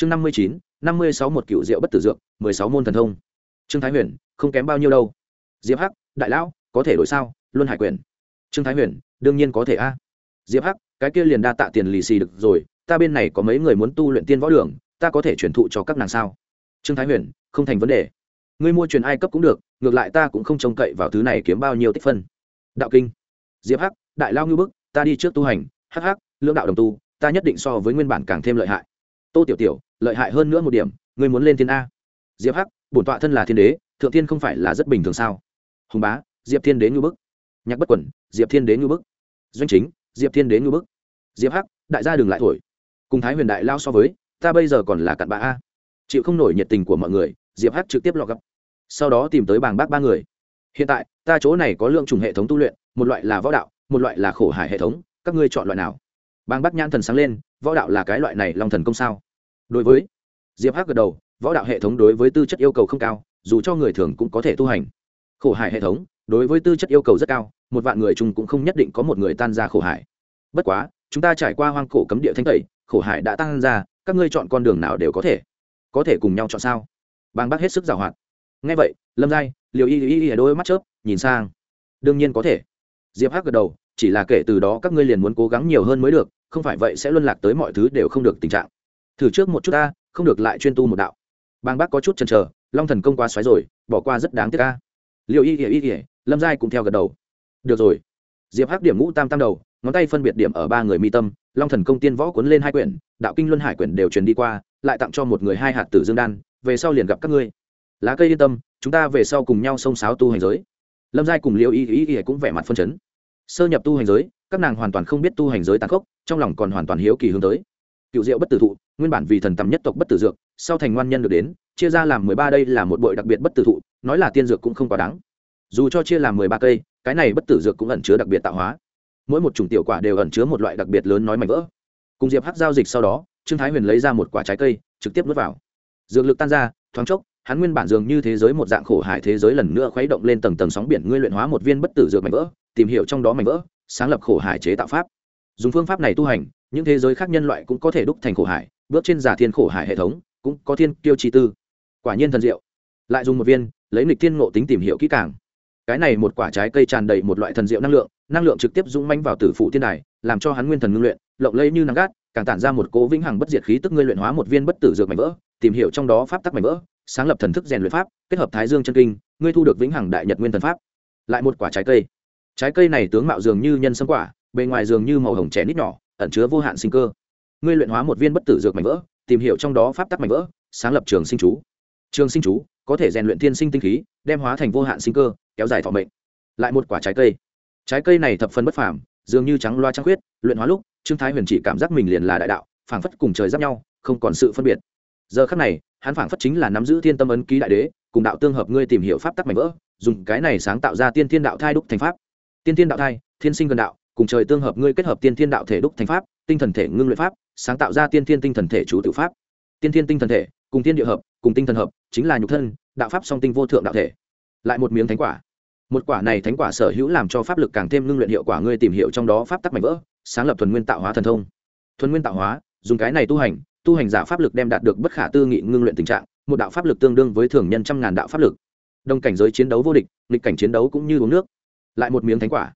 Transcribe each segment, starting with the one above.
chương năm mươi chín, năm mươi sáu một cựu diệu bất tử dược, mười sáu môn thần thông. Trương thái huyền, không kém bao nhiêu đâu. Diệp hắc, đại lão, có thể đổi sao? Luân hải quyền. Trương thái huyền, đương nhiên có thể a. À. Diệp hắc, cái kia liền đa tạ tiền lì xì được rồi, ta bên này có mấy người muốn tu luyện tiên võ đường, ta có thể truyền thụ cho các nàng sao? Trương thái huyền, không thành vấn đề. Ngươi mua truyền ai cấp cũng được, ngược lại ta cũng không trông cậy vào thứ này kiếm bao nhiêu tích phân. Đạo kinh. Diệp hắc, đại lao ngư bức, ta đi trước tu hành, hắc hắc, lưỡng đạo đồng tu, ta nhất định so với nguyên bản càng thêm lợi hại tô tiểu tiểu, lợi hại hơn nữa một điểm, ngươi muốn lên thiên a. Diệp hắc, bổn tọa thân là thiên đế, thượng thiên không phải là rất bình thường sao? Hùng bá, diệp thiên đế ngư bức. Nhạc bất quẩn, diệp thiên đế ngư bức. Doanh chính, diệp thiên đế ngư bức. Diệp hắc, đại gia đừng lại thổi. Cùng thái huyền đại lao so với, ta bây giờ còn là cặn bã a. Chịu không nổi nhiệt tình của mọi người, diệp hắc trực tiếp lọ gấp sau đó tìm tới bàng bác ba người. Hiện tại, ta chỗ này có lượng chủng hệ thống tu luyện, một loại là võ đạo, một loại là khổ hải hệ thống, các ngươi chọn loại nào? Bàng bác nhãn thần sáng lên, võ đạo là cái loại này long thần công sao? Đối với diệp hắc gật đầu, võ đạo hệ thống đối với tư chất yêu cầu không cao, dù cho người thường cũng có thể tu hành. Khổ hải hệ thống, đối với tư chất yêu cầu rất cao, một vạn người chung cũng không nhất định có một người tan ra khổ hải. Bất quá, chúng ta trải qua hoang cổ cấm địa thanh tẩy, khổ hải đã tăng ra, các ngươi chọn con đường nào đều có thể. Có thể cùng nhau chọn sao? Bàng bác hết sức giàu hoạt. Ngay vậy, lâm giai liều y y y đôi mắt chớp, nhìn sang. Đương nhiên có thể. Diệp hắc gật đầu, chỉ là kể từ đó các ngươi liền muốn cố gắng nhiều hơn mới được, không phải vậy sẽ luân lạc tới mọi thứ đều không được tình trạng thử trước một chút ta, không được lại chuyên tu một đạo. Bang bác có chút chần chờ, long thần công quá xoáy rồi, bỏ qua rất đáng tiếc ca liệu y ỉa y ỉa lâm giai cũng theo gật đầu. Được rồi. Diệp hắc điểm ngũ tam tam đầu, ngón tay phân biệt điểm ở ba người mi tâm, long thần công tiên võ cuốn lên hai quyển, đạo kinh luân hải quyển đều truyền đi qua, lại tặng cho một người hai hạt tử dương đan, về sau liền gặp các ngươi. Lá cây yên tâm, chúng ta về sau cùng nhau xông sáo tu hành giới. Lâm giai cùng liệu y y y cũng vẻ mặt phân chấn. Sơ nhập tu hành giới, các nàng hoàn toàn không biết tu hành giới tàn khốc, trong lòng còn hoàn toàn hiếu kỳ hướng tới. Cựu diệu bất tử thụ nguyên bản vì thần tầm nhất tộc bất tử dược, sau thành ngoan nhân được đến, chia ra làm mười ba đây là một bội đặc biệt bất tử thụ, nói là tiên dược cũng không quá đáng. Dù cho chia làm mười ba cây, cái này bất tử dược cũng ẩn chứa đặc biệt tạo hóa. Mỗi một chủng tiểu quả đều ẩn chứa một loại đặc biệt lớn nói mảnh vỡ. Cùng diệp hắc giao dịch sau đó, trương thái huyền lấy ra một quả trái cây, trực tiếp nuốt vào. Dược lực tan ra, thoáng chốc, hắn nguyên bản dường như thế giới một dạng khổ hải thế giới lần nữa khuấy động lên tầng tầng sóng biển ngươi luyện hóa một viên bất tử dược mảnh vỡ, tìm hiểu trong đó mảnh vỡ, sáng lập khổ hải chế tạo pháp. Dùng phương pháp này tu hành, những thế giới khác nhân loại cũng có thể đúc thành khổ hải bước trên giả thiên khổ hải hệ thống, cũng có thiên tiêu chi tư. Quả nhiên thần diệu. Lại dùng một viên, lấy lịch thiên ngộ tính tìm hiểu kỹ càng. Cái này một quả trái cây tràn đầy một loại thần diệu năng lượng năng lượng trực tiếp dũng manh vào tử phụ thiên đài, làm cho hắn nguyên thần ngưng luyện, lộng lây như nắng gắt, càng tản ra một cố vĩnh hằng bất diệt khí tức ngươi luyện hóa một viên bất tử dược mảnh vỡ, tìm hiểu trong đó pháp tắc mảnh vỡ, sáng lập thần thức rèn luyện pháp, kết hợp thái dương chân kinh, ngươi thu được vĩnh hằng đại nhật nguyên thần pháp. Lại một quả trái cây. Trái cây này tướng mạo dường như nhân sâm quả, bề ngoài dường như màu hồng trẻ nít nhỏ, ẩn chứa vô hạn sinh cơ ngươi luyện hóa một viên bất tử dược mảnh vỡ, tìm hiểu trong đó pháp tắc mảnh vỡ, sáng lập trường sinh chú. Trường sinh chú có thể rèn luyện thiên sinh tinh khí, đem hóa thành vô hạn sinh cơ, kéo dài thọ mệnh. Lại một quả trái cây. Trái cây này thập phần bất phàm, dường như trắng loa trắng khuyết, luyện hóa lúc, trương thái huyền chỉ cảm giác mình liền là đại đạo, phảng phất cùng trời giáp nhau, không còn sự phân biệt. Giờ khắc này, hắn phảng phất chính là nắm giữ thiên tâm ấn ký đại đế, cùng đạo tương hợp ngươi tìm hiểu pháp tắc mảnh vỡ, dùng cái này sáng tạo ra tiên thiên đạo thai đúc thành pháp. Tiên thiên đạo thai, thiên sinh gần đạo, cùng trời tương hợp ngươi kết hợp tiên thiên đạo thể đúc thành pháp tinh thần thể ngưng luyện pháp, sáng tạo ra tiên thiên tinh thần thể chủ tự pháp. Tiên thiên tinh thần thể, cùng tiên địa hợp, cùng tinh thần hợp, chính là nhục thân, đạo pháp song tinh vô thượng đạo thể. Lại một miếng thánh quả. Một quả này thánh quả sở hữu làm cho pháp lực càng thêm ngưng luyện hiệu quả, ngươi tìm hiểu trong đó pháp tắc mạnh vỡ, sáng lập thuần nguyên tạo hóa thần thông. Thuần nguyên tạo hóa, dùng cái này tu hành tu hành giả pháp lực đem đạt được bất khả tư nghị ngưng luyện tình trạng, một đạo pháp lực tương đương với thường nhân trăm ngàn đạo pháp lực. Đồng cảnh giới chiến đấu vô địch, nghịch cảnh chiến đấu cũng như uống nước. Lại một miếng thánh quả.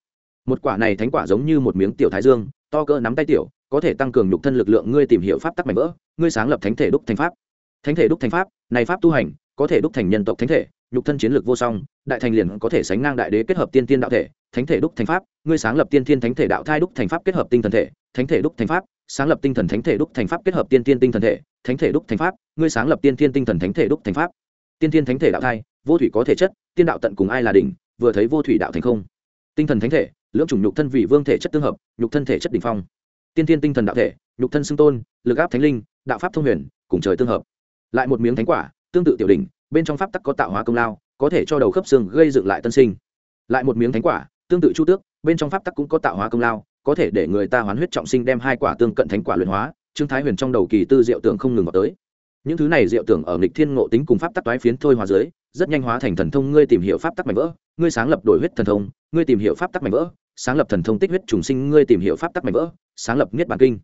Một quả này thánh quả giống như một miếng tiểu thái dương, to cỡ nắm tay tiểu có thể tăng cường nhục thân lực lượng ngươi tìm hiểu pháp tắc mạnh vỡ, ngươi sáng lập thánh thể đúc thành pháp. Thánh thể đúc thành pháp, này pháp tu hành, có thể đúc thành nhân tộc thánh thể, nhục thân chiến lược vô song, đại thành liền có thể sánh ngang đại đế kết hợp tiên tiên đạo thể, thánh thể đúc thành pháp, ngươi sáng lập tiên tiên thánh thể đạo thai đúc thành pháp kết hợp tinh thần thể, thánh thể đúc thành pháp, sáng lập tinh thần thánh thể đúc thành pháp kết hợp tiên tiên tinh thần thể, thánh thể đúc thành pháp, ngươi sáng lập tiên tiên tinh thần thánh thể đúc thành pháp. Tiên tiên thánh thể đạo thai, vô thủy có thể chất, tiên đạo tận cùng ai là đỉnh, vừa thấy vô thủy đạo thành không. Tinh thần thánh thể, lưỡng chủng nhục thân vị vương thể chất tương hợp, nhục thân thể chất đỉnh phong tiên thiên tinh thần đạo thể, nhục thân xưng tôn, lực áp thánh linh, đạo pháp thông huyền, cùng trời tương hợp. Lại một miếng thánh quả, tương tự tiểu đỉnh, bên trong pháp tắc có tạo hóa công lao, có thể cho đầu khớp xương gây dựng lại tân sinh. Lại một miếng thánh quả, tương tự chu tước, bên trong pháp tắc cũng có tạo hóa công lao, có thể để người ta hoán huyết trọng sinh đem hai quả tương cận thánh quả luyện hóa, trương thái huyền trong đầu kỳ tư diệu tưởng không ngừng vào tới. Những thứ này diệu tưởng ở nghịch thiên ngộ tính cùng pháp tắc toái phiến thôi hóa dưới, rất nhanh hóa thành thần thông, ngươi tìm hiểu pháp tắc mạnh vỡ, ngươi sáng lập đổi huyết thần thông, ngươi tìm hiểu pháp tắc mạnh vỡ sáng lập thần thông tích huyết trùng sinh ngươi tìm hiểu pháp tắc mạnh vỡ, sáng lập niết bản kinh.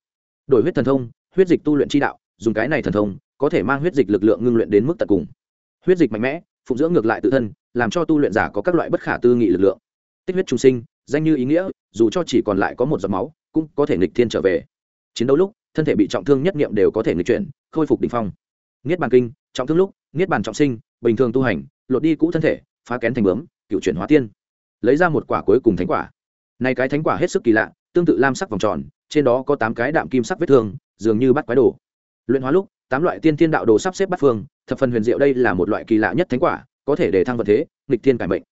Đổi huyết thần thông, huyết dịch tu luyện chi đạo, dùng cái này thần thông, có thể mang huyết dịch lực lượng ngưng luyện đến mức tận cùng. Huyết dịch mạnh mẽ, phụng dưỡng ngược lại tự thân, làm cho tu luyện giả có các loại bất khả tư nghị lực lượng. Tích huyết trùng sinh, danh như ý nghĩa, dù cho chỉ còn lại có một giọt máu, cũng có thể nghịch thiên trở về. Chiến đấu lúc, thân thể bị trọng thương nhất niệm đều có thể nghịch chuyển, khôi phục đ ỉ n h phong. Niết bàn kinh, trọng thương lúc, niết bàn trọng sinh, bình thường tu hành, lột đi cũ thân thể, phá kén thành bướm, cựu chuyển hóa tiên. Lấy ra một quả cuối cùng thánh quả này cái thánh quả hết sức kỳ lạ, tương tự lam sắc vòng tròn, trên đó có tám cái đạm kim sắc vết thương, dường như bắt quái đồ. Luyện hóa lúc, tám loại tiên thiên đạo đồ sắp xếp bắt phương, thập phần huyền diệu đây là một loại kỳ lạ nhất thánh quả, có thể để thăng vật thế, nghịch thiên cải mệnh.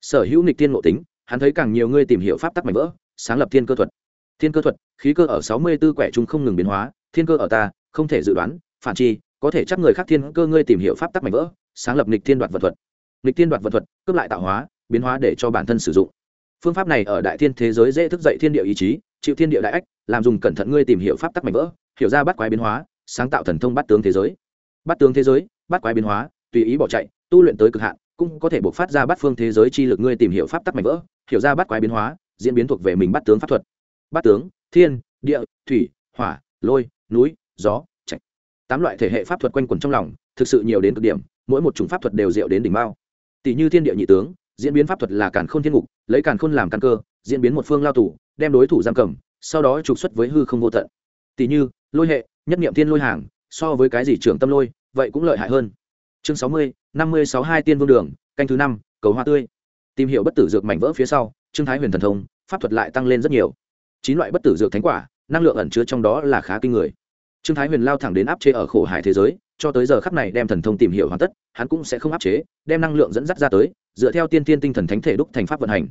Sở hữu nghịch thiên ngộ tính, hắn thấy càng nhiều người tìm hiểu pháp tắc mạnh vỡ, sáng lập thiên cơ thuật. Thiên cơ thuật, khí cơ ở sáu mươi b ố quẻ trung không ngừng biến hóa, thiên cơ ở ta, không thể dự đoán, phản chi, có thể chắc người khác thiên cơ ngươi tìm hiểu pháp tắc mạnh vỡ, sáng lập nghịch thiên đoạt vật thuật. Nghịch thiên đoạt vật thuật, cướp lại tạo hóa, biến hóa để cho bản thân sử dụng phương pháp này ở đại thiên thế giới dễ thức dậy thiên địa ý chí, chịu thiên địa đại ách, làm dùng cẩn thận ngươi tìm hiểu pháp tắc mạnh vỡ, hiểu ra bắt quái biến hóa, sáng tạo thần thông bắt tướng thế giới. Bắt tướng thế giới, bắt quái biến hóa, tùy ý bỏ chạy, tu luyện tới cực hạn, cũng có thể buộc phát ra bắt phương thế giới chi lực ngươi tìm hiểu pháp tắc mạnh vỡ, hiểu ra bắt quái biến hóa, diễn biến thuộc về mình bắt tướng pháp thuật. Bắt tướng, thiên, địa, thủy, hỏa, lôi, núi, gió, trạch. Tám loại thể hệ pháp thuật quanh quẩn trong lòng, thực sự nhiều đến cực điểm, mỗi một chủng pháp thuật đều diệu đến đỉnh bao. Tỷ như thiên địa nhị tướng diễn biến pháp thuật là càn khôn thiên ngục, lấy càn khôn làm căn cơ, diễn biến một phương lao tù, đem đối thủ giam cầm, sau đó trục xuất với hư không vô tận. Tỷ như, lôi hệ, nhất niệm thiên lôi hàng, so với cái gì trưởng tâm lôi, vậy cũng lợi hại hơn. Chương sáu mươi, năm mươi sáu hai tiên vương đường, canh thứ năm, cầu hoa tươi. Tìm hiểu bất tử dược mảnh vỡ phía sau, trương thái huyền thần thông, pháp thuật lại tăng lên rất nhiều. Chín loại bất tử dược thánh quả, năng lượng ẩn chứa trong đó là khá kinh người. Trương thái huyền lao thẳng đến áp chế ở khổ hải thế giới, cho tới giờ khắc này đem thần thông tìm hiểu hoàn tất, hắn cũng sẽ không áp chế, đem năng lượng dẫn dắt ra tới dựa theo tiên tiên tinh thần thánh thể đúc thành pháp vận hành.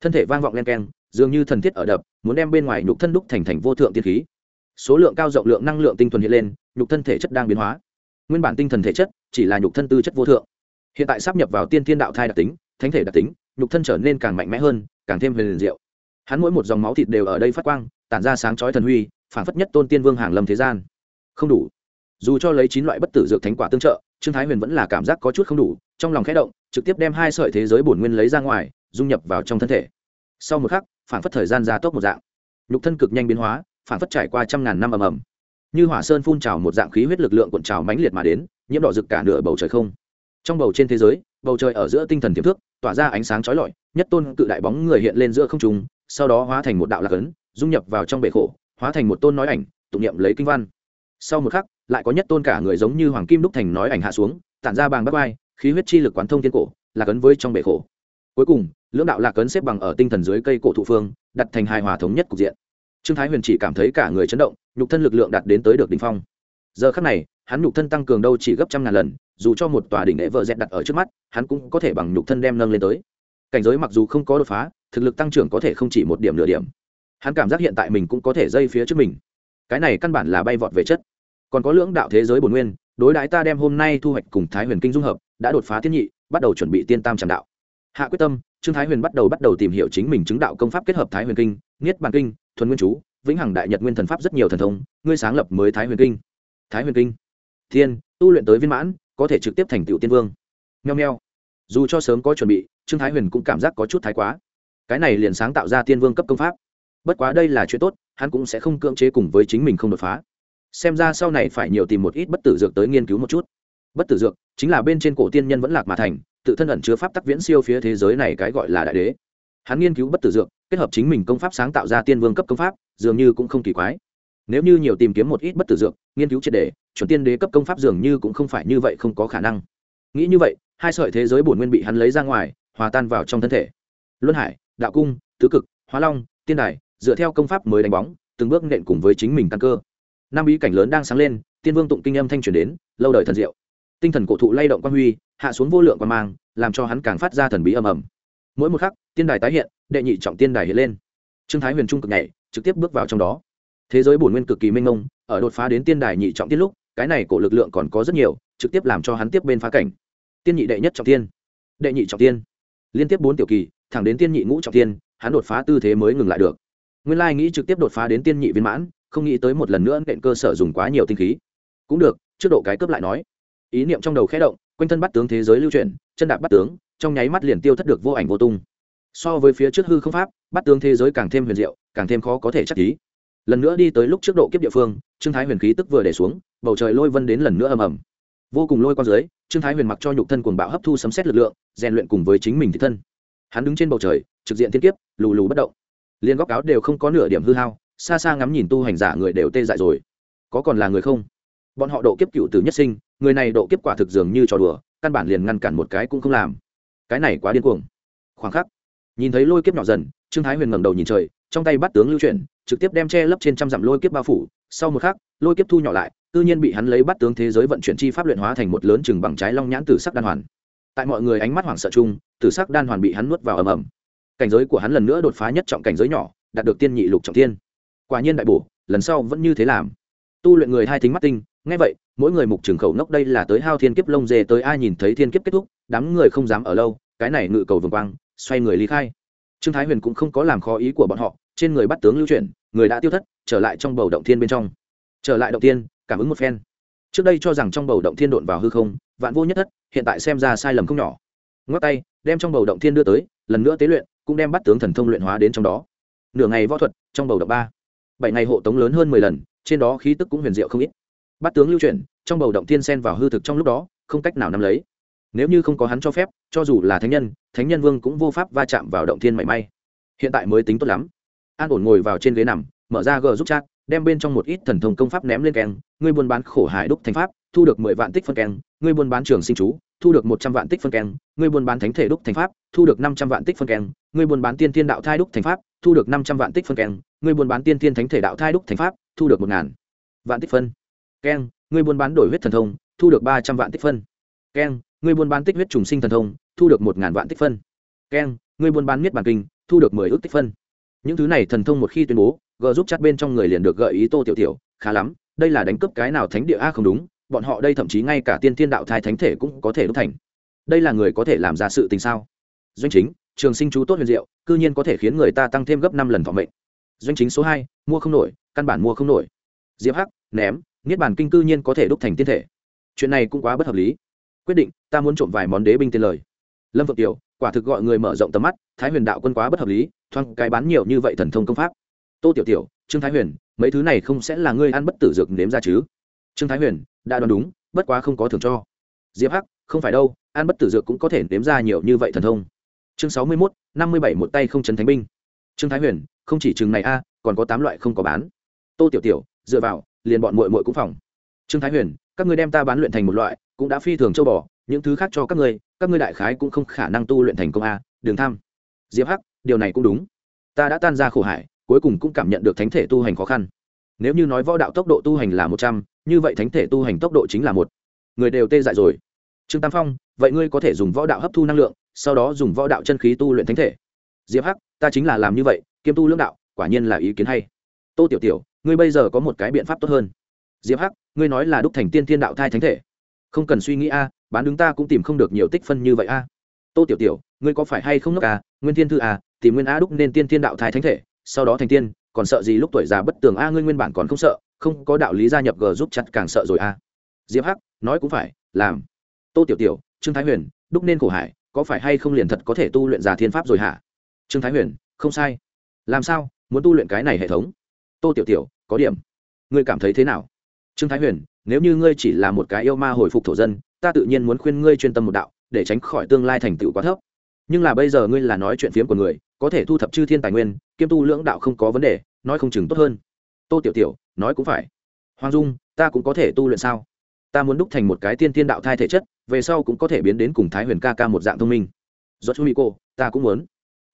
Thân thể vang vọng len keng, dường như thần thiết ở đập, muốn đem bên ngoài nhục thân đúc thành thành vô thượng tiên khí. Số lượng cao rộng lượng năng lượng tinh thuần hiện lên, nhục thân thể chất đang biến hóa. Nguyên bản tinh thần thể chất chỉ là nhục thân tư chất vô thượng. Hiện tại sắp nhập vào tiên tiên đạo thai đặc tính, thánh thể đặc tính, nhục thân trở nên càng mạnh mẽ hơn, càng thêm huyền diệu. Hắn mỗi một dòng máu thịt đều ở đây phát quang, tản ra sáng chói thần huy, phản phất nhất tôn tiên vương hàng lâm thế gian. Không đủ dù cho lấy chín loại bất tử dược thánh quả tương trợ, trương thái huyền vẫn là cảm giác có chút không đủ, trong lòng khẽ động, trực tiếp đem hai sợi thế giới bổn nguyên lấy ra ngoài, dung nhập vào trong thân thể. Sau một khắc, phản phất thời gian ra tốc một dạng. Nhục thân cực nhanh biến hóa, phản phất trải qua trăm ngàn năm ầm ầm. Như hỏa sơn phun trào một dạng khí huyết lực lượng cuộn trào mãnh liệt mà đến, nhiễm đỏ rực cả nửa bầu trời không. Trong bầu trên thế giới, bầu trời ở giữa tinh thần tiềm thức, tỏa ra ánh sáng chói lọi, nhất tôn cự đại bóng người hiện lên giữa không trung, sau đó hóa thành một đạo lạc ấn, dung nhập vào trong bể khổ, hóa thành một tôn nói ảnh, tụng niệm lấy kinh văn. Sau một khắc lại có nhất tôn cả người giống như hoàng kim đúc thành nói ảnh hạ xuống, tản ra bàng bắc vai khí huyết chi lực quán thông thiên cổ, lạc ấn với trong bể khổ. Cuối cùng, lưỡng đạo lạc ấn xếp bằng ở tinh thần dưới cây cổ thụ phương, đặt thành hài hòa thống nhất cục diện. Trương thái huyền chỉ cảm thấy cả người chấn động, nhục thân lực lượng đạt đến tới được đỉnh phong. Giờ khắc này, hắn nhục thân tăng cường đâu chỉ gấp trăm ngàn lần, dù cho một tòa đỉnh lễ vợ dẹt đặt ở trước mắt, hắn cũng có thể bằng nhục thân đem nâng lên tới. Cảnh giới mặc dù không có đột phá, thực lực tăng trưởng có thể không chỉ một điểm nửa điểm. Hắn cảm giác hiện tại mình cũng có thể dây phía trước mình. Cái này căn bản là bay vọt về chất còn có lưỡng đạo thế giới bổn nguyên, đối đãi ta đem hôm nay thu hoạch cùng thái huyền kinh dung hợp, đã đột phá thiên nhị, bắt đầu chuẩn bị tiên tam tràng đạo. Hạ quyết tâm, trương thái huyền bắt đầu bắt đầu tìm hiểu chính mình chứng đạo công pháp kết hợp thái huyền kinh, niết bàn kinh, thuần nguyên chú, vĩnh hằng đại nhật nguyên thần pháp rất nhiều thần thông, ngươi sáng lập mới thái huyền kinh. Thái huyền kinh. Thiên, tu luyện tới viên mãn, có thể trực tiếp thành tựu tiên vương. Nheo nheo dù cho sớm có chuẩn bị, trương thái huyền cũng cảm giác có chút thái quá. Cái này liền sáng tạo ra tiên vương cấp công pháp. Bất quá đây là chuyện tốt, hắn cũng sẽ không cưỡng chế cùng với chính mình không đột phá xem ra sau này phải nhiều tìm một ít bất tử dược tới nghiên cứu một chút. Bất tử dược chính là bên trên cổ tiên nhân vẫn lạc mà thành, tự thân ẩn chứa pháp tắc viễn siêu phía thế giới này cái gọi là đại đế. Hắn nghiên cứu bất tử dược, kết hợp chính mình công pháp sáng tạo ra tiên vương cấp công pháp, dường như cũng không kỳ quái. Nếu như nhiều tìm kiếm một ít bất tử dược, nghiên cứu triệt đề chuẩn tiên đế cấp công pháp dường như cũng không phải như vậy không có khả năng. Nghĩ như vậy, hai sợi thế giới bổn nguyên bị hắn lấy ra ngoài, hòa tan vào trong thân thể. Luân hải, đạo cung, tứ cực, hóa long, tiên đài, dựa theo công pháp mới đánh bóng, từng bước nện cùng với chính mình căn cơ năm bí cảnh lớn đang sáng lên, tiên vương tụng kinh âm thanh truyền đến, lâu đời thần diệu. Tinh thần cổ thụ lay động quan huy, hạ xuống vô lượng quan mang, làm cho hắn càng phát ra thần bí ầm ầm. Mỗi một khắc, tiên đài tái hiện, đệ nhị trọng tiên đài hiện lên. Trương thái huyền trung cực nhảy, trực tiếp bước vào trong đó. Thế giới bổn nguyên cực kỳ minh mông, ở đột phá đến tiên đài nhị trọng tiết lúc, cái này cổ lực lượng còn có rất nhiều, trực tiếp làm cho hắn tiếp bên phá cảnh. Tiên nhị đệ nhất trọng tiên. Đệ nhị trọng tiên. Liên tiếp bốn tiểu kỳ, thẳng đến tiên nhị ngũ trọng tiên, hắn đột phá tư thế mới ngừng lại được. Nguyên lai nghĩ trực tiếp đột phá đến tiên nhị viên mãn không nghĩ tới một lần nữa nện cơ sở dùng quá nhiều tinh khí. Cũng được, trước độ cái cướp lại nói. Ý niệm trong đầu khẽ động, quanh thân bắt tướng thế giới lưu chuyển, chân đạp bắt tướng, trong nháy mắt liền tiêu thất được vô ảnh vô tung. So với phía trước hư không pháp, bắt tướng thế giới càng thêm huyền diệu, càng thêm khó có thể chắc ý. Lần nữa đi tới lúc trước độ kiếp địa phương, trương thái huyền khí tức vừa để xuống, bầu trời lôi vân đến lần nữa ầm ầm. Vô cùng lôi qua dưới, trương thái huyền mặc cho nhục thân cuồng bạo hấp thu sấm xét lực lượng, rèn luyện cùng với chính mình thị thân. Hắn đứng trên bầu trời, trực diện thiên kiếp, lù lù bất động. Liên góc áo đều không có nửa điểm hư hao xa xa ngắm nhìn tu hành giả người đều tê dại rồi. Có còn là người không? Bọn họ độ kiếp cựu tử nhất sinh, người này độ kiếp quả thực dường như trò đùa, căn bản liền ngăn cản một cái cũng không làm. Cái này quá điên cuồng. Khoảng khắc, nhìn thấy lôi kiếp nhỏ dần, trương thái huyền ngẩng đầu nhìn trời, trong tay bắt tướng lưu chuyển, trực tiếp đem che lấp trên trăm dặm lôi kiếp bao phủ. Sau một khắc, lôi kiếp thu nhỏ lại, tự nhiên bị hắn lấy bắt tướng thế giới vận chuyển chi pháp luyện hóa thành một lớn chừng bằng trái long nhãn tử sắc đan hoàn. Tại mọi người ánh mắt hoảng sợ chung, tử sắc đan hoàn bị hắn nuốt vào ầm ầm. Cảnh giới của hắn lần nữa đột phá nhất trọng cảnh giới nhỏ, đạt được tiên nhị lục trọng tiên quả nhiên đại bổ, lần sau vẫn như thế làm. Tu luyện người hai thính mắt tinh ngay vậy, mỗi người mục trường khẩu nốc đây là tới hao thiên kiếp lông dê tới ai nhìn thấy thiên kiếp kết thúc, đám người không dám ở lâu, cái này ngự cầu vườn quang, xoay người ly khai. Trương thái huyền cũng không có làm khó ý của bọn họ, trên người bắt tướng lưu chuyển, người đã tiêu thất, trở lại trong bầu động thiên bên trong. Trở lại động tiên cảm ứng một phen. Trước đây cho rằng trong bầu động thiên độn vào hư không, vạn vô nhất thất, hiện tại xem ra sai lầm không nhỏ. Ngoắc tay, đem trong bầu động thiên đưa tới, lần nữa tế luyện, cũng đem bắt tướng thần thông luyện hóa đến trong đó. Nửa ngày võ thuật, trong bầu động ba bảy ngày hộ tống lớn hơn mười lần, trên đó khí tức cũng huyền diệu không ít. Bắt tướng lưu chuyển, trong bầu động thiên sen vào hư thực trong lúc đó, không cách nào nắm lấy. Nếu như không có hắn cho phép, cho dù là thánh nhân thánh nhân vương cũng vô pháp va chạm vào động thiên mảy may. Hiện tại mới tính tốt lắm. An ổn ngồi vào trên ghế nằm, mở ra gờ giúp chat, đem bên trong một ít thần thông công pháp ném lên keng. Ngươi buôn bán khổ hải đúc thành pháp, thu được mười vạn tích phân keng. Ngươi buôn bán trường sinh chú, thu được một trăm vạn tích phân keng. Ngươi buôn bán thánh thể đúc thành pháp, thu được năm trăm vạn tích phân keng. Ngươi buôn bán tiên thiên đạo thai đúc thành pháp thu được năm trăm vạn tích phân keng, ngươi buôn bán tiên thiên thánh thể đạo thai đúc thành pháp, thu được một ngàn vạn tích phân. Keng, ngươi buôn bán đổi huyết thần thông, thu được ba trăm vạn tích phân. Keng, ngươi buôn bán tích huyết trùng sinh thần thông, thu được một ngàn vạn tích phân. Keng, ngươi buôn bán miết bản kinh, thu được mười ước tích phân. Những thứ này thần thông một khi tuyên bố g giúp chặt bên trong người liền được gợi ý tô tiểu tiểu, khá lắm, đây là đánh cướp cái nào thánh địa a, không đúng, bọn họ đây thậm chí ngay cả tiên thiên đạo thai thánh thể cũng có thể đúc thành. Đây là người có thể làm ra sự tình sao? Doanh chính trường sinh chú tốt huyền diệu, cư nhiên có thể khiến người ta tăng thêm gấp năm lần thọ mệnh. Doanh chính số hai, mua không nổi, căn bản mua không nổi. Diệp hắc, ném, niết bàn kinh cư nhiên có thể đúc thành tiên thể. Chuyện này cũng quá bất hợp lý. Quyết định, ta muốn trộm vài món đế binh tiền lời. Lâm vượng tiểu, quả thực gọi người mở rộng tầm mắt, thái huyền đạo quân quá bất hợp lý thoang cái bán nhiều như vậy thần thông công pháp. Tô tiểu tiểu, trương thái huyền, mấy thứ này không sẽ là ngươi ăn bất tử dược nếm ra chứ? Trương thái huyền, đã đoán đúng, bất quá không có thưởng cho. Diệp hắc, không phải đâu, ăn bất tử dược cũng có thể nếm ra nhiều như vậy thần thông chương sáu mươi mốt, năm mươi bảy một tay không chấn thánh binh. Trương thái huyền, không chỉ chừng này a, còn có tám loại không có bán. Tô tiểu tiểu, dựa vào, liền bọn mội mội cũng phòng. Trương thái huyền, các ngươi đem ta bán luyện thành một loại, cũng đã phi thường châu bò, những thứ khác cho các ngươi các ngươi đại khái cũng không khả năng tu luyện thành công a đường tham. Diệp hắc, điều này cũng đúng. Ta đã tan ra khổ hải, cuối cùng cũng cảm nhận được thánh thể tu hành khó khăn. Nếu như nói võ đạo tốc độ tu hành là một trăm, như vậy thánh thể tu hành tốc độ chính là một. Người đều tê dại rồi. Trương tam phong, vậy ngươi có thể dùng võ đạo hấp thu năng lượng sau đó dùng võ đạo chân khí tu luyện thánh thể. Diệp hắc, ta chính là làm như vậy kiêm tu lưỡng đạo, quả nhiên là ý kiến hay. Tô tiểu tiểu, ngươi bây giờ có một cái biện pháp tốt hơn. Diệp hắc, ngươi nói là đúc thành tiên thiên đạo thai thánh thể. Không cần suy nghĩ a, bán đứng ta cũng tìm không được nhiều tích phân như vậy a. Tô tiểu tiểu, ngươi có phải hay không nước a, nguyên thiên thư a, tìm nguyên a đúc nên tiên thiên đạo thai thánh thể, sau đó thành tiên, còn sợ gì lúc tuổi già bất tường a, ngươi nguyên bản còn không sợ, không có đạo lý gia nhập g giúp chặt càng sợ rồi a. Diệp hắc, nói cũng phải, làm. Tô tiểu tiểu, trương thái huyền, đúc nên khổ hải có phải hay không liền thật có thể tu luyện già thiên pháp rồi hả? Trương thái huyền, không sai. Làm sao, muốn tu luyện cái này hệ thống? Tô tiểu tiểu, có điểm. Ngươi cảm thấy thế nào? Trương thái huyền, nếu như ngươi chỉ là một cái yêu ma hồi phục thổ dân, ta tự nhiên muốn khuyên ngươi chuyên tâm một đạo, để tránh khỏi tương lai thành tựu quá thấp. Nhưng là bây giờ ngươi là nói chuyện phiếm của người, có thể thu thập chư thiên tài nguyên, kiêm tu lưỡng đạo không có vấn đề, nói không chừng tốt hơn. Tô tiểu tiểu, nói cũng phải. Hoàng dung, ta cũng có thể tu luyện sao? Ta muốn đúc thành một cái tiên tiên đạo thai thể chất, về sau cũng có thể biến đến cùng thái huyền ca ca một dạng thông minh. Do chú mỹ cô, ta cũng muốn.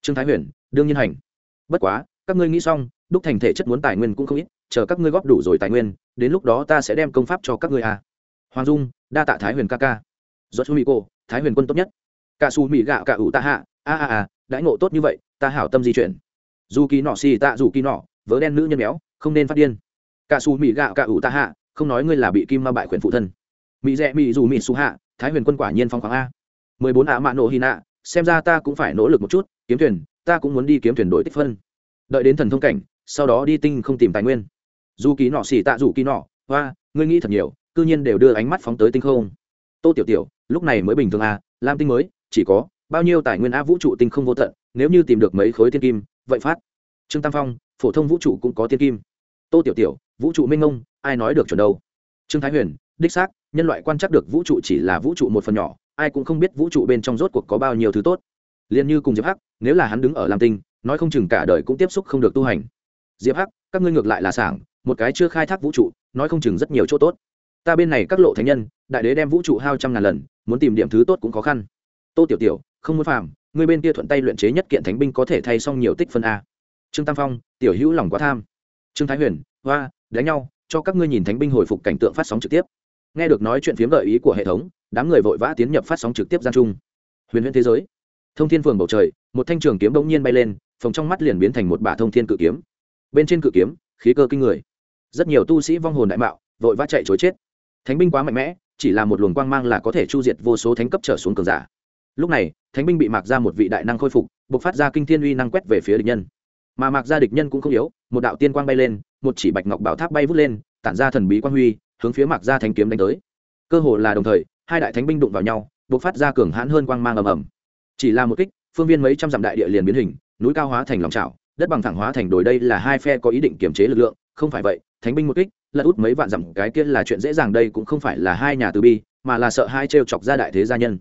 Trương thái huyền, đương nhiên hành. Bất quá, các ngươi nghĩ xong, đúc thành thể chất muốn tài nguyên cũng không ít, chờ các ngươi góp đủ rồi tài nguyên, đến lúc đó ta sẽ đem công pháp cho các ngươi à. hoàng dung, đa tạ thái huyền ca ca. Do chú mỹ cô, thái huyền quân tốt nhất. Cả xù mỹ gạo cả ủ ta hạ, a a a, đãi ngộ tốt như vậy, ta hảo tâm di chuyển. Dù kỳ nọ xì tạ dù kỳ nọ, vớ đen nữ nhân béo, không nên phát điên. Cả xù mỹ gạo cả ủ ta hạ không nói ngươi là bị kim ma bại quyền phụ thân. Mỹ rẽ mỹ dù mỹ su hạ, thái huyền quân quả nhiên phong khoáng a. Mười bốn ạ mạ nổ hy nạ, xem ra ta cũng phải nỗ lực một chút, kiếm thuyền, ta cũng muốn đi kiếm thuyền đổi tích phân. Đợi đến thần thông cảnh, sau đó đi tinh không tìm tài nguyên. Dù ký nọ xỉ tạ dù ký nọ, hoa, ngươi nghĩ thật nhiều, cư nhiên đều đưa ánh mắt phóng tới tinh không. Tô tiểu tiểu, lúc này mới bình thường à lam tinh mới, chỉ có bao nhiêu tài nguyên a vũ trụ tinh không vô tận, nếu như tìm được mấy khối tiên kim, vậy phát. Trương tam phong, phổ thông vũ trụ cũng có tiên kim. Tô tiểu tiểu, vũ trụ minh ông ai nói được chuẩn đâu. Trương thái huyền, đích xác, nhân loại quan trắc được vũ trụ chỉ là vũ trụ một phần nhỏ, ai cũng không biết vũ trụ bên trong rốt cuộc có bao nhiêu thứ tốt. Liền như cùng diệp hắc, nếu là hắn đứng ở lam tinh, nói không chừng cả đời cũng tiếp xúc không được tu hành. Diệp hắc, các ngươi ngược lại là sảng, một cái chưa khai thác vũ trụ, nói không chừng rất nhiều chỗ tốt. Ta bên này các lộ thánh nhân, đại đế đem vũ trụ hao trăm ngàn lần, muốn tìm điểm thứ tốt cũng khó khăn. Tô tiểu tiểu, không muốn phàm, ngươi bên kia thuận tay luyện chế nhất kiện thánh binh có thể thay xong nhiều tích phân a. Trương tam phong, tiểu hữu lòng quá tham. Trương thái huyền, hoa, đánh nhau cho các ngươi nhìn thánh binh hồi phục cảnh tượng phát sóng trực tiếp. Nghe được nói chuyện phiếm gợi ý của hệ thống đám người vội vã tiến nhập phát sóng trực tiếp gian trung, huyền huyền thế giới. Thông thiên phường bầu trời một thanh trường kiếm bỗng nhiên bay lên phòng trong mắt liền biến thành một bả thông thiên cự kiếm. Bên trên cự kiếm khí cơ kinh người. Rất nhiều tu sĩ vong hồn đại mạo vội vã chạy chối chết. Thánh binh quá mạnh mẽ chỉ là một luồng quang mang là có thể chu diệt vô số thánh cấp trở xuống cường giả. Lúc này thánh binh bị mạc ra một vị đại năng khôi phục buộc phát ra kinh thiên uy năng quét về phía địch nhân mà mạc gia địch nhân cũng không yếu, một đạo tiên quang bay lên, một chỉ bạch ngọc bảo tháp bay vút lên, tản ra thần bí quang huy, hướng phía mạc gia thánh kiếm đánh tới. Cơ hồ là đồng thời, hai đại thánh binh đụng vào nhau buộc phát ra cường hãn hơn quang mang ầm ầm. Chỉ là một kích, phương viên mấy trăm dặm đại địa liền biến hình, núi cao hóa thành lòng trào đất bằng thẳng hóa thành đồi đây là hai phe có ý định kiềm chế lực lượng, không phải vậy, thánh binh một kích, lật út mấy vạn dặm, cái kia là chuyện dễ dàng đây cũng không phải là hai nhà từ bi, mà là sợ hai trêu chọc ra đại thế gia nhân.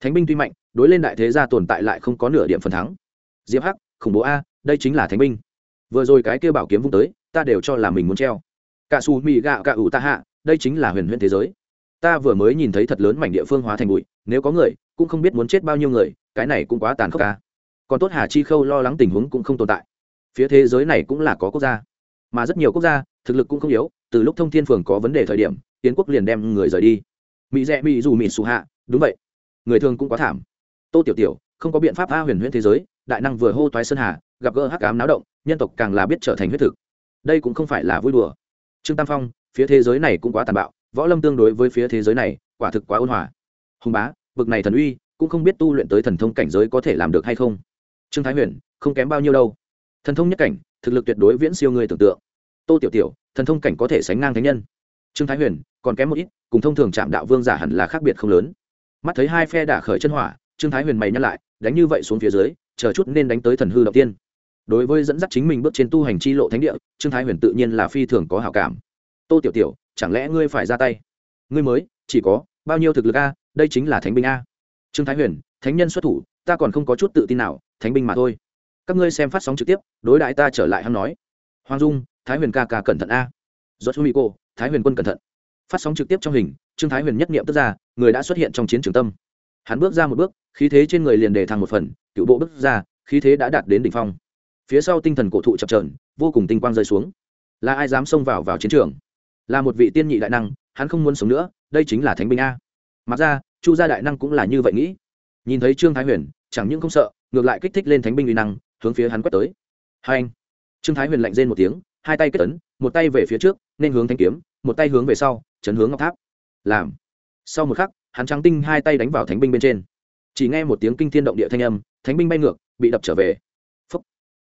Thánh binh tuy mạnh, đối lên đại thế gia tồn tại lại không có nửa điểm phần thắng. Diệp hắc, khủng bố a đây chính là thánh binh. Vừa rồi cái kia bảo kiếm vung tới, ta đều cho là mình muốn treo. Cả xù mì gạo cả ủ ta hạ, đây chính là huyền huyền thế giới. Ta vừa mới nhìn thấy thật lớn mảnh địa phương hóa thành bụi, nếu có người, cũng không biết muốn chết bao nhiêu người, cái này cũng quá tàn khốc ca còn tốt hà chi khâu lo lắng tình huống cũng không tồn tại. Phía thế giới này cũng là có quốc gia, mà rất nhiều quốc gia, thực lực cũng không yếu, từ lúc thông thiên phường có vấn đề thời điểm tiến quốc liền đem người rời đi. Mỹ rẽ mỹ dù mỹ xù hạ, đúng vậy. Người thường cũng quá thảm. Tô tiểu tiểu, không có biện pháp a huyền huyễn thế giới, đại năng vừa hô toái sơn hà gặp gỡ hắc ám náo động, nhân tộc càng là biết trở thành huyết thực. Đây cũng không phải là vui đùa. Trương tam phong, phía thế giới này cũng quá tàn bạo, võ lâm tương đối với phía thế giới này, quả thực quá ôn hòa. Hùng bá, bực này thần uy, cũng không biết tu luyện tới thần thông cảnh giới có thể làm được hay không. Trương thái huyền, không kém bao nhiêu đâu. Thần thông nhất cảnh, thực lực tuyệt đối viễn siêu người tưởng tượng. Tô tiểu tiểu, thần thông cảnh có thể sánh ngang thánh nhân. Trương thái huyền, còn kém một ít, cùng thông thường chạm đạo vương giả hẳn là khác biệt không lớn. Mắt thấy hai phe đả khởi chân hỏa, trương thái huyền mày nhắc lại, đánh như vậy xuống phía dưới, chờ chút nên đánh tới thần hư đầu tiên đối với dẫn dắt chính mình bước trên tu hành chi lộ thánh địa, trương thái huyền tự nhiên là phi thường có hảo cảm. Tô tiểu tiểu, chẳng lẽ ngươi phải ra tay? Ngươi mới, chỉ có, bao nhiêu thực lực a, đây chính là thánh binh a. Trương thái huyền, thánh nhân xuất thủ, ta còn không có chút tự tin nào, thánh binh mà thôi. Các ngươi xem phát sóng trực tiếp, đối đại ta trở lại hắn nói. Hoàng dung, thái huyền ca ca cẩn thận a. Do chú mỹ cô, thái huyền quân cẩn thận. Phát sóng trực tiếp trong hình, trương thái huyền nhất nghiệm tức ra, người đã xuất hiện trong chiến trường tâm. Hắn bước ra một bước, khí thế trên người liền đề thăng một phần, cựu bộ bước ra, khí thế đã đạt đến đỉnh phong phía sau tinh thần cổ thụ chập trờn, vô cùng tinh quang rơi xuống. Là ai dám xông vào vào chiến trường? Là một vị tiên nhị đại năng, hắn không muốn sống nữa, đây chính là thánh binh a. Mặc ra, chu gia đại năng cũng là như vậy nghĩ. Nhìn thấy trương thái huyền, chẳng những không sợ, ngược lại kích thích lên thánh binh uy năng, hướng phía hắn quét tới. Hai anh. Trương thái huyền lạnh rên một tiếng, hai tay kết ấn, một tay về phía trước, nên hướng thanh kiếm, một tay hướng về sau, chấn hướng ngọc tháp. Làm. Sau một khắc, hắn trắng tinh hai tay đánh vào thánh binh bên trên. Chỉ nghe một tiếng kinh thiên động địa thanh âm, thánh binh bay ngược, bị đập trở về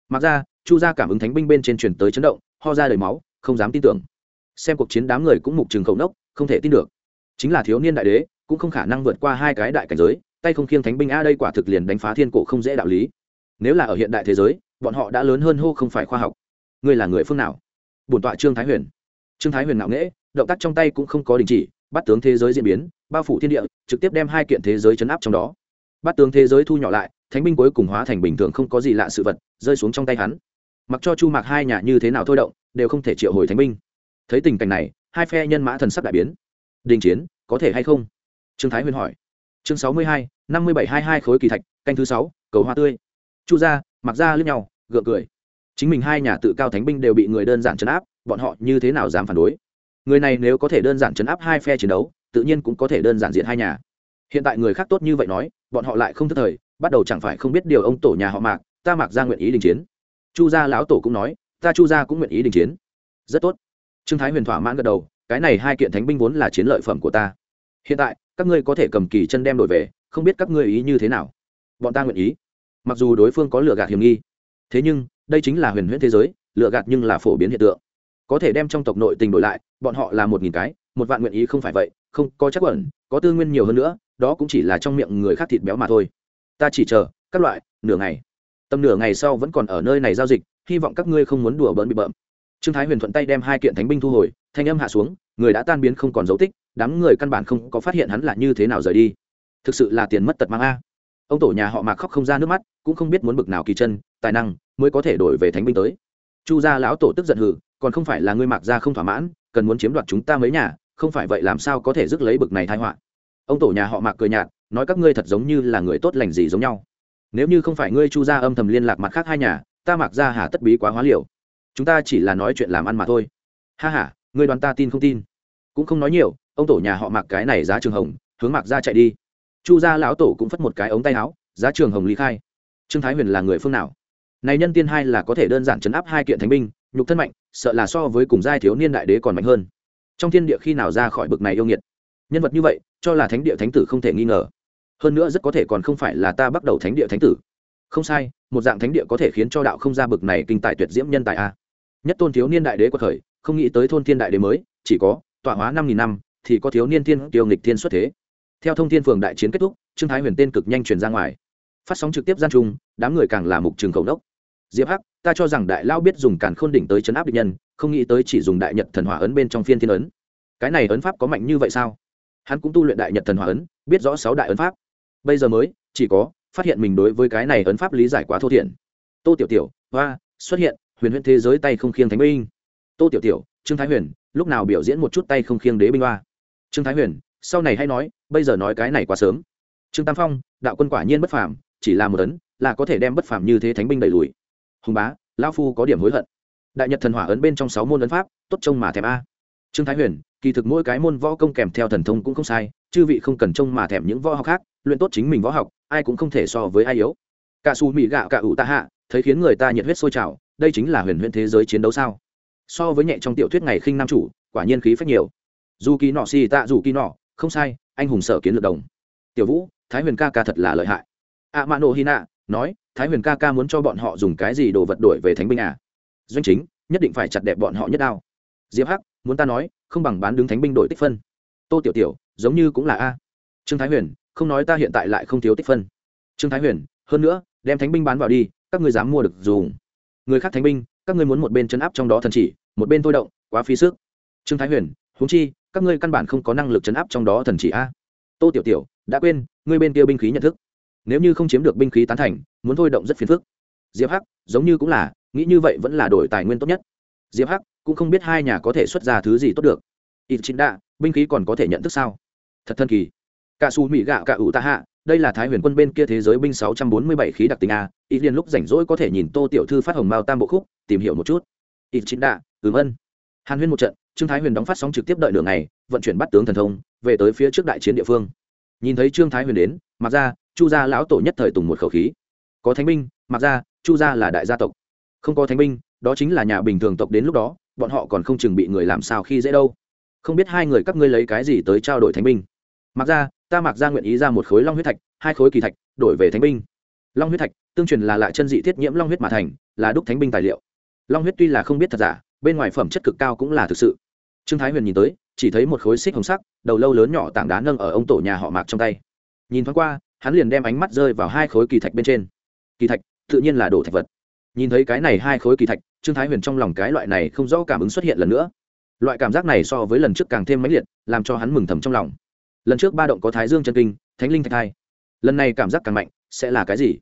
mặc ra, chu gia cảm ứng thánh binh bên trên truyền tới chấn động, ho ra đầy máu, không dám tin tưởng. Xem cuộc chiến đám người cũng mục trường khẩu nốc, không thể tin được. Chính là thiếu niên đại đế, cũng không khả năng vượt qua hai cái đại cảnh giới, tay không khiêng thánh binh, a, đây quả thực liền đánh phá thiên cổ không dễ đạo lý. Nếu là ở hiện đại thế giới, bọn họ đã lớn hơn hô không phải khoa học. Ngươi là người phương nào? Bổn tọa trương thái huyền. Trương thái huyền ngạo nghễ, động tác trong tay cũng không có đình chỉ, bắt tướng thế giới diễn biến, bao phủ thiên địa, trực tiếp đem hai kiện thế giới chấn áp trong đó bắt tướng thế giới thu nhỏ lại, thánh binh cuối cùng hóa thành bình thường không có gì lạ sự vật, rơi xuống trong tay hắn. Mặc cho chu mạc hai nhà như thế nào thôi động, đều không thể triệu hồi thánh binh. Thấy tình cảnh này, hai phe nhân mã thần sắp đại biến. Đình chiến, có thể hay không? Trương thái huyên hỏi. Chương sáu mươi hai, năm mươi bảy hai hai khối kỳ thạch, canh thứ sáu, cầu hoa tươi. Chu gia mặc ra lướt nhau, gượng cười. Chính mình hai nhà tự cao thánh binh đều bị người đơn giản chấn áp, bọn họ như thế nào dám phản đối? Người này nếu có thể đơn giản chấn áp hai phe chiến đấu, tự nhiên cũng có thể đơn giản diện hai nhà hiện tại người khác tốt như vậy nói, bọn họ lại không thức thời, bắt đầu chẳng phải không biết điều ông tổ nhà họ mạc, ta mạc ra nguyện ý đình chiến. Chu gia lão tổ cũng nói, ta chu gia cũng nguyện ý đình chiến. Rất tốt. Trương thái huyền thỏa mãn gật đầu, cái này hai kiện thánh binh vốn là chiến lợi phẩm của ta. Hiện tại, các ngươi có thể cầm kỳ chân đem đổi về, không biết các ngươi ý như thế nào. Bọn ta nguyện ý. Mặc dù đối phương có lựa gạt hiểm nghi, thế nhưng, đây chính là huyền huyễn thế giới lựa gạt nhưng là phổ biến hiện tượng. Có thể đem trong tộc nội tình đổi lại, bọn họ là một nghìn cái, một vạn nguyện ý không phải vậy, không có chắc quẩn có tư nguyên nhiều hơn nữa đó cũng chỉ là trong miệng người khác thịt béo mà thôi. Ta chỉ chờ, các loại, nửa ngày. Tầm nửa ngày sau vẫn còn ở nơi này giao dịch, hy vọng các ngươi không muốn đùa bỡn bị bợm. Trương thái huyền thuận tay đem hai kiện thánh binh thu hồi, thanh âm hạ xuống, người đã tan biến không còn dấu tích, đám người căn bản không có phát hiện hắn là như thế nào rời đi. Thực sự là tiền mất tật mang a. Ông tổ nhà họ mạc khóc không ra nước mắt, cũng không biết muốn bực nào kỳ chân, tài năng mới có thể đổi về thánh binh tới. Chu gia lão tổ tức giận hừ còn không phải là ngươi mạc gia không thỏa mãn, cần muốn chiếm đoạt chúng ta mấy nhà, không phải vậy làm sao có thể rước lấy bực này thai họa ông tổ nhà họ mạc cười nhạt, nói các ngươi thật giống như là người tốt lành gì giống nhau. Nếu như không phải ngươi chu gia âm thầm liên lạc mặt khác hai nhà, ta mạc gia hà tất bí quá hóa liều. Chúng ta chỉ là nói chuyện làm ăn mà thôi. Ha h a ngươi đoán ta tin không tin? Cũng không nói nhiều, ông tổ nhà họ mạc cái này giá trường hồng, hướng mạc ra chạy đi. Chu gia lão tổ cũng phất một cái ống tay áo, giá trường hồng ly khai. Trương thái huyền là người phương nào? Này nhân tiên hai là có thể đơn giản chấn áp hai kiện thánh binh, nhục thân mạnh, sợ là so với cùng giai thiếu niên đại đế còn mạnh hơn. Trong thiên địa khi nào ra khỏi bực này yêu nghiệt? Nhân vật như vậy, cho là thánh địa thánh tử không thể nghi ngờ. Hơn nữa rất có thể còn không phải là ta bắt đầu thánh địa thánh tử. Không sai, một dạng thánh địa có thể khiến cho đạo không ra bực này kinh tài tuyệt diễm nhân tài a. Nhất tôn thiếu niên đại đế của thời, không nghĩ tới thôn thiên đại đế mới, chỉ có, tọa hóa năm nghìn năm, thì có thiếu niên thiên, tiêu nghịch thiên xuất thế. Theo thông thiên phường đại chiến kết thúc, trương thái huyền tên cực nhanh truyền ra ngoài. Phát sóng trực tiếp gian trung đám người càng là mục trường khẩu đốc diệp hắc, ta cho rằng đại lao biết dùng càn khôn đỉnh tới chấn áp địch nhân, không nghĩ tới chỉ dùng đại nhật thần hỏa ấn bên trong phiên thiên ấn. Cái này ấn pháp có mạnh như vậy sao? Hắn cũng tu luyện đại nhật thần hỏa ấn, biết rõ sáu đại ấn pháp. Bây giờ mới, chỉ có phát hiện mình đối với cái này ấn pháp lý giải quá thô thiển. Tô tiểu tiểu, hoa, xuất hiện, huyền huyền thế giới tay không khiêng thánh binh. Tô tiểu tiểu, trương thái huyền, lúc nào biểu diễn một chút tay không khiêng đế binh hoa? Trương thái huyền, sau này hay nói, bây giờ nói cái này quá sớm. Trương tam phong, đạo quân quả nhiên bất phàm, chỉ là một ấn là có thể đem bất phàm như thế thánh binh đẩy lùi. Hùng bá lao phu có điểm hối hận. Đại nhật thần hỏa ấn bên trong sáu môn ấn pháp, tốt trông mà thèm a trương thái huyền, kỳ thực mỗi cái môn võ công kèm theo thần thông cũng không sai, chư vị không cần trông mà thèm những võ học khác, luyện tốt chính mình võ học, ai cũng không thể so với ai yếu. Cả xù mỹ gạo cả ủ ta hạ, thấy khiến người ta nhiệt huyết sôi trào, đây chính là huyền huyền thế giới chiến đấu sao? So với nhẹ trong tiểu thuyết ngày khinh nam chủ, quả nhiên khí phách nhiều. Dù kỳ nọ xì tạ dù kỳ nọ, không sai, anh hùng sở kiến lược đồng. Tiểu vũ, thái huyền ca ca thật là lợi hại. A mã nộ nạ, nói, thái huyền ca ca muốn cho bọn họ dùng cái gì đồ vật đổi về thánh binh à? Doanh chính, nhất định phải chặt đẹp bọn họ nhất đao. Diệp hắc muốn ta nói, không bằng bán đứng thánh binh đội tích phân. Tô tiểu tiểu, giống như cũng là a. Trương thái huyền, không nói ta hiện tại lại không thiếu tích phân. Trương thái huyền, hơn nữa, đem thánh binh bán vào đi, các ngươi dám mua được dùng người khác thánh binh, các ngươi muốn một bên chấn áp trong đó thần chỉ, một bên thôi động, quá phí sức. Trương thái huyền, huống chi, các ngươi căn bản không có năng lực chấn áp trong đó thần chỉ a. Tô tiểu tiểu, đã quên, ngươi bên kia binh khí nhận thức. Nếu như không chiếm được binh khí tán thành, muốn thôi động rất phiền phức. Diệp hắc, giống như cũng là, nghĩ như vậy vẫn là đổi tài nguyên tốt nhất diệp hắc cũng không biết hai nhà có thể xuất ra thứ gì tốt được. Ít chính đạ binh khí còn có thể nhận thức sao? Thật thân kỳ. Cả su mỹ gạo cả ủ ta hạ đây là thái huyền quân bên kia thế giới binh sáu trăm bốn mươi bảy khí đặc tính a, ít liên lúc rảnh rỗi có thể nhìn tô tiểu thư phát hồng mao tam bộ khúc, tìm hiểu một chút. Ít chính đạ ừm ân. Hàn huyên một trận, trương thái huyền đóng phát sóng trực tiếp đợi đường này vận chuyển bắt tướng thần thông, về tới phía trước đại chiến địa phương. Nhìn thấy trương thái huyền đến, mặc ra, chu gia lão tổ nhất thời tùng một khẩu khí. Có thánh binh, mặc ra, chu gia là đại gia tộc. Không có thánh binh đó chính là nhà bình thường tộc đến lúc đó, bọn họ còn không chừng bị người làm sao khi dễ đâu. Không biết hai người các ngươi lấy cái gì tới trao đổi thánh binh. Mặc ra, ta mặc ra nguyện ý ra một khối long huyết thạch, hai khối kỳ thạch, đổi về thánh binh. Long huyết thạch, tương truyền là lại chân dị thiết nhiễm long huyết mà thành, là đúc thánh binh tài liệu. Long huyết tuy là không biết thật giả, bên ngoài phẩm chất cực cao cũng là thực sự. Trương thái huyền nhìn tới, chỉ thấy một khối xích hồng sắc, đầu lâu lớn nhỏ tảng đá nâng ở ông tổ nhà họ mạc trong tay. Nhìn thoáng qua, hắn liền đem ánh mắt rơi vào hai khối kỳ thạch bên trên. Kỳ thạch, tự nhiên là đổ thạch vật nhìn thấy cái này hai khối kỳ thạch, trương thái huyền trong lòng cái loại này không rõ cảm ứng xuất hiện lần nữa. Loại cảm giác này so với lần trước càng thêm mãnh liệt, làm cho hắn mừng thầm trong lòng. Lần trước ba động có thái dương chân kinh, thánh linh thạch hai. Lần này cảm giác càng mạnh, sẽ là cái gì?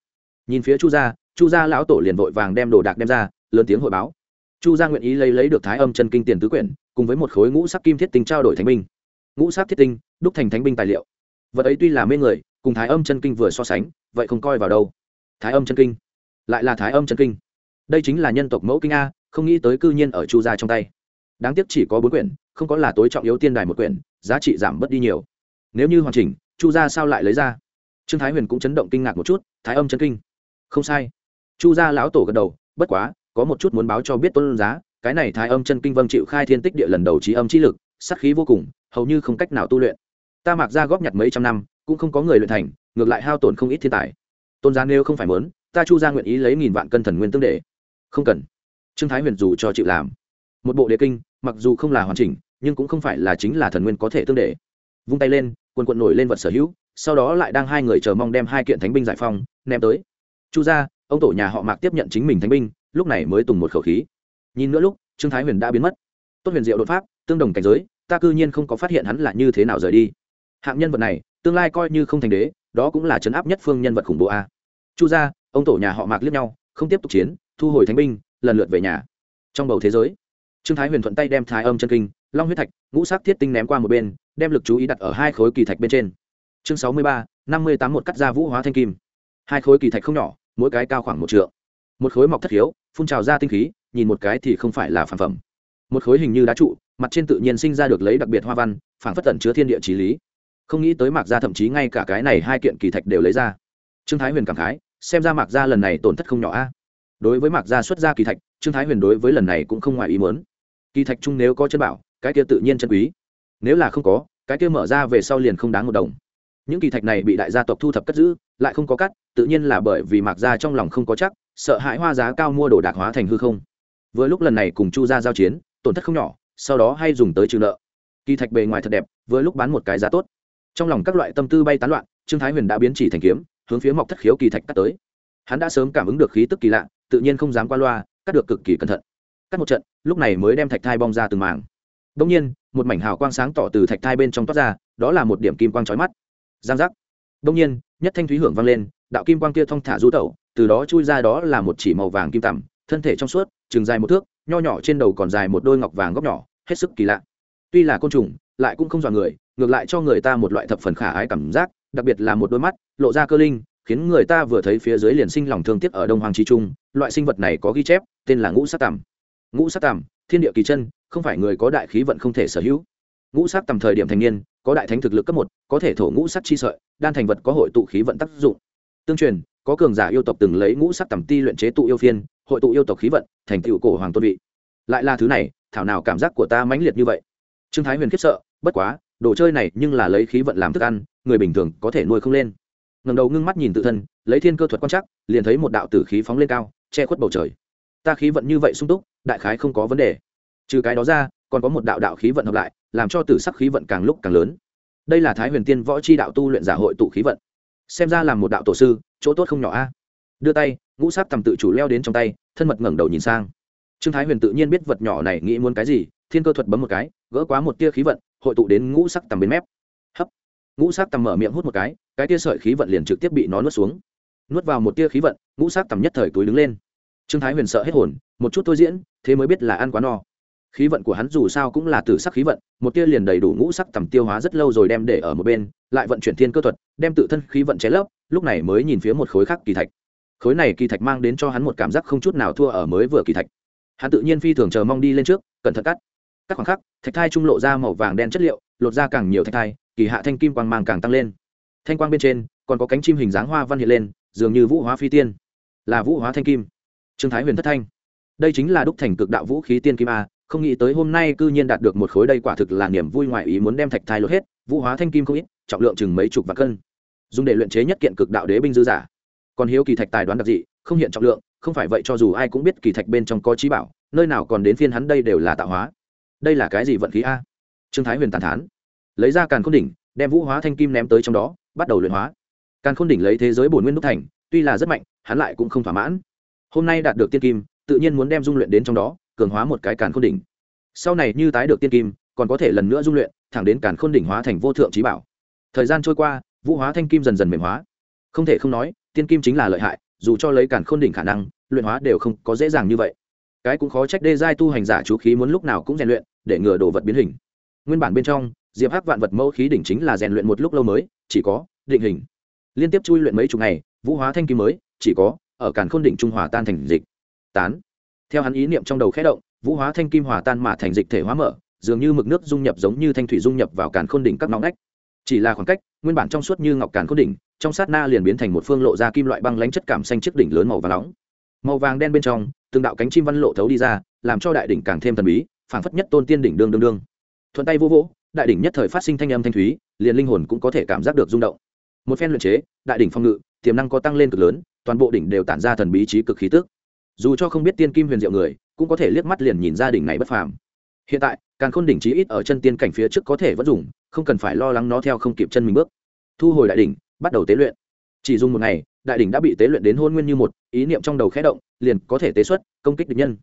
Nhìn phía chu gia chu gia lão tổ liền vội vàng đem đồ đạc đem ra, lớn tiếng hội báo. Chu gia nguyện ý lấy lấy được thái âm chân kinh tiền tứ quyển, cùng với một khối ngũ sắc kim thiết tinh trao đổi thánh binh. Ngũ sắc thiết tinh, đúc thành thánh binh tài liệu. Vật ấy tuy là mê người, cùng thái âm chân kinh vừa so sánh, vậy không coi vào đâu. Thái âm chân kinh. Lại là thái âm chân kinh đây chính là nhân tộc mẫu kinh a, không nghĩ tới cư nhiên ở chu gia trong tay. Đáng tiếc chỉ có bốn quyển, không có là tối trọng yếu tiên đài một quyển, giá trị giảm bớt đi nhiều. Nếu như hoàn chỉnh, chu gia sao lại lấy ra? Trương thái huyền cũng chấn động kinh ngạc một chút, thái âm chân kinh. Không sai. Chu gia lão tổ gật đầu, bất quá, có một chút muốn báo cho biết tôn giá, cái này thái âm chân kinh vâng chịu khai thiên tích địa lần đầu trí âm trí lực sắc khí vô cùng, hầu như không cách nào tu luyện. Ta mặc ra góp nhặt mấy trăm năm, cũng không có người luyện thành, ngược lại hao tổn không ít thiên tài. Tôn giá nếu không phải muốn, ta chu ra nguyện ý lấy nghìn vạn cân thần nguyên tương để không cần. Trương thái huyền dù cho chịu làm một bộ đế kinh, mặc dù không là hoàn chỉnh, nhưng cũng không phải là chính là thần nguyên có thể tương để. Vung tay lên, quần quận nổi lên vật sở hữu, sau đó lại đang hai người chờ mong đem hai kiện thánh binh giải phong ném tới. Chu ra ông tổ nhà họ mạc tiếp nhận chính mình thánh binh, lúc này mới tùng một khẩu khí. Nhìn nữa lúc, trương thái huyền đã biến mất. Tốt huyền diệu đột pháp, tương đồng cảnh giới, ta cư nhiên không có phát hiện hắn là như thế nào rời đi. Hạng nhân vật này, tương lai coi như không thành đế, đó cũng là chấn áp nhất phương nhân vật khủng bố a. Chu gia, ông tổ nhà họ mạc liếc nhau, không tiếp tục chiến thu hồi thánh binh, lần lượt về nhà. Trong bầu thế giới, trương thái huyền thuận tay đem thái âm chân kinh, long huyết thạch, ngũ sắc thiết tinh ném qua một bên, đem lực chú ý đặt ở hai khối kỳ thạch bên trên. Chương sáu mươi ba, năm mươi tám một cắt ra vũ hóa thanh kim. Hai khối kỳ thạch không nhỏ, mỗi cái cao khoảng một trượng. Một khối mọc thất hiếu phun trào ra tinh khí, nhìn một cái thì không phải là phản phẩm. Một khối hình như đá trụ, mặt trên tự nhiên sinh ra được lấy đặc biệt hoa văn phản phất tận chứa thiên địa trí lý. Không nghĩ tới mạc gia thậm chí ngay cả cái này hai kiện kỳ thạch đều lấy ra. Trương thái huyền cảm khái, xem ra mạc gia lần này tổn thất không nhỏ a đối với mạc gia xuất gia kỳ thạch, trương thái huyền đối với lần này cũng không ngoài ý muốn. Kỳ thạch chung nếu có chân bảo, cái kia tự nhiên chân quý. Nếu là không có, cái kia mở ra về sau liền không đáng một đồng. Những kỳ thạch này bị đại gia tộc thu thập cất giữ, lại không có cắt, tự nhiên là bởi vì mạc gia trong lòng không có chắc, sợ hãi hoa giá cao mua đồ đạc hóa thành hư không. Vừa lúc lần này cùng chu gia giao chiến, tổn thất không nhỏ, sau đó hay dùng tới trừ nợ. Kỳ thạch bề ngoài thật đẹp, vừa lúc bán một cái giá tốt. Trong lòng các loại tâm tư bay tán loạn, trương thái huyền đã biến chỉ thành kiếm, hướng phía mọc thất khiếu kỳ thạch cắt tới. Hắn đã sớm cảm ứng được khí tức kỳ lạ tự nhiên không dám qua loa, cắt được cực kỳ cẩn thận. Cắt một trận, lúc này mới đem thạch thai bong ra từng màng đông nhiên, một mảnh hào quang sáng tỏ từ thạch thai bên trong toát ra, đó là một điểm kim quang trói mắt. Giang giác. Đông nhiên, nhất thanh thúy hưởng vang lên, đạo kim quang kia thong thả rú tẩu, từ đó chui ra đó là một chỉ màu vàng kim tằm thân thể trong suốt, chừng dài một thước, nho nhỏ trên đầu còn dài một đôi ngọc vàng góc nhỏ, hết sức kỳ lạ. Tuy là côn trùng, lại cũng không dọa người, ngược lại cho người ta một loại thập phần khả ái cảm giác, đặc biệt là một đôi mắt, lộ ra cơ linh khiến người ta vừa thấy phía dưới liền sinh lòng thương tiếc ở đông hoàng trí trung, loại sinh vật này có ghi chép, tên là ngũ sát tằm. Ngũ sát tằm, thiên địa kỳ chân, không phải người có đại khí vận không thể sở hữu. Ngũ sát tầm thời điểm thành niên, có đại thánh thực lực cấp một, có thể thổ ngũ sát chi sợi, đan thành vật có hội tụ khí vận tác dụng. Tương truyền, có cường giả yêu tộc từng lấy ngũ sát tầm ti luyện chế tụ yêu phiên, hội tụ yêu tộc khí vận, thành tựu cổ hoàng tôn vị. Lại là thứ này, thảo nào cảm giác của ta mãnh liệt như vậy? Trương thái huyền khiếp sợ, bất quá, đồ chơi này nhưng là lấy khí vận làm thức ăn, người bình thường có thể nuôi không lên ngầm đầu ngưng mắt nhìn tự thân, lấy thiên cơ thuật quan chắc liền thấy một đạo tử khí phóng lên cao, che khuất bầu trời. Ta khí vận như vậy sung túc, đại khái không có vấn đề. Trừ cái đó ra, còn có một đạo đạo khí vận hợp lại, làm cho tử sắc khí vận càng lúc càng lớn. Đây là thái huyền tiên võ c h i đạo tu luyện giả hội tụ khí vận. Xem ra là một đạo tổ sư, chỗ tốt không nhỏ a. Đưa tay, ngũ sắc tầm tự chủ leo đến trong tay, thân mật ngẩng đầu nhìn sang. Trương thái huyền tự nhiên biết vật nhỏ này nghĩ muốn cái gì, thiên cơ thuật bấm một cái, gỡ quá một tia khí vận, hội tụ đến ngũ sắc tầm bên mép ngũ sắc tầm mở miệng hút một cái cái tia sợi khí vận liền trực tiếp bị nó nuốt xuống. Nuốt vào một tia khí vận, ngũ sắc tầm nhất thời túi đứng lên. Trương thái huyền sợ hết hồn, một chút thôi diễn, thế mới biết là ăn quá no. Khí vận của hắn dù sao cũng là tử sắc khí vận, một tia liền đầy đủ ngũ sắc tầm tiêu hóa rất lâu rồi đem để ở một bên, lại vận chuyển thiên cơ thuật, đem tự thân khí vận cháy lấp, lúc này mới nhìn phía một khối khác kỳ thạch. Khối này kỳ thạch mang đến cho hắn một cảm giác không chút nào thua ở mới vừa kỳ thạch. Hắn tự nhiên phi thường chờ mong đi lên trước, cẩn thận cắt. Các khoảng khắc, thạch thai trung lộ ra màu vàng đen chất liệu, lột ra càng nhiều thạch thai kỳ hạ thanh kim quang mang càng tăng lên. Thanh quang bên trên, còn có cánh chim hình dáng hoa văn hiện lên, dường như vũ hóa phi tiên. Là vũ hóa thanh kim. Trương thái huyền thất thanh. Đây chính là đúc thành cực đạo vũ khí tiên kim a, không nghĩ tới hôm nay cư nhiên đạt được một khối đây quả thực là niềm vui ngoại ý muốn đem thạch thai lột hết, vũ hóa thanh kim không ít, trọng lượng chừng mấy chục vạn cân. Dùng để luyện chế nhất kiện cực đạo đế binh dư giả. Còn hiếu kỳ thạch tài đoán đặc dị, không hiện trọng lượng, không phải vậy cho dù ai cũng biết kỳ thạch bên trong có trí bảo, nơi nào còn đến phiên hắn đây đều là tạo hóa. Đây là cái gì vận khí a? Trương thái huyền tàn thán lấy ra càn khôn đỉnh, đem vũ hóa thanh kim ném tới trong đó, bắt đầu luyện hóa. Càn khôn đỉnh lấy thế giới bổn nguyên đúc thành, tuy là rất mạnh, hắn lại cũng không thỏa mãn. Hôm nay đạt được tiên kim, tự nhiên muốn đem dung luyện đến trong đó, cường hóa một cái càn khôn đỉnh. Sau này như tái được tiên kim, còn có thể lần nữa dung luyện, thẳng đến càn khôn đỉnh hóa thành vô thượng trí bảo. Thời gian trôi qua, vũ hóa thanh kim dần dần mềm hóa. Không thể không nói, tiên kim chính là lợi hại, dù cho lấy càn khôn đỉnh khả năng, luyện hóa đều không có dễ dàng như vậy. Cái cũng khó trách đê giai tu hành giả chú khí muốn lúc nào cũng rèn luyện, để ngừa đồ vật biến hình. Nguyên bản bên trong diệp hắc vạn vật mẫu khí đỉnh chính là rèn luyện một lúc lâu mới, chỉ có định hình. Liên tiếp chui luyện mấy chục ngày, vũ hóa thanh kim mới, chỉ có ở càn khôn đỉnh trung hòa tan thành dịch. Tán. Theo hắn ý niệm trong đầu khẽ động, vũ hóa thanh kim hòa tan mà thành dịch thể hóa mở, dường như mực nước dung nhập giống như thanh thủy dung nhập vào càn khôn đỉnh các nóng nách chỉ là khoảng cách, nguyên bản trong suốt như ngọc càn khôn đỉnh, trong sát na liền biến thành một phương lộ ra kim loại băng lánh chất cảm xanh chiếc đỉnh lớn màu vàng nóng. Màu vàng đen bên trong, từng đạo cánh chim văn lộ thấu đi ra, làm cho đại đỉnh càng thêm thần bí, phảng phất nhất tôn tiên đỉnh đương đương đương. Thuận tay vô vỗ đại đỉnh nhất thời phát sinh thanh âm thanh thúy, liền linh hồn cũng có thể cảm giác được rung động. Một phen luyện chế, đại đỉnh phong ngự, tiềm năng có tăng lên cực lớn, toàn bộ đỉnh đều tản ra thần bí trí cực khí tức. Dù cho không biết tiên kim huyền diệu người, cũng có thể liếc mắt liền nhìn ra đỉnh này bất phàm. Hiện tại, càng khôn đỉnh chí ít ở chân tiên cảnh phía trước có thể vẫn dùng, không cần phải lo lắng nó theo không kịp chân mình bước. Thu hồi đại đỉnh, bắt đầu tế luyện. Chỉ dùng một ngày, đại đỉnh đã bị tế luyện đến hôn nguyên như một, ý niệm trong đầu khẽ động, liền có thể tế xuất, công kích địch nhân.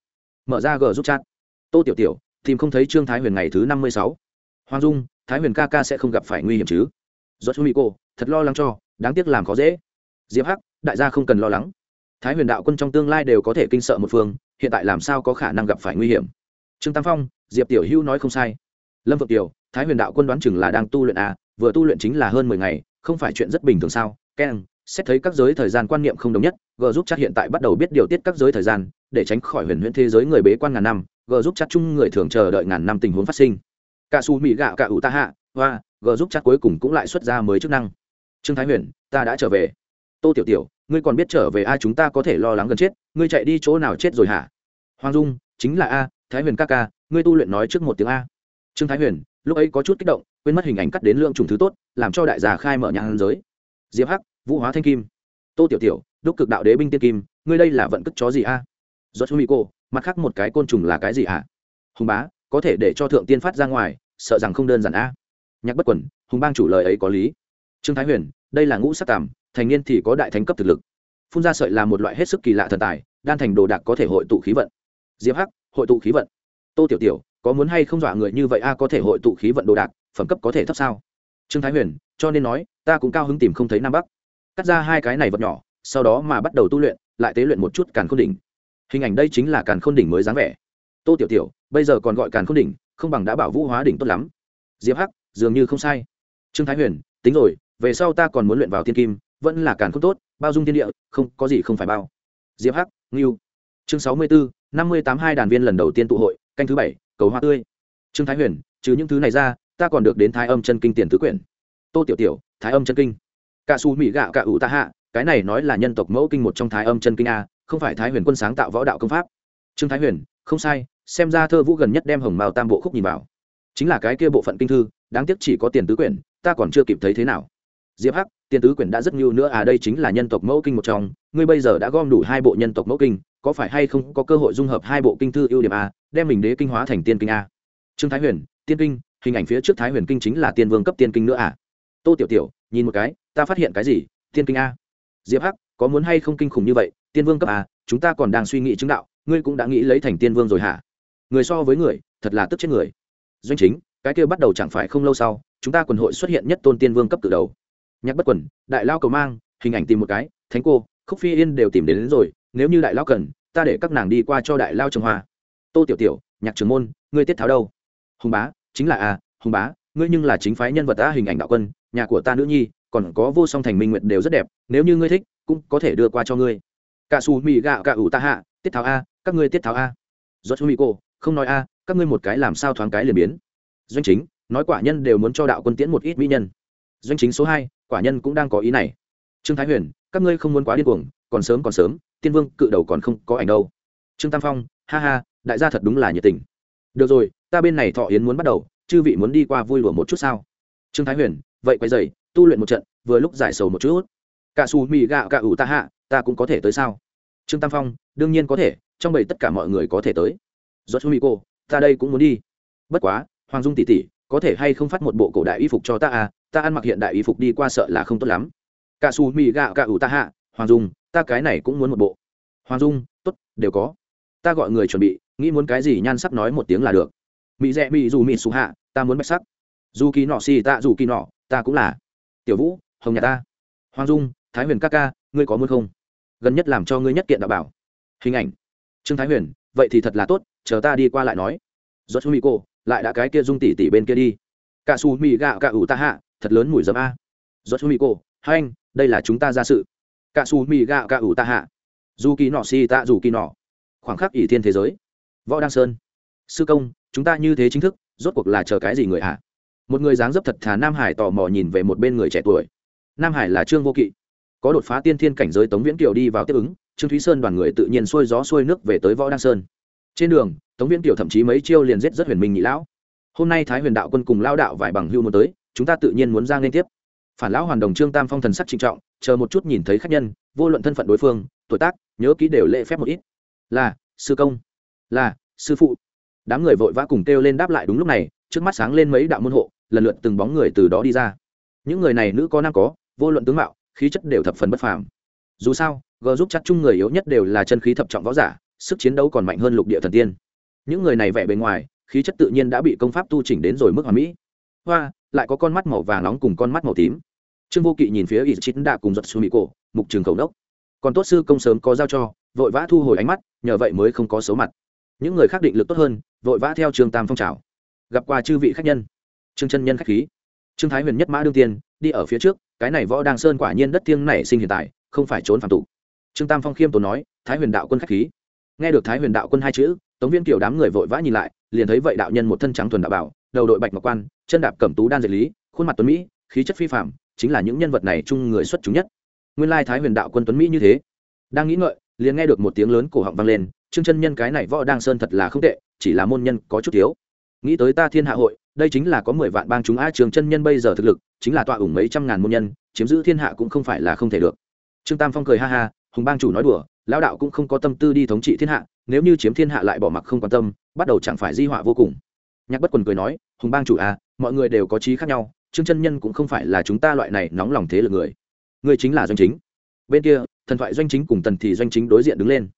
Mở ra g giúp chat. Tô tiểu tiểu, tìm không thấy trương thái huyền ngày thứ năm mươi sáu hoàng dung, thái huyền ca ca sẽ không gặp phải nguy hiểm chứ? Do chú mỹ cô, thật lo lắng cho, đáng tiếc làm khó dễ. Diệp hắc, đại gia không cần lo lắng. Thái huyền đạo quân trong tương lai đều có thể kinh sợ một phương, hiện tại làm sao có khả năng gặp phải nguy hiểm? Trương tam phong, diệp tiểu hữu nói không sai. Lâm phượng tiểu thái huyền đạo quân đoán chừng là đang tu luyện à vừa tu luyện chính là hơn mười ngày, không phải chuyện rất bình thường sao? Keng, xét thấy các giới thời gian quan niệm không đồng nhất, g giúp chắc hiện tại bắt đầu biết điều tiết các giới thời gian, để tránh khỏi huyền huyễn thế giới người bế quan ngàn năm, g giúp chắc chung người thường chờ đợi ngàn năm tình huống phát sinh cả su mỹ gạo cả ủ ta hạ, hoa g giúp chắc cuối cùng cũng lại xuất ra mới chức năng. Trương thái huyền, ta đã trở về. Tô tiểu tiểu, ngươi còn biết trở về ai chúng ta có thể lo lắng gần chết, ngươi chạy đi chỗ nào chết rồi hả? Hoàng dung, chính là a, thái huyền ca ca, ngươi tu luyện nói trước một tiếng a. Trương thái huyền, lúc ấy có chút kích động, quên mất hình ảnh cắt đến lượng trùng thứ tốt, làm cho đại già khai mở nhãn giới. Diệp hắc, vũ hóa thanh kim. Tô tiểu tiểu, đúc cực đạo đế binh tiên kim, ngươi đây là vận cất chó gì a? Do chú mỹ cô mặt khác một cái côn trùng là cái gì hả? hùng bá, có thể để cho thượng tiên phát ra ngoài sợ rằng không đơn giản a. Nhạc bất quẩn hùng bang chủ lời ấy có lý. Trương thái huyền, đây là ngũ sắc tàm, thành niên thì có đại thánh cấp thực lực. Phun ra sợi là một loại hết sức kỳ lạ thần tài, đan thành đồ đạc có thể hội tụ khí vận. Diệp hắc, hội tụ khí vận. Tô tiểu tiểu, có muốn hay không dọa người như vậy a, có thể hội tụ khí vận đồ đạc, phẩm cấp có thể thấp sao? Trương thái huyền, cho nên nói, ta cũng cao hứng tìm không thấy nam bắc. Cắt ra hai cái này vật nhỏ, sau đó mà bắt đầu tu luyện, lại tế luyện một chút càn khôn đỉnh. Hình ảnh đây chính là càn khôn đỉnh mới dáng vẻ. Tô tiểu tiểu, bây giờ còn gọi càn khôn đỉnh không bằng đã bảo vũ hóa đỉnh tốt lắm. Diệp hắc, dường như không sai. Trương thái huyền, tính rồi, về sau ta còn muốn luyện vào thiên kim, vẫn là càn không tốt, bao dung thiên địa, không, có gì không phải bao. Diệp hắc, ngưu. Chương sáu mươi bốn năm mươi tám hai đàn viên lần đầu tiên tụ hội, canh thứ bảy, cầu hoa tươi. Trương thái huyền, trừ những thứ này ra, ta còn được đến thái âm chân kinh tiền tứ quyển. Tô tiểu tiểu, thái âm chân kinh. Cả su mỹ gạo cả ủ ta hạ, cái này nói là nhân tộc mẫu kinh một trong thái âm chân kinh a, không phải thái huyền quân sáng tạo võ đạo công pháp. Trương thái huyền, không sai xem ra thơ vũ gần nhất đem hồng mao tam bộ khúc nhìn vào. Chính là cái kia bộ phận kinh thư, đáng tiếc chỉ có tiền tứ quyển, ta còn chưa kịp thấy thế nào. Diệp hắc, tiền tứ quyển đã rất nhiều nữa à đây chính là nhân tộc mẫu kinh một trong, ngươi bây giờ đã gom đủ hai bộ nhân tộc mẫu kinh, có phải hay không có cơ hội dung hợp hai bộ kinh thư ưu điểm a đem mình đế kinh hóa thành tiên kinh a trương thái huyền, tiên kinh, hình ảnh phía trước thái huyền kinh chính là tiên vương cấp tiên kinh nữa à? Tô tiểu tiểu, nhìn một cái, ta phát hiện cái gì, tiên kinh a diệp hắc, có muốn hay không kinh khủng như vậy, tiên vương cấp a chúng ta còn đang suy nghĩ chứng đạo, ngươi cũng đã nghĩ lấy thành tiên vương rồi hả? Người so với người thật là tức chết người. Doanh chính cái kia bắt đầu chẳng phải không lâu sau chúng ta quần hội xuất hiện nhất tôn tiên vương cấp từ đầu. Nhắc bất quần đại lao cầu mang hình ảnh tìm một cái thánh cô khúc phi yên đều tìm đến, đến rồi nếu như đại lao cần ta để các nàng đi qua cho đại lao trồng hoa. Tô tiểu tiểu nhạc trưởng môn ngươi tiết tháo đâu? Hùng bá chính là à hùng bá ngươi nhưng là chính phái nhân vật ta hình ảnh đạo quân nhà của ta nữ nhi còn có vô song thành minh nguyện đều rất đẹp nếu như ngươi thích cũng có thể đưa qua cho ngươi. Cả xù mì gạo cả ủ ta hạ tiết tháo a các ngươi tiết tháo a. Do chú mỹ cô không nói a, các ngươi một cái làm sao thoáng cái liền biến. Doanh chính, nói quả nhân đều muốn cho đạo quân tiễn một ít mỹ nhân. Doanh chính số hai, quả nhân cũng đang có ý này. Trương thái huyền, các ngươi không muốn quá điên cuồng, còn sớm còn sớm, tiên vương cự đầu còn không có ảnh đâu. Trương tam phong, ha ha, đại gia thật đúng là nhiệt tình. Được rồi, ta bên này thọ yến muốn bắt đầu, chư vị muốn đi qua vui lùa một chút sao? Trương thái huyền, vậy quay dày tu luyện một trận, vừa lúc giải sầu một chút. Cả xù mì gạo cả ủ ta hạ, ta cũng có thể tới sao? Trương tam phong, đương nhiên có thể, trong bầy tất cả mọi người có thể tới do chú mỹ cô ta đây cũng muốn đi. Bất quá, hoàng dung tỷ tỷ, có thể hay không phát một bộ cổ đại y phục cho ta à? Ta ăn mặc hiện đại y phục đi qua sợ là không tốt lắm. Cả xù mì gạo cả ủ ta hạ hoàng dung, ta cái này cũng muốn một bộ. Hoàng dung, tốt, đều có. Ta gọi người chuẩn bị, nghĩ muốn cái gì nhan sắc nói một tiếng là được. Mỹ rẽ mỹ dù mỹ xù hạ, ta muốn bạch sắc. Dù kỳ nọ xì ta dù kỳ nọ, ta cũng là. Tiểu vũ, hồng nhà ta. Hoàng dung, thái huyền ca ca, ngươi có muốn không? Gần nhất làm cho ngươi nhất kiện đạo bảo. Hình ảnh. Trương thái huyền, vậy thì thật là tốt chờ ta đi qua lại nói. Giót chú mỹ cô lại đã cái kia dung tỷ tỷ bên kia đi. Cả xù mỹ gạo cả ủ ta hạ, thật lớn mùi dấm a. Giót chú mỹ cô hai anh, đây là chúng ta ra sự. Cả xù mỹ gạo cả ủ ta hạ. Dù kỳ nọ si tạ dù kỳ nọ. Khoảng khắc ỷ thiên thế giới. Võ đăng sơn. Sư công, chúng ta như thế chính thức, rốt cuộc là chờ cái gì người hạ một người dáng dấp thật thà nam hải tò mò nhìn về một bên người trẻ tuổi. Nam hải là trương vô kỵ. Có đột phá tiên thiên cảnh giới tống viễn kiều đi vào tiếp ứng, trương thúy sơn đoàn người tự nhiên xuôi gió xuôi nước về tới võ đăng sơn trên đường, tống viễn tiểu thậm chí mấy chiêu liền giết rất huyền minh nhị lão. Hôm nay thái huyền đạo quân cùng lao đạo vài bằng hưu muốn tới, chúng ta tự nhiên muốn ra liên tiếp. Phản lão hoàn đồng trương tam phong thần sắc trịnh trọng, chờ một chút nhìn thấy khách nhân, vô luận thân phận đối phương, tuổi tác, nhớ kỹ đều lễ phép một ít. Là, sư công. Là, sư phụ. Đám người vội vã cùng kêu lên đáp lại đúng lúc này, trước mắt sáng lên mấy đạo môn hộ, lần lượt từng bóng người từ đó đi ra. Những người này nữ có nam có, vô luận tướng mạo, khí chất đều thập phần bất phàm. Dù sao, g giúp chắc chung người yếu nhất đều là chân khí thập trọng võ giả sức chiến đấu còn mạnh hơn lục địa thần tiên. Những người này vẻ bề ngoài, khí chất tự nhiên đã bị công pháp tu chỉnh đến rồi mức hoàn mỹ. Hoa, lại có con mắt màu vàng nóng cùng con mắt màu tím. Trương vô kỵ nhìn phía ít chín đạ cùng giật su mỹ cổ mục trường cầu đốc. Còn tốt sư công sớm có giao cho, vội vã thu hồi ánh mắt, nhờ vậy mới không có số mặt. Những người khác định lực tốt hơn, vội vã theo trường tam phong trào. Gặp qua chư vị khách nhân. Trương chân nhân khách khí. Trương thái huyền nhất mã đương tiên, đi ở phía trước, cái này võ Đang sơn quả nhiên đất thiêng nảy sinh hiện tại, không phải trốn phản tụ. trương tam phong khiêm tốn nói, thái huyền đạo quân khách khí nghe được thái huyền đạo quân hai chữ, tống viên kiểu đám người vội vã nhìn lại, liền thấy vậy đạo nhân một thân trắng thuần đạo bảo, đầu đội bạch ngọc quan, chân đạp cẩm tú đan dệt lý, khuôn mặt tuấn mỹ, khí chất phi phạm chính là những nhân vật này chung người xuất chúng nhất. Nguyên lai thái huyền đạo quân tuấn mỹ như thế. Đang nghĩ ngợi, liền nghe được một tiếng lớn cổ họng vang lên, trương chân nhân cái này võ đang sơn thật là không tệ, chỉ là môn nhân có chút thiếu. Nghĩ tới ta thiên hạ hội, đây chính là có mười vạn bang chúng a trường chân nhân bây giờ thực lực, chính là tọa ủng mấy trăm ngàn môn nhân, chiếm giữ thiên hạ cũng không phải là không thể được. Trương tam phong cười ha ha, hùng bang chủ nói đùa lão đạo cũng không có tâm tư đi thống trị thiên hạ, nếu như chiếm thiên hạ lại bỏ mặc không quan tâm, bắt đầu chẳng phải di họa vô cùng. Nhạc bất quần cười nói, hùng bang chủ à mọi người đều có trí khác nhau, trương chân nhân cũng không phải là chúng ta loại này nóng lòng thế lực người. Người chính là doanh chính. Bên kia, thần thoại doanh chính cùng tần thì doanh chính đối diện đứng lên.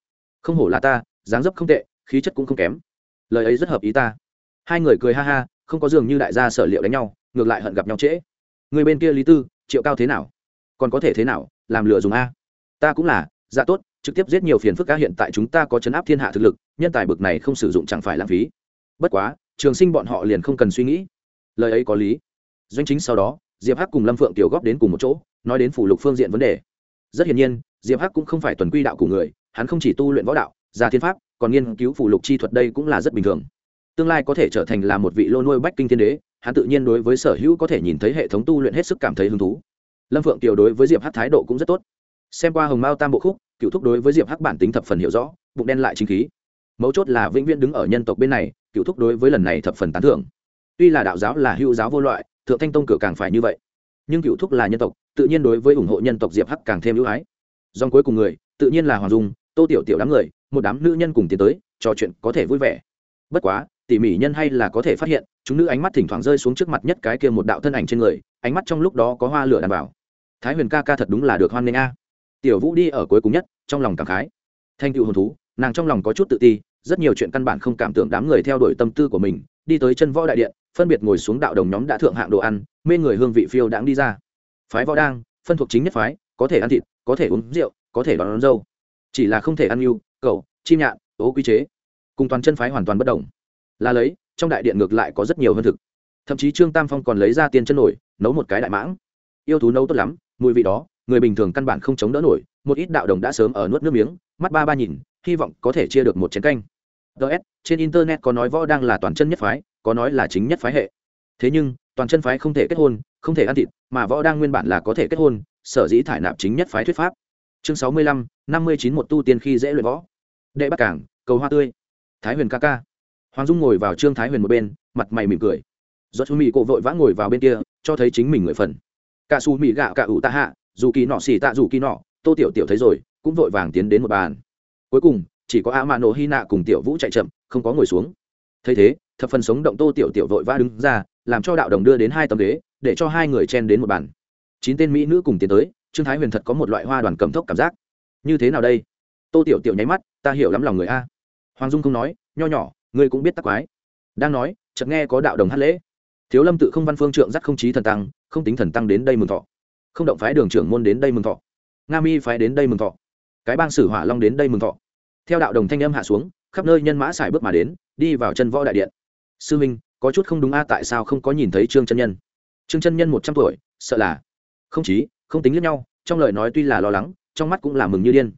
Không hổ là ta, dáng dấp không tệ, khí chất cũng không kém. Lời ấy rất hợp ý ta. Hai người cười ha ha, không có dường như đại gia sở liệu đánh nhau, ngược lại hận gặp nhau trễ. Người bên kia lý tư, triệu cao thế nào? Còn có thể thế nào, làm lựa dùng a? Ta cũng là dạ tốt trực tiếp giết nhiều phiền phức cá hiện tại chúng ta có chấn áp thiên hạ thực lực, nhân tài bực này không sử dụng chẳng phải lãng phí. Bất quá, trường sinh bọn họ liền không cần suy nghĩ. Lời ấy có lý. Doanh chính sau đó, diệp hắc cùng lâm phượng tiểu góp đến cùng một chỗ, nói đến phủ lục phương diện vấn đề. Rất hiển nhiên, diệp hắc cũng không phải tuần quy đạo của người, hắn không chỉ tu luyện võ đạo ra thiên pháp, còn nghiên cứu phủ lục chi thuật đây cũng là rất bình thường. Tương lai có thể trở thành là một vị lô nuôi bách kinh thiên đế, hắn tự nhiên đối với sở hữu có thể nhìn thấy hệ thống tu luyện hết sức cảm thấy hứng thú. Lâm phượng tiểu đối với diệp hắc thái độ cũng rất tốt. Xem qua hồng mao tam bộ khúc cựu thúc đối với diệp hắc bản tính thập phần hiểu rõ bụng đen lại chính khí mấu chốt là vĩnh viễn đứng ở nhân tộc bên này cựu thúc đối với lần này thập phần tán thưởng tuy là đạo giáo là hữu giáo vô loại thượng thanh tông cửa càng phải như vậy nhưng cựu thúc là nhân tộc tự nhiên đối với ủng hộ nhân tộc diệp hắc càng thêm ưu ái dòng cuối cùng người tự nhiên là hoàng dung tô tiểu tiểu đám người một đám nữ nhân cùng tiến tới trò chuyện có thể vui vẻ bất quá tỉ mỉ nhân hay là có thể phát hiện chúng nữ ánh mắt thỉnh thoảng rơi xuống trước mặt nhất cái kia một đạo thân ảnh trên người ánh mắt trong lúc đó có hoa lửa đảm bảo thái huyền ca ca thật đúng là được hoan nghênh a tiểu vũ đi ở cuối cùng nhất trong lòng cảm khái. Thanh cựu hồn thú nàng trong lòng có chút tự ti rất nhiều chuyện căn bản không cảm tưởng đám người theo đuổi tâm tư của mình đi tới chân võ đại điện phân biệt ngồi xuống đạo đồng nhóm đã thượng hạng đồ ăn mê người hương vị phiêu đãng đi ra. Phái võ đang phân thuộc chính nhất phái có thể ăn thịt có thể uống rượu có thể đón, đón dâu. Chỉ là không thể ăn yêu cậu, chim nhạn ố quy chế. Cùng toàn chân phái hoàn toàn bất đồng. Là lấy trong đại điện ngược lại có rất nhiều hơn thực. Thậm chí trương tam phong còn lấy ra tiền chân nổi nấu một cái đại mãng. Yêu thú nấu tốt lắm mùi vị đó người bình thường căn bản không chống đỡ nổi, một ít đạo đồng đã sớm ở nuốt nước miếng, mắt ba ba nhìn, hy vọng có thể chia được một chén canh. Ts trên internet có nói võ đang là toàn chân nhất phái, có nói là chính nhất phái hệ. Thế nhưng, toàn chân phái không thể kết hôn, không thể ăn thịt, mà võ đang nguyên bản là có thể kết hôn, sở dĩ thải nạp chính nhất phái thuyết pháp. Chương sáu mươi lăm, năm mươi chín một tu tiên khi dễ luyện võ. Đệ bắc cảng, cầu hoa tươi. Thái huyền ca ca. Hoàng dung ngồi vào trương thái huyền một bên, mặt mày mỉm cười. Do chú mỹ cộ vội vã ngồi vào bên kia, cho thấy chính mình người phần. Cả su mỹ gạo cả ủ ta hạ dù kỳ nọ xì tạ dù kỳ nọ, tô tiểu tiểu thấy rồi, cũng vội vàng tiến đến một bàn. Cuối cùng, chỉ có a mạ nổ hy nạ cùng tiểu vũ chạy chậm, không có ngồi xuống. Thấy thế, thập phần sống động tô tiểu tiểu vội vã đứng ra, làm cho đạo đồng đưa đến hai tấm ghế, để cho hai người chen đến một bàn. Chín tên mỹ nữ cùng tiến tới, trương thái huyền thật có một loại hoa đoàn cầm thốc cảm giác. Như thế nào đây? Tô tiểu tiểu nháy mắt, ta hiểu lắm lòng người a. Hoàng dung không nói, nho nhỏ, ngươi cũng biết tắc quái. Đang nói, chợt nghe có đạo đồng hát lễ. Thiếu lâm tự không văn phương trượng dắt không chí thần tăng, không tính thần tăng đến đây mừng thọ không động phái đường trưởng môn đến đây mừng thọ. Nga mi phái đến đây mừng thọ. Cái bang sử hỏa long đến đây mừng thọ. Theo đạo đồng thanh âm hạ xuống, khắp nơi nhân mã xài bước mà đến, đi vào chân võ đại điện. Sư minh, có chút không đúng a, tại sao không có nhìn thấy trương chân nhân? Trương chân nhân một trăm tuổi, sợ là không chí, không tính lẫn nhau, trong lời nói tuy là lo lắng, trong mắt cũng là mừng như điên.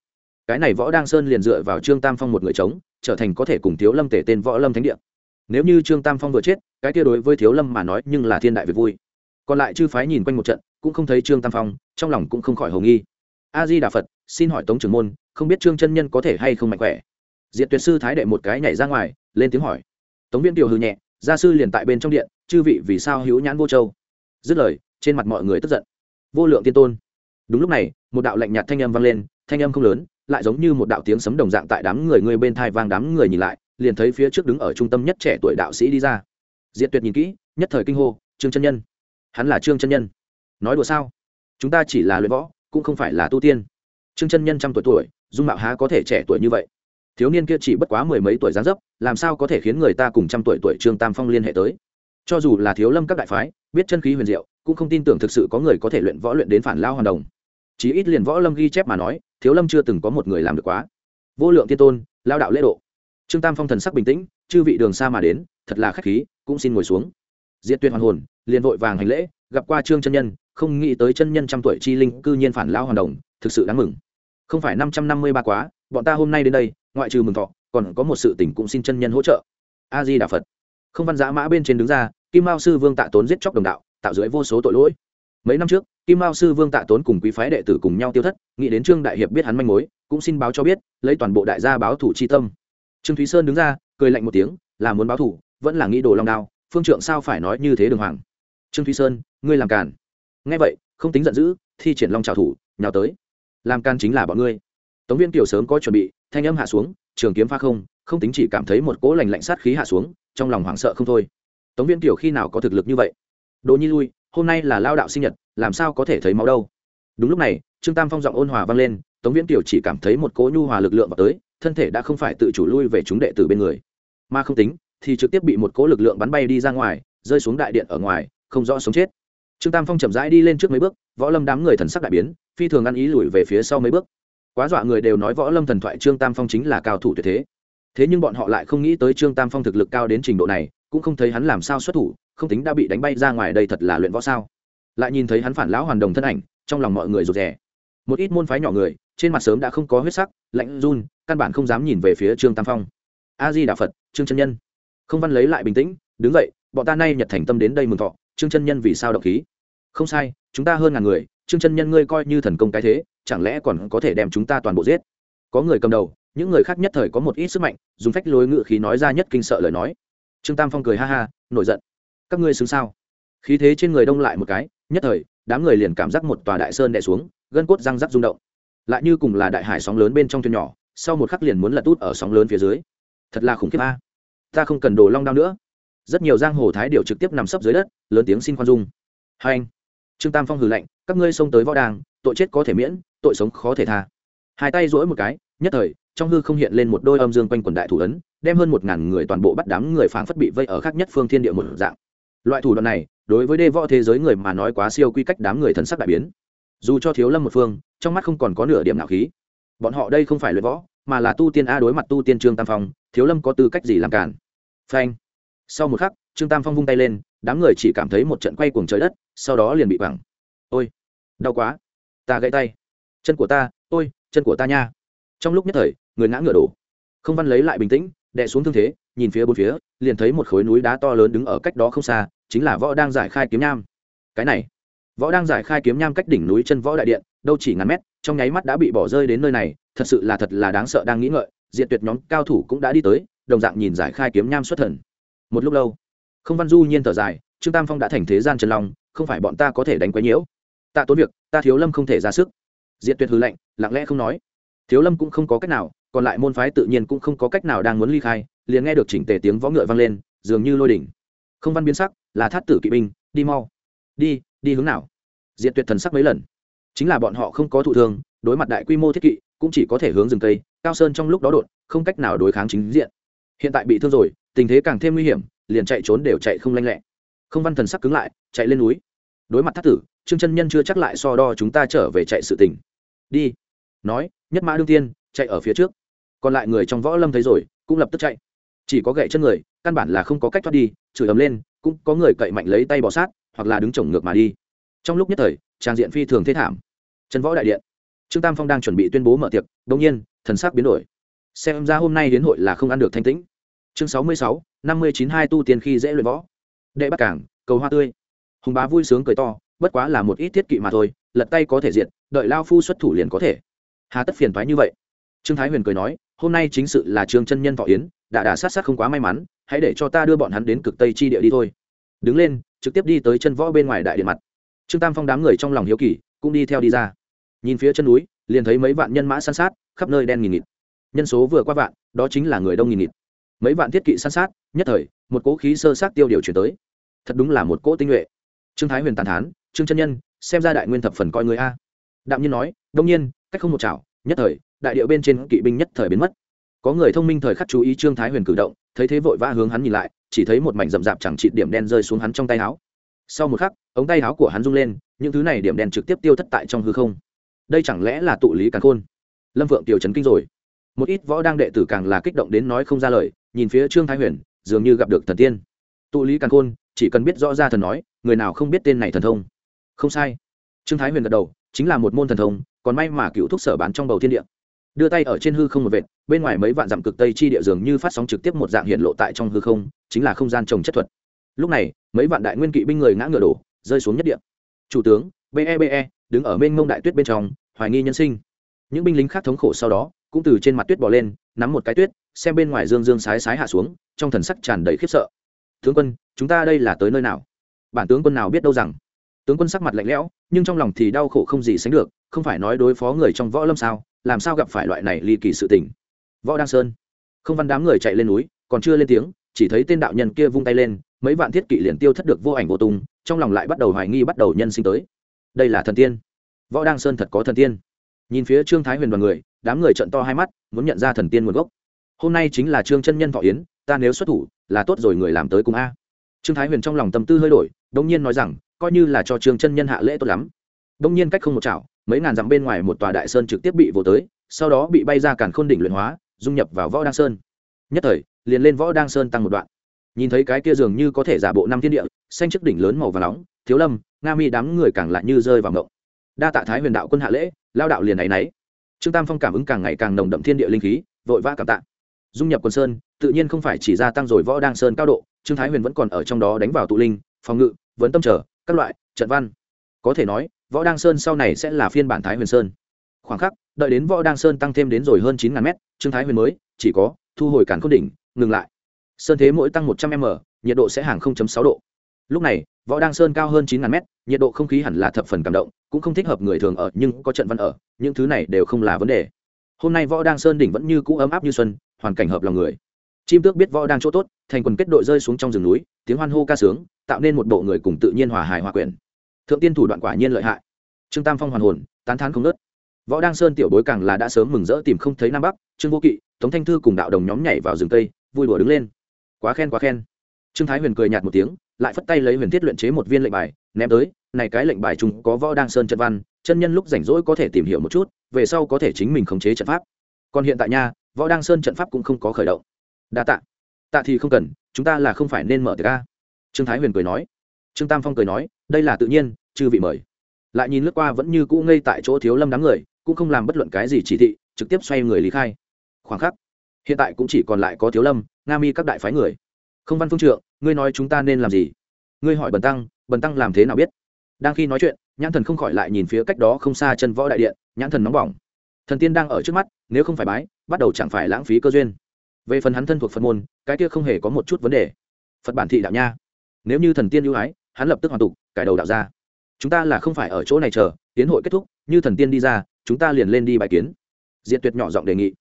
Cái này võ đang sơn liền dựa vào trương tam phong một người chống, trở thành có thể cùng thiếu lâm tể tên võ lâm thánh địa. Nếu như trương tam phong vừa chết, cái kia đối với thiếu lâm mà nói nhưng là thiên đại việc vui. Còn lại chư phái nhìn quanh một trận cũng không thấy trương tam phong, trong lòng cũng không khỏi hầu nghi. A di đà phật xin hỏi tống trưởng môn, không biết trương chân nhân có thể hay không mạnh khỏe? Diệt tuyệt sư thái đệ một cái nhảy ra ngoài, lên tiếng hỏi. Tống viên tiểu hư nhẹ, gia sư liền tại bên trong điện, chư vị vì sao hữu nhãn vô châu? Dứt lời, trên mặt mọi người tức giận. Vô lượng tiên tôn. Đúng lúc này, một đạo lạnh nhạt thanh âm vang lên, thanh âm không lớn, lại giống như một đạo tiếng sấm đồng dạng tại đám người người bên thai vang đám người nhìn lại, liền thấy phía trước đứng ở trung tâm nhất trẻ tuổi đạo sĩ đi ra. Diệt tuyệt nhìn kỹ, nhất thời kinh hô, trương chân nhân. Hắn là trương chân nhân nói đùa sao? Chúng ta chỉ là luyện võ, cũng không phải là tu tiên. Trương chân nhân trăm tuổi tuổi, dung mạo há có thể trẻ tuổi như vậy? Thiếu niên kia chỉ bất quá mười mấy tuổi gián dấp, làm sao có thể khiến người ta cùng trăm tuổi tuổi trương tam phong liên hệ tới? Cho dù là thiếu lâm các đại phái, biết chân khí huyền diệu, cũng không tin tưởng thực sự có người có thể luyện võ luyện đến phản lao hoàn đồng. Chí ít liền võ lâm ghi chép mà nói, thiếu lâm chưa từng có một người làm được quá. Vô lượng tiên tôn, lao đạo lễ độ. Trương tam phong thần sắc bình tĩnh, chư vị đường xa mà đến, thật là khách khí, cũng xin ngồi xuống. Diệt tuyệt hoàn hồn liền vội vàng hành lễ, gặp qua trương chân nhân, không nghĩ tới chân nhân trăm tuổi chi linh cư nhiên phản lao hoàn đồng, thực sự đáng mừng. Không phải năm trăm năm mươi ba quá, bọn ta hôm nay đến đây, ngoại trừ mừng thọ, còn có một sự tình cũng xin chân nhân hỗ trợ. A di đà phật. Không văn giã mã bên trên đứng ra, kim mao sư vương tạ tốn giết chóc đồng đạo, tạo dưới vô số tội lỗi. Mấy năm trước, kim mao sư vương tạ tốn cùng quý phái đệ tử cùng nhau tiêu thất, nghĩ đến trương đại hiệp biết hắn manh mối, cũng xin báo cho biết, lấy toàn bộ đại gia báo thủ chi tâm. Trương thúy sơn đứng ra, cười lạnh một tiếng, là muốn báo thủ, vẫn là nghĩ đồ long đao, phương trượng sao phải nói như thế đường hoàng trương thúy sơn, ngươi làm càn. Nghe vậy, không tính giận dữ, thi triển long trào thủ, nhào tới. Làm can chính là bọn ngươi. Tống viên kiều sớm có chuẩn bị, thanh âm hạ xuống, trường kiếm pha không không tính chỉ cảm thấy một cỗ lành lạnh sát khí hạ xuống, trong lòng hoảng sợ không thôi. Tống viên kiều khi nào có thực lực như vậy? Đỗ nhi lui, hôm nay là lao đạo sinh nhật, làm sao có thể thấy máu đâu? Đúng lúc này, trương tam phong giọng ôn hòa vang lên, tống viễn kiều chỉ cảm thấy một cỗ nhu hòa lực lượng vào tới, thân thể đã không phải tự chủ lui về chúng đệ tử bên người. Mà không tính, thì trực tiếp bị một cỗ lực lượng bắn bay đi ra ngoài, rơi xuống đại điện ở ngoài không rõ sống chết. Trương tam phong chậm rãi đi lên trước mấy bước, võ lâm đám người thần sắc đại biến, phi thường ăn ý lùi về phía sau mấy bước. Quá dọa người đều nói võ lâm thần thoại trương tam phong chính là cao thủ tuyệt thế. Thế nhưng bọn họ lại không nghĩ tới trương tam phong thực lực cao đến trình độ này, cũng không thấy hắn làm sao xuất thủ, không tính đã bị đánh bay ra ngoài đây thật là luyện võ sao. Lại nhìn thấy hắn phản lão hoàn đồng thân ảnh, trong lòng mọi người rụt rè. Một ít môn phái nhỏ người, trên mặt sớm đã không có huyết sắc, lạnh run, căn bản không dám nhìn về phía trương tam phong. A di đà phật, trương chân nhân. Không văn lấy lại bình tĩnh, đứng dậy, bọn ta nay nhật thành tâm đến đây mừng thọ trương chân nhân vì sao động khí? Không sai, chúng ta hơn ngàn người, trương chân nhân ngươi coi như thần công cái thế, chẳng lẽ còn có thể đem chúng ta toàn bộ giết? Có người cầm đầu, những người khác nhất thời có một ít sức mạnh, dùng phách lối ngự khí nói ra nhất kinh sợ lời nói. Trương tam phong cười ha ha, nổi giận. Các ngươi xứng sao? Khí thế trên người đông lại một cái, nhất thời, đám người liền cảm giác một tòa đại sơn đè xuống, gân cốt răng rắc rung động. Lại như cùng là đại hải sóng lớn bên trong thuyền nhỏ, sau một khắc liền muốn lật út ở sóng lớn phía dưới. Thật là khủng khiếp a. Ta không cần đồ long đao nữa rất nhiều giang hồ thái điệu trực tiếp nằm sấp dưới đất, lớn tiếng xin khoan dung. Hai anh, trương tam phong hừ lạnh, các ngươi xông tới võ đàng, tội chết có thể miễn, tội sống khó thể tha. Hai tay rỗi một cái, nhất thời, trong hư không hiện lên một đôi âm dương quanh quần đại thủ ấn, đem hơn một ngàn người toàn bộ bắt đám người phảng phất bị vây ở khác nhất phương thiên địa một dạng. Loại thủ đoạn này, đối với đê võ thế giới người mà nói quá siêu quy cách đám người thần sắc đại biến. Dù cho thiếu lâm một phương, trong mắt không còn có nửa điểm nào khí. Bọn họ đây không phải luyện võ, mà là tu tiên a đối mặt tu tiên trương tam phong, thiếu lâm có tư cách gì làm cản? Phanh sau một khắc, trương tam phong vung tay lên, đám người chỉ cảm thấy một trận quay cuồng trời đất, sau đó liền bị bẳng ôi, đau quá, ta gãy tay. Chân của ta, ôi, chân của ta nha. Trong lúc nhất thời, người ngã ngựa đổ. Không văn lấy lại bình tĩnh, đè xuống thương thế, nhìn phía bốn phía, liền thấy một khối núi đá to lớn đứng ở cách đó không xa, chính là võ đang giải khai kiếm nham. Cái này, võ đang giải khai kiếm nham cách đỉnh núi chân võ đại điện, đâu chỉ ngàn mét, trong nháy mắt đã bị bỏ rơi đến nơi này, thật sự là thật là đáng sợ đang nghĩ ngợi, diện tuyệt nhóm cao thủ cũng đã đi tới, đồng dạng nhìn giải khai kiếm nham xuất thần một lúc lâu, không văn du nhiên thở dài, trương tam phong đã thành thế gian trần long, không phải bọn ta có thể đánh quấy nhiễu. Tạ tốn việc, ta thiếu lâm không thể ra sức. Diện tuyệt hư lệnh lặng lẽ không nói. Thiếu lâm cũng không có cách nào, còn lại môn phái tự nhiên cũng không có cách nào đang muốn ly khai, liền nghe được chỉnh tề tiếng võ ngựa vang lên, dường như lôi đỉnh. Không văn biến sắc, là thát tử kỵ binh, đi mau. Đi đi hướng nào? Diện tuyệt thần sắc mấy lần. Chính là bọn họ không có thụ thương, đối mặt đại quy mô thiết kỵ, cũng chỉ có thể hướng rừng tây. cao sơn trong lúc đó đột, không cách nào đối kháng chính diện. Hiện tại bị thương rồi tình thế càng thêm nguy hiểm, liền chạy trốn đều chạy không lanh lẹ. Không văn thần sắc cứng lại, chạy lên núi. Đối mặt thác tử, trương chân nhân chưa chắc lại so đo chúng ta trở về chạy sự tình. Đi. Nói, nhất mã đương tiên, chạy ở phía trước. Còn lại người trong võ lâm thấy rồi, cũng lập tức chạy. Chỉ có gậy chân người, căn bản là không có cách thoát đi, chửi ấm lên, cũng có người cậy mạnh lấy tay bỏ sát, hoặc là đứng chồng ngược mà đi. Trong lúc nhất thời, trang diện phi thường thế thảm. Trần võ đại điện. Trương tam phong đang chuẩn bị tuyên bố mở tiệc đông nhiên, thần sắc biến đổi. Xem ra hôm nay đến hội là không ăn được thanh tĩnh chương sáu mươi sáu, năm mươi chín hai tu tiên khi dễ luyện võ. Đệ bắt cảng, cầu hoa tươi. Hùng bá vui sướng cười to, bất quá là một ít thiết kỵ mà thôi, lật tay có thể diện đợi lao phu xuất thủ liền có thể. Hà tất phiền thoái như vậy. Trương thái huyền cười nói, hôm nay chính sự là trương chân nhân võ yến, đã đà sát sát không quá may mắn, hãy để cho ta đưa bọn hắn đến cực tây chi địa đi thôi. Đứng lên, trực tiếp đi tới chân võ bên ngoài đại điện mặt. Trương tam phong đám người trong lòng hiếu kỳ, cũng đi theo đi ra. Nhìn phía chân núi, liền thấy mấy vạn nhân mã san sát, khắp nơi đen nghìn nghịt. Nhân số vừa qua vạn, đó chính là người đông nghìn nghịt mấy vạn thiết kỵ san sát, nhất thời, một cỗ khí sơ sát tiêu điều chuyển tới. Thật đúng là một cỗ tinh nhuệ. Trương thái huyền tàn thán, trương chân nhân, xem ra đại nguyên thập phần coi người a. Đạm nhiên nói, đông nhiên, cách không một chảo, nhất thời, đại điệu bên trên kỵ binh nhất thời biến mất. Có người thông minh thời khắc chú ý trương thái huyền cử động, thấy thế vội vã hướng hắn nhìn lại, chỉ thấy một mảnh rậm rạp chẳng trị điểm đen rơi xuống hắn trong tay áo. Sau một khắc, ống tay áo của hắn rung lên, những thứ này điểm đen trực tiếp tiêu thất tại trong hư không. Đây chẳng lẽ là tụ lý càn khôn? Lâm vượng tiểu trấn kinh rồi. Một ít võ đang đệ tử càng là kích động đến nói không ra lời nhìn phía trương thái huyền dường như gặp được thần tiên tụ lý càn khôn chỉ cần biết rõ ra thần nói người nào không biết tên này thần thông không sai trương thái huyền gật đầu chính là một môn thần thông còn may mà cựu thúc sở bán trong bầu thiên địa đưa tay ở trên hư không một vệt bên ngoài mấy vạn dặm cực tây chi địa dường như phát sóng trực tiếp một dạng hiện lộ tại trong hư không chính là không gian trồng chất thuật lúc này mấy vạn đại nguyên kỵ binh người ngã ngựa đổ rơi xuống nhất địa chủ tướng bebe e, đứng ở bên ngông đại tuyết bên trong hoài nghi nhân sinh những binh lính khác thống khổ sau đó cũng từ trên mặt tuyết bỏ lên nắm một cái tuyết, xem bên ngoài dương dương sái sái hạ xuống, trong thần sắc tràn đầy khiếp sợ. Tướng quân, chúng ta đây là tới nơi nào? Bản tướng quân nào biết đâu rằng. Tướng quân sắc mặt lạnh lẽo, nhưng trong lòng thì đau khổ không gì sánh được, không phải nói đối phó người trong võ lâm sao, làm sao gặp phải loại này ly kỳ sự tình. Võ đăng sơn. Không văn đám người chạy lên núi, còn chưa lên tiếng, chỉ thấy tên đạo nhân kia vung tay lên, mấy vạn thiết kỵ liền tiêu thất được vô ảnh vô tung, trong lòng lại bắt đầu hoài nghi bắt đầu nhân sinh tới. Đây là thần tiên. Võ đăng sơn thật có thần tiên. Nhìn phía trương thái huyền đoàn người đám người trận to hai mắt, muốn nhận ra thần tiên nguồn gốc. Hôm nay chính là trương chân nhân thọ yến, ta nếu xuất thủ, là tốt rồi người làm tới cùng a. Trương thái huyền trong lòng tâm tư hơi đổi đông nhiên nói rằng, coi như là cho trương chân nhân hạ lễ tốt lắm. Đông nhiên cách không một chảo, mấy ngàn dặm bên ngoài một tòa đại sơn trực tiếp bị vồ tới, sau đó bị bay ra càn khôn đỉnh luyện hóa, dung nhập vào võ đăng sơn. Nhất thời, liền lên võ đăng sơn tăng một đoạn. Nhìn thấy cái kia dường như có thể giả bộ năm thiên địa, xanh chiếc đỉnh lớn màu và nóng, thiếu lâm, nga mi đám người càng lại như rơi vào ngộng. Đa tạ thái huyền đạo quân hạ lễ, lao đạo liền ấ y trương tam phong cảm ứng càng ngày càng nồng đậm thiên địa linh khí, vội vã cảm tạ. Dung nhập quần sơn, tự nhiên không phải chỉ gia tăng rồi võ Đang sơn cao độ, trương thái huyền vẫn còn ở trong đó đánh vào tụ linh, phòng ngự vấn tâm trở, các loại, trận văn. Có thể nói, võ đăng sơn sau này sẽ là phiên bản thái huyền sơn. Khoảng khắc, đợi đến võ đăng sơn tăng thêm đến rồi hơn chín ngàn mét, trương thái huyền mới, chỉ có, thu hồi cản k đỉnh, ngừng lại. Sơn thế mỗi tăng một trăm m, nhiệt độ sẽ hàng sáu độ. Lúc này, võ đăng sơn cao hơn chín ngàn mét, nhiệt độ không khí hẳn là thập phần cảm động cũng không thích hợp người thường ở, nhưng có trận văn ở, những thứ này đều không là vấn đề. Hôm nay võ đang sơn đỉnh vẫn như cũ ấm áp như xuân, hoàn cảnh hợp lòng người. Chim tước biết võ đang chỗ tốt, thành quần kết đội rơi xuống trong rừng núi, tiếng hoan hô ca sướng, tạo nên một bộ người cùng tự nhiên hòa hài hòa quyển. Thượng tiên thủ đoạn quả nhiên lợi hại. Trương tam phong hoàn hồn, tán thán không nớt võ đang sơn tiểu bối càng là đã sớm mừng rỡ tìm không thấy nam bắc, trương vô kỵ, tống thanh thư cùng đạo đồng nhóm nhảy vào rừng tây vui đùa đứng lên. Quá khen quá khen. Trương thái huyền cười nhạt một tiếng lại phất tay lấy huyền thiết luyện chế một viên lệnh bài, ném tới, này cái lệnh bài chúng có võ đang sơn trận văn, chân nhân lúc rảnh rỗi có thể tìm hiểu một chút, về sau có thể chính mình khống chế trận pháp. Còn hiện tại nha, võ đang sơn trận pháp cũng không có khởi động. Đa tạ. Tạ thì không cần, chúng ta là không phải nên mở ra. ca trương thái huyền cười nói. Trương tam phong cười nói, đây là tự nhiên, chư vị mời. Lại nhìn lướt qua vẫn như cũ ngây tại chỗ thiếu lâm đám người, cũng không làm bất luận cái gì chỉ thị, trực tiếp xoay người lý khai. Khoảng khắc, hiện tại cũng chỉ còn lại có thiếu lâm, nga mi các đại phái người. Không văn phương trượng ngươi nói chúng ta nên làm gì? Ngươi hỏi bần tăng bần tăng làm thế nào biết? Đang khi nói chuyện, nhãn thần không khỏi lại nhìn phía cách đó không xa chân võ đại điện, nhãn thần nóng bỏng. Thần tiên đang ở trước mắt, nếu không phải bái, bắt đầu chẳng phải lãng phí cơ duyên. Về phần hắn thân thuộc phật môn, cái kia không hề có một chút vấn đề. Phật bản thị đạo nha. Nếu như thần tiên ưu ái, hắn lập tức hoàn tục, cải đầu đạo ra. Chúng ta là không phải ở chỗ này chờ, tiến hội kết thúc, như thần tiên đi ra, chúng ta liền lên đi bài kiến. Diện tuyệt nhỏ giọng đề nghị.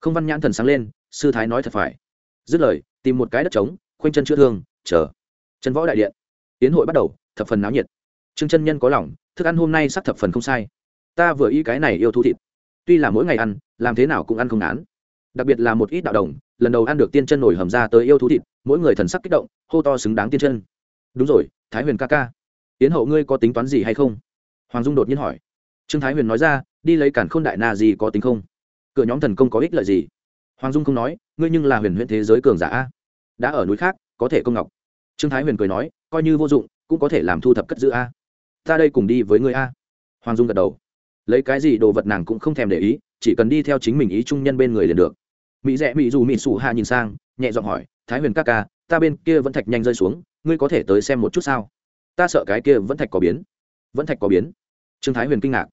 Không văn nhãn thần sáng lên, sư thái nói thật phải. Dứt lời, tìm một cái đất trống khoanh chân chữa thương, chờ. Chân võ đại điện. Tiến hội bắt đầu, thập phần náo nhiệt. Trương chân nhân có lòng, thức ăn hôm nay sắc thập phần không sai. Ta vừa ý cái này yêu thu thịt. Tuy là mỗi ngày ăn, làm thế nào cũng ăn không án đặc biệt là một ít đạo đồng, lần đầu ăn được tiên chân nổi hầm ra tới yêu thú thịt, mỗi người thần sắc kích động, hô to xứng đáng tiên chân. Đúng rồi, thái huyền ca ca. Tiến hậu ngươi có tính toán gì hay không? Hoàng dung đột nhiên hỏi. Trương thái huyền nói ra, đi lấy cản khôn đại na gì có tính không? Cửa nhóm thần công có ích lợi gì? Hoàng dung không nói, ngươi nhưng là huyền huyện thế giới cường giả a đã ở núi khác, có thể công ngọc. Trương thái huyền cười nói, coi như vô dụng, cũng có thể làm thu thập cất giữ a. Ta đây cùng đi với ngươi a. Hoàng dung gật đầu. Lấy cái gì đồ vật nàng cũng không thèm để ý, chỉ cần đi theo chính mình ý trung nhân bên người liền được. Mỹ rẽ mỹ dù mỹ sụ hạ nhìn sang, nhẹ giọng hỏi, thái huyền các ca, ta bên kia vẫn thạch nhanh rơi xuống, ngươi có thể tới xem một chút sao? Ta sợ cái kia vẫn thạch có biến. Vẫn thạch có biến? Trương thái huyền kinh ngạc.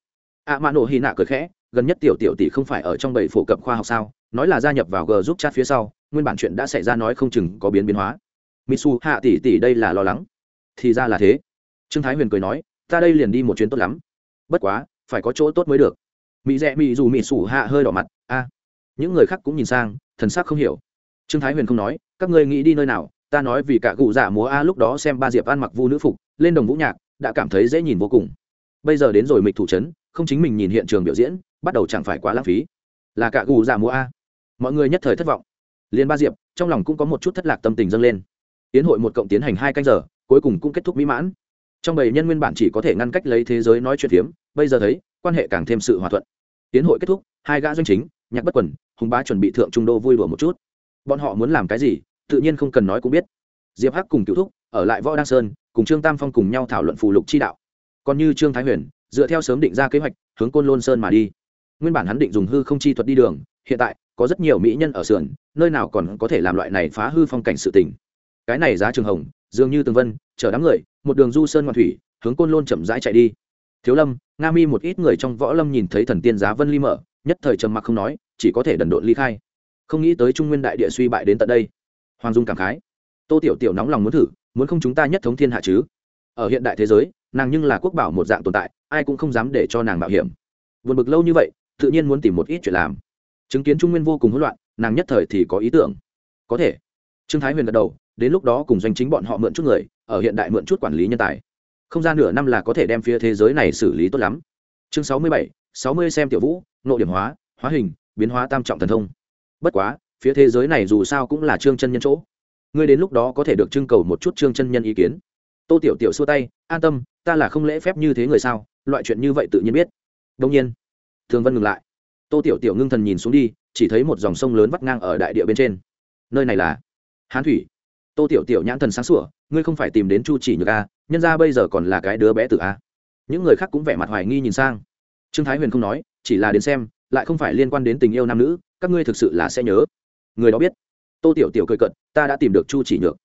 Ạ mạ nổ hy nạ cười khẽ gần nhất tiểu tiểu tỷ không phải ở trong bảy phổ cập khoa học sao? Nói là gia nhập vào g giúp chat phía sau, nguyên bản chuyện đã xảy ra nói không chừng có biến biến hóa. Mitsu hạ tỷ tỷ đây là lo lắng. Thì ra là thế. Trương thái huyền cười nói, ta đây liền đi một chuyến tốt lắm. Bất quá, phải có chỗ tốt mới được. Mỹ rẽ mỹ dù mỹ sủ hạ hơi đỏ mặt, a. Những người khác cũng nhìn sang, thần sắc không hiểu. Trương thái huyền không nói, các ngươi nghĩ đi nơi nào? Ta nói vì cả cụ giả múa a lúc đó xem ba diệp ăn mặc vu nữ phục, lên đồng vũ nhạc, đã cảm thấy dễ nhìn vô cùng bây giờ đến rồi mịch thủ trấn không chính mình nhìn hiện trường biểu diễn, bắt đầu chẳng phải quá lãng phí. Là cả gù dạ giả múa a. Mọi người nhất thời thất vọng. Liên ba diệp, trong lòng cũng có một chút thất lạc tâm tình dâng lên. Tiến hội một cộng tiến hành hai canh giờ, cuối cùng cũng kết thúc mỹ mãn. Trong bầy nhân nguyên bản chỉ có thể ngăn cách lấy thế giới nói chuyện phiếm, bây giờ thấy, quan hệ càng thêm sự hòa thuận. Tiến hội kết thúc, hai gã doanh chính, nhạc bất quần, hùng bá chuẩn bị thượng trung đô vui đùa một chút. Bọn họ muốn làm cái gì, tự nhiên không cần nói cũng biết. Diệp hắc cùng cựu thúc, ở lại võ đăng sơn, cùng trương tam phong cùng nhau thảo luận phù lục chi đạo còn như trương thái huyền, dựa theo sớm định ra kế hoạch, hướng côn lôn sơn mà đi. Nguyên bản hắn định dùng hư không chi thuật đi đường, hiện tại, có rất nhiều mỹ nhân ở sườn, nơi nào còn có thể làm loại này phá hư phong cảnh sự tình. Cái này giá trường hồng, dường như tường vân, chở đám người, một đường du sơn ngoan thủy, hướng côn lôn chậm rãi chạy đi. Thiếu lâm, nga mi một ít người trong võ lâm nhìn thấy thần tiên giá vân ly mở, nhất thời trầm mặc không nói, chỉ có thể đần độn ly khai. Không nghĩ tới trung nguyên đại địa suy bại đến tận đây. Hoàng dung cảm khái. Tô tiểu tiểu nóng lòng muốn thử, muốn không chúng ta nhất thống thiên hạ chứ? Ở hiện đại thế giới nàng nhưng là quốc bảo một dạng tồn tại, ai cũng không dám để cho nàng mạo hiểm. Vượt bực lâu như vậy, tự nhiên muốn tìm một ít chuyện làm. Chứng kiến trung nguyên vô cùng hỗn loạn, nàng nhất thời thì có ý tưởng. Có thể. Trương thái huyền gật đầu, đến lúc đó cùng doanh chính bọn họ mượn chút người, ở hiện đại mượn chút quản lý nhân tài. Không gian nửa năm là có thể đem phía thế giới này xử lý tốt lắm. Chương sáu mươi bảy, sáu mươi xem tiểu vũ nội điểm hóa hóa hình, biến hóa tam trọng thần thông. Bất quá, phía thế giới này dù sao cũng là trương chân nhân chỗ. Ngươi đến lúc đó có thể được trưng cầu một chút trương chân nhân ý kiến tô tiểu tiểu xua tay, an tâm, ta là không lễ phép như thế người sao? Loại chuyện như vậy tự nhiên biết. Đông nhiên, thường vân ngừng lại. Tô tiểu tiểu ngưng thần nhìn xuống đi, chỉ thấy một dòng sông lớn vắt ngang ở đại địa bên trên. Nơi này là hán thủy. Tô tiểu tiểu nhãn thần sáng sủa, ngươi không phải tìm đến chu chỉ nhược a nhân ra bây giờ còn là cái đứa bé tử a những người khác cũng vẻ mặt hoài nghi nhìn sang. Trương thái huyền không nói, chỉ là đến xem, lại không phải liên quan đến tình yêu nam nữ, các ngươi thực sự là sẽ nhớ. Người đó biết. Tô tiểu tiểu cười cận ta đã tìm được chu chỉ nhược.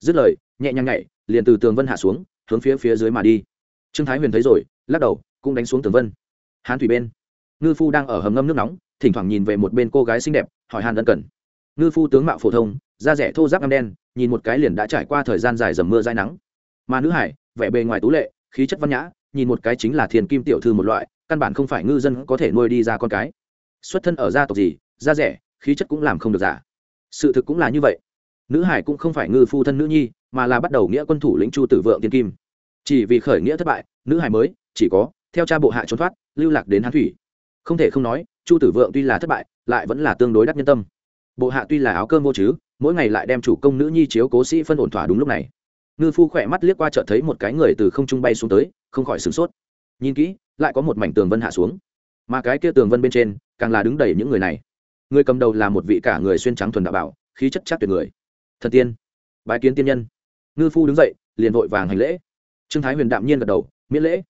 Dứt lời, nhẹ nhàng nhảy liền từ tường vân hạ xuống, hướng phía phía dưới mà đi. Trương thái huyền thấy rồi, lắc đầu, cũng đánh xuống tường vân. Hán thủy bên, ngư phu đang ở hầm ngâm nước nóng, thỉnh thoảng nhìn về một bên cô gái xinh đẹp, hỏi hàn ân cần. Ngư phu tướng mạo phổ thông, da rẻ thô giáp ngâm đen, nhìn một cái liền đã trải qua thời gian dài dầm mưa dai nắng. Mà nữ hải, vẻ bề ngoài tú lệ, khí chất văn nhã, nhìn một cái chính là thiền kim tiểu thư một loại, căn bản không phải ngư dân có thể nuôi đi ra con cái. Xuất thân ở gia tộc gì, da rẻ, khí chất cũng làm không được giả. Sự thực cũng là như vậy nữ hải cũng không phải ngư phu thân nữ nhi, mà là bắt đầu nghĩa quân thủ lĩnh chu tử vượng tiên kim. Chỉ vì khởi nghĩa thất bại, nữ hải mới, chỉ có, theo cha bộ hạ trốn thoát, lưu lạc đến hán thủy. Không thể không nói, chu tử vượng tuy là thất bại, lại vẫn là tương đối đắc nhân tâm. Bộ hạ tuy là áo cơm vô chứ mỗi ngày lại đem chủ công nữ nhi chiếu cố sĩ phân ổn thỏa đúng lúc này. Ngư phu khỏe mắt liếc qua chợt thấy một cái người từ không trung bay xuống tới, không khỏi sửng sốt. Nhìn kỹ, lại có một mảnh tường vân hạ xuống. Mà cái kia tường vân bên trên, càng là đứng đầy những người này. Người cầm đầu là một vị cả người xuyên trắng thuần đạo bảo, khí chất chắc tuyệt người thần tiên. Bái kiến tiên nhân. Ngư phu đứng dậy, liền vội vàng hành lễ. Trương thái huyền đạm nhiên gật đầu, miễn lễ.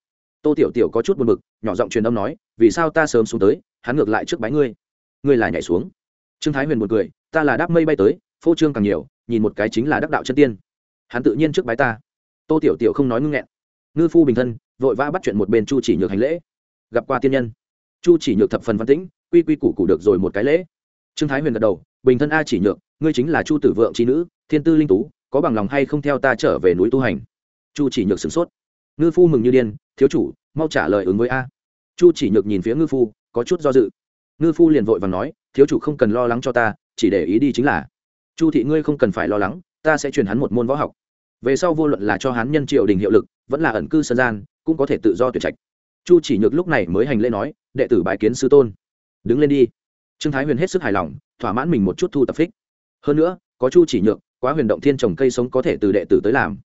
Tô tiểu tiểu có chút buồn bực, nhỏ giọng truyền âm nói, vì sao ta sớm xuống tới, hắn ngược lại trước bái ngươi? Ngươi là nhảy xuống. Trương thái huyền buồn cười, ta là đáp mây bay tới, phô trương càng nhiều, nhìn một cái chính là đắc đạo chân tiên. Hắn tự nhiên trước bái ta. Tô tiểu tiểu không nói ngưng nghẹn. Ngư phu bình thân, vội vã bắt chuyện một bên chu chỉ nhược hành lễ. Gặp qua tiên nhân. Chu chỉ nhược thập phần văn tĩnh, quy quy củ củ được rồi một cái lễ. Trương thái huyền gật đầu, bình thân a chỉ nhược ngươi chính là chu tử vượng trí nữ, thiên tư linh tú, có bằng lòng hay không theo ta trở về núi tu hành? Chu chỉ nhược sửng sốt. Ngư phu mừng như điên, thiếu chủ, mau trả lời ứng với a. Chu chỉ nhược nhìn phía ngư phu, có chút do dự. Ngư phu liền vội và nói, thiếu chủ không cần lo lắng cho ta, chỉ để ý đi chính là, chu thị ngươi không cần phải lo lắng, ta sẽ truyền hắn một môn võ học. Về sau vô luận là cho hắn nhân triều đình hiệu lực, vẫn là ẩn cư sân gian, cũng có thể tự do tuyển trạch. Chu chỉ nhược lúc này mới hành lễ nói, đệ tử bái kiến sư tôn. Đứng lên đi. Trương thái huyền hết sức hài lòng, thỏa mãn mình một chút thu tập phích hơn nữa, có chu chỉ nhượng quá huyền động thiên trồng cây sống có thể từ đệ tử tới làm.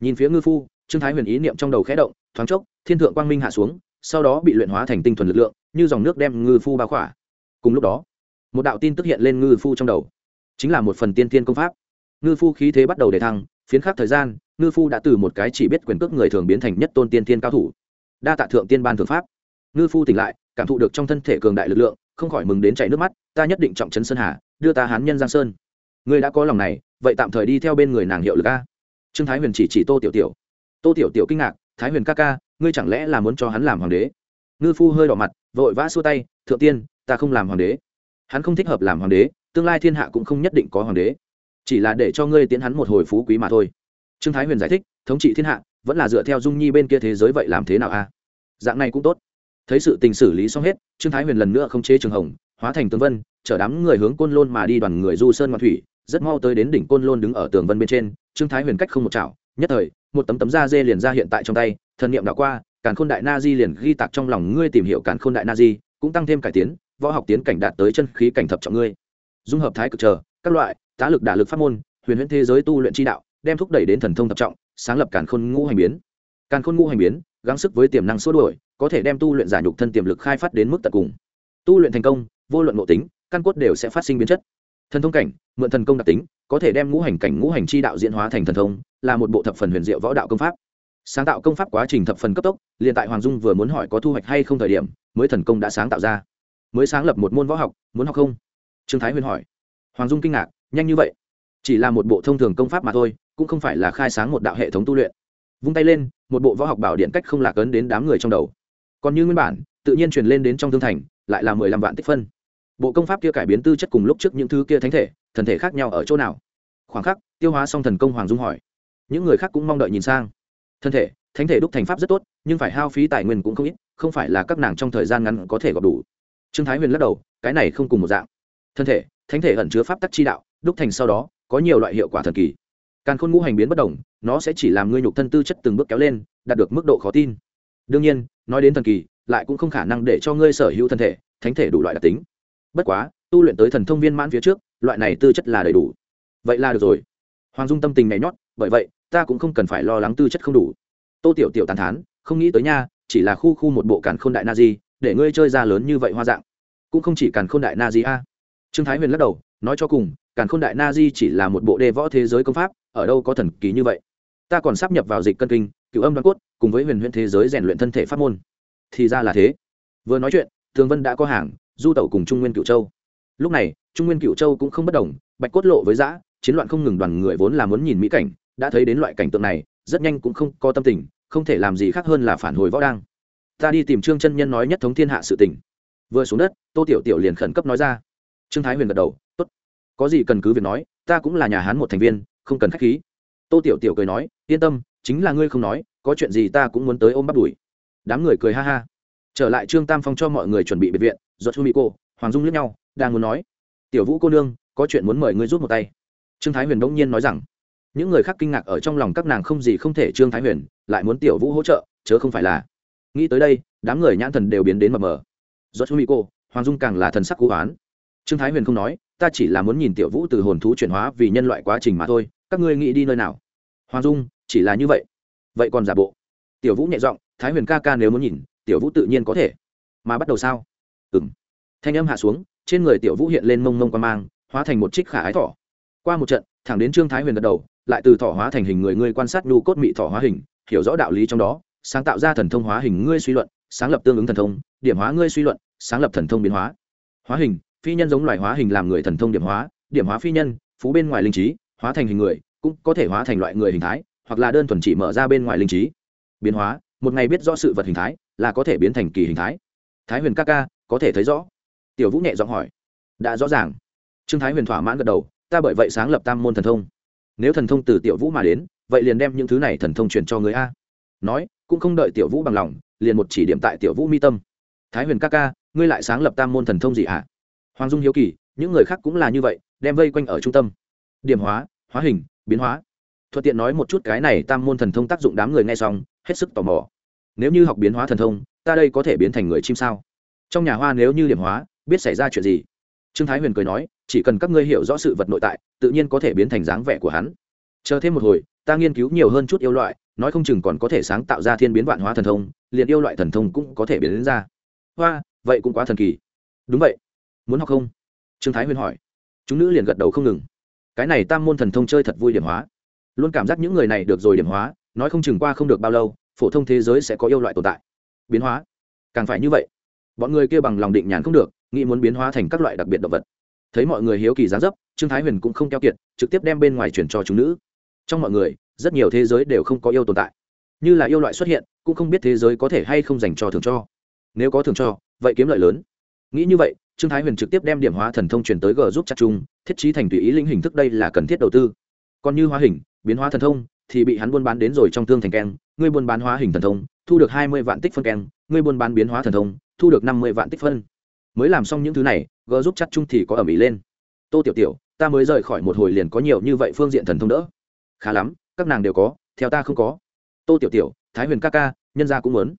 Nhìn phía ngư phu, trương thái huyền ý niệm trong đầu khẽ động, thoáng chốc, thiên thượng quang minh hạ xuống, sau đó bị luyện hóa thành tinh thuần lực lượng, như dòng nước đem ngư phu bao khỏa. Cùng lúc đó, một đạo tin tức hiện lên ngư phu trong đầu. Chính là một phần tiên tiên công pháp. Ngư phu khí thế bắt đầu để thăng, phiến khắc thời gian, ngư phu đã từ một cái chỉ biết quyền cước người thường biến thành nhất tôn tiên tiên cao thủ. Đa tạ thượng tiên ban thượng pháp. Ngư phu tỉnh lại, cảm thụ được trong thân thể cường đại lực lượng, không khỏi mừng đến chảy nước mắt, ta nhất định trọng trấn sơn hà, đưa ta hán nhân giang sơn ngươi đã có lòng này, vậy tạm thời đi theo bên người nàng hiệu lực a. Trương thái huyền chỉ chỉ tô tiểu tiểu. Tô tiểu tiểu kinh ngạc, thái huyền ca ca, ngươi chẳng lẽ là muốn cho hắn làm hoàng đế? Ngư phu hơi đỏ mặt, vội vã xua tay, thượng tiên, ta không làm hoàng đế. Hắn không thích hợp làm hoàng đế, tương lai thiên hạ cũng không nhất định có hoàng đế. Chỉ là để cho ngươi tiến hắn một hồi phú quý mà thôi. Trương thái huyền giải thích, thống trị thiên hạ, vẫn là dựa theo dung nhi bên kia thế giới vậy làm thế nào a? Dạng này cũng tốt. Thấy sự tình xử lý xong hết, trương thái huyền lần nữa không chế trường hồng, hóa thành tướng vân, chở đám người hướng côn lôn mà đi đoàn người du sơn ngoạn thủy rất mau tới đến đỉnh côn lôn đứng ở tường vân bên trên, trương thái huyền cách không một chảo, nhất thời, một tấm tấm da dê liền ra hiện tại trong tay, thần niệm đã qua, càn khôn đại na di liền ghi tạc trong lòng ngươi tìm hiểu càn khôn đại na di, cũng tăng thêm cải tiến, võ học tiến cảnh đạt tới chân khí cảnh thập trọng ngươi. Dung hợp thái cực chờ các loại, tá lực đả lực pháp môn, huyền huyễn thế giới tu luyện chi đạo, đem thúc đẩy đến thần thông thập trọng, sáng lập càn khôn ngũ hành biến. Càn khôn ngũ hành biến, gắng sức với tiềm năng xua đổi có thể đem tu luyện giả nhục thân tiềm lực khai phát đến mức tận cùng. Tu luyện thành công, vô luận nội tính, căn cốt đều sẽ phát sinh biến chất thần thông cảnh, mượn thần công đặc tính, có thể đem ngũ hành cảnh, ngũ hành chi đạo diễn hóa thành thần thông, là một bộ thập phần huyền diệu võ đạo công pháp. Sáng tạo công pháp quá trình thập phần cấp tốc, liền tại hoàng dung vừa muốn hỏi có thu hoạch hay không thời điểm, mới thần công đã sáng tạo ra. Mới sáng lập một môn võ học, muốn học không? Trương thái huyền hỏi. Hoàng dung kinh ngạc, nhanh như vậy? Chỉ là một bộ thông thường công pháp mà thôi, cũng không phải là khai sáng một đạo hệ thống tu luyện. Vung tay lên, một bộ võ học bảo điện cách không lạc ấn đến đám người trong đầu. Còn như nguyên bản, tự nhiên truyền lên đến trong thương thành, lại là mười lăm vạn tích phân bộ công pháp kia cải biến tư chất cùng lúc trước những thứ kia thánh thể, thần thể khác nhau ở chỗ nào? Khoảng khắc, tiêu hóa xong thần công hoàng dung hỏi. Những người khác cũng mong đợi nhìn sang. Thân thể, thánh thể đúc thành pháp rất tốt, nhưng phải hao phí tài nguyên cũng không ít, không phải là các nàng trong thời gian ngắn có thể gọp đủ. Trương thái huyền lắc đầu, cái này không cùng một dạng. Thân thể, thánh thể ẩn chứa pháp tắc chi đạo, đúc thành sau đó, có nhiều loại hiệu quả thần kỳ. Càng khôn ngũ hành biến bất đồng nó sẽ chỉ làm ngươi nhục thân tư chất từng bước kéo lên, đạt được mức độ khó tin. Đương nhiên, nói đến thần kỳ, lại cũng không khả năng để cho ngươi sở hữu thân thể, thánh thể đủ loại đặc tính bất quá, tu luyện tới thần thông viên mãn phía trước, loại này tư chất là đầy đủ. Vậy là được rồi. Hoàng dung tâm tình nhảy nhót, bởi vậy, ta cũng không cần phải lo lắng tư chất không đủ. Tô tiểu tiểu tàn thán, không nghĩ tới nha, chỉ là khu khu một bộ càn khôn đại na di, để ngươi chơi ra lớn như vậy hoa dạng. Cũng không chỉ càn khôn đại na di a. Trương thái huyền lắc đầu, nói cho cùng, càn khôn đại na di chỉ là một bộ đề võ thế giới công pháp, ở đâu có thần kỳ như vậy. Ta còn sắp nhập vào dịch cân kinh, cựu âm đoan cốt, cùng với huyền huyền thế giới rèn luyện thân thể pháp môn. Thì ra là thế. Vừa nói chuyện, thường vân đã có hàng du tẩu cùng trung nguyên cựu châu. Lúc này, trung nguyên cựu châu cũng không bất đồng, bạch cốt lộ với giã, chiến loạn không ngừng đoàn người vốn là muốn nhìn mỹ cảnh, đã thấy đến loại cảnh tượng này, rất nhanh cũng không có tâm tình, không thể làm gì khác hơn là phản hồi võ đang. Ta đi tìm trương chân nhân nói nhất thống thiên hạ sự tình. Vừa xuống đất, tô tiểu tiểu liền khẩn cấp nói ra. Trương thái huyền gật đầu, tốt. Có gì cần cứ việc nói, ta cũng là nhà hán một thành viên, không cần khách khí. Tô tiểu tiểu cười nói, yên tâm, chính là ngươi không nói, có chuyện gì ta cũng muốn tới ôm bắt đuổi. Đám người cười ha ha trở lại trương tam phong cho mọi người chuẩn bị biệt viện giọt chu mỹ cô, hoàng dung lướt nhau, đang muốn nói, tiểu vũ cô nương, có chuyện muốn mời ngươi rút một tay. Trương thái huyền bỗng nhiên nói rằng, những người khác kinh ngạc ở trong lòng các nàng không gì không thể trương thái huyền, lại muốn tiểu vũ hỗ trợ, chớ không phải là. Nghĩ tới đây, đám người nhãn thần đều biến đến mờ mờ. Do chu mỹ cô, hoàng dung càng là thần sắc cú oán. Trương thái huyền không nói, ta chỉ là muốn nhìn tiểu vũ từ hồn thú chuyển hóa vì nhân loại quá trình mà thôi, các ngươi nghĩ đi nơi nào? Hoàng dung, chỉ là như vậy. Vậy còn giả bộ? Tiểu vũ nhẹ giọng, thái huyền ca ca nếu muốn nhìn tiểu vũ tự nhiên có thể. Mà bắt đầu sao? Ừng thanh âm hạ xuống, trên người tiểu vũ hiện lên mông mông qua mang, hóa thành một trích khả ái thỏ. Qua một trận, thẳng đến trương thái huyền gật đầu, lại từ thỏ hóa thành hình người ngươi quan sát nhu cốt mị thỏ hóa hình, hiểu rõ đạo lý trong đó, sáng tạo ra thần thông hóa hình ngươi suy luận, sáng lập tương ứng thần thông, điểm hóa ngươi suy luận, sáng lập thần thông biến hóa. Hóa hình, phi nhân giống loài hóa hình làm người thần thông điểm hóa điểm hóa phi nhân, phú bên ngoài linh trí, hóa thành hình người, cũng có thể hóa thành loại người hình thái, hoặc là đơn thuần chỉ mở ra bên ngoài linh trí. Biến hóa, một ngày biết rõ sự vật hình thái là có thể biến thành kỳ hình thái. Thái huyền ca ca, có thể thấy rõ. Tiểu vũ nhẹ giọng hỏi. Đã rõ ràng. Trương thái huyền thỏa mãn gật đầu, ta bởi vậy sáng lập tam môn thần thông. Nếu thần thông từ tiểu vũ mà đến, vậy liền đem những thứ này thần thông truyền cho người a. Nói, cũng không đợi tiểu vũ bằng lòng, liền một chỉ điểm tại tiểu vũ mi tâm. Thái huyền ca ca, ngươi lại sáng lập tam môn thần thông gì à? hoàng dung hiếu kỳ, những người khác cũng là như vậy, đem vây quanh ở trung tâm. Điểm hóa hóa hình, biến hóa. Thuận tiện nói một chút cái này tam môn thần thông tác dụng đám người nghe xong, hết sức tò mò nếu như học biến hóa thần thông, ta đây có thể biến thành người chim sao? Trong nhà hoa nếu như điểm hóa, biết xảy ra chuyện gì? Trương thái huyền cười nói, chỉ cần các ngươi hiểu rõ sự vật nội tại, tự nhiên có thể biến thành dáng vẻ của hắn. Chờ thêm một hồi, ta nghiên cứu nhiều hơn chút yêu loại, nói không chừng còn có thể sáng tạo ra thiên biến vạn hóa thần thông, liền yêu loại thần thông cũng có thể biến đến ra. Hoa, vậy cũng quá thần kỳ. Đúng vậy. Muốn học không? Trương thái huyền hỏi. Chúng nữ liền gật đầu không ngừng. Cái này tam môn thần thông chơi thật vui điểm hóa. Luôn cảm giác những người này được rồi điểm hóa, nói không chừng qua không được bao lâu phổ thông thế giới sẽ có yêu loại tồn tại. Biến hóa. Càng phải như vậy, bọn người kia bằng lòng định nhàn không được, nghĩ muốn biến hóa thành các loại đặc biệt động vật. Thấy mọi người hiếu kỳ giá dấp, trương thái huyền cũng không keo kiệt, trực tiếp đem bên ngoài chuyển cho chúng nữ. Trong mọi người, rất nhiều thế giới đều không có yêu tồn tại. Như là yêu loại xuất hiện, cũng không biết thế giới có thể hay không dành cho thường cho. Nếu có thường cho, vậy kiếm lợi lớn. Nghĩ như vậy, trương thái huyền trực tiếp đem điểm hóa thần thông truyền tới g giúp chặt chung, thiết trí thành tùy ý linh hình thức đây là cần thiết đầu tư. Còn như hóa hình, biến hóa thần thông, thì bị hắn buôn bán đến rồi trong tương thành keng ngươi buôn bán hóa hình thần thông, thu được hai mươi vạn tích phân keng, ngươi buôn bán biến hóa thần thông, thu được năm mươi vạn tích phân. Mới làm xong những thứ này, g giúp chắc chung thì có ẩm ý lên. Tô tiểu tiểu, ta mới rời khỏi một hồi liền có nhiều như vậy phương diện thần thông đỡ. Khá lắm, các nàng đều có, theo ta không có. Tô tiểu tiểu, thái huyền ca ca, nhân gia cũng muốn.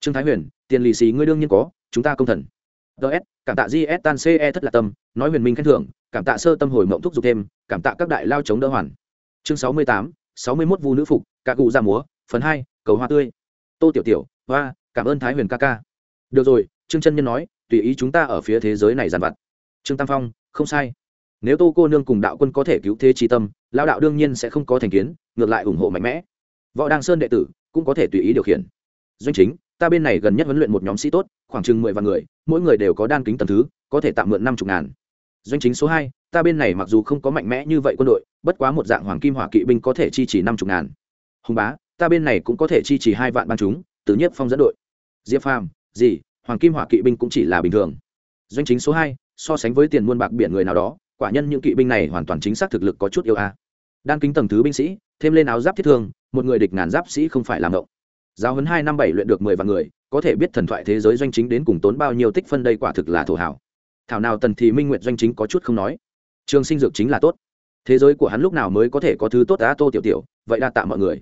Trương thái huyền, tiền lì xì ngươi đương nhiên có, chúng ta công thần. Ts cảm tạ gs tan ce thất lạc tâm, nói huyền minh khen thưởng, cảm tạ sơ tâm hồi mộng thúc giục thêm, cảm tạ các đại lao chống đỡ hoàn. Chương sáu mươi tám, sáu mươi mốt vu nữ phục ca cụ ra múa phần hai, cầu hoa tươi. Tô tiểu tiểu, hoa, cảm ơn thái huyền ca ca. Được rồi, trương chân nhân nói, tùy ý chúng ta ở phía thế giới này dàn vặt. Trương tam phong, không sai. Nếu tô cô nương cùng đạo quân có thể cứu thế trí tâm lao đạo đương nhiên sẽ không có thành kiến, ngược lại ủng hộ mạnh mẽ. Võ đăng sơn đệ tử cũng có thể tùy ý điều khiển. Doanh chính, ta bên này gần nhất huấn luyện một nhóm sĩ tốt, khoảng chừng mười vạn người, mỗi người đều có đan kính tầm thứ, có thể tạm mượn năm chục ngàn. Doanh chính số hai, ta bên này mặc dù không có mạnh mẽ như vậy quân đội, bất quá một dạng hoàng kim hỏa kỵ binh có thể chi trì năm chục ngàn. Hùng bá ta bên này cũng có thể chi trì hai vạn ban chúng từ nhất phong dẫn đội. Diệp phàm, gì, hoàng kim hỏa kỵ binh cũng chỉ là bình thường. Doanh chính số hai, so sánh với tiền muôn bạc biển người nào đó, quả nhân những kỵ binh này hoàn toàn chính xác thực lực có chút yêu a. Đan kính tầng thứ binh sĩ, thêm lên áo giáp thiết thương, một người địch ngàn giáp sĩ không phải làm động. Giáo huấn hai năm bảy luyện được mười vạn người, có thể biết thần thoại thế giới doanh chính đến cùng tốn bao nhiêu tích phân đây quả thực là thổ hảo. Thảo nào tần thì minh nguyện doanh chính có chút không nói. Trường sinh dược chính là tốt. Thế giới của hắn lúc nào mới có thể có thứ tốt đã tô tiểu tiểu, vậy đa tạ mọi người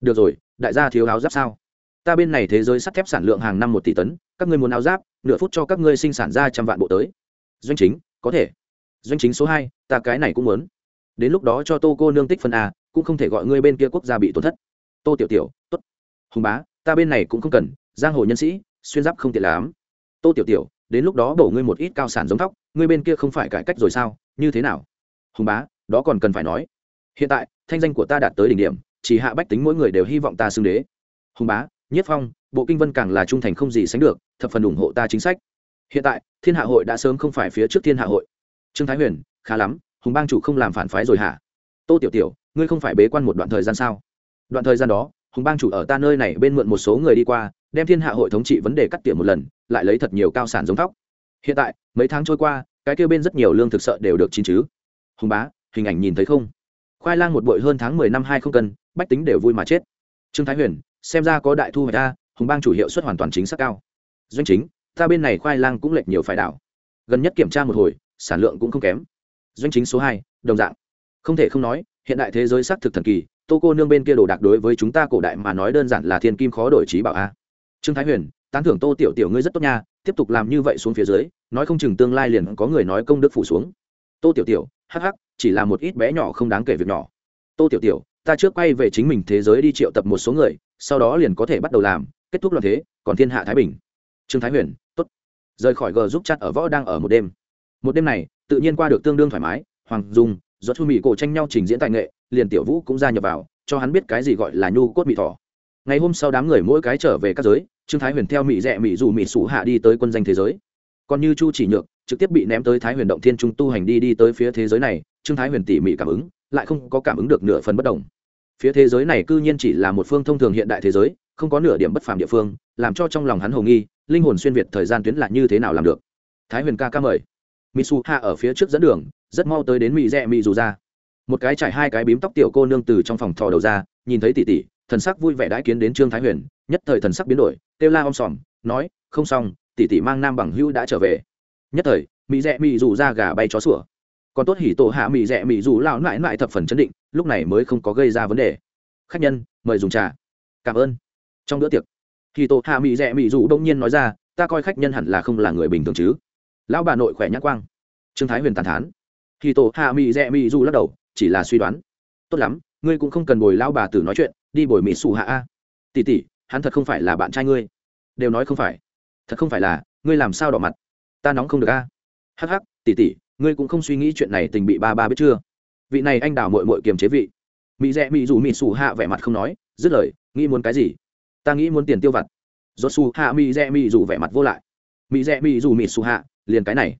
được rồi, đại gia thiếu áo giáp sao? Ta bên này thế giới sắt thép sản lượng hàng năm một tỷ tấn, các ngươi muốn áo giáp, nửa phút cho các ngươi sinh sản ra trăm vạn bộ tới. Doanh chính, có thể. Doanh chính số hai, ta cái này cũng muốn. Đến lúc đó cho tô cô nương tích phân a, cũng không thể gọi ngươi bên kia quốc gia bị tổn thất. Tô tiểu tiểu t ố t hùng bá, ta bên này cũng không cần, giang hồ nhân sĩ, xuyên giáp không tiện lắm. Tô tiểu tiểu, đến lúc đó đổ ngươi một ít cao sản giống thóc, ngươi bên kia không phải cải cách rồi sao, như thế nào? Hùng bá, đó còn cần phải nói. Hiện tại, thanh danh của ta đạt tới đỉnh điểm chỉ hạ bách tính mỗi người đều hy vọng ta xưng đế. Hùng bá, nhất phong, bộ kinh vân càng là trung thành không gì sánh được, thập phần ủng hộ ta chính sách. Hiện tại, thiên hạ hội đã sớm không phải phía trước thiên hạ hội. Trương thái huyền, khá lắm, hùng bang chủ không làm phản phái rồi hả? Tô tiểu tiểu, ngươi không phải bế quan một đoạn thời gian sao? Đoạn thời gian đó, hùng bang chủ ở ta nơi này bên mượn một số người đi qua, đem thiên hạ hội thống trị vấn đề cắt tiệm một lần, lại lấy thật nhiều cao sản giống thóc. Hiện tại, mấy tháng trôi qua, cái kêu bên rất nhiều lương thực sợ đều được chín chứ. Hùng bá, hình ảnh nhìn thấy không? Khoai lang một bội hơn tháng mười năm hai không cân, bách tính đều vui mà chết. Trương thái huyền, xem ra có đại thu hoạch ta, hùng bang chủ hiệu suất hoàn toàn chính xác cao. Doanh chính, ta bên này khoai lang cũng lệch nhiều phải đảo. Gần nhất kiểm tra một hồi, sản lượng cũng không kém. Doanh chính số hai, đồng dạng. Không thể không nói, hiện đại thế giới xác thực thần kỳ, tô cô nương bên kia đồ đạc đối với chúng ta cổ đại mà nói đơn giản là thiên kim khó đổi trí bảo a. Trương thái huyền, tán thưởng tô tiểu tiểu ngươi rất tốt nha, tiếp tục làm như vậy xuống phía dưới, nói không chừng tương lai liền có người nói công đức phủ xuống. Tô tiểu tiểu hắc hắc, chỉ là một ít bé nhỏ không đáng kể việc nhỏ. Tô tiểu tiểu, ta trước quay về chính mình thế giới đi triệu tập một số người, sau đó liền có thể bắt đầu làm, kết thúc loạn thế, còn thiên hạ thái bình. Trương thái huyền, tốt. Rời khỏi g giúp chặt ở võ đang ở một đêm. Một đêm này, tự nhiên qua được tương đương thoải mái, hoàng dung do thu mỹ cổ tranh nhau trình diễn tài nghệ, liền tiểu vũ cũng gia nhập vào, cho hắn biết cái gì gọi là nhu cốt mỹ thỏ. Ngày hôm sau đám người mỗi cái trở về các giới, trương thái huyền theo mỹ rẽ mỹ dù mỹ sủ hạ đi tới quân danh thế giới còn như chu chỉ nhược, trực tiếp bị ném tới thái huyền động thiên trung tu hành đi đi tới phía thế giới này, trương thái huyền tỉ mỉ cảm ứng, lại không có cảm ứng được nửa phần bất đồng. Phía thế giới này cư nhiên chỉ là một phương thông thường hiện đại thế giới, không có nửa điểm bất phàm địa phương, làm cho trong lòng hắn hồ nghi, linh hồn xuyên việt thời gian tuyến là như thế nào làm được. Thái huyền ca ca mời. Mitsu hạ ở phía trước dẫn đường, rất mau tới đến mỹ rẽ mỹ dù ra một cái trải hai cái bím tóc tiểu cô nương từ trong phòng thò đầu ra, nhìn thấy tỷ tỷ, thần sắc vui vẻ đãi kiến đến trương thái huyền, nhất thời thần sắc biến đổi, kêu la om sòm, nói, không xong tỷ tỷ mang nam bằng hữu đã trở về. Nhất thời mỹ rẽ mỹ dù ra gà bay chó sủa. Còn tốt hỉ tổ hạ mỹ rẽ mỹ dù lão lại lại thập phần chấn định, lúc này mới không có gây ra vấn đề. Khách nhân, mời dùng trà. Cảm ơn. Trong bữa tiệc, hỉ tổ hạ mỹ rẽ mỹ dù đông nhiên nói ra, ta coi khách nhân hẳn là không là người bình thường chứ. Lão bà nội khỏe nhã quang. Trương thái huyền tàn thán. Hỉ tổ hạ mỹ rẽ mỹ dù lắc đầu, chỉ là suy đoán. Tốt lắm, ngươi cũng không cần bồi lão bà tử nói chuyện, đi bồi mỹ xù hạ a. Tỷ tỷ, hắn thật không phải là bạn trai ngươi. Đều nói không phải thật không phải là, ngươi làm sao đỏ mặt? Ta nóng không được a. Hắc hắc, tỷ tỷ, ngươi cũng không suy nghĩ chuyện này tình bị ba ba biết chưa? Vị này anh đào mội mội kiềm chế vị. Mỹ rẽ mỹ dù mỹ xù hạ vẻ mặt không nói, dứt lời, nghĩ muốn cái gì? Ta nghĩ muốn tiền tiêu vặt. Do su hạ mỹ rẽ mỹ dù vẻ mặt vô lại. Mỹ rẽ mỹ dù mỹ xù hạ, liền cái này.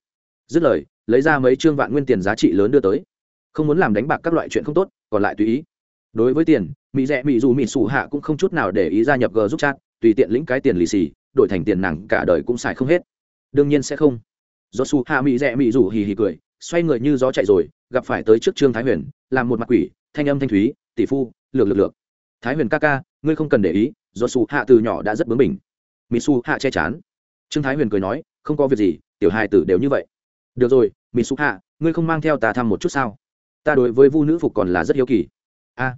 Dứt lời, lấy ra mấy trương vạn nguyên tiền giá trị lớn đưa tới. Không muốn làm đánh bạc các loại chuyện không tốt, còn lại tùy ý. Đối với tiền mỹ rẽ mỹ dù mỹ xù hạ cũng không chút nào để ý gia nhập g giúp chat, tùy tiện lĩnh cái tiền lì xì đổi thành tiền nàng cả đời cũng xài không hết. Đương nhiên sẽ không. Do su hạ mỹ rẽ mỹ rủ hì hì cười, xoay người như gió chạy rồi, gặp phải tới trước trương thái huyền, làm một mặt quỷ, thanh âm thanh thúy, tỷ phu, lược lược lược. Thái huyền ca ca, ngươi không cần để ý do su hạ từ nhỏ đã rất bướng bỉnh. Mỹ su hạ che chán. Trương thái huyền cười nói, không có việc gì, tiểu hai tử đều như vậy. Được rồi mỹ su hạ, ngươi không mang theo ta thăm một chút sao? Ta đối với vu nữ phục còn là rất hiếu kỳ. A.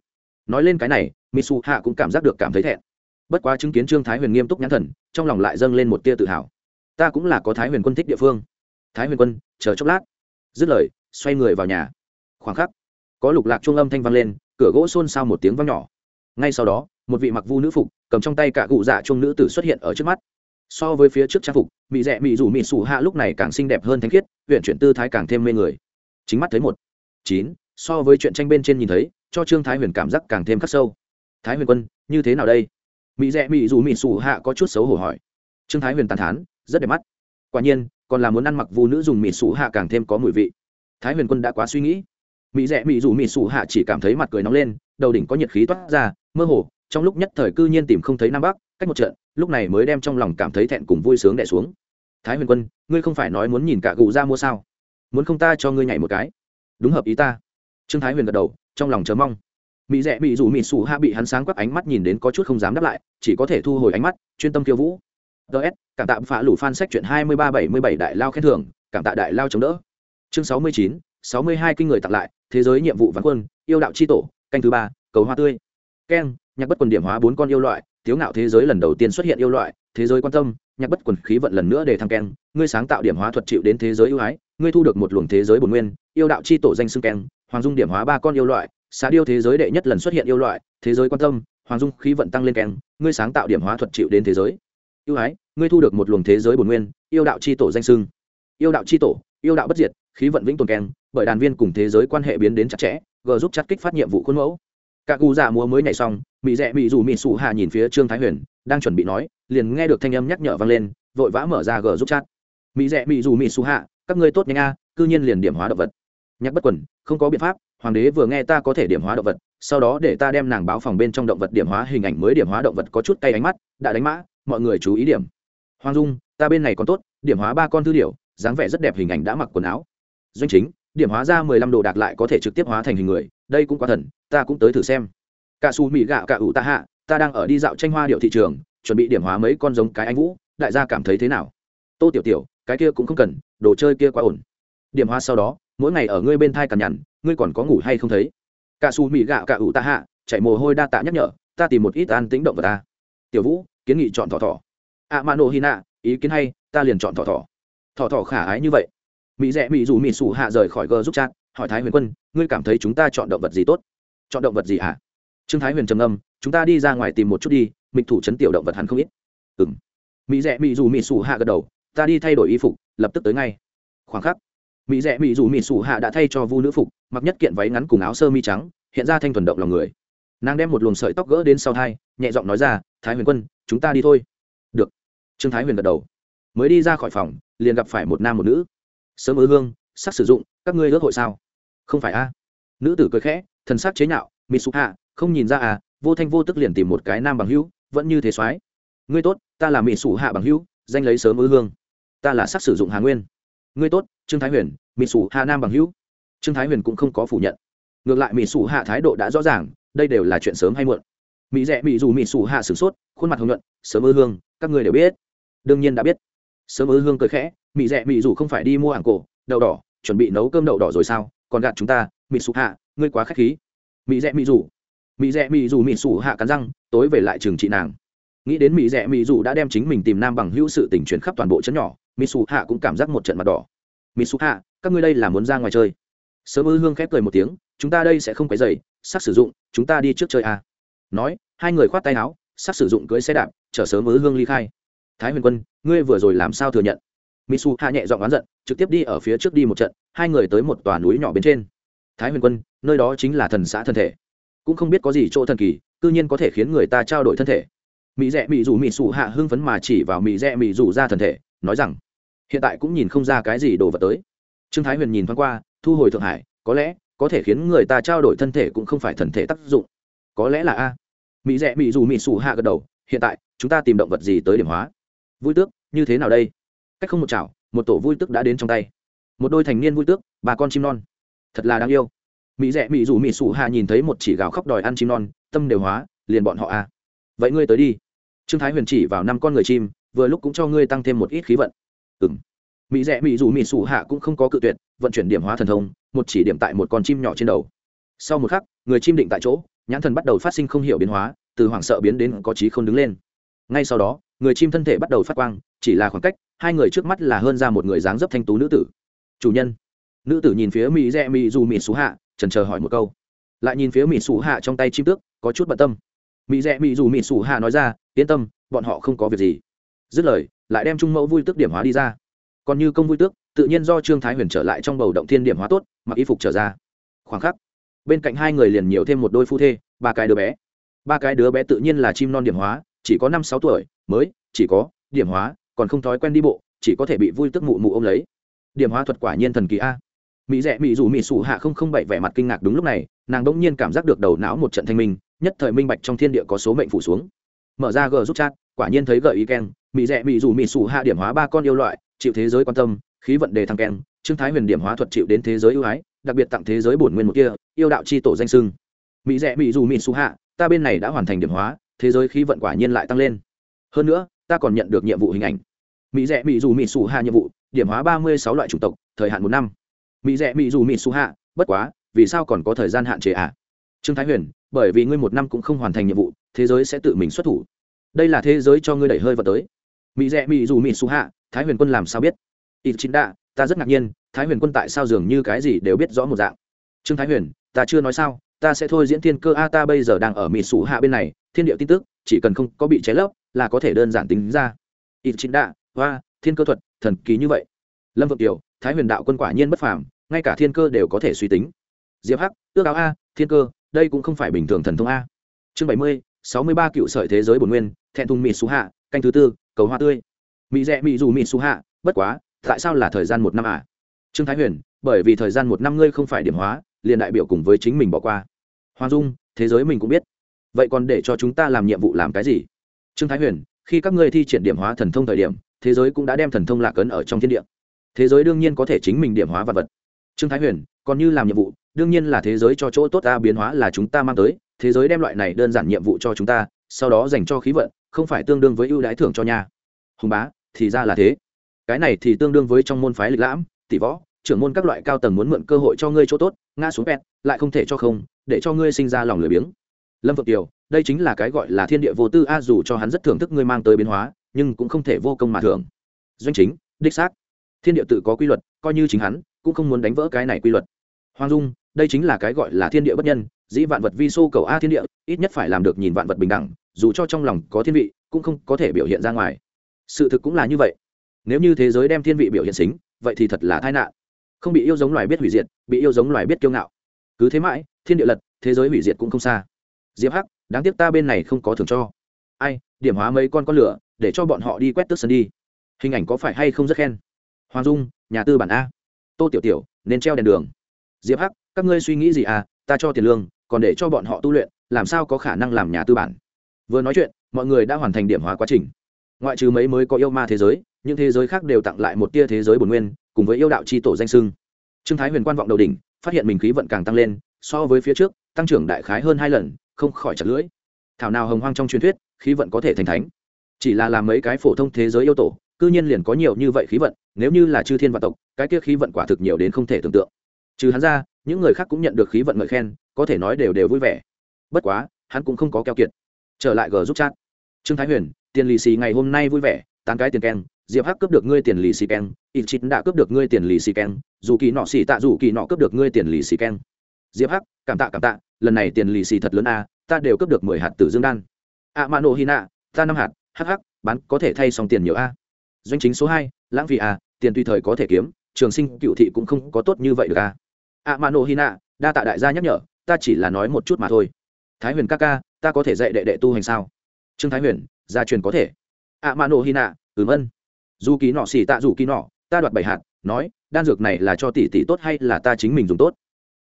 Nói lên cái này mỹ su hạ cũng cảm giác được cảm thấy thẹn bất quá chứng kiến trương thái huyền nghiêm túc nhãn thần, trong lòng lại dâng lên một tia tự hào. Ta cũng là có thái huyền quân thích địa phương. Thái huyền quân, chờ chốc lát. Dứt lời, xoay người vào nhà. Khoảng khắc, có lục lạc trung âm thanh vang lên, cửa gỗ xôn xao một tiếng vang nhỏ. Ngay sau đó, một vị mặc vu nữ phục, cầm trong tay cả cụ dạ trung nữ tử xuất hiện ở trước mắt. So với phía trước trang phục mỹ rẽ mỹ rủ mỹ sủ hạ lúc này càng xinh đẹp hơn thanh khiết huyện chuyển tư thái càng thêm mê người. Chính mắt thấy một, chín, so với chuyện tranh bên trên nhìn thấy, cho trương thái huyền cảm giác càng thêm khắc sâu. Thái huyền quân, như thế nào đây? Mỹ rẽ mỹ dù mỹ sủ hạ có chút xấu hổ hỏi. Trương thái huyền tàn thán, rất đẹp mắt. Quả nhiên, còn là muốn ăn mặc vu nữ dùng mỹ sủ hạ càng thêm có mùi vị. Thái huyền quân đã quá suy nghĩ. Mỹ rẽ mỹ dù mỹ sủ hạ chỉ cảm thấy mặt cười nóng lên, đầu đỉnh có nhiệt khí toát ra, mơ hồ, trong lúc nhất thời cư nhiên tìm không thấy nam bắc, cách một trận, lúc này mới đem trong lòng cảm thấy thẹn cùng vui sướng đẻ xuống. Thái huyền quân, ngươi không phải nói muốn nhìn cả gù ra mua sao? Muốn không ta cho ngươi nhảy một cái? Đúng hợp ý ta. Trương thái huyền gật đầu, trong lòng chờ mong mỹ rẽ bị rủ mỹ sủ hạ bị hắn sáng quắc ánh mắt nhìn đến có chút không dám đáp lại, chỉ có thể thu hồi ánh mắt, chuyên tâm khiêu vũ. Ts cảm tạ phá lủ fan sách chuyện hai mươi ba bảy mươi bảy đại lao khen thưởng, cảm tạ đại lao chống đỡ. Chương sáu mươi chín, sáu mươi hai kinh người tặng lại, thế giới nhiệm vụ ván quân, yêu đạo c h i tổ, canh thứ ba, cầu hoa tươi. Keng, nhạc bất quần điểm hóa bốn con yêu loại thiếu ngạo thế giới lần đầu tiên xuất hiện yêu loại, thế giới quan tâm, nhạc bất quần khí vận lần nữa để thăng keng, ngươi sáng tạo điểm hóa thuật chịu đến thế giới ưu ái, ngươi thu được một luồng thế giới bồn nguyên, yêu đạo c h i tổ danh xưng keng, hoàng dung điểm hóa ba con yêu loại xá điêu thế giới đệ nhất lần xuất hiện yêu loại, thế giới quan tâm, hoàng dung khí vận tăng lên keng, ngươi sáng tạo điểm hóa thuật chịu đến thế giới. Ưu ái, ngươi thu được một luồng thế giới bồn nguyên, yêu đạo c h i tổ danh sưng. Yêu đạo c h i tổ, yêu đạo bất diệt, khí vận vĩnh tồn keng, bởi đàn viên cùng thế giới quan hệ biến đến chặt chẽ g giúp chặt kích phát nhiệm vụ khuôn mẫu. Các cụ già múa mới nhảy xong mỹ rẽ mỹ dù mỹ sụ hạ nhìn phía trương thái huyền, đang chuẩn bị nói, liền nghe được thanh âm nhắc nhở vang lên, vội vã mở ra g giúp chat mỹ rẽ mỹ dù mỹ sụ hạ các ngươi tốt nhanh a, cư nhiên liền điểm hóa động vật. Nhắc bất quần, không có biện pháp hoàng đế vừa nghe ta có thể điểm hóa động vật, sau đó để ta đem nàng báo phòng bên trong động vật điểm hóa hình ảnh mới điểm hóa động vật có chút tay ánh mắt, đã đánh mã, mọi người chú ý điểm. Hoàng dung, ta bên này còn tốt, điểm hóa ba con thư điểu, dáng vẻ rất đẹp hình ảnh đã mặc quần áo. Doanh chính, điểm hóa ra mười lăm đồ đạc lại có thể trực tiếp hóa thành hình người, đây cũng quá thần, ta cũng tới thử xem. Cả xù mỹ gạo cả ủ ta hạ, ta đang ở đi dạo tranh hoa điệu thị trường, chuẩn bị điểm hóa mấy con giống cái anh vũ, đại gia cảm thấy thế nào? Tô tiểu tiểu, cái kia cũng không cần, đồ chơi kia quá ổn. Điểm hóa sau đó, mỗi ngày ở ngươi bên thai cằn nhằn ngươi còn có ngủ hay không thấy? Cả xù mì gạo cả ủ ta hạ chạy mồ hôi đa tạ nhắc nhở, ta tìm một ít an tĩnh động vật ta. Tiểu vũ, kiến nghị chọn thỏ thỏ. A mano hina ý kiến hay, ta liền chọn thỏ thỏ. Thỏ thỏ khả ái như vậy. Mỹ rẽ mỹ dù mỹ sủ hạ rời khỏi gờ giúp chat, hỏi thái huyền quân, ngươi cảm thấy chúng ta chọn động vật gì tốt? Chọn động vật gì hả? À? trương thái huyền trầm âm chúng ta đi ra ngoài tìm một chút đi, mịch thủ chấn tiểu động vật hẳn không ít. Ừ m mỹ rẽ mỹ dù mỹ sủ hạ gật đầu, ta đi thay đổi y phục, lập tức tới ngay. Khoảng khắc mỹ rẽ mỹ dù mỹ sủ hạ đã thay cho vu nữ phục, mặc nhất kiện váy ngắn cùng áo sơ mi trắng, hiện ra thanh thuần động lòng người. Nàng đem một luồng sợi tóc gỡ đến sau thai, nhẹ giọng nói ra, thái huyền quân, chúng ta đi thôi. Được. Trương thái huyền gật đầu. Mới đi ra khỏi phòng, liền gặp phải một nam một nữ. Sớm ư hương sắc sử dụng, các ngươi ước hội sao? Không phải a. Nữ tử cười khẽ, thần sắc chế nhạo, mỹ sụ hạ, không nhìn ra à vô thanh vô tức liền tìm một cái nam bằng hữu, vẫn như thế soái. Ngươi tốt, ta là mỹ sụ hạ bằng hữu, danh lấy sớm ư hương. Ta là sắc sử dụng hà nguyên. Ngươi tốt trương thái huyền mỹ sủ hạ nam bằng hữu. Trương thái huyền cũng không có phủ nhận. Ngược lại mỹ sủ hạ thái độ đã rõ ràng, đây đều là chuyện sớm hay muộn. Mỹ rẽ mỹ dù mỹ sủ hạ sửng sốt, khuôn mặt hồng nhuận, sớm ư hương, các người đều biết. Đương nhiên đã biết. Sớm ư hương cười khẽ mỹ rẽ mỹ dù không phải đi mua hàng cổ, đậu đỏ, chuẩn bị nấu cơm đậu đỏ rồi sao? Còn gạt chúng ta mỹ sủ hạ, ngươi quá k h á c h khí. Mỹ rẽ mỹ dù. Mỹ rẽ mỹ dù mỹ sủ hạ cắn răng, tối về lại trường trị nàng. Nghĩ đến mỹ rẽ mỹ dù đã đem chính mình tìm nam bằng hữu sự tình chuyển khắp toàn bộ chấn nhỏ mỹ sủ hạ cũng cảm giác một trận mặt đỏ mỹ xúc hạ các ngươi đây là muốn ra ngoài chơi. Sớm ư hương khép cười một tiếng, chúng ta đây sẽ không quấy dày sắc sử dụng, chúng ta đi trước chơi à. nói, hai người khoát tay áo sắc sử dụng cưới xe đạp chở sớm ư hương ly khai. Thái huyền quân, ngươi vừa rồi làm sao thừa nhận? Misu hạ nhẹ dọn oán giận, trực tiếp đi ở phía trước đi một trận, hai người tới một tòa núi nhỏ bên trên. Thái huyền quân, nơi đó chính là thần xã thân thể. Cũng không biết có gì chỗ thần kỳ tự nhiên có thể khiến người ta trao đổi thân thể. Mỹ rẽ mỹ dù mỹ xù hạ hưng phấn mà chỉ vào mỹ rẽ mỹ dù ra thần thể, nói rằng hiện tại cũng nhìn không ra cái gì đồ vật tới. Trương thái huyền nhìn thoáng qua, thu hồi thượng hải, có lẽ, có thể khiến người ta trao đổi thân thể cũng không phải thần thể tác dụng. Có lẽ là a. Mỹ rẽ mỹ dù mỹ sụ hạ gật đầu, hiện tại, chúng ta tìm động vật gì tới điểm hóa? Vui tước, như thế nào đây? Cách không một chảo, một tổ vui tước đã đến trong tay. Một đôi thành niên vui tước, bà con chim non. Thật là đáng yêu. Mỹ rẽ mỹ dù mỹ sụ hạ nhìn thấy một chỉ gào khóc đòi ăn chim non, tâm đều hóa, liền bọn họ a. Vậy ngươi tới đi. Trương thái huyền chỉ vào năm con người chim, vừa lúc cũng cho ngươi tăng thêm một ít khí vận ừng mỹ rẽ mỹ dù mỹ sủ hạ cũng không có cự tuyệt, vận chuyển điểm hóa thần thông, một chỉ điểm tại một con chim nhỏ trên đầu. Sau một khắc, người chim định tại chỗ, nhãn thần bắt đầu phát sinh không hiểu biến hóa, từ hoảng sợ biến đến có trí không đứng lên. Ngay sau đó, người chim thân thể bắt đầu phát quang, chỉ là khoảng cách, hai người trước mắt là hơn ra một người dáng dấp thanh tú nữ tử. Chủ nhân. Nữ tử nhìn phía mỹ rẽ mỹ dù mỹ xú hạ trần chờ hỏi một câu. Lại nhìn phía mỹ xú hạ trong tay chim tước, có chút bận tâm. Mỹ rẽ mỹ dù mỹ xú hạ nói ra, yên tâm, bọn họ không có việc gì. Dứt lời lại đem trung mẫu vui tước điểm hóa đi ra. Còn như công vui tước, tự nhiên do trương thái huyền trở lại trong bầu động thiên điểm hóa tốt, mặc y phục trở ra. Khoảng khắc, bên cạnh hai người liền nhiều thêm một đôi phu thê, ba cái đứa bé. Ba cái đứa bé tự nhiên là chim non điểm hóa, chỉ có năm sáu tuổi, mới, chỉ có điểm hóa, còn không thói quen đi bộ, chỉ có thể bị vui tức mụ mụ ôm lấy. Điểm hóa thuật quả nhiên thần kỳ a. Mỹ rẽ mỹ dù mỹ sủ hạ không không bậy vẻ mặt kinh ngạc đúng lúc này, nàng đỗng nhiên cảm giác được đầu não một trận thanh minh, nhất thời minh bạch trong thiên địa có số mệnh phủ xuống. Mở ra g rút chat quả nhiên thấy gợi ý keng mỹ rẽ mỹ dù mỹ sủ hạ điểm hóa ba con yêu loại, chịu thế giới quan tâm, khí vận đề thăng keng, trương thái huyền điểm hóa thuật chịu đến thế giới ưu ái, đặc biệt tặng thế giới bổn nguyên một kia, yêu đạo c h i tổ danh sưng. Mỹ rẽ mỹ dù mỹ sủ hạ, ta bên này đã hoàn thành điểm hóa, thế giới khí vận quả nhiên lại tăng lên. Hơn nữa, ta còn nhận được nhiệm vụ hình ảnh. Mỹ rẽ mỹ dù mỹ sủ hạ nhiệm vụ, điểm hóa ba mươi sáu loại chủng tộc, thời hạn một năm. Mỹ rẽ mỹ dù mỹ sủ hạ, bất quá, vì sao còn có thời gian hạn chế à? trương thái huyền, bởi vì ngươi một năm cũng không hoàn thành nhiệm vụ, thế giới sẽ tự mình xuất thủ đây là thế giới cho ngươi đẩy hơi vào tới. Mỹ rẽ mỹ dù mỹ sủ hạ, thái huyền quân làm sao biết? Ít chính đạ ta rất ngạc nhiên, thái huyền quân tại sao dường như cái gì đều biết rõ một dạng? Trương thái huyền, ta chưa nói sao, ta sẽ thôi diễn thiên cơ a, ta bây giờ đang ở mỹ sủ hạ bên này, thiên địa tin tức, chỉ cần không có bị cháy lấp, là có thể đơn giản tính ra. Ít chính đạ hoa, thiên cơ thuật, thần kỳ như vậy. Lâm vượng kiều thái huyền đạo quân quả nhiên bất phàm, ngay cả thiên cơ đều có thể suy tính. Diệp hắc, ước áo a, thiên cơ, đây cũng không phải bình thường thần thông a. Chương bảy mươi sáu mươi ba cựu sợi thế giới bổn nguyên, thẹn thùng mị xú hạ canh thứ tư, cầu hoa tươi. Mỹ rẽ mỹ dù mị xú hạ bất quá, tại sao là thời gian một năm à? Trương thái huyền, bởi vì thời gian một năm ngươi không phải điểm hóa, liền đại biểu cùng với chính mình bỏ qua. Hoàng dung, thế giới mình cũng biết. Vậy còn để cho chúng ta làm nhiệm vụ làm cái gì? Trương thái huyền, khi các ngươi thi triển điểm hóa thần thông thời điểm, thế giới cũng đã đem thần thông lạc ấn ở trong thiên địa. Thế giới đương nhiên có thể chính mình điểm hóa vật vật. Trương thái huyền, còn như làm nhiệm vụ, đương nhiên là thế giới cho chỗ tốt ta biến hóa là chúng ta mang tới thế giới đem loại này đơn giản nhiệm vụ cho chúng ta, sau đó dành cho khí vận, không phải tương đương với ưu đãi thưởng cho nhà. Hùng bá, thì ra là thế. Cái này thì tương đương với trong môn phái lịch lãm, tỷ võ, trưởng môn các loại cao tầng muốn mượn cơ hội cho ngươi chỗ tốt, ngã xuống pet lại không thể cho không, để cho ngươi sinh ra lòng lười biếng. Lâm phượng kiều, đây chính là cái gọi là thiên địa vô tư a, dù cho hắn rất thưởng thức ngươi mang tới biến hóa, nhưng cũng không thể vô công mà thưởng. Doanh chính, đích xác. Thiên địa tự có quy luật, coi như chính hắn, cũng không muốn đánh vỡ cái này quy luật. Hoàng dung đây chính là cái gọi là thiên địa bất nhân, dĩ vạn vật vi sô cầu a thiên địa, ít nhất phải làm được nhìn vạn vật bình đẳng, dù cho trong lòng có thiên vị, cũng không có thể biểu hiện ra ngoài. Sự thực cũng là như vậy. Nếu như thế giới đem thiên vị biểu hiện xính, vậy thì thật là tai nạn. Không bị yêu giống loài biết hủy diệt, bị yêu giống loài biết kiêu ngạo. Cứ thế mãi, thiên địa lật, thế giới hủy diệt cũng không xa. Diệp hắc, đáng tiếc ta bên này không có thưởng cho. Ai, điểm hóa mấy con con lửa, để cho bọn họ đi quét tước sân đi. Hình ảnh có phải hay không rất khen. Hoàng dung, nhà tư bản a. Tô tiểu tiểu, nên treo đèn đường. Diệp hắc các ngươi suy nghĩ gì à ta cho tiền lương, còn để cho bọn họ tu luyện, làm sao có khả năng làm nhà tư bản? Vừa nói chuyện, mọi người đã hoàn thành điểm hóa quá trình. Ngoại trừ mấy mới có yêu ma thế giới, những thế giới khác đều tặng lại một tia thế giới bồn nguyên, cùng với yêu đạo c h i tổ danh sưng trương thái huyền quan vọng đầu đỉnh, phát hiện mình khí vận càng tăng lên, so với phía trước, tăng trưởng đại khái hơn hai lần, không khỏi chặt lưỡi. Thảo nào hồng hoang trong truyền thuyết, khí vận có thể thành thánh. Chỉ là làm mấy cái phổ thông thế giới yêu tổ, cư nhiên liền có nhiều như vậy khí vận, nếu như là chư thiên vạn tộc, cái kia khí vận quả thực nhiều đến không thể tưởng tượng trừ hắn ra, những người khác cũng nhận được khí vận ngợi khen, có thể nói đều đều vui vẻ. Bất quá, hắn cũng không có keo kiệt. Trở lại g giúp chat. Trương thái huyền, tiền lì xì ngày hôm nay vui vẻ, tán cái tiền keng, diệp hắc cướp được ngươi tiền lì xì keng ít chín đã cướp được ngươi tiền lì xì keng, dù kỳ nọ xì tạ dù kỳ nọ cướp được ngươi tiền lì xì keng. Diệp hắc, cảm tạ cảm tạ, lần này tiền lì xì thật lớn a ta đều cướp được mười hạt tử dương đan. A mano hina ta năm hạt hh bán, có thể thay xong tiền nhiều a doanh chính số hai, lãng phí a tiền tùy thời có thể kiếm, trường sinh cựu thị cũng không có tốt như vậy được a a mano hina đa tạ đại gia nhắc nhở, ta chỉ là nói một chút mà thôi. Thái huyền ca ca, ta có thể dạy đệ đệ tu hành sao? Trương thái huyền, gia truyền có thể. A mano hina ừm ân. Dù ký nọ xì tạ dù ký nọ, ta đoạt bảy hạt, nói, đan dược này là cho tỷ tỷ tốt hay là ta chính mình dùng tốt?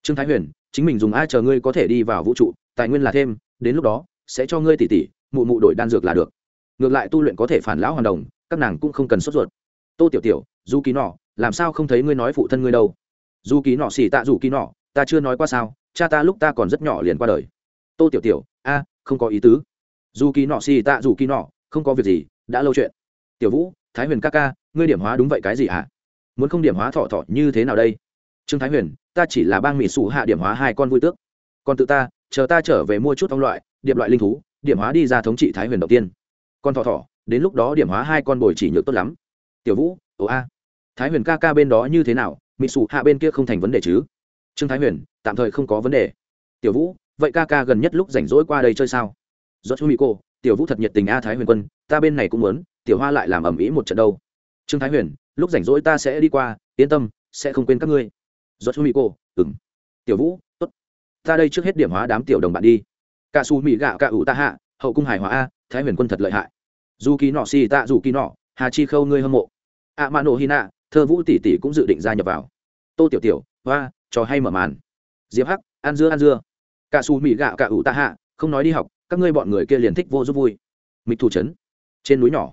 Trương thái huyền, chính mình dùng ai chờ ngươi có thể đi vào vũ trụ, tài nguyên là thêm, đến lúc đó, sẽ cho ngươi tỷ tỷ, mụ mụ đổi đan dược là được. Ngược lại tu luyện có thể phản lão hoàn đồng, các nàng cũng không cần sốt ruột. Tô tiểu tiểu du ký nọ, làm sao không thấy ngươi nói phụ thân ngươi đâu? Dù ký nọ xỉ tạ dù ký nọ, ta chưa nói qua sao, cha ta lúc ta còn rất nhỏ liền qua đời. Tô tiểu tiểu, a, không có ý tứ. Dù ký nọ xì tạ dù ký nọ, không có việc gì, đã lâu chuyện. Tiểu vũ, thái huyền ca ca, ngươi điểm hóa đúng vậy cái gì hả muốn không điểm hóa thọ thọ như thế nào đây? Trương thái huyền, ta chỉ là bang mỹ sủ hạ điểm hóa hai con vui tước. Còn tự ta, chờ ta trở về mua chút ông loại, điểm loại linh thú, điểm hóa đi ra thống trị thái huyền đầu tiên. Con thọ thọ, đến lúc đó điểm hóa hai con bồi chỉ nhược tốt lắm. Tiểu vũ, ồ a. Thái huyền ca ca bên đó như thế nào? Mỹ sụ hạ bên kia không thành vấn đề chứ? Trương thái huyền, tạm thời không có vấn đề. Tiểu vũ, vậy ca ca gần nhất lúc rảnh rỗi qua đây chơi sao? Do chú mỹ cô, tiểu vũ thật nhiệt tình a thái huyền quân, ta bên này cũng muốn, tiểu hoa lại làm ầm ĩ một trận đâu. Trương thái huyền, lúc rảnh rỗi ta sẽ đi qua, yên tâm, sẽ không quên các ngươi. Do chú mỹ cô ừng tiểu vũ, tốt. Ta đây trước hết điểm hóa đám tiểu đồng bạn đi. Cả su mỹ gạo cả ủ ta hạ, hậu cung hải hóa a, thái huyền quân thật lợi hại. Dù kỳ nọ xì tạ dù kỳ nọ, hà chi khâu ngươi hâm mộ. A mano nổ hi nạ thơ vũ tỷ tỷ cũng dự định gia nhập vào. Tô tiểu tiểu, hoa, trò hay mở màn. Diệp hắc, ăn dưa ăn dưa. Cả su mị gạo cả ủ ta hạ, không nói đi học, các ngươi bọn người kia liền thích vô giúp vui. Mịch thủ trấn, trên núi nhỏ.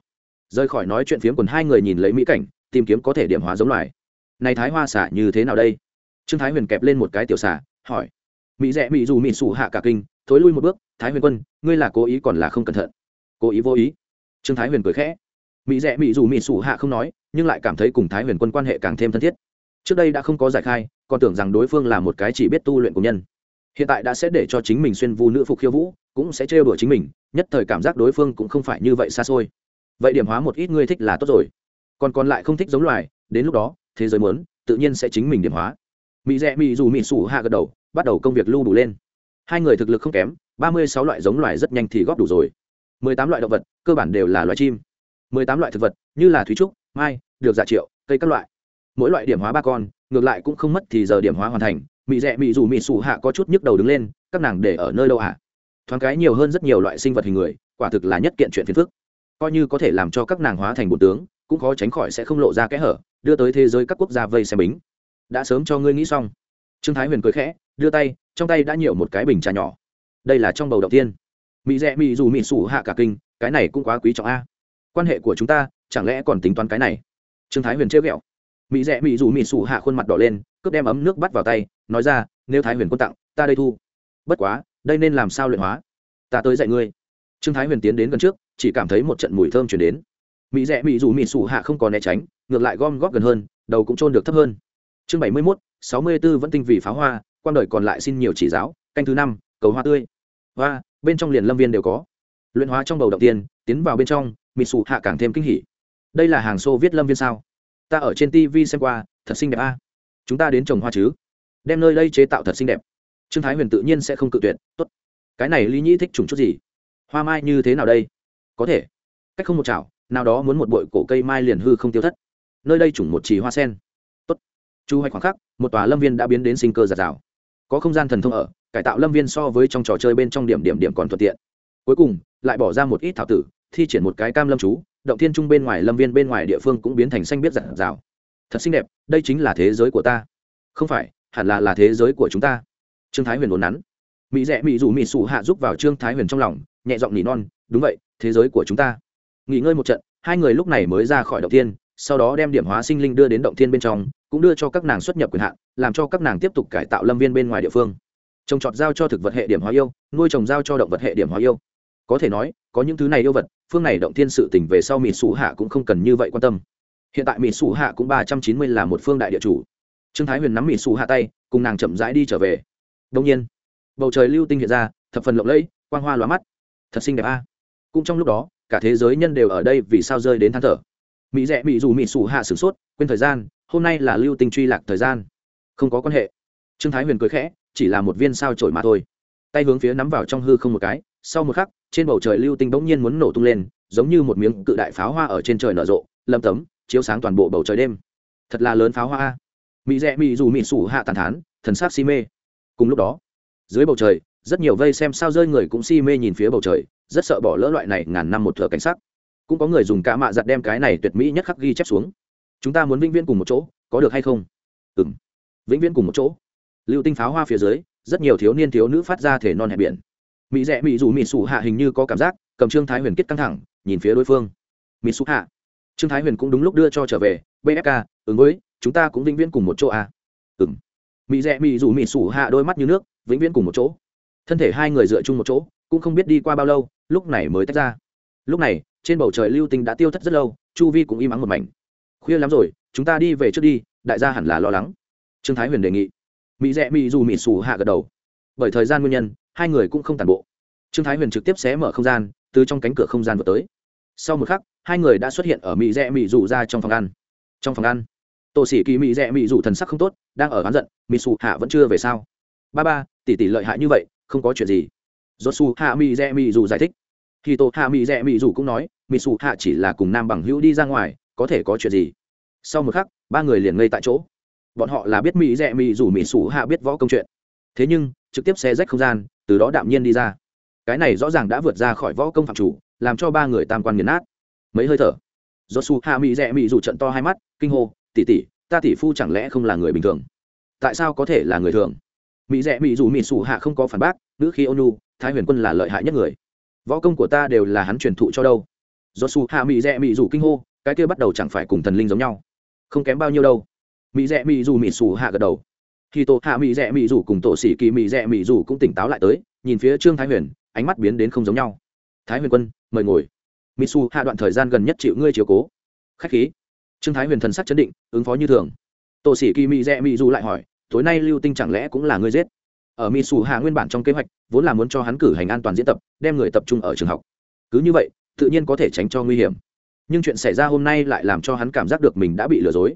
Rời khỏi nói chuyện phiếm quần hai người nhìn lấy mỹ cảnh, tìm kiếm có thể điểm hóa giống loài. Này thái hoa xả như thế nào đây? Trương thái huyền kẹp lên một cái tiểu xả, hỏi. Mỹ rẽ mỹ dù, mỹ sủ hạ cả kinh, thối lui một bước, thái huyền quân, ngươi là cố ý còn là không cẩn thận. Cố ý, vô ý. Trương thái huyền cười khẽ. Mỹ rẽ mỹ dù, mỹ sủ hạ không nói nhưng lại cảm thấy cùng thái huyền quân quan hệ càng thêm thân thiết. Trước đây đã không có giải khai, còn tưởng rằng đối phương là một cái chỉ biết tu luyện của nhân. Hiện tại đã sẽ để cho chính mình xuyên vu nữ phục khiêu vũ, cũng sẽ trêu đùa chính mình, nhất thời cảm giác đối phương cũng không phải như vậy xa xôi. Vậy điểm hóa một ít ngươi thích là tốt rồi. Còn còn lại không thích giống loài, đến lúc đó, thế giới muốn, tự nhiên sẽ chính mình điểm hóa. Mỹ rẽ mỹ dù mỹ sủ hạ gật đầu, bắt đầu công việc lưu đủ lên. Hai người thực lực không kém, ba mươi sáu loại giống loài rất nhanh thì góp đủ rồi. Mười tám loại động vật, cơ bản đều là loài chim. Mười tám loại thực vật, như là thúy trúc mai được giả triệu, cây các loại. Mỗi loại điểm hóa ba con, ngược lại cũng không mất thì giờ điểm hóa hoàn thành. Mị rẽ mị dù, mị sủ hạ có chút nhức đầu đứng lên, các nàng để ở nơi đâu ạ? Thoáng cái nhiều hơn rất nhiều loại sinh vật hình người, quả thực là nhất kiện chuyện phiền phức. Coi như có thể làm cho các nàng hóa thành bột tướng, cũng khó tránh khỏi sẽ không lộ ra kẽ hở, đưa tới thế giới các quốc gia vây xem bính. Đã sớm cho ngươi nghĩ xong. Trương thái huyền cười khẽ, đưa tay, trong tay đã nhiều một cái bình trà nhỏ. Đây là trong bầu đầu tiên. Mỹ rẽ mỹ dù mỹ sủ hạ cả kinh, cái này cũng quá quý trọng a quan hệ của chúng ta, chẳng lẽ còn tính toán cái này? Trương thái huyền chế ghẹo. Mỹ rẽ mỹ dù mỹ sủ hạ khuôn mặt đỏ lên, cướp đem ấm nước bắt vào tay, nói ra, nếu thái huyền quân tặng, ta đây thu. Bất quá, đây nên làm sao luyện hóa? Ta tới dạy ngươi. Trương thái huyền tiến đến gần trước, chỉ cảm thấy một trận mùi thơm chuyển đến. Mỹ rẽ mỹ dù mỹ sủ hạ không còn né tránh, ngược lại gom góp gần hơn, đầu cũng trôn được thấp hơn. Chương bảy mươi mốt, sáu mươi b ố vẫn tinh vì pháo hoa quan đời còn lại xin nhiều chỉ giáo, canh thứ năm, cầu hoa tươi. Hoa, bên trong liền lâm viên đều có. Luyện hóa trong bầu đầu tiên, tiến vào bên trong mỹ sụ hạ càng thêm kinh hỉ. Đây là hàng xô viết lâm viên sao? Ta ở trên tv xem qua, thật xinh đẹp a. Chúng ta đến trồng hoa chứ? Đem nơi đây chế tạo thật xinh đẹp. Trương thái huyền tự nhiên sẽ không cự tuyệt. Tốt. Cái này lý nhĩ thích trùng chút gì? Hoa mai như thế nào đây? Có thể. Cách không một chảo, nào đó muốn một bội cổ cây mai liền hư không tiêu thất. Nơi đây trùng một trì hoa sen. Tốt. Chu hoạch khoảng khắc, một tòa lâm viên đã biến đến sinh cơ giạt rào. Có không gian thần thông ở, cải tạo lâm viên so với trong trò chơi bên trong điểm điểm điểm còn thuận tiện. Cuối cùng, lại bỏ ra một ít thảo tử thi triển một cái cam lâm chú, động thiên trung bên ngoài, lâm viên bên ngoài địa phương cũng biến thành xanh biết giạt rào. Thật xinh đẹp, đây chính là thế giới của ta. Không phải, hẳn là là thế giới của chúng ta. Trương thái huyền đồn nắn. Mỹ rẽ mỹ dù mỹ sụ hạ giúp vào trương thái huyền trong lòng, nhẹ giọng nỉ non, đúng vậy, thế giới của chúng ta. Nghỉ ngơi một trận, hai người lúc này mới ra khỏi động thiên, sau đó đem điểm hóa sinh linh đưa đến động thiên bên trong, cũng đưa cho các nàng xuất nhập quyền hạn, làm cho các nàng tiếp tục cải tạo lâm viên bên ngoài địa phương. Trồng trọt giao cho thực vật hệ điểm hóa yêu, nuôi trồng giao cho động vật hệ điểm hóa yêu có thể nói, có những thứ này yêu vật, phương này động thiên sự tỉnh về sau mỹ sủ hạ cũng không cần như vậy quan tâm. Hiện tại mỹ sủ hạ cũng ba trăm chín mươi là một phương đại địa chủ. Trương thái huyền nắm mỹ sủ hạ tay, cùng nàng chậm rãi đi trở về. Đông nhiên, bầu trời lưu tinh hiện ra, thập phần lộng lẫy, quang hoa lóa mắt. Thật xinh đẹp a. Cũng trong lúc đó, cả thế giới nhân đều ở đây vì sao rơi đến than thở. Mỹ rẽ mỹ dù mỹ sủ hạ sửng sốt, quên thời gian, hôm nay là lưu tinh truy lạc thời gian. Không có quan hệ. Trương thái huyền cười khẽ, chỉ là một viên sao trổi mà thôi. Tay hướng phía nắm vào trong hư không một cái, sau một khắc trên bầu trời lưu tinh bỗng nhiên muốn nổ tung lên, giống như một miếng cự đại pháo hoa ở trên trời nở rộ, lâm tấm, chiếu sáng toàn bộ bầu trời đêm. Thật là lớn pháo hoa mỹ rẽ mỹ dù mỹ sủ hạ tàn thán, thần sắc si mê. Cùng lúc đó, dưới bầu trời, rất nhiều vây xem sao rơi người cũng si mê nhìn phía bầu trời, rất sợ bỏ lỡ loại này ngàn năm một thừa cảnh sắc. Cũng có người dùng cả mạ giặt đem cái này tuyệt mỹ nhất khắc ghi chép xuống. Chúng ta muốn vĩnh viễn cùng một chỗ, có được hay không? Ừ m vĩnh viễn cùng một chỗ. Lưu tinh pháo hoa phía dưới, rất nhiều thiếu niên thiếu nữ phát ra thể non hẹp biển mỹ rẽ mỹ dù mỹ sủ hạ hình như có cảm giác, cầm trương thái huyền kết căng thẳng, nhìn phía đối phương. Mỹ sủ hạ. Trương thái huyền cũng đúng lúc đưa cho trở về bfk ứng với, chúng ta cũng vĩnh viễn cùng một chỗ à. ừng mỹ rẽ mỹ dù mỹ sủ hạ đôi mắt như nước, vĩnh viễn cùng một chỗ. Thân thể hai người dựa chung một chỗ, cũng không biết đi qua bao lâu, lúc này mới tách ra. Lúc này, trên bầu trời lưu tinh đã tiêu thất rất lâu, chu vi cũng im ắng một mảnh. Khuya lắm rồi, chúng ta đi về trước đi, đại gia hẳn là lo lắng. Trương thái huyền đề nghị. Mỹ rẽ mỹ dù mỹ sủ hạ gật đầu. Bởi thời gian nguyên nhân hai người cũng không tàn bộ. Trương thái huyền trực tiếp xé mở không gian, từ trong cánh cửa không gian vượt tới. Sau một khắc, hai người đã xuất hiện ở mỹ rẽ mỹ dụ ra trong phòng ăn. Trong phòng ăn, tổ sĩ kỳ mỹ rẽ mỹ dụ thần sắc không tốt, đang ở oán giận mỹ sụ hạ vẫn chưa về sao? Ba ba, tỷ tỷ lợi hại như vậy, không có chuyện gì. Do su hạ mỹ rẽ mỹ dụ giải thích. Khi tổ hạ mỹ rẽ mỹ dụ cũng nói mỹ sụ hạ chỉ là cùng nam bằng hữu đi ra ngoài, có thể có chuyện gì? Sau một khắc, ba người liền ngây tại chỗ. Bọn họ là biết mỹ rẽ mỹ dụ mỹ sụ hạ biết võ công chuyện. Thế nhưng, trực tiếp xe rách không gian từ đó đạm nhiên đi ra. Cái này rõ ràng đã vượt ra khỏi võ công phạm chủ, làm cho ba người tam quan nghiền nát. Mấy hơi thở. Do su hạ mỹ rẽ mỹ dù trận to hai mắt, kinh hô, tỷ tỷ, ta tỷ phu chẳng lẽ không là người bình thường? Tại sao có thể là người thường? Mỹ rẽ mỹ dù mỹ sủ hạ không có phản bác nữ khi ônu thái huyền quân là lợi hại nhất người. Võ công của ta đều là hắn truyền thụ cho đâu. Do su hạ mỹ rẽ mỹ dù kinh hô, cái kia bắt đầu chẳng phải cùng thần linh giống nhau. Không kém bao nhiêu đâu. Mỹ rẽ mỹ dù mỹ sủ hạ gật đầu khi tổ hạ mỹ rẽ mỹ rủ cùng tổ sĩ kỳ mỹ rẽ mỹ rủ cũng tỉnh táo lại tới, nhìn phía trương thái huyền, ánh mắt biến đến không giống nhau. Thái huyền quân, mời ngồi. Mỹ su hạ đoạn thời gian gần nhất chịu ngươi chiếu cố. Khách khí. Trương thái huyền thần sắc chấn định, ứng phó như thường. Tổ sĩ kỳ mỹ rẽ mỹ rủ lại hỏi, tối nay lưu tinh chẳng lẽ cũng là ngươi giết? Ở mỹ su hạ nguyên bản trong kế hoạch, vốn là muốn cho hắn cử hành an toàn diễn tập, đem người tập trung ở trường học. Cứ như vậy, tự nhiên có thể tránh cho nguy hiểm. Nhưng chuyện xảy ra hôm nay lại làm cho hắn cảm giác được mình đã bị lừa dối.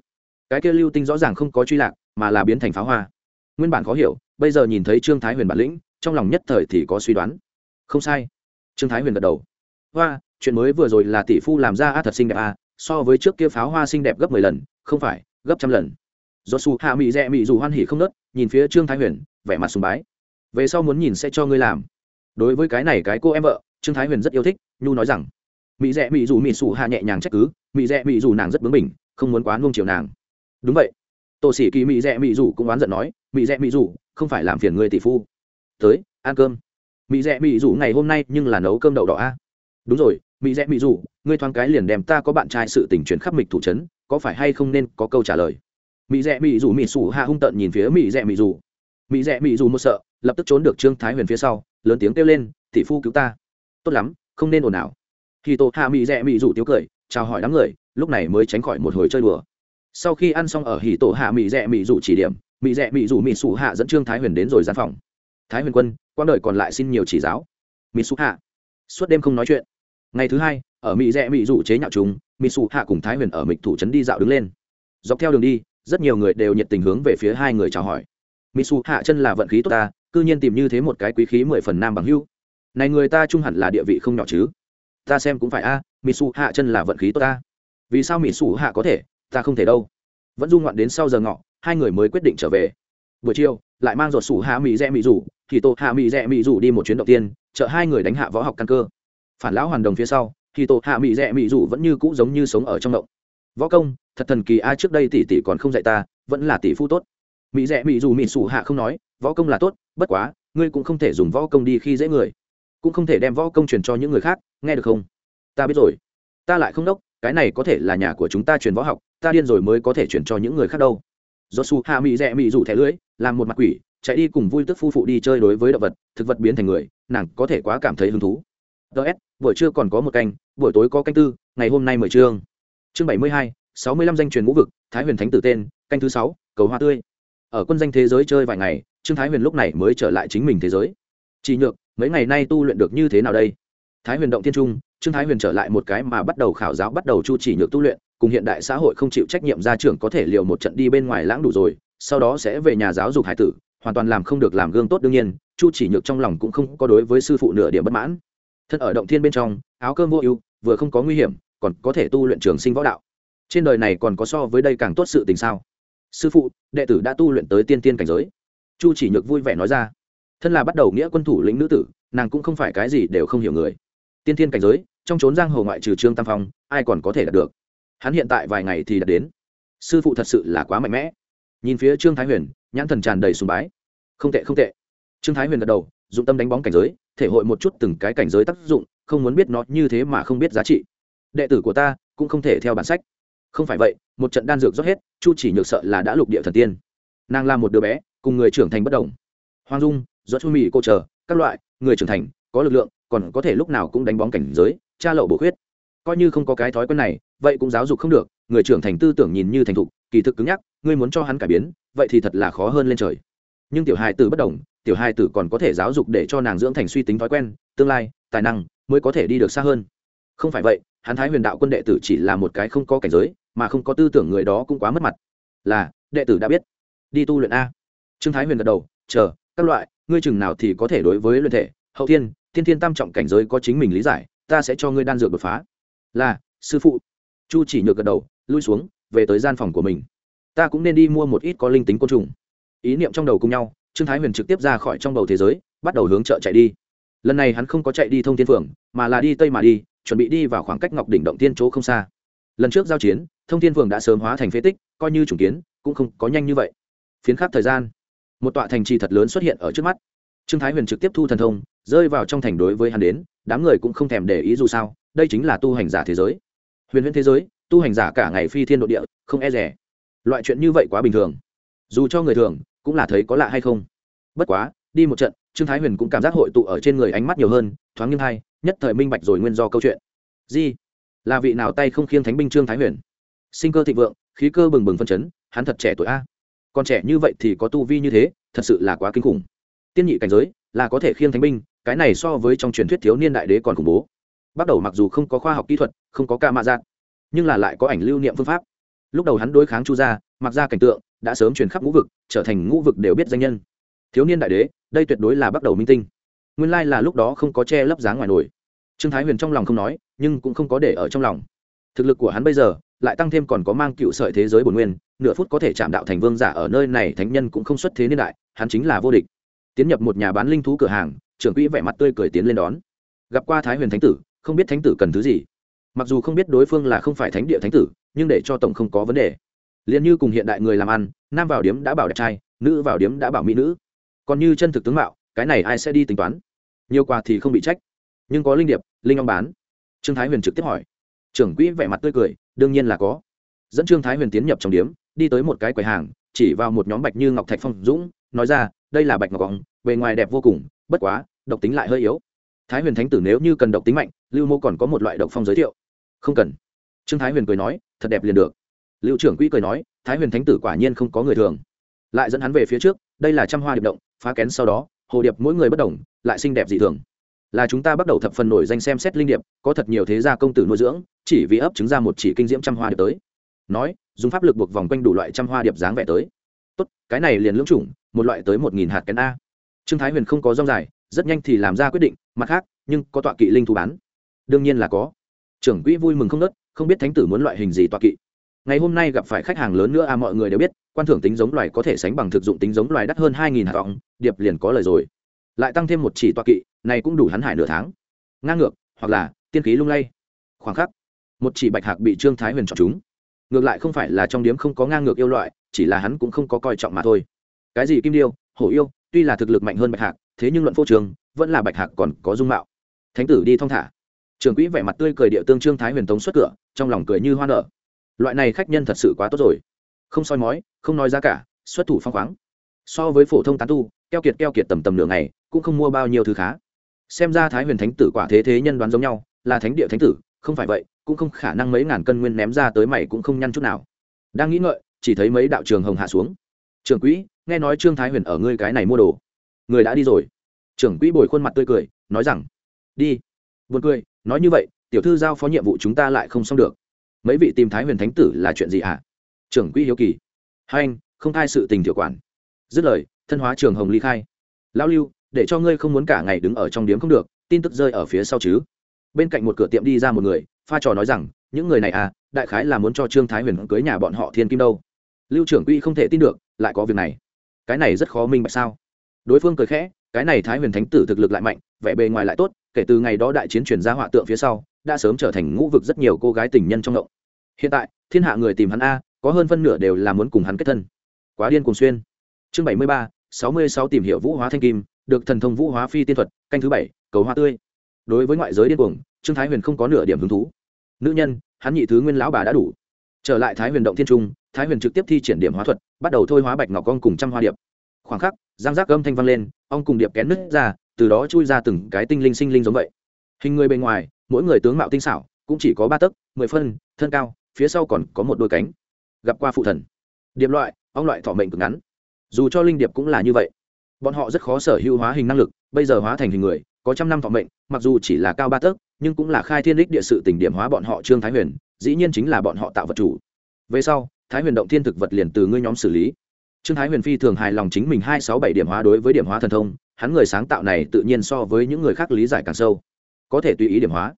Cái kia lưu tinh rõ ràng không có truy lạc mà là biến thành pháo hoa. Nguyên bản khó hiểu, bây giờ nhìn thấy trương thái huyền bản lĩnh, trong lòng nhất thời thì có suy đoán. Không sai. Trương thái huyền gật đầu. Hoa, chuyện mới vừa rồi là tỷ phu làm ra a thật xinh đẹp a so với trước kia pháo hoa xinh đẹp gấp mười lần, không phải, gấp trăm lần. Do su hạ mị rẽ mị dù hoan hỉ không nớt, nhìn phía trương thái huyền, vẻ mặt sùng bái. Về sau muốn nhìn sẽ cho ngươi làm. Đối với cái này cái cô em vợ, trương thái huyền rất yêu thích, nhu nói rằng, mị rẽ mị dù mị sủ hạ nhẹ nhàng trách cứ, mị rẽ mị dù nàng rất bướng bỉnh, không muốn quá nuông chiều nàng. Đúng vậy tổ sĩ kỳ mị rẽ mị rủ cũng oán giận nói, mị rẽ mị rủ không phải làm phiền người tỷ phu. Tới, ăn cơm. Mị rẽ mị rủ ngày hôm nay nhưng là nấu cơm đậu đỏ a. Đúng rồi, mị rẽ mị rủ ngươi thoáng cái liền đem ta có bạn trai sự tình chuyển khắp mịch thủ trấn, có phải hay không nên có câu trả lời? Mị rẽ mị rủ mị sủ hạ hung tợn nhìn phía mị rẽ mị rủ mị rẽ mị rủ một sợ, lập tức trốn được trương thái huyền phía sau, lớn tiếng kêu lên, tỷ phu cứu ta. Tốt lắm, không nên ồn ào. Khi tổ hạ mị rẽ mị rủ tiếu cười, chào hỏi đám người, lúc này mới tránh khỏi một hồi chơi đùa sau khi ăn xong ở hỉ tổ hạ mỹ rẽ mỹ dù chỉ điểm mỹ rẽ mỹ dù mỹ sủ hạ dẫn trương thái huyền đến rồi gian phòng. Thái huyền quân quang đời còn lại xin nhiều chỉ giáo. Mỹ sủ hạ. Suốt đêm không nói chuyện. Ngày thứ hai, ở mỹ rẽ mỹ dù chế nhạo chúng mỹ sủ hạ cùng thái huyền ở mịch thủ trấn đi dạo đứng lên. Dọc theo đường đi, rất nhiều người đều nhiệt tình hướng về phía hai người chào hỏi. Mỹ sủ hạ chân là vận khí tốt ta, cư nhiên tìm như thế một cái quý khí mười phần nam bằng hưu. Này người ta trung hẳn là địa vị không nhỏ chứ. Ta xem cũng phải a mỹ sủ hạ chân là vận khí tốt ta. Vì sao mỹ sủ hạ có thể ta không thể đâu. Vẫn du ngoạn đến sau giờ ngọ, hai người mới quyết định trở về. Buổi chiều, lại mang ruột sủ hạ mỹ rẽ mỹ rủ, thì tổ hạ mỹ rẽ mỹ rủ đi một chuyến đầu tiên, chợ hai người đánh hạ võ học căn cơ. Phản lão hoàn đồng phía sau, thì tổ hạ mỹ rẽ mỹ rủ vẫn như cũ giống như sống ở trong động. Võ công, thật thần kỳ ai trước đây tỷ tỷ còn không dạy ta, vẫn là tỷ phu tốt. Mỹ rẽ mỹ dù mỹ sủ hạ không nói, võ công là tốt, bất quá, ngươi cũng không thể dùng võ công đi khi dễ người. Cũng không thể đem võ công truyền cho những người khác, nghe được không? Ta biết rồi ta lại không đốc, cái này có thể là nhà của chúng ta truyền võ học, ta điên rồi mới có thể chuyển cho những người khác đâu. Do su hạ mỹ rẽ mỹ rủ thẻ lưới, làm một mặt quỷ, chạy đi cùng vui tức phu phụ đi chơi đối với động vật, thực vật biến thành người, nàng có thể quá cảm thấy hứng thú. Ts buổi trưa còn có một canh, buổi tối có canh tư, ngày hôm nay mười chương. Chương bảy mươi hai, sáu mươi lăm danh truyền ngũ vực, thái huyền thánh tử tên, canh thứ sáu, cầu hoa tươi. Ở quân danh thế giới chơi vài ngày, trương thái huyền lúc này mới trở lại chính mình thế giới. Chỉ nhược, mấy ngày nay tu luyện được như thế nào đây? Thái huyền động thiên trung trương thái huyền trở lại một cái mà bắt đầu khảo giáo, bắt đầu chu chỉ nhược tu luyện, cùng hiện đại xã hội không chịu trách nhiệm gia trưởng có thể liều một trận đi bên ngoài lãng đủ rồi, sau đó sẽ về nhà giáo dục hải tử, hoàn toàn làm không được làm gương tốt đương nhiên, chu chỉ nhược trong lòng cũng không có đối với sư phụ nửa điểm bất mãn. Thân ở động thiên bên trong, áo cơm vô ưu, vừa không có nguy hiểm, còn có thể tu luyện trường sinh võ đạo. Trên đời này còn có so với đây càng tốt sự tình sao? Sư phụ, đệ tử đã tu luyện tới tiên tiên cảnh giới. Chu chỉ nhược vui vẻ nói ra. Thân là bắt đầu nghĩa quân thủ lĩnh nữ tử, nàng cũng không phải cái gì đều không hiểu người. Tiên tiên cảnh giới trong trốn giang hồ ngoại trừ trương tam phong, ai còn có thể đạt được? Hắn hiện tại vài ngày thì đã đến. Sư phụ thật sự là quá mạnh mẽ. Nhìn phía trương thái huyền, nhãn thần tràn đầy sùng bái. Không tệ không tệ. Trương thái huyền gật đầu, dụng tâm đánh bóng cảnh giới, thể hội một chút từng cái cảnh giới tác dụng, không muốn biết nó như thế mà không biết giá trị. Đệ tử của ta cũng không thể theo bản sách. Không phải vậy, một trận đan dược rót hết, chu chỉ nhược sợ là đã lục địa thần tiên. Nàng là một đứa bé, cùng người trưởng thành bất đồng. Hoàng dung do chu mỹ cô chờ, các loại, người trưởng thành, có lực lượng còn có thể lúc nào cũng đánh bóng cảnh giới, cha lậu bổ khuyết. Coi như không có cái thói quen này, vậy cũng giáo dục không được, người trưởng thành tư tưởng nhìn như thành thục, kỳ thực cứng nhắc, ngươi muốn cho hắn cải biến, vậy thì thật là khó hơn lên trời. Nhưng tiểu hài tử bất đồng, tiểu hài tử còn có thể giáo dục để cho nàng dưỡng thành suy tính thói quen, tương lai, tài năng mới có thể đi được xa hơn. Không phải vậy, hắn thái huyền đạo quân đệ tử chỉ là một cái không có cảnh giới, mà không có tư tưởng người đó cũng quá mất mặt. Là, đệ tử đã biết. Đi tu luyện a. Trương thái huyền gật đầu, chờ, các loại, ngươi chừng nào thì có thể đối với luyện thể hậu thiên thiên thiên tam trọng cảnh giới có chính mình lý giải, ta sẽ cho ngươi đan dược đột phá. Là, sư phụ. Chu chỉ nhược gật đầu, lui xuống, về tới gian phòng của mình. Ta cũng nên đi mua một ít có linh tính côn trùng. Ý niệm trong đầu cùng nhau, trương thái huyền trực tiếp ra khỏi trong bầu thế giới, bắt đầu hướng chợ chạy đi. Lần này hắn không có chạy đi thông thiên phường mà là đi tây mà đi, chuẩn bị đi vào khoảng cách ngọc đỉnh động tiên chỗ không xa. Lần trước giao chiến, thông thiên phường đã sớm hóa thành phế tích, coi như chủng kiến, cũng không có nhanh như vậy. Phiến khắc thời gian, một tọa thành trì thật lớn xuất hiện ở trước mắt trương thái huyền trực tiếp thu thần thông, rơi vào trong thành đối với hắn đến, đám người cũng không thèm để ý dù sao, đây chính là tu hành giả thế giới. Huyền huyễn thế giới, tu hành giả cả ngày phi thiên nội địa, không e rẻ. Loại chuyện như vậy quá bình thường. Dù cho người thường, cũng là thấy có lạ hay không. Bất quá, đi một trận, trương thái huyền cũng cảm giác hội tụ ở trên người ánh mắt nhiều hơn, thoáng nghiêm hai nhất thời minh bạch rồi nguyên do câu chuyện. Di là vị nào tay không khiêng thánh binh trương thái huyền? Sinh cơ thịnh vượng, khí cơ bừng bừng phân chấn, hắn thật trẻ tuổi a. Còn trẻ như vậy thì có tu vi như thế, thật sự là quá kinh khủng tiên nhị cảnh giới là có thể khiêng thánh binh, cái này so với trong truyền thuyết thiếu niên đại đế còn khủng bố. Bắt đầu mặc dù không có khoa học kỹ thuật, không có ca mạ dạng nhưng là lại có ảnh lưu niệm phương pháp. Lúc đầu hắn đối kháng chu gia, mặc ra cảnh tượng, đã sớm truyền khắp ngũ vực, trở thành ngũ vực đều biết danh nhân. Thiếu niên đại đế, đây tuyệt đối là bắt đầu minh tinh. Nguyên lai là lúc đó không có che lấp dáng ngoài nổi. Trương thái huyền trong lòng không nói, nhưng cũng không có để ở trong lòng. Thực lực của hắn bây giờ, lại tăng thêm còn có mang cựu sợi thế giới bồn nguyên, nửa phút có thể chạm đạo thành vương giả ở nơi này thánh nhân cũng không xuất thế niên đại, hắn chính là vô địch tiến nhập một nhà bán linh thú cửa hàng, trưởng quỹ vẻ mặt tươi cười tiến lên đón. Gặp qua thái huyền thánh tử, không biết thánh tử cần thứ gì. Mặc dù không biết đối phương là không phải thánh địa thánh tử, nhưng để cho tổng không có vấn đề. Liền như cùng hiện đại người làm ăn, nam vào điếm đã bảo đẹp trai, nữ vào điếm đã bảo mỹ nữ. Còn như chân thực tướng mạo, cái này ai sẽ đi tính toán? Nhiều quà thì không bị trách. Nhưng có linh điệp, linh ong bán. Trương thái huyền trực tiếp hỏi. Trưởng quỹ vẻ mặt tươi cười, đương nhiên là có. Dẫn trương thái huyền tiến nhập trong điếm, đi tới một cái quầy hàng, chỉ vào một nhóm bạch như ngọc thạch phong dũng, nói ra đây là bạch ngọc vòng bề ngoài đẹp vô cùng, bất quá, độc tính lại hơi yếu. Thái huyền thánh tử nếu như cần độc tính mạnh, lưu mô còn có một loại độc phong giới thiệu. Không cần. Trương thái huyền cười nói, thật đẹp liền được. Lưu trưởng quỹ cười nói, thái huyền thánh tử quả nhiên không có người thường. Lại dẫn hắn về phía trước, đây là trăm hoa điệp động, phá kén sau đó, hồ điệp mỗi người bất đồng, lại xinh đẹp dị thường. Là chúng ta bắt đầu thập phần nổi danh xem xét linh điệp, có thật nhiều thế gia công tử nuôi dưỡng, chỉ vì ấp trứng ra một chỉ kinh diễm trăm hoa điệp tới. Nói, dùng pháp lực buộc vòng quanh đủ loại trăm hoa điệp dáng vẻ tới tốt, cái này liền lưỡng chủng, một loại tới một nghìn hạt kén a. Trương thái huyền không có rong dài, rất nhanh thì làm ra quyết định, mặt khác, nhưng có tọa kỵ linh thú bán. Đương nhiên là có. Trưởng quỹ vui mừng không nớt không biết thánh tử muốn loại hình gì tọa kỵ. Ngày hôm nay gặp phải khách hàng lớn nữa à mọi người đều biết, quan thưởng tính giống loài có thể sánh bằng thực dụng tính giống loài đắt hơn hai nghìn hạt vọng, điệp liền có lời rồi. Lại tăng thêm một chỉ tọa kỵ, này cũng đủ hắn hải nửa tháng. Ngang ngược, hoặc là, tiên khí lung lay. Khoảng khắc, một chỉ bạch hạc bị trương thái huyền chọn chúng. Ngược lại không phải là trong điếm không có ngang ngược yêu loại chỉ là hắn cũng không có coi trọng mà thôi. Cái gì kim điêu, hổ yêu, tuy là thực lực mạnh hơn bạch hạc, thế nhưng luận phô trường, vẫn là bạch hạc còn có dung mạo. Thánh tử đi thong thả. Trường quỹ vẻ mặt tươi cười địa tương trương thái huyền tống xuất cửa, trong lòng cười như hoa nở. Loại này khách nhân thật sự quá tốt rồi. Không soi mói, không nói giá cả, xuất thủ phong khoáng. So với phổ thông tán tu, keo kiệt keo kiệt tầm tầm nửa ngày, cũng không mua bao nhiêu thứ khá. Xem ra thái huyền thánh tử quả thế thế nhân đoán giống nhau, là thánh địa thánh tử, không phải vậy, cũng không khả năng mấy ngàn cân nguyên ném ra tới mày cũng không nhăn chút nào. Đang nghĩ ngợi chỉ thấy mấy đạo trường hồng hạ xuống. Trưởng quỹ nghe nói trương thái huyền ở ngươi cái này mua đồ. Người đã đi rồi. Trưởng quỹ bồi khuôn mặt tươi cười nói rằng đi. Buồn cười nói như vậy tiểu thư giao phó nhiệm vụ chúng ta lại không xong được. Mấy vị tìm thái huyền thánh tử là chuyện gì à, trưởng quỹ hiếu kỳ. Hai anh không thai sự tình tiểu quản. Dứt lời thân hóa trường hồng ly khai. Lão lưu để cho ngươi không muốn cả ngày đứng ở trong điếm không được tin tức rơi ở phía sau chứ. Bên cạnh một cửa tiệm đi ra một người pha trò nói rằng những người này à đại khái là muốn cho trương thái huyền cưới nhà bọn họ thiên kim đâu lưu trưởng quỹ không thể tin được, lại có việc này. Cái này rất khó minh bạch sao? Đối phương cười khẽ, cái này thái huyền thánh tử thực lực lại mạnh, vẻ bề ngoài lại tốt, kể từ ngày đó đại chiến truyền ra họa tượng phía sau, đã sớm trở thành ngũ vực rất nhiều cô gái tình nhân trong ngộng hiện tại, thiên hạ người tìm hắn a, có hơn phân nửa đều là muốn cùng hắn kết thân. Quá điên cùng xuyên. Chương bảy mươi ba, sáu mươi sáu tìm hiểu vũ hóa thanh kim, được thần thông vũ hóa phi tiên thuật, canh thứ bảy, cầu hoa tươi. Đối với ngoại giới điên cuồng, trương thái huyền không có nửa điểm hứng thú. Nữ nhân, hắn nhị thứ nguyên lão bà đã đủ. Trở lại thái huyền động thiên trung thái huyền trực tiếp thi triển điểm hóa thuật, bắt đầu thôi hóa bạch ngọc con cùng trăm hoa điệp. Khoảng khắc, giang giác âm thanh vang lên, ong cùng điệp kén nứt ra, từ đó chui ra từng cái tinh linh sinh linh giống vậy. Hình người bên ngoài, mỗi người tướng mạo tinh xảo, cũng chỉ có ba tấc, mười phân, thân cao, phía sau còn có một đôi cánh. Gặp qua phụ thần. Điệp loại, ong loại thọ mệnh cực ngắn. Dù cho linh điệp cũng là như vậy. Bọn họ rất khó sở hữu hóa hình năng lực, bây giờ hóa thành hình người, có trăm năm thọ mệnh, mặc dù chỉ là cao ba tấc, nhưng cũng là khai thiên đích địa sự tỉnh điểm hóa bọn họ trương thái huyền, dĩ nhiên chính là bọn họ tạo vật chủ. Về sau thái huyền động thiên thực vật liền từ ngươi nhóm xử lý. Trương thái huyền phi thường hài lòng chính mình hai sáu bảy điểm hóa đối với điểm hóa thần thông, hắn người sáng tạo này tự nhiên so với những người khác lý giải càng sâu. Có thể tùy ý điểm hóa,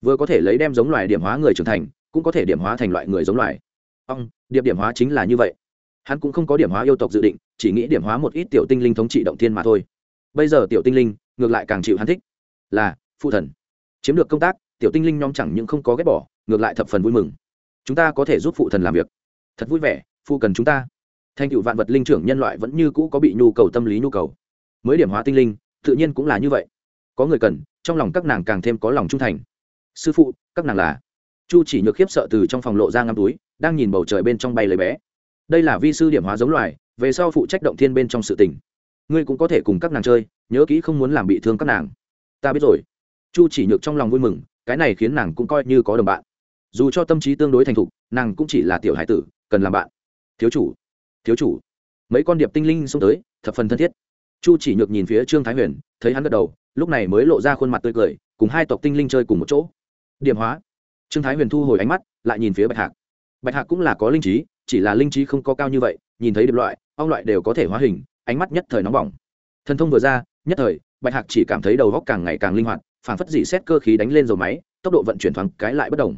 vừa có thể lấy đem giống loài điểm hóa người trưởng thành, cũng có thể điểm hóa thành loại người giống loài. Ông điệp điểm hóa chính là như vậy. Hắn cũng không có điểm hóa yêu tộc dự định, chỉ nghĩ điểm hóa một ít tiểu tinh linh thống trị động thiên mà thôi. Bây giờ tiểu tinh linh, ngược lại càng chịu hắn thích. Là, phụ thần. Chiếm được công tác, tiểu tinh linh nhóm chẳng những không có ghét bỏ, ngược lại thập phần vui mừng. Chúng ta có thể giúp phụ thần làm việc thật vui vẻ, phu cần chúng ta. Thành cựu vạn vật linh trưởng nhân loại vẫn như cũ có bị nhu cầu tâm lý nhu cầu. Mới điểm hóa tinh linh, tự nhiên cũng là như vậy. Có người cần, trong lòng các nàng càng thêm có lòng trung thành. Sư phụ, các nàng là? Chu chỉ nhược khiếp sợ từ trong phòng lộ ra ngắm túi, đang nhìn bầu trời bên trong bay lấy bé. Đây là vi sư điểm hóa giống loài, về sau phụ trách động thiên bên trong sự tình. Ngươi cũng có thể cùng các nàng chơi, nhớ kỹ không muốn làm bị thương các nàng. Ta biết rồi. Chu chỉ nhược trong lòng vui mừng, cái này khiến nàng cũng coi như có đồng bạn. Dù cho tâm trí tương đối thành thục, nàng cũng chỉ là tiểu hải tử cần làm bạn. Thiếu chủ thiếu chủ. Mấy con điệp tinh linh xông tới, thập phần thân thiết. Chu chỉ nhược nhìn phía trương thái huyền, thấy hắn gật đầu, lúc này mới lộ ra khuôn mặt tươi cười, cùng hai tộc tinh linh chơi cùng một chỗ. Điểm hóa. Trương thái huyền thu hồi ánh mắt, lại nhìn phía bạch hạc. Bạch hạc cũng là có linh trí, chỉ là linh trí không có cao như vậy, nhìn thấy điệp loại, ong loại đều có thể hóa hình, ánh mắt nhất thời nóng bỏng. Thần thông vừa ra, nhất thời, bạch hạc chỉ cảm thấy đầu góc càng ngày càng linh hoạt, phảng phất dị xét cơ khí đánh lên dầu máy, tốc độ vận chuyển thoáng cái lại bất đồng.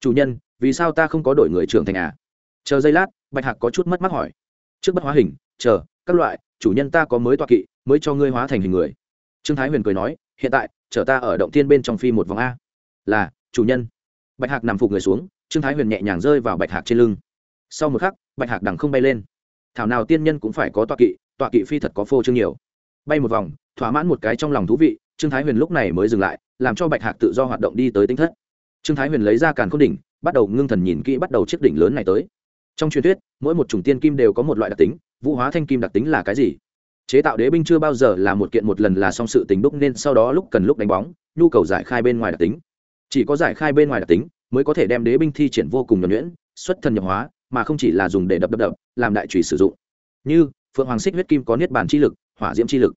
Chủ nhân, vì sao ta không có đổi người trưởng thành à? Chờ giây lát, bạch hạc có chút mất mắt hỏi. Trước bất hóa hình, chờ, các loại, chủ nhân ta có mới toa kỵ, mới cho ngươi hóa thành hình người. Trương thái huyền cười nói, hiện tại chở ta ở động thiên bên trong phi một vòng a. Là, chủ nhân. Bạch hạc nằm phục người xuống, trương thái huyền nhẹ nhàng rơi vào bạch hạc trên lưng. Sau một khắc, bạch hạc đằng không bay lên. Thảo nào tiên nhân cũng phải có tọa kỵ tọa kỵ phi thật có phô trương nhiều. Bay một vòng, thỏa mãn một cái trong lòng thú vị, trương thái huyền lúc này mới dừng lại, làm cho bạch hạc tự do hoạt động đi tới tinh thất. Trương thái huyền lấy ra càn khôn đỉnh, bắt đầu ngưng thần nhìn kỹ bắt đầu chiếc đỉnh lớn này tới trong truyền thuyết, mỗi một chủng tiên kim đều có một loại đặc tính, vũ hóa thanh kim đặc tính là cái gì? Chế tạo đế binh chưa bao giờ là một kiện một lần là xong sự tình đúc nên sau đó lúc cần lúc đánh bóng, nhu cầu giải khai bên ngoài đặc tính. Chỉ có giải khai bên ngoài đặc tính mới có thể đem đế binh thi triển vô cùng nhuẩn nhuyễn, xuất thần nhập hóa, mà không chỉ là dùng để đập đập đập, làm đại trùy sử dụng. Như, phượng hoàng xích huyết kim có niết bàn chi lực, hỏa diễm chi lực.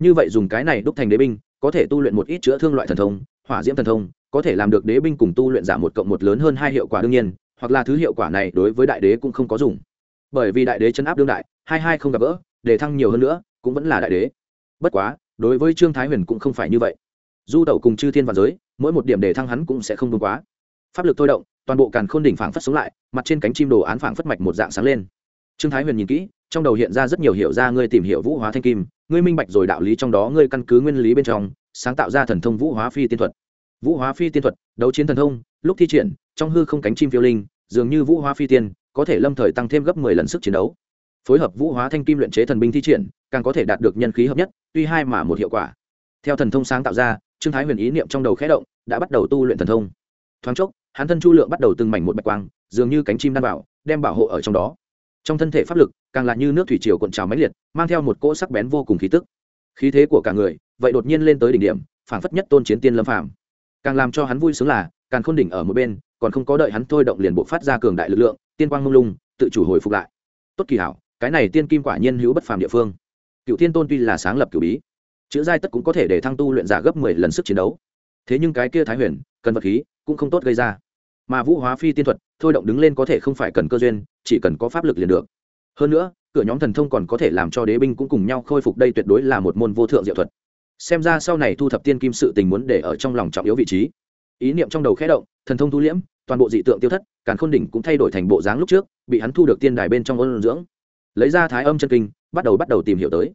Như vậy dùng cái này đúc thành đế binh, có thể tu luyện một ít chữa thương loại thần thông, hỏa diễm thần thông, có thể làm được đế binh cùng tu luyện giảm một cộng một lớn hơn hai hiệu quả đương nhiên hoặc là thứ hiệu quả này đối với đại đế cũng không có dùng. Bởi vì đại đế chấn áp đương đại, hai hai không gặp gỡ, để thăng nhiều hơn nữa, cũng vẫn là đại đế. Bất quá, đối với trương thái huyền cũng không phải như vậy. Du tẩu cùng chư thiên và giới, mỗi một điểm để thăng hắn cũng sẽ không đúng quá. Pháp lực thôi động, toàn bộ càn khôn đỉnh phảng phất sống lại, mặt trên cánh chim đồ án phảng phất mạch một dạng sáng lên. Trương thái huyền nhìn kỹ, trong đầu hiện ra rất nhiều hiểu ra ngươi tìm hiểu vũ hóa thanh kim, ngươi minh bạch rồi đạo lý trong đó ngươi căn cứ nguyên lý bên trong, sáng tạo ra thần thông vũ hóa phi tiên thuật. Vũ hóa phi tiên thuật, đấu chiến thần thông, lúc thi triển trong hư không cánh chim phiêu linh, dường như vũ hóa phi tiên, có thể lâm thời tăng thêm gấp mười lần sức chiến đấu. Phối hợp vũ hóa thanh kim luyện chế thần binh thi triển, càng có thể đạt được nhân khí hợp nhất, tuy hai mà một hiệu quả. Theo thần thông sáng tạo ra, trương thái huyền ý niệm trong đầu khẽ động, đã bắt đầu tu luyện thần thông. Thoáng chốc, hắn thân chu lượng bắt đầu từng mảnh một bạch quang, dường như cánh chim đan bảo đem bảo hộ ở trong đó. Trong thân thể pháp lực, càng là như nước thủy triều cuộn trào mãnh liệt, mang theo một cỗ sắc bén vô cùng khí tức. Khí thế của cả người, vậy đột nhiên lên tới đỉnh điểm, phảng phất nhất tôn chiến tiên lâm phàm. Càng làm cho hắn vui sướng là, càng khôn đỉnh ở một bên còn không có đợi hắn thôi động liền bộ phát ra cường đại lực lượng, tiên quang mông lung, tự chủ hồi phục lại. Tốt kỳ hảo, cái này tiên kim quả nhiên hữu bất phàm địa phương. Cựu thiên tôn tuy là sáng lập cựu bí, chữ giai tất cũng có thể để thăng tu luyện giả gấp mười lần sức chiến đấu. Thế nhưng cái kia thái huyền, cần vật khí, cũng không tốt gây ra. Mà vũ hóa phi tiên thuật, thôi động đứng lên có thể không phải cần cơ duyên, chỉ cần có pháp lực liền được. Hơn nữa, cửa nhóm thần thông còn có thể làm cho đế binh cũng cùng nhau khôi phục đây tuyệt đối là một môn vô thượng diệu thuật. Xem ra sau này thu thập tiên kim sự tình muốn để ở trong lòng trọng yếu vị trí. Ý niệm trong đầu khẽ động thần thông thu liễm, toàn bộ dị tượng tiêu thất, càn khôn đỉnh cũng thay đổi thành bộ dáng lúc trước, bị hắn thu được tiên đài bên trong ôn dưỡng. Lấy ra thái âm chân kinh, bắt đầu bắt đầu tìm hiểu tới.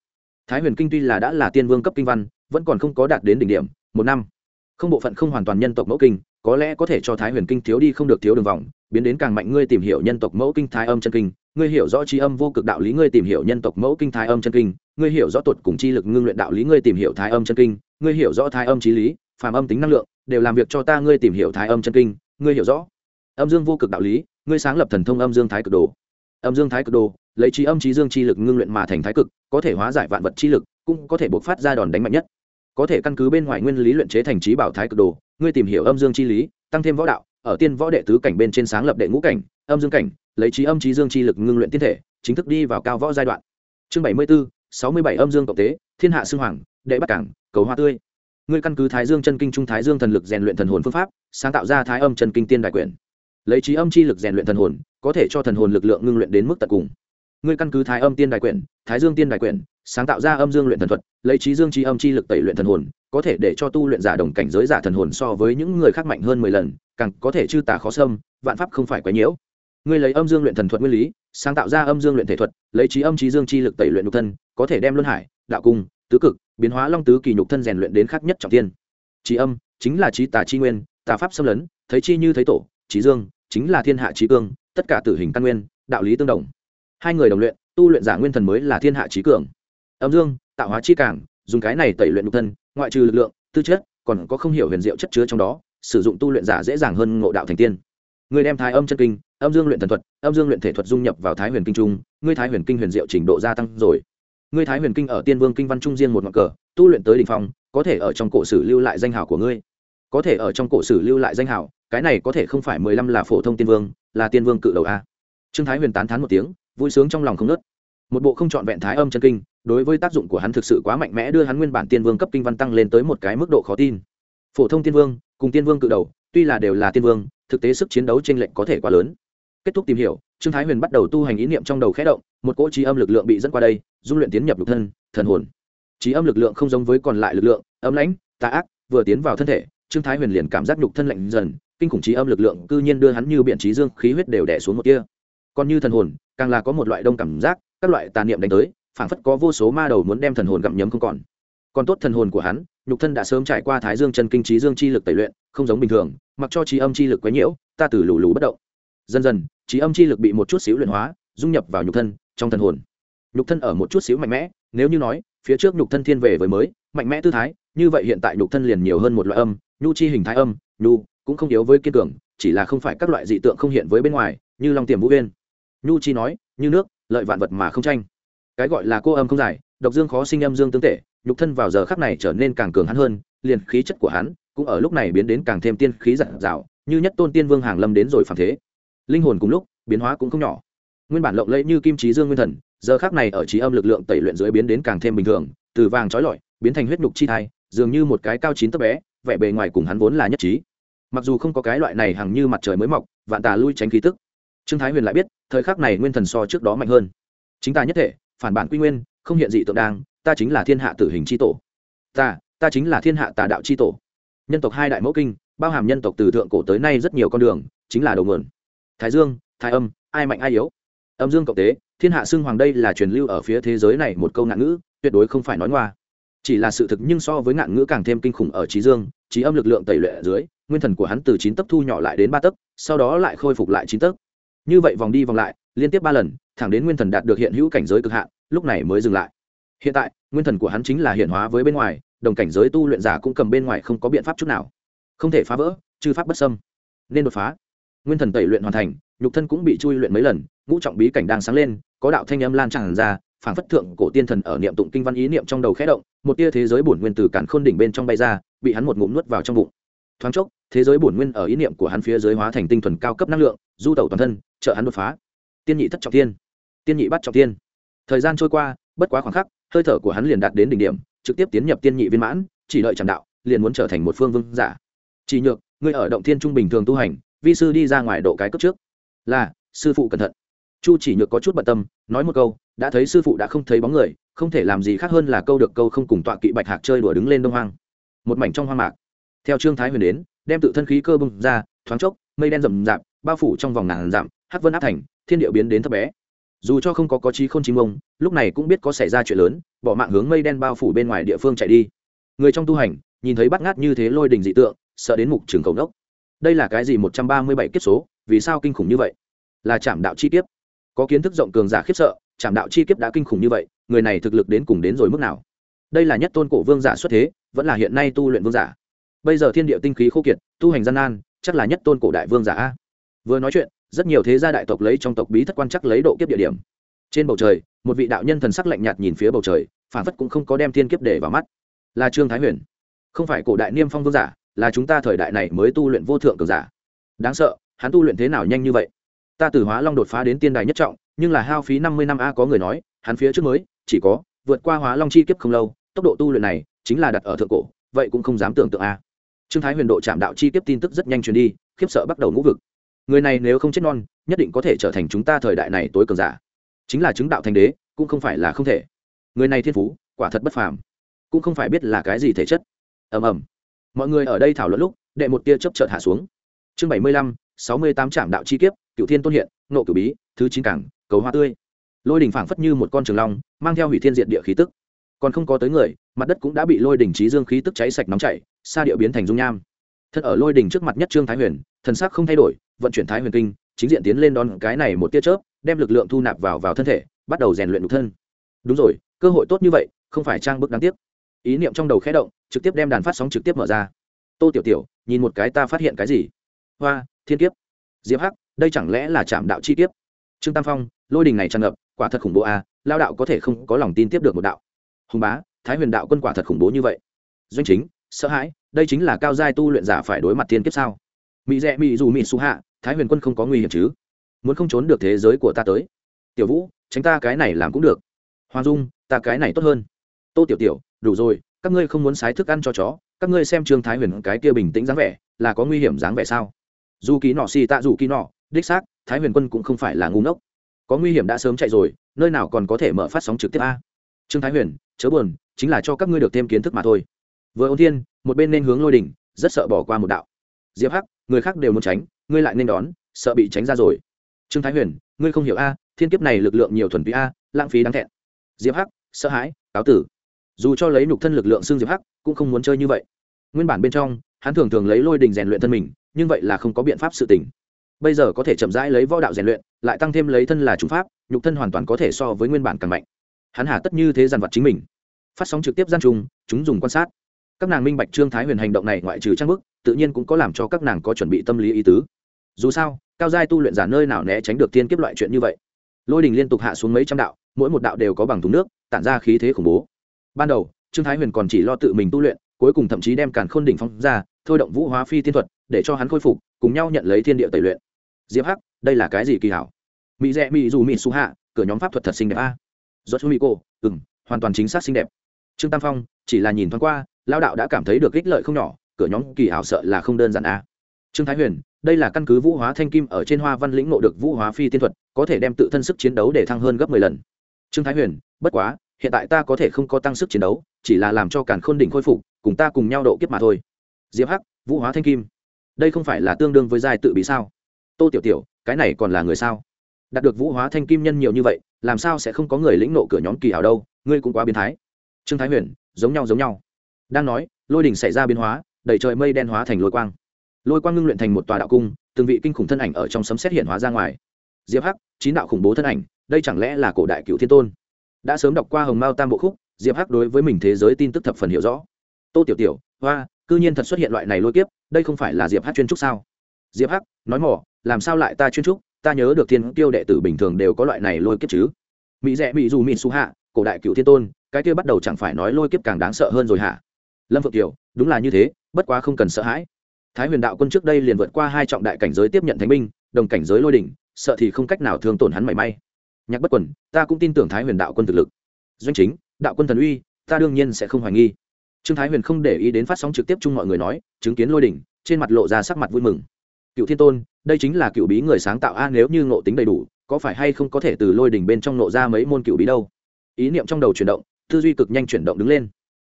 Thái huyền kinh tuy là đã là tiên vương cấp kinh văn, vẫn còn không có đạt đến đỉnh điểm, một năm. Không bộ phận không hoàn toàn nhân tộc mẫu kinh, có lẽ có thể cho thái huyền kinh thiếu đi không được thiếu đường vòng, biến đến càng mạnh ngươi tìm hiểu nhân tộc mẫu kinh thái âm chân kinh, ngươi hiểu rõ tri âm vô cực đạo lý ngươi tìm hiểu nhân tộc mẫu kinh thái âm chân kinh, ngươi hiểu rõ tuột cùng chi lực ngưng luyện đạo lý ngươi tìm hiểu thái âm chân kinh, ngươi hiểu rõ thái âm trí lý, phàm âm tính năng lượng đều làm việc cho ta ngươi tìm hiểu thái âm chân kinh, ngươi hiểu rõ. Âm dương vô cực đạo lý, ngươi sáng lập thần thông âm dương thái cực đồ. Âm dương thái cực đồ, lấy trí âm trí dương chi lực ngưng luyện mà thành thái cực, có thể hóa giải vạn vật chi lực, cũng có thể buộc phát ra đòn đánh mạnh nhất. Có thể căn cứ bên ngoài nguyên lý luyện chế thành trí bảo thái cực đồ, ngươi tìm hiểu âm dương chi lý, tăng thêm võ đạo, ở tiên võ đệ tứ cảnh bên trên sáng lập đệ ngũ cảnh, âm dương cảnh, lấy trí âm trí dương chi lực ngưng luyện tiên thể, chính thức đi vào cao võ giai đoạn. Chương bảy mươi bốn sáu mươi bảy âm dương cộng tế, thiên hạ sư hoàng, đệ bắc cảng, cầu hoa tươi ngươi căn cứ thái dương chân kinh trung thái dương thần lực rèn luyện thần hồn phương pháp, sáng tạo ra thái âm chân kinh tiên đại quyển lấy trí âm chi lực rèn luyện thần hồn, có thể cho thần hồn lực lượng ngưng luyện đến mức tận cùng. Ngươi căn cứ thái âm tiên đại quyển thái dương tiên đại quyển sáng tạo ra âm dương luyện thần thuật, lấy trí dương trí âm chi lực tẩy luyện thần hồn, có thể để cho tu luyện giả đồng cảnh giới giả thần hồn so với những người khác mạnh hơn mười lần, càng có thể chư tà khó xâm, vạn pháp không phải quấy nhiễu. Ngươi lấy âm dương luyện thần thuật nguyên lý, sáng tạo ra âm dương luyện thể thuật, lấy trí âm trí dương chi lực tẩy luyện nhục thân, có thể đem luân hải, đạo cung tứ cực, biến hóa long tứ kỳ nhục thân rèn luyện đến khác nhất trọng tiên trí âm, chính là trí tà chi nguyên, tà pháp xâm lấn, thấy chi như thấy tổ trí dương, chính là thiên hạ trí cương tất cả tử hình căn nguyên, đạo lý tương đồng. Hai người đồng luyện, tu luyện giả nguyên thần mới là thiên hạ trí cường. Âm dương, tạo hóa chi cảng dùng cái này tẩy luyện nhục thân, ngoại trừ lực lượng, tư chất, còn có không hiểu huyền diệu chất chứa trong đó, sử dụng tu luyện giả dễ dàng hơn ngộ đạo thành tiên. Người đem thái âm chân kinh, âm dương luyện thần thuật, âm dương luyện thể thuật dung nhập vào thái huyền kinh trung, ngươi thái huyền kinh huyền diệu trình độ gia tăng rồi ngươi thái huyền kinh ở tiên vương kinh văn trung riêng một ngọn cờ, tu luyện tới đ ỉ n h phong, có thể ở trong cổ sử lưu lại danh hào của ngươi. Có thể ở trong cổ sử lưu lại danh hào, cái này có thể không phải mười lăm là phổ thông tiên vương, là tiên vương cự đầu a. Trương thái huyền tán thán một tiếng, vui sướng trong lòng không nớt một bộ không trọn vẹn thái âm chân kinh, đối với tác dụng của hắn thực sự quá mạnh mẽ đưa hắn nguyên bản tiên vương cấp kinh văn tăng lên tới một cái mức độ khó tin. Phổ thông tiên vương, cùng tiên vương cự đầu, tuy là đều là tiên vương, thực tế sức chiến đấu t r ê n lệch có thể quá lớn kết thúc tìm hiểu, trương thái huyền bắt đầu tu hành ý niệm trong đầu khé động, một cỗ trí âm lực lượng bị dẫn qua đây, dung luyện tiến nhập lục thân, thần hồn. Trí âm lực lượng không giống với còn lại lực lượng, âm lãnh, tà ác, vừa tiến vào thân thể, trương thái huyền liền cảm giác nhục thân lạnh dần, kinh khủng trí âm lực lượng cư nhiên đưa hắn như biện trí dương khí huyết đều đẻ xuống một kia. Còn như thần hồn, càng là có một loại đông cảm giác, các loại tà niệm đánh tới, phảng phất có vô số ma đầu muốn đem thần hồn gặm nhấm không còn. Còn tốt thần hồn của hắn, nhục thân đã sớm trải qua thái dương chân kinh trí dương chi lực tẩy luyện, không giống bình thường, mặc cho trí âm chi lực quấy nhiễu, ta từ lù lù bất động dần dần, trí âm chi lực bị một chút xíu luyện hóa, dung nhập vào nhục thân, trong thần hồn. Nhục thân ở một chút xíu mạnh mẽ, nếu như nói, phía trước nhục thân thiên về với mới, mạnh mẽ tư thái, như vậy hiện tại nhục thân liền nhiều hơn một loại âm, nhu chi hình thái âm, nhu, cũng không yếu với kiên cường, chỉ là không phải các loại dị tượng không hiện với bên ngoài, như long tiềm vũ viên nhu chi nói, như nước, lợi vạn vật mà không tranh. Cái gọi là cô âm không giải, độc dương khó sinh âm dương tương tệ, nhục thân vào giờ khắc này trở nên càng cường hắn hơn, liền khí chất của hắn cũng ở lúc này biến đến càng thêm tiên khí giản dạo, như nhất tôn tiên vương hàng lâm đến rồi phản thế linh hồn cùng lúc, biến hóa cũng không nhỏ. Nguyên bản lộng lẫy như kim trí dương nguyên thần, giờ khắc này ở trí âm lực lượng tẩy luyện dưới biến đến càng thêm bình thường, từ vàng trói lọi, biến thành huyết nhục chi thai, dường như một cái cao chín tấc bé, vẻ bề ngoài cùng hắn vốn là nhất trí. Mặc dù không có cái loại này hằng như mặt trời mới mọc, vạn tà lui tránh khí tức. Trương thái huyền lại biết, thời khắc này nguyên thần so trước đó mạnh hơn. Chính ta nhất thể, phản bản quy nguyên, không hiện dị tượng đang, ta chính là thiên hạ tử hình c h i tổ. Ta ta chính là thiên hạ tà đạo c h i tổ. Nhân tộc hai đại mẫu kinh, bao hàm nhân tộc từ thượng cổ tới nay rất nhiều con đường, chính là đầu nguồn thái dương thái âm ai mạnh ai yếu. Âm dương cộng tế thiên hạ xưng hoàng đây là truyền lưu ở phía thế giới này một câu ngạn ngữ tuyệt đối không phải nói ngoa. Chỉ là sự thực nhưng so với ngạn ngữ càng thêm kinh khủng ở trí dương trí âm lực lượng tẩy lệ ở dưới nguyên thần của hắn từ chín tấc thu nhỏ lại đến ba tấc sau đó lại khôi phục lại chín tấc. Như vậy vòng đi vòng lại liên tiếp ba lần thẳng đến nguyên thần đạt được hiện hữu cảnh giới cực hạn lúc này mới dừng lại. Hiện tại nguyên thần của hắn chính là hiện hóa với bên ngoài đồng cảnh giới tu luyện giả cũng cầm bên ngoài không có biện pháp chút nào. Không thể phá vỡ chư pháp bất xâm, nên đột phá nguyên thần tẩy luyện hoàn thành, nhục thân cũng bị chui luyện mấy lần, ngũ trọng bí cảnh đang sáng lên, có đạo thanh âm lan tràn ra, phảng phất thượng cổ tiên thần ở niệm tụng kinh văn ý niệm trong đầu khẽ động, một tia thế giới bổn nguyên từ cản khôn đỉnh bên trong bay ra, bị hắn một ngụm nuốt vào trong bụng. Thoáng chốc, thế giới bổn nguyên ở ý niệm của hắn phía dưới hóa thành tinh thuần cao cấp năng lượng, du tẩu toàn thân, trợ hắn đột phá. Tiên nhị thất trọng tiên tiên nhị bắt trọng tiên thời gian trôi qua, bất quá khoảng khắc, hơi thở của hắn liền đạt đến đỉnh điểm, trực tiếp tiến nhập tiên nhị viên mãn, chỉ đợi tràn đạo, liền muốn trở thành một phương vương giả. Chỉ nhược, ngươi ở động thiên trung bình thường tu hành vi sư đi ra ngoài độ cái cấp trước. Là, sư phụ cẩn thận. Chu chỉ nhược có chút bận tâm, nói một câu, đã thấy sư phụ đã không thấy bóng người, không thể làm gì khác hơn là câu được câu không cùng tọa kỵ bạch hạc chơi đùa đứng lên đông hoang. Một mảnh trong hoang mạc. Theo trương thái huyền đến, đem tự thân khí cơ bung ra, thoáng chốc, mây đen rậm rạp, bao phủ trong vòng ngàn dặm, hắc vân áp thành, thiên điệu biến đến thấp bé. Dù cho không có có trí khôn chim ông lúc này cũng biết có xảy ra chuyện lớn, bỏ mạng hướng mây đen bao phủ bên ngoài địa phương chạy đi. Người trong tu hành, nhìn thấy bắt ngát như thế lôi đình dị tượng, sợ đến mục trường cầu đốc đây là cái gì một trăm ba mươi bảy kiếp số? Vì sao kinh khủng như vậy? Là chạm đạo chi kiếp. Có kiến thức rộng cường giả khiếp sợ chạm đạo chi kiếp đã kinh khủng như vậy, người này thực lực đến cùng đến rồi mức nào? Đây là nhất tôn cổ vương giả xuất thế, vẫn là hiện nay tu luyện vương giả. Bây giờ thiên địa tinh khí khô kiệt, tu hành gian nan, chắc là nhất tôn cổ đại vương giả a. Vừa nói chuyện, rất nhiều thế gia đại tộc lấy trong tộc bí thất quan chắc lấy độ kiếp địa điểm. Trên bầu trời, một vị đạo nhân thần sắc lạnh nhạt nhìn phía bầu trời, phản phất cũng không có đem thiên kiếp để vào mắt. Là trương thái huyền. Không phải cổ đại niêm phong vương giả là chúng ta thời đại này mới tu luyện vô thượng cường giả. Đáng sợ, hắn tu luyện thế nào nhanh như vậy? Ta từ hóa long đột phá đến tiên đài nhất trọng, nhưng là hao phí năm mươi năm a có người nói, hắn phía trước mới, chỉ có, vượt qua hóa long chi kiếp không lâu, tốc độ tu luyện này, chính là đặt ở thượng cổ, vậy cũng không dám tưởng tượng a. Trương thái huyền độ chạm đạo chi kiếp tin tức rất nhanh truyền đi, khiếp sợ bắt đầu ngũ vực. Người này nếu không chết non, nhất định có thể trở thành chúng ta thời đại này tối cường giả. Chính là chứng đạo thành đế, cũng không phải là không thể. Người này thiên phú, quả thật bất phàm. Cũng không phải biết là cái gì thể chất. Ầm ầm mọi người ở đây thảo luận lúc, đệ một tia chấp chợt hạ xuống. Chương bảy mươi lăm, sáu mươi tám trạm đạo chi kiếp cựu thiên tôn hiện nộ cửu bí, thứ chín cảng, cầu hoa tươi. Lôi đỉnh phảng phất như một con trường long, mang theo hủy thiên diện địa khí tức. Còn không có tới người, mặt đất cũng đã bị lôi đỉnh trí dương khí tức cháy sạch nóng chảy, xa địa biến thành dung nham. Thật ở lôi đỉnh trước mặt nhất trương thái huyền, thần sắc không thay đổi, vận chuyển thái huyền kinh, chính diện tiến lên đón cái này một tia chớp, đem lực lượng thu nạp vào vào thân thể, bắt đầu rèn luyện nhục thân. Đúng rồi, cơ hội tốt như vậy, không phải trang bức đáng tiếc ý niệm trong đầu khẽ động, trực tiếp đem đàn phát sóng trực tiếp mở ra. Tô tiểu tiểu, nhìn một cái ta phát hiện cái gì? Hoa, thiên kiếp. Diệp hắc, đây chẳng lẽ là trạm đạo chi kiếp? Trương tam phong, lôi đình này tràn ngập, quả thật khủng bố à lao đạo có thể không có lòng tin tiếp được một đạo. Hùng bá, thái huyền đạo quân quả thật khủng bố như vậy. Doanh chính, sợ hãi, đây chính là cao giai tu luyện giả phải đối mặt thiên kiếp sao? Mỹ rẽ mỹ dù mỹ su hạ, thái huyền quân không có nguy hiểm chứ? Muốn không trốn được thế giới của ta tới. Tiểu vũ, tránh ta cái này làm cũng được. Hoàng dung, ta cái này tốt hơn. Tô tiểu tiểu đủ rồi, các ngươi không muốn sái thức ăn cho chó, các ngươi xem trương thái huyền cái kia bình tĩnh dáng vẻ, là có nguy hiểm dáng vẻ sao? Dù ký nọ xì tạ dù ký nọ, đích xác, thái huyền quân cũng không phải là ngu ngốc. Có nguy hiểm đã sớm chạy rồi, nơi nào còn có thể mở phát sóng trực tiếp a? Trương thái huyền, chớ buồn, chính là cho các ngươi được thêm kiến thức mà thôi. Vừa ôn thiên, một bên nên hướng lôi đỉnh, rất sợ bỏ qua một đạo. Diệp hắc, người khác đều muốn tránh, ngươi lại nên đón, sợ bị tránh ra rồi. Trương thái huyền, ngươi không hiểu a, thiên kiếp này lực lượng nhiều thuần túy a, lãng phí đáng thẹn. Diệp hắc, sợ hãi, cáo tử dù cho lấy nhục thân lực lượng xương diệp hắc cũng không muốn chơi như vậy. Nguyên bản bên trong hắn thường thường lấy lôi đình rèn luyện thân mình nhưng vậy là không có biện pháp sự tình. Bây giờ có thể chậm rãi lấy võ đạo rèn luyện lại tăng thêm lấy thân là chủ pháp nhục thân hoàn toàn có thể so với nguyên bản càng mạnh. Hắn hà tất như thế dàn vật chính mình. Phát sóng trực tiếp gian trung, chúng dùng quan sát. Các nàng minh bạch trương thái huyền hành động này ngoại trừ trang bức tự nhiên cũng có làm cho các nàng có chuẩn bị tâm lý ý tứ. Dù sao cao giai tu luyện giả nơi nào né tránh được tiên kiếp loại chuyện như vậy. Lôi đình liên tục hạ xuống mấy trăm đạo mỗi một đạo đều có bằng thùng nước tản ra khí thế khủng bố ban đầu, trương thái huyền còn chỉ lo tự mình tu luyện, cuối cùng thậm chí đem càn khôn đỉnh phong ra, thôi động vũ hóa phi tiên thuật, để cho hắn khôi phục, cùng nhau nhận lấy thiên địa tẩy luyện. Diệp hắc, đây là cái gì kỳ hảo? Mỹ rẽ mỹ dù mỹ su hạ, cửa nhóm pháp thuật thật xinh đẹp a. Do chú mỹ cô ừng hoàn toàn chính xác xinh đẹp. Trương tam phong, chỉ là nhìn thoáng qua lao đạo đã cảm thấy được ích lợi không nhỏ, cửa nhóm kỳ hảo sợ là không đơn giản a. Trương thái huyền, đây là căn cứ vũ hóa thanh kim ở trên hoa văn lĩnh ngộ được vũ hóa phi tiên thuật, có thể đem tự thân sức chiến đấu để thăng hơn gấp mười lần. Trương thái huyền, bất quá hiện tại ta có thể không có tăng sức chiến đấu, chỉ là làm cho càn khôn đỉnh khôi phục, cùng ta cùng nhau độ kiếp mà thôi. Diệp hắc, vũ hóa thanh kim, đây không phải là tương đương với giai tự bí sao? Tô tiểu tiểu, cái này còn là người sao? Đạt được vũ hóa thanh kim nhân nhiều như vậy, làm sao sẽ không có người lĩnh nộ cửa nhóm kỳ hảo đâu, ngươi cũng quá biến thái. Trương thái huyền, giống nhau giống nhau. Đang nói, lôi đỉnh xảy ra biến hóa đẩy trời mây đen hóa thành lôi quang. Lôi quang ngưng luyện thành một tòa đạo cung, từng vị kinh khủng thân ảnh ở trong sấm xét hiện hóa ra ngoài. Diệp hắc, chín đạo khủng bố thân ảnh, đây chẳng lẽ là cổ đại cựu thiên tôn? Đã sớm đọc qua hồng mao tam bộ khúc, diệp hắc đối với mình thế giới tin tức thập phần hiểu rõ. Tô tiểu tiểu, hoa, cư nhiên thật xuất hiện loại này lôi kiếp, đây không phải là diệp hắc chuyên trúc sao? Diệp hắc, nói mỏ, làm sao lại ta chuyên trúc? Ta nhớ được thiên tiêu đệ tử bình thường đều có loại này lôi kiếp chứ. Mỹ rẽ mỹ dù mỹ su hạ, cổ đại cựu thiên tôn, cái kia bắt đầu chẳng phải nói lôi kiếp càng đáng sợ hơn rồi hả? Lâm phượng kiều đúng là như thế, bất quá không cần sợ hãi. Thái huyền đạo quân trước đây liền vượt qua hai trọng đại cảnh giới tiếp nhận thánh binh, đồng cảnh giới lôi đỉnh, sợ thì không cách nào thương tổn hắn mảy may nhạc bất quần, ta cũng tin tưởng thái huyền đạo quân thực lực. Doanh chính, đạo quân thần uy, ta đương nhiên sẽ không hoài nghi. Trương thái huyền không để ý đến phát sóng trực tiếp chung mọi người nói, chứng kiến lôi đỉnh, trên mặt lộ ra sắc mặt vui mừng. Cựu thiên tôn, đây chính là cựu bí người sáng tạo a, nếu như ngộ tính đầy đủ, có phải hay không có thể từ lôi đỉnh bên trong nộ ra mấy môn cựu bí đâu? Ý niệm trong đầu chuyển động, tư duy cực nhanh chuyển động đứng lên.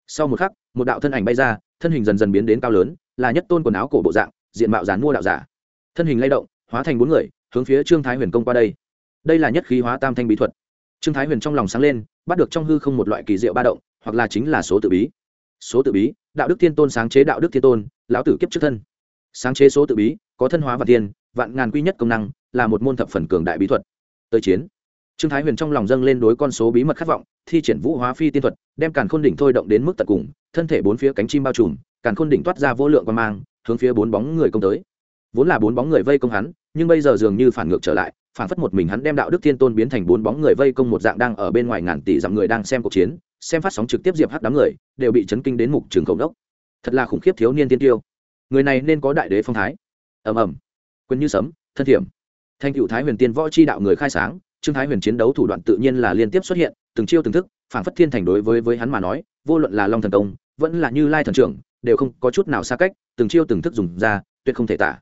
Sau một khắc, một đạo thân ảnh bay ra, thân hình dần dần biến đến cao lớn, là nhất tôn quần áo cổ bộ dạng, diện mạo dán mua đạo giả. Thân hình lay động, hóa thành bốn người, hướng phía trương thái huyền công qua đây đây là nhất khí hóa tam thanh bí thuật. Trương thái huyền trong lòng sáng lên, bắt được trong hư không một loại kỳ diệu ba động, hoặc là chính là số tự bí. Số tự bí, đạo đức thiên tôn sáng chế đạo đức thiên tôn, lão tử kiếp trước thân. Sáng chế số tự bí, có thân hóa và tiên vạn ngàn quy nhất công năng, là một môn thập phần cường đại bí thuật. Tới chiến. Trương thái huyền trong lòng dâng lên đối con số bí mật khát vọng, thi triển vũ hóa phi tiên thuật, đem càn khôn đỉnh thôi động đến mức tận cùng, thân thể bốn phía cánh chim bao trùm, càn khôn đỉnh toát ra vô lượng quan mang, hướng phía bốn bóng người công tới. Vốn là bốn bóng người vây công hắn, nhưng bây giờ dường như phản ngược trở lại phản phất một mình hắn đem đạo đức thiên tôn biến thành bốn bóng người vây công một dạng đang ở bên ngoài ngàn tỷ dặm người đang xem cuộc chiến, xem phát sóng trực tiếp diệp hắc đám người, đều bị chấn kinh đến mục trường khẩu đốc thật là khủng khiếp thiếu niên tiên tiêu. Người này nên có đại đế phong thái. Ầm ầm. Quân như sấm, thân thiểm. Thanh cựu thái huyền tiên võ chi đạo người khai sáng, trương thái huyền chiến đấu thủ đoạn tự nhiên là liên tiếp xuất hiện, từng chiêu từng thức phản phất thiên thành đối với với hắn mà nói, vô luận là long thần công vẫn là như lai thần trưởng, đều không có chút nào xa cách, từng chiêu từng thức dùng ra, tuyệt không thể tả.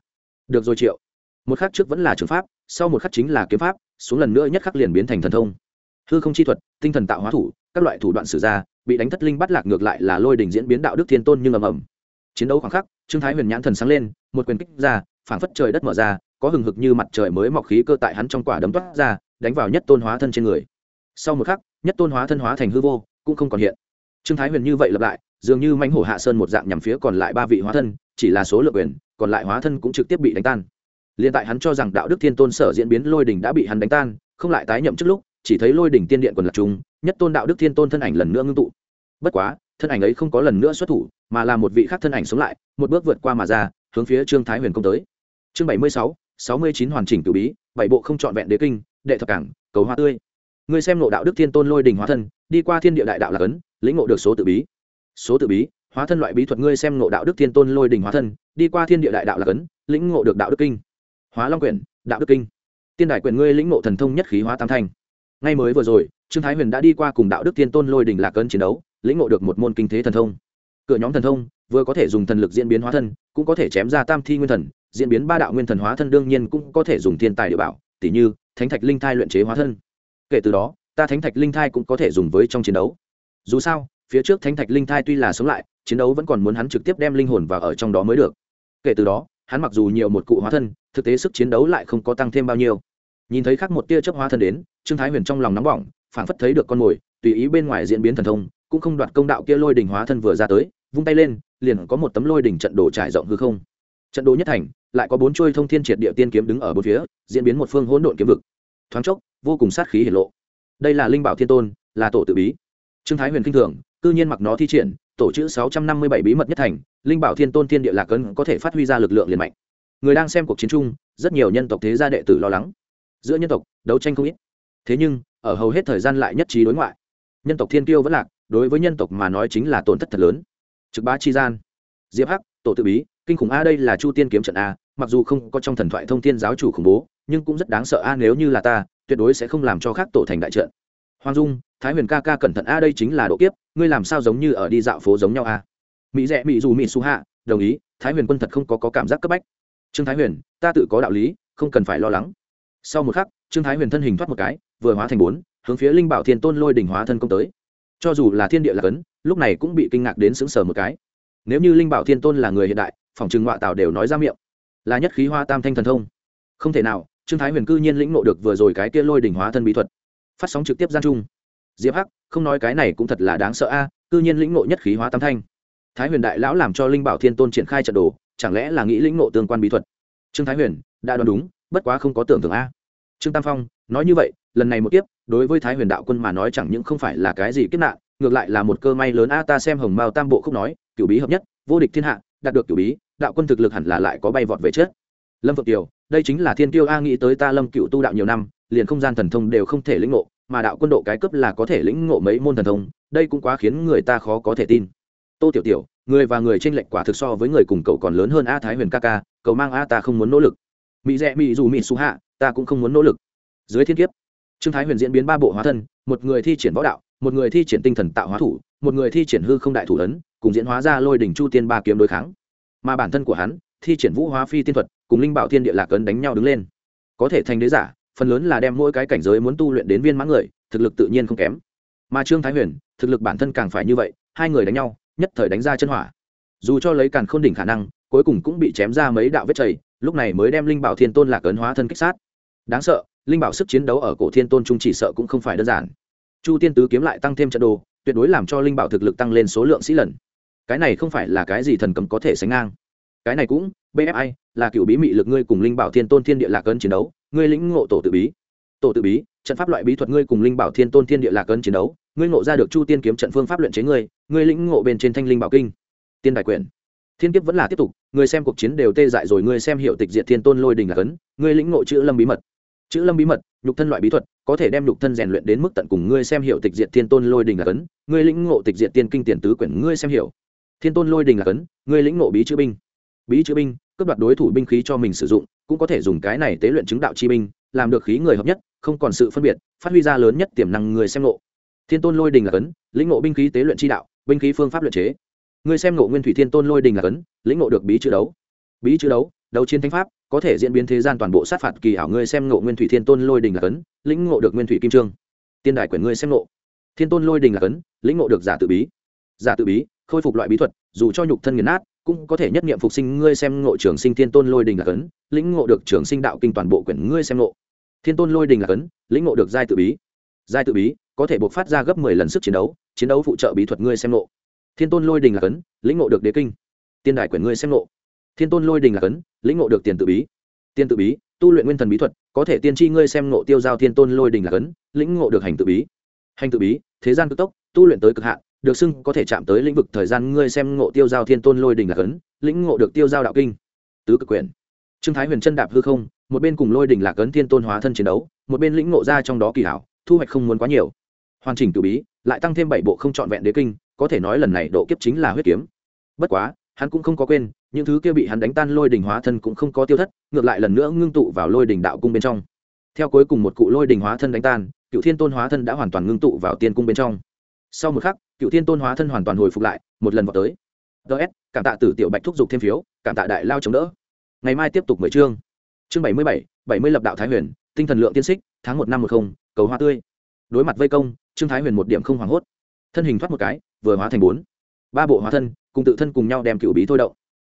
Được rồi triệu. Một khắc trước vẫn là trường pháp sau một khắc chính là kiếm pháp, xuống lần nữa nhất khắc liền biến thành thần thông. Hư không chi thuật, tinh thần tạo hóa thủ, các loại thủ đoạn sử ra, bị đánh thất linh bắt lạc ngược lại là lôi đỉnh diễn biến đạo đức thiên tôn nhưng ầm ầm. Chiến đấu khoảng khắc, trương thái huyền nhãn thần sáng lên, một quyền kích ra, phảng phất trời đất mở ra, có hừng hực như mặt trời mới mọc khí cơ tại hắn trong quả đấm toát ra, đánh vào nhất tôn hóa thân trên người. Sau một khắc, nhất tôn hóa thân hóa thành hư vô, cũng không còn hiện. Trương thái huyền như vậy lặp lại, dường như mãnh hổ hạ sơn một dạng nhằm phía còn lại ba vị hóa thân, chỉ là số lượng quyền, còn lại hóa thân cũng trực tiếp bị đánh tan liền tại hắn cho rằng đạo đức thiên tôn sở diễn biến lôi đỉnh đã bị hắn đánh tan, không lại tái nhậm trước lúc, chỉ thấy lôi đỉnh tiên điện quần lạc trung nhất tôn đạo đức thiên tôn thân ảnh lần nữa ngưng tụ. Bất quá, thân ảnh ấy không có lần nữa xuất thủ, mà là một vị khác thân ảnh sống lại, một bước vượt qua mà ra, hướng phía trương thái huyền công tới. Chương bảy mươi sáu sáu mươi chín hoàn chỉnh tự bí, bảy bộ không trọn vẹn đế kinh, đệ thập cảng, cầu hoa tươi. Ngươi xem nộ đạo đức thiên tôn lôi đình hóa thân, đi qua thiên địa đại đạo là cấn, lĩnh ngộ được số tự bí. Số tự bí, hóa thân loại bí thuật ngươi xem nộ đạo đức thiên tôn lôi đình hóa thân, đi qua thiên địa đại đạo là cấn, lĩnh ngộ được đạo đức kinh hóa long quyển, đạo đức kinh. Tiên đại quyển ngươi lĩnh ngộ thần thông nhất khí hóa tam thanh. Ngay mới vừa rồi, trương thái huyền đã đi qua cùng đạo đức Tiên tôn lôi đình lạc cơn chiến đấu, lĩnh ngộ được một môn kinh thế thần thông. Cửa nhóm thần thông, vừa có thể dùng thần lực diễn biến hóa thân, cũng có thể chém ra tam thi nguyên thần, diễn biến ba đạo nguyên thần hóa thân đương nhiên cũng có thể dùng thiên tài địa bảo tỷ như, thánh thạch linh thai luyện chế hóa thân. Kể từ đó, ta thánh thạch linh thai cũng có thể dùng với trong chiến đấu. Dù sao, phía trước thánh thạch linh thai tuy là sống lại, chiến đấu vẫn còn muốn hắn trực tiếp đem linh hồn vào ở trong đó mới được. Kể từ đó hắn mặc dù nhiều một cụ hóa thân, thực tế sức chiến đấu lại không có tăng thêm bao nhiêu. Nhìn thấy khác một tia chớp hóa thân đến, trương thái huyền trong lòng nóng bỏng, phảng phất thấy được con mồi, tùy ý bên ngoài diễn biến thần thông, cũng không đoạt công đạo kia lôi đỉnh hóa thân vừa ra tới, vung tay lên, liền có một tấm lôi đỉnh trận đồ trải rộng hư không. Trận đồ nhất thành, lại có bốn chuôi thông thiên triệt địa tiên kiếm đứng ở bốn phía, diễn biến một phương hỗn độn kiếm vực. Thoáng chốc, vô cùng sát khí hiển lộ. Đây là linh bảo thiên tôn, là tổ tự bí. Trương thái huyền kinh thường, cư nhiên mặc nó thi triển tổ chữ sáu trăm năm mươi bảy bí mật nhất thành, linh bảo thiên tôn thiên địa lạc cấn có thể phát huy ra lực lượng liền mạnh. Người đang xem cuộc chiến chung, rất nhiều nhân tộc thế gia đệ tử lo lắng. Giữa nhân tộc, đấu tranh không ít. Thế nhưng, ở hầu hết thời gian lại nhất trí đối ngoại. Nhân tộc thiên tiêu vẫn lạc, đối với nhân tộc mà nói chính là tổn thất thật lớn. Trực bá chi gian. Diệp hắc, tổ tự bí, kinh khủng a đây là chu tiên kiếm trận a, mặc dù không có trong thần thoại thông thiên giáo chủ khủng bố, nhưng cũng rất đáng sợ a nếu như là ta, tuyệt đối sẽ không làm cho khác tổ thành đại trận hoàng dung thái huyền ca ca cẩn thận a đây chính là độ kiếp ngươi làm sao giống như ở đi dạo phố giống nhau a? Mỹ rẽ mỹ dù mỹ su hạ đồng ý thái huyền quân thật không có, có cảm giác cấp bách. Trương thái huyền ta tự có đạo lý không cần phải lo lắng. Sau một khắc trương thái huyền thân hình thoát một cái vừa hóa thành bốn hướng phía linh bảo thiên tôn lôi đỉnh hóa thân công tới. Cho dù là thiên địa là cấn lúc này cũng bị kinh ngạc đến sững sờ một cái. Nếu như linh bảo thiên tôn là người hiện đại phòng trừng ngoại tào đều nói ra miệng. Là nhất khí hoa tam thanh thần thông. Không thể nào trương thái huyền cư nhiên lĩnh nộ được vừa rồi cái kia lôi đỉnh hóa thân bí thuật phát sóng trực tiếp gian trung diệp hắc không nói cái này cũng thật là đáng sợ a à, cư nhiên lĩnh ngộ nhất khí hóa tam thanh. Thái huyền đại lão làm cho linh bảo thiên tôn triển khai trận đồ chẳng lẽ là nghĩ lĩnh ngộ tương quan bí thuật? Trương thái huyền đã đoán đúng bất quá không có tưởng tượng a. Trương tam phong nói như vậy lần này một tiếp đối với thái huyền đạo quân mà nói chẳng những không phải là cái gì kết nạn ngược lại là một cơ may lớn a ta xem hồng mao tam bộ không nói cửu bí hợp nhất vô địch thiên hạ đạt được cửu bí đạo quân thực lực hẳn là lại có bay vọt về chết lâm phượng kiều đây chính là thiên tiêu a nghĩ tới ta lâm cựu tu đạo nhiều năm liền không gian thần thông đều không thể lĩnh ngộ, mà đạo quân độ cái cấp là có thể lĩnh ngộ mấy môn thần thông, đây cũng quá khiến người ta khó có thể tin. Tô tiểu tiểu, người và người trên lệnh quả thực so với người cùng cậu còn lớn hơn a thái huyền ca ca, cậu mang a ta không muốn nỗ lực. Mỹ rẽ mỹ dù mỹ su hạ, ta cũng không muốn nỗ lực. Dưới thiên kiếp, trương thái huyền diễn biến ba bộ hóa thân, một người thi triển võ đạo, một người thi triển tinh thần tạo hóa thủ, một người thi triển hư không đại thủ ấn, cùng diễn hóa ra lôi đỉnh chu tiên ba kiếm đối kháng. Mà bản thân của hắn, thi triển vũ hóa phi tiên thuật, cùng linh bảo thiên địa lạc ấn đánh nhau đứng lên. Có thể thành đế giả phần lớn là đem mỗi cái cảnh giới muốn tu luyện đến viên mãn người, thực lực tự nhiên không kém. Mà trương thái huyền, thực lực bản thân càng phải như vậy, hai người đánh nhau, nhất thời đánh ra chân hỏa. Dù cho lấy càn k h ô n đỉnh khả năng, cuối cùng cũng bị chém ra mấy đạo vết chảy lúc này mới đem linh bảo thiên tôn lạc ấn hóa thân kích sát. Đáng sợ, linh bảo sức chiến đấu ở cổ thiên tôn trung chỉ sợ cũng không phải đơn giản. Chu tiên tứ kiếm lại tăng thêm trận đồ, tuyệt đối làm cho linh bảo thực lực tăng lên số lượng sĩ lần. Cái này không phải là cái gì thần cấm có thể sánh ngang. Cái này cũng bfi là cựu bí mị lực ngươi cùng linh bảo thiên tôn thiên địa lạc ấn chiến đấu ngươi lĩnh ngộ tổ tự bí. Tổ tự bí, trận pháp loại bí thuật ngươi cùng linh bảo thiên tôn thiên địa lạc ấn chiến đấu, ngươi ngộ ra được chu tiên kiếm trận phương pháp luyện chế ngươi ngươi lĩnh ngộ bên trên thanh linh bảo kinh. Tiên đại quyền. Thiên kiếp vẫn là tiếp tục, ngươi xem cuộc chiến đều tê dại rồi, ngươi xem hiệu tịch diệt thiên tôn lôi đình lạc ấn, ngươi lĩnh ngộ chữ lâm bí mật. Chữ lâm bí mật, nhục thân loại bí thuật, có thể đem nhục thân rèn luyện đến mức tận cùng ngươi xem hiệu tịch diệt thiên tôn lôi đình lạc ấn, ngươi lĩnh ngộ tịch diệt tiên kinh tiền tứ quyển, ngươi xem hiểu. Thiên tôn lôi đình lạc ấn, ngươi lĩnh ngộ bí chữ binh. Bí chữ binh, cướp đoạt đối thủ binh khí cho mình sử dụng cũng có thể dùng cái này tế luyện chứng đạo chi binh, làm được khí người hợp nhất, không còn sự phân biệt, phát huy ra lớn nhất tiềm năng người xem ngộ. Thiên tôn lôi đình là cấn, lĩnh ngộ binh khí tế luyện chi đạo, binh khí phương pháp luyện chế. Người xem ngộ nguyên thủy thiên tôn lôi đình là cấn, lĩnh ngộ được bí chữ đấu. Bí chữ đấu đấu chiến thánh pháp, có thể diễn biến thế gian toàn bộ sát phạt kỳ ảo ngươi xem ngộ nguyên thủy thiên tôn lôi đình là cấn, lĩnh ngộ được nguyên thủy kim trương. Tiên đại quyển ngươi xem ngộ. Thiên tôn lôi đình là cấn, lĩnh ngộ được giả tự bí. Giả tự bí, khôi phục loại bí thuật, dù cho nhục thân nghiền nát cũng có thể nhất nghiệm phục sinh ngươi xem ngộ trường sinh thiên tôn lôi đình là cấn, lĩnh ngộ được trường sinh đạo kinh toàn bộ quyển ngươi xem ngộ. Thiên tôn lôi đình là cấn, lĩnh ngộ được giai tự bí. Giai tự bí có thể buộc phát ra gấp mười lần sức chiến đấu chiến đấu phụ trợ bí thuật ngươi xem ngộ. Thiên tôn lôi đình là cấn, lĩnh ngộ được đế kinh. Tiên đại quyển ngươi xem ngộ. Thiên tôn lôi đình là cấn, lĩnh ngộ được tiền tự bí. Tiên tự bí, tu luyện nguyên thần bí thuật, có thể tiên tri ngươi xem ngộ tiêu giao thiên tôn lôi đình là cấn, lĩnh ngộ được hành tự bí. Hành tự bí, thế gian cực tốc, tu luyện tới cực hạn được xưng có thể chạm tới lĩnh vực thời gian ngươi xem ngộ tiêu giao thiên tôn lôi đình là cấn lĩnh ngộ được tiêu giao đạo kinh. Tứ cực quyền. Trương thái huyền chân đạp hư không, một bên cùng lôi đình lạc ấn thiên tôn hóa thân chiến đấu, một bên lĩnh ngộ ra trong đó kỳ hảo, thu hoạch không muốn quá nhiều. Hoàn chỉnh tự bí, lại tăng thêm bảy bộ không trọn vẹn đế kinh, có thể nói lần này độ kiếp chính là huyết kiếm. Bất quá, hắn cũng không có quên, những thứ kia bị hắn đánh tan lôi đình hóa thân cũng không có tiêu thất, ngược lại lần nữa ngưng tụ vào lôi đình đạo cung bên trong. Theo cuối cùng một cụ lôi đình hóa thân đánh tan, cựu thiên tôn hóa thân đã hoàn toàn ngưng tụ vào tiên cung bên trong sau một khắc cựu thiên tôn hóa thân hoàn toàn hồi phục lại, một lần vào tới. Ts cảm tạ tử tiểu bạch thúc giục thêm phiếu, cảm tạ đại lao chống đỡ. Ngày mai tiếp tục mười chương. Chương bảy mươi bảy bảy mươi lập đạo thái huyền, tinh thần lượng tiên xích, tháng một năm một không, cầu hoa tươi. Đối mặt vây công, trương thái huyền một điểm không hoảng hốt. Thân hình thoát một cái, vừa hóa thành bốn. Ba bộ hóa thân, cùng tự thân cùng nhau đem cựu bí thôi động.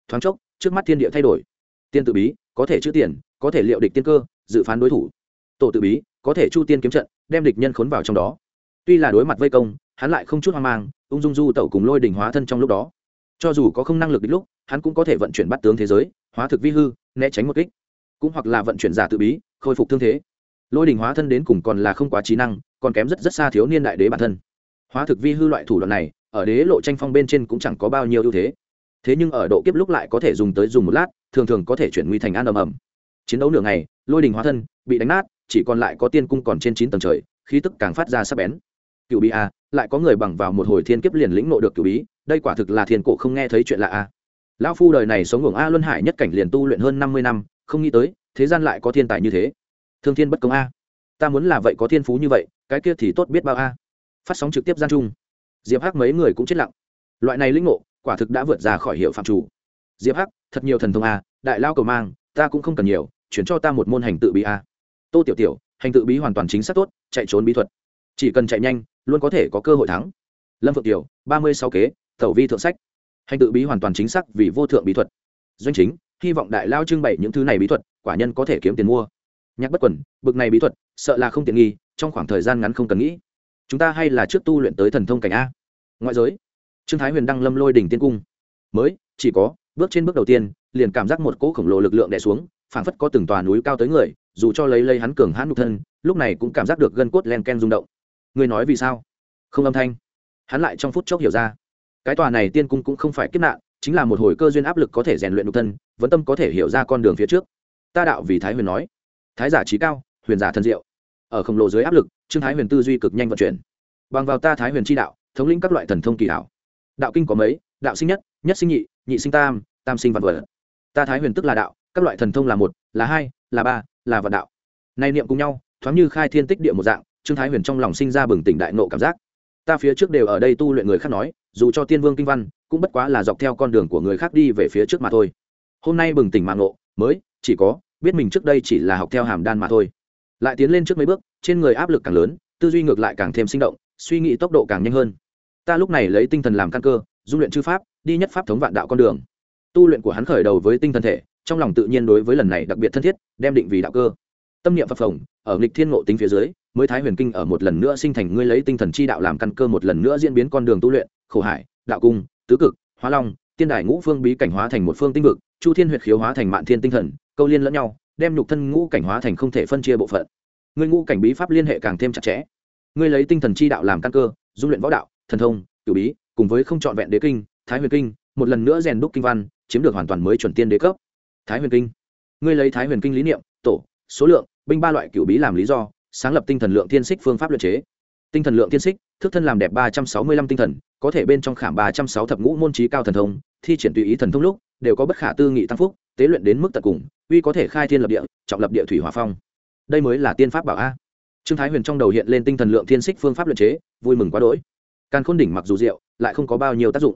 Thoáng chốc, trước mắt thiên địa thay đổi. Tiên tự bí, có thể chữ tiền, có thể liệu địch tiên cơ, dự phán đối thủ. Tổ tự bí, có thể chu tiên kiếm trận, đem địch nhân khốn vào trong đó. Tuy là đối mặt vây công hắn lại không chút hoang mang, ung dung du tẩu cùng lôi đình hóa thân trong lúc đó. Cho dù có không năng lực đích lúc, hắn cũng có thể vận chuyển bắt tướng thế giới, hóa thực vi hư, né tránh một kích. Cũng hoặc là vận chuyển giả tự bí, khôi phục thương thế. Lôi đình hóa thân đến cùng còn là không quá trí năng, còn kém rất rất xa thiếu niên đại đế bản thân. Hóa thực vi hư loại thủ đoạn này, ở đế lộ tranh phong bên trên cũng chẳng có bao nhiêu ưu thế. Thế nhưng ở độ kiếp lúc lại có thể dùng tới dùng một lát, thường thường có thể chuyển nguy thành an ầm ầm. Chiến đấu nửa ngày, lôi đình hóa thân bị đánh nát, chỉ còn lại có tiên cung còn trên chín tầng trời, khí tức càng phát ra sắc bén. Cựu bị a lại có người bằng vào một hồi thiên kiếp liền lĩnh nộ được cửu bí, đây quả thực là thiên cổ không nghe thấy chuyện lạ a. Lão phu đời này sống ngưỡng a luân hải nhất cảnh liền tu luyện hơn năm mươi năm, không nghĩ tới, thế gian lại có thiên tài như thế. Thương thiên bất công a. Ta muốn là vậy có thiên phú như vậy, cái kia thì tốt biết bao a. Phát sóng trực tiếp gian trung diệp hắc mấy người cũng chết lặng. Loại này lĩnh ngộ, quả thực đã vượt ra khỏi hiệu phạm chủ. Diệp hắc, thật nhiều thần thông a, đại lao cầu mang, ta cũng không cần nhiều, chuyển cho ta một môn hành tự bí a. Tô tiểu tiểu, hành tự bí hoàn toàn chính xác tốt, chạy trốn bí thuật. Chỉ cần chạy nhanh luôn có thể có cơ hội thắng. Lâm phượng tiểu ba mươi sáu kế, tẩu vi thượng sách. Hành tự bí hoàn toàn chính xác vì vô thượng bí thuật. Doanh chính, hy vọng đại lao trưng bày những thứ này bí thuật, quả nhân có thể kiếm tiền mua. Nhắc bất quẩn bực này bí thuật, sợ là không tiện nghi, trong khoảng thời gian ngắn không cần nghĩ. Chúng ta hay là trước tu luyện tới thần thông cảnh a. Ngoại giới, trương thái huyền đăng lâm lôi đỉnh tiên cung. Mới, chỉ có, bước trên bước đầu tiên, liền cảm giác một cỗ khổng lồ lực lượng đè xuống, phảng phất có từng tòa núi cao tới người, dù cho lấy lấy hắn cường hãn nhục thân, lúc này cũng cảm giác được gân cốt len ken rung động. Ngươi nói vì sao? Không âm thanh. Hắn lại trong phút chốc hiểu ra. Cái tòa này tiên cung cũng không phải kiếp nạn, chính là một hồi cơ duyên áp lực có thể rèn luyện độc thân, vẫn tâm có thể hiểu ra con đường phía trước. Ta đạo vì thái huyền nói. Thái giả trí cao, huyền giả thân diệu. Ở khổng lồ dưới áp lực, trương thái huyền tư duy cực nhanh vận chuyển. Bằng vào ta thái huyền chi đạo, thống lĩnh các loại thần thông kỳ hảo. Đạo kinh có mấy? Đạo sinh nhất nhất sinh nhị nhị sinh tam tam sinh vạn vật. Ta thái huyền tức là đạo, các loại thần thông là một, là hai, là ba, là vạn đạo. Nay niệm cùng nhau, thoáng như khai thiên tích địa một dạng trương thái huyền trong lòng sinh ra bừng tỉnh đại nộ cảm giác. Ta phía trước đều ở đây tu luyện người khác nói, dù cho tiên vương kinh văn, cũng bất quá là dọc theo con đường của người khác đi về phía trước mà thôi. Hôm nay bừng tỉnh mạng nộ mới, chỉ có, biết mình trước đây chỉ là học theo hàm đan mà thôi. Lại tiến lên trước mấy bước, trên người áp lực càng lớn, tư duy ngược lại càng thêm sinh động, suy nghĩ tốc độ càng nhanh hơn. Ta lúc này lấy tinh thần làm căn cơ dung luyện chư pháp, đi nhất pháp thống vạn đạo con đường. Tu luyện của hắn khởi đầu với tinh thần thể, trong lòng tự nhiên đối với lần này đặc biệt thân thiết, đem định vì đạo cơ. Tâm niệm phật phồng, ở nghịch thiên ngộ tính phía dưới mới thái huyền kinh ở một lần nữa sinh thành ngươi lấy tinh thần chi đạo làm căn cơ, một lần nữa diễn biến con đường tu luyện, khổ hải, đạo cung, tứ cực, hóa long, tiên đài ngũ phương bí cảnh hóa thành một phương tinh vực, chu thiên huyệt khiếu hóa thành mạn thiên tinh thần, câu liên lẫn nhau, đem nhục thân ngũ cảnh hóa thành không thể phân chia bộ phận. Ngươi ngũ cảnh bí pháp liên hệ càng thêm chặt chẽ. Ngươi lấy tinh thần chi đạo làm căn cơ, dung luyện võ đạo, thần thông, cửu bí, cùng với không trọn vẹn đế kinh, thái huyền kinh, một lần nữa rèn đúc kinh văn, chiếm được hoàn toàn mới chuẩn tiên đế cấp. Thái huyền kinh. Ngươi lấy thái huyền kinh lý niệm, tổ, số lượng, binh ba loại cửu bí làm lý do sáng lập tinh thần lượng thiên xích phương pháp luyện chế. Tinh thần lượng thiên xích thức thân làm đẹp ba trăm sáu mươi lăm tinh thần, có thể bên trong khảm ba trăm sáu thập ngũ môn trí cao thần thông, thi triển tùy ý thần thông lúc, đều có bất khả tư nghị tăng phúc, tế luyện đến mức tận cùng, uy có thể khai thiên lập địa, trọng lập địa thủy hòa phong. Đây mới là tiên pháp bảo a. Trương thái huyền trong đầu hiện lên tinh thần lượng thiên xích phương pháp luyện chế, vui mừng quá đỗi. Càn khôn đỉnh mặc dù rượu lại không có bao nhiêu tác dụng.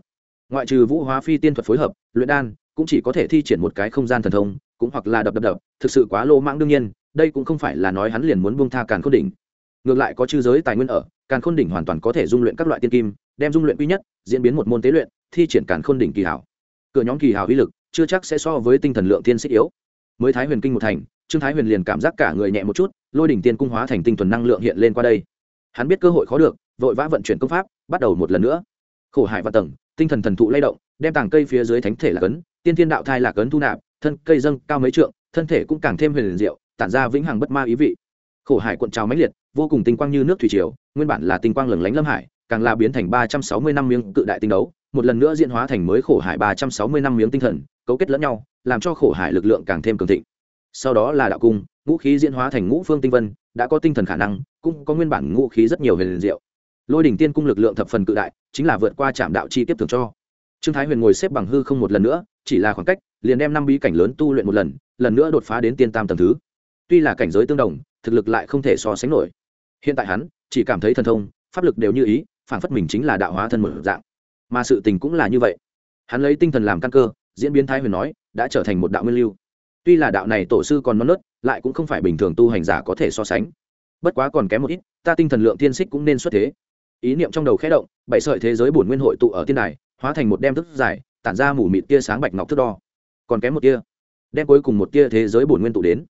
Ngoại trừ vũ hóa phi tiên thuật phối hợp, luyện đan, cũng chỉ có thể thi triển một cái không gian thần thông cũng hoặc là đập đập đập thực sự quá lô mãng đương nhiên đây cũng không phải là nói hắn liền muốn buông tha càn khôn đỉnh. Ngược lại có chư giới tài nguyên ở càn khôn đỉnh hoàn toàn có thể dung luyện các loại tiên kim đem dung luyện quy nhất diễn biến một môn tế luyện thi triển càn khôn đỉnh kỳ hảo. Cửa nhóm kỳ hảo uy lực chưa chắc sẽ so với tinh thần lượng tiên xích yếu. Mới thái huyền kinh một thành trương thái huyền liền cảm giác cả người nhẹ một chút lôi đỉnh tiên cung hóa thành tinh thuần năng lượng hiện lên qua đây. Hắn biết cơ hội khó được vội vã vận chuyển công pháp bắt đầu một lần nữa. Khổ hại và tầng tinh thần thần thụ lay động đem tàng cây phía dưới thánh thể là cấn, tiên thiên đạo thai là cấn thu nạp thân cây dâng cao mấy trượng, thân thể cũng càng thêm huyền diệu, tản ra vĩnh hằng bất ma ý vị. Khổ hải cuộn trào mãnh liệt, vô cùng tinh quang như nước thủy triều, nguyên bản là tinh quang lừng lánh lâm hải, càng là biến thành ba trăm sáu mươi năm miếng cự đại tinh đấu, một lần nữa diễn hóa thành mới khổ hải ba trăm sáu mươi năm miếng tinh thần, cấu kết lẫn nhau, làm cho khổ hải lực lượng càng thêm cường thịnh. Sau đó là đạo cung, ngũ khí diễn hóa thành ngũ phương tinh vân, đã có tinh thần khả năng, cũng có nguyên bản ngũ khí rất nhiều huyền diệu. Lôi đỉnh tiên cung lực lượng thập phần cự đại, chính là vượt qua trạm đạo chi tiếp thường cho trương thái huyền ngồi xếp bằng hư không một lần nữa, chỉ là khoảng cách, liền đem năm bí cảnh lớn tu luyện một lần lần nữa đột phá đến tiên tam tầng thứ. Tuy là cảnh giới tương đồng, thực lực lại không thể so sánh nổi. Hiện tại hắn, chỉ cảm thấy thần thông, pháp lực đều như ý, phản phất mình chính là đạo hóa thân một dạng. Mà sự tình cũng là như vậy. Hắn lấy tinh thần làm căn cơ, diễn biến thái huyền nói, đã trở thành một đạo nguyên lưu. Tuy là đạo này tổ sư còn non nớt, lại cũng không phải bình thường tu hành giả có thể so sánh. Bất quá còn kém một ít, ta tinh thần lượng tiên xích cũng nên xuất thế. Ý niệm trong đầu khẽ động, bảy sợi thế giới bổn nguyên hội tụ ở tiên đài hóa thành một đem thức dài tản ra mủ mịt tia sáng bạch ngọc thước đo. Còn kém một tia. Đem cuối cùng một tia thế giới bổn nguyên tụ đến.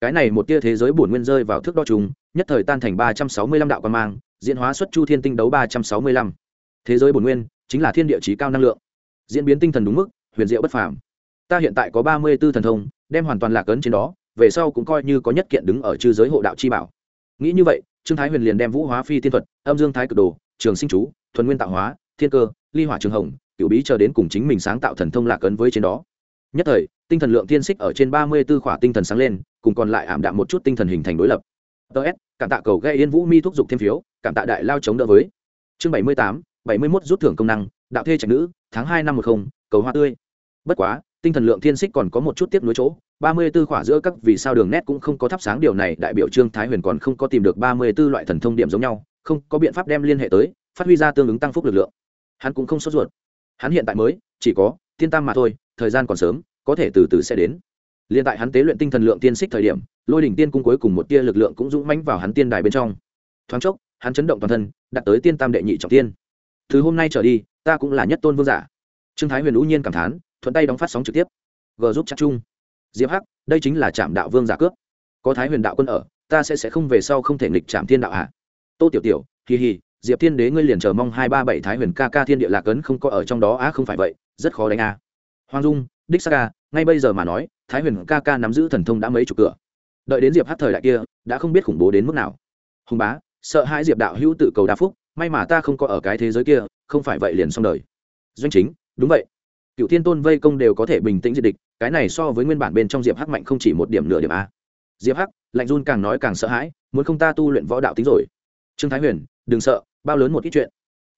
Cái này một tia thế giới bổn nguyên rơi vào thước đo trùng nhất thời tan thành ba trăm sáu mươi lăm đạo quan mang, diễn hóa xuất chu thiên tinh đấu ba trăm sáu mươi lăm. Thế giới bổn nguyên chính là thiên địa trí cao năng lượng. Diễn biến tinh thần đúng mức, huyền diệu bất phàm. Ta hiện tại có ba mươi b ố thần thông, đem hoàn toàn lạc ấn trên đó, về sau cũng coi như có nhất kiện đứng ở chư giới hộ đạo chi bảo. Nghĩ như vậy, trương thái huyền liền đem vũ hóa phi tiên thuật, âm dương thái cực đồ, trường sinh chú, thuần nguyên tạo hóa, thiên cơ ly hỏa trường hồng cựu bí chờ đến cùng chính mình sáng tạo thần thông lạc ấn với trên đó. Nhất thời, tinh thần lượng tiên xích ở trên ba mươi b ố khỏa tinh thần sáng lên, cùng còn lại ảm đạm một chút tinh thần hình thành đối lập. Ts cảm tạ cầu gây yên vũ mi thúc giục thêm phiếu, cảm tạ đại lao chống đỡ với. Chương bảy mươi tám, bảy mươi mốt rút thưởng công năng, đạo thê trạch nữ, tháng hai năm một không, cầu hoa tươi. Bất quá, tinh thần lượng thiên xích còn có một chút tiếp nối chỗ, ba mươi 34 khỏa giữa các vì sao đường nét cũng không có thắp sáng điều này, đại biểu trương thái huyền còn không có tìm được ba mươi 34 loại thần thông điểm giống nhau, không có biện pháp đem liên hệ tới, phát huy ra tương ứng tăng phúc lực lượng hắn cũng không sốt ruột. Hắn hiện tại mới, chỉ có, tiên tam mà thôi, thời gian còn sớm, có thể từ từ sẽ đến. Liên tại hắn tế luyện tinh thần lượng tiên xích thời điểm, lôi đỉnh tiên cung cuối cùng một tia lực lượng cũng dũng mãnh vào hắn tiên đài bên trong. Thoáng chốc, hắn chấn động toàn thân đạt tới tiên tam đệ nhị trọng tiên. Từ hôm nay trở đi, ta cũng là nhất tôn vương giả. Trương thái huyền lũ nhiên cảm thán, thuận tay đóng phát sóng trực tiếp. G giúp chắc chung. Diệp hắc, đây chính là trạm đạo vương giả cướp. Có thái huyền đạo quân ở, ta sẽ sẽ không về sau không thể nghịch trạm thiên đạo hạ tô tiểu tiểu hì hì diệp thiên đế ngươi liền chờ mong hai ba bảy thái huyền ca ca thiên địa lạc ấn không có ở trong đó á, không phải vậy, rất khó đánh a hoàng dung, đích sa ca, ngay bây giờ mà nói, thái huyền ca ca nắm giữ thần thông đã mấy chục cửa. Đợi đến diệp hát thời đại kia, đã không biết khủng bố đến mức nào. Hùng bá, sợ hai diệp đạo hữu tự cầu đa phúc, may mà ta không có ở cái thế giới kia, không phải vậy liền xong đời. Doanh chính, đúng vậy. Cựu thiên tôn vây công đều có thể bình tĩnh diệt địch, cái này so với nguyên bản bên trong diệp hắc mạnh không chỉ một điểm nửa điểm a diệp hắc, lạnh run càng nói càng sợ hãi, muốn không ta tu luyện võ đạo tính rồi. Trương thái huyền, đừng sợ bao lớn một ít chuyện.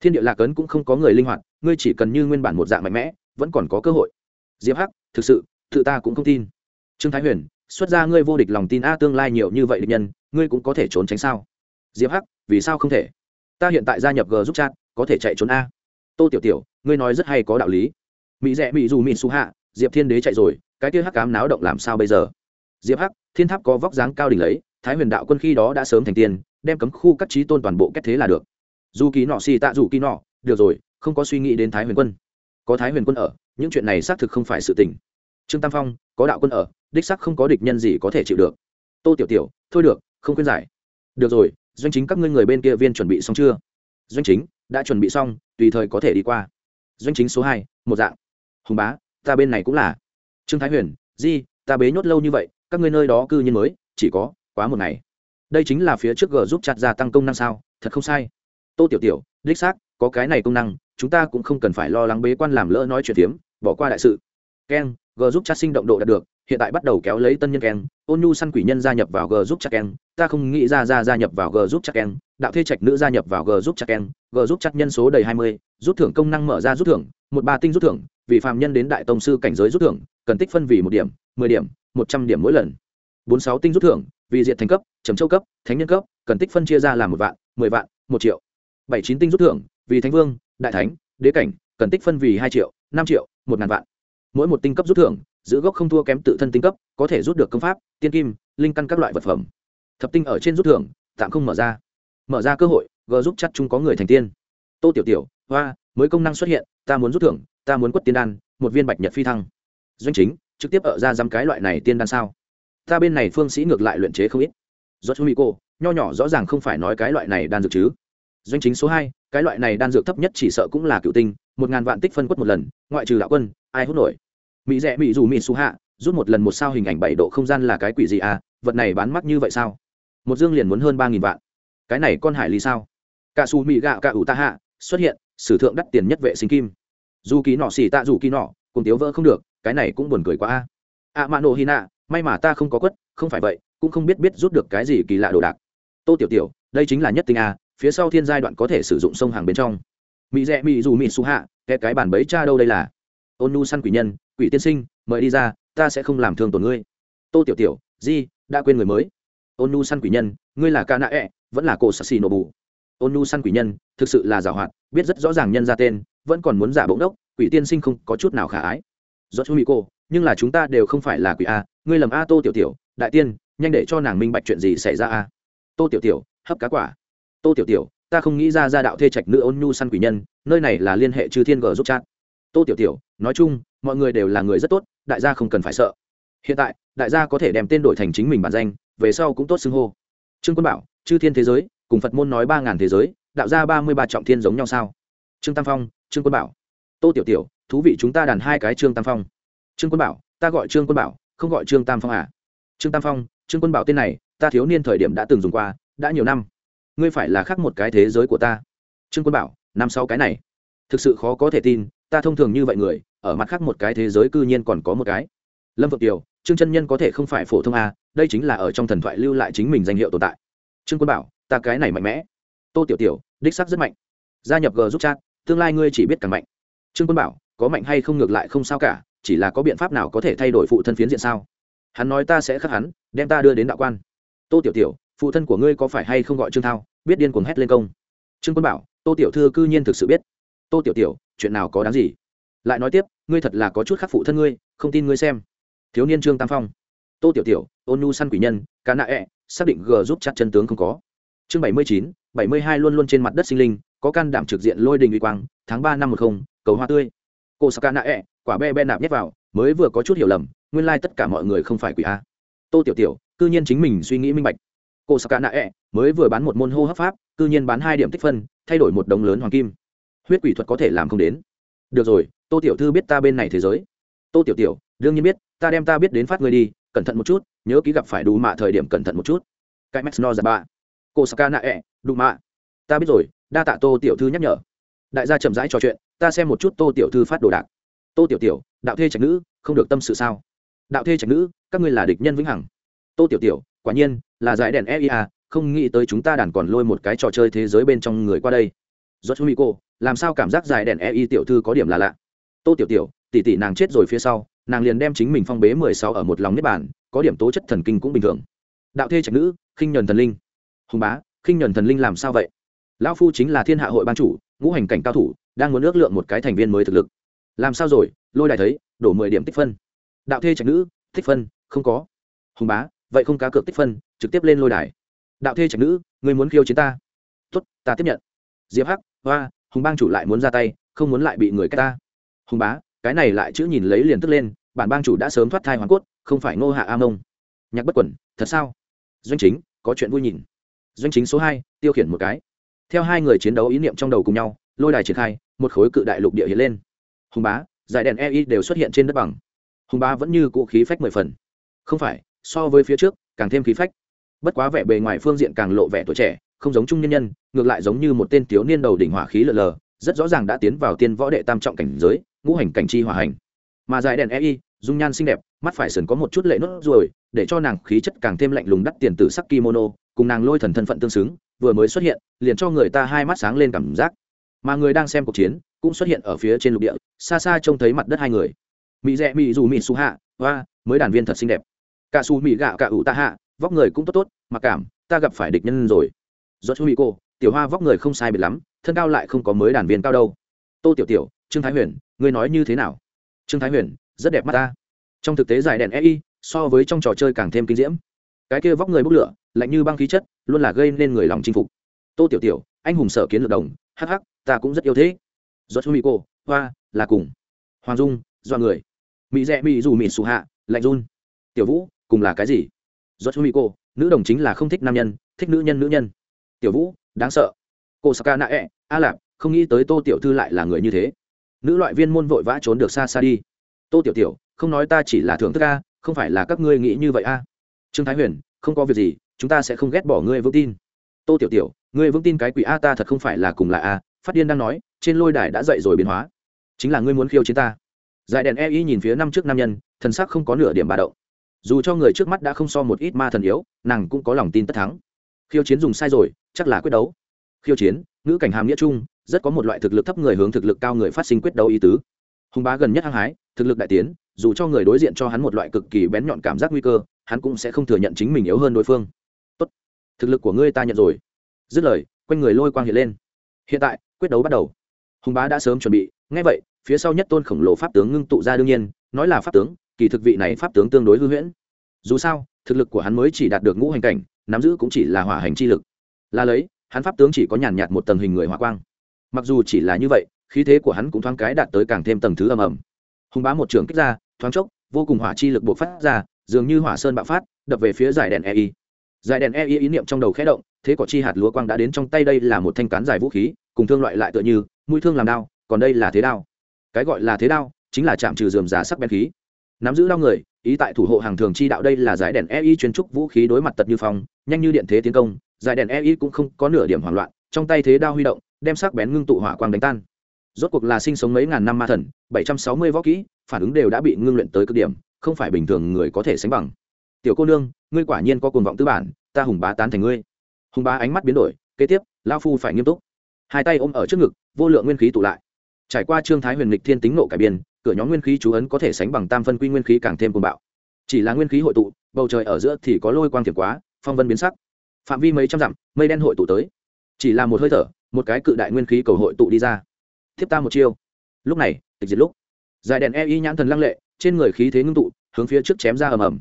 Thiên địa lạc ấn cũng không có người linh hoạt, ngươi chỉ cần như nguyên bản một dạng mạnh mẽ, vẫn còn có cơ hội. Diệp hắc, thực sự, tự ta cũng không tin. Trương thái huyền, xuất ra ngươi vô địch lòng tin a tương lai nhiều như vậy địch nhân, ngươi cũng có thể trốn tránh sao? Diệp hắc, vì sao không thể? Ta hiện tại gia nhập g giúp chat, có thể chạy trốn a. Tô tiểu tiểu, ngươi nói rất hay có đạo lý. Mỹ rẽ mỹ dù mỹ su hạ, diệp thiên đế chạy rồi, cái kia hắc cám náo động làm sao bây giờ? Diệp hắc, thiên tháp có vóc dáng cao đỉnh lấy, thái huyền đạo quân khi đó đã sớm thành tiền đem cấm khu các trí tôn toàn bộ kết thế là được dù kỳ nọ xì tạ dù kỳ nọ, được rồi, không có suy nghĩ đến thái huyền quân. Có thái huyền quân ở, những chuyện này xác thực không phải sự tình. Trương tam phong, có đạo quân ở, đích sắc không có địch nhân gì có thể chịu được. Tô tiểu tiểu, thôi được, không khuyên giải. Được rồi, doanh chính các ngươi người bên kia viên chuẩn bị xong chưa? Doanh chính, đã chuẩn bị xong, tùy thời có thể đi qua. Doanh chính số hai, một dạng. Hùng bá, ta bên này cũng là. Trương thái huyền, di, ta bế nhốt lâu như vậy, các ngươi nơi đó cư nhiên mới, chỉ có quá một ngày. Đây chính là phía trước g giúp chặt gia tăng công năng sao? Thật không sai tô tiểu tiểu, đích xác, có cái này công năng, chúng ta cũng không cần phải lo lắng bế quan làm lỡ nói chuyện tiếm bỏ qua đại sự. Keng, g giúp chat sinh động độ đạt được, hiện tại bắt đầu kéo lấy tân nhân keng, ôn nhu săn quỷ nhân gia nhập vào g giúp chat keng, ta không nghĩ ra ra gia nhập vào g giúp chat keng, đạo thê trạch nữ gia nhập vào g giúp chat keng, g giúp chat nhân số đầy hai mươi, rút thưởng công năng mở ra rút thưởng, một ba tinh rút thưởng, vì phạm nhân đến đại tông sư cảnh giới rút thưởng, cần tích phân vì một điểm, mười điểm, một trăm điểm mỗi lần. Bốn sáu tinh rút thưởng, vì diện thành cấp, trầm châu cấp, thánh nhân cấp, cần tích phân chia ra làm một vạn, mười vạn, một triệu bảy chín tinh rút thưởng, vì thánh vương, đại thánh, đế cảnh, cần tích phân vì hai triệu, năm triệu, một ngàn vạn. Mỗi một tinh cấp rút thưởng, giữ gốc không thua kém tự thân tinh cấp, có thể rút được công pháp, tiên kim, linh căn các loại vật phẩm. Thập tinh ở trên rút thưởng, tạm không mở ra. Mở ra cơ hội g giúp chắc chung có người thành tiên. Tô tiểu tiểu, hoa, mới công năng xuất hiện, ta muốn rút thưởng, ta muốn quất tiên đan, một viên bạch nhật phi thăng. Doanh chính, trực tiếp ở ra dăm cái loại này tiên đan sao? Ta bên này phương sĩ ngược lại luyện chế không ít. Do chú mỹ cô nho nhỏ rõ ràng không phải nói cái loại này đan dược chứ doanh chính số hai, cái loại này đan dược thấp nhất chỉ sợ cũng là cựu tinh, một ngàn vạn tích phân quất một lần, ngoại trừ đạo quân, ai hút nổi. Mỹ rẽ mỹ dù mỹ su hạ, rút một lần một sao hình ảnh bảy độ không gian là cái quỷ gì à vật này bán mắc như vậy sao? Một dương liền muốn hơn ba nghìn vạn. Cái này con hải lý sao? Cả su mỹ gạo cả ủ ta hạ, xuất hiện, sử thượng đắt tiền nhất vệ sinh kim. Dù ký nọ xỉ tạ dù ký nọ, cùng tiếu vỡ không được, cái này cũng buồn cười quá a. À, a mạ nộ hi nạ, may mà ta không có quất, không phải vậy, cũng không biết biết rút được cái gì kỳ lạ đồ đạc. Tô tiểu tiểu, đây chính là nhất tinh a phía sau thiên giai đoạn có thể sử dụng sông hàng bên trong. Mỹ rẽ mỹ dù mỹ su hạ kẻ cái bản bấy cha đâu đây là? Ôn nu săn quỷ nhân, quỷ tiên sinh, mời đi ra, ta sẽ không làm thương tổn ngươi. Tô tiểu tiểu, di, đã quên người mới. Ôn nu săn quỷ nhân, ngươi là ca nạ ẹ e, vẫn là cổ sassi nổ bù. Ôn nu săn quỷ nhân, thực sự là giảo hoạt, biết rất rõ ràng nhân ra tên, vẫn còn muốn giả bỗng đốc, quỷ tiên sinh không có chút nào khả ái. Do chú mỹ cô, nhưng là chúng ta đều không phải là quỷ a, ngươi lầm a tô tiểu tiểu, đại tiên, nhanh để cho nàng minh bạch chuyện gì xảy ra a. Tô tiểu tiểu, hấp cá quả tô tiểu tiểu, ta không nghĩ ra ra đạo thê trạch nữ ôn nhu săn quỷ nhân, nơi này là liên hệ chư thiên g giúp chat. Tô tiểu tiểu, nói chung, mọi người đều là người rất tốt, đại gia không cần phải sợ. Hiện tại, đại gia có thể đem tên đổi thành chính mình bản danh, về sau cũng tốt xưng hô. Trương quân bảo, chư thiên thế giới, cùng phật môn nói ba ngàn thế giới, đạo ra ba mươi ba trọng thiên giống nhau sao? Trương tam phong, trương quân bảo. Tô tiểu tiểu, thú vị chúng ta đàn hai cái trương tam phong. Trương quân bảo, ta gọi trương quân bảo, không gọi trương tam phong à? Trương tam phong, trương quân bảo tên này, ta thiếu niên thời điểm đã từng dùng qua, đã nhiều năm ngươi phải là khác một cái thế giới của ta. Trương quân bảo, năm sau cái này. Thực sự khó có thể tin, ta thông thường như vậy người, ở mặt khác một cái thế giới cư nhiên còn có một cái. Lâm vượng kiều, trương chân nhân có thể không phải phổ thông a đây chính là ở trong thần thoại lưu lại chính mình danh hiệu tồn tại. Trương quân bảo, ta cái này mạnh mẽ. Tô tiểu tiểu, đích sắc rất mạnh. Gia nhập g giúp chat, tương lai ngươi chỉ biết càng mạnh. Trương quân bảo, có mạnh hay không ngược lại không sao cả, chỉ là có biện pháp nào có thể thay đổi phụ thân phiến diện sao? Hắn nói ta sẽ khắc hắn, đem ta đưa đến đạo quan. Tô tiểu tiểu phụ thân của ngươi có phải hay không gọi trương thao biết điên cuồng hét lên công trương quân bảo tô tiểu thư cư nhiên thực sự biết tô tiểu tiểu chuyện nào có đáng gì lại nói tiếp ngươi thật là có chút khắc phụ thân ngươi không tin ngươi xem thiếu niên trương tam phong tô tiểu tiểu ôn nhu săn quỷ nhân cá nạ ẹ、e, xác định g giúp chặt chân tướng không có chương bảy mươi chín bảy mươi hai luôn luôn trên mặt đất sinh linh có can đảm trực diện lôi đình uy quang tháng ba năm một không cầu hoa tươi cô sa ca nạ ẹ、e, quả be be nạp nhét vào mới vừa có chút hiểu lầm nguyên lai tất cả mọi người không phải quỷ a tô tiểu tiểu cư nhiên chính mình suy nghĩ minh bạch cô sa nạ e, mới vừa bán một môn hô hấp pháp, cư nhiên bán hai điểm tích phân, thay đổi một đồng lớn hoàng kim. Huyết quỷ thuật có thể làm không đến. Được rồi, tô tiểu thư biết ta bên này thế giới. Tô tiểu tiểu, đương nhiên biết, ta đem ta biết đến phát người đi, cẩn thận một chút, nhớ ký gặp phải đủ mạ thời điểm cẩn thận một chút. Cái max no ra ba cô saka nạ e, ẹ đủ mạ. Ta biết rồi, đa tạ tô tiểu thư nhắc nhở. Đại gia chậm rãi trò chuyện, ta xem một chút tô tiểu thư phát đồ đạc. Tô tiểu tiểu, đạo thê trạch nữ, không được tâm sự sao? Đạo thê trạch nữ, các ngươi là địch nhân vĩnh hằng. Tô tiểu tiểu quả nhiên, là giải đèn eia không nghĩ tới chúng ta đàn còn lôi một cái trò chơi thế giới bên trong người qua đây. Do chú mỹ cô làm sao cảm giác giải đèn ei tiểu thư có điểm là lạ? Tô tiểu tiểu, tỷ tỷ nàng chết rồi phía sau, nàng liền đem chính mình phong bế mười sáu ở một lòng nếp bản có điểm tố chất thần kinh cũng bình thường. Đạo thê trạch nữ, khinh nhuần thần linh. Hùng bá, khinh nhuần thần linh làm sao vậy? Lão phu chính là thiên hạ hội ban chủ, ngũ hành cảnh cao thủ, đang muốn ước lượng một cái thành viên mới thực lực. Làm sao rồi? Lôi đài thấy, đổ mười điểm tích phân. Đạo thê trạch nữ, tích phân, không có. Hùng bá vậy không cá cược tích phân, trực tiếp lên lôi đài. Đạo thê trạch nữ người muốn khiêu chiến ta? Tốt, ta tiếp nhận. Diệp hắc, hoa, hùng bang chủ lại muốn ra tay, không muốn lại bị người cách ta. Hùng bá, cái này lại chữ nhìn lấy liền tức lên, bản bang chủ đã sớm thoát thai hoàn cốt, không phải ngô hạ a mông. Nhạc bất quẩn, thật sao? Doanh chính, có chuyện vui nhìn. Doanh chính số hai, tiêu khiển một cái. Theo hai người chiến đấu ý niệm trong đầu cùng nhau, lôi đài triển khai, một khối cự đại lục địa hiện lên. Hùng bá giải đèn ei đều xuất hiện trên đất bằng. Hùng bá vẫn như cụ khí phách mười phần. Không phải so với phía trước, càng thêm khí phách. Bất quá vẻ bề ngoài phương diện càng lộ vẻ tuổi trẻ, không giống trung nhân nhân, ngược lại giống như một tên thiếu niên đầu đỉnh hỏa khí lờ lờ, rất rõ ràng đã tiến vào tiên võ đệ tam trọng cảnh giới, ngũ hành cảnh chi hỏa hành. Mà dài đèn ei dung nhan xinh đẹp, mắt phải sườn có một chút lệ nốt ruồi, để cho nàng khí chất càng thêm lạnh lùng đắt tiền từ sắc kimono, cùng nàng lôi thần thân phận tương xứng, vừa mới xuất hiện, liền cho người ta hai mắt sáng lên cảm giác. Mà người đang xem cuộc chiến, cũng xuất hiện ở phía trên lục địa, xa xa trông thấy mặt đất hai người. Mỹ rẽ mỹ dù mỹ su hạ hoa mới đàn viên thật xinh đẹp cả su mỹ gạo cả ủ ta hạ, vóc người cũng tốt tốt, mặc cảm, ta gặp phải địch nhân rồi. Do chú mỹ cô, tiểu hoa vóc người không sai biệt lắm, thân cao lại không có mới đàn viên cao đâu. Tô tiểu tiểu, trương thái huyền, ngươi nói như thế nào? Trương thái huyền, rất đẹp mắt ta. Trong thực tế giải đèn ei so với trong trò chơi càng thêm kinh diễm. Cái kia vóc người bốc lửa, lạnh như băng khí chất, luôn là gây nên người lòng chinh phục. Tô tiểu tiểu, anh hùng sở kiến lược đồng, hắc hắc, ta cũng rất yêu thế. Giọt mỹ cô, hoa, là cùng. Hoàng dung do người. Mỹ rẽ mỹ dù mỹ xù hạ, lạnh run. Tiểu vũ cùng là cái gì? Giọt mỹ cô nữ đồng chính là không thích nam nhân, thích nữ nhân nữ nhân. Tiểu vũ, đáng sợ. Cô saka nạ ẹ a lạp, không nghĩ tới tô tiểu thư lại là người như thế. Nữ loại viên môn vội vã trốn được xa xa đi. Tô tiểu tiểu, không nói ta chỉ là thưởng thức a, không phải là các ngươi nghĩ như vậy a. Trương thái huyền, không có việc gì, chúng ta sẽ không ghét bỏ ngươi vững tin. Tô tiểu tiểu, ngươi vững tin cái quỷ a ta thật không phải là cùng là a, phát điên đang nói, trên lôi đài đã dậy rồi biến hóa. Chính là ngươi muốn khiêu chiến ta. Giải đèn e y nhìn phía năm trước nam nhân, thần sắc không có nửa điểm bà động dù cho người trước mắt đã không so một ít ma thần yếu, nàng cũng có lòng tin tất thắng. Khiêu chiến dùng sai rồi, chắc là quyết đấu. Khiêu chiến, ngữ cảnh hàm nghĩa chung, rất có một loại thực lực thấp người hướng thực lực cao người phát sinh quyết đấu ý tứ. Hùng bá gần nhất hăng hái, thực lực đại tiến, dù cho người đối diện cho hắn một loại cực kỳ bén nhọn cảm giác nguy cơ, hắn cũng sẽ không thừa nhận chính mình yếu hơn đối phương. Tốt, thực lực của ngươi ta nhận rồi. Dứt lời, quanh người lôi quang hiện lên. Hiện tại, quyết đấu bắt đầu. Hùng bá đã sớm chuẩn bị ngay vậy, phía sau nhất tôn khổng lồ pháp tướng ngưng tụ ra đương nhiên, nói là pháp tướng kỳ thực vị này pháp tướng tương đối hư huyễn. Dù sao, thực lực của hắn mới chỉ đạt được ngũ hành cảnh, nắm giữ cũng chỉ là hỏa hành chi lực. Là lấy, hắn pháp tướng chỉ có nhàn nhạt một tầng hình người hỏa quang. Mặc dù chỉ là như vậy, khí thế của hắn cũng thoáng cái đạt tới càng thêm tầng thứ ầm ầm. Hùng bá một trường kích ra, thoáng chốc, vô cùng hỏa chi lực buộc phát ra, dường như hỏa sơn bạo phát, đập về phía giải đèn ei giải đèn ei ý niệm trong đầu khẽ động, thế cỏ chi hạt lúa quang đã đến trong tay đây là một thanh cán dài vũ khí, cùng thương loại lại tựa như, mũi thương làm đao, còn đây là thế đao. Cái gọi là thế đao, chính là chạm trừ dườm giá sắc bén khí nắm giữ đao người, ý tại thủ hộ hàng thường chi đạo đây là giải đèn ei chuyên trúc vũ khí đối mặt tật như phong, nhanh như điện thế tiến công, giải đèn ei cũng không có nửa điểm hoảng loạn, trong tay thế đao huy động, đem sắc bén ngưng tụ hỏa quang đánh tan. Rốt cuộc là sinh sống mấy ngàn năm ma thần, bảy trăm sáu mươi võ kỹ, phản ứng đều đã bị ngưng luyện tới cực điểm, không phải bình thường người có thể sánh bằng. Tiểu cô nương, ngươi quả nhiên có cuồng vọng tư bản, ta hùng bá tán thành ngươi. Hùng bá ánh mắt biến đổi, kế tiếp lao phu phải nghiêm túc. Hai tay ôm ở trước ngực, vô lượng nguyên khí tụ lại. Trải qua trương thái huyền lịch thiên tính nộ cải biên cửa nhóm nguyên khí chú ấn có thể sánh bằng tam phân quy nguyên khí càng thêm cuồng bạo. Chỉ là nguyên khí hội tụ, bầu trời ở giữa thì có lôi quang thiệt quá, phong vân biến sắc. Phạm vi mấy trăm dặm, mây đen hội tụ tới. Chỉ là một hơi thở, một cái cự đại nguyên khí cầu hội tụ đi ra. Thiếp ta một chiêu. Lúc này, tịch diệt lúc. Dài đèn e y nhãn thần lăng lệ, trên người khí thế ngưng tụ, hướng phía trước chém ra ầm ầm.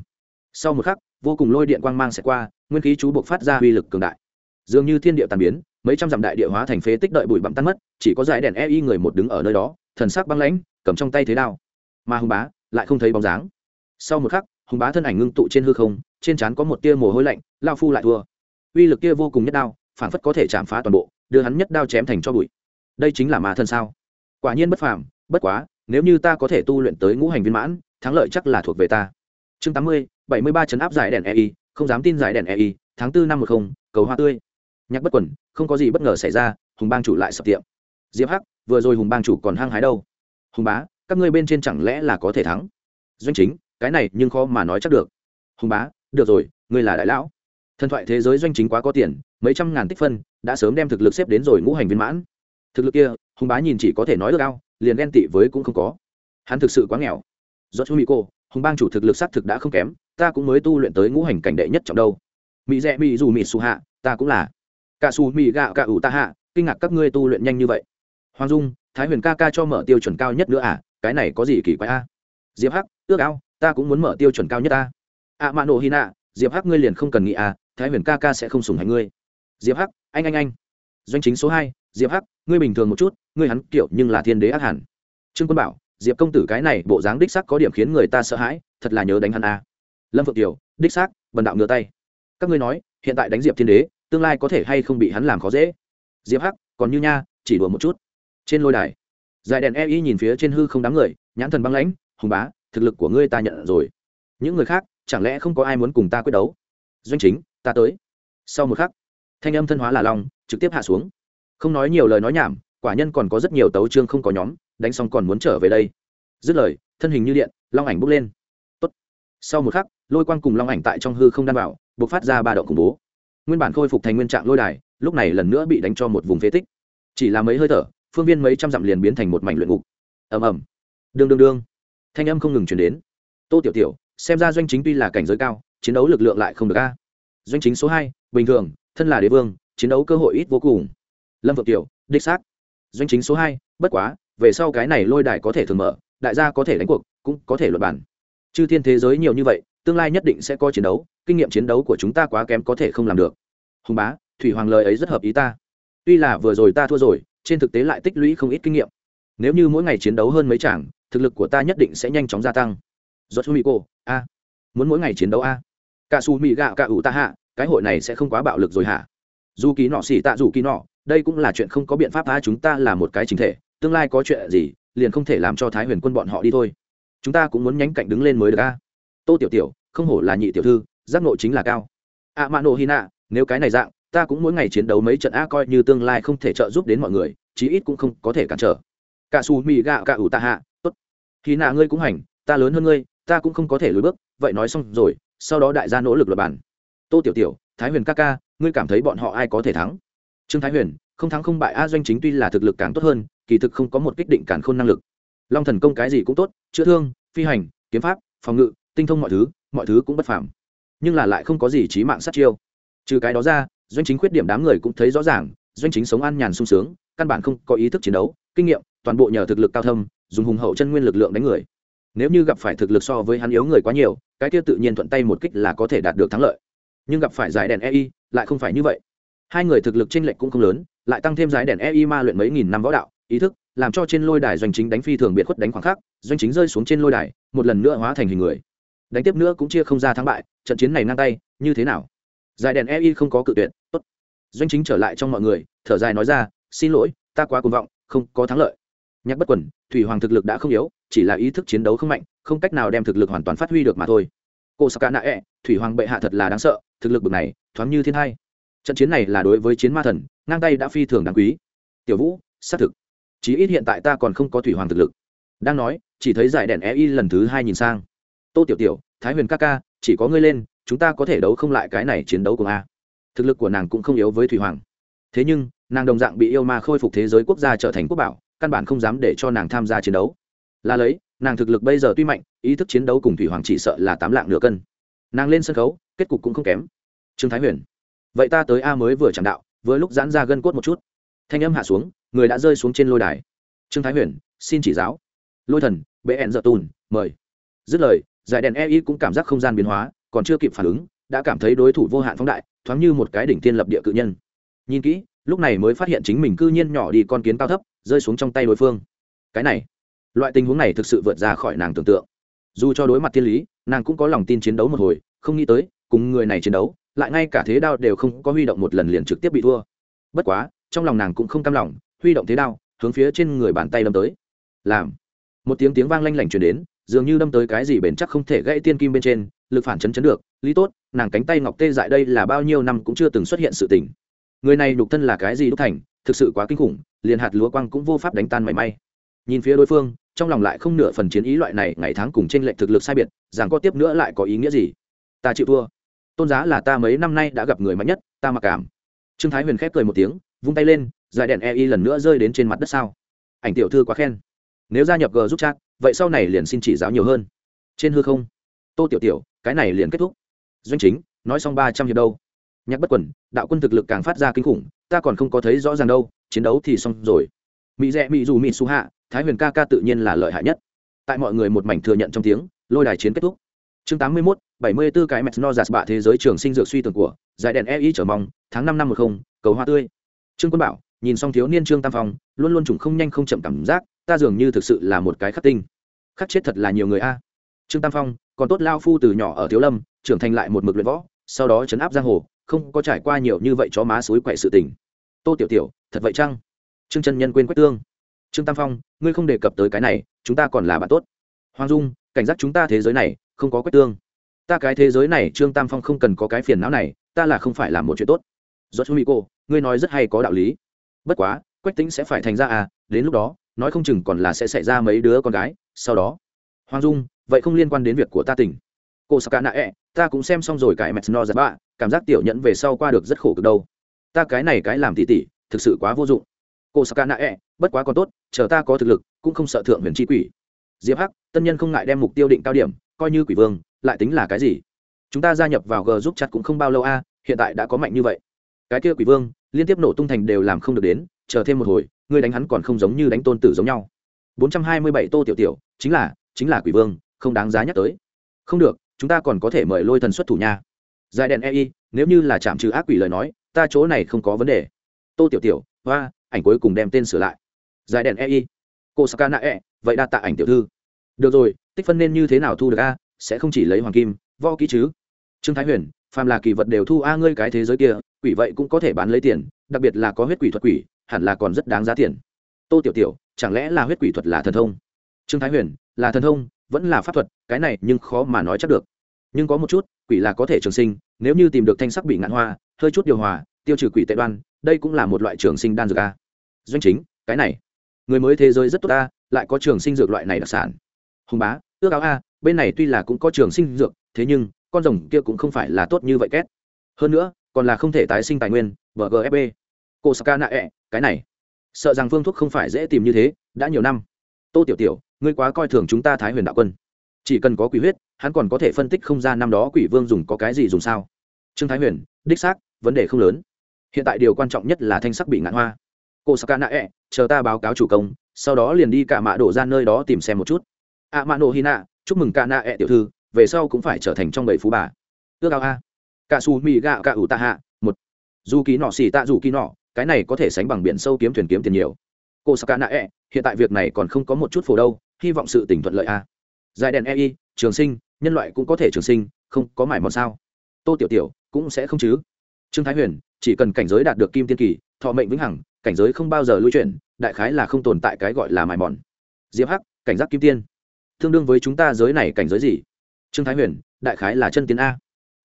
Sau một khắc, vô cùng lôi điện quang mang sẽ qua, nguyên khí chú buộc phát ra uy lực cường đại. Dường như thiên địa tàn biến, mấy trăm dặm đại địa hóa thành phế tích đợi bụi bặm tan mất, chỉ có dài đèn e y người một đứng ở nơi đó, thần sắc băng lãnh cầm trong tay thế đao. Mà hùng bá lại không thấy bóng dáng. Sau một khắc, hùng bá thân ảnh ngưng tụ trên hư không, trên trán có một tia mồ hôi lạnh, lao phu lại thua. Uy lực kia vô cùng nhất đao, phản phất có thể chạm phá toàn bộ, đưa hắn nhất đao chém thành cho bụi. Đây chính là ma thân sao? Quả nhiên bất phàm, bất quá, nếu như ta có thể tu luyện tới ngũ hành viên mãn, thắng lợi chắc là thuộc về ta. Chương tám mươi, bảy mươi ba chấn áp giải đèn ei không dám tin giải đèn ei tháng bốn năm một không, cầu hoa tươi. Nhắc bất quẩn không có gì bất ngờ xảy ra, hùng bang chủ lại sập tiệm. Diệp hắc, vừa rồi hùng bang chủ còn hăng hái đâu? Hùng bá, các ngươi bên trên chẳng lẽ là có thể thắng? Doanh chính, cái này nhưng khó mà nói chắc được. Hùng bá, được rồi, ngươi là đại lão. Thần thoại thế giới doanh chính quá có tiền, mấy trăm ngàn tích phân, đã sớm đem thực lực xếp đến rồi ngũ hành viên mãn. Thực lực kia, hùng bá nhìn chỉ có thể nói được cao liền ghen tị với cũng không có. Hắn thực sự quá nghèo. Do chú mỹ cô, hùng bang chủ thực lực xác thực đã không kém, ta cũng mới tu luyện tới ngũ hành cảnh đệ nhất trọng đâu. Mỹ rẽ mỹ dù mỹ su hạ, ta cũng là. Cả su mỹ gạo cả ủ ta hạ, kinh ngạc các ngươi tu luyện nhanh như vậy. Hoàng dung thái huyền ca ca cho mở tiêu chuẩn cao nhất nữa à? Cái này có gì kỳ quái a? Diệp hắc, ước ao, ta cũng muốn mở tiêu chuẩn cao nhất ta a à, mạ nổ hy nạ diệp hắc ngươi liền không cần nghĩ à thái huyền ca ca sẽ không sùng hành ngươi. Diệp hắc, anh anh anh. Doanh chính số hai, diệp hắc, ngươi bình thường một chút, ngươi hắn kiểu nhưng là thiên đế ác hẳn. Trương quân bảo, diệp công tử cái này bộ dáng đích sắc có điểm khiến người ta sợ hãi, thật là nhớ đánh hắn à. lâm phượng tiểu đích xác, bần đạo ngửa tay. Các ngươi nói, hiện tại đánh diệp thiên đế, tương lai có thể hay không bị hắn làm khó dễ? Diệp hắc, còn như nha, chỉ đùa một chút trên lôi đài, dài đèn e y nhìn phía trên hư không đám người, nhãn thần băng lãnh, hùng bá, thực lực của ngươi ta nhận rồi. Những người khác, chẳng lẽ không có ai muốn cùng ta quyết đấu? Doanh chính, ta tới. Sau một khắc, thanh âm thân hóa là long, trực tiếp hạ xuống. Không nói nhiều lời nói nhảm, quả nhân còn có rất nhiều tấu chương không có nhóm, đánh xong còn muốn trở về đây. Dứt lời, thân hình như điện, long ảnh bốc lên. Tốt. sau một khắc, lôi quang cùng long ảnh tại trong hư không đan bảo buộc phát ra ba động khủng bố. Nguyên bản khôi phục thành nguyên trạng lôi đài, lúc này lần nữa bị đánh cho một vùng phế tích. Chỉ là mấy hơi thở phương viên mấy trăm dặm liền biến thành một mảnh luyện ngục. Ầm ầm. Đương đương đương. Thanh âm không ngừng chuyển đến. Tô tiểu tiểu, xem ra doanh chính tuy là cảnh giới cao, chiến đấu lực lượng lại không được a. Doanh chính số hai, bình thường, thân là đế vương, chiến đấu cơ hội ít vô cùng. Lâm vượng tiểu, đích xác. Doanh chính số hai, bất quá, về sau cái này lôi đài có thể thường mở, đại gia có thể đánh cuộc, cũng có thể luật bản chư thiên thế giới nhiều như vậy, tương lai nhất định sẽ có chiến đấu, kinh nghiệm chiến đấu của chúng ta quá kém có thể không làm được. Hùng bá, thủy hoàng lời ấy rất hợp ý ta. Tuy là vừa rồi ta thua rồi trên thực tế lại tích lũy không ít kinh nghiệm. Nếu như mỗi ngày chiến đấu hơn mấy chàng, thực lực của ta nhất định sẽ nhanh chóng gia tăng. Do chú mỹ cô a. Muốn mỗi ngày chiến đấu a? Cả su mỹ gạo cả ủ ta hạ cái hội này sẽ không quá bạo lực rồi hả? Dù ký nọ xỉ tạ dù ký nọ đây cũng là chuyện không có biện pháp a chúng ta là một cái chính thể, tương lai có chuyện gì, liền không thể làm cho thái huyền quân bọn họ đi thôi. Chúng ta cũng muốn nhánh cạnh đứng lên mới được a. Tô tiểu tiểu, không hổ là nhị tiểu thư, giác nộ chính là cao. A mã nộ hy nạ nếu cái này dạng ta cũng mỗi ngày chiến đấu mấy trận a coi như tương lai không thể trợ giúp đến mọi người, chí ít cũng không có thể cản trở. Cả xù mì gạo cả ủ ta hạ, tốt. Khi nạ ngươi cũng hành, ta lớn hơn ngươi, ta cũng không có thể lùi bước, vậy nói xong rồi, sau đó đại gia nỗ lực luật bản tô tiểu tiểu, thái huyền ca ca, ngươi cảm thấy bọn họ ai có thể thắng? Trương thái huyền, không thắng không bại a doanh chính tuy là thực lực càng tốt hơn, kỳ thực không có một kích định cản khôn năng lực. Long thần công cái gì cũng tốt, chữa thương, phi hành, kiếm pháp, phòng ngự, tinh thông mọi thứ mọi thứ cũng bất phàm. Nhưng là lại không có gì trí mạng sát chiêu. Trừ cái đó ra doanh chính khuyết điểm đám người cũng thấy rõ ràng, doanh chính sống an nhàn sung sướng, căn bản không có ý thức chiến đấu, kinh nghiệm, toàn bộ nhờ thực lực cao thâm, dùng hùng hậu chân nguyên lực lượng đánh người. Nếu như gặp phải thực lực so với hắn yếu người quá nhiều, cái kia tự nhiên thuận tay một kích là có thể đạt được thắng lợi. Nhưng gặp phải giải đèn ei lại không phải như vậy. Hai người thực lực t r ê n lệch cũng không lớn, lại tăng thêm giải đèn ei ma luyện mấy nghìn năm võ đạo, ý thức, làm cho trên lôi đài doanh chính đánh phi thường biệt khuất đánh khoảng khắc, doanh chính rơi xuống trên lôi đài, một lần nữa hóa thành hình người. Đánh tiếp nữa cũng chia không ra thắng bại, trận chiến này ngang tay, như thế nào? Giải đèn ei không có cự tuyệt, tốt. Doanh chính trở lại trong mọi người, thở dài nói ra, xin lỗi, ta quá cuồng vọng, không có thắng lợi. Nhắc bất quần, thủy hoàng thực lực đã không yếu, chỉ là ý thức chiến đấu không mạnh, không cách nào đem thực lực hoàn toàn phát huy được mà thôi. Cô saka nạ ẹ e, thủy hoàng bệ hạ thật là đáng sợ, thực lực bực này, thoáng như thiên hai. Trận chiến này là đối với chiến ma thần, ngang tay đã phi thường đáng quý. Tiểu vũ, xác thực. Chí ít hiện tại ta còn không có thủy hoàng thực lực. Đang nói, chỉ thấy giải đèn ei lần thứ hai nhìn sang. Tô tiểu tiểu, thái huyền ca ca chỉ có ngươi lên, chúng ta có thể đấu không lại cái này chiến đấu cùng a. Thực lực của nàng cũng không yếu với thủy hoàng. Thế nhưng, nàng đồng dạng bị yêu ma khôi phục thế giới quốc gia trở thành quốc bảo, căn bản không dám để cho nàng tham gia chiến đấu. Là lấy, nàng thực lực bây giờ tuy mạnh, ý thức chiến đấu cùng thủy hoàng chỉ sợ là tám lạng nửa cân. Nàng lên sân khấu, kết cục cũng không kém. Trương thái huyền. Vậy ta tới a mới vừa chẳng đạo, vừa lúc giãn ra gân cốt một chút. Thanh âm hạ xuống, người đã rơi xuống trên lôi đài. Trương thái huyền, xin chỉ giáo. Lôi thần, bệ hẹn dợ tùn, mời. Dứt lời giải đèn ei cũng cảm giác không gian biến hóa, còn chưa kịp phản ứng, đã cảm thấy đối thủ vô hạn phóng đại, thoáng như một cái đỉnh tiên lập địa cự nhân. Nhìn kỹ, lúc này mới phát hiện chính mình cư nhiên nhỏ đi con kiến cao thấp, rơi xuống trong tay đối phương. Cái này, loại tình huống này thực sự vượt ra khỏi nàng tưởng tượng. Dù cho đối mặt thiên lý, nàng cũng có lòng tin chiến đấu một hồi, không nghĩ tới, cùng người này chiến đấu, lại ngay cả thế đao đều không có huy động một lần liền trực tiếp bị thua. Bất quá, trong lòng nàng cũng không cam lòng, huy động thế đao, hướng phía trên người bàn tay đâm tới. Làm, một tiếng tiếng vang lanh lảnh truyền đến dường như đâm tới cái gì bền chắc không thể gãy tiên kim bên trên, lực phản chấn chấn được, lý tốt, nàng cánh tay ngọc tê dại đây là bao nhiêu năm cũng chưa từng xuất hiện sự tình. Người này đục thân là cái gì đúc thành, thực sự quá kinh khủng, liền hạt lúa quang cũng vô pháp đánh tan mảy may. Nhìn phía đối phương, trong lòng lại không nửa phần chiến ý loại này ngày tháng cùng t r ê n lệch thực lực sai biệt, rằng có tiếp nữa lại có ý nghĩa gì? Ta chịu thua. Tôn giá là ta mấy năm nay đã gặp người mạnh nhất, ta mặc cảm. Trương thái huyền khép cười một tiếng, vung tay lên dài đèn ei lần nữa rơi đến trên mặt đất sao? Ảnh tiểu thư quá khen. Nếu gia nhập g giúp chat vậy sau này liền xin chỉ giáo nhiều hơn. Trên hư không, tô tiểu tiểu, cái này liền kết thúc. Doanh chính, nói xong ba trăm hiệp đâu. Nhắc bất quần, đạo quân thực lực càng phát ra kinh khủng, ta còn không có thấy rõ ràng đâu, chiến đấu thì xong rồi. Mỹ rẽ mỹ dù, mỹ su hạ, thái huyền ca ca tự nhiên là lợi hại nhất. Tại mọi người một mảnh thừa nhận trong tiếng, lôi đài chiến kết thúc. Chương tám mươi mốt, bảy mươi b ố cái mẹt no giạt bạ thế giới trường sinh dược suy tưởng của, giải đèn e y trở mong, tháng năm năm một không, cầu hoa tươi. Trương quân bảo, nhìn xong thiếu niên trương tam phong, luôn luôn trùng không nhanh không chậm cảm giác, ta dường như thực sự là một cái khắc tinh khắc chết thật là nhiều người a. Trương tam phong, còn tốt lao phu từ nhỏ ở thiếu lâm, trưởng thành lại một mực luyện võ, sau đó chấn áp giang hồ, không có trải qua nhiều như vậy chó má suối quậy sự tình. Tô tiểu tiểu, thật vậy chăng? Trương chân nhân quên quách tương. Trương tam phong, ngươi không đề cập tới cái này, chúng ta còn là bạn tốt. Hoàng dung, cảnh giác chúng ta thế giới này, không có quách tương. Ta cái thế giới này, trương tam phong không cần có cái phiền não này, ta là không phải làm một chuyện tốt. Do chú mỹ cô, ngươi nói rất hay có đạo lý. Bất quá, quách tính sẽ phải thành ra à đến lúc đó, nói không chừng còn là sẽ xảy ra mấy đứa con gái sau đó, hoàng dung, vậy không liên quan đến việc của ta tỉnh. Cô saka nạ ẹ, ta cũng xem xong rồi cải mẹt no giật bạ, cảm giác tiểu nhẫn về sau qua được rất khổ cực đâu. Ta cái này cái làm tỉ tỉ, thực sự quá vô dụng. Cô saka nạ ẹ, bất quá còn tốt, chờ ta có thực lực, cũng không sợ thượng huyền tri quỷ. Diệp hắc, tân nhân không ngại đem mục tiêu định cao điểm, coi như quỷ vương, lại tính là cái gì? Chúng ta gia nhập vào g giúp chặt cũng không bao lâu a, hiện tại đã có mạnh như vậy. Cái kia quỷ vương, liên tiếp nổ tung thành đều làm không được đến, chờ thêm một hồi ngươi đánh hắn còn không giống như đánh tôn tử giống nhau. 427 tô tiểu tiểu chính là chính là quỷ vương không đáng giá nhắc tới. Không được chúng ta còn có thể mời lôi thần xuất thủ nha. Dài đèn ei nếu như là chạm trừ ác quỷ lời nói ta chỗ này không có vấn đề. Tô tiểu tiểu hoa ảnh cuối cùng đem tên sửa lại. Dài đèn ei cô Sakanae, e vậy đa tạ ảnh tiểu thư. Được rồi tích phân nên như thế nào thu được a sẽ không chỉ lấy hoàng kim vo kỹ chứ? Trương thái huyền phàm là kỳ vật đều thu a ngươi cái thế giới kia quỷ vậy cũng có thể bán lấy tiền đặc biệt là có huyết quỷ thuật quỷ hẳn là còn rất đáng giá tiền. Tô tiểu tiểu chẳng lẽ là huyết quỷ thuật là thần thông? Trương thái huyền, là thần thông, vẫn là pháp thuật, cái này nhưng khó mà nói chắc được. Nhưng có một chút, quỷ là có thể trường sinh, nếu như tìm được thanh sắc bị ngạn hoa, hơi chút điều hòa, tiêu trừ quỷ tệ đoan, đây cũng là một loại trường sinh đan dược a. Doanh chính, cái này, người mới thế giới rất tốt a, lại có trường sinh dược loại này đặc sản. Hùng bá, ước áo a, bên này tuy là cũng có trường sinh dược, thế nhưng, con rồng kia cũng không phải là tốt như vậy két. Hơn nữa, còn là không thể tái sinh tài nguyên vgfb cô saka nạ ẹ, cái này sợ rằng phương thuốc không phải dễ tìm như thế, đã nhiều năm. Tô tiểu tiểu, ngươi quá coi thường chúng ta thái huyền đạo quân. Chỉ cần có quỷ huyết, hắn còn có thể phân tích không ra năm đó quỷ vương dùng có cái gì dùng sao. Trương thái huyền, đích xác, vấn đề không lớn. Hiện tại điều quan trọng nhất là thanh sắc bị ngạn hoa. Cô saka nạ ẹ e, chờ ta báo cáo chủ công, sau đó liền đi cả mạ đổ ra nơi đó tìm xem một chút. A mạ nổ hy nạ chúc mừng ca nạ ẹ e tiểu thư, về sau cũng phải trở thành trong bảy phú bà. Ước ao a. Cả su mì gạo cả ủ tạ hạ một. Dù ký nọ xì tạ dù ký nọ cái này có thể sánh bằng biển sâu kiếm thuyền kiếm tiền nhiều. Cô saka nae hiện tại việc này còn không có một chút phổ đâu, hy vọng sự tỉnh thuận lợi a. Dài đèn ei trường sinh, nhân loại cũng có thể trường sinh, không có mải mòn sao? Tô tiểu tiểu, cũng sẽ không chứ. Trương thái huyền, chỉ cần cảnh giới đạt được kim tiên kỳ, thọ mệnh vĩnh hằng, cảnh giới không bao giờ lưu chuyển, đại khái là không tồn tại cái gọi là mải mòn. Diệp hắc, cảnh giác kim tiên. Tương đương với chúng ta giới này cảnh giới gì? Trương thái huyền, đại khái là chân tiên a.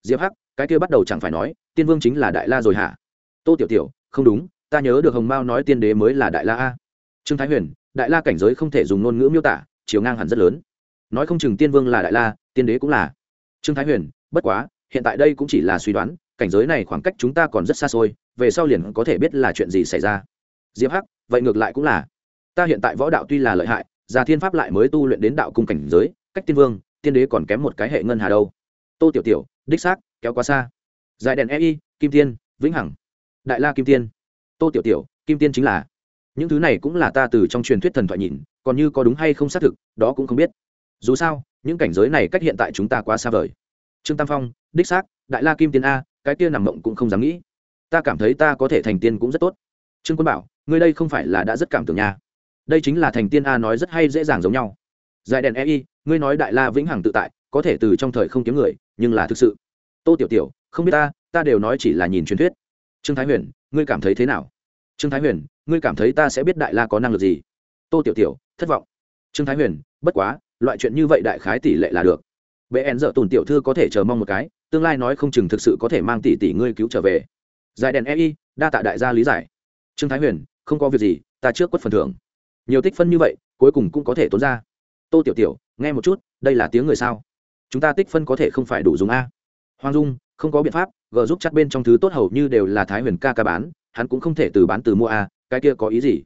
Diệp hắc, cái kia bắt đầu chẳng phải nói, tiên vương chính là đại la rồi hả? Tô tiểu tiểu không đúng, ta nhớ được hồng mao nói tiên đế mới là đại la a. Trương thái huyền, đại la cảnh giới không thể dùng ngôn ngữ miêu tả, chiều ngang hẳn rất lớn. Nói không chừng tiên vương là đại la, tiên đế cũng là. Trương thái huyền, bất quá, hiện tại đây cũng chỉ là suy đoán, cảnh giới này khoảng cách chúng ta còn rất xa xôi, về sau liền có thể biết là chuyện gì xảy ra. Diệp hắc, vậy ngược lại cũng là. Ta hiện tại võ đạo tuy là lợi hại già thiên pháp lại mới tu luyện đến đạo cung cảnh giới, cách tiên vương, tiên đế còn kém một cái hệ ngân hà đâu. Tô tiểu tiểu, đích xác, kéo quá xa. Dài đèn ei kim tiên, vĩnh hằng đại la kim tiên. Tô tiểu tiểu, kim tiên chính là. Những thứ này cũng là ta từ trong truyền thuyết thần thoại nhìn, còn như có đúng hay không xác thực, đó cũng không biết. Dù sao, những cảnh giới này cách hiện tại chúng ta quá xa vời. Trương tam phong, đích xác, đại la kim tiên a, cái kia nằm mộng cũng không dám nghĩ. Ta cảm thấy ta có thể thành tiên cũng rất tốt. Trương quân bảo, ngươi đây không phải là đã rất cảm tưởng nha. Đây chính là thành tiên a nói rất hay dễ dàng giống nhau. Dài đèn ei ngươi nói đại la vĩnh hằng tự tại, có thể từ trong thời không kiếm người, nhưng là thực sự. Tô tiểu tiểu, không biết ta ta đều nói chỉ là nhìn truyền thuyết trương thái huyền, ngươi cảm thấy thế nào? Trương thái huyền, ngươi cảm thấy ta sẽ biết đại la có năng lực gì? Tô tiểu tiểu, thất vọng. Trương thái huyền, bất quá, loại chuyện như vậy đại khái tỷ lệ là được. Bệ en dợ tùn tiểu thư có thể chờ mong một cái, tương lai nói không chừng thực sự có thể mang tỷ tỷ ngươi cứu trở về. Giải đèn ei đa tạ đại gia lý giải. Trương thái huyền, không có việc gì, ta trước quất phần thưởng. Nhiều tích phân như vậy, cuối cùng cũng có thể tốn ra. Tô tiểu tiểu, nghe một chút, đây là tiếng người sao? Chúng ta tích phân có thể không phải đủ dùng a. Hoàng dung không có biện pháp g giúp chắc bên trong thứ tốt hầu như đều là thái huyền ca ca bán, hắn cũng không thể từ bán từ mua a cái kia có ý gì?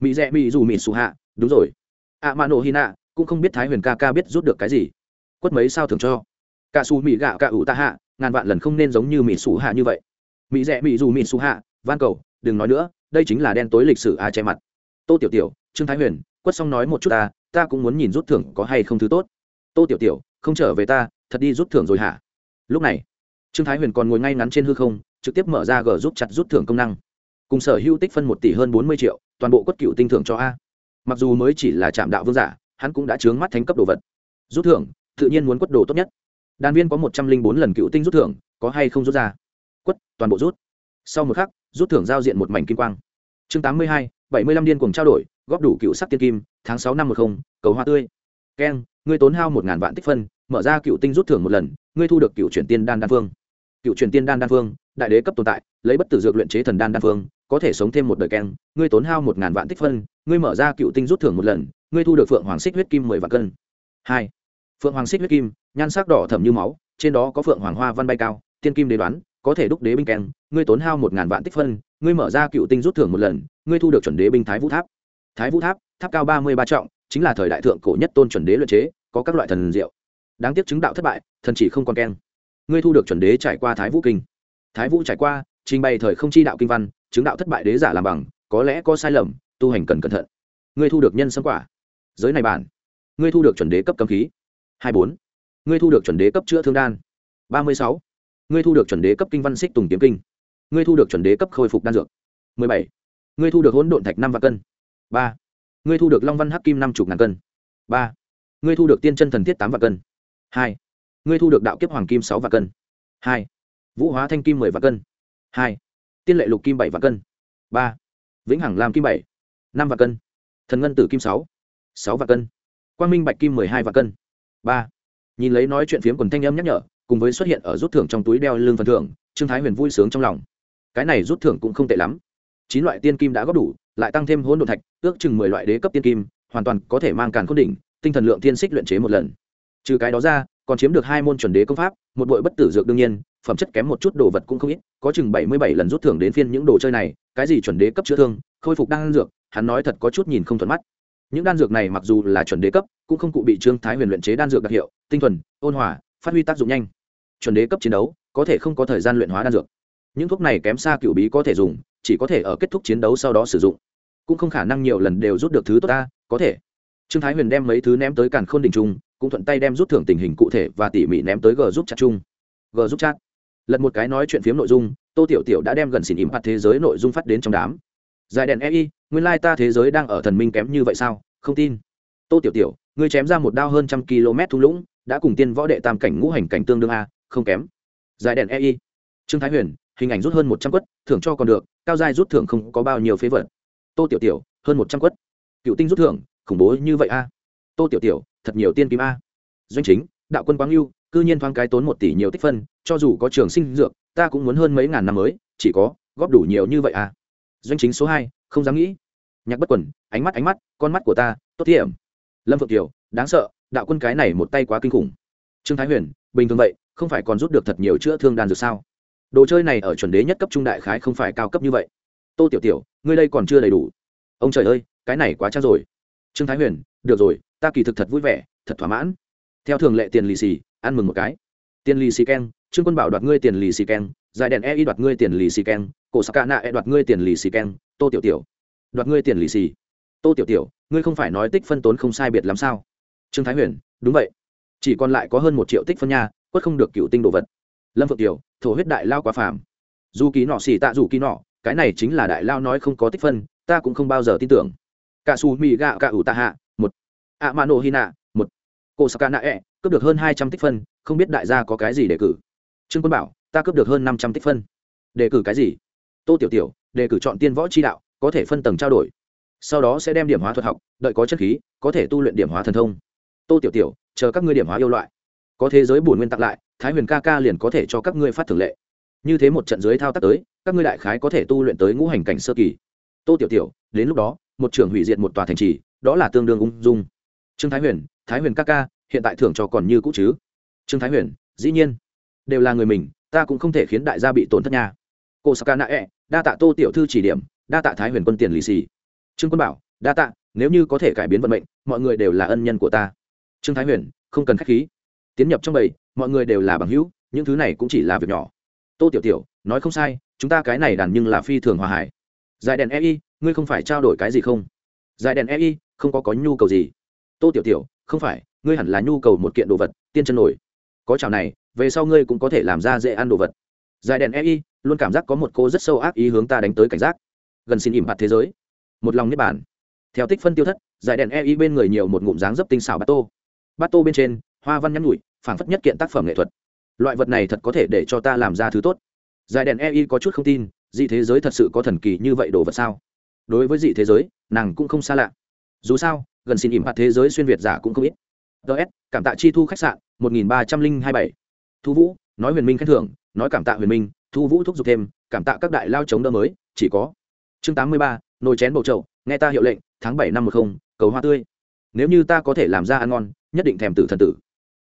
Mỹ rẽ mỹ dù mỹ xù hạ, đúng rồi. A hy nạ, cũng không biết thái huyền ca ca biết rút được cái gì. Quất mấy sao thường cho. Cả xù mỹ gạo cả ủ ta hạ, ngàn vạn lần không nên giống như mỹ xù hạ như vậy. Mỹ rẽ mỹ dù mỹ xù hạ, van cầu, đừng nói nữa, đây chính là đen tối lịch sử a che mặt. Tô tiểu tiểu, trương thái huyền, quất xong nói một chút ta ta cũng muốn nhìn rút thưởng có hay không thứ tốt. Tô tiểu tiểu, không trở về ta, thật đi rút thưởng rồi hả? Lúc này trương thái huyền còn ngồi ngay ngắn trên hư không, trực tiếp mở ra g giúp chặt rút thưởng công năng. Cùng sở hữu tích phân một tỷ hơn bốn mươi triệu, toàn bộ quất cựu tinh thưởng cho a. Mặc dù mới chỉ là trạm đạo vương giả, hắn cũng đã chướng mắt thánh cấp đồ vật. Rút thưởng, tự nhiên muốn quất đồ tốt nhất. Đàn viên có một trăm linh bốn lần cựu tinh rút thưởng, có hay không rút ra? Quất, toàn bộ rút. Sau một khắc, rút thưởng giao diện một mảnh kim quang. Chương tám mươi hai, bảy mươi lăm điên cùng trao đổi, góp đủ cựu sắc tiên kim, tháng sáu năm một không, cầu hoa tươi. Keng ngươi tốn hao một ngàn vạn tích phân, mở ra cựu tinh rút thưởng một lần, ngươi thu được cựu chuyển tiên đan đan phương cựu truyền tiên đan đan phương, đại đế cấp tồn tại, lấy bất tử dược luyện chế thần đan đan phương, có thể sống thêm một đời keng, ngươi tốn hao một ngàn vạn tích phân, ngươi mở ra cựu tinh rút thưởng một lần, ngươi thu được phượng hoàng xích huyết kim mười vạn cân. Hai, phượng hoàng xích huyết kim, nhan sắc đỏ thẩm như máu, trên đó có phượng hoàng hoa văn bay cao, tiên kim đế đoán, có thể đúc đế binh keng, ngươi tốn hao một ngàn vạn tích phân, ngươi mở ra cựu tinh rút thưởng một lần, ngươi thu được chuẩn đế binh thái vũ tháp. Thái vũ tháp tháp cao ba mươi ba trọng, chính là thời đại thượng cổ nhất tôn chuẩn đế luyện chế, có các loại thần diệu. Đáng tiếc chứng đạo thất bại, thần chỉ không còn keng ngươi thu được chuẩn đế trải qua thái vũ kinh. Thái vũ trải qua, trình bày thời không chi đạo kinh văn, chứng đạo thất bại đế giả làm bằng, có lẽ có sai lầm, tu hành cần cẩn thận. Ngươi thu được nhân sâm quả. Giới này bản. Ngươi thu được chuẩn đế cấp cấm khí. Hai bốn. Ngươi thu được chuẩn đế cấp chữa thương đan. Ba mươi sáu. Ngươi thu được chuẩn đế cấp kinh văn xích tùng kiếm kinh. Ngươi thu được chuẩn đế cấp khôi phục đan dược. Mười bảy. Ngươi thu được hỗn độn thạch năm vạn cân. Ba. Ngươi thu được long văn hắc kim năm chục ngàn cân. Ba. Ngươi thu được tiên chân thần thiết tám vạn cân. Hai ngươi thu được đạo kiếp hoàng kim sáu vạn cân. Hai. Vũ hóa thanh kim mười vạn cân. Hai. Tiên lệ lục kim bảy vạn cân. Ba. Vĩnh hằng làm kim bảy. Năm vạn cân. Thần ngân tử kim sáu. Sáu vạn cân. Quang minh bạch kim mười hai vạn cân. Ba. Nhìn lấy nói chuyện phiếm quần thanh âm nhắc nhở, cùng với xuất hiện ở rút thưởng trong túi đeo lương phần thưởng, trương thái huyền vui sướng trong lòng. Cái này rút thưởng cũng không tệ lắm. Chín loại tiên kim đã góp đủ, lại tăng thêm hỗn độn thạch, ước chừng mười loại đế cấp tiên kim, hoàn toàn có thể mang càn khôn đỉnh, tinh thần lượng tiên xích luyện chế một lần. Trừ cái đó ra còn chiếm được hai môn chuẩn đế công pháp, một bội bất tử dược đương nhiên, phẩm chất kém một chút, đồ vật cũng không ít, có chừng bảy mươi bảy lần rút thưởng đến phiên những đồ chơi này, cái gì chuẩn đế cấp chữa thương, khôi phục đan dược, hắn nói thật có chút nhìn không thuận mắt. Những đan dược này mặc dù là chuẩn đế cấp, cũng không cụ bị trương thái huyền luyện chế đan dược đặc hiệu, tinh thuần, ôn hòa, phát huy tác dụng nhanh. Chuẩn đế cấp chiến đấu, có thể không có thời gian luyện hóa đan dược. Những thuốc này kém xa cựu bí có thể dùng, chỉ có thể ở kết thúc chiến đấu sau đó sử dụng. Cũng không khả năng nhiều lần đều rút được thứ tốt ta, có thể trương thái huyền đem mấy thứ ném tới càn khôn đình trung, cũng thuận tay đem rút thưởng tình hình cụ thể và tỉ mỉ ném tới g giúp chat chung. G giúp chat. Lật một cái nói chuyện phiếm nội dung, tô tiểu tiểu đã đem gần xỉn ỉm hạt thế giới nội dung phát đến trong đám. Dài đèn ei nguyên lai ta thế giới đang ở thần minh kém như vậy sao? Không tin. Tô tiểu tiểu, ngươi chém ra một đao hơn trăm km thung lũng, đã cùng tiên võ đệ tam cảnh ngũ hành cảnh tương đương a, không kém. Dài đèn ei trương thái huyền, hình ảnh rút hơn một trăm quất, thưởng cho còn được, cao giai rút thưởng không có bao nhiêu phế vật. Tô tiểu tiểu, hơn một trăm quất. Cựu tinh rút thưởng khủng bố như vậy a? Tô tiểu tiểu, thật nhiều tiên kim a. Doanh chính, đạo quân quang lưu, cư nhiên thoáng cái tốn một tỷ nhiều tích phân, cho dù có trường sinh dược, ta cũng muốn hơn mấy ngàn năm mới, chỉ có góp đủ nhiều như vậy à doanh chính số hai, không dám nghĩ. Nhạc bất quần ánh mắt ánh mắt, con mắt của ta, tốt thiểm. Lâm phượng kiều, đáng sợ, đạo quân cái này một tay quá kinh khủng. Trương thái huyền, bình thường vậy, không phải còn rút được thật nhiều chữa thương đan dược sao? Đồ chơi này ở chuẩn đế nhất cấp trung đại khái không phải cao cấp như vậy. Tô tiểu tiểu, ngươi đây còn chưa đầy đủ. Ông trời ơi, cái này quá chắc rồi trương thái huyền, được rồi, ta kỳ thực thật vui vẻ, thật thỏa mãn. Theo thường lệ tiền lì xì, ăn mừng một cái. Tiền lì xì keng, trương quân bảo đoạt ngươi tiền lì xì keng, giải đèn e y đoạt ngươi tiền lì xì keng, cổ sắc cạ nạ e đoạt ngươi tiền lì xì keng, tô tiểu tiểu đoạt ngươi tiền lì xì. Tô tiểu tiểu, ngươi không phải nói tích phân tốn không sai biệt lắm sao? Trương thái huyền, đúng vậy. Chỉ còn lại có hơn một triệu tích phân nha, quất không được cựu tinh đồ vật. Lâm phượng tiểu, thổ huyết đại lao quá phàm. Dù ký nọ xì tạ dù ký nọ, cái này chính là đại lao nói không có tích phân, ta cũng không bao giờ tin tưởng cả su mi gạ cả ủ tạ hạ, một. À A ma nô hina một. Cô saka nạ e cướp được hơn hai trăm tích phân, không biết đại gia có cái gì đề cử. Trương quân bảo, ta cướp được hơn năm trăm tích phân. Đề cử cái gì? Tô tiểu tiểu đề cử chọn tiên võ chi đạo, có thể phân tầng trao đổi. Sau đó sẽ đem điểm hóa thuật học, đợi có chất khí, có thể tu luyện điểm hóa thần thông. Tô tiểu tiểu, chờ các ngươi điểm hóa yêu loại. Có thế giới bổn nguyên tặng lại, thái huyền ca ca liền có thể cho các ngươi phát thường lệ. Như thế một trận dưới thao tác tới, các ngươi đại khái có thể tu luyện tới ngũ hành cảnh sơ kỳ. Tô tiểu tiểu, đến lúc đó một trưởng hủy diệt một tòa thành trì, đó là tương đương ung dung. Trương thái huyền thái huyền các ca, hiện tại thưởng cho còn như cũ chứ? Trương thái huyền, dĩ nhiên. Đều là người mình, ta cũng không thể khiến đại gia bị tổn thất nha. Cô saka nạ e đa tạ tô tiểu thư chỉ điểm, đa tạ thái huyền quân tiền lì xì. Trương quân bảo, đa tạ, nếu như có thể cải biến vận mệnh, mọi người đều là ân nhân của ta. Trương thái huyền, không cần k h á c h khí. Tiến nhập trong bầy, mọi người đều là bằng hữu, những thứ này cũng chỉ là việc nhỏ. Tô tiểu tiểu, nói không sai, chúng ta cái này đàn nhưng là phi thường hòa hải. Dài đèn ei ngươi không phải trao đổi cái gì không? Dài đèn ei không có có nhu cầu gì. Tô tiểu tiểu, không phải, ngươi hẳn là nhu cầu một kiện đồ vật, tiên chân nổi. Có chảo này, về sau ngươi cũng có thể làm ra dễ ăn đồ vật. Dài đèn ei luôn cảm giác có một cô rất sâu ác ý hướng ta đánh tới cảnh giác. Gần xin ỉm mặt thế giới. Một lòng niết bản theo tích phân tiêu thất dài đèn ei bên người nhiều một ngụm dáng dấp tinh xảo bát tô. Bát tô bên trên, hoa văn nhắn nhủi, phảng phất nhất kiện tác phẩm nghệ thuật. Loại vật này thật có thể để cho ta làm ra thứ tốt. Dài đèn ei có chút không tin, dị thế giới thật sự có thần kỳ như vậy đồ vật sao? Đối với dị thế giới, nàng cũng không xa lạ. Dù sao, gần xin ỉm hạt thế giới xuyên việt giả cũng không ít. Ts cảm tạ chi thu khách sạn, một nghìn ba trăm linh hai bảy. Thu vũ, nói huyền minh khen thưởng, nói cảm tạ huyền minh, thu vũ thúc giục thêm, cảm tạ các đại lao chống đỡ mới, chỉ có. Chương tám mươi ba, nồi chén bầu trậu nghe ta hiệu lệnh, tháng bảy năm một không, cầu hoa tươi. Nếu như ta có thể làm ra ăn ngon, nhất định thèm tử thần tử.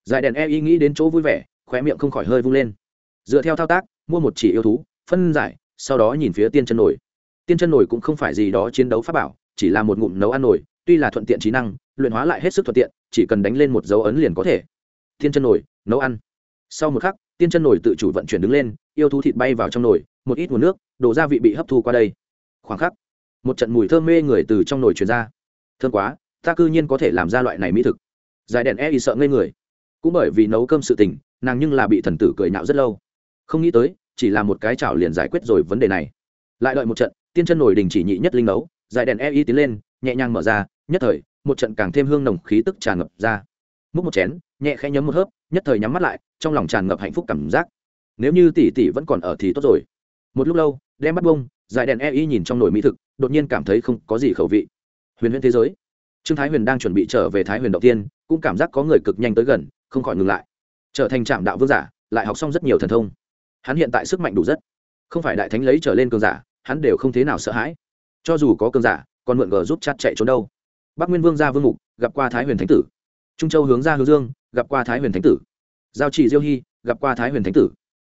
Giải đèn e y nghĩ đến chỗ vui vẻ, khóe miệng không khỏi hơi vung lên. Dựa theo thao tác, mua một chỉ yêu thú, phân giải, sau đó nhìn phía tiên chân nổi tiên chân nổi cũng không phải gì đó chiến đấu pháp bảo, chỉ là một ngụm nấu ăn nổi, tuy là thuận tiện trí năng, luyện hóa lại hết sức thuận tiện, chỉ cần đánh lên một dấu ấn liền có thể. Tiên chân nổi, nấu ăn. Sau một khắc, tiên chân nổi tự chủ vận chuyển đứng lên, yêu thú thịt bay vào trong nồi, một ít nguồn nước đổ gia vị bị hấp thu qua đây. Khoảng khắc, một trận mùi thơm mê người từ trong nồi truyền ra. Thơm quá, ta cư nhiên có thể làm ra loại này mỹ thực. Dài đèn e sợ ngây người. Cũng bởi vì nấu cơm sự tình, nàng nhưng là bị thần tử cười nhạo rất lâu. Không nghĩ tới, chỉ là một cái chảo liền giải quyết rồi vấn đề này. Lại đợi một trận tiên chân nổi đình chỉ nhị nhất linh nấu dài đèn e y tiến lên, nhẹ nhàng mở ra, nhất thời, một trận càng thêm hương nồng khí tức tràn ngập ra. Múc một chén, nhẹ khẽ nhấm một hớp, nhất thời nhắm mắt lại, trong lòng tràn ngập hạnh phúc cảm giác. Nếu như tỷ tỷ vẫn còn ở thì tốt rồi. Một lúc lâu, đem bắt bông dài đèn e y nhìn trong nồi mỹ thực, đột nhiên cảm thấy không có gì khẩu vị. Huyền huyền thế giới. Trương thái huyền đang chuẩn bị trở về thái huyền đầu tiên, cũng cảm giác có người cực nhanh tới gần, không khỏi ngừng lại. Trở thành trạm đạo vương giả, lại học xong rất nhiều thần thông. Hắn hiện tại sức mạnh đủ rất. Không phải đại thánh lấy trở lên cường giả hắn đều không thế nào sợ hãi. Cho dù có cường giả, còn mượn gờ giúp chặt chạy trốn đâu. Bắc nguyên vương ra vương mục, gặp qua thái huyền thánh tử. Trung châu hướng ra hướng dương, gặp qua thái huyền thánh tử. Giao chỉ diêu hy gặp qua thái huyền thánh tử.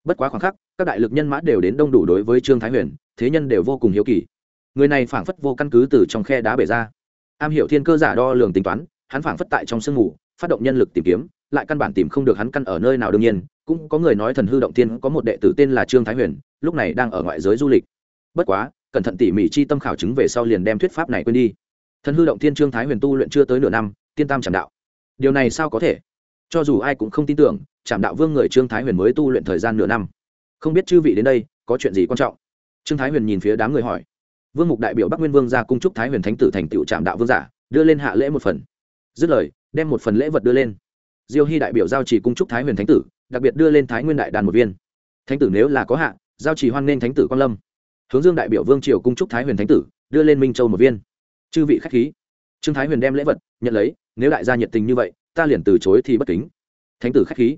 Bất quá khoảng khắc, các đại lực nhân mã đều đến đông đủ đối với trương thái huyền, thế nhân đều vô cùng hiếu kỳ. Người này phảng phất vô căn cứ từ trong khe đá bể ra. Am hiểu thiên cơ giả đo lường tính toán, hắn phảng phất tại trong sương mù, phát động nhân lực tìm kiếm, lại căn bản tìm không được hắn căn ở nơi nào đương nhiên, cũng có người nói thần hư động tiên, có một đệ tử tên là trương thái huyền, lúc này đang ở ngoại giới du lịch bất quá, cẩn thận tỉ mỉ chi tâm khảo chứng về sau liền đem thuyết pháp này quên đi. Thần hư động tiên trương thái huyền tu luyện chưa tới nửa năm, tiên tam trảm đạo. Điều này sao có thể? Cho dù ai cũng không tin tưởng, trảm đạo vương người trương thái huyền mới tu luyện thời gian nửa năm. Không biết chư vị đến đây, có chuyện gì quan trọng? Trương thái huyền nhìn phía đám người hỏi. Vương mục đại biểu bắc nguyên vương ra cung trúc thái huyền thánh tử thành tựu trạm đạo vương giả, đưa lên hạ lễ một phần. Dứt lời, đem một phần lễ vật đưa lên. Diêu hy đại biểu giao trì cung trúc thái huyền thánh tử, đặc biệt đưa lên thái nguyên đại đàn một viên. Thánh tử nếu là có hạ, giao trì hoan nghênh thánh tử quan lâm hướng dương đại biểu vương triều cung trúc thái huyền thánh tử, đưa lên minh châu một viên. Chư vị khách khí. Trương thái huyền đem lễ vật nhận lấy, nếu đại gia nhiệt tình như vậy, ta liền từ chối thì bất kính. Thánh tử khách khí.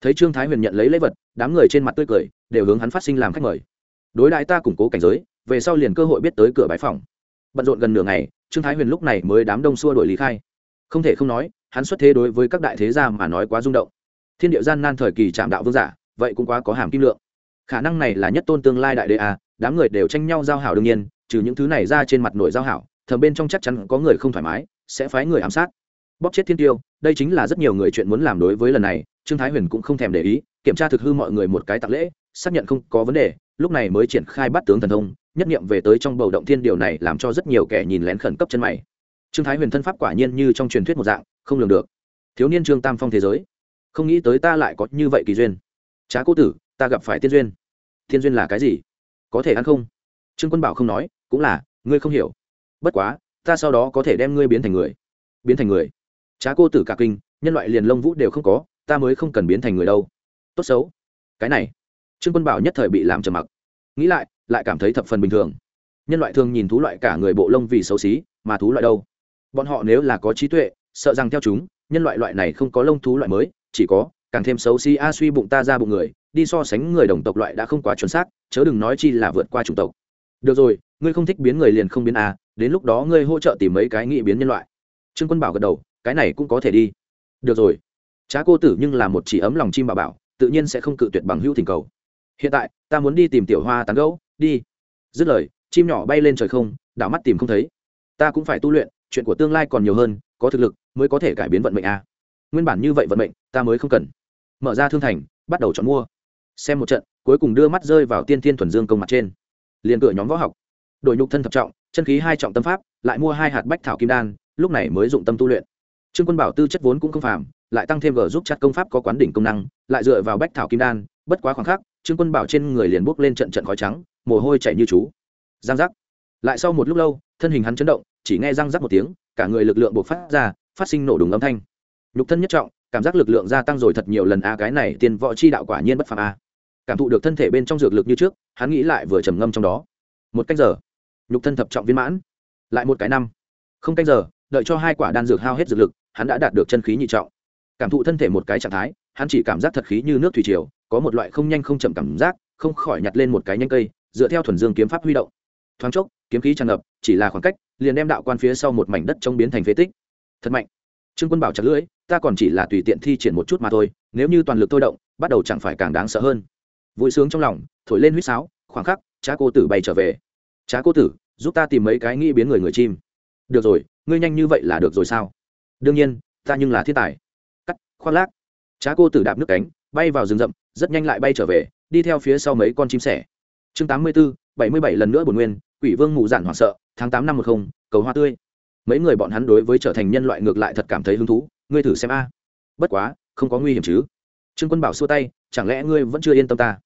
Thấy trương thái huyền nhận lấy lễ vật, đám người trên mặt tươi cười, đều hướng hắn phát sinh làm khách mời. Đối đại ta củng cố cảnh giới, về sau liền cơ hội biết tới cửa bãi phòng. Bận rộn gần nửa ngày, trương thái huyền lúc này mới đám đông xua đổi lý khai. Không thể không nói, hắn xuất thế đối với các đại thế gia mà nói quá rung động. Thiên địa gian nan thời kỳ trạm đạo vương giả, vậy cũng quá có hàm kim lượng. Khả năng này là nhất tôn tương lai đại đế à đám người đều tranh nhau giao hảo đương nhiên, trừ những thứ này ra trên mặt nội giao hảo, thầm bên trong chắc chắn có người không thoải mái, sẽ phái người ám sát. Bóp chết thiên tiêu, đây chính là rất nhiều người chuyện muốn làm đối với lần này, trương thái huyền cũng không thèm để ý, kiểm tra thực hư mọi người một cái tặng lễ, xác nhận không có vấn đề, lúc này mới triển khai bắt tướng thần thông, nhất nghiệm về tới trong bầu động thiên điều này làm cho rất nhiều kẻ nhìn lén khẩn cấp chân mày. Trương thái huyền thân pháp quả nhiên như trong truyền thuyết một dạng, không lường được. Thiếu niên trương tam phong thế giới, không nghĩ tới ta lại có như vậy kỳ duyên. Trá cô tử, ta gặp phải tiên duyên. Thiên duyên là cái gì? Có thể ăn không? Trương quân bảo không nói, cũng là, ngươi không hiểu. Bất quá, ta sau đó có thể đem ngươi biến thành người. Biến thành người. Trá cô tử cả kinh, nhân loại liền lông vũ đều không có, ta mới không cần biến thành người đâu. Tốt xấu. Cái này. Trương quân bảo nhất thời bị làm trầm mặc. Nghĩ lại lại cảm thấy thập phần bình thường. Nhân loại thường nhìn thú loại cả người bộ lông vì xấu xí, mà thú loại đâu? Bọn họ nếu là có trí tuệ, sợ rằng theo chúng, nhân loại loại này không có lông thú loại mới, chỉ có, càng thêm xấu xí a suy bụng ta ra bụng người đi so sánh người đồng tộc loại đã không quá chuẩn xác, chớ đừng nói chi là vượt qua chủng tộc. Được rồi, ngươi không thích biến người liền không biến a đến lúc đó ngươi hỗ trợ tìm mấy cái nghị biến nhân loại. Trương quân bảo gật đầu, cái này cũng có thể đi. Được rồi. Trá cô tử nhưng là một chỉ ấm lòng chim bà bảo, tự nhiên sẽ không cự tuyệt bằng hữu thỉnh cầu. Hiện tại, ta muốn đi tìm tiểu hoa tán gấu đi. Dứt lời, chim nhỏ bay lên trời không, đảo mắt tìm không thấy. Ta cũng phải tu luyện, chuyện của tương lai còn nhiều hơn, có thực lực mới có thể cải biến vận mệnh a nguyên bản như vậy vận mệnh, ta mới không cần. Mở ra thương thành, bắt đầu chọn mua xem một trận, cuối cùng đưa mắt rơi vào tiên thiên thuần dương công mặt trên. Liền cửa nhóm võ học. Đội nhục thân thập trọng, chân khí hai trọng tâm pháp, lại mua hai hạt bách thảo kim đan, lúc này mới dụng tâm tu luyện. Trương quân bảo tư chất vốn cũng không phàm, lại tăng thêm g giúp chặt công pháp có quán đỉnh công năng, lại dựa vào bách thảo kim đan, bất quá khoảng khắc, trương quân bảo trên người liền bốc lên trận trận khói trắng, mồ hôi chảy như chú. Giang giác lại sau một lúc lâu, thân hình hắn chấn động, chỉ nghe răng rắc một tiếng, cả người lực lượng buộc phát ra, phát sinh nổ đùng âm thanh. Nhục thân nhất trọng, cảm giác lực lượng gia tăng rồi thật nhiều lần a cái này tiền võ chi đạo quả nhiên bất phàm a cảm thụ được thân thể bên trong dược lực như trước, hắn nghĩ lại vừa trầm ngâm trong đó. Một cách giờ. Nhục thân thập trọng viên mãn. Lại một cái năm. Không canh giờ, đợi cho hai quả đan dược hao hết dược lực, hắn đã đạt được chân khí nhị trọng. Cảm thụ thân thể một cái trạng thái, hắn chỉ cảm giác thật khí như nước thủy triều, có một loại không nhanh không chậm cảm giác, không khỏi nhặt lên một cái nhanh cây, dựa theo thuần dương kiếm pháp huy động. Thoáng chốc, kiếm khí tràn ngập, chỉ là khoảng cách, liền đem đạo quan phía sau một mảnh đất trông biến thành phế tích. Thật mạnh. Trương quân bảo chặt lưỡi, ta còn chỉ là tùy tiện thi triển một chút mà thôi, nếu như toàn lực thôi động, bắt đầu chẳng phải càng đáng sợ hơn vui sướng trong lòng, thổi lên huýt sáo, khoảng khắc cha cô tử bay trở về. Cha cô tử, giúp ta tìm mấy cái nghĩ biến người người chim. Được rồi, ngươi nhanh như vậy là được rồi sao? Đương nhiên, ta nhưng là thiên tài. Cắt, khoác lác. Cha cô tử đạp nước cánh, bay vào rừng rậm, rất nhanh lại bay trở về, đi theo phía sau mấy con chim sẻ. Chương tám mươi bốn bảy mươi bảy lần nữa bồn nguyên, quỷ vương mù giản hoảng sợ, tháng tám năm một không, cầu hoa tươi. Mấy người bọn hắn đối với trở thành nhân loại ngược lại thật cảm thấy hứng thú, ngươi thử xem a. Bất quá, không có nguy hiểm chứ. Trương quân bảo xua tay, chẳng lẽ ngươi vẫn chưa yên tâm ta?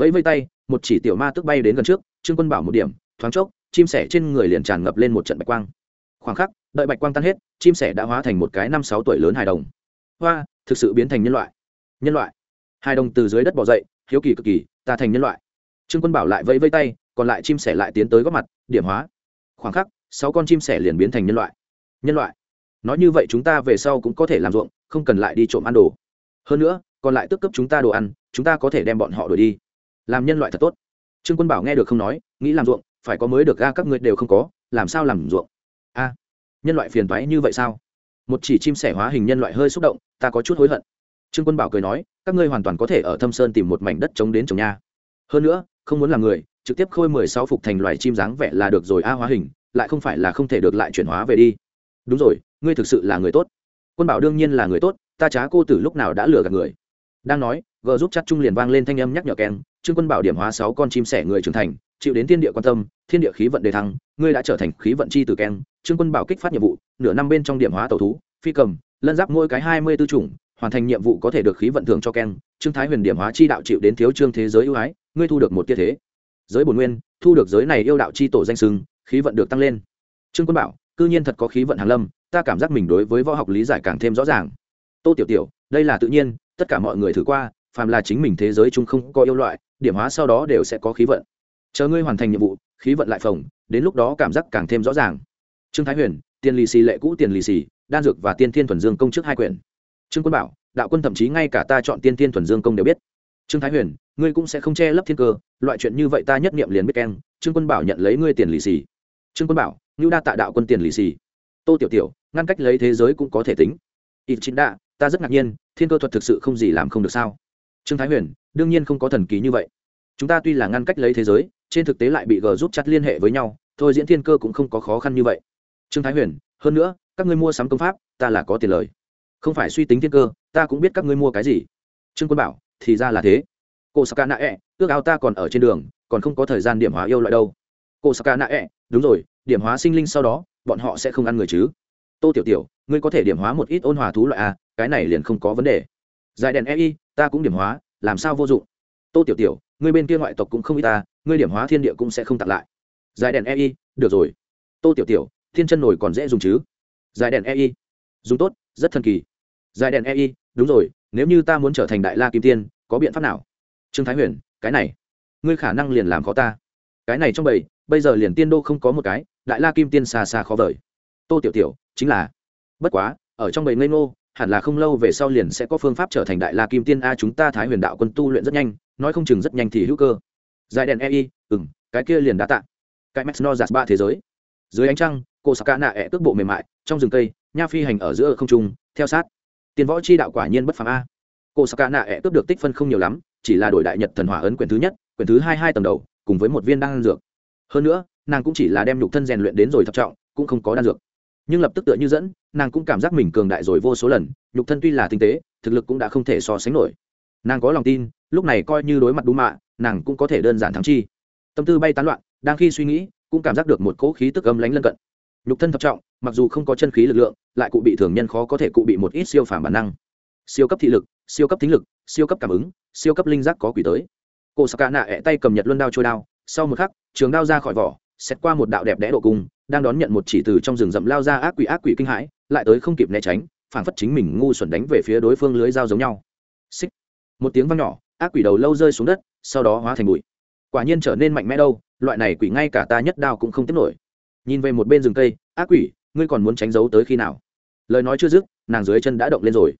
Vẫy vây tay, một chỉ tiểu ma tức bay đến gần trước, trương quân bảo một điểm, thoáng chốc, chim sẻ trên người liền tràn ngập lên một trận bạch quang. Khoảng khắc, đợi bạch quang tan hết, chim sẻ đã hóa thành một cái năm sáu tuổi lớn hài đồng. Hoa, thực sự biến thành nhân loại. Nhân loại. Hài đồng từ dưới đất bỏ dậy, hiếu kỳ cực kỳ, ta thành nhân loại. Trương quân bảo lại vẫy vây tay, còn lại chim sẻ lại tiến tới góp mặt, điểm hóa. Khoảng khắc, sáu con chim sẻ liền biến thành nhân loại. Nhân loại. Nói như vậy chúng ta về sau cũng có thể làm ruộng, không cần lại đi trộm ăn đồ. Hơn nữa, còn lại tước cấp chúng ta đồ ăn, chúng ta có thể đem bọn họ đuổi đi làm nhân loại thật tốt. Trương quân bảo nghe được không nói, nghĩ làm ruộng, phải có mới được ga các ngươi đều không có, làm sao làm ruộng? A, nhân loại phiền toái như vậy sao? Một chỉ chim sẻ hóa hình nhân loại hơi xúc động, ta có chút hối hận. Trương quân bảo cười nói, các ngươi hoàn toàn có thể ở thâm sơn tìm một mảnh đất chống đến trồng nha. Hơn nữa, không muốn làm người, trực tiếp khôi mười sáu phục thành loài chim dáng vẻ là được rồi a hóa hình, lại không phải là không thể được lại chuyển hóa về đi. Đúng rồi, ngươi thực sự là người tốt. Quân bảo đương nhiên là người tốt, ta trá cô từ lúc nào đã lừa gạt người. Đang nói, gờ giúp chắc trung liền vang lên thanh âm nhắc nhở keng trương quân bảo điểm hóa sáu con chim sẻ người trưởng thành, chịu đến thiên địa quan tâm, thiên địa khí vận đề thăng, ngươi đã trở thành khí vận chi từ keng. Trương quân bảo kích phát nhiệm vụ, nửa năm bên trong điểm hóa tàu thú, phi cầm, lân giáp mỗi cái hai mươi tư chủng, hoàn thành nhiệm vụ có thể được khí vận thường cho keng. Trương thái huyền điểm hóa chi đạo chịu đến thiếu trương thế giới ưu ái, ngươi thu được một tia thế. Giới bồn nguyên, thu được giới này yêu đạo chi tổ danh sưng, khí vận được tăng lên. Trương quân bảo, cư nhiên thật có khí vận hàng lâm, ta cảm giác mình đối với võ học lý giải càng thêm rõ ràng. Tô tiểu tiểu, đây là tự nhiên, tất cả mọi người thử qua phàm là chính mình thế giới chung không có yêu loại, điểm hóa sau đó đều sẽ có khí vận. Chờ ngươi hoàn thành nhiệm vụ, khí vận lại phồng, đến lúc đó cảm giác càng thêm rõ ràng. Trương thái huyền tiền lì xì lệ cũ tiền lì xì, đan dược và tiên thiên thuần dương công trước hai quyển. Trương quân bảo, đạo quân thậm chí ngay cả ta chọn tiên thiên thuần dương công đều biết. Trương thái huyền, ngươi cũng sẽ không che lấp thiên cơ, loại chuyện như vậy ta nhất niệm liền biết keng. Trương quân bảo nhận lấy ngươi tiền lì xì. Trương quân bảo như đa tạ đạo quân tiền lì xì. Tô tiểu tiểu, ngăn cách lấy thế giới cũng có thể tính. Ít chính đa ta rất ngạc nhiên, thiên cơ thuật thực sự không gì làm không được sao? Trương thái huyền đương nhiên không có thần kỳ như vậy. Chúng ta tuy là ngăn cách lấy thế giới trên thực tế lại bị g giúp chặt liên hệ với nhau thôi diễn thiên cơ cũng không có khó khăn như vậy. Trương thái huyền hơn nữa các ngươi mua sắm công pháp ta là có tiền lời. Không phải suy tính thiên cơ ta cũng biết các ngươi mua cái gì. Trương quân bảo thì ra là thế. Cô saka nạ ẹ e, ước ao ta còn ở trên đường còn không có thời gian điểm hóa yêu loại đâu. Cô saka nạ ẹ e, đúng rồi điểm hóa sinh linh sau đó bọn họ sẽ không ăn người chứ. Tô tiểu tiểu ngươi có thể điểm hóa một ít ôn hòa thú loại à, cái này liền không có vấn đề. Giải đèn ei ta cũng điểm hóa, làm sao vô dụng? Tô tiểu tiểu, ngươi bên kia ngoại tộc cũng không y ta, ngươi điểm hóa thiên địa cũng sẽ không tặng lại. Giải đèn ei được rồi. Tô tiểu tiểu, thiên chân nổi còn dễ dùng chứ? Giải đèn ei dùng tốt, rất thần kỳ. Giải đèn ei đúng rồi, nếu như ta muốn trở thành đại la kim tiên, có biện pháp nào? Trương thái huyền, cái này, ngươi khả năng liền làm khó ta. Cái này trong bầy, bây giờ liền tiên đô không có một cái, đại la kim tiên xa xa khó vời. Tô tiểu tiểu, chính là, bất quá, ở trong bầy ngây ngô hẳn là không lâu về sau liền sẽ có phương pháp trở thành đại la kim tiên a, chúng ta thái huyền đạo quân tu luyện rất nhanh, nói không chừng rất nhanh thì hữu cơ. Dài đèn ei ừ cái kia liền đã tạ. Cái max no giạt ba thế giới. Dưới ánh trăng, cô saka nạ ẹ tước bộ mềm mại, trong rừng cây, nha phi hành ở giữa không trung, theo sát. Tiền võ chi đạo quả nhiên bất phàm a. Cô saka nạ ẹ tước được tích phân không nhiều lắm, chỉ là đổi đại nhật thần hỏa ấn quyển thứ nhất, quyển thứ hai hai tầng đầu, cùng với một viên đan dược. Hơn nữa, nàng cũng chỉ là đem nhục thân rèn luyện đến rồi thập trọng, cũng không có đan dược nhưng lập tức tựa như dẫn, nàng cũng cảm giác mình cường đại rồi vô số lần, nhục thân tuy là tinh tế, thực lực cũng đã không thể so sánh nổi. Nàng có lòng tin, lúc này coi như đối mặt đũ mạ, nàng cũng có thể đơn giản thắng chi. Tâm tư bay tán loạn, đang khi suy nghĩ, cũng cảm giác được một cỗ khí tức âm lánh lân cận. Nhục thân thập trọng, mặc dù không có chân khí lực lượng, lại cụ bị thường nhân khó có thể cụ bị một ít siêu phàm bản năng. Siêu cấp thị lực, siêu cấp thính lực, siêu cấp cảm ứng, siêu cấp linh giác có quỷ tới. Cô saka nạ ẹ tay cầm nhật luân đao trôi đao, sau một khắc, trường đao ra khỏi vỏ xét qua một đạo đẹp đẽ độ cùng đang đón nhận một chỉ từ trong rừng rậm lao ra ác quỷ ác quỷ kinh hãi, lại tới không kịp né tránh, phản phất chính mình ngu xuẩn đánh về phía đối phương lưới dao giống nhau. Xích. Một tiếng vang nhỏ, ác quỷ đầu lâu rơi xuống đất, sau đó hóa thành bụi. Quả nhiên trở nên mạnh mẽ đâu, loại này quỷ ngay cả ta nhất đao cũng không tiếp nổi. Nhìn về một bên rừng cây, ác quỷ, ngươi còn muốn tránh giấu tới khi nào? Lời nói chưa dứt, nàng dưới chân đã động lên rồi.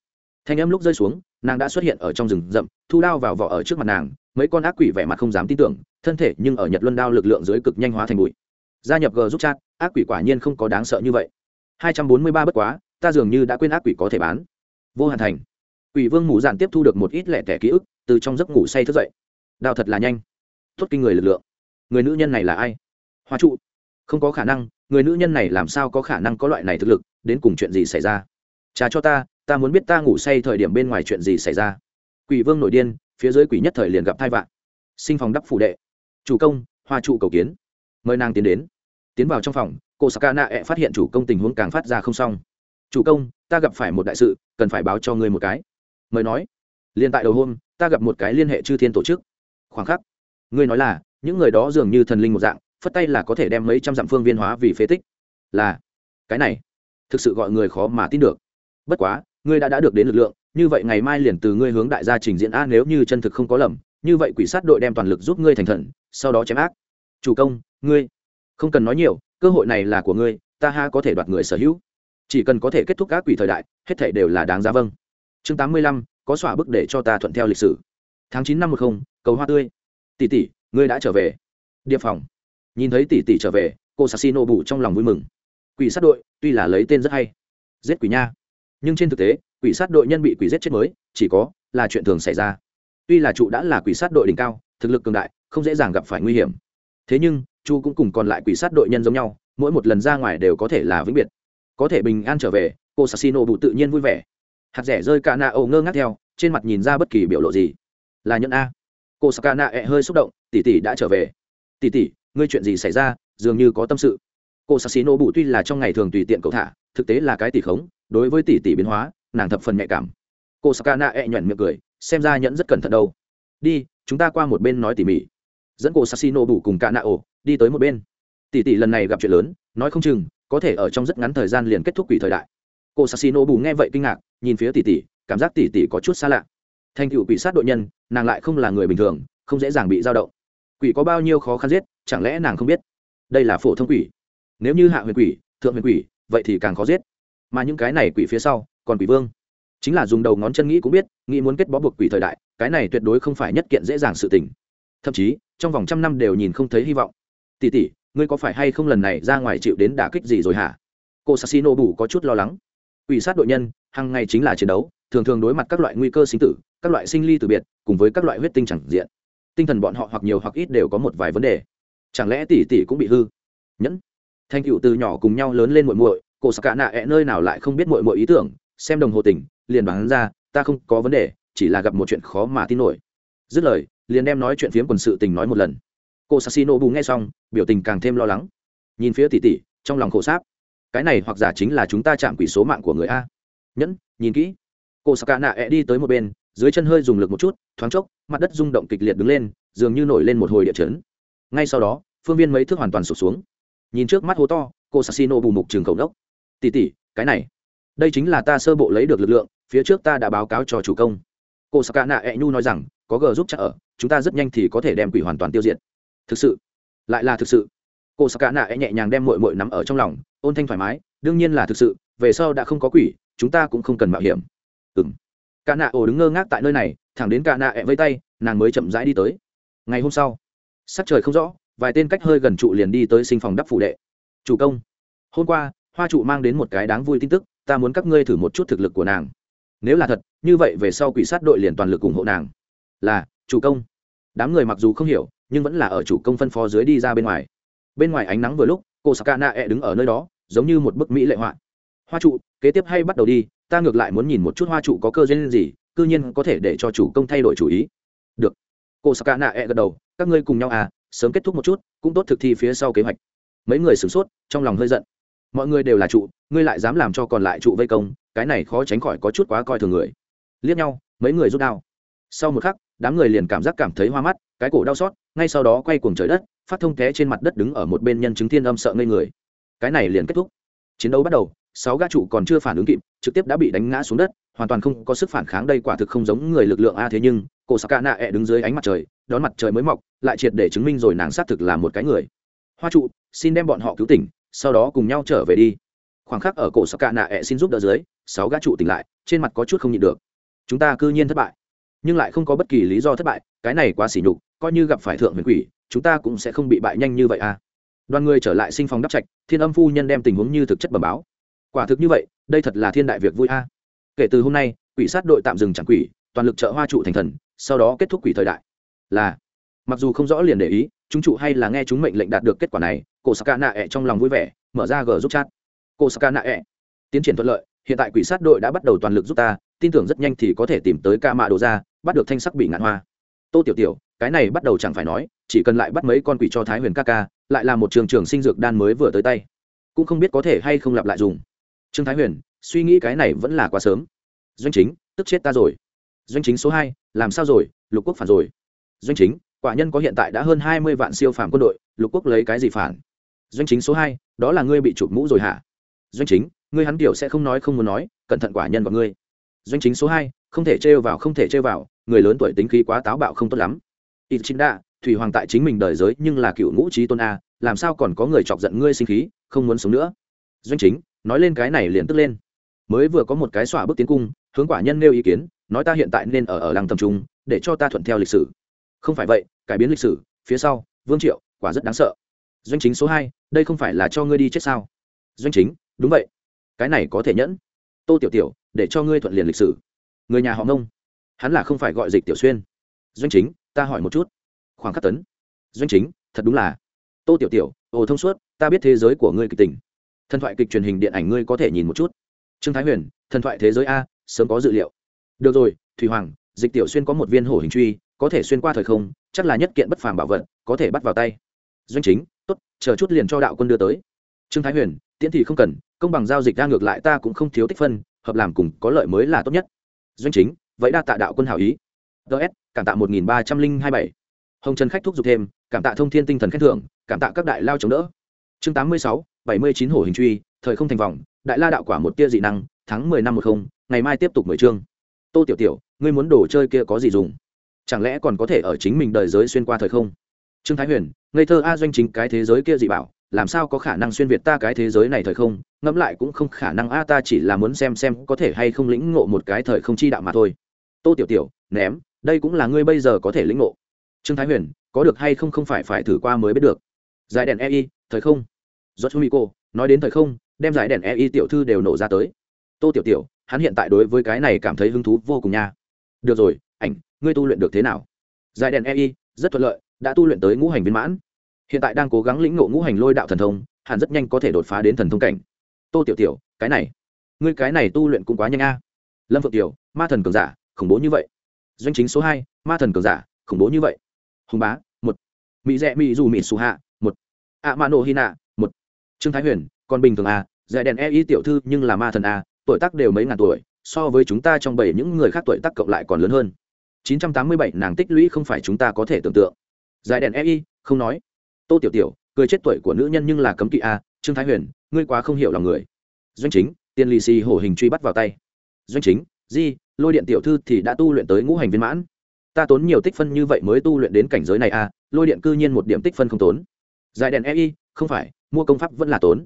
Thanh âm lúc rơi xuống, nàng đã xuất hiện ở trong rừng rậm, thu đao vào vỏ ở trước mặt nàng, mấy con ác quỷ vẻ mặt không dám tin tưởng, thân thể nhưng ở nhật luân đao lực lượng dưới cực nhanh hóa thành bụi gia nhập g giúp chat, ác quỷ quả nhiên không có đáng sợ như vậy. hai trăm bốn mươi ba bất quá, ta dường như đã quên ác quỷ có thể bán. Vô hạn thành. Quỷ vương mù dạn tiếp thu được một ít lẻ tẻ ký ức, từ trong giấc ngủ say thức dậy. Đào thật là nhanh. Tốt kinh người lực lượng. Người nữ nhân này là ai? Hoa trụ. Không có khả năng, người nữ nhân này làm sao có khả năng có loại này thực lực, đến cùng chuyện gì xảy ra? Trả cho ta ta muốn biết ta ngủ say thời điểm bên ngoài chuyện gì xảy ra. Quỷ vương nổi điên, phía dưới quỷ nhất thời liền gặp thai vạn sinh phòng đắp phủ đệ. Chủ công, hoa trụ cầu kiến mời nàng tiến đến. Tiến vào trong phòng, cô sakana ẹ phát hiện chủ công tình huống càng phát ra không xong. Chủ công, ta gặp phải một đại sự, cần phải báo cho ngươi một cái. Mời nói. Liên tại đầu hôm, ta gặp một cái liên hệ chư thiên tổ chức. Khoảng khắc, ngươi nói là, những người đó dường như thần linh một dạng, phất tay là có thể đem mấy trăm dặm phương viên hóa vì phế tích. Là, cái này, thực sự gọi người khó mà tin được. Bất quá, ngươi đã đã được đến lực lượng, như vậy ngày mai liền từ ngươi hướng đại gia trình diễn a nếu như chân thực không có lầm, như vậy quỷ sát đội đem toàn lực giúp ngươi thành thần, sau đó chém ác. Chủ công ngươi, không cần nói nhiều, cơ hội này là của ngươi, ta ha có thể đoạt người sở hữu. Chỉ cần có thể kết thúc các quỷ thời đại, hết thể đều là đáng giá vâng. Chương tám mươi lăm, có xỏa bức để cho ta thuận theo lịch sử. Tháng chín năm một không, cầu hoa tươi. Tỷ tỷ, ngươi đã trở về. Điệp phòng. Nhìn thấy tỷ tỷ trở về, cô sassino bù trong lòng vui mừng. Quỷ sát đội, tuy là lấy tên rất hay. Giết quỷ nha. Nhưng trên thực tế, quỷ sát đội nhân bị quỷ giết chết mới, chỉ có là chuyện thường xảy ra. Tuy là trụ đã là quỷ sát đội đỉnh cao, thực lực cường đại, không dễ dàng gặp phải nguy hiểm. Thế nhưng chu cũng cùng còn lại quỷ sát đội nhân giống nhau, mỗi một lần ra ngoài đều có thể là vĩnh biệt. Có thể bình an trở về, cô sassino bụ tự nhiên vui vẻ. Hạt rẻ rơi cả nạ âu ngơ ngác theo, trên mặt nhìn ra bất kỳ biểu lộ gì. Là nhận a. Cô sakana ẹ hơi xúc động, tỷ tỷ đã trở về. Tỷ tỷ, ngươi chuyện gì xảy ra? Dường như có tâm sự. Cô sassino bụ tuy là trong ngày thường tùy tiện cậu thả, thực tế là cái tỷ khống, đối với tỷ tỷ biến hóa, nàng thập phần nhạy cảm. Cô sakana ẹ nhuận miệng cười, xem ra nhẫn rất cẩn thận đâu. Đi, chúng ta qua một bên nói tỉ mỉ. Dẫn cô sassino bụ cùng cả nạ ổ đi tới một bên. Tỷ tỷ lần này gặp chuyện lớn, nói không chừng, có thể ở trong rất ngắn thời gian liền kết thúc quỷ thời đại. Cô sassino bù nghe vậy kinh ngạc, nhìn phía tỷ tỷ, cảm giác tỷ tỷ có chút xa lạ. Thành cựu quỷ sát đội nhân, nàng lại không là người bình thường, không dễ dàng bị dao động. Quỷ có bao nhiêu khó khăn giết, chẳng lẽ nàng không biết? Đây là phổ thông quỷ. Nếu như hạ huyền quỷ, thượng huyền quỷ, vậy thì càng khó giết. Mà những cái này quỷ phía sau, còn quỷ vương. Chính là dùng đầu ngón chân nghĩ cũng biết, nghĩ muốn kết bó buộc quỷ thời đại, cái này tuyệt đối không phải nhất kiện dễ dàng sự tình. Thậm chí, trong vòng trăm năm đều nhìn không thấy hy vọng tỷ tỷ ngươi có phải hay không lần này ra ngoài chịu đến đả kích gì rồi hả? Cô sassino bù có chút lo lắng. Ủy sát đội nhân hàng ngày chính là chiến đấu, thường thường đối mặt các loại nguy cơ sinh tử, các loại sinh ly từ biệt, cùng với các loại huyết tinh chẳng diện. Tinh thần bọn họ hoặc nhiều hoặc ít đều có một vài vấn đề. Chẳng lẽ tỷ tỷ cũng bị hư? Nhẫn. Thanh cựu từ nhỏ cùng nhau lớn lên muội muội, cô sắc cả nạ ẹ nơi nào lại không biết muội muội ý tưởng, xem đồng hồ tỉnh liền đoán ra, ta không có vấn đề, chỉ là gặp một chuyện khó mà tin nổi. Dứt lời, liền đem nói chuyện phiếm quần sự tình nói một lần cô sassino bù nghe xong, biểu tình càng thêm lo lắng. Nhìn phía tỷ tỷ, trong lòng khổ sáp. Cái này hoặc giả chính là chúng ta chạm quỷ số mạng của người a. Nhẫn, nhìn kỹ. Cô Saka nạ E đi tới một bên, dưới chân hơi dùng lực một chút, thoáng chốc, mặt đất rung động kịch liệt đứng lên, dường như nổi lên một hồi địa chấn. Ngay sau đó, phương viên mấy thước hoàn toàn sụp xuống. Nhìn trước mắt hố to, cô sassino bù mục trường cầu đốc. Tỉ tỉ cái này, đây chính là ta sơ bộ lấy được lực lượng, phía trước ta đã báo cáo cho chủ công. Cô Saka nạ E nhu nói rằng, có g giúp chắc ở, chúng ta rất nhanh thì có thể đem quỷ hoàn toàn tiêu diệt thực sự lại là thực sự cô sắc nạ e nhẹ nhàng đem mội mội nắm ở trong lòng ôn thanh thoải mái đương nhiên là thực sự về sau đã không có quỷ chúng ta cũng không cần mạo hiểm ừ m cả nạ ổ đứng ngơ ngác tại nơi này thẳng đến cả nạ ẹ vây tay nàng mới chậm rãi đi tới ngày hôm sau sắc trời không rõ vài tên cách hơi gần trụ liền đi tới sinh phòng đắp phủ đệ chủ công hôm qua hoa trụ mang đến một cái đáng vui tin tức ta muốn các ngươi thử một chút thực lực của nàng nếu là thật như vậy về sau quỷ sát đội liền toàn lực ủng hộ nàng là chủ công đám người mặc dù không hiểu nhưng vẫn là ở chủ công phân phó dưới đi ra bên ngoài. Bên ngoài ánh nắng vừa lúc, cô sakana e đứng ở nơi đó, giống như một bức mỹ lệ họa. Hoa trụ, kế tiếp hay bắt đầu đi, ta ngược lại muốn nhìn một chút hoa trụ có cơ duyên gì, cư nhiên có thể để cho chủ công thay đổi chủ ý. Được. Cô sakana e gật đầu, các ngươi cùng nhau à sớm kết thúc một chút, cũng tốt thực thi phía sau kế hoạch. Mấy người sửng sốt, trong lòng hơi giận. Mọi người đều là trụ, ngươi lại dám làm cho còn lại trụ vây công, cái này khó tránh khỏi có chút quá coi thường người. Liếc nhau, mấy người rút đao. Sau một khắc, đám người liền cảm giác cảm thấy hoa mắt, cái cổ đau xót ngay sau đó quay cuồng trời đất, phát thông té trên mặt đất đứng ở một bên nhân chứng thiên âm sợ ngây người. Cái này liền kết thúc. Chiến đấu bắt đầu, sáu gã trụ còn chưa phản ứng kịp, trực tiếp đã bị đánh ngã xuống đất, hoàn toàn không có sức phản kháng, đây quả thực không giống người lực lượng a thế nhưng cổ saka nạ ẹ e đứng dưới ánh mặt trời, đón mặt trời mới mọc, lại triệt để chứng minh rồi nàng xác thực là một cái người. Hoa trụ, xin đem bọn họ cứu tỉnh, sau đó cùng nhau trở về đi. Khoảng khắc ở cổ saka nạ ẹ e xin giúp đỡ dưới, sáu gã trụ tỉnh lại, trên mặt có chút không nhịn được. Chúng ta cư nhiên thất bại nhưng lại không có bất kỳ lý do thất bại, cái này quá sỉ nhục, coi như gặp phải thượng huyền quỷ, chúng ta cũng sẽ không bị bại nhanh như vậy à. Đoàn người trở lại sinh phòng đắp trạch, thiên âm phu nhân đem tình huống như thực chất bẩm báo. Quả thực như vậy, đây thật là thiên đại việc vui a. Kể từ hôm nay, quỷ sát đội tạm dừng chẳng quỷ, toàn lực trợ hoa trụ thành thần, sau đó kết thúc quỷ thời đại. Là, mặc dù không rõ liền để ý, chúng trụ hay là nghe chúng mệnh lệnh đạt được kết quả này cô saka nạ ẹ e trong lòng vui vẻ, mở ra g giúp chat. Cô saka nạ ẹ e, tiến triển thuận lợi, hiện tại quỷ sát đội đã bắt đầu toàn lực giúp ta tin tưởng rất nhanh thì có thể tìm tới ca mạ đồ ra, bắt được thanh sắc bị ngạn hoa. Tô tiểu tiểu, cái này bắt đầu chẳng phải nói, chỉ cần lại bắt mấy con quỷ cho thái huyền ca ca, lại là một trường trường sinh dược đan mới vừa tới tay. Cũng không biết có thể hay không lặp lại dùng. Trương thái huyền, suy nghĩ cái này vẫn là quá sớm. Doanh chính, tức chết ta rồi. Doanh chính số hai, làm sao rồi? Lục quốc phản rồi. Doanh chính, quả nhân có hiện tại đã hơn hai mươi vạn siêu phạm quân đội, lục quốc lấy cái gì phản? Doanh chính số hai, đó là ngươi bị chụp mũ rồi hả? Doanh chính, ngươi hắn kiểu sẽ không nói không muốn nói, cẩn thận quả nhân vào ngươi doanh chính số hai, không thể trêu vào, không thể trêu vào, người lớn tuổi tính khí quá táo bạo không tốt lắm. Ít chính đa thủy hoàng tại chính mình đời giới nhưng là cựu ngũ trí tôn a, làm sao còn có người chọc giận ngươi sinh khí, không muốn sống nữa. Doanh chính, nói lên cái này liền tức lên. Mới vừa có một cái xỏa bước tiến cung, hướng quả nhân nêu ý kiến, nói ta hiện tại nên ở ở làng tầm trung, để cho ta thuận theo lịch sử. Không phải vậy, cải biến lịch sử, phía sau, vương triệu, quả rất đáng sợ. Doanh chính số hai, đây không phải là cho ngươi đi chết sao? Doanh chính, đúng vậy. Cái này có thể nhẫn tô tiểu tiểu, để cho ngươi thuận liền lịch sử. Người nhà họ ngông. Hắn là không phải gọi dịch tiểu xuyên. Doanh chính, ta hỏi một chút. Khoảng khắc tấn. Doanh chính, thật đúng là. Tô tiểu tiểu, ồ thông suốt, ta biết thế giới của ngươi kịch tình. Thần thoại kịch truyền hình điện ảnh ngươi có thể nhìn một chút. Trương thái huyền, thần thoại thế giới a, sớm có dự liệu. Được rồi, thủy hoàng, dịch tiểu xuyên có một viên hổ hình truy, có thể xuyên qua thời không, chắc là nhất kiện bất phàm bảo vật, có thể bắt vào tay. Doanh chính, tốt, chờ chút liền cho đạo quân đưa tới. Trương thái huyền tiễn thì không cần, công bằng giao dịch ra ngược lại ta cũng không thiếu tích phân, hợp làm cùng có lợi mới là tốt nhất. Doanh chính, vậy đa tạ đạo quân hảo ý. Ts cảm tạ một nghìn ba trăm linh hai bảy. Hồng trần khách thúc giục thêm, cảm tạ thông thiên tinh thần khen thưởng, cảm tạ các đại lao chống đỡ. Chương tám mươi sáu, bảy mươi chín hổ hình truy, thời không thành vòng, đại la đạo quả một tia dị năng, tháng mười năm một không, ngày mai tiếp tục mười chương. Tô tiểu tiểu, ngươi muốn đồ chơi kia có gì dùng? Chẳng lẽ còn có thể ở chính mình đời giới xuyên qua thời không? Trương thái huyền, ngây thơ a doanh chính cái thế giới kia dị bảo làm sao có khả năng xuyên việt ta cái thế giới này thời không? Ngẫm lại cũng không khả năng, a, ta chỉ là muốn xem xem có thể hay không lĩnh ngộ một cái thời không chi đạo mà thôi. Tô tiểu tiểu, ném, đây cũng là ngươi bây giờ có thể lĩnh ngộ. Trương thái huyền, có được hay không không phải phải thử qua mới biết được. Giải đèn ei thời không. Do chu mỹ cô nói đến thời không, đem giải đèn ei tiểu thư đều nổ ra tới. Tô tiểu tiểu, hắn hiện tại đối với cái này cảm thấy hứng thú vô cùng nha. Được rồi, ảnh, ngươi tu luyện được thế nào? Giải đèn ei rất thuận lợi, đã tu luyện tới ngũ hành viên mãn hiện tại đang cố gắng lĩnh ngộ ngũ hành lôi đạo thần thông, hẳn rất nhanh có thể đột phá đến thần thông cảnh. Tô tiểu tiểu, cái này, ngươi cái này tu luyện cũng quá nhanh a. Lâm phượng tiểu, ma thần cường giả, khủng bố như vậy. Doanh chính số hai, ma thần cường giả, khủng bố như vậy. Hùng bá, một. Mỹ rẽ mỹ dù mỹ xù hạ, một. A ma nổ hy nạ, một. Trương thái huyền còn bình thường a dạy đèn e y tiểu thư nhưng là ma thần a, tuổi tác đều mấy ngàn tuổi, so với chúng ta trong bảy những người khác tuổi tác cộng lại còn lớn hơn. 987 nàng tích lũy không phải chúng ta có thể tưởng tượng. Giải đèn e y, không nói tô tiểu tiểu, cười chết tuổi của nữ nhân nhưng là cấm kỵ a trương thái huyền, ngươi quá không hiểu lòng người. Doanh chính, tiên lì xì hổ hình truy bắt vào tay. Doanh chính, di, lôi điện tiểu thư thì đã tu luyện tới ngũ hành viên mãn. Ta tốn nhiều tích phân như vậy mới tu luyện đến cảnh giới này a lôi điện cư nhiên một điểm tích phân không tốn. Giải đèn ei không phải, mua công pháp vẫn là tốn.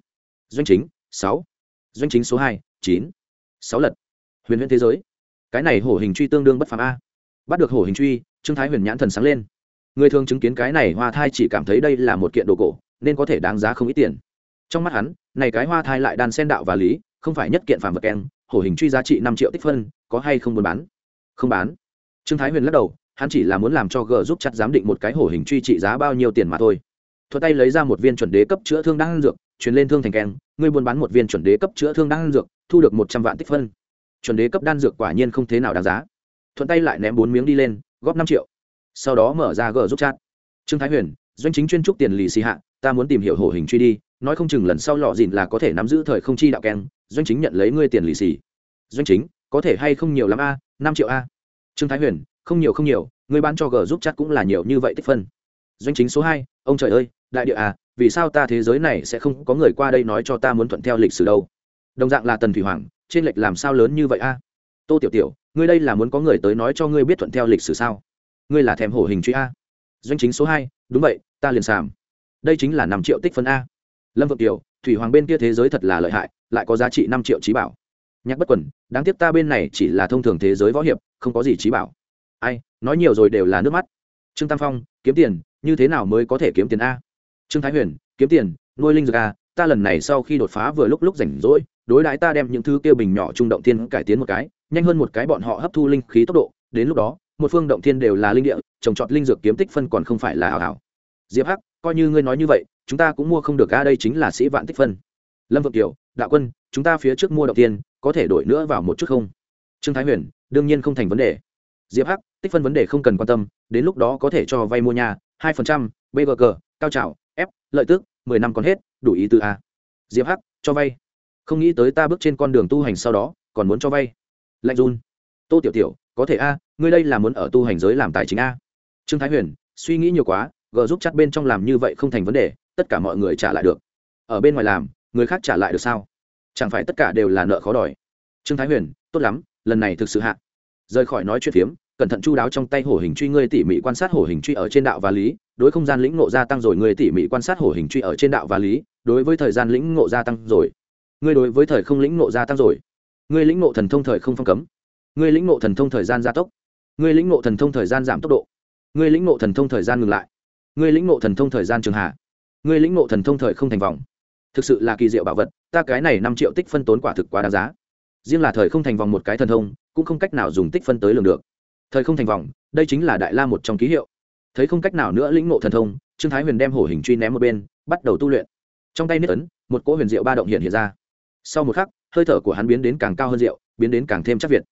Doanh chính, sáu. Doanh chính số hai, chín. Sáu lật. Huyền huyền thế giới. Cái này hổ hình truy tương đương bất phàm a. Bắt được hổ hình truy, trương thái huyền nhãn thần sáng lên người thường chứng kiến cái này hoa thai chỉ cảm thấy đây là một kiện đồ cổ, nên có thể đáng giá không ít tiền. Trong mắt hắn, này cái hoa thai lại đàn sen đạo và lý, không phải nhất kiện phàm vật keng, hổ hình truy giá trị năm triệu tích phân, có hay không muốn bán? Không bán. Trương thái huyền lắc đầu, hắn chỉ là muốn làm cho g giúp chặt giám định một cái hổ hình truy trị giá bao nhiêu tiền mà thôi. Thuật tay lấy ra một viên chuẩn đế cấp chữa thương đang dược, truyền lên thương thành keng, ngươi buôn bán một viên chuẩn đế cấp chữa thương đang dược, thu được một trăm vạn tích phân. Chuẩn đế cấp đan dược quả nhiên không thế nào đáng giá. Thuận tay lại ném bốn miếng đi lên, góp năm triệu sau đó mở ra g giúp chat. Trương thái huyền, doanh chính chuyên trúc tiền lì xì hạ, ta muốn tìm hiểu hổ hình truy đi, nói không chừng lần sau lọ dìn là có thể nắm giữ thời không chi đạo keng, doanh chính nhận lấy ngươi tiền lì xì. Doanh chính, có thể hay không nhiều lắm a, năm triệu a. Trương thái huyền, không nhiều không nhiều, ngươi bán cho g giúp chat cũng là nhiều như vậy tích phân. Doanh chính số hai, ông trời ơi, đại địa à vì sao ta thế giới này sẽ không có người qua đây nói cho ta muốn thuận theo lịch sử đâu? Đồng dạng là tần thủy hoàng, trên lệch làm sao lớn như vậy a? Tô tiểu tiểu, ngươi đây là muốn có người tới nói cho ngươi biết thuận theo lịch sử sao? Ngươi là thèm hổ hình truy a. Doanh chính số hai, đúng vậy, ta liền sàm. Đây chính là năm triệu tích phân a. Lâm vượng tiểu thủy hoàng bên kia thế giới thật là lợi hại, lại có giá trị năm triệu trí bảo. Nhắc bất quẩn, đáng tiếc ta bên này chỉ là thông thường thế giới võ hiệp, không có gì trí bảo. Ai, nói nhiều rồi đều là nước mắt. Trương tam phong, kiếm tiền, như thế nào mới có thể kiếm tiền a? Trương thái huyền, kiếm tiền, nuôi linh dược a, ta lần này sau khi đột phá vừa lúc lúc rảnh rỗi, đối đãi ta đem những thứ kêu bình nhỏ trung động thiên cải tiến một cái, nhanh hơn một cái bọn họ hấp thu linh khí tốc độ, đến lúc đó một phương động thiên đều là linh địa, trồng trọt linh dược kiếm tích phân còn không phải là hảo ảo. Diệp hắc, coi như ngươi nói như vậy, chúng ta cũng mua không được, a, đây chính là sĩ vạn tích phân. Lâm vượng kiều, đạo quân, chúng ta phía trước mua động tiên có thể đổi nữa vào một chút không? Trương thái huyền, đương nhiên không thành vấn đề. Diệp hắc, tích phân vấn đề không cần quan tâm, đến lúc đó có thể cho vay mua nhà, hai phần trăm bgg cao trào, f, lợi tức, mười năm còn hết, đủ ý từ a. Diệp hắc, cho vay. Không nghĩ tới ta bước trên con đường tu hành sau đó, còn muốn cho vay. Lạnh run. Tô tiểu tiểu có thể a, ngươi đây là muốn ở tu hành giới làm tài chính a? Trương thái huyền, suy nghĩ nhiều quá g giúp chắt bên trong làm như vậy không thành vấn đề, tất cả mọi người trả lại được. Ở bên ngoài làm, người khác trả lại được sao? Chẳng phải tất cả đều là nợ khó đòi. Trương thái huyền, tốt lắm, lần này thực sự hạ. Rời khỏi nói chuyện phiếm, cẩn thận chu đáo trong tay hổ hình truy ngươi tỉ mỉ quan sát hổ hình truy ở trên đạo và lý, đối không gian lĩnh ngộ gia tăng rồi ngươi tỉ mỉ quan sát hổ hình truy ở trên đạo và lý, đối với thời gian lĩnh ngộ gia tăng rồi. Ngươi đối với thời không lĩnh ngộ gia tăng rồi. Ngươi lĩnh ngộ thần thông thời không phong cấm ngươi lĩnh ngộ thần thông thời gian gia tốc. Ngươi lĩnh ngộ thần thông thời gian giảm tốc độ. Ngươi lĩnh ngộ thần thông thời gian ngừng lại. Ngươi lĩnh ngộ thần thông thời gian trường hạ. Ngươi lĩnh ngộ thần thông thời không thành vòng. Thực sự là kỳ diệu bảo vật, ta cái này năm triệu tích phân tốn quả thực quá đáng giá. Riêng là thời không thành vòng một cái thần thông, cũng không cách nào dùng tích phân tới lường được. Thời không thành vòng, đây chính là đại la một trong ký hiệu. Thấy không cách nào nữa lĩnh ngộ thần thông, trương thái huyền đem hổ hình truy ném một bên, bắt đầu tu luyện. Trong tay niết ấn, một cỗ huyền diệu ba động hiện hiện ra. Sau một khắc, hơi thở của hắn biến đến càng cao hơn rượu biến đến càng thêm chắc việt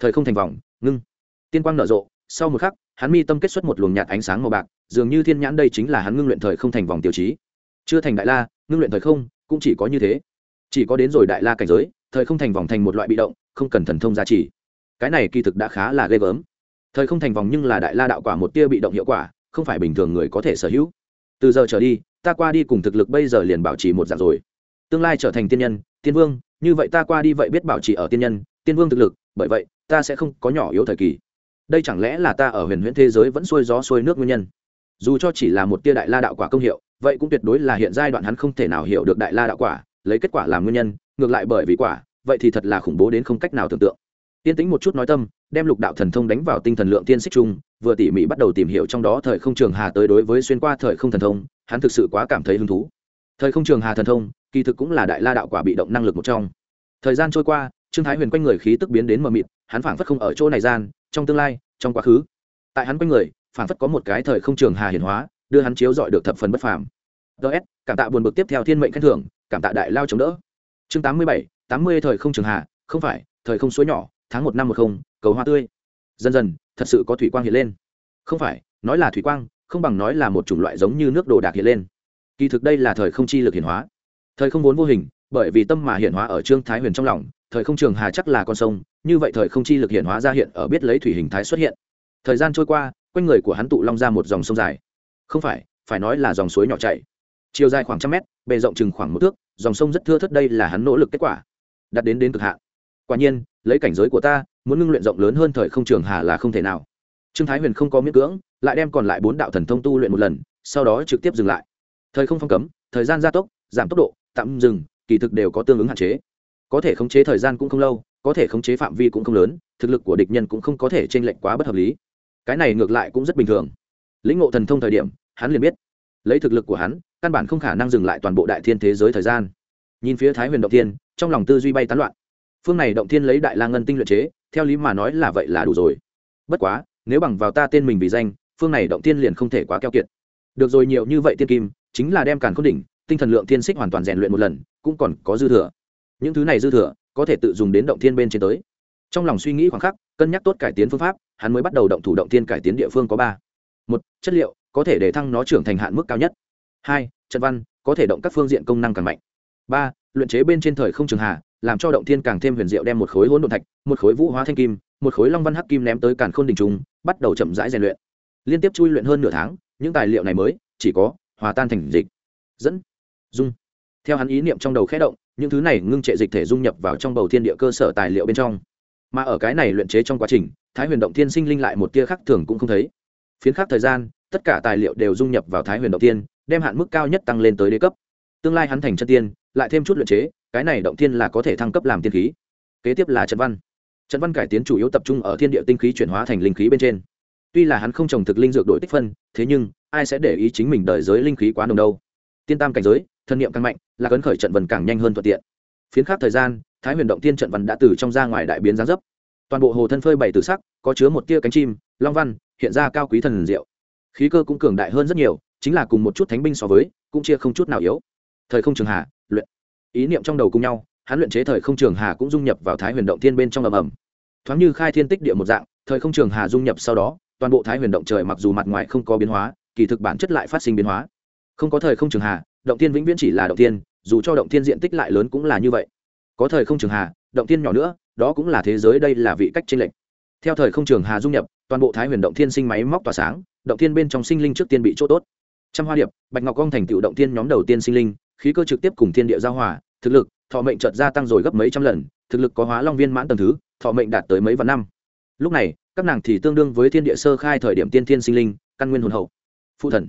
thời không thành vòng, ngưng. Tiên quang nở rộ, sau một khắc, hắn mi tâm kết xuất một luồng nhạt ánh sáng màu bạc, dường như thiên nhãn đây chính là hắn ngưng luyện thời không thành vòng tiêu chí. Chưa thành đại la, ngưng luyện thời không, cũng chỉ có như thế. Chỉ có đến rồi đại la cảnh giới, thời không thành vòng thành một loại bị động, không cần thần thông giá trị cái này kỳ thực đã khá là ghê gớm. Thời không thành vòng nhưng là đại la đạo quả một tia bị động hiệu quả, không phải bình thường người có thể sở hữu. Từ giờ trở đi, ta qua đi cùng thực lực bây giờ liền bảo trì một dạng rồi. Tương lai trở thành tiên nhân, tiên vương, như vậy ta qua đi vậy biết bảo trì ở tiên nhân, tiên vương thực lực, bởi vậy ta sẽ không có nhỏ yếu thời kỳ. Đây chẳng lẽ là ta ở huyền huyễn thế giới vẫn xuôi gió xuôi nước nguyên nhân? Dù cho chỉ là một tia đại la đạo quả công hiệu, vậy cũng tuyệt đối là hiện giai đoạn hắn không thể nào hiểu được đại la đạo quả, lấy kết quả làm nguyên nhân, ngược lại bởi vì quả, vậy thì thật là khủng bố đến không cách nào tưởng tượng. Tiên tĩnh một chút nói tâm, đem lục đạo thần thông đánh vào tinh thần lượng tiên xích chung vừa tỉ mỉ bắt đầu tìm hiểu trong đó thời không trường hà tới đối với xuyên qua thời không thần thông, hắn thực sự quá cảm thấy hứng thú. Thời không trường hà thần thông, kỳ thực cũng là đại la đạo quả bị động năng lực một trong. Thời gian trôi qua trương thái huyền quanh người khí tức biến đến mờ mịt, hắn phảng phất không ở chỗ này gian, trong tương lai, trong quá khứ. Tại hắn quanh người, phảng phất có một cái thời không trường hà hiển hóa, đưa hắn chiếu dọi được thập phần bất phàm. Ts cảm tạ buồn bực tiếp theo thiên mệnh khen thưởng, cảm tạ đại lao chống đỡ. Chương tám mươi bảy, tám mươi thời không trường hà, không phải, thời không suối nhỏ, tháng một năm một không, cầu hoa tươi. Dần dần, thật sự có thủy quang hiện lên. Không phải, nói là thủy quang, không bằng nói là một chủng loại giống như nước đồ đạc hiện lên. Kỳ thực đây là thời không chi lực hiển hóa. Thời không vốn vô hình, bởi vì tâm mà hiển hóa ở trương thái huyền trong lòng thời không trường hà chắc là con sông, như vậy thời không chi lực hiện hóa ra hiện ở biết lấy thủy hình thái xuất hiện. Thời gian trôi qua, quanh người của hắn tụ long ra một dòng sông dài. Không phải phải nói là dòng suối nhỏ chảy chiều dài khoảng trăm mét, bề rộng chừng khoảng một thước, dòng sông rất thưa thất đây là hắn nỗ lực kết quả. Đặt đến đến cực hạn. Quả nhiên, lấy cảnh giới của ta, muốn ngưng luyện rộng lớn hơn thời không trường hà là không thể nào. Trương thái huyền không có miễn cưỡng, lại đem còn lại bốn đạo thần thông tu luyện một lần, sau đó trực tiếp dừng lại. Thời không phong cấm, thời gian gia tốc, giảm tốc độ, tạm dừng, kỳ thực đều có tương ứng hạn chế có thể khống chế thời gian cũng không lâu có thể khống chế phạm vi cũng không lớn thực lực của địch nhân cũng không có thể t r ê n lệch quá bất hợp lý. Cái này ngược lại cũng rất bình thường. Lĩnh ngộ thần thông thời điểm hắn liền biết. Lấy thực lực của hắn căn bản không khả năng dừng lại toàn bộ đại thiên thế giới thời gian. Nhìn phía thái huyền động thiên, trong lòng tư duy bay tán loạn. Phương này động thiên lấy đại la ngân tinh luyện chế theo lý mà nói là vậy là đủ rồi. Bất quá nếu bằng vào ta tên mình vì danh phương này động tiên liền không thể quá keo kiệt. Được rồi nhiều như vậy tiên kim chính là đem càn khôn đỉnh tinh thần lượng tiên xích hoàn toàn rèn luyện một lần cũng còn có dư thừa những thứ này dư thừa, có thể tự dùng đến động thiên bên trên tới. Trong lòng suy nghĩ khoảng khắc, cân nhắc tốt cải tiến phương pháp, hắn mới bắt đầu động thủ động thiên cải tiến địa phương có ba. Một, chất liệu, có thể để thăng nó trưởng thành hạn mức cao nhất. Hai, trận văn, có thể động các phương diện công năng càng mạnh. Ba, luyện chế bên trên thời không trường hạ làm cho động thiên càng thêm huyền diệu đem một khối hỗn độn thạch, một khối vũ hóa thanh kim, một khối long văn hắc kim ném tới càn khôn đình trung bắt đầu chậm rãi rèn luyện. Liên tiếp chui luyện hơn nửa tháng, những tài liệu này mới, chỉ có hòa tan thành dịch. Dẫn. Dung. Theo hắn ý niệm trong đầu khẽ động những thứ này ngưng trệ dịch thể dung nhập vào trong bầu thiên địa cơ sở tài liệu bên trong. Mà ở cái này luyện chế trong quá trình, thái huyền động thiên sinh linh lại một tia khác thường cũng không thấy. Phiến khác thời gian, tất cả tài liệu đều dung nhập vào thái huyền động tiên đem hạn mức cao nhất tăng lên tới đế cấp. Tương lai hắn thành chân tiên, lại thêm chút luyện chế, cái này động tiên là có thể thăng cấp làm tiên khí. Kế tiếp là trận văn. Trận văn cải tiến chủ yếu tập trung ở thiên địa tinh khí chuyển hóa thành linh khí bên trên. Tuy là hắn không trồng thực linh dược đổi tích phân, thế nhưng, ai sẽ để ý chính mình đợi giới linh khí quá nồng đâu? Tiên tam cảnh giới thân niệm càng mạnh, là cấn khởi trận vần càng nhanh hơn thuận tiện. Phiến khác thời gian, thái huyền động tiên trận vần đã từ trong ra ngoài đại biến giáng dấp. Toàn bộ hồ thân phơi bảy tử sắc, có chứa một tia cánh chim, long văn, hiện ra cao quý thần diệu. Khí cơ cũng cường đại hơn rất nhiều, chính là cùng một chút thánh binh so với, cũng chia không chút nào yếu. Thời không trường hà, luyện. Ý niệm trong đầu cùng nhau, hắn luyện chế thời không trường hà cũng dung nhập vào thái huyền động tiên bên trong ầm ầm. Thoáng như khai thiên tích địa một dạng, thời không trường hà dung nhập sau đó, toàn bộ thái huyền động trời mặc dù mặt ngoài không có biến hóa, kỳ thực bản chất lại phát sinh biến hóa. Không có thời không trường hà động tiên vĩnh viễn chỉ là động tiên, dù cho động tiên diện tích lại lớn cũng là như vậy. Có thời không trường hà, động tiên nhỏ nữa, đó cũng là thế giới đây là vị cách tranh lệch. Theo thời không trường hà dung nhập, toàn bộ thái huyền động thiên sinh máy móc tỏa sáng, động thiên bên trong sinh linh trước tiên bị chỗ tốt. Trăm hoa điệp, bạch ngọc cong thành tựu động thiên nhóm đầu tiên sinh linh, khí cơ trực tiếp cùng thiên địa giao hòa, thực lực, thọ mệnh chợt gia tăng rồi gấp mấy trăm lần, thực lực có hóa long viên mãn tầng thứ, thọ mệnh đạt tới mấy vạn năm. Lúc này, các nàng thì tương đương với thiên địa sơ khai thời điểm tiên thiên sinh linh, căn nguyên hồn hậu. Phụ thần.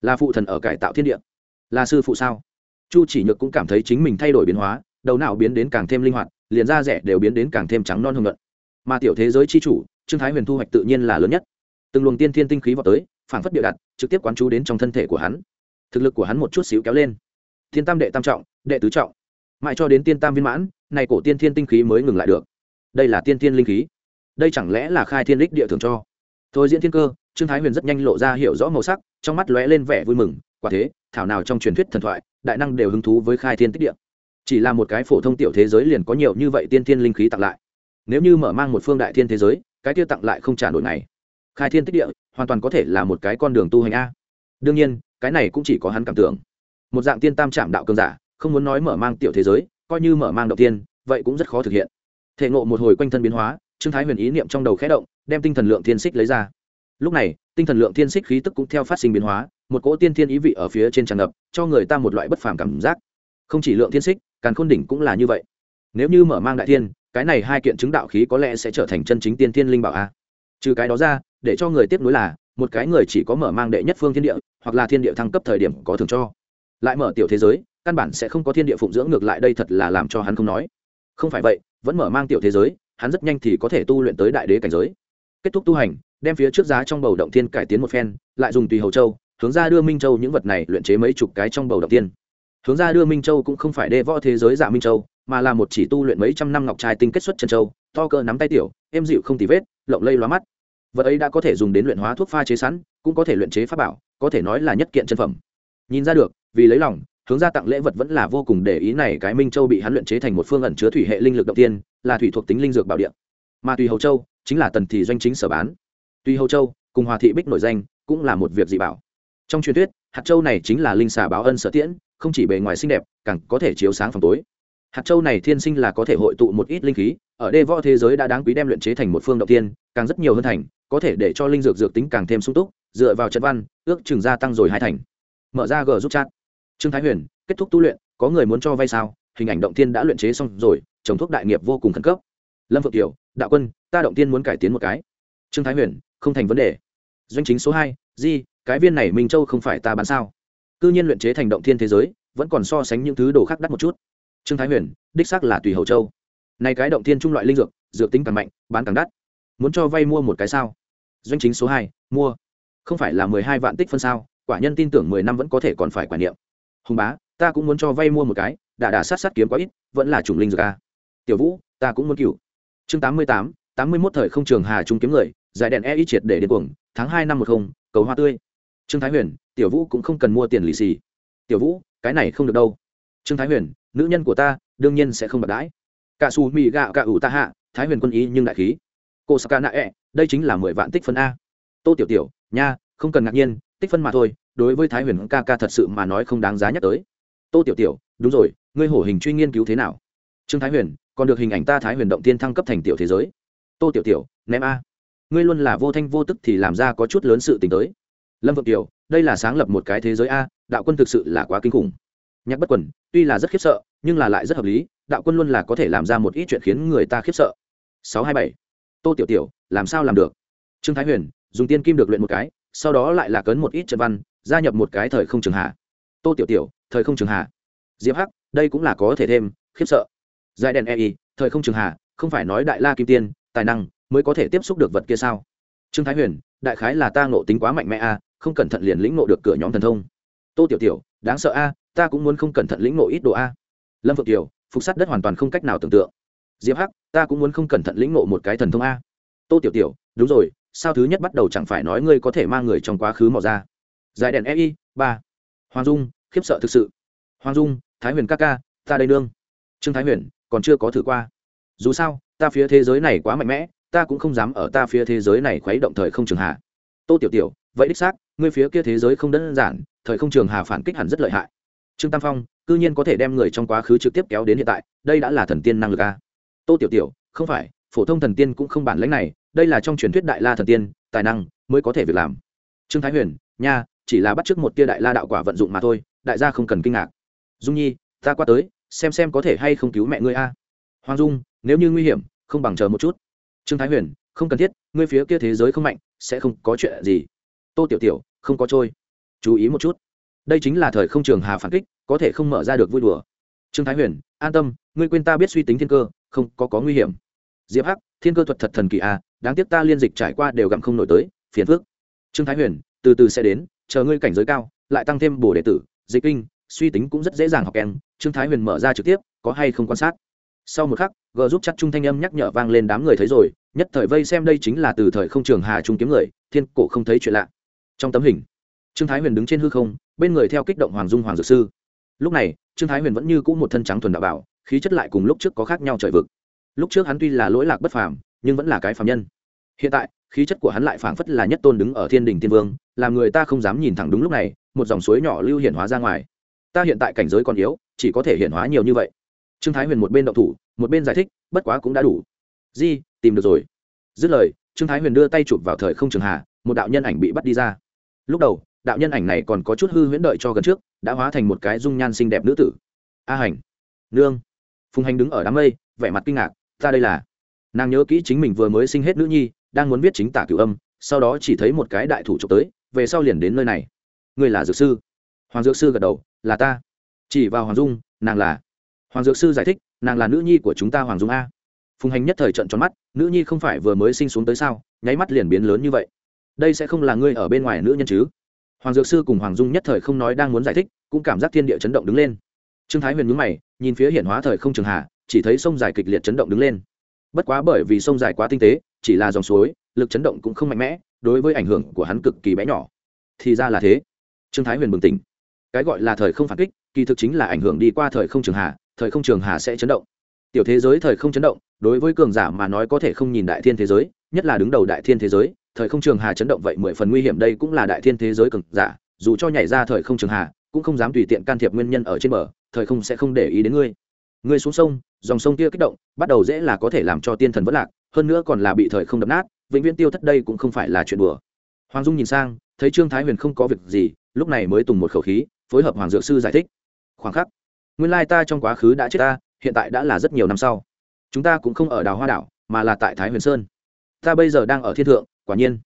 Là phụ thần ở cải tạo thiên địa là sư phụ sao? Chu chỉ nhược cũng cảm thấy chính mình thay đổi biến hóa, đầu não biến đến càng thêm linh hoạt, liền da rẻ đều biến đến càng thêm trắng non hưng luận mà tiểu thế giới c h i chủ, trương thái huyền thu hoạch tự nhiên là lớn nhất. Từng luồng tiên thiên tinh khí vào tới phản phất bịa đặt, trực tiếp quán chú đến trong thân thể của hắn. Thực lực của hắn một chút xíu kéo lên. Thiên tam đệ tam trọng, đệ tứ trọng. Mãi cho đến tiên tam viên mãn, này cổ tiên thiên tinh khí mới ngừng lại được. Đây là tiên thiên linh khí. Đây chẳng lẽ là khai thiên đích địa thường cho? Thôi diễn thiên cơ, trương thái huyền rất nhanh lộ ra hiểu rõ màu sắc, trong mắt lóe lên vẻ vui mừng quả thế, thảo nào trong truyền thuyết thần thoại, đại năng đều hứng thú với khai thiên tích địa. Chỉ là một cái phổ thông tiểu thế giới liền có nhiều như vậy tiên thiên linh khí tặng lại. Nếu như mở mang một phương đại thiên thế giới, cái tiêu tặng lại không trả nổi này khai thiên tích địa, hoàn toàn có thể là một cái con đường tu hành a. Đương nhiên, cái này cũng chỉ có hắn cảm tưởng. Một dạng tiên tam trạm đạo cường giả, không muốn nói mở mang tiểu thế giới, coi như mở mang đầu tiên, vậy cũng rất khó thực hiện. Thể ngộ một hồi quanh thân biến hóa, trương thái huyền ý niệm trong đầu khẽ động, đem tinh thần lượng thiên xích lấy ra. Lúc này, tinh thần lượng thiên xích khí tức cũng theo phát sinh biến hóa một cỗ tiên thiên ý vị ở phía trên tràn ngập, cho người ta một loại bất phàm cảm giác. Không chỉ lượng thiên xích, càn khôn đỉnh cũng là như vậy. Nếu như mở mang đại thiên, cái này hai kiện chứng đạo khí có lẽ sẽ trở thành chân chính tiên thiên linh bảo a. Trừ cái đó ra, để cho người tiếp nối là, một cái người chỉ có mở mang đệ nhất phương thiên địa, hoặc là thiên địa thăng cấp thời điểm có thường cho. Lại mở tiểu thế giới, căn bản sẽ không có thiên địa phụng dưỡng ngược lại đây thật là làm cho hắn không nói. Không phải vậy, vẫn mở mang tiểu thế giới, hắn rất nhanh thì có thể tu luyện tới đại đế cảnh giới. Kết thúc tu hành, đem phía trước giá trong bầu động thiên cải tiến một phen, lại dùng tùy hầu châu hướng ra đưa minh châu những vật này luyện chế mấy chục cái trong bầu đầu tiên. Hướng ra đưa minh châu cũng không phải đê võ thế giới dạ minh châu, mà là một chỉ tu luyện mấy trăm năm ngọc trai tinh kết xuất chân châu, to cỡ nắm tay tiểu, êm dịu không tì vết, lộng lây loa mắt. Vật ấy đã có thể dùng đến luyện hóa thuốc pha chế sẵn, cũng có thể luyện chế pháp bảo, có thể nói là nhất kiện chân phẩm. Nhìn ra được, vì lấy lòng, hướng ra tặng lễ vật vẫn là vô cùng để ý này cái minh châu bị hắn luyện chế thành một phương ẩn chứa thủy hệ linh lực đầu tiên, là thủy thuộc tính linh dược bảo địa. Mà tùy hầu châu chính là tần thị doanh chính sở bán. Tùy hầu châu, cùng hòa thị bích nổi danh, cũng là một việc dị bảo trong truyền thuyết, hạt châu này chính là linh xà báo ân sở tiễn, không chỉ bề ngoài xinh đẹp, càng có thể chiếu sáng phòng tối. Hạt châu này thiên sinh là có thể hội tụ một ít linh khí, ở đây võ thế giới đã đáng quý đem luyện chế thành một phương động tiên, càng rất nhiều hơn thành, có thể để cho linh dược dược tính càng thêm sung túc, dựa vào trận văn, ước chừng gia tăng rồi hai thành. Mở ra g giúp chat. Trương thái huyền, kết thúc tu luyện, có người muốn cho vay sao? Hình ảnh động tiên đã luyện chế xong rồi, trồng thuốc đại nghiệp vô cùng khẩn cấp. Lâm phượng tiểu đạo quân, ta động tiên muốn cải tiến một cái. Trương thái huyền, không thành vấn đề. Doanh chính số hai, di cái viên này minh châu không phải ta bán sao? Cư nhiên luyện chế thành động thiên thế giới, vẫn còn so sánh những thứ đồ khác đắt một chút. Trương thái huyền, đích xác là tùy hầu châu. Nay cái động thiên trung loại linh dược dược tính càng mạnh, bán càng đắt. Muốn cho vay mua một cái sao? Doanh chính số hai, mua. Không phải là mười hai vạn tích phân sao? Quả nhân tin tưởng mười năm vẫn có thể còn phải quả niệm. Hùng bá, ta cũng muốn cho vay mua một cái, đà đà sát sát kiếm quá ít, vẫn là chủng linh dược a. Tiểu vũ, ta cũng muốn cựu chương tám mươi tám tám mươi mốt thời không trường hà trung kiếm người, giải đèn e ít triệt để điên cuồng, tháng hai năm một không, cầu hoa tươi trương thái huyền, tiểu vũ cũng không cần mua tiền lì xì. Tiểu vũ, cái này không được đâu. Trương thái huyền, nữ nhân của ta, đương nhiên sẽ không bạc đãi. Cả xù mì gạo cả ủ ta hạ, thái huyền quân ý nhưng đại khí. Cô saka nạ ẹ, đây chính là mười vạn tích phân a. Tô tiểu tiểu, nha, không cần ngạc nhiên, tích phân mà thôi, đối với thái huyền ca ca thật sự mà nói không đáng giá nhắc tới. Tô tiểu tiểu, đúng rồi, ngươi hổ hình truy nghiên cứu thế nào? Trương thái huyền, còn được hình ảnh ta thái huyền động tiên thăng cấp thành tiểu thế giới. Tô tiểu tiểu, ném a. Ngươi luôn là vô thanh vô tức thì làm ra có chút lớn sự t ì n h tới lâm vượng tiểu đây là sáng lập một cái thế giới a đạo quân thực sự là quá kinh khủng. Nhạc bất quần tuy là rất khiếp sợ nhưng là lại rất hợp lý đạo quân luôn là có thể làm ra một ít chuyện khiến người ta khiếp sợ. sáu hai bảy tô tiểu tiểu làm sao làm được? Trương thái huyền dùng tiên kim được luyện một cái sau đó lại là cấn một ít trận văn gia nhập một cái thời không trường hạ. Tô tiểu tiểu thời không trường hạ. Diệp hắc đây cũng là có thể thêm khiếp sợ. Giải đèn ei thời không trường hạ, không phải nói đại la kim tiên tài năng mới có thể tiếp xúc được vật kia sao? Trương thái huyền đại khái là ta ngộ tính quá mạnh mẽ a không cẩn thận liền lĩnh ngộ được cửa nhóm thần thông. Tô tiểu tiểu, đáng sợ a, ta cũng muốn không cẩn thận lĩnh ngộ ít đồ a. Lâm phượng tiểu phục sát đất hoàn toàn không cách nào tưởng tượng. Diệp hắc, ta cũng muốn không cẩn thận lĩnh ngộ một cái thần thông a. Tô tiểu tiểu, đúng rồi, sao thứ nhất bắt đầu chẳng phải nói ngươi có thể mang người trong quá khứ mò ra? Giải đèn fi ba. Hoàng dung, khiếp sợ thực sự. Hoàng dung, thái huyền ca ca, ta đây nương. Trương thái huyền, còn chưa có thử qua. Dù sao, ta phía thế giới này quá mạnh mẽ, ta cũng không dám ở ta phía thế giới này khuấy động thời không trường hạ. tô tiểu tiểu, vậy đích xác ngươi phía kia thế giới không đơn giản, thời không trường hà phản kích hẳn rất lợi hại. Trương tam phong, cư nhiên có thể đem người trong quá khứ trực tiếp kéo đến hiện tại, đây đã là thần tiên năng lực a. Tô tiểu tiểu, không phải, phổ thông thần tiên cũng không bản lãnh này, đây là trong truyền thuyết đại la thần tiên, tài năng mới có thể việc làm. Trương thái huyền, nha, chỉ là bắt chước một tia đại la đạo quả vận dụng mà thôi, đại gia không cần kinh ngạc. Dung nhi, ta qua tới, xem xem có thể hay không cứu mẹ ngươi a. Hoàng dung, nếu như nguy hiểm, không bằng chờ một chút. Trương thái huyền, không cần thiết, ngươi phía kia thế giới không mạnh, sẽ không có chuyện gì. Tô tiểu tiểu không có trôi. Chú ý một chút. Đây chính là thời không trường hà phản kích, có thể không mở ra được vui đùa. Trương thái huyền, an tâm, ngươi quên ta biết suy tính thiên cơ, không, có có nguy hiểm. Diệp hắc, thiên cơ thuật thật thần kỳ à đáng tiếc ta liên dịch trải qua đều gặm không nổi tới, phiền phước trương thái huyền, từ từ sẽ đến, chờ ngươi cảnh giới cao, lại tăng thêm bổ đệ tử, dịch kinh, suy tính cũng rất dễ dàng học kèn. Trương thái huyền mở ra trực tiếp, có hay không quan sát? Sau một khắc g giúp chắc trung thanh âm nhắc nhở vang lên đám người thấy rồi, nhất thời vây xem đây chính là từ thời không trường hà trung kiếm người, thiên cổ không thấy chuyện lạ trong tấm hình. Trương thái huyền đứng trên hư không, bên người theo kích động hoàng dung hoàng dược sư. Lúc này, trương thái huyền vẫn như cũ một thân trắng thuần đạo bảo, khí chất lại cùng lúc trước có khác nhau trời vực. Lúc trước hắn tuy là lỗi lạc bất phàm, nhưng vẫn là cái phàm nhân. Hiện tại, khí chất của hắn lại phảng phất là nhất tôn đứng ở thiên đình tiên vương, làm người ta không dám nhìn thẳng đúng lúc này, một dòng suối nhỏ lưu hiện hóa ra ngoài. Ta hiện tại cảnh giới còn yếu, chỉ có thể hiện hóa nhiều như vậy. Trương thái huyền một bên động thủ, một bên giải thích, bất quá cũng đã đủ. Di, tìm được rồi. Dứt lời, trương thái huyền đưa tay chụp vào thời không trường hà một đạo nhân ảnh bị bắt đi ra lúc đầu, đạo nhân ảnh này còn có chút hư huyễn đợi cho gần trước, đã hóa thành một cái dung nhan xinh đẹp nữ tử. A hành, nương. Phùng hành đứng ở đám mây, vẻ mặt kinh ngạc, ta đây là. Nàng nhớ kỹ chính mình vừa mới sinh hết nữ nhi, đang muốn viết chính tả cửu âm, sau đó chỉ thấy một cái đại thủ trục tới, về sau liền đến nơi này. Ngươi là dược sư. Hoàng dược sư gật đầu, là ta. Chỉ vào hoàng dung, nàng là. Hoàng dược sư giải thích, nàng là nữ nhi của chúng ta hoàng dung a. Phùng hành nhất thời trận tròn mắt, nữ nhi không phải vừa mới sinh xuống tới sao, nháy mắt liền biến lớn như vậy đây sẽ không là ngươi ở bên ngoài nữ nhân chứ? Hoàng dược sư cùng hoàng dung nhất thời không nói đang muốn giải thích, cũng cảm giác thiên địa chấn động đứng lên. Trương thái huyền nhúng mày, nhìn phía hiển hóa thời không trường hạ, chỉ thấy sông dài kịch liệt chấn động đứng lên. Bất quá bởi vì sông dài quá tinh tế, chỉ là dòng suối, lực chấn động cũng không mạnh mẽ, đối với ảnh hưởng của hắn cực kỳ bé nhỏ. Thì ra là thế. Trương thái huyền bừng tỉnh. Cái gọi là thời không phản kích, kỳ thực chính là ảnh hưởng đi qua thời không trường hạ, thời không trường hạ sẽ chấn động. Tiểu thế giới thời không chấn động, đối với cường giả mà nói có thể không nhìn đại thiên thế giới, nhất là đứng đầu đại thiên thế giới thời không trường hà chấn động vậy mười phần nguy hiểm đây cũng là đại thiên thế giới cực giả, dù cho nhảy ra thời không trường hà, cũng không dám tùy tiện can thiệp nguyên nhân ở trên bờ, thời không sẽ không để ý đến ngươi. Ngươi xuống sông, dòng sông kia kích động, bắt đầu dễ là có thể làm cho tiên thần vất lạc, hơn nữa còn là bị thời không đập nát, vĩnh viễn tiêu thất đây cũng không phải là chuyện đùa. Hoàng dung nhìn sang, thấy trương thái huyền không có việc gì, lúc này mới tùng một khẩu khí, phối hợp hoàng dược sư giải thích. Khoảng khắc, nguyên lai ta trong quá khứ đã chết ta, hiện tại đã là rất nhiều năm sau. Chúng ta cũng không ở đào hoa đảo, mà là tại thái huyền sơn. Ta bây giờ đang ở thiên thượng quả nhiên.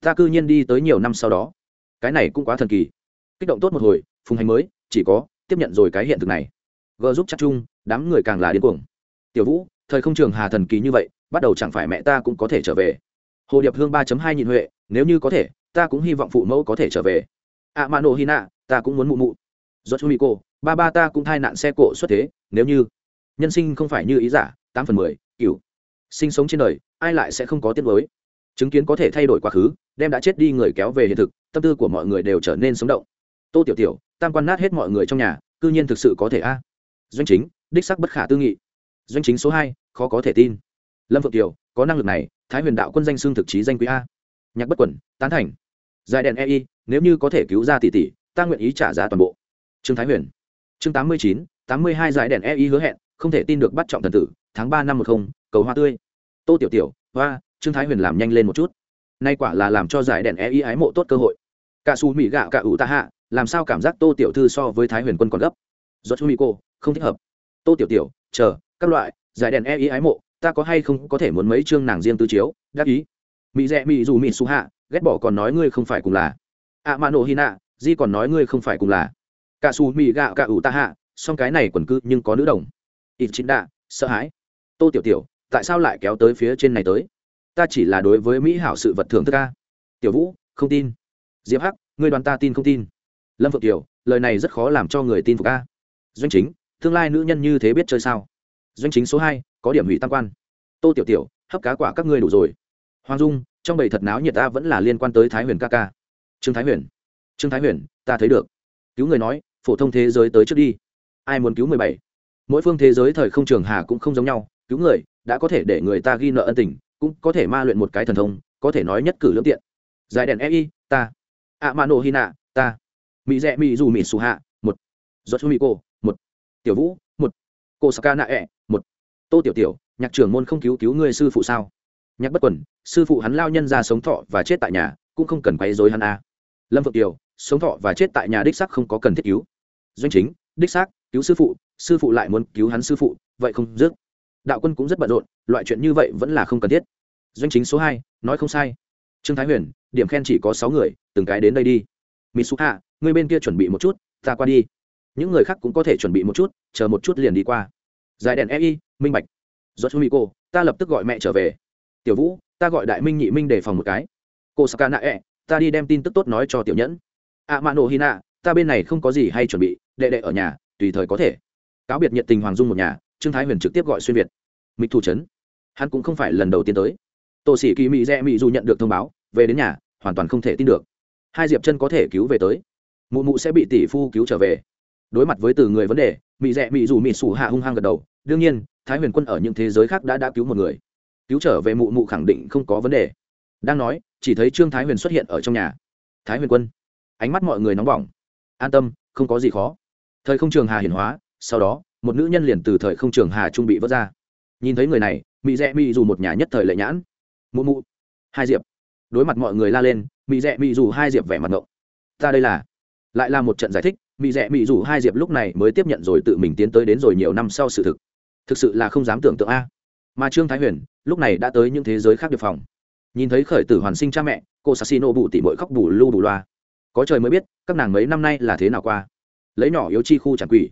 Ta cư nhiên đi tới nhiều năm sau đó. Cái này cũng quá thần kỳ. Kích động tốt một hồi, phùng hành mới, chỉ có, tiếp nhận rồi cái hiện thực này. Gờ giúp chắc chung, đám người càng là điên cuồng. Tiểu vũ, thời không trường hà thần kỳ như vậy, bắt đầu chẳng phải mẹ ta cũng có thể trở về. Hồ điệp hương ba hai nhịn huệ, nếu như có thể, ta cũng hy vọng phụ mẫu có thể trở về. A mano hina ta cũng muốn mụ mụ. Do chu mỹ cô, ba ba ta cũng thai nạn xe cộ xuất thế, nếu như nhân sinh không phải như ý giả, tám phần mười cựu sinh sống trên đời, ai lại sẽ không có tiết mới chứng kiến có thể thay đổi quá khứ đem đã chết đi người kéo về hiện thực tâm tư của mọi người đều trở nên sống động. Tô tiểu tiểu tam quan nát hết mọi người trong nhà cư nhiên thực sự có thể a? Doanh chính đích sắc bất khả tư nghị. Doanh chính số hai khó có thể tin. Lâm phượng Tiểu, có năng lực này thái huyền đạo quân danh xương thực chí danh quý a. Nhạc bất quẩn tán thành. Dài đèn ei nếu như có thể cứu ra tỷ tỷ ta nguyện ý trả giá toàn bộ. Trương thái huyền. Chương tám mươi chín tám mươi hai dài đèn ei hứa hẹn không thể tin được bắt trọng thần tử tháng ba năm một không cầu hoa tươi. Tô tiểu tiểu hoa trương thái huyền làm nhanh lên một chút. Nay quả là làm cho giải đèn ei ái mộ tốt cơ hội. Cả xù mỹ gạo cả ủ ta hạ, làm sao cảm giác tô tiểu thư so với thái huyền quân còn gấp? Do chú mỹ cô, không thích hợp. Tô tiểu tiểu, chờ, các loại, giải đèn ei ái mộ, ta có hay không có thể muốn mấy chương nàng riêng tư chiếu? Đắc ý. Mỹ rẽ mỹ dù mỹ xu hạ, ghét bỏ còn nói ngươi không phải cùng là. Ạ mã nổ hi nạ, di còn nói ngươi không phải cùng là. Cả xù mỹ gạo cả ủ ta hạ, song cái này quần cư nhưng có nữ đồng. Ít chính đạ, sợ hãi. Tô tiểu tiểu, tại sao lại kéo tới phía trên này tới? Ta chỉ là đối với mỹ hảo sự vật thưởng thức ca. Tiểu vũ, không tin. Diệp hắc, ngươi đoàn ta tin không tin? Lâm phượng kiều, lời này rất khó làm cho người tin phục ca. Doanh chính, tương lai nữ nhân như thế biết chơi sao? Doanh chính số hai, có điểm hủy tam quan. Tô tiểu tiểu, hấp cá quả các ngươi đủ rồi. Hoàng dung, trong bầy thật náo nhiệt ta vẫn là liên quan tới thái huyền ca ca. Trương thái huyền. Trương thái huyền, ta thấy được. Cứu người nói, phổ thông thế giới tới trước đi. Ai muốn cứu mười bảy? Mỗi phương thế giới thời không trường hà cũng không giống nhau. Cứu người, đã có thể để người ta ghi nợ ân tình cũng có thể ma luyện một cái thần thông có thể nói nhất cử lưỡng tiện. Giải đèn ei ta. A ma nô hina ta. Mỹ rẽ mỹ dù mỹ su hạ một. Giọt chu mỹ cô một. Tiểu vũ một. Cô saka nạ ẹ e, một. Tô tiểu tiểu nhạc trưởng môn không cứu cứu ngươi sư phụ sao? Nhạc bất quần sư phụ hắn lao nhân ra sống thọ và chết tại nhà cũng không cần quấy dối hắn a. Lâm phượng tiểu, sống thọ và chết tại nhà đích sắc không có cần thiết cứu. Doanh chính đích xác cứu sư phụ sư phụ lại muốn cứu hắn sư phụ vậy không dứt đạo quân cũng rất bận rộn, loại chuyện như vậy vẫn là không cần thiết. Doanh chính số hai, nói không sai. Trương thái huyền, điểm khen chỉ có sáu người, từng cái đến đây đi. Mỹ xúc hạ người bên kia chuẩn bị một chút, ta qua đi. Những người khác cũng có thể chuẩn bị một chút, chờ một chút liền đi qua. Giải đèn ei minh bạch. Do chú mỹ cô ta lập tức gọi mẹ trở về. Tiểu vũ, ta gọi đại minh nhị minh để phòng một cái. Cô sakana e ta đi đem tin tức tốt nói cho tiểu nhẫn. À, A mano hina, ta bên này không có gì hay chuẩn bị, đệ đệ ở nhà, tùy thời có thể. Cáo biệt nhiệt tình hoàng dung một nhà trương thái huyền trực tiếp gọi xuyên việt. Mịch thủ trấn. Hắn cũng không phải lần đầu tiên tới. Tổ sĩ kỳ mỹ rẽ mỹ dù nhận được thông báo, về đến nhà, hoàn toàn không thể tin được. Hai diệp chân có thể cứu về tới. Mụ mụ sẽ bị tỷ phu cứu trở về. Đối mặt với từ người vấn đề mỹ rẽ mỹ dù mỹ sủ hạ hung hăng gật đầu. Đương nhiên, thái huyền quân ở những thế giới khác đã đã cứu một người. Cứu trở về mụ mụ khẳng định không có vấn đề. Đang nói, chỉ thấy trương thái huyền xuất hiện ở trong nhà. Thái huyền quân, ánh mắt mọi người nóng bỏng. An tâm, không có gì khó. Thời không trường hà hiển hóa, sau đó một nữ nhân liền từ thời không trường hà trung bị vớt ra. Nhìn thấy người này mỹ rẽ mỹ dù một nhà nhất thời lệ nhãn. Mụ mụ, hai diệp. Đối mặt mọi người la lên mỹ rẽ mỹ dù, hai diệp vẻ mặt ngộng. Ta đây là. Lại là một trận giải thích mỹ rẽ mỹ dù, hai diệp lúc này mới tiếp nhận rồi tự mình tiến tới đến rồi nhiều năm sau sự thực. Thực sự là không dám tưởng tượng a. Mà trương thái huyền, lúc này đã tới những thế giới khác được phòng. Nhìn thấy khởi tử hoàn sinh cha mẹ, cô sassino bù tỉ mỗi khóc bù lu bù loa. Có trời mới biết, các nàng mấy năm nay là thế nào qua. Lấy nhỏ yếu chi khu chẳng quỷ.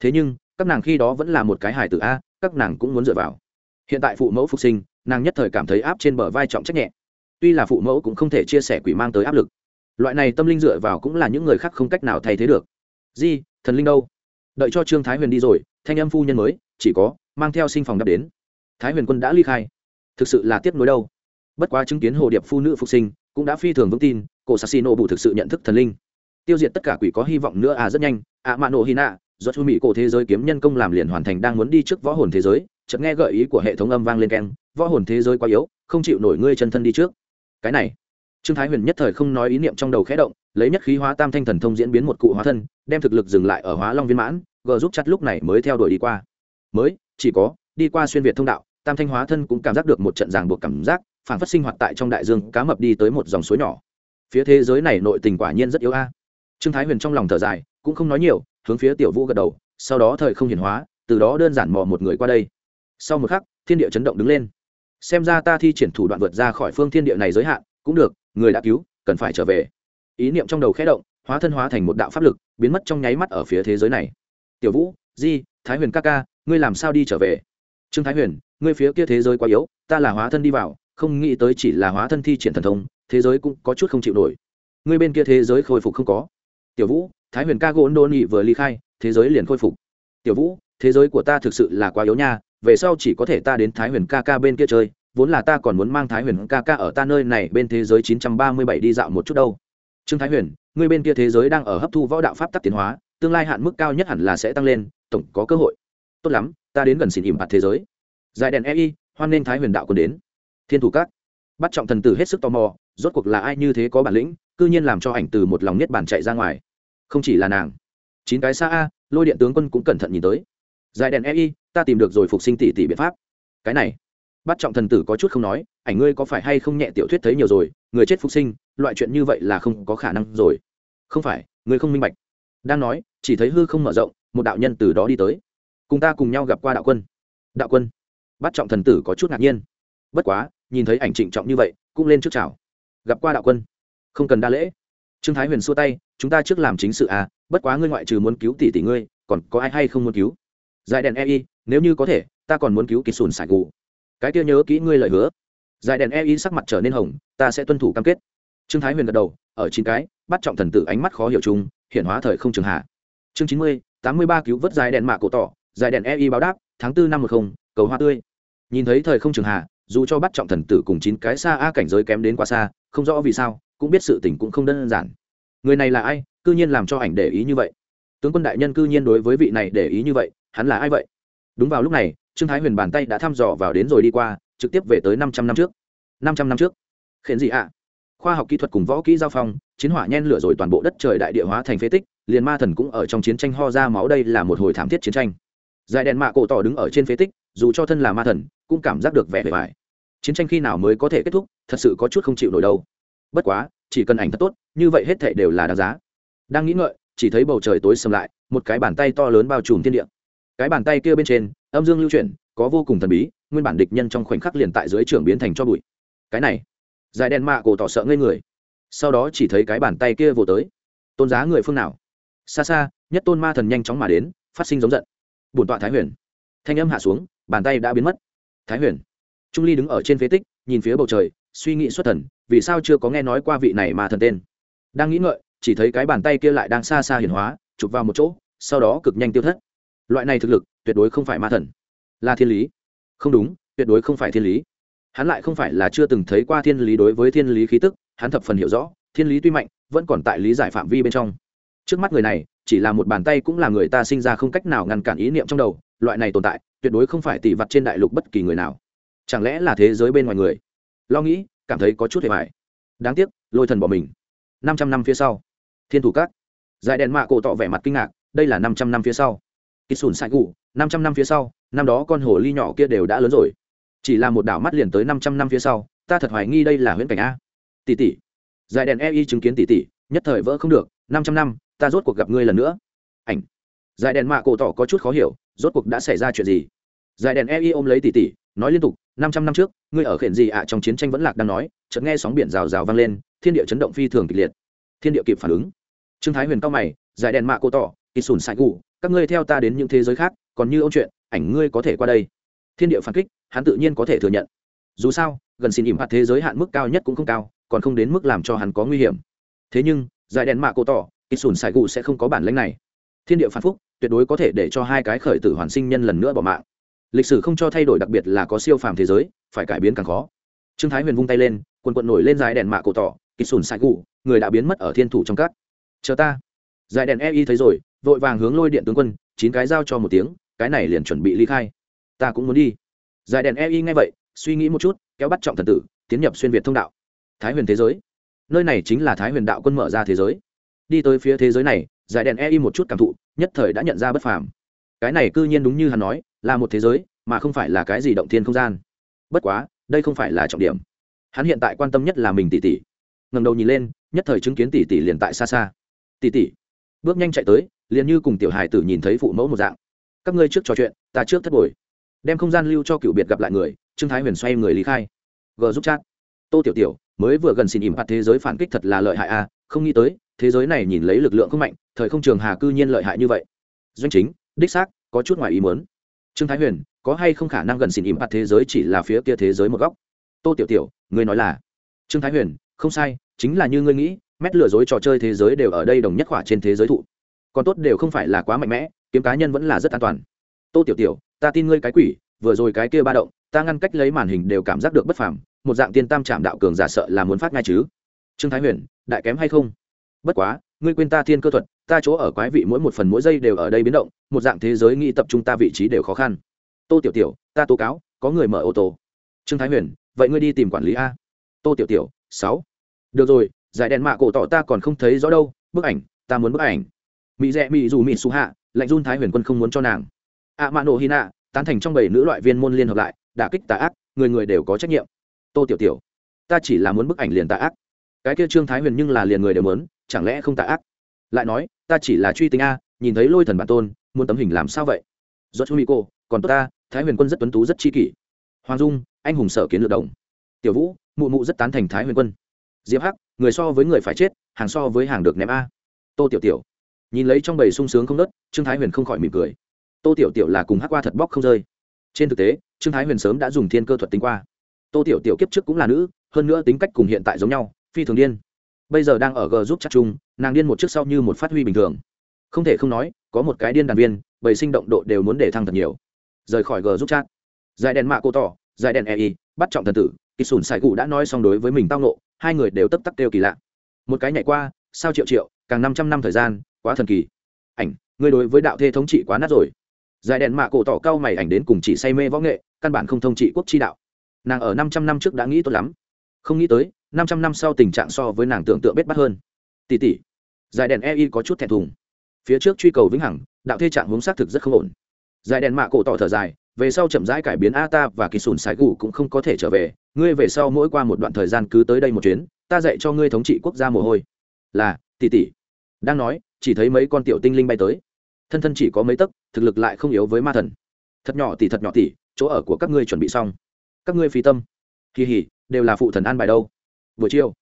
Thế nhưng các nàng khi đó vẫn là một cái hài tử a, các nàng cũng muốn dựa vào. Hiện tại phụ mẫu phục sinh, nàng nhất thời cảm thấy áp trên bờ vai trọng trách nhẹ. Tuy là phụ mẫu cũng không thể chia sẻ quỷ mang tới áp lực. Loại này tâm linh dựa vào cũng là những người khác không cách nào thay thế được. Di, thần linh đâu? Đợi cho trương thái huyền đi rồi, thanh âm phu nhân mới, chỉ có, mang theo sinh phòng đáp đến. Thái huyền quân đã ly khai. Thực sự là tiếc nuối đâu. Bất quá chứng kiến hồ điệp phu nữ phục sinh, cũng đã phi thường vững tin, cổ sassino bù thực sự nhận thức thần linh. Tiêu diệt tất cả quỷ có hy vọng nữa à rất nhanh. Ạ à mạ nổ hy nạ do chu mỹ cổ thế giới kiếm nhân công làm liền hoàn thành đang muốn đi trước võ hồn thế giới, chợt nghe gợi ý của hệ thống âm vang lên keng, võ hồn thế giới quá yếu, không chịu nổi ngươi chân thân đi trước. Cái này, trương thái huyền nhất thời không nói ý niệm trong đầu khẽ động, lấy nhất khí hóa tam thanh thần thông diễn biến một cụ hóa thân, đem thực lực dừng lại ở hóa long viên mãn gờ giúp chặt lúc này mới theo đuổi đi qua. Mới, chỉ có, đi qua xuyên việt thông đạo, tam thanh hóa thân cũng cảm giác được một trận ràng buộc cảm giác, phản phát sinh hoạt tại trong đại dương, cá mập đi tới một dòng suối nhỏ. Phía thế giới này nội tình quả nhiên rất yếu a. Trương thái huyền trong lòng thở dài cũng không nói nhiều, hướng phía tiểu vũ gật đầu, sau đó thời không hiển hóa, từ đó đơn giản mò một người qua đây. Sau một khắc, thiên địa chấn động đứng lên. Xem ra ta thi triển thủ đoạn vượt ra khỏi phương thiên địa này giới hạn, cũng được, người đã cứu, cần phải trở về. Ý niệm trong đầu khẽ động, hóa thân hóa thành một đạo pháp lực, biến mất trong nháy mắt ở phía thế giới này. Tiểu vũ, di, thái huyền ca ca, ngươi làm sao đi trở về? Trương thái huyền, ngươi phía kia thế giới quá yếu, ta là hóa thân đi vào, không nghĩ tới chỉ là hóa thân thi triển thần thông, thế giới cũng có chút không chịu nổi. Ngươi bên kia thế giới khôi phục không có. Tiểu vũ thái huyền ca gỗ đô nị vừa ly khai, thế giới liền khôi phục. Tiểu vũ, thế giới của ta thực sự là quá yếu nha, về sau chỉ có thể ta đến thái huyền ca ca bên kia chơi, vốn là ta còn muốn mang thái huyền ca ca ở ta nơi này bên thế giới chín trăm ba mươi bảy đi dạo một chút đâu. Trương thái huyền, ngươi bên kia thế giới đang ở hấp thu võ đạo pháp tắc tiến hóa, tương lai hạn mức cao nhất hẳn là sẽ tăng lên, tổng có cơ hội. Tốt lắm, ta đến gần xin ỉm bạt thế giới. Giải đèn ei hoan nghênh thái huyền đạo còn đến. Thiên thủ các. Bắt trọng thần tử hết sức tò mò, rốt cuộc là ai như thế có bản lĩnh, cư nhiên làm cho ảnh từ một lòng niết bàn chạy ra ngoài không chỉ là nàng, chín cái xa a, lôi điện tướng quân cũng cẩn thận nhìn tới. Giải đèn ei ta tìm được rồi phục sinh tỷ tỷ biện pháp. Cái này, bắt trọng thần tử có chút không nói, ảnh ngươi có phải hay không nhẹ tiểu thuyết thấy nhiều rồi, người chết phục sinh, loại chuyện như vậy là không có khả năng rồi. Không phải, ngươi không minh bạch. Đang nói, chỉ thấy hư không mở rộng, một đạo nhân từ đó đi tới. Cùng ta cùng nhau gặp qua đạo quân. Đạo quân. Bắt trọng thần tử có chút ngạc nhiên. Bất quá, nhìn thấy ảnh trịnh trọng như vậy, cũng lên trước chào. Gặp qua đạo quân. Không cần đa lễ trương thái huyền xua tay, chúng ta trước làm chính sự à bất quá ngươi ngoại trừ muốn cứu tỷ tỷ ngươi, còn có ai hay không muốn cứu? Giải đèn ei nếu như có thể, ta còn muốn cứu kỳ sùn sải gù. Cái kia nhớ kỹ ngươi lời hứa. Giải đèn ei sắc mặt trở nên hồng, ta sẽ tuân thủ cam kết. Trương thái huyền gật đầu, ở chín cái, bắt trọng thần tử ánh mắt khó hiểu chung, hiện hóa thời không trường hạ. Chương chín mươi, tám mươi ba cứu vớt dài đèn mạ cổ tỏ dài đèn ei báo đáp, tháng bốn năm một không, cầu hoa tươi. Nhìn thấy thời không trường hạ, dù cho bắt trọng thần tử cùng chín cái xa a cảnh giới kém đến quá xa, không rõ vì sao cũng biết sự tình cũng không đơn giản. Người này là ai, cư nhiên làm cho ảnh để ý như vậy? Tướng quân đại nhân cư nhiên đối với vị này để ý như vậy, hắn là ai vậy? Đúng vào lúc này, trương thái huyền bàn tay đã thăm dò vào đến rồi đi qua, trực tiếp về tới năm trăm năm trước. Năm trăm năm trước. Khiến gì ạ? Khoa học kỹ thuật cùng võ kỹ giao phong, chiến hỏa nhen lửa rồi toàn bộ đất trời đại địa hóa thành phế tích, liền ma thần cũng ở trong chiến tranh ho ra máu đây là một hồi thảm thiết chiến tranh. Giải đèn mạ cổ tỏ đứng ở trên phế tích, dù cho thân là ma thần, cũng cảm giác được vẻ vẻ vải chiến tranh khi nào mới có thể kết thúc, thật sự có chút không chịu nổi đâu bất quá, chỉ cần ảnh thật tốt, như vậy hết thệ đều là đáng giá. Đang nghĩ ngợi, chỉ thấy bầu trời tối sầm lại, một cái bàn tay to lớn bao trùm thiên địa. Cái bàn tay kia bên trên, âm dương lưu chuyển, có vô cùng thần bí, nguyên bản địch nhân trong khoảnh khắc liền tại dưới trường biến thành cho bụi. Cái này, dài đen mạ cổ tỏ sợ ngây người. Sau đó chỉ thấy cái bàn tay kia vồ tới. Tôn giá người phương nào? Xa xa, nhất tôn ma thần nhanh chóng mà đến, phát sinh giống giận. Bổn tọa thái huyền. Thanh âm hạ xuống, bàn tay đã biến mất. Thái huyền. Trung ly đứng ở trên phế tích, nhìn phía bầu trời, suy nghĩ xuất thần vì sao chưa có nghe nói qua vị này mà thần tên? Đang nghĩ ngợi, chỉ thấy cái bàn tay kia lại đang xa xa hiển hóa, chụp vào một chỗ, sau đó cực nhanh tiêu thất. Loại này thực lực, tuyệt đối không phải ma thần. Là thiên lý. Không đúng, tuyệt đối không phải thiên lý. Hắn lại không phải là chưa từng thấy qua thiên lý đối với thiên lý khí tức, hắn thập phần hiểu rõ, thiên lý tuy mạnh, vẫn còn tại lý giải phạm vi bên trong. Trước mắt người này, chỉ là một bàn tay cũng là người ta sinh ra không cách nào ngăn cản ý niệm trong đầu, loại này tồn tại, tuyệt đối không phải tỷ vật trên đại lục bất kỳ người nào. Chẳng lẽ là thế giới bên ngoài người? Lo nghĩ cảm thấy có chút hề mại. Đáng tiếc, lôi thần bỏ mình. Năm trăm năm phía sau. Thiên thủ các. Giải đèn mạ cổ tỏ vẻ mặt kinh ngạc, đây là năm trăm năm phía sau. Ít sùn sai cụ năm trăm năm phía sau, năm đó con hồ ly nhỏ kia đều đã lớn rồi. Chỉ là một đảo mắt liền tới năm trăm năm phía sau, ta thật hoài nghi đây là huyễn cảnh a. Tỷ tỷ. Giải đèn ei chứng kiến tỷ tỷ, nhất thời vỡ không được, năm trăm năm, ta rốt cuộc gặp ngươi lần nữa. Ảnh. Giải đèn mạ cổ tỏ có chút khó hiểu, rốt cuộc đã xảy ra chuyện gì? Giải đèn ei ôm lấy tỷ tỷ, nói liên tục năm trăm năm trước, ngươi ở khển gì ạ? Trong chiến tranh vẫn lạc đang nói, chợt nghe sóng biển rào rào vang lên, thiên địa chấn động phi thường kịch liệt. Thiên địa kịp phản ứng. Trương thái huyền cao mày, giải đèn mạ cô tỏ kỳ sùn sải cụ các ngươi theo ta đến những thế giới khác, còn như ôn chuyện, ảnh ngươi có thể qua đây. Thiên địa phản kích, hắn tự nhiên có thể thừa nhận. Dù sao, gần xin ỉm hạt thế giới hạn mức cao nhất cũng không cao, còn không đến mức làm cho hắn có nguy hiểm. Thế nhưng, giải đèn mạ cô tỏ kỳ sùn sài cụ sẽ không có bản lãnh này. Thiên địa phản phúc, tuyệt đối có thể để cho hai cái khởi tử hoàn sinh nhân lần nữa bỏ mạng lịch sử không cho thay đổi đặc biệt là có siêu phàm thế giới, phải cải biến càng khó. Trương thái huyền vung tay lên, quần quận nổi lên dài đèn mạ cổ tỏ, kịch sùn sai cụ người đã biến mất ở thiên thủ trong các chờ ta. Dài đèn e thấy rồi, vội vàng hướng lôi điện tướng quân, chín cái giao cho một tiếng, cái này liền chuẩn bị ly khai. Ta cũng muốn đi. Dài đèn e nghe vậy, suy nghĩ một chút, kéo bắt trọng thần tử, tiến nhập xuyên việt thông đạo. Thái huyền thế giới. Nơi này chính là thái huyền đạo quân mở ra thế giới. Đi tới phía thế giới này giải đèn e một chút cảm thụ, nhất thời đã nhận ra bất phàm cái này cư nhiên đúng như hắn nói là một thế giới mà không phải là cái gì động thiên không gian. Bất quá đây không phải là trọng điểm. Hắn hiện tại quan tâm nhất là mình tỷ tỷ. Ngầm đầu nhìn lên nhất thời chứng kiến tỷ tỷ liền tại xa xa. Tỷ tỷ. Bước nhanh chạy tới liền như cùng tiểu hài tử nhìn thấy phụ mẫu một dạng. Các ngươi trước trò chuyện ta trước thất bồi. Đem không gian lưu cho cựu biệt gặp lại người trương thái huyền xoay người lý khai. G giúp chat. Tô tiểu tiểu mới vừa gần xin ỉm phạt thế giới phản kích thật là lợi hại a à, không nghĩ tới thế giới này nhìn lấy lực lượng không mạnh thời không trường hà cư nhiên lợi hại như vậy. Doanh chính đích xác, có chút ngoài ý muốn. Trương thái huyền, có hay không khả năng gần xin im phạt thế giới chỉ là phía kia thế giới một góc? Tô tiểu tiểu, ngươi nói là? Trương thái huyền, không sai, chính là như ngươi nghĩ, mét lừa dối trò chơi thế giới đều ở đây đồng nhất khỏa trên thế giới thụ. Còn tốt đều không phải là quá mạnh mẽ, kiếm cá nhân vẫn là rất an toàn. Tô tiểu tiểu, ta tin ngươi cái quỷ, vừa rồi cái kia ba động, ta ngăn cách lấy màn hình đều cảm giác được bất phàm, một dạng tiên tam trạm đạo cường giả sợ là muốn phát ngay chứ. Trương thái huyền, đại kém hay không? Bất quá, ngươi quên ta thiên cơ thuật ta chỗ ở quái vị mỗi một phần mỗi giây đều ở đây biến động, một dạng thế giới nghĩ tập trung ta vị trí đều khó khăn. Tô tiểu tiểu, ta tố cáo, có người mở ô tô. Trương thái huyền, vậy ngươi đi tìm quản lý a. Tô tiểu tiểu, sáu. Được rồi, giải đèn mạ cổ tỏ ta còn không thấy rõ đâu, bức ảnh, ta muốn bức ảnh. Mỹ rẽ mỹ dù mỹ xù hạ, lạnh run thái huyền quân không muốn cho nàng. A mạ nổ hy nạ, tán thành trong bảy nữ loại viên môn liên hợp lại, đả kích tà ác, người người đều có trách nhiệm. Tô tiểu tiểu, ta chỉ là muốn bức ảnh liền tà ác. Cái kia trương thái huyền nhưng là liền người đều muốn, chẳng lẽ không tà ác? Lại nói ta chỉ là truy tính a, nhìn thấy lôi thần bản tôn, muốn tấm hình làm sao vậy? Do chú mỹ cô còn tốt ta, thái huyền quân rất tuấn tú, rất chi kỷ. Hoàng dung, anh hùng sở kiến lược đồng. Tiểu vũ, mụ mụ rất tán thành thái huyền quân. Diệp hắc, người so với người phải chết, hàng so với hàng được ném a. Tô tiểu tiểu, nhìn lấy trong bầy sung sướng không đất trương thái huyền không khỏi mỉm cười. Tô tiểu tiểu là cùng hắc qua thật bóc không rơi. Trên thực tế, trương thái huyền sớm đã dùng thiên cơ thuật tính qua. Tô tiểu tiểu kiếp trước cũng là nữ, hơn nữa tính cách cùng hiện tại giống nhau, phi thường điên bây giờ đang ở g giúp chắc chung, nàng điên một trước sau như một phát huy bình thường. Không thể không nói, có một cái điên đàn viên, bầy sinh động độ đều muốn để thăng thật nhiều. Rời khỏi g giúp chat. Giải đèn mạ cô tỏ, giải đèn ei bắt trọng thần tử kỳ sùn sài cụ đã nói xong đối với mình tao nộ hai người đều tấp tắc kêu kỳ lạ. Một cái nhảy qua, sao triệu triệu, càng năm trăm năm thời gian, quá thần kỳ. Ảnh, ngươi đối với đạo thê thống trị quá nát rồi. Giải đèn mạ cổ tỏ cao mày ảnh đến cùng chỉ say mê võ nghệ, căn bản không thông trị quốc chi đạo. Nàng ở năm trăm năm trước đã nghĩ tốt lắm. Không nghĩ tới năm trăm năm sau tình trạng so với nàng tưởng tượng bết bắt hơn. Tỷ tỷ, giải đèn ei có chút thẹn thùng. Phía trước truy cầu vĩnh hằng, đạo thê trạng hướng xác thực rất không ổn. Giải đèn mạ cổ tỏ thở dài, về sau chậm rãi cải biến a ta và kỳ sùn sái gù cũng không có thể trở về. Ngươi về sau mỗi qua một đoạn thời gian cứ tới đây một chuyến, ta dạy cho ngươi thống trị quốc gia mồ hôi. Là, tỷ tỷ. Đang nói, chỉ thấy mấy con tiểu tinh linh bay tới. Thân thân chỉ có mấy tấc, thực lực lại không yếu với ma thần. Thật nhỏ tỷ, thật nhỏ tỷ, chỗ ở của các ngươi chuẩn bị xong. Các ngươi phí tâm. Kỳ hỉ, đều là phụ thần an bài đâu? Buổi chiều,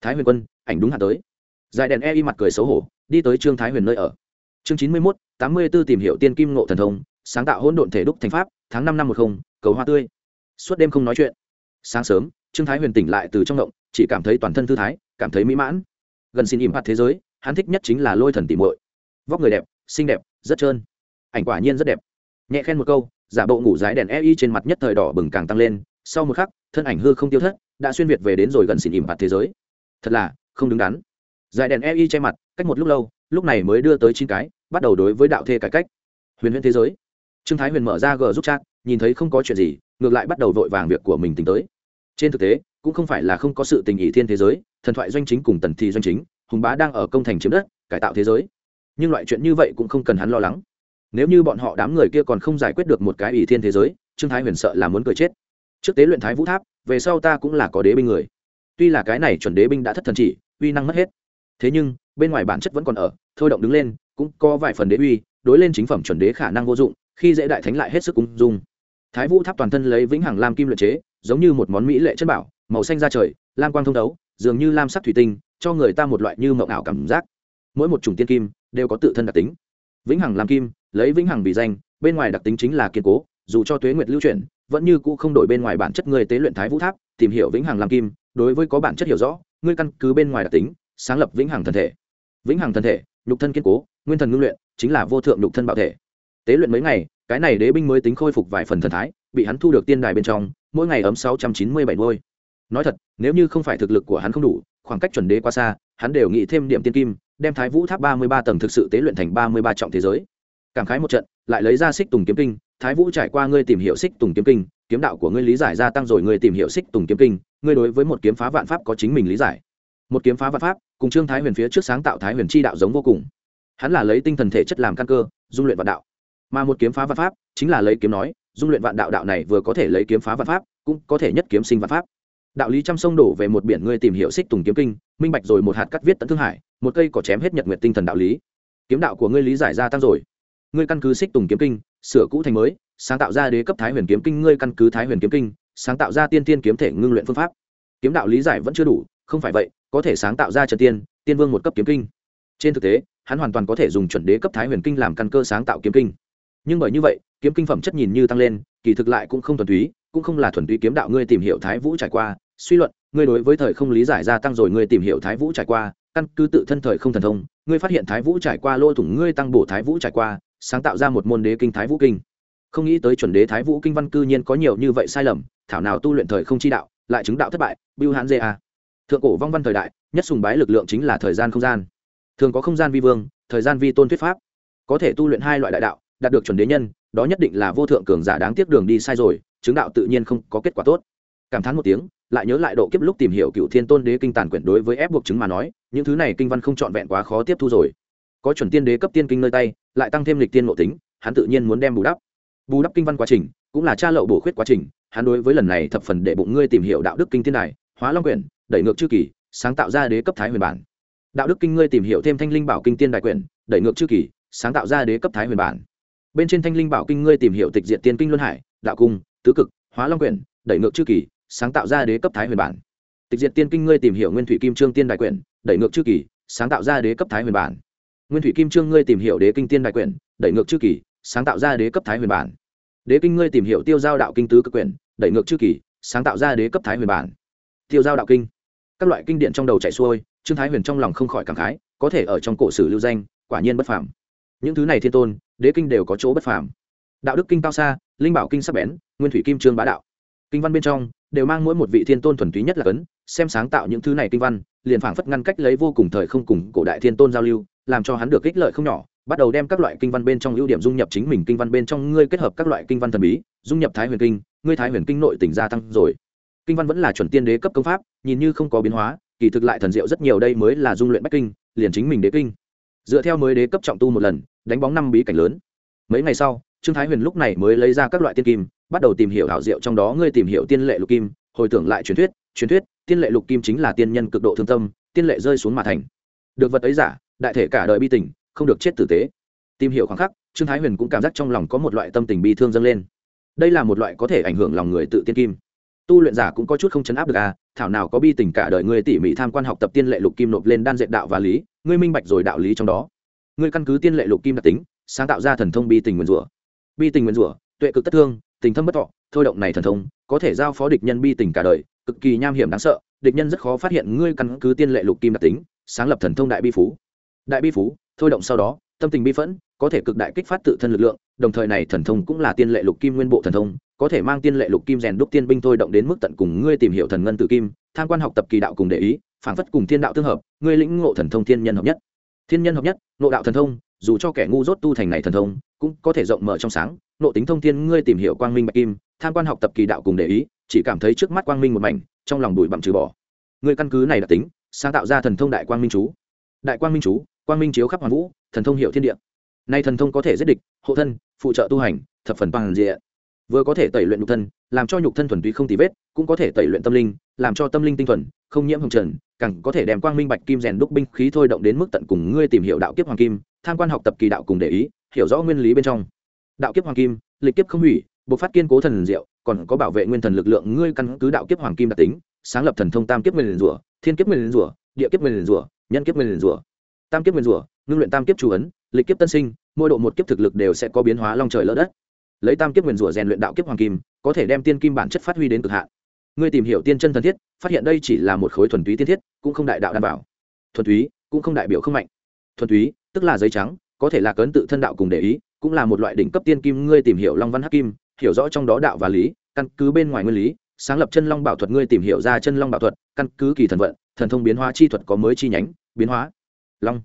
thái huyền quân, ảnh đúng hạn tới. Dài đèn e y mặt cười xấu hổ, đi tới trương thái huyền nơi ở. Chương chín mươi mốt, tám mươi b ố tìm hiểu tiên kim ngộ thần thông, sáng tạo hỗn độn thể đúc thành pháp, tháng năm năm một không, cầu hoa tươi. Suốt đêm không nói chuyện. Sáng sớm, trương thái huyền tỉnh lại từ trong động chỉ cảm thấy toàn thân thư thái, cảm thấy mỹ mãn. Gần xin im hạt thế giới, hắn thích nhất chính là lôi thần tỉ muội. Vóc người đẹp, xinh đẹp, rất trơn. Ảnh quả nhiên rất đẹp. Nhẹ khen một câu, giả bộ ngủ dái đèn e y trên mặt nhất thời đỏ bừng càng tăng lên sau một khắc, thân ảnh hư không tiêu thất, đã xuyên việt về đến rồi gần xỉn ỉm bạt thế giới. Thật là, không đứng đắn. Dài đèn e y che mặt, cách một lúc lâu, lúc này mới đưa tới chín cái, bắt đầu đối với đạo thê cải cách. Huyền huyền thế giới. Trương thái huyền mở ra g giúp chat, nhìn thấy không có chuyện gì, ngược lại bắt đầu vội vàng việc của mình tính tới. Trên thực tế, cũng không phải là không có sự tình ý thiên thế giới, thần thoại doanh chính cùng tần thị doanh chính, hùng bá đang ở công thành chiếm đất, cải tạo thế giới. Nhưng loại chuyện như vậy cũng không cần hắn lo lắng. Nếu như bọn họ đám người kia còn không giải quyết được một cái ỷ thiên thế giới, trương thái huyền sợ là muốn cười chết trước tế luyện thái vũ tháp, về sau ta cũng là có đế binh người. Tuy là cái này chuẩn đế binh đã thất thần chỉ, uy năng mất hết. Thế nhưng, bên ngoài bản chất vẫn còn ở, thôi động đứng lên, cũng có vài phần đế uy, đối lên chính phẩm chuẩn đế khả năng vô dụng, khi dễ đại thánh lại hết sức ung dung. Thái vũ tháp toàn thân lấy vĩnh hằng lam kim luyện chế, giống như một món mỹ lệ chất bảo, màu xanh ra trời, lam quang thông đấu, dường như lam sắc thủy tinh, cho người ta một loại như mộng ảo cảm giác. Mỗi một chủng tiên kim đều có tự thân đặc tính. Vĩnh hằng lam kim, lấy vĩnh hằng vì danh, bên ngoài đặc tính chính là kiên cố, dù cho tuế nguyệt lưu chuyển vẫn như cũ không đổi bên ngoài bản chất người tế luyện thái vũ tháp, tìm hiểu vĩnh hằng lam kim, đối với có bản chất hiểu rõ, ngươi căn cứ bên ngoài đặc tính, sáng lập vĩnh hằng thân thể. Vĩnh hằng thân thể, nhục thân kiên cố, nguyên thần ngưng luyện, chính là vô thượng nhục thân bảo thể. Tế luyện mấy ngày, cái này đế binh mới tính khôi phục vài phần thần thái, bị hắn thu được tiên đài bên trong, mỗi ngày ấm sáu trăm chín mươi bảy ngôi. Nói thật, nếu như không phải thực lực của hắn không đủ, khoảng cách chuẩn đế quá xa, hắn đều nghĩ thêm điểm tiên kim, đem thái vũ tháp ba mươi ba tầng thực sự tế luyện thành ba mươi ba trọng thế giới. Cảm khái một trận, lại lấy ra xích tùng kiếm kinh thái vũ trải qua ngươi tìm hiểu xích tùng kiếm kinh, kiếm đạo của ngươi lý giải gia tăng rồi ngươi tìm hiểu xích tùng kiếm kinh, ngươi đối với một kiếm phá vạn pháp có chính mình lý giải. Một kiếm phá vạn pháp, cùng trương thái huyền phía trước sáng tạo thái huyền chi đạo giống vô cùng. Hắn là lấy tinh thần thể chất làm căn cơ, dung luyện vạn đạo. Mà một kiếm phá vạn pháp, chính là lấy kiếm nói, dung luyện vạn đạo đạo này vừa có thể lấy kiếm phá vạn pháp, cũng có thể nhất kiếm sinh vạn pháp. Đạo lý trăm sông đổ về một biển ngươi tìm hiểu xích tùng kiếm kinh, minh bạch rồi một hạt cắt viết tận thương hải, một cây cỏ chém hết nhật nguyện tinh thần đạo lý. Kiếm đạo của ngươi lý giải gia tăng rồi. Ngươi căn cứ xích tùng kiếm kinh sửa cũ thành mới, sáng tạo ra đế cấp thái huyền kiếm kinh, ngươi căn cứ thái huyền kiếm kinh, sáng tạo ra tiên tiên kiếm thể ngưng luyện phương pháp. Kiếm đạo lý giải vẫn chưa đủ, không phải vậy, có thể sáng tạo ra trần tiên tiên vương một cấp kiếm kinh. Trên thực tế, hắn hoàn toàn có thể dùng chuẩn đế cấp thái huyền kinh làm căn cơ sáng tạo kiếm kinh. Nhưng bởi như vậy, kiếm kinh phẩm chất nhìn như tăng lên, kỳ thực lại cũng không thuần túy, cũng không là thuần túy kiếm đạo ngươi tìm hiểu thái vũ trải qua. Suy luận, ngươi đối với thời không lý giải gia tăng rồi ngươi tìm hiểu thái vũ trải qua, căn cứ tự thân thời không thần thông, ngươi phát hiện thái vũ trải qua lôi thủng ngươi tăng bổ thái vũ trải qua sáng tạo ra một môn đế kinh thái vũ kinh. Không nghĩ tới chuẩn đế thái vũ kinh văn cư nhiên có nhiều như vậy sai lầm, thảo nào tu luyện thời không chi đạo, lại chứng đạo thất bại, bưu hãn a. Thượng cổ vong văn thời đại, nhất sùng bái lực lượng chính là thời gian không gian. Thường có không gian vi vương, thời gian vi tôn thuyết pháp. Có thể tu luyện hai loại đại đạo, đạt được chuẩn đế nhân, đó nhất định là vô thượng cường giả đáng tiếc đường đi sai rồi, chứng đạo tự nhiên không có kết quả tốt. Cảm thán một tiếng, lại nhớ lại độ kiếp lúc tìm hiểu cựu thiên tôn đế kinh tàn quyển đối với ép buộc chứng mà nói, những thứ này kinh văn không trọn vẹn quá khó tiếp thu rồi có chuẩn tiên đế cấp tiên kinh nơi tay, lại tăng thêm lịch tiên nội tính, hắn tự nhiên muốn đem bù đắp. Bù đắp kinh văn quá trình, cũng là cha lậu bổ khuyết quá trình, hắn đối với lần này thập phần để bụng ngươi tìm hiểu đạo đức kinh thiên này hóa long quyển, đẩy ngược chư kỳ, sáng tạo ra đế cấp thái huyền bản. Đạo đức kinh ngươi tìm hiểu thêm thanh linh bảo kinh tiên đại quyển, đẩy ngược chư kỳ, sáng tạo ra đế cấp thái huyền bản. Bên trên thanh linh bảo kinh ngươi tìm hiểu tịch diện tiên kinh luân hải, đạo cung, tứ cực, hóa long quyển, đẩy ngược chư kỳ, sáng tạo ra đế cấp thái huyền bản. Tịch diện tiên kinh ngươi tìm hiểu nguyên thủy kim trương tiên đại quyển, đẩy ngược chư kỳ, sáng tạo ra đế cấp thái huyền bản nguyên thủy kim trương ngươi tìm hiểu đế kinh tiên đại quyển, đẩy ngược chư kỳ, sáng tạo ra đế cấp thái huyền bản. Đế kinh ngươi tìm hiểu tiêu giao đạo kinh tứ cực quyển, đẩy ngược chư kỳ, sáng tạo ra đế cấp thái huyền bản. Tiêu giao đạo kinh. Các loại kinh điển trong đầu chạy xuôi, trương thái huyền trong lòng không khỏi cảm khái, có thể ở trong cổ sử lưu danh, quả nhiên bất phàm. Những thứ này thiên tôn, đế kinh đều có chỗ bất phàm. Đạo đức kinh cao xa, linh bảo kinh sắc bén, nguyên thủy kim trương bá đạo. Kinh văn bên trong, đều mang mỗi một vị thiên tôn thuần túy nhất là cấn, xem sáng tạo những thứ này kinh văn, liền phảng phất ngăn cách lấy vô cùng thời không cùng cổ đại thiên tôn giao lưu làm cho hắn được ích lợi không nhỏ, bắt đầu đem các loại kinh văn bên trong ưu điểm dung nhập chính mình kinh văn bên trong, ngươi kết hợp các loại kinh văn thần bí, dung nhập thái huyền kinh, ngươi thái huyền kinh nội tỉnh gia tăng rồi. Kinh văn vẫn là chuẩn tiên đế cấp công pháp, nhìn như không có biến hóa, kỳ thực lại thần diệu rất nhiều đây mới là dung luyện bách kinh, liền chính mình đế kinh. Dựa theo mới đế cấp trọng tu một lần, đánh bóng năm bí cảnh lớn. Mấy ngày sau, trương thái huyền lúc này mới lấy ra các loại tiên kim, bắt đầu tìm hiểu hảo diệu trong đó ngươi tìm hiểu tiên lệ lục kim, hồi tưởng lại truyền thuyết truyền thuyết, tiên lệ lục kim chính là tiên nhân cực độ thương tâm, tiên lệ rơi xuống mà thành. Được vật ấy giả đại thể cả đời bi tình, không được chết tử tế. Tìm hiểu khoảng khắc, trương thái huyền cũng cảm giác trong lòng có một loại tâm tình bi thương dâng lên. Đây là một loại có thể ảnh hưởng lòng người tự tiên kim. Tu luyện giả cũng có chút không chấn áp được à thảo nào có bi tình cả đời ngươi tỉ mỉ tham quan học tập tiên lệ lục kim nộp lên đan dệt đạo và lý, ngươi minh bạch rồi đạo lý trong đó. Ngươi căn cứ tiên lệ lục kim đặc tính, sáng tạo ra thần thông bi tình nguyên rủa. Bi tình nguyên rủa, tuệ cực tất thương, tình thâm bất thọ, thôi động này thần thông, có thể giao phó địch nhân bi tình cả đời, cực kỳ nham hiểm đáng sợ, địch nhân rất khó phát hiện ngươi căn cứ tiên lệ lục kim đặc tính, sáng lập thần thông đại bi phú đại bi phú, thôi động sau đó, tâm tình bi phẫn, có thể cực đại kích phát tự thân lực lượng, đồng thời này thần thông cũng là tiên lệ lục kim nguyên bộ thần thông, có thể mang tiên lệ lục kim rèn đúc tiên binh thôi động đến mức tận cùng ngươi tìm hiểu thần ngân tự kim, tham quan học tập kỳ đạo cùng để ý phản phất cùng thiên đạo tương hợp, ngươi lĩnh ngộ thần thông thiên nhân hợp nhất. Thiên nhân hợp nhất, ngộ đạo thần thông, dù cho kẻ ngu dốt tu thành này thần thông, cũng có thể rộng mở trong sáng nộ tính thông thiên ngươi tìm hiểu quang minh bạch kim, tham quan học tập kỳ đạo cùng để ý, chỉ cảm thấy trước mắt quang minh một mảnh, trong lòng đùi bặm trừ bỏ. Ngươi căn cứ này đặc tính, sáng tạo ra thần thông đại quang minh chú. Đại quang minh chú quang minh chiếu khắp hoàn vũ, thần thông hiệu thiên địa. Nay thần thông có thể giết địch, hộ thân, phụ trợ tu hành, thập phần bằng diện. Vừa có thể tẩy luyện nhục thân, làm cho nhục thân thuần túy không tì vết, cũng có thể tẩy luyện tâm linh, làm cho tâm linh tinh thuần, không nhiễm hồng trần, càng có thể đem quang minh bạch kim rèn đúc binh khí thôi động đến mức tận cùng ngươi tìm hiểu đạo kiếp hoàng kim, tham quan học tập kỳ đạo cùng để ý, hiểu rõ nguyên lý bên trong. Đạo kiếp hoàng kim, lịch kiếp không hủy buộc phát kiên cố thần diệu, còn có bảo vệ nguyên thần lực lượng ngươi căn cứ đạo kiếp hoàng kim đặc tính, sáng lập thần thông tam kiếp nguyên rủa, thiên kiếp nguyên rủa, địa kiếp nguyên rủa, nhân kiếp nguyên rủa tam kiếp nguyên rủa, ngưng luyện tam kiếp chủ ấn, lịch kiếp tân sinh, mỗi độ một kiếp thực lực đều sẽ có biến hóa long trời lỡ đất. Lấy tam kiếp nguyên rủa rèn luyện đạo kiếp hoàng kim, có thể đem tiên kim bản chất phát huy đến cực hạn. Ngươi tìm hiểu tiên chân thần thiết, phát hiện đây chỉ là một khối thuần túy tiên thiết, cũng không đại đạo đảm bảo. Thuần túy, cũng không đại biểu không mạnh. Thuần túy, tức là giấy trắng, có thể là cấn tự thân đạo cùng để ý, cũng là một loại đỉnh cấp tiên kim, ngươi tìm hiểu long văn hắc kim, hiểu rõ trong đó đạo và lý, căn cứ bên ngoài nguyên lý, sáng lập chân long bảo thuật, ngươi tìm hiểu ra chân long bảo thuật, căn cứ kỳ thần vận, thần thông biến hóa chi thuật có mới chi nhánh, biến hóa long.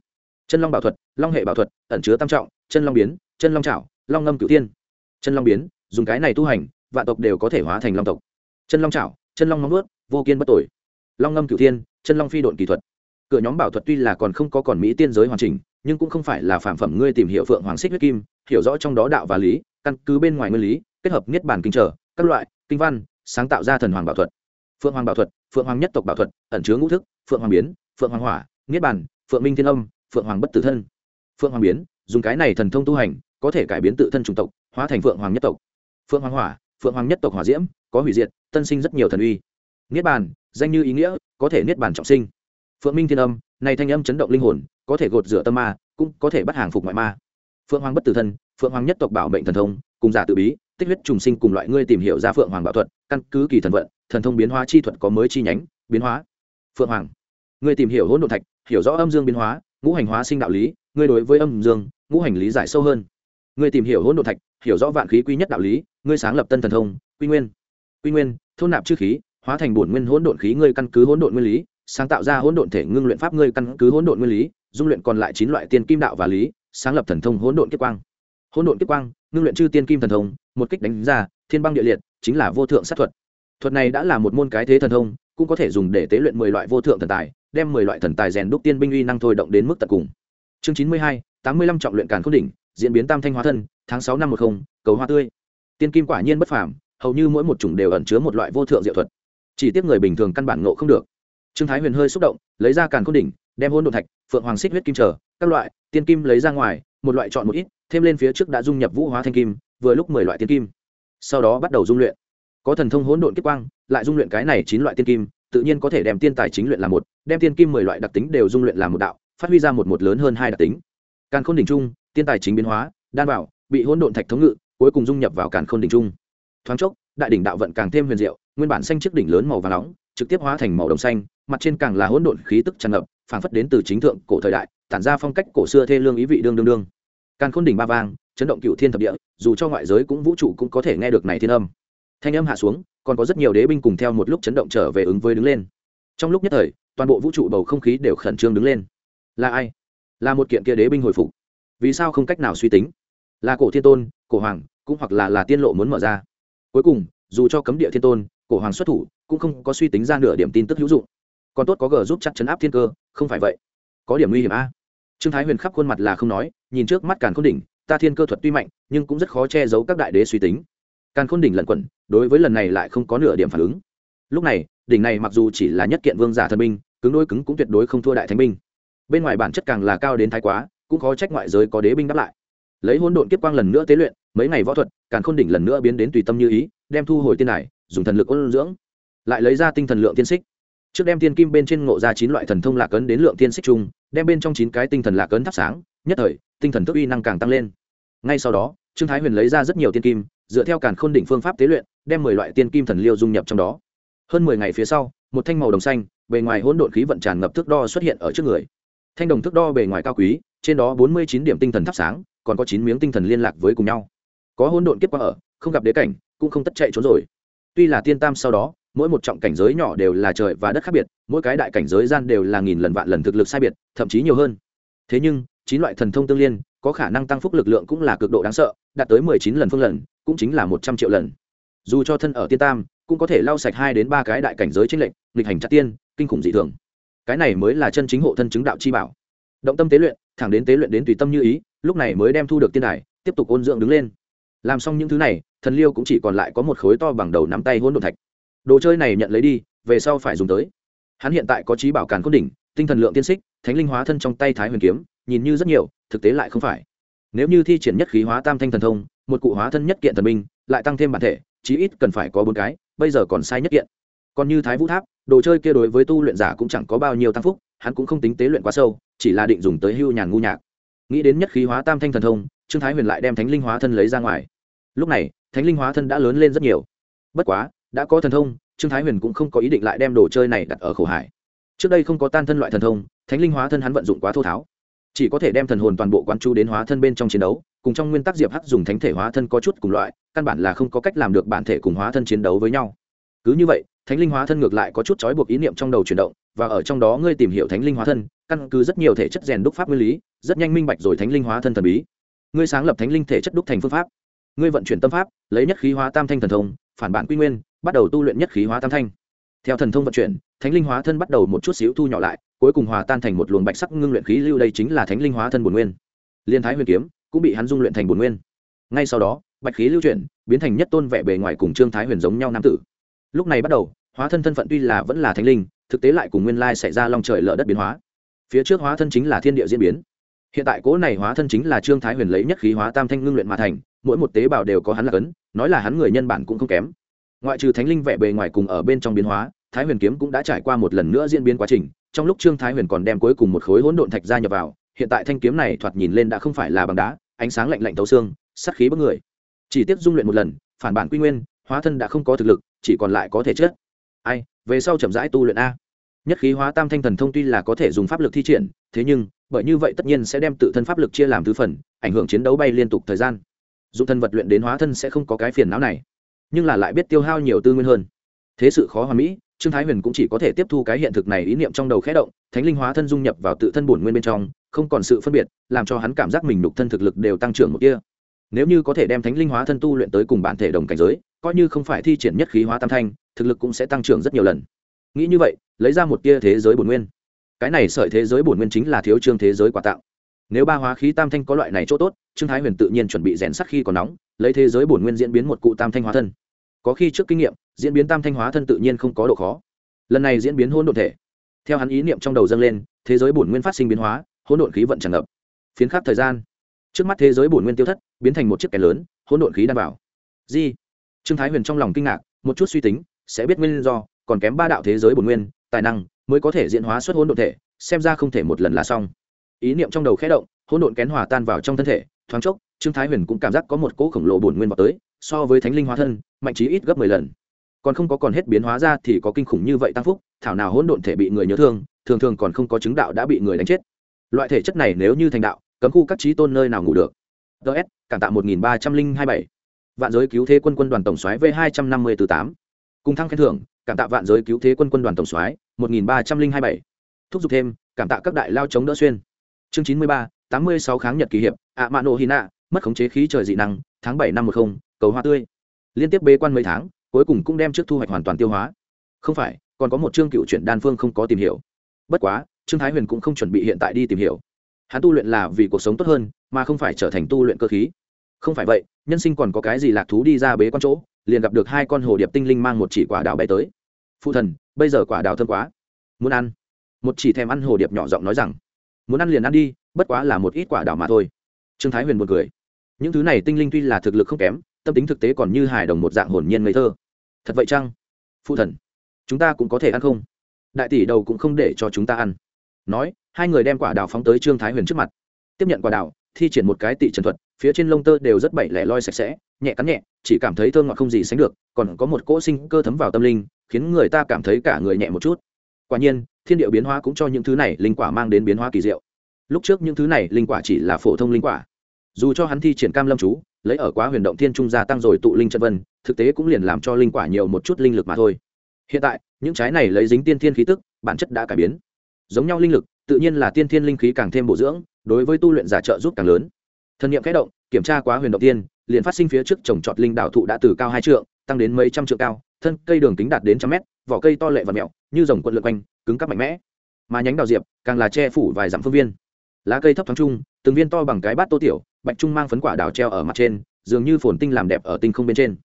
Chân long bảo thuật, long hệ bảo thuật, ẩn chứa tam trọng, chân long biến, chân long trảo, long ngâm cửu tiên chân long biến, dùng cái này tu hành, vạn tộc đều có thể hóa thành long tộc. Chân long trảo, chân long móng ướt vô kiên bất tội long ngâm cửu tiên chân long phi độn kỳ thuật. Cửa nhóm bảo thuật tuy là còn không có còn mỹ tiên giới hoàn chỉnh, nhưng cũng không phải là phạm phẩm ngươi tìm hiểu phượng hoàng xích huyết kim, hiểu rõ trong đó đạo và lý, căn cứ bên ngoài nguyên lý, kết hợp niết bàn kinh trở, các loại, kinh văn, sáng tạo ra thần hoàng bảo thuật. Phượng hoàng bảo thuật, phượng hoàng nhất tộc bảo thuật, ẩn chứa ngũ thức, phượng hoàng biến, phượng hoàng hỏa, niết bàn phượng minh thiên âm, phượng hoàng bất tử thân. Phượng hoàng biến, dùng cái này thần thông tu hành, có thể cải biến tự thân chủng tộc, hóa thành phượng hoàng nhất tộc. Phượng hoàng hỏa, phượng hoàng nhất tộc hỏa diễm, có hủy diệt, tân sinh rất nhiều thần uy. Niết bàn, danh như ý nghĩa, có thể niết bàn trọng sinh. Phượng minh thiên âm, này thanh âm chấn động linh hồn, có thể gột rửa tâm ma, cũng có thể bắt hàng phục ngoại ma. Phượng hoàng bất tử thân, phượng hoàng nhất tộc bảo mệnh thần thông, cùng giả tự bí, tích huyết trùng sinh cùng loại ngươi tìm hiểu ra phượng hoàng bảo thuật, căn cứ kỳ thần vận, thần thông biến hóa chi thuật có mới chi nhánh, biến hóa. Phượng hoàng, ngươi tìm hiểu hỗn độn thạch hiểu rõ âm dương biến hóa, ngũ hành hóa sinh đạo lý, ngươi đối với âm dương, ngũ hành lý giải sâu hơn. Ngươi tìm hiểu hỗn độn thạch, hiểu rõ vạn khí quy nhất đạo lý, ngươi sáng lập tân thần thông, quy nguyên. Quy nguyên, thôn nạp chư khí, hóa thành bổn nguyên hỗn độn khí ngươi căn cứ hỗn độn nguyên lý, sáng tạo ra hỗn độn thể ngưng luyện pháp ngươi căn cứ hỗn độn nguyên lý, dung luyện còn lại chín loại tiên kim đạo và lý, sáng lập thần thông hỗn độn kiếp quang. Hỗn độn kiếp quang, ngưng luyện chư tiên kim thần thông, một kích đánh ra, thiên băng địa liệt, chính là vô thượng sát thuật. Thuật này đã là một môn cái thế thần thông, cũng có thể dùng để tế luyện mười loại vô thượng thần tài đem mười loại thần tài rèn đúc tiên binh uy năng thôi động đến mức tận cùng. Chương chín mươi hai, tám mươi lăm trọng luyện càn khôn đỉnh, diễn biến tam thanh hóa thân, tháng sáu năm một không, cầu hoa tươi. Tiên kim quả nhiên bất phàm, hầu như mỗi một chủng đều ẩn chứa một loại vô thượng diệu thuật. Chỉ tiếc người bình thường căn bản ngộ không được. Trương thái huyền hơi xúc động, lấy ra càn khôn đỉnh, đem hôn đ thạch, phượng hoàng xích huyết kim trở, các loại, tiên kim lấy ra ngoài, một loại chọn một ít, thêm lên phía trước đã dung nhập vũ hóa thanh kim, vừa lúc mười loại tiên kim. Sau đó bắt đầu dung luyện. Có thần thông hỗn độn kết quang, lại dung luyện cái này chín loại tiên kim tự nhiên có thể đem tiên tài chính luyện làm một, đem tiên kim mười loại đặc tính đều dung luyện làm một đạo, phát huy ra một một lớn hơn hai đặc tính. Càn khôn đỉnh trung, tiên tài chính biến hóa, đan bảo, bị hỗn độn thạch thống ngự, cuối cùng dung nhập vào càn khôn đỉnh trung. Thoáng chốc, đại đỉnh đạo vận càng thêm huyền diệu, nguyên bản xanh chiếc đỉnh lớn màu vàng nóng, trực tiếp hóa thành màu đồng xanh, mặt trên càng là hỗn độn khí tức tràn ngập, phảng phất đến từ chính thượng cổ thời đại, tản ra phong cách cổ xưa thê lương ý vị đương đương đương. Càn khôn đỉnh ba vang chấn động cựu thiên thập địa, dù cho ngoại giới cũng vũ trụ cũng có thể nghe được này thiên âm thanh âm hạ xuống, còn có rất nhiều đế binh cùng theo một lúc chấn động trở về ứng với đứng lên. Trong lúc nhất thời, toàn bộ vũ trụ bầu không khí đều khẩn trương đứng lên. Là ai? Là một kiện kia đế binh hồi phục. Vì sao không cách nào suy tính? Là cổ thiên tôn, cổ hoàng, cũng hoặc là là tiên lộ muốn mở ra. Cuối cùng, dù cho cấm địa thiên tôn, cổ hoàng xuất thủ, cũng không có suy tính ra nửa điểm tin tức hữu dụng. Còn tốt có g giúp chắc chấn áp thiên cơ, không phải vậy. Có điểm nguy hiểm a. Trương thái huyền khắp khuôn mặt là không nói, nhìn trước mắt càn khôn đỉnh, ta thiên cơ thuật tuy mạnh, nhưng cũng rất khó che giấu các đại đế suy tính càn khôn đỉnh lẩn quẩn, đối với lần này lại không có nửa điểm phản ứng. Lúc này, đỉnh này mặc dù chỉ là nhất kiện vương giả thần binh, cứng đôi cứng cũng tuyệt đối không thua đại thánh binh. Bên ngoài bản chất càng là cao đến thái quá, cũng khó trách ngoại giới có đế binh đáp lại. Lấy hỗn độn kiếp quang lần nữa tế luyện, mấy ngày võ thuật, càn khôn đỉnh lần nữa biến đến tùy tâm như ý, đem thu hồi tiên này dùng thần lực ôn dưỡng. Lại lấy ra tinh thần lượng tiên xích. Trước đem tiên kim bên trên ngộ ra chín loại thần thông lạc ấn đến lượng tiên xích chung, đem bên trong chín cái tinh thần lạc ấn thắp sáng, nhất thời, tinh thần thức uy năng càng tăng lên. Ngay sau đó, trương thái huyền lấy ra rất nhiều tiên kim dựa theo càn khôn đỉnh phương pháp tế luyện, đem mười loại tiên kim thần liêu dung nhập trong đó. Hơn mười ngày phía sau, một thanh màu đồng xanh, bề ngoài hỗn độn khí vận tràn ngập thước đo xuất hiện ở trước người. Thanh đồng thước đo bề ngoài cao quý, trên đó bốn mươi chín điểm tinh thần thắp sáng, còn có chín miếng tinh thần liên lạc với cùng nhau. Có hỗn độn kiếp qua ở, không gặp đế cảnh, cũng không tất chạy trốn rồi. Tuy là tiên tam sau đó, mỗi một trọng cảnh giới nhỏ đều là trời và đất khác biệt, mỗi cái đại cảnh giới gian đều là nghìn lần vạn lần thực lực sai biệt, thậm chí nhiều hơn. Thế nhưng, chín loại thần thông tương liên, có khả năng tăng phúc lực lượng cũng là cực độ đáng sợ, đạt tới mười chín lần phương lần cũng chính là một trăm triệu lần. Dù cho thân ở tiên tam, cũng có thể lau sạch hai đến ba cái đại cảnh giới tranh lệnh nghịch hành chặt tiên, kinh khủng dị thường. Cái này mới là chân chính hộ thân chứng đạo chi bảo. Động tâm tế luyện, thẳng đến tế luyện đến tùy tâm như ý, lúc này mới đem thu được tiên đài, tiếp tục ôn dưỡng đứng lên. Làm xong những thứ này, thần liêu cũng chỉ còn lại có một khối to bằng đầu nắm tay hôn độn thạch. Đồ chơi này nhận lấy đi, về sau phải dùng tới. Hắn hiện tại có trí bảo càn cốt đỉnh, tinh thần lượng tiên xích, thánh linh hóa thân trong tay thái huyền kiếm, nhìn như rất nhiều, thực tế lại không phải. Nếu như thi triển nhất khí hóa tam thanh thần thông một cụ hóa thân nhất kiện thần minh lại tăng thêm bản thể, chí ít cần phải có bốn cái, bây giờ còn sai nhất kiện. Còn như thái vũ tháp, đồ chơi kia đối với tu luyện giả cũng chẳng có bao nhiêu tăng phúc, hắn cũng không tính tế luyện quá sâu, chỉ là định dùng tới hưu nhàn ngu nhạc. Nghĩ đến nhất khí hóa tam thanh thần thông, trương thái huyền lại đem thánh linh hóa thân lấy ra ngoài. Lúc này, thánh linh hóa thân đã lớn lên rất nhiều. Bất quá, đã có thần thông, trương thái huyền cũng không có ý định lại đem đồ chơi này đặt ở khổ hải. Trước đây không có tan thân loại thần thông, thánh linh hóa thân hắn vận dụng quá thô tháo. Chỉ có thể đem thần hồn toàn bộ quán chú đến hóa thân bên trong chiến đấu cùng trong nguyên tắc diệp hắc dùng thánh thể hóa thân có chút cùng loại, căn bản là không có cách làm được bản thể cùng hóa thân chiến đấu với nhau. Cứ như vậy, thánh linh hóa thân ngược lại có chút trói buộc ý niệm trong đầu chuyển động, và ở trong đó ngươi tìm hiểu thánh linh hóa thân, căn cứ rất nhiều thể chất rèn đúc pháp nguyên lý, rất nhanh minh bạch rồi thánh linh hóa thân thần bí. Ngươi sáng lập thánh linh thể chất đúc thành phương pháp. Ngươi vận chuyển tâm pháp, lấy nhất khí hóa tam thanh thần thông, phản bản quy nguyên, bắt đầu tu luyện nhất khí hóa tam thanh. Theo thần thông vận chuyển, thánh linh hóa thân bắt đầu một chút xíu thu nhỏ lại, cuối cùng hòa tan thành một luồng bạch sắc ngưng luyện khí, lưu đây chính là thánh linh hóa thân bổn nguyên. Liên thái huyền kiếm cũng bị hắn dung luyện thành bổn nguyên. Ngay sau đó, bạch khí lưu chuyển, biến thành nhất tôn vẻ bề ngoài cùng trương thái huyền giống nhau nam tử. Lúc này bắt đầu, hóa thân thân phận tuy là vẫn là thánh linh, thực tế lại cùng nguyên lai xảy ra long trời lở đất biến hóa. Phía trước hóa thân chính là thiên địa diễn biến. Hiện tại cố này hóa thân chính là trương thái huyền lấy nhất khí hóa tam thanh ngưng luyện mà thành, mỗi một tế bào đều có hắn là cấn, nói là hắn người nhân bản cũng không kém. Ngoại trừ thánh linh vẻ bề ngoài cùng ở bên trong biến hóa, thái huyền kiếm cũng đã trải qua một lần nữa diễn biến quá trình, trong lúc trương thái huyền còn đem cuối cùng một khối hỗn độn thạch ra nhập vào hiện tại thanh kiếm này thoạt nhìn lên đã không phải là bằng đá, ánh sáng lạnh lạnh tấu xương sắt khí bất người. Chỉ tiếp dung luyện một lần, phản bản quy nguyên, hóa thân đã không có thực lực, chỉ còn lại có thể chết. Ai, về sau chậm rãi tu luyện a. Nhất khí hóa tam thanh thần thông tuy là có thể dùng pháp lực thi triển, thế nhưng, bởi như vậy tất nhiên sẽ đem tự thân pháp lực chia làm thứ phần, ảnh hưởng chiến đấu bay liên tục thời gian. Dụng thân vật luyện đến hóa thân sẽ không có cái phiền não này, nhưng là lại biết tiêu hao nhiều tư nguyên hơn. Thế sự khó hoàn mỹ trương thái huyền cũng chỉ có thể tiếp thu cái hiện thực này ý niệm trong đầu khẽ động, thánh linh hóa thân dung nhập vào tự thân bổn nguyên bên trong, không còn sự phân biệt, làm cho hắn cảm giác mình đục thân thực lực đều tăng trưởng một kia nếu như có thể đem thánh linh hóa thân tu luyện tới cùng bản thể đồng cảnh giới, coi như không phải thi triển nhất khí hóa tam thanh, thực lực cũng sẽ tăng trưởng rất nhiều lần. Nghĩ như vậy, lấy ra một tia thế giới bổn nguyên. Cái này sợi thế giới bổn nguyên chính là thiếu trương thế giới quà tạo. Nếu ba hóa khí tam thanh có loại này chỗ tốt, trương thái huyền tự nhiên chuẩn bị rèn sắt khi còn nóng, lấy thế giới bổn nguyên diễn biến một cụ tam thanh hóa thân có khi trước kinh nghiệm, diễn biến tam thanh hóa thân tự nhiên không có độ khó. Lần này diễn biến hỗn độn thể. Theo hắn ý niệm trong đầu dâng lên, thế giới bổn nguyên phát sinh biến hóa, hỗn độn khí vận tràn ngập. Phiến khắc thời gian. Trước mắt thế giới bổn nguyên tiêu thất, biến thành một chiếc kẻ lớn, hỗn độn khí đan vào. Di. Trương thái huyền trong lòng kinh ngạc, một chút suy tính, sẽ biết nguyên do, còn kém ba đạo thế giới bổn nguyên, tài năng, mới có thể diễn hóa xuất hỗn độn thể, xem ra không thể một lần là xong. Ý niệm trong đầu khẽ động, hỗn độn kén hòa tan vào trong thân thể, thoáng chốc, trương thái huyền cũng cảm giác có một cỗ khổng lồ bổn nguyên vào tới so với thánh linh hóa thân, mạnh trí ít gấp mười lần. Còn không có còn hết biến hóa ra thì có kinh khủng như vậy tăng phúc, thảo nào hỗn độn thể bị người nhớ thương, thường thường còn không có chứng đạo đã bị người đánh chết. Loại thể chất này nếu như thành đạo, cấm khu các trí tôn nơi nào ngủ được? Ts cảm tạ một nghìn ba trăm linh hai bảy. Vạn giới cứu thế quân quân đoàn tổng soái v hai trăm năm mươi từ tám. Cùng thăng khen thưởng, cảm tạ vạn giới cứu thế quân quân đoàn tổng soái một nghìn ba trăm linh hai bảy. Thúc giục thêm, cảm tạ các đại lao chống đỡ xuyên. Chương chín mươi ba, tám mươi sáu kháng nhật kỳ hiệp, ạ mạ nộ hy nạ, mất khống chế khí trời dị năng, tháng bảy năm một không cầu hoa tươi. Liên tiếp bế quan mấy tháng, cuối cùng cũng đem trước thu hoạch hoàn toàn tiêu hóa. Không phải, còn có một chương cựu chuyển đan phương không có tìm hiểu. Bất quá, trương thái huyền cũng không chuẩn bị hiện tại đi tìm hiểu. Hắn tu luyện là vì cuộc sống tốt hơn, mà không phải trở thành tu luyện cơ khí. Không phải vậy, nhân sinh còn có cái gì lạc thú đi ra bế con chỗ, liền gặp được hai con hồ điệp tinh linh mang một chỉ quả đào bay tới. Phụ thần, bây giờ quả đào thơm quá. Muốn ăn. Một chỉ thèm ăn hồ điệp nhỏ giọng nói rằng. Muốn ăn liền ăn đi, bất quá là một ít quả đào mà thôi. Trương thái huyền buồn cười. Những thứ này tinh linh tuy là thực lực không kém tâm tính thực tế còn như hài đồng một dạng hồn nhiên ngây thơ. Thật vậy chăng? Phụ thần, chúng ta cũng có thể ăn không? Đại tỷ đầu cũng không để cho chúng ta ăn. Nói, hai người đem quả đào phóng tới trương thái huyền trước mặt. Tiếp nhận quả đào, thi triển một cái tị trần thuật, phía trên lông tơ đều rất bậy lẻ loi sạch sẽ, nhẹ cắn nhẹ, chỉ cảm thấy thơm ngọt không gì sánh được, còn có một cỗ sinh cơ thấm vào tâm linh, khiến người ta cảm thấy cả người nhẹ một chút. Quả nhiên, thiên điệu biến hóa cũng cho những thứ này linh quả mang đến biến hóa kỳ diệu. Lúc trước những thứ này linh quả chỉ là phổ thông linh quả. Dù cho hắn thi triển cam lâm chú lấy ở quá huyền động thiên trung gia tăng rồi tụ linh chân vân, thực tế cũng liền làm cho linh quả nhiều một chút linh lực mà thôi. Hiện tại, những trái này lấy dính tiên thiên khí tức, bản chất đã cải biến. Giống nhau linh lực, tự nhiên là tiên thiên linh khí càng thêm bổ dưỡng, đối với tu luyện giả trợ giúp càng lớn. Thân nhiệm kẽ động, kiểm tra quá huyền động tiên liền phát sinh phía trước trồng trọt linh đạo thụ đã từ cao hai trượng, tăng đến mấy trăm trượng cao, thân cây đường kính đạt đến trăm mét, vỏ cây to lệ và mẹo, như rồng quận lượt quanh, cứng cắp mạnh mẽ. Mà nhánh đào diệp, càng là che phủ vài dặm phương viên. Lá cây thấp thoáng trung, từng viên to bằng cái bát tô tiểu bạch trung mang phấn quả đào treo ở mặt trên, dường như phồn tinh làm đẹp ở tinh không bên trên.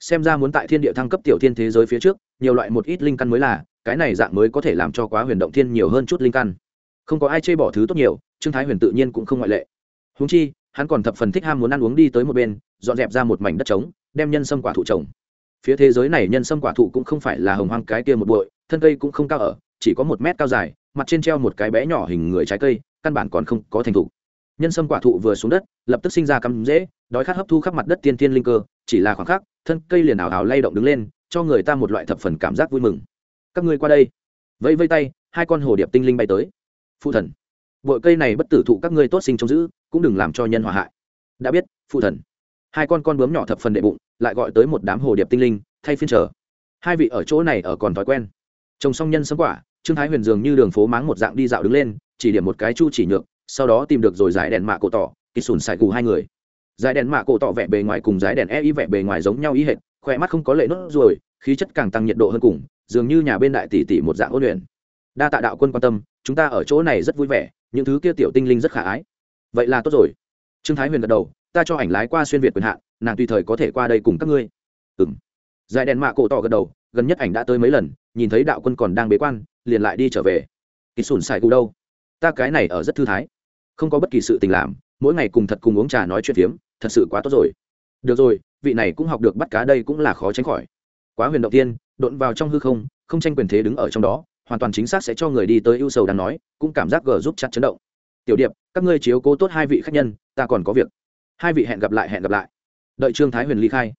Xem ra muốn tại thiên địa thăng cấp tiểu thiên thế giới phía trước, nhiều loại một ít linh căn mới là, cái này dạng mới có thể làm cho quá huyền động thiên nhiều hơn chút linh căn. Không có ai chê bỏ thứ tốt nhiều, trương thái huyền tự nhiên cũng không ngoại lệ. Húng chi, hắn còn thập phần thích ham muốn ăn uống đi tới một bên, dọn dẹp ra một mảnh đất trống, đem nhân sâm quả thụ trồng. Phía thế giới này nhân sâm quả thụ cũng không phải là hồng hoang cái kia một bội thân cây cũng không cao ở, chỉ có một mét cao dài, mặt trên treo một cái bé nhỏ hình người trái cây, căn bản còn không có thành thục nhân sâm quả thụ vừa xuống đất, lập tức sinh ra cắm dễ đói khát hấp thu khắp mặt đất tiên tiên linh cơ, chỉ là khoảng khắc, thân cây liền ảo ảo lay động đứng lên, cho người ta một loại thập phần cảm giác vui mừng. Các ngươi qua đây. Vẫy vây tay, hai con hồ điệp tinh linh bay tới. Phụ thần bội cây này bất tử thụ các ngươi tốt sinh trông giữ, cũng đừng làm cho nhân hòa hại. Đã biết, phụ thần. Hai con con bướm nhỏ thập phần đệ bụng, lại gọi tới một đám hồ điệp tinh linh, thay phiên trở hai vị ở chỗ này ở còn thói quen. Trồng xong nhân sâm quả, trương thái huyền dường như đường phố máng một dạng đi dạo đứng lên chỉ điểm một cái chu chỉ nhược, sau đó tìm được rồi giải đèn mạ cổ tỏ kịch sùn xài cù hai người. Giải đèn mạ cổ tỏ vẻ bề ngoài cùng giải đèn e y vẻ bề ngoài giống nhau ý hệt, khỏe mắt không có lệ nốt ruồi, khí chất càng tăng nhiệt độ hơn cùng, dường như nhà bên đại tỷ tỷ một dạng ôn luyện. Đa tạ đạo quân quan tâm, chúng ta ở chỗ này rất vui vẻ, những thứ kia tiểu tinh linh rất khả ái. Vậy là tốt rồi. Trương thái huyền gật đầu, ta cho ảnh lái qua xuyên việt quyền hạn, nàng tùy thời có thể qua đây cùng các ngươi. Ừng giải đèn mạ cổ tỏ gật đầu, gần nhất ảnh đã tới mấy lần, nhìn thấy đạo quân còn đang bế quan, liền lại đi trở về. Kỳ sùn xài cụ đâu? Ta cái này ở rất thư thái. Không có bất kỳ sự tình làm, mỗi ngày cùng thật cùng uống trà nói chuyện phiếm, thật sự quá tốt rồi. Được rồi, vị này cũng học được bắt cá đây cũng là khó tránh khỏi. Quá huyền động tiên, độn vào trong hư không không tranh quyền thế đứng ở trong đó, hoàn toàn chính xác sẽ cho người đi tới ưu sầu đang nói, cũng cảm giác gờ giúp chặt chấn động. Tiểu điệp, các ngươi chiếu cố tốt hai vị khách nhân, ta còn có việc. Hai vị hẹn gặp lại, hẹn gặp lại. Đợi trương thái huyền ly khai.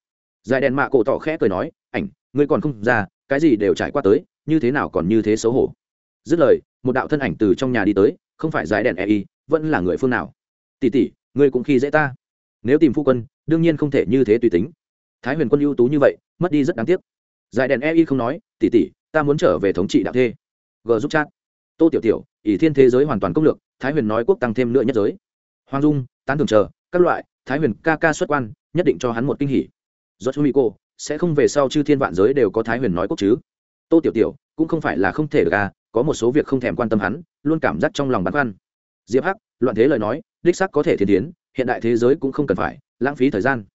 Dài đèn mạ cổ tỏ khẽ cười nói, ảnh, ngươi còn không ra, cái gì đều trải qua tới, như thế nào còn như thế xấu hổ. Dứt lời một đạo thân ảnh từ trong nhà đi tới, không phải dài đèn ei vẫn là người phương nào? Tỷ tỷ, ngươi cũng khi dễ ta. Nếu tìm phu quân, đương nhiên không thể như thế tùy tính. Thái huyền quân ưu tú như vậy, mất đi rất đáng tiếc. Dài đèn ei không nói, tỷ tỷ, ta muốn trở về thống trị đạo thê. G giúp chat. Tô tiểu tiểu, ỷ thiên thế giới hoàn toàn công lược, thái huyền nói quốc tăng thêm nữa nhất giới. Hoàng dung, tán thường chờ, các loại, thái huyền ca ca xuất quan, nhất định cho hắn một kinh hỉ. Do chú mỹ cô sẽ không về sau chư thiên vạn giới đều có thái huyền nói quốc chứ? Tô tiểu tiểu cũng không phải là không thể được à có một số việc không thèm quan tâm hắn, luôn cảm giác trong lòng băn khoăn. Diệp hắc, loạn thế lời nói, đích sắc có thể thiên tiến, hiện đại thế giới cũng không cần phải, lãng phí thời gian.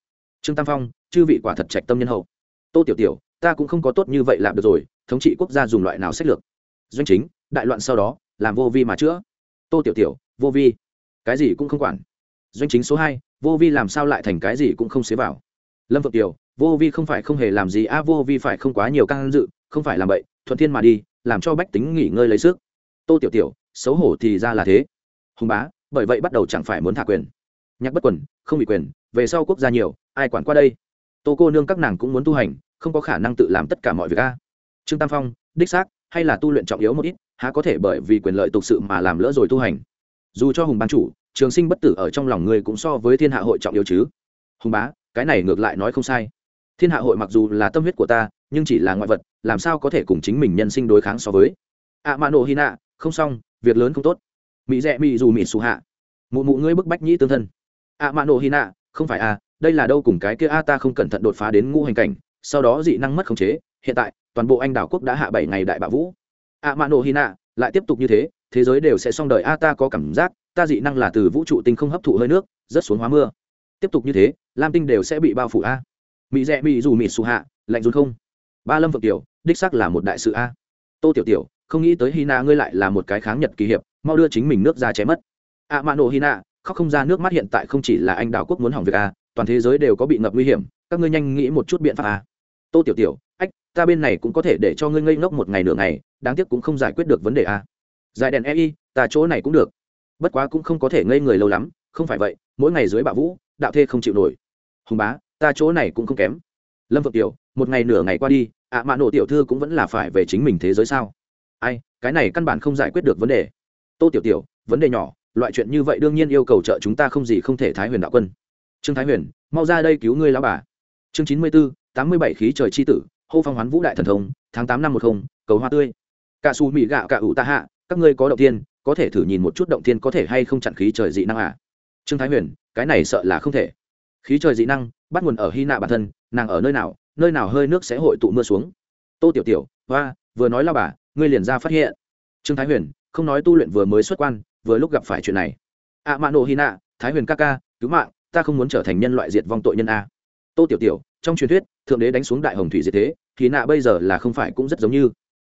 Trương tam phong, chư vị quả thật trạch tâm nhân hậu. Tô tiểu tiểu, ta cũng không có tốt như vậy làm được rồi, thống trị quốc gia dùng loại nào sách lược? Doanh chính, đại loạn sau đó, làm vô vi mà chữa. Tô tiểu tiểu, vô vi. Cái gì cũng không quản. Doanh chính số hai, vô vi làm sao lại thành cái gì cũng không xế vào. Lâm vượng tiểu, vô vi không phải không hề làm gì, a, vô vi phải không quá nhiều căn dự, không phải làm vậy thuận thiên mà đi, làm cho bách tính nghỉ ngơi lấy sức. Tô tiểu tiểu, xấu hổ thì ra là thế. Hùng bá, bởi vậy bắt đầu chẳng phải muốn thả quyền. Nhắc bất quần, không bị quyền, về sau quốc gia nhiều, ai quản qua đây? Tô cô nương các nàng cũng muốn tu hành, không có khả năng tự làm tất cả mọi việc a. Trương tam phong, đích xác, hay là tu luyện trọng yếu một ít, há có thể bởi vì quyền lợi tục sự mà làm lỡ rồi tu hành. Dù cho hùng ban chủ, trường sinh bất tử ở trong lòng người cũng so với thiên hạ hội trọng yếu chứ. Hùng bá, cái này ngược lại nói không sai. Thiên hạ hội mặc dù là tâm huyết của ta nhưng chỉ là ngoại vật, làm sao có thể cùng chính mình nhân sinh đối kháng so với? À, Ạ mã nổ hy nạ, không xong, việc lớn không tốt. Mỹ rẽ mỹ dù mỹ xù hạ. Mụ mụ ngươi bức bách nhĩ tương thân. À, Ạ mã nổ hy nạ, không phải à đây là đâu cùng cái kia a ta không cẩn thận đột phá đến ngũ hành cảnh, sau đó dị năng mất khống chế, hiện tại, toàn bộ anh đảo quốc đã hạ bảy ngày đại bạ vũ. À, Ạ mã nổ hy nạ, lại tiếp tục như thế thế giới đều sẽ xong đời a ta có cảm giác, ta dị năng là từ vũ trụ tinh không hấp thụ hơi nước rất xuống hóa mưa. Tiếp tục như thế, lam tinh đều sẽ bị bao phủ a. Mỹ rẽ mỹ dù mỹ xù hạ, lạnh run không ba lâm phượng tiểu, đích sắc là một đại sự a. Tô tiểu tiểu, không nghĩ tới hy ngươi lại là một cái kháng nhật kỳ hiệp, mau đưa chính mình nước ra chém mất. A mã nổ hy khóc không ra nước mắt hiện tại không chỉ là anh đào quốc muốn hỏng việc a, toàn thế giới đều có bị ngập nguy hiểm, các ngươi nhanh nghĩ một chút biện pháp a. Tô tiểu tiểu, ách, ta bên này cũng có thể để cho ngươi ngây ngốc một ngày nửa ngày, đáng tiếc cũng không giải quyết được vấn đề a. Giải đèn ei ta chỗ này cũng được. Bất quá cũng không có thể ngây người lâu lắm, không phải vậy, mỗi ngày dưới bạo vũ, đạo thê không chịu nổi. Hùng bá, ta chỗ này cũng không kém. Lâm vượng tiểu một ngày nửa ngày qua đi, ạ à mạ nổ tiểu thư cũng vẫn là phải về chính mình thế giới sao? Ai, cái này căn bản không giải quyết được vấn đề. Tô tiểu tiểu, vấn đề nhỏ, loại chuyện như vậy đương nhiên yêu cầu trợ chúng ta không gì không thể thái huyền đạo quân. Trương thái huyền, mau ra đây cứu ngươi lão bà. Chương chín mươi bốn tám mươi bảy khí trời c h i tử, hô phong hoán vũ đại thần thông, tháng tám năm một không, cầu hoa tươi. Cả xù mỹ gạo cả ủ ta hạ, các ngươi có động tiên có thể thử nhìn một chút động tiên có thể hay không chặn khí trời dị năng à? Trương thái huyền, cái này sợ là không thể. Khí trời dị năng, bắt nguồn ở hy nạ bản thân, nàng ở nơi nào nơi nào hơi nước sẽ hội tụ mưa xuống. Tô tiểu tiểu, hoa, vừa nói lao bà, ngươi liền ra phát hiện. Trương thái huyền, không nói tu luyện vừa mới xuất quan, vừa lúc gặp phải chuyện này. A mạ nộ hy nạ, thái huyền ca ca, cứu mạng, ta không muốn trở thành nhân loại diệt vong tội nhân a. Tô tiểu tiểu, trong truyền thuyết, thượng đế đánh xuống đại hồng thủy diệt thế thì nạ bây giờ là không phải cũng rất giống như.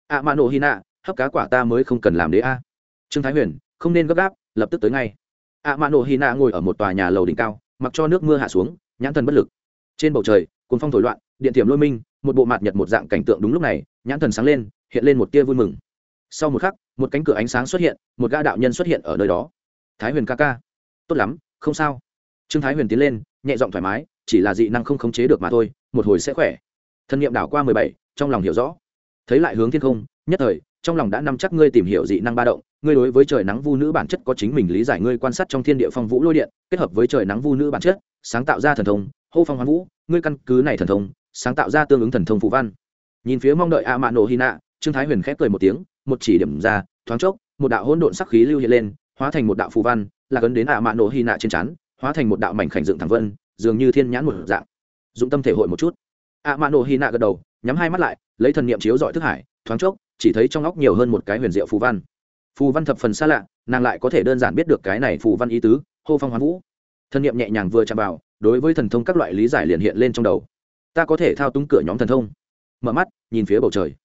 A mạ nộ hy nạ, hấp cá quả ta mới không cần làm đế a. Trương thái huyền, không nên gấp gáp, lập tức tới ngay. A mạ nộ hy nạ ngồi ở một tòa nhà lầu đỉnh cao, mặc cho nước mưa hạ xuống, nhãn thần bất lực. Trên bầu trời cuốn phong thổi loạn điện thiểm lôi minh, một bộ mặt nhật một dạng cảnh tượng đúng lúc này, nhãn thần sáng lên, hiện lên một tia vui mừng. Sau một khắc, một cánh cửa ánh sáng xuất hiện, một gã đạo nhân xuất hiện ở nơi đó. Thái huyền ca ca. Tốt lắm, không sao. Trương thái huyền tiến lên, nhẹ giọng thoải mái, chỉ là dị năng không khống chế được mà thôi, một hồi sẽ khỏe. Thân nhiệm đảo qua mười bảy, trong lòng hiểu rõ. Thấy lại hướng thiên không, nhất thời, trong lòng đã nắm chắc ngươi tìm hiểu dị năng ba động, ngươi đối với trời nắng vu nữ bản chất có chính mình lý giải, ngươi quan sát trong thiên địa phong vũ lôi điện, kết hợp với trời nắng vu nữ bản chất, sáng tạo ra thần thông, hô phong hoán vũ, ngươi căn cứ này thần thông sáng tạo ra tương ứng thần thông phù văn. Nhìn phía mong đợi a mạ nổ hy nạ trương thái huyền khép cười một tiếng, một chỉ điểm ra, thoáng chốc, một đạo hỗn độn sắc khí lưu hiện lên, hóa thành một đạo phù văn, là gần đến a mạ nổ hy nạ trên chắn hóa thành một đạo mảnh khảnh dựng thẳng vân, dường như thiên nhãn một dạng. Dụng tâm thể hội một chút. A mạ nổ hy nạ gật đầu, nhắm hai mắt lại, lấy thần niệm chiếu dọi thức hải, thoáng chốc, chỉ thấy trong óc nhiều hơn một cái huyền diệu phù văn. Phù văn thập phần xa lạ, nàng lại có thể đơn giản biết được cái này phù văn ý tứ, hô phong hoán vũ. Thần niệm nhẹ nhàng vừa chạm vào, đối với thần thông các loại lý giải liền hiện lên trong đầu ta có thể thao túng cửa nhóm thần thông. Mở mắt, nhìn phía bầu trời.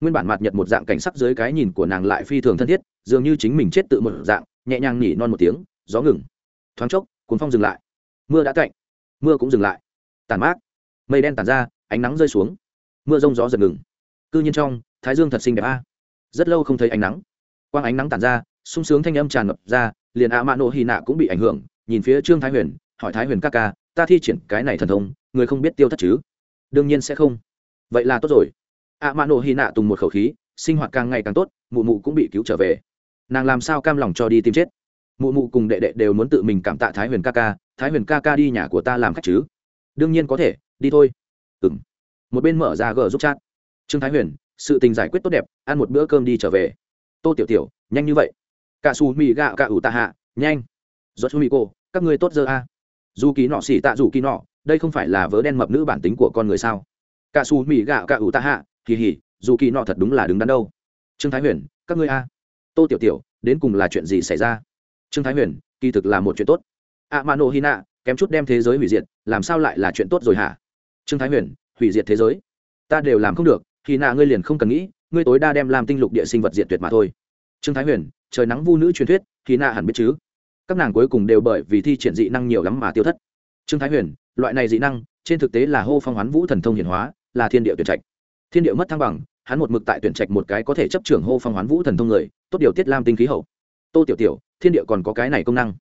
Nguyên bản mặt nhật một dạng cảnh sắc dưới cái nhìn của nàng lại phi thường thân thiết, dường như chính mình chết tự một dạng, nhẹ nhàng nhỉ non một tiếng, gió ngừng. Thoáng chốc, cuốn phong dừng lại. Mưa đã cạnh mưa cũng dừng lại. Tàn mát. Mây đen tàn ra, ánh nắng rơi xuống. Mưa rông gió giật ngừng. Cư nhiên trong, thái dương thật xinh đẹp a. Rất lâu không thấy ánh nắng. Quang ánh nắng tàn ra, sung sướng thanh âm tràn ngập ra, liền a mã nộ hy nạ cũng bị ảnh hưởng, nhìn phía trương thái huyền, hỏi thái huyền ca ca, ta thi triển cái này thần thông, người không biết tiêu thất chứ? Đương nhiên sẽ không. Vậy là tốt rồi. Ạ mạ nổ hy nạ tùng một khẩu khí, sinh hoạt càng ngày càng tốt, mụ mụ cũng bị cứu trở về. Nàng làm sao cam lòng cho đi tìm chết? Mụ mụ cùng đệ đệ đều muốn tự mình cảm tạ thái huyền ca ca, thái huyền ca ca đi nhà của ta làm khách chứ? Đương nhiên có thể, đi thôi. Ừng một bên mở ra gờ giúp chat. Trương thái huyền, sự tình giải quyết tốt đẹp, ăn một bữa cơm đi trở về. Tô tiểu tiểu, nhanh như vậy. Cả xù mì gạo cả ủ tạ hạ, nhanh. Do su mì cô các ngươi tốt giờ a dù kỳ nọ xỉ tạ dù kỳ nọ đây không phải là vớ đen mập nữ bản tính của con người sao? Cả xù mì gạo cả ủ ta hạ kỳ hỉ dù kỳ nọ thật đúng là đứng đắn đâu. Trương thái huyền, các ngươi a. Tô tiểu tiểu, đến cùng là chuyện gì xảy ra? Trương thái huyền, kỳ thực là một chuyện tốt. A mano hina kém chút đem thế giới hủy diệt, làm sao lại là chuyện tốt rồi hả? Trương thái huyền, hủy diệt thế giới. Ta đều làm không được thì nạ ngươi liền không cần nghĩ, ngươi tối đa đem làm tinh lục địa sinh vật diệt tuyệt mà thôi. Trương thái huyền, trời nắng vu nữ truyền thuyết thì nạ hẳn biết chứ? Các nàng cuối cùng đều bởi vì thi triển dị năng nhiều lắm mà tiêu thất. Trương thái huyền loại này dị năng, trên thực tế là hô phong hoán vũ thần thông hiển hóa, là thiên địa tuyển trạch. Thiên địa mất thăng bằng, hắn một mực tại tuyển trạch một cái có thể chấp trưởng hô phong hoán vũ thần thông người, tốt điều tiết lam tinh khí hậu. Tô tiểu tiểu, thiên địa còn có cái này công năng.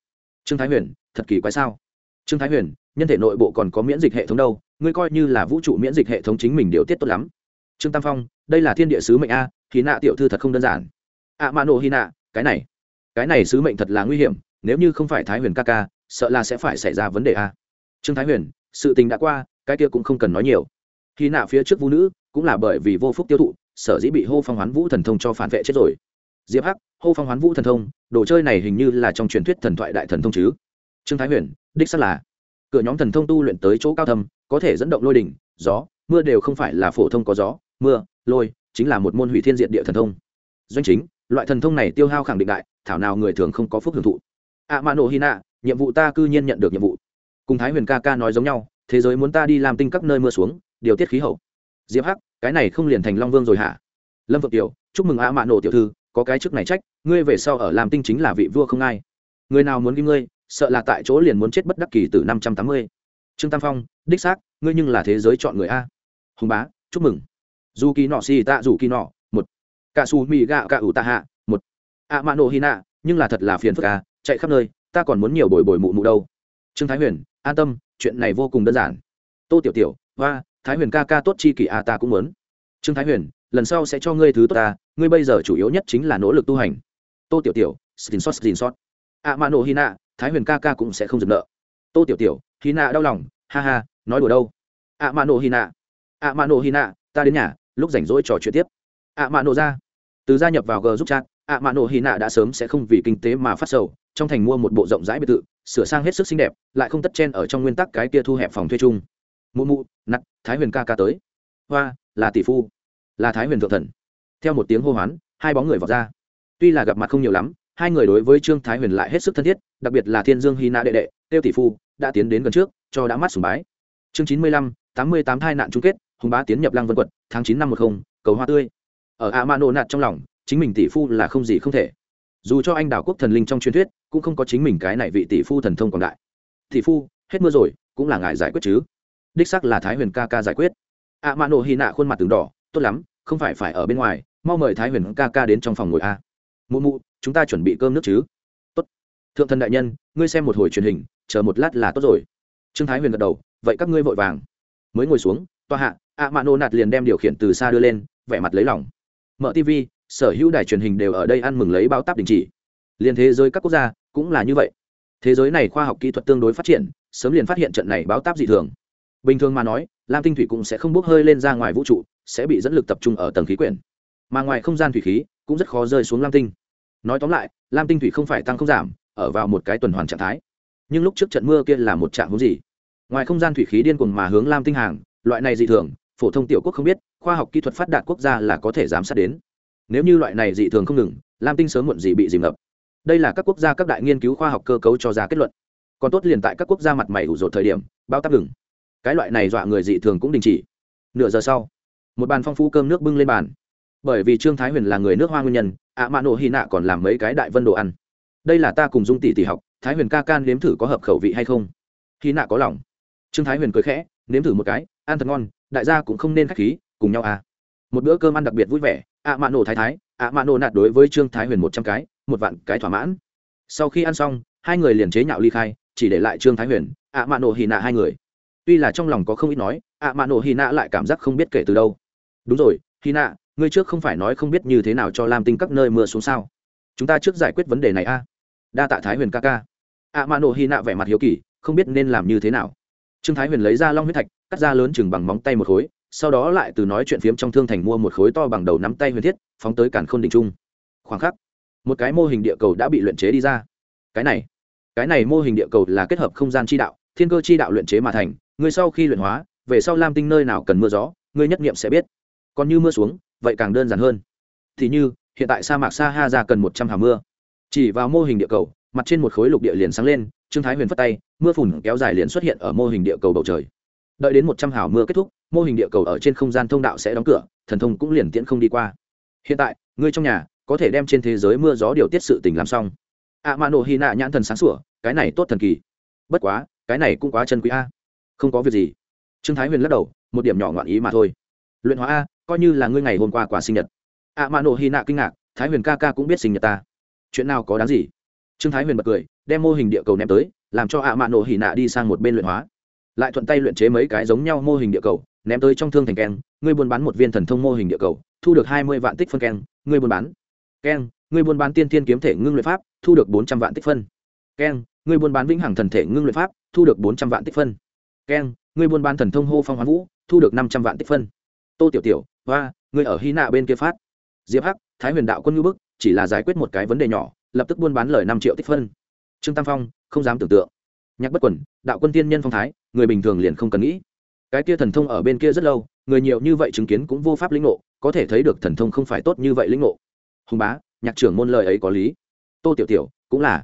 Trương thái huyền, thật kỳ quái sao? Trương thái huyền, nhân thể nội bộ còn có miễn dịch hệ thống đâu? Ngươi coi như là vũ trụ miễn dịch hệ thống chính mình điều tiết tốt lắm. Trương tam phong, đây là thiên địa sứ mệnh a hy nạ tiểu thư thật không đơn giản. A mã nộ hy nạ, cái này. Cái này sứ mệnh thật là nguy hiểm, nếu như không phải thái huyền ca ca, sợ là sẽ phải xảy ra vấn đề a trương thái huyền, sự tình đã qua, cái kia cũng không cần nói nhiều. Khi nạ phía trước vũ nữ, cũng là bởi vì vô phúc tiêu thụ, sở dĩ bị hô phong hoán vũ thần thông cho phản vệ chết rồi. Diệp hắc, hô phong hoán vũ thần thông, đồ chơi này hình như là trong truyền thuyết thần thoại đại thần thông chứ? Trương thái huyền, đích xác là. Cửa nhóm thần thông tu luyện tới chỗ cao thâm, có thể dẫn động lôi đỉnh, gió, mưa đều không phải là phổ thông có gió, mưa, lôi, chính là một môn hủy thiên diện địa thần thông. Doanh chính, loại thần thông này tiêu hao khẳng định đại, thảo nào người thường không có phúc hưởng thụ. Ạ mạ nổ hy nạ nhiệm vụ ta cư nhiên nhận được nhiệm vụ cùng thái huyền ca ca nói giống nhau, thế giới muốn ta đi làm tinh các nơi mưa xuống, điều tiết khí hậu. Diệp hắc, cái này không liền thành long vương rồi hả? Lâm phượng tiểu chúc mừng a mạ nổ tiểu thư, có cái chức này trách, ngươi về sau ở làm tinh chính là vị vua không ai. Người nào muốn ghi ngươi, sợ là tại chỗ liền muốn chết bất đắc kỳ từ năm trăm tám mươi. Trương tam phong, đích xác, ngươi nhưng là thế giới chọn người a. Hùng bá, chúc mừng. Dù kỳ nọ xì tạ dù kỳ nọ một. Cả su mì gạo cả ủ tạ hạ một. A mạ nổ hy nạ nhưng là thật là phiền phức a, chạy khắp nơi, ta còn muốn nhiều bồi bồi mụ mụ đâu. Trương thái huyền an tâm chuyện này vô cùng đơn giản. Tô tiểu tiểu hoa thái huyền ca ca tốt chi kỷ a ta cũng muốn. Trương thái huyền lần sau sẽ cho ngươi thứ tốt ta ngươi bây giờ chủ yếu nhất chính là nỗ lực tu hành. Tô tiểu tiểu xin xót xin xót. À, hina, thái huyền ca ca cũng sẽ không dừng nợ. Tô tiểu tiểu Hina đau lòng ha ha nói đùa đâu. À, a mano hina a mano hina ta đến nhà lúc rảnh rỗi trò chuyện tiếp. A mano ra. Từ gia nhập vào g giúp chat a mano hina đã sớm sẽ không vì kinh tế mà phát sầu trong thành mua một bộ rộng rãi biệt thự sửa sang hết sức xinh đẹp, lại không tất chen ở trong nguyên tắc cái kia thu hẹp phòng thuê chung. Mụ mụ nặng thái huyền ca ca tới. Hoa, là tỷ phu. Là thái huyền thượng thần. Theo một tiếng hô hoán, hai bóng người vọt ra. Tuy là gặp mặt không nhiều lắm, hai người đối với trương thái huyền lại hết sức thân thiết, đặc biệt là thiên dương hy Na đệ đệ, tiêu tỷ phu, đã tiến đến gần trước, cho đã mắt sùng bái. Chương chín mươi lăm, tám mươi tám thai nạn chung kết, hùng bá tiến nhập lăng vân quật tháng chín năm một không, cầu hoa tươi. Ở a mano nạt trong lòng, chính mình tỷ phu là không gì không thể dù cho anh đảo quốc thần linh trong truyền thuyết cũng không có chính mình cái này vị tỷ phu thần thông quảng đại. Tỷ phu, hết mưa rồi, cũng là ngài giải quyết chứ? Đích sắc là thái huyền ca ca giải quyết. A mã nộ hy nạ khuôn mặt từng đỏ, tốt lắm, không phải phải ở bên ngoài, mau mời thái huyền ca ca đến trong phòng ngồi a. Mụ mụ, chúng ta chuẩn bị cơm nước chứ? Tốt. Thượng thần đại nhân, ngươi xem một hồi truyền hình, chờ một lát là tốt rồi. Trương thái huyền gật đầu, vậy các ngươi vội vàng. Mới ngồi xuống toa hạ ạ mã nô nạt liền đem điều khiển từ xa đưa lên, vẻ mặt lấy lòng. Mở tv sở hữu đài truyền hình đều ở đây ăn mừng lấy báo táp đình chỉ. Liên thế giới các quốc gia cũng là như vậy. Thế giới này khoa học kỹ thuật tương đối phát triển, sớm liền phát hiện trận này báo táp dị thường. Bình thường mà nói, lam tinh thủy cũng sẽ không bốc hơi lên ra ngoài vũ trụ, sẽ bị dẫn lực tập trung ở tầng khí quyển. Mà ngoài không gian thủy khí cũng rất khó rơi xuống lam tinh. Nói tóm lại, lam tinh thủy không phải tăng không giảm, ở vào một cái tuần hoàn trạng thái. Nhưng lúc trước trận mưa kia là một trạng hướng gì? Ngoài không gian thủy khí điên cuồng mà hướng lam tinh hàng, loại này dị thường, phổ thông tiểu quốc không biết, khoa học kỹ thuật phát đạt quốc gia là có thể giám sát đến nếu như loại này dị thường không ngừng, lam tinh sớm muộn gì bị dìm ngập. Đây là các quốc gia các đại nghiên cứu khoa học cơ cấu cho ra kết luận. Còn tốt liền tại các quốc gia mặt mày ủ rột thời điểm, bao tắp ngừng. Cái loại này dọa người dị thường cũng đình chỉ. Nửa giờ sau, một bàn phong phú cơm nước bưng lên bàn. Bởi vì trương thái huyền là người nước hoa nguyên nhân, ạ mạ nổ hy nạ còn làm mấy cái đại vân đồ ăn. Đây là ta cùng dung tỷ tỷ học, thái huyền ca can nếm thử có hợp khẩu vị hay không? Hy nạ có lòng. Trương thái huyền cười khẽ, nếm thử một cái, ăn thật ngon, đại gia cũng không nên k h á c h khí, cùng nhau à. Một bữa cơm ăn đặc biệt vui vẻ ạ mạ nổ thái thái, ạ mạ nổ nạt đối với trương thái huyền một trăm cái, một vạn cái thỏa mãn. Sau khi ăn xong, hai người liền chế nhạo ly khai, chỉ để lại trương thái huyền, ạ mạ nổ hì nạ hai người. Tuy là trong lòng có không ít nói, ạ mạ nổ hì nạ lại cảm giác không biết kể từ đâu. Đúng rồi hì nạ, ngươi trước không phải nói không biết như thế nào cho lam tinh các nơi mưa xuống sao? Chúng ta trước giải quyết vấn đề này a. Đa tạ thái huyền ca ca. Ạ mạ nổ hì nạ vẻ mặt hiếu kỳ, không biết nên làm như thế nào. Trương thái huyền lấy ra long huyết thạch, cắt ra lớn chừng bằng móng tay một khối sau đó lại từ nói chuyện phiếm trong thương thành mua một khối to bằng đầu nắm tay huyền thiết, phóng tới cản khôn đình trung. Khoảng khắc, một cái mô hình địa cầu đã bị luyện chế đi ra. Cái này cái này mô hình địa cầu là kết hợp không gian chi đạo, thiên cơ chi đạo luyện chế mà thành. Người sau khi luyện hóa, về sau lam tinh nơi nào cần mưa gió, người nhất nghiệm sẽ biết. Còn như mưa xuống, vậy càng đơn giản hơn. Thì như, hiện tại sa mạc sa ha ra cần một trăm hào mưa. Chỉ vào mô hình địa cầu, mặt trên một khối lục địa liền sáng lên, trương thái huyền phất tay, mưa phùn kéo dài liền xuất hiện ở mô hình địa cầu bầu trời. Đợi đến một trăm hào mưa kết thúc mô hình địa cầu ở trên không gian thông đạo sẽ đóng cửa, thần thông cũng liền tiễn không đi qua. Hiện tại, ngươi trong nhà có thể đem trên thế giới mưa gió điều tiết sự tình làm xong. A ma nổ hy nạ nhãn thần sáng sủa, cái này tốt thần kỳ. Bất quá, cái này cũng quá chân quý a. Không có việc gì. Trương thái huyền lắc đầu, một điểm nhỏ ngoạn ý mà thôi. Luyện hóa a, coi như là ngươi ngày hôm qua quả sinh nhật. A ma nổ hy nạ kinh ngạc, thái huyền ca ca cũng biết sinh nhật ta. Chuyện nào có đáng gì? Trương thái huyền bật cười, đem mô hình địa cầu ném tới, làm cho a mạ nổ nạ đi sang một bên luyện hóa. Lại thuận tay luyện chế mấy cái giống nhau mô hình địa cầu ném tới trong thương thành keng, ngươi buôn bán một viên thần thông mô hình địa cầu, thu được hai mươi vạn tích phân keng, ngươi buôn bán. Keng, ngươi buôn bán tiên tiên kiếm thể ngưng luyện pháp, thu được bốn trăm vạn tích phân. Keng, ngươi buôn bán vĩnh hằng thần thể ngưng luyện pháp, thu được bốn trăm vạn tích phân. Keng, ngươi buôn bán thần thông hô phong hoán vũ, thu được năm trăm vạn tích phân. Tô tiểu tiểu, hoa, ngươi ở hy nạ bên kia phát. Diệp hắc, thái huyền đạo quân ngư bức, chỉ là giải quyết một cái vấn đề nhỏ, lập tức buôn bán lời năm triệu tích phân. Trương tam phong, không dám tưởng tượng. Nhạc bất quẩn, đạo quân tiên nhân phong thái, người bình thường liền không cần nghĩ cái kia thần thông ở bên kia rất lâu, người nhiều như vậy chứng kiến cũng vô pháp lĩnh ngộ, có thể thấy được thần thông không phải tốt như vậy lĩnh ngộ. Hùng bá, nhạc trưởng môn lời ấy có lý. Tô tiểu tiểu, cũng là.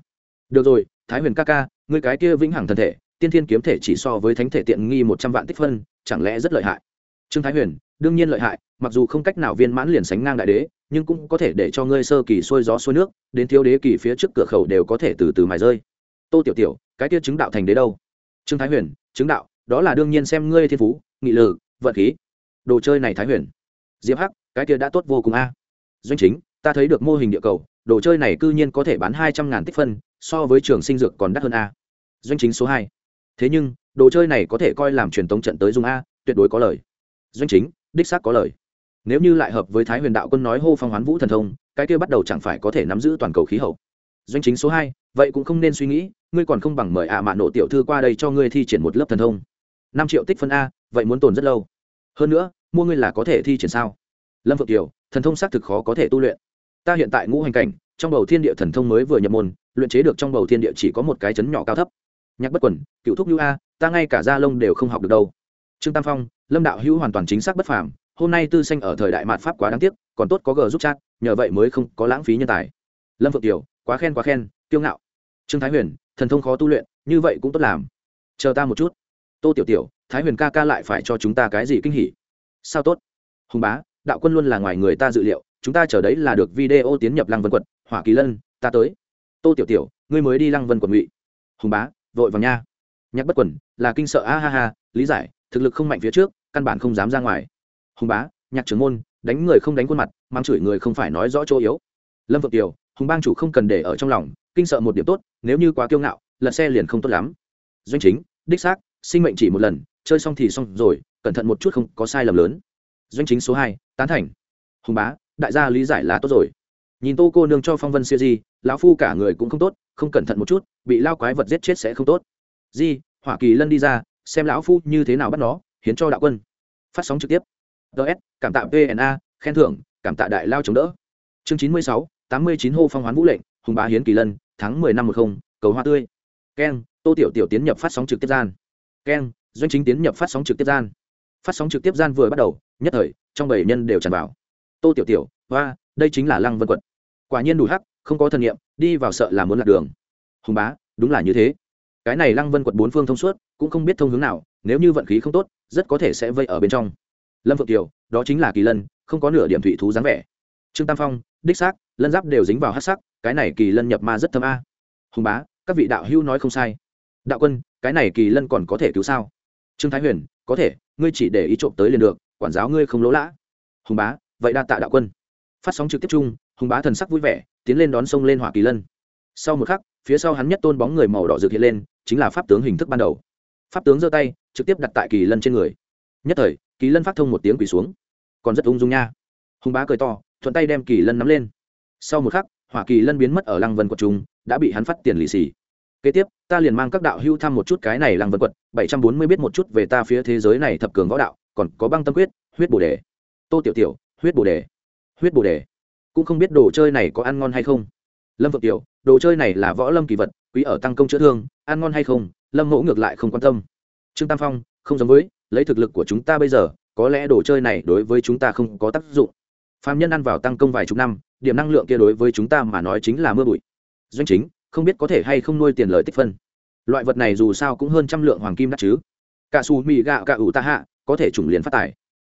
Được rồi, thái huyền ca ca, ngươi cái kia vĩnh hằng thần thể, tiên thiên kiếm thể chỉ so với thánh thể tiện nghi một trăm vạn tích phân, chẳng lẽ rất lợi hại? Trương thái huyền, đương nhiên lợi hại, mặc dù không cách nào viên mãn liền sánh ngang đại đế, nhưng cũng có thể để cho ngươi sơ kỳ xuôi gió xuôi nước, đến thiếu đế kỳ phía trước cửa khẩu đều có thể từ từ mài rơi. Tô tiểu tiểu, cái kia chứng đạo thành đế đâu? Trương thái huyền, chứng đạo đó là đương nhiên xem ngươi thiên phú, nghị lực, vận khí. Đồ chơi này thái huyền. Diệp hắc, cái kia đã tốt vô cùng a. Doanh chính, ta thấy được mô hình địa cầu, đồ chơi này cư nhiên có thể bán hai trăm ngàn tích phân, so với trường sinh dược còn đắt hơn a. Doanh chính số hai. Thế nhưng, đồ chơi này có thể coi làm truyền tống trận tới dùng a, tuyệt đối có lời. Doanh chính, đích xác có lời. Nếu như lại hợp với thái huyền đạo quân nói hô phong hoán vũ thần thông, cái kia bắt đầu chẳng phải có thể nắm giữ toàn cầu khí hậu. Doanh chính số hai, vậy cũng không nên suy nghĩ, ngươi còn không bằng mời ạ mạ nộ tiểu thư qua đây cho ngươi thi triển một lớp thần thông năm triệu tích phân a, vậy muốn tồn rất lâu. Hơn nữa, mua ngươi là có thể thi triển sao? Lâm phượng kiều, thần thông xác thực khó có thể tu luyện. Ta hiện tại ngũ hành cảnh, trong bầu thiên địa thần thông mới vừa nhập môn, luyện chế được trong bầu thiên địa chỉ có một cái chấn nhỏ cao thấp. Nhạc bất quẩn cựu thúc hữu a, ta ngay cả gia lông đều không học được đâu. Trương tam phong, lâm đạo hữu hoàn toàn chính xác bất phàm, hôm nay tư sanh ở thời đại mạt pháp quá đáng tiếc, còn tốt có g giúp chat, nhờ vậy mới không có lãng phí nhân tài. Lâm phượng kiều, quá khen quá khen, kiêu ngạo. Trương thái huyền, thần thông khó tu luyện, như vậy cũng tốt làm. Chờ ta một chút tô tiểu tiểu thái huyền ca ca lại phải cho chúng ta cái gì kinh hỉ? Sao tốt? Hùng bá đạo quân luôn là ngoài người ta dự liệu chúng ta chờ đấy là được video tiến nhập lăng vân quật hỏa kỳ lân ta tới. Tô tiểu tiểu ngươi mới đi lăng vân quật ngụy. Hùng bá vội vàng nha. Nhắc bất quần là kinh sợ a ha ha lý giải thực lực không mạnh phía trước căn bản không dám ra ngoài. Hùng bá nhạc trưởng môn đánh người không đánh khuôn mặt mang chửi người không phải nói rõ chỗ yếu. Lâm vượng tiểu, hùng bang chủ không cần để ở trong lòng kinh sợ một điểm tốt nếu như quá kiêu ngạo lật xe liền không tốt lắm. Doanh chính đích xác sinh mệnh chỉ một lần, chơi xong thì xong rồi, cẩn thận một chút không có sai lầm lớn. Doanh chính số hai, tán thành. Hùng bá, đại gia lý giải là tốt rồi. Nhìn tô cô nương cho phong vân siêu di, lão phu cả người cũng không tốt, không cẩn thận một chút, bị lao quái vật giết chết sẽ không tốt. Di, hỏa kỳ lân đi ra, xem lão phu như thế nào bắt nó, hiến cho đạo quân. Phát sóng trực tiếp. Ts cảm tạ pna khen thưởng, cảm tạ đại lao chống đỡ. Chương chín mươi sáu, tám mươi chín hô phong hoán vũ lệnh, hùng bá hiến kỳ lân, tháng mười năm một không, cầu hoa tươi. Keng, tô tiểu tiểu tiến nhập phát sóng trực tiếp gian keng, doanh chính tiến nhập phát sóng trực tiếp gian. Phát sóng trực tiếp gian vừa bắt đầu, nhất thời, trong bảy nhân đều tràn vào. Tô tiểu tiểu hoa đây chính là lăng vân quật. Quả nhiên đủ hắc, không có thần nghiệm đi vào sợ là muốn lạc đường. Hùng bá, đúng là như thế. Cái này lăng vân quật bốn phương thông suốt, cũng không biết thông hướng nào, nếu như vận khí không tốt, rất có thể sẽ vây ở bên trong. Lâm phượng kiều, đó chính là kỳ lân, không có nửa điểm thủy thú dáng vẻ. Trương tam phong, đích xác, lân giáp đều dính vào hát sắc, cái này kỳ lân nhập ma rất thâm a. Hùng bá, các vị đạo hữu nói không sai. Đạo quân cái này kỳ lân còn có thể cứu sao? Trương thái huyền, có thể, ngươi chỉ để ý trộm tới liền được, quản giáo ngươi không lỗ lã. Hùng bá, vậy đa tạ đạo quân. Phát sóng trực tiếp chung, hùng bá thần sắc vui vẻ, tiến lên đón sông lên hỏa kỳ lân. Sau một khắc, phía sau hắn nhất tôn bóng người màu đỏ rực hiện lên, chính là pháp tướng hình thức ban đầu. Pháp tướng giơ tay, trực tiếp đặt tại kỳ lân trên người. Nhất thời, kỳ lân phát thông một tiếng quỳ xuống. Còn rất ung dung nha. Hùng bá cười to, thuận tay đem kỳ lân nắm lên. Sau một khắc, hỏa kỳ lân biến mất ở lăng vân quật trung, đã bị hắn phát tiền lì xì kế tiếp, ta liền mang các đạo hưu thăm một chút cái này lăng vân quật, bảy trăm bốn mươi biết một chút về ta phía thế giới này thập cường võ đạo, còn có băng tâm quyết, huyết bồ đề. Tô tiểu tiểu, huyết bồ đề. Huyết bồ đề. Cũng không biết đồ chơi này có ăn ngon hay không. Lâm vượng tiểu, đồ chơi này là võ lâm kỳ vật, quý ở tăng công chữa thương, ăn ngon hay không, lâm mẫu ngược lại không quan tâm. Trương tam phong, không giống với, lấy thực lực của chúng ta bây giờ, có lẽ đồ chơi này đối với chúng ta không có tác dụng. Phạm nhân ăn vào tăng công vài chục năm, điểm năng lượng kia đối với chúng ta mà nói chính là mưa bụi. Doanh chính không biết có thể hay không nuôi tiền lời tích phân. Loại vật này dù sao cũng hơn trăm lượng hoàng kim đắt chứ. Cả xù mì gạo, cả ủ ta hạ, có thể trùng liền phát tài.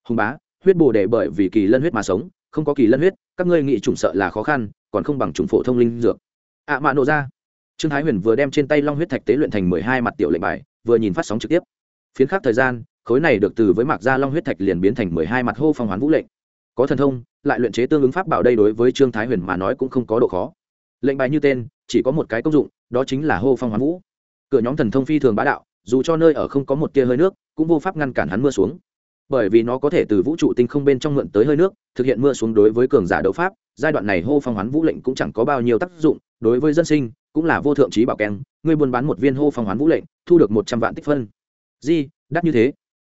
Hùng bá, huyết bồ đề bởi vì kỳ lân huyết mà sống, không có kỳ lân huyết, các ngươi nghĩ trùng sợ là khó khăn, còn không bằng trùng phổ thông linh dược. Ạ à mạ nộ ra. Trương thái huyền vừa đem trên tay long huyết thạch tế luyện thành mười hai mặt tiểu lệnh bài, vừa nhìn phát sóng trực tiếp. Phiến khác thời gian, khối này được từ với mạc gia long huyết thạch liền biến thành mười hai mặt hô phong hoán vũ lệnh. Có thần thông, lại luyện chế tương ứng pháp bảo đây đối với trương thái huyền mà nói cũng không có độ khó lệnh bài như tên, chỉ có một cái công dụng, đó chính là hô phong hoán vũ. Cửa nhóm thần thông phi thường bá đạo, dù cho nơi ở không có một tia hơi nước, cũng vô pháp ngăn cản hắn mưa xuống. Bởi vì nó có thể từ vũ trụ tinh không bên trong mượn tới hơi nước, thực hiện mưa xuống đối với cường giả đấu pháp, giai đoạn này hô phong hoán vũ lệnh cũng chẳng có bao nhiêu tác dụng, đối với dân sinh, cũng là vô thượng trí bảo keng, ngươi buôn bán một viên hô phong hoán vũ lệnh, thu được một trăm vạn tích phân. Di, đắt như thế.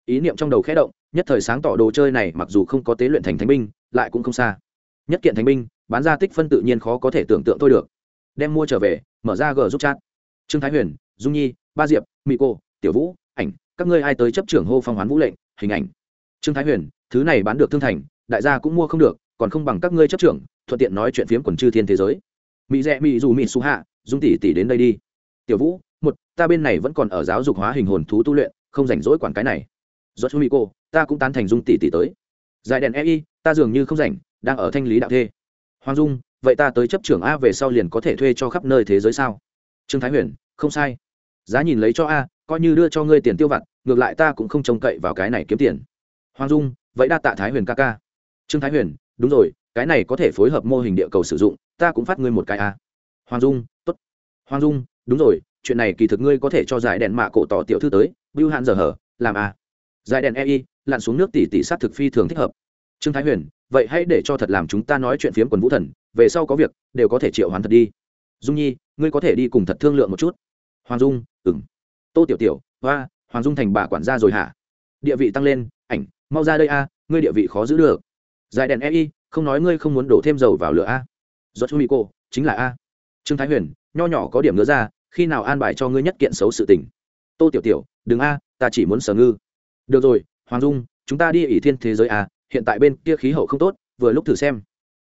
Ý niệm trong đầu khẽ động, nhất thời sáng tỏ đồ chơi này mặc dù không có tế luyện thành thánh binh, lại cũng không xa nhất kiện thánh binh, bán ra tích phân tự nhiên khó có thể tưởng tượng thôi được. Đem mua trở về, mở ra g giúp chat. Trương thái huyền, dung nhi, ba diệp mỹ cô tiểu vũ, ảnh, các ngươi ai tới chấp trưởng hô phong hoán vũ lệnh, hình ảnh. Trương thái huyền, thứ này bán được thương thành, đại gia cũng mua không được, còn không bằng các ngươi chấp trưởng, thuận tiện nói chuyện phiếm quần chư thiên thế giới. Mỹ rẽ mỹ dù mỹ su hạ, dung tỷ tỷ đến đây đi. Tiểu vũ, một, ta bên này vẫn còn ở giáo dục hóa hình hồn thú tu luyện, không rảnh rỗi quản cái này. Do chú mỹ cô ta cũng tán thành dung tỷ tỷ tới. Giải đèn ei ta dường như không rảnh đang ở thanh lý đạo thê. Hoàng dung, vậy ta tới chấp trưởng a về sau liền có thể thuê cho khắp nơi thế giới sao? Trương thái huyền, không sai. Giá nhìn lấy cho a, coi như đưa cho ngươi tiền tiêu vặt, ngược lại ta cũng không trông cậy vào cái này kiếm tiền. Hoàng dung, vậy đa tạ thái huyền ca ca. Trương thái huyền, đúng rồi, cái này có thể phối hợp mô hình địa cầu sử dụng, ta cũng phát ngươi một cái a. Hoàng dung t ố t hoàng dung, đúng rồi, chuyện này kỳ thực ngươi có thể cho giải đèn mạ cổ tỏ tiểu thư tới, bưu hạn giờ hở, làm a. Giải đèn ei lặn xuống nước tỷ tỷ sát thực phi thường thích hợp. Trương thái huyền vậy hãy để cho thật làm chúng ta nói chuyện phiếm quần vũ thần, về sau có việc, đều có thể triệu hoàn thật đi. Dung nhi, ngươi có thể đi cùng thật thương lượng một chút. Hoàng dung ừng tô tiểu tiểu, hoa, hoàng dung thành bà quản gia rồi hả? Địa vị tăng lên, ảnh, mau ra đây a, ngươi địa vị khó giữ được. Giải đèn ei không nói ngươi không muốn đổ thêm dầu vào lửa a. Do chu mỹ cô, chính là a. Trương thái huyền, nho nhỏ có điểm ngứa ra, khi nào an bài cho ngươi nhất kiện xấu sự tình? Tô tiểu tiểu, đừng a, ta chỉ muốn sở ngư. Được rồi, hoàng dung, chúng ta đi ỷ thiên thế giới a hiện tại bên kia khí hậu không tốt, vừa lúc thử xem.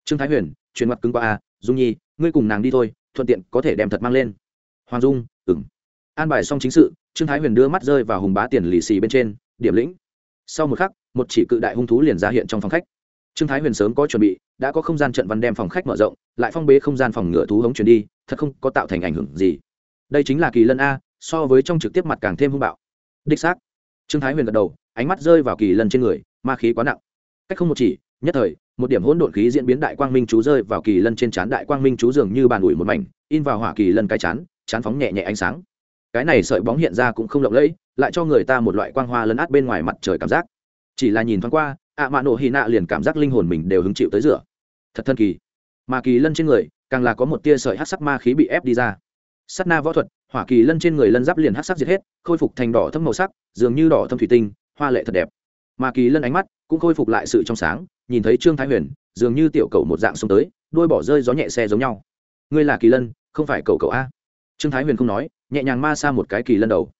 Trương thái huyền truyền mặt cứng qua a à, dung nhi, ngươi cùng nàng đi thôi, thuận tiện có thể đem thật mang lên. Hoàng dung ừng an bài xong chính sự, trương thái huyền đưa mắt rơi vào hùng bá tiền lì xì bên trên, điểm lĩnh. Sau một khắc, một chỉ cự đại hung thú liền ra hiện trong phòng khách. Trương thái huyền sớm có chuẩn bị, đã có không gian trận văn đem phòng khách mở rộng, lại phong bế không gian phòng ngựa thú hống chuyển đi, thật không có tạo thành ảnh hưởng gì. Đây chính là kỳ lân a, so với trong trực tiếp mặt càng thêm hung bạo. Đích xác. Trương thái huyền gật đầu, ánh mắt rơi vào kỳ lân trên người, ma khí quá nặng cách không một chỉ, nhất thời, một điểm hỗn độn khí diễn biến đại quang minh chú rơi vào kỳ lân trên trán đại quang minh chú dường như bàn ủi một mảnh, in vào hỏa kỳ lân cái chán chán phóng nhẹ nhẹ ánh sáng. Cái này sợi bóng hiện ra cũng không lộng lẫy, lại cho người ta một loại quang hoa lấn át bên ngoài mặt trời cảm giác. Chỉ là nhìn thoáng qua, ạ mạ nổ hy nạ liền cảm giác linh hồn mình đều hứng chịu tới rửa. Thật thân kỳ. Mà kỳ lân trên người, càng là có một tia sợi hát sắc ma khí bị ép đi ra. Sắt na võ thuật, hỏa kỳ lân trên người lân giáp liền hát sắc diệt hết, khôi phục thành đỏ thâm màu sắc, dường như đỏ thâm thủy tinh, hoa lệ thật đẹp mà kỳ lân ánh mắt cũng khôi phục lại sự trong sáng, nhìn thấy trương thái huyền, dường như tiểu cầu một dạng xuống tới đuôi bỏ rơi gió nhẹ xe giống nhau. Ngươi là kỳ lân, không phải cầu cầu a. Trương thái huyền không nói, nhẹ nhàng ma xa một cái kỳ lân đầu.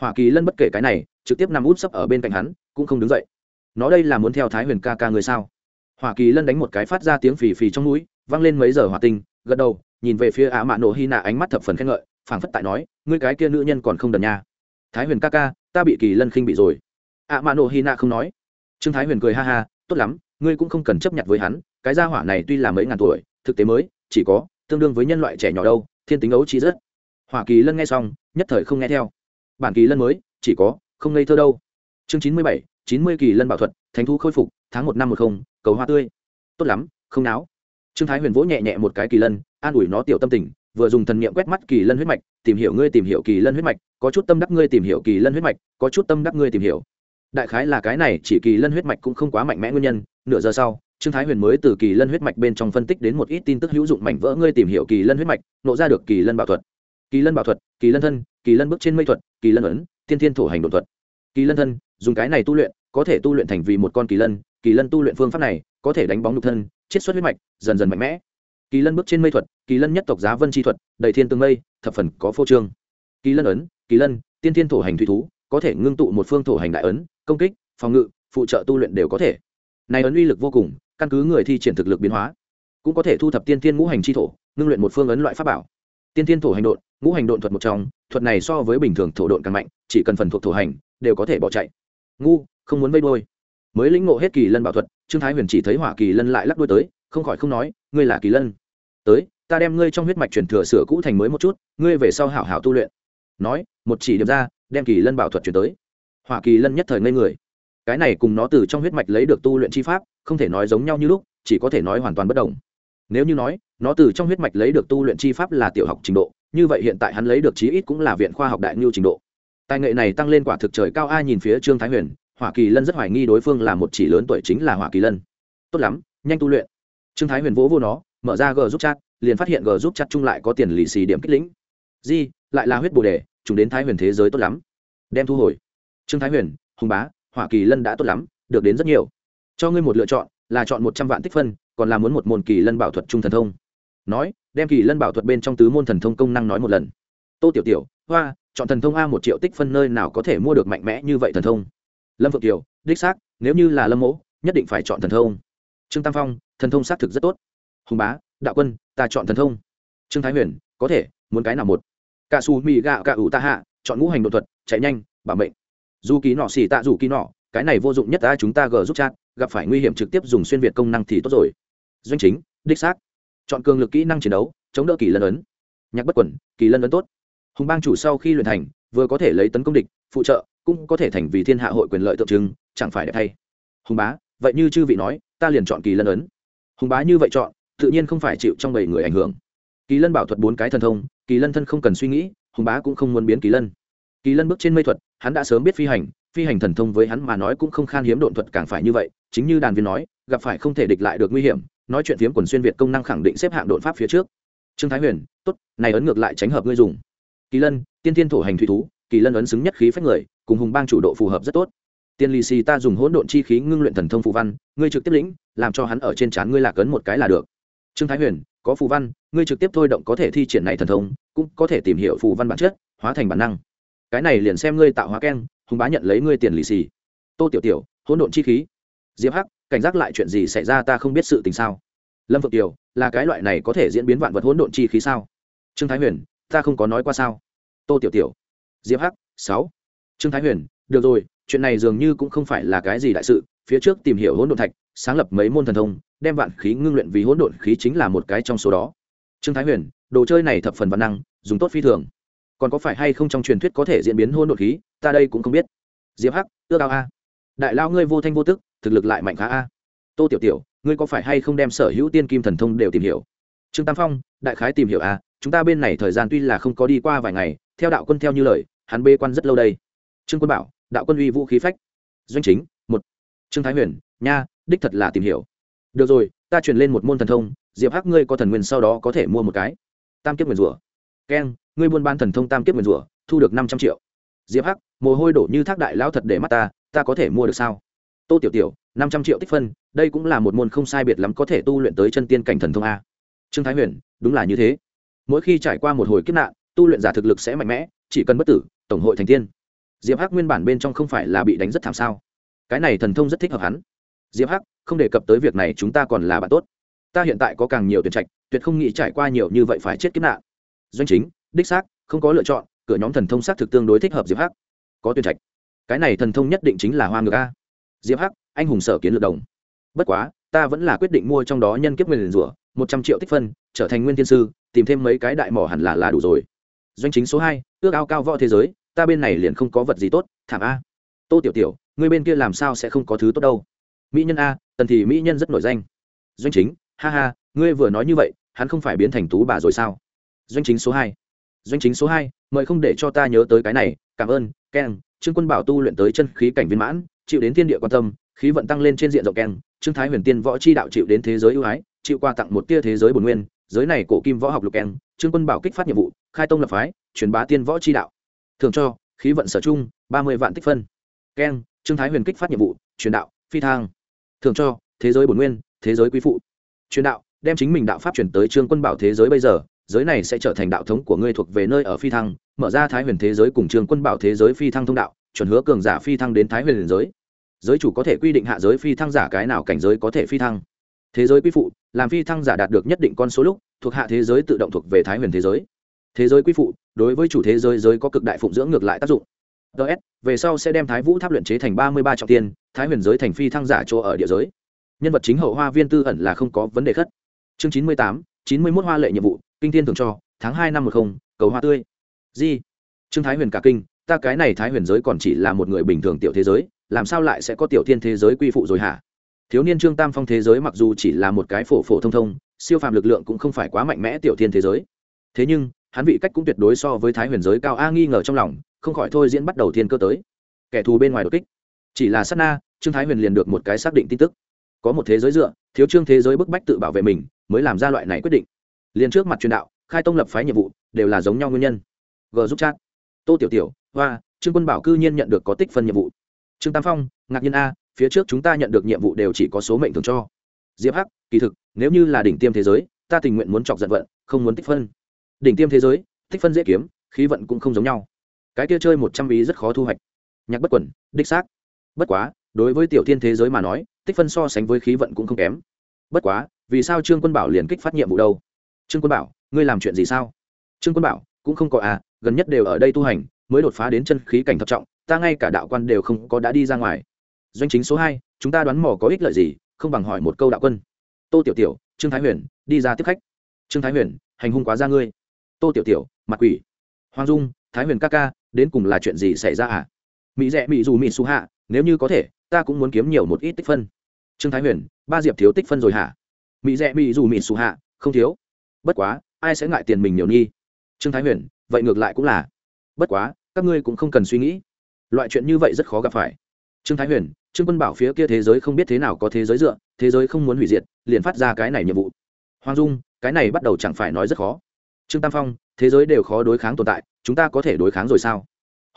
Hỏa kỳ lân bất kể cái này, trực tiếp nằm út sấp ở bên cạnh hắn, cũng không đứng dậy. Nó đây là muốn theo thái huyền ca ca người sao? Hỏa kỳ lân đánh một cái phát ra tiếng phì phì trong núi vang lên mấy giờ hỏa tinh, gật đầu, nhìn về phía Á mạ nổ hy nạ ánh mắt thập phần khen ngợi, phảng phất tại nói, ngươi cái kia nữ nhân còn không đần nha. Thái huyền ca ca, ta bị kỳ lân khinh bị rồi ạ mạ nổ hy nạ không nói. Trương thái huyền cười ha ha, tốt lắm, ngươi cũng không cần chấp nhận với hắn, cái gia hỏa này tuy là mấy ngàn tuổi, thực tế mới, chỉ có tương đương với nhân loại trẻ nhỏ đâu, thiên tính ấu trí rất. Hỏa kỳ lân nghe xong, nhất thời không nghe theo. Bản kỳ lân mới, chỉ có, không ngây thơ đâu. Chương chín mươi bảy, chín mươi kỳ lân bảo thuật, thánh thú khôi phục, tháng một năm một không, cầu hoa tươi. Tốt lắm, không náo. Trương thái huyền vỗ nhẹ nhẹ một cái kỳ lân, an ủi nó tiểu tâm tình, vừa dùng thần niệm quét mắt kỳ lân huyết mạch, tìm hiểu ngươi tìm hiểu kỳ lân huyết mạch, có chút tâm đắc ngươi tìm hiểu kỳ lân huyết mạch, có chút tâm đắc ngươi tìm hiểu đại khái là cái này chỉ kỳ lân huyết mạch cũng không quá mạnh mẽ nguyên nhân, nửa giờ sau, trương thái huyền mới từ kỳ lân huyết mạch bên trong phân tích đến một ít tin tức hữu dụng mảnh vỡ ngươi tìm hiểu kỳ lân huyết mạch, nộ ra được kỳ lân bảo thuật. Kỳ lân bảo thuật, kỳ lân thân, kỳ lân bước trên mây thuật, kỳ lân ấn thiên thiên thổ hành đột thuật. Kỳ lân thân, dùng cái này tu luyện, có thể tu luyện thành vì một con kỳ lân kỳ lân tu luyện phương pháp này, có thể đánh bóng nhục thân, chiết xuất huyết mạch, dần dần mạnh mẽ. Kỳ lân bước trên mây thuật, kỳ lân nhất tộc giá vân chi thuật, đầy thiên tương mây, thập phần có phô trương. Kỳ lân ấn, kỳ lân, tiên thiên thổ hành thủy thú, có thể ngưng tụ một phương thổ hành đại ấn công kích, phòng ngự, phụ trợ tu luyện đều có thể. Này ấn uy lực vô cùng, căn cứ người thi triển thực lực biến hóa, cũng có thể thu thập tiên thiên ngũ hành chi thổ, ngưng luyện một phương ấn loại pháp bảo. Tiên thiên thổ hành độn, ngũ hành độn thuật một trong, thuật này so với bình thường thổ độn càng mạnh, chỉ cần phần thuộc thổ hành, đều có thể bỏ chạy. Ngu, không muốn vây đôi mới lĩnh ngộ hết kỳ lân bảo thuật, trương thái huyền chỉ thấy hỏa kỳ lân lại lắc đuôi tới, không khỏi không nói, ngươi là kỳ lân. Tới, ta đem ngươi trong huyết mạch truyền thừa sửa cũ thành mới một chút, ngươi về sau hảo hảo tu luyện. Nói, một chỉ điểm ra, đem kỳ lân bảo thuật truyền tới hỏa kỳ lân nhất thời ngây người. Cái này cùng nó từ trong huyết mạch lấy được tu luyện chi pháp, không thể nói giống nhau như lúc, chỉ có thể nói hoàn toàn bất đồng. Nếu như nói, nó từ trong huyết mạch lấy được tu luyện chi pháp là tiểu học trình độ, như vậy hiện tại hắn lấy được chí ít cũng là viện khoa học đại ngưu trình độ. Tài nghệ này tăng lên quả thực trời cao, ai nhìn phía trương thái huyền, hỏa kỳ lân rất hoài nghi đối phương là một chỉ lớn tuổi chính là hỏa kỳ lân. Tốt lắm, nhanh tu luyện. Trương thái huyền vỗ vô nó, mở ra g giúp chat, liền phát hiện g giúp chat chung lại có tiền lì xì điểm kích lĩnh. Di, lại là huyết bồ đề chúng đến thái huyền thế giới tốt lắm. Đem thu hồi trương thái huyền, hùng bá, hỏa kỳ lân đã tốt lắm, được đến rất nhiều. Cho ngươi một lựa chọn, là chọn một trăm vạn tích phân, còn là muốn một môn kỳ lân bảo thuật trung thần thông. Nói, đem kỳ lân bảo thuật bên trong tứ môn thần thông công năng nói một lần. Tô tiểu tiểu, hoa, chọn thần thông a một triệu tích phân nơi nào có thể mua được mạnh mẽ như vậy thần thông? Lâm phượng kiều, đích xác, nếu như là lâm mỗ, nhất định phải chọn thần thông. Trương tam phong, thần thông xác thực rất tốt. Hùng bá, đạo quân, ta chọn thần thông. Trương thái huyền, có thể, muốn cái nào một? Cả xù mì gạo cả ủ ta hạ, chọn ngũ hành đột thuật, chạy nhanh, bảo mệnh dù ký nọ xỉ tạ dù ký nọ, cái này vô dụng nhất ta chúng ta gờ giúp chat, gặp phải nguy hiểm trực tiếp dùng xuyên việt công năng thì tốt rồi. Doanh chính, đích xác. Chọn cường lực kỹ năng chiến đấu, chống đỡ kỳ lân ấn. Nhạc bất quẩn, kỳ lân ấn tốt. Hùng bang chủ sau khi luyện thành, vừa có thể lấy tấn công địch, phụ trợ, cũng có thể thành vì thiên hạ hội quyền lợi tượng trưng, chẳng phải đẹp thay. Hùng bá, vậy như chư vị nói, ta liền chọn kỳ lân ấn. Hùng bá như vậy chọn, tự nhiên không phải chịu trong bảy người ảnh hưởng. Kỳ lân bảo thuật bốn cái thần thông, kỳ lân thân không cần suy nghĩ, hùng bá cũng không muốn biến kỳ lân kỳ lân bước trên mây thuật, hắn đã sớm biết phi hành phi hành thần thông với hắn mà nói cũng không khan hiếm độn thuật càng phải như vậy, chính như đàn viên nói, gặp phải không thể địch lại được nguy hiểm, nói chuyện phiếm quần xuyên việt công năng khẳng định xếp hạng độn pháp phía trước. Trương thái huyền, tốt, này ấn ngược lại tránh hợp ngươi dùng. Kỳ lân, tiên tiên thổ hành thủy thú, kỳ lân ấn xứng nhất khí phách người, cùng hùng bang chủ độ phù hợp rất tốt. Tiên lì xì ta dùng hỗn độn chi khí ngưng luyện thần thông phù văn, ngươi trực tiếp lĩnh, làm cho hắn ở trên trán ngươi lạc ấn một cái là được. Trương thái huyền, có phù văn, ngươi trực tiếp thôi động có thể thi triển này thần thông, cũng có thể tìm hiểu phù văn bản chất, hóa thành bản năng cái này liền xem ngươi tạo hóa keng, hùng bá nhận lấy ngươi tiền lì xì. Tô tiểu tiểu, hỗn độn chi khí. Diệp hắc, cảnh giác lại chuyện gì xảy ra ta không biết sự tình sao? Lâm phượng tiểu là cái loại này có thể diễn biến vạn vật hỗn độn chi khí sao? Trương thái huyền, ta không có nói qua sao? Tô tiểu tiểu. Diệp hắc, sáu. Trương thái huyền, được rồi, chuyện này dường như cũng không phải là cái gì đại sự, phía trước tìm hiểu hỗn độn thạch, sáng lập mấy môn thần thông, đem vạn khí ngưng luyện vì hỗn độn khí chính là một cái trong số đó. Trương thái huyền, đồ chơi này thập phần văn năng, dùng tốt phi thường còn có phải hay không trong truyền thuyết có thể diễn biến hôn đột khí, ta đây cũng không biết. Diệp hắc, ước ao a. Đại lao ngươi vô thanh vô tức, thực lực lại mạnh khá a. Tô tiểu tiểu, ngươi có phải hay không đem sở hữu tiên kim thần thông đều tìm hiểu? Trương tam phong, đại khái tìm hiểu a, chúng ta bên này thời gian tuy là không có đi qua vài ngày, theo đạo quân theo như lời, hắn bê quan rất lâu đây. Trương quân bảo, đạo quân uy vũ khí phách. Doanh chính, một. Trương thái huyền, nha, đích thật là tìm hiểu. Được rồi, ta truyền lên một môn thần thông, diệp hắc ngươi có thần nguyên sau đó có thể mua một cái. Tam kiếp nguyền rủa keng, ngươi buôn bán thần thông tam kiếp nguyền rủa, thu được năm trăm triệu. Diệp hắc, mồ hôi đổ như thác đại lão thật để mắt ta ta có thể mua được sao? Tô tiểu tiểu, năm trăm triệu tích phân, đây cũng là một môn không sai biệt lắm có thể tu luyện tới chân tiên cảnh thần thông a. Trương thái huyền, đúng là như thế. Mỗi khi trải qua một hồi kiếp nạn, tu luyện giả thực lực sẽ mạnh mẽ, chỉ cần bất tử, tổng hội thành tiên. Diệp hắc nguyên bản bên trong không phải là bị đánh rất thảm sao? Cái này thần thông rất thích hợp hắn. Diệp hắc, không đề cập tới việc này chúng ta còn là bạn tốt. Ta hiện tại có càng nhiều tuyển trạch, tuyệt không nghĩ trải qua nhiều như vậy phải chết kiếp nạn doanh chính, đích xác, không có lựa chọn, cửa nhóm thần thông xác thực tương đối thích hợp diệp hắc. Có tuyển trạch. Cái này thần thông nhất định chính là hoa ngược a. Diệp hắc, anh hùng sở kiến lược đồng. Bất quá, ta vẫn là quyết định mua trong đó nhân kiếp nguyên rủa, một trăm triệu tích phân, trở thành nguyên thiên sư, tìm thêm mấy cái đại mỏ hẳn là là đủ rồi. Doanh chính số hai, ước ao cao võ thế giới, ta bên này liền không có vật gì tốt, thảm a. Tô tiểu tiểu ngươi bên kia làm sao sẽ không có thứ tốt đâu? Mỹ nhân a, tần thì mỹ nhân rất nổi danh. Doanh chính, ha ha, ngươi vừa nói như vậy, hắn không phải biến thành tú bà rồi sao? Doanh chính số hai. Doanh chính số hai, mời không để cho ta nhớ tới cái này. Cảm ơn keng trương quân bảo tu luyện tới chân khí cảnh viên mãn, chịu đến thiên địa quan tâm, khí vận tăng lên trên diện rộng keng trương thái huyền tiên võ chi đạo chịu đến thế giới ưu ái, chịu qua tặng một tia thế giới bồn nguyên. Giới này cổ kim võ học lục keng trương quân bảo kích phát nhiệm vụ, khai tông lập phái, truyền bá tiên võ chi đạo. Thường cho, khí vận sở chung ba mươi vạn tích phân. Keng trương thái huyền kích phát nhiệm vụ, truyền đạo, phi thang. Thường cho, thế giới bồn nguyên, thế giới quý phụ. Truyền đạo, đem chính mình đạo pháp chuyển tới trương quân bảo thế giới bây giờ giới này sẽ trở thành đạo thống của ngươi thuộc về nơi ở phi thăng, mở ra thái huyền thế giới cùng trường quân bảo thế giới phi thăng thông đạo, chuẩn hứa cường giả phi thăng đến thái huyền giới. Giới chủ có thể quy định hạ giới phi thăng giả cái nào cảnh giới có thể phi thăng. Thế giới quy phụ, làm phi thăng giả đạt được nhất định con số lúc, thuộc hạ thế giới tự động thuộc về thái huyền thế giới. Thế giới quy phụ, đối với chủ thế giới giới có cực đại phụng dưỡng ngược lại tác dụng. Ts về sau sẽ đem thái vũ tháp luyện chế thành ba mươi ba trọng tiên, thái huyền giới thành phi thăng giả chỗ ở địa giới. Nhân vật chính hậu hoa viên tư ẩn là không có vấn đề khất. Chương chín mươi tám, chín mươi mốt hoa lệ nhiệm vụ kinh thiên thường cho, tháng hai năm một không, cầu hoa tươi. Di, trương thái huyền cả kinh, ta cái này thái huyền giới còn chỉ là một người bình thường tiểu thế giới, làm sao lại sẽ có tiểu thiên thế giới quy phụ rồi hả? Thiếu niên trương tam phong thế giới mặc dù chỉ là một cái phổ phổ thông thông, siêu phàm lực lượng cũng không phải quá mạnh mẽ tiểu thiên thế giới. Thế nhưng, hắn vị cách cũng tuyệt đối so với thái huyền giới cao a nghi ngờ trong lòng, không khỏi thôi diễn bắt đầu thiên cơ tới. Kẻ thù bên ngoài đột kích. Chỉ là sát na, trương thái huyền liền được một cái xác định tin tức. Có một thế giới dựa, thiếu trương thế giới bức bách tự bảo vệ mình, mới làm ra loại này quyết định liền trước mặt truyền đạo, khai tông lập phái nhiệm vụ, đều là giống nhau nguyên nhân. G giúp chat. Tô tiểu tiểu, hoa, trương quân bảo cư nhiên nhận được có tích phân nhiệm vụ. Trương tam phong, ngạc nhiên a, phía trước chúng ta nhận được nhiệm vụ đều chỉ có số mệnh thường cho. Diệp hắc, kỳ thực, nếu như là đỉnh tiêm thế giới, ta tình nguyện muốn chọc giận vận, không muốn tích phân. Đỉnh tiêm thế giới, tích phân dễ kiếm, khí vận cũng không giống nhau. Cái kia chơi một trăm ý rất khó thu hoạch. Nhạc bất quẩn, đích xác. Bất quá, đối với tiểu thiên thế giới mà nói, tích phân so sánh với khí vận cũng không kém. Bất quá, vì sao trương quân bảo liền kích phát nhiệm vụ đâu? Trương quân bảo, ngươi làm chuyện gì sao? Trương quân bảo, cũng không có à gần nhất đều ở đây tu hành, mới đột phá đến chân khí cảnh thập trọng, ta ngay cả đạo quan đều không có đã đi ra ngoài. Doanh chính số hai, chúng ta đoán mò có ích lợi gì, không bằng hỏi một câu đạo quân. Tô tiểu tiểu, trương thái huyền, đi ra tiếp khách. Trương thái huyền, hành hung quá ra ngươi. Tô tiểu tiểu, mặt quỷ. Hoàng dung, thái huyền ca ca, đến cùng là chuyện gì xảy ra à? Mỹ rẽ mỹ dù, mỹ xu hạ, nếu như có thể, ta cũng muốn kiếm nhiều một ít tích phân. Trương thái huyền, ba diệp thiếu tích phân rồi hả? Mỹ rẽ mỹ dù, mỹ xu hạ, không thiếu bất quá, ai sẽ ngại tiền mình nhiều nhi? Trương thái huyền, vậy ngược lại cũng là. Bất quá, các ngươi cũng không cần suy nghĩ. Loại chuyện như vậy rất khó gặp phải. Trương thái huyền, trương quân bảo phía kia thế giới không biết thế nào có thế giới dựa, thế giới không muốn hủy diệt, liền phát ra cái này nhiệm vụ. Hoàng dung, cái này bắt đầu chẳng phải nói rất khó. Trương tam phong, thế giới đều khó đối kháng tồn tại, chúng ta có thể đối kháng rồi sao?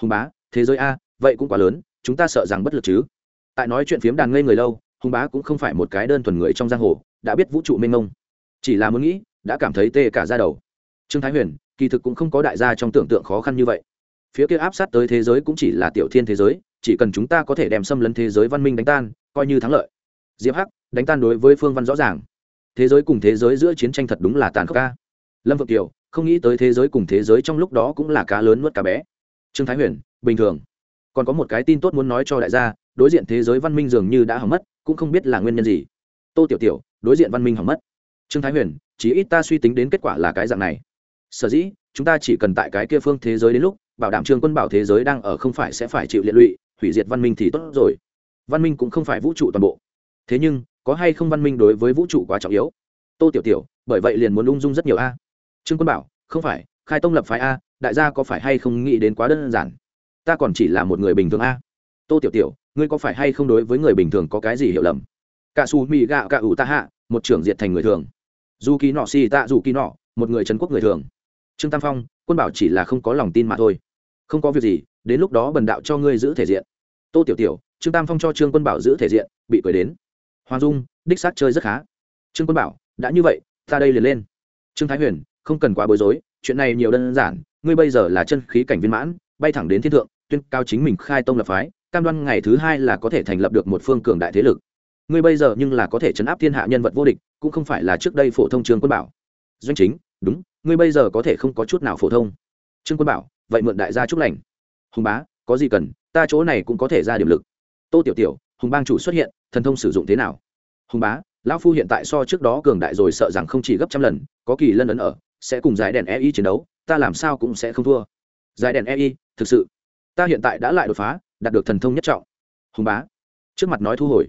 Hùng bá, thế giới a, vậy cũng quá lớn, chúng ta sợ rằng bất lực chứ. Tại nói chuyện phiếm đàn ngây người lâu, hùng bá cũng không phải một cái đơn thuần người trong giang hồ, đã biết vũ trụ mênh mông. Chỉ là muốn nghĩ đã cảm thấy tê cả ra đầu. Trương thái huyền, kỳ thực cũng không có đại gia trong tưởng tượng khó khăn như vậy. Phía kia áp sát tới thế giới cũng chỉ là tiểu thiên thế giới, chỉ cần chúng ta có thể đem xâm lấn thế giới văn minh đánh tan, coi như thắng lợi. Diệp hắc, đánh tan đối với phương văn rõ ràng. Thế giới cùng thế giới giữa chiến tranh thật đúng là tàn khốc ca. Lâm vượng kiều, không nghĩ tới thế giới cùng thế giới trong lúc đó cũng là cá lớn nuốt cá bé. Trương thái huyền, bình thường. Còn có một cái tin tốt muốn nói cho đại gia, đối diện thế giới văn minh dường như đã hỏng mất, cũng không biết là nguyên nhân gì. Tô tiểu tiểu, đối diện văn minh hỏng mất. Trương thái huyền chỉ ít ta suy tính đến kết quả là cái dạng này. Sở dĩ, chúng ta chỉ cần tại cái kia phương thế giới đến lúc, bảo đảm trương quân bảo thế giới đang ở không phải sẽ phải chịu liệt lụy, hủy diệt văn minh thì tốt rồi. Văn minh cũng không phải vũ trụ toàn bộ. Thế nhưng, có hay không văn minh đối với vũ trụ quá trọng yếu? Tô tiểu tiểu, bởi vậy liền muốn ung dung rất nhiều a. Trương quân bảo, không phải, khai tông lập phái a, đại gia có phải hay không nghĩ đến quá đơn giản? Ta còn chỉ là một người bình thường a. Tô tiểu tiểu, ngươi có phải hay không đối với người bình thường có cái gì hiểu lầm? Cả su mì gạo cả ủ ta hạ, một trưởng diệt thành người thường dù kỳ nọ, xì tạ dù kỳ nọ, một người trần quốc người thường. Trương tam phong, quân bảo chỉ là không có lòng tin mà thôi. Không có việc gì, đến lúc đó bần đạo cho ngươi giữ thể diện. Tô tiểu tiểu, trương tam phong cho trương quân bảo giữ thể diện, bị cười đến. Hoàng dung, đích xác chơi rất khá. Trương quân bảo, đã như vậy, ta đây liền lên. Trương thái huyền, không cần quá bối rối, chuyện này nhiều đơn giản, ngươi bây giờ là chân khí cảnh viên mãn, bay thẳng đến thiên thượng, tuyên cao chính mình khai tông lập phái, cam đoan ngày thứ hai là có thể thành lập được một phương cường đại thế lực. Ngươi bây giờ nhưng là có thể chấn áp thiên hạ nhân vật vô địch cũng không phải là trước đây phổ thông trương quân bảo. Doanh chính, đúng, ngươi bây giờ có thể không có chút nào phổ thông. Trương quân bảo, vậy mượn đại gia chúc lành. Hùng bá, có gì cần, ta chỗ này cũng có thể ra điểm lực. Tô tiểu tiểu, hùng bang chủ xuất hiện, thần thông sử dụng thế nào? Hùng bá, lão phu hiện tại so trước đó cường đại rồi sợ rằng không chỉ gấp trăm lần, có kỳ lân ấn ở, sẽ cùng giải đèn ei chiến đấu, ta làm sao cũng sẽ không thua. Giải đèn ei thực sự, ta hiện tại đã lại đột phá, đạt được thần thông nhất trọng. Hùng bá, trước mặt nói thu hồi.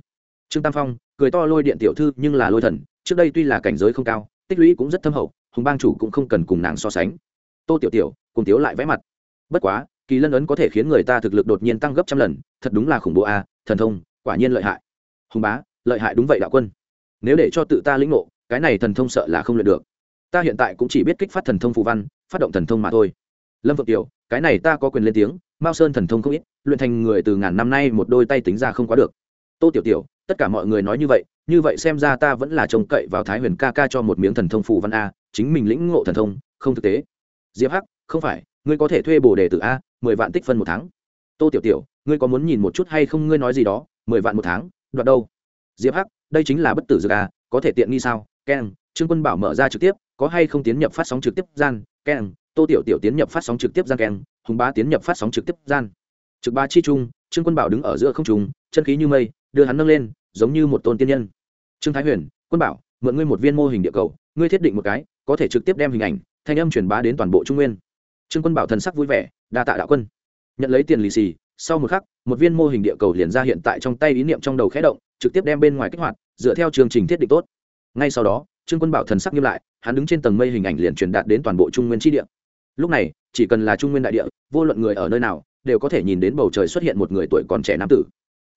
Trương tam phong, cười to lôi điện tiểu thư nhưng là lôi thần trước đây tuy là cảnh giới không cao, tích lũy cũng rất thâm hậu, hùng bang chủ cũng không cần cùng nàng so sánh. Tô tiểu tiểu, cùng tiếu lại vẽ mặt. Bất quá, kỳ lân ấn có thể khiến người ta thực lực đột nhiên tăng gấp trăm lần, thật đúng là khủng bố a, thần thông, quả nhiên lợi hại. Hùng bá, lợi hại đúng vậy đạo quân. Nếu để cho tự ta lĩnh ngộ, cái này thần thông sợ là không luyện được. Ta hiện tại cũng chỉ biết kích phát thần thông phù văn, phát động thần thông mà thôi. Lâm vượng tiểu, cái này ta có quyền lên tiếng, mao sơn thần thông không ít, luyện thành người từ ngàn năm nay một đôi tay tính ra không quá được. Tô tiểu tiểu, tất cả mọi người nói như vậy như vậy xem ra ta vẫn là trông cậy vào thái huyền ca ca cho một miếng thần thông phù văn a, chính mình lĩnh ngộ thần thông, không thực tế. Diệp hắc, không phải, ngươi có thể thuê bồ đề từ a, mười vạn tích phân một tháng. Tô tiểu tiểu, ngươi có muốn nhìn một chút hay không, ngươi nói gì đó, mười vạn một tháng, đoạt đâu? Diệp hắc, đây chính là bất tử dược a, có thể tiện nghi sao? Keng trương quân bảo mở ra trực tiếp, có hay không tiến nhập phát sóng trực tiếp gian? Keng tô tiểu tiểu tiến nhập phát sóng trực tiếp gian keng hùng bá tiến nhập phát sóng trực tiếp gian. Trực ba chi trung, trương quân bảo đứng ở giữa không trùng chân khí như mây, đưa hắn nâng lên, giống như một tôn tiên nhân trương thái huyền, quân bảo, mượn ngươi một viên mô hình địa cầu, ngươi thiết định một cái, có thể trực tiếp đem hình ảnh, thanh âm truyền bá đến toàn bộ trung nguyên. Trương quân bảo thần sắc vui vẻ, đa tạ đạo quân. Nhận lấy tiền lì xì, sau một khắc, một viên mô hình địa cầu liền ra hiện tại trong tay ý niệm trong đầu khẽ động, trực tiếp đem bên ngoài kích hoạt, dựa theo chương trình thiết định tốt. Ngay sau đó, trương quân bảo thần sắc nghiêm lại, hắn đứng trên tầng mây hình ảnh liền truyền đạt đến toàn bộ trung nguyên tri địa. Lúc này, chỉ cần là trung nguyên đại địa, vô luận người ở nơi nào, đều có thể nhìn đến bầu trời xuất hiện một người tuổi còn trẻ nam tử.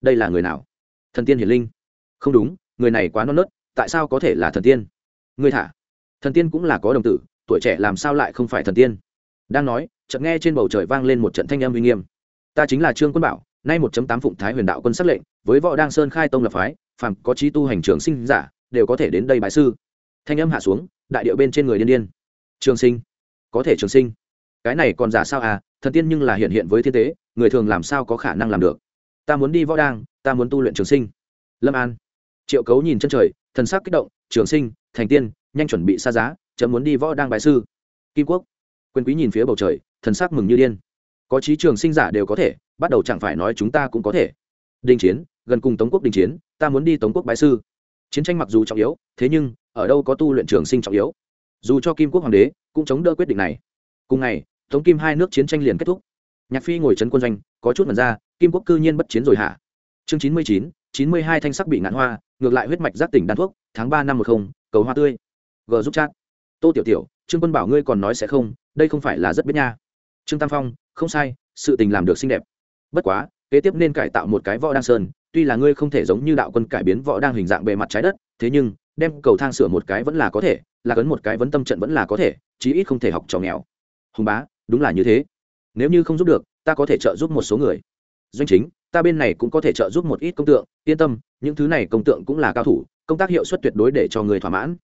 Đây là người nào? Thần tiên hiển linh. Không đúng người này quá non nớt, tại sao có thể là thần tiên? Người thả. Thần tiên cũng là có đồng tử, tuổi trẻ làm sao lại không phải thần tiên? Đang nói, chợt nghe trên bầu trời vang lên một trận thanh âm uy nghiêm. Ta chính là trương quân bảo, nay một tám phụng thái huyền đạo quân sắc lệnh, với võ đang sơn khai tông lập phái, phàm có trí tu hành trường sinh giả, đều có thể đến đây bái sư. Thanh âm hạ xuống, đại điệu bên trên người điên điên. Trường sinh. Có thể trường sinh. Cái này còn giả sao à thần tiên nhưng là hiện hiện với thiên tế, người thường làm sao có khả năng làm được? Ta muốn đi võ đang ta muốn tu luyện trường sinh. Lâm an triệu cấu nhìn chân trời, thần sắc kích động, trường sinh, thành tiên, nhanh chuẩn bị xa giá, chấm muốn đi võ đang bài sư. Kim quốc, quyền quý nhìn phía bầu trời, thần sắc mừng như điên. Có trí trường sinh giả đều có thể, bắt đầu chẳng phải nói chúng ta cũng có thể. Đình chiến, gần cùng tống quốc đình chiến, ta muốn đi tống quốc bái sư. Chiến tranh mặc dù trọng yếu, thế nhưng, ở đâu có tu luyện trường sinh trọng yếu. Dù cho kim quốc hoàng đế, cũng chống đỡ quyết định này. Cùng ngày, tống kim hai nước chiến tranh liền kết thúc. Nhạc phi ngồi trấn quân doanh, có chút mật ra, kim quốc cư nhiên bất chiến rồi hả? Chương chín mươi chín chín mươi hai thanh sắc bị ngạn hoa, ngược lại huyết mạch giác tỉnh đan thuốc, tháng ba năm một không, cầu hoa tươi. G giúp chat. Tô tiểu tiểu, trương quân bảo ngươi còn nói sẽ không, đây không phải là rất biết nha. Trương tam phong, không sai, sự tình làm được xinh đẹp. Bất quá, kế tiếp nên cải tạo một cái võ đăng sơn, tuy là ngươi không thể giống như đạo quân cải biến võ đang hình dạng bề mặt trái đất, thế nhưng, đem cầu thang sửa một cái vẫn là có thể, là cấn một cái vấn tâm trận vẫn là có thể, chí ít không thể học trò nghèo. Hùng bá, đúng là như thế. Nếu như không giúp được, ta có thể trợ giúp một số người. Doanh chính ta bên này cũng có thể trợ giúp một ít công tượng, yên tâm, những thứ này công tượng cũng là cao thủ, công tác hiệu suất tuyệt đối để cho người thỏa mãn.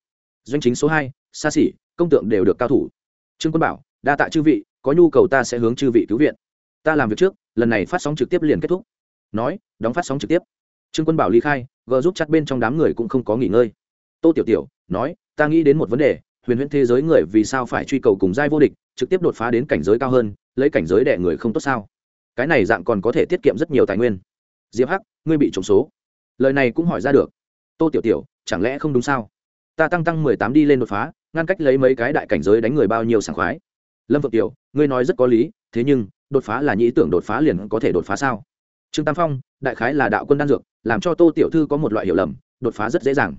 Doanh chính số hai, xa xỉ, công tượng đều được cao thủ. Trương quân bảo, đa tạ chư vị, có nhu cầu ta sẽ hướng chư vị cứu viện. Ta làm việc trước, lần này phát sóng trực tiếp liền kết thúc. Nói, đóng phát sóng trực tiếp. Trương quân bảo ly khai, gờ giúp chặt bên trong đám người cũng không có nghỉ ngơi. Tô tiểu tiểu, nói, ta nghĩ đến một vấn đề, huyền huyễn thế giới người vì sao phải truy cầu cùng giai vô địch, trực tiếp đột phá đến cảnh giới cao hơn, lấy cảnh giới đẻ người không tốt sao? Cái này dạng còn có thể tiết kiệm rất nhiều tài nguyên. Diệp hắc, ngươi bị trộm số. Lời này cũng hỏi ra được. Tô tiểu tiểu, chẳng lẽ không đúng sao? Ta tăng tăng mười tám đi lên đột phá, ngăn cách lấy mấy cái đại cảnh giới đánh người bao nhiêu sảng khoái. Lâm phượng tiểu, ngươi nói rất có lý, thế nhưng, đột phá là nhĩ tưởng đột phá liền có thể đột phá sao? Trương tam phong, đại khái là đạo quân đan dược, làm cho tô tiểu thư có một loại hiểu lầm, đột phá rất dễ dàng.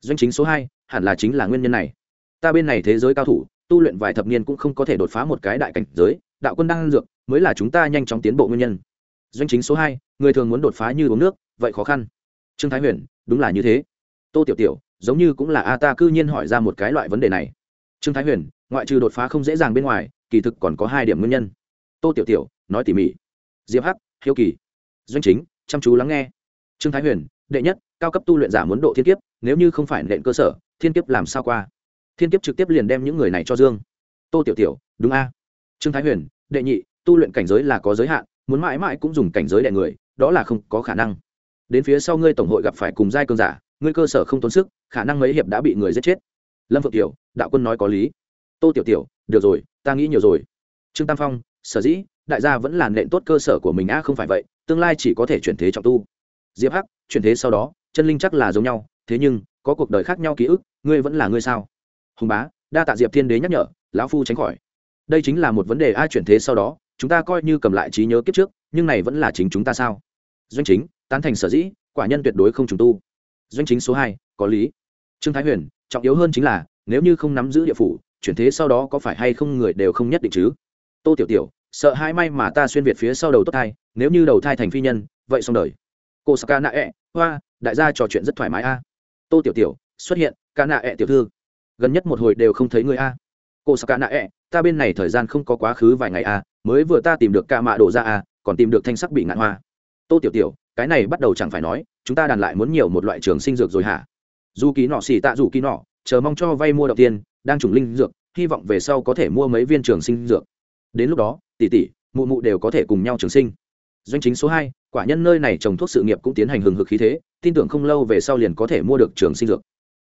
Doanh chính số hai, hẳn là chính là nguyên nhân này. Ta bên này thế giới cao thủ, tu luyện vài thập niên cũng không có thể đột phá một cái đại cảnh giới, đạo quân đan dược mới là chúng ta nhanh chóng tiến bộ nguyên nhân. Doanh chính số hai, người thường muốn đột phá như uống nước, vậy khó khăn. Trương thái huyền, đúng là như thế. Tô tiểu tiểu, giống như cũng là a ta cư nhiên hỏi ra một cái loại vấn đề này. Trương thái huyền, ngoại trừ đột phá không dễ dàng bên ngoài, kỳ thực còn có hai điểm nguyên nhân. Tô tiểu tiểu, nói tỉ mỉ. Diệp hắc, hiếu kỳ. Doanh chính, chăm chú lắng nghe. Trương thái huyền, đệ nhất, cao cấp tu luyện giả muốn độ thiên kiếp, nếu như không phải nện cơ sở, thiên kiếp làm sao qua? Thiên kiếp trực tiếp liền đem những người này cho dương. Tô tiểu tiểu, đúng a. Trương thái huyền, đệ nhị tu luyện cảnh giới là có giới hạn, muốn mãi mãi cũng dùng cảnh giới đệ người, đó là không có khả năng. Đến phía sau ngươi tổng hội gặp phải cùng giai cơn giả, ngươi cơ sở không tốn sức, khả năng mấy hiệp đã bị người giết chết. Lâm phượng tiểu, đạo quân nói có lý. Tô tiểu tiểu, được rồi, ta nghĩ nhiều rồi. Trương tam phong, sở dĩ, đại gia vẫn là nện tốt cơ sở của mình a không phải vậy, tương lai chỉ có thể chuyển thế trọng tu. Diệp hắc, chuyển thế sau đó, chân linh chắc là giống nhau, thế nhưng, có cuộc đời khác nhau ký ức, ngươi vẫn là ngươi sao? Hùng bá, đa tạ diệp thiên đế nhắc nhở, lão phu tránh khỏi. Đây chính là một vấn đề ai chuyển thế sau đó chúng ta coi như cầm lại trí nhớ kiếp trước, nhưng này vẫn là chính chúng ta sao? Doanh chính, tán thành sở dĩ, quả nhân tuyệt đối không trùng tu. Doanh chính số hai, có lý. Trương thái huyền, trọng yếu hơn chính là, nếu như không nắm giữ địa phủ, chuyển thế sau đó có phải hay không người đều không nhất định chứ? Tô tiểu tiểu, sợ hai may mà ta xuyên việt phía sau đầu tốt thai, nếu như đầu thai thành phi nhân, vậy xong đời. Cô Saka nạ ẹ e, hoa, đại gia trò chuyện rất thoải mái a. Tô tiểu tiểu, xuất hiện, ca nạ ẹ e tiểu thư. Gần nhất một hồi đều không thấy người a. Cô Saka nạ ẹ e, ta bên này thời gian không có quá khứ vài ngày a mới vừa ta tìm được ca mạ đổ ra à, còn tìm được thanh sắc bị ngạn hoa. Tô tiểu tiểu cái này bắt đầu chẳng phải nói chúng ta đàn lại muốn nhiều một loại trường sinh dược rồi hả? Dù ký nọ xì tạ dù ký nọ chờ mong cho vay mua đầu tiên đang trùng linh dược hy vọng về sau có thể mua mấy viên trường sinh dược. Đến lúc đó tỷ tỷ mụ mụ đều có thể cùng nhau trường sinh. Doanh chính số hai quả nhân nơi này trồng thuốc sự nghiệp cũng tiến hành hừng hực khí thế tin tưởng không lâu về sau liền có thể mua được trường sinh dược.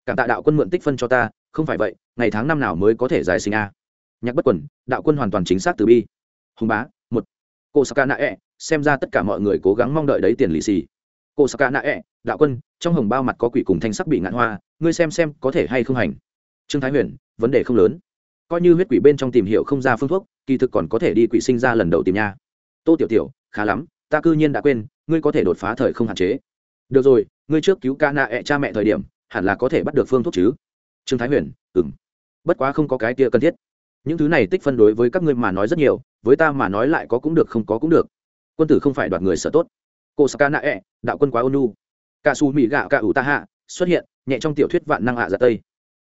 Cảm tạ đạo quân mượn tích phân cho ta không phải vậy ngày tháng năm nào mới có thể giải sinh a. Nhạc bất quẩn đạo quân hoàn toàn chính xác từ bi hùng bá, một. Cô saka nae, xem ra tất cả mọi người cố gắng mong đợi đấy tiền lì xì. Cô saka nae, đạo quân, trong hồng bao mặt có quỷ cùng thanh sắc bị ngạn hoa, ngươi xem xem có thể hay không hành. Trương thái huyền, vấn đề không lớn. Coi như huyết quỷ bên trong tìm hiểu không ra phương thuốc, kỳ thực còn có thể đi quỷ sinh ra lần đầu tìm nha. Tô tiểu tiểu, khá lắm, ta cư nhiên đã quên, ngươi có thể đột phá thời không hạn chế. Được rồi, ngươi trước cứu ca nạ ẹ cha mẹ thời điểm, hẳn là có thể bắt được phương thuốc chứ. Trương thái huyền ừng bất quá không có cái kia cần thiết những thứ này tích phân đối với các ngươi mà nói rất nhiều, với ta mà nói lại có cũng được, không có cũng được. Quân tử không phải đoạt người sợ tốt. Cô Saka nạ ẹ e, đạo quân quá ônu cả su mỹ gạo cả ủ ta hạ xuất hiện, nhẹ trong tiểu thuyết vạn năng hạ à ra tây.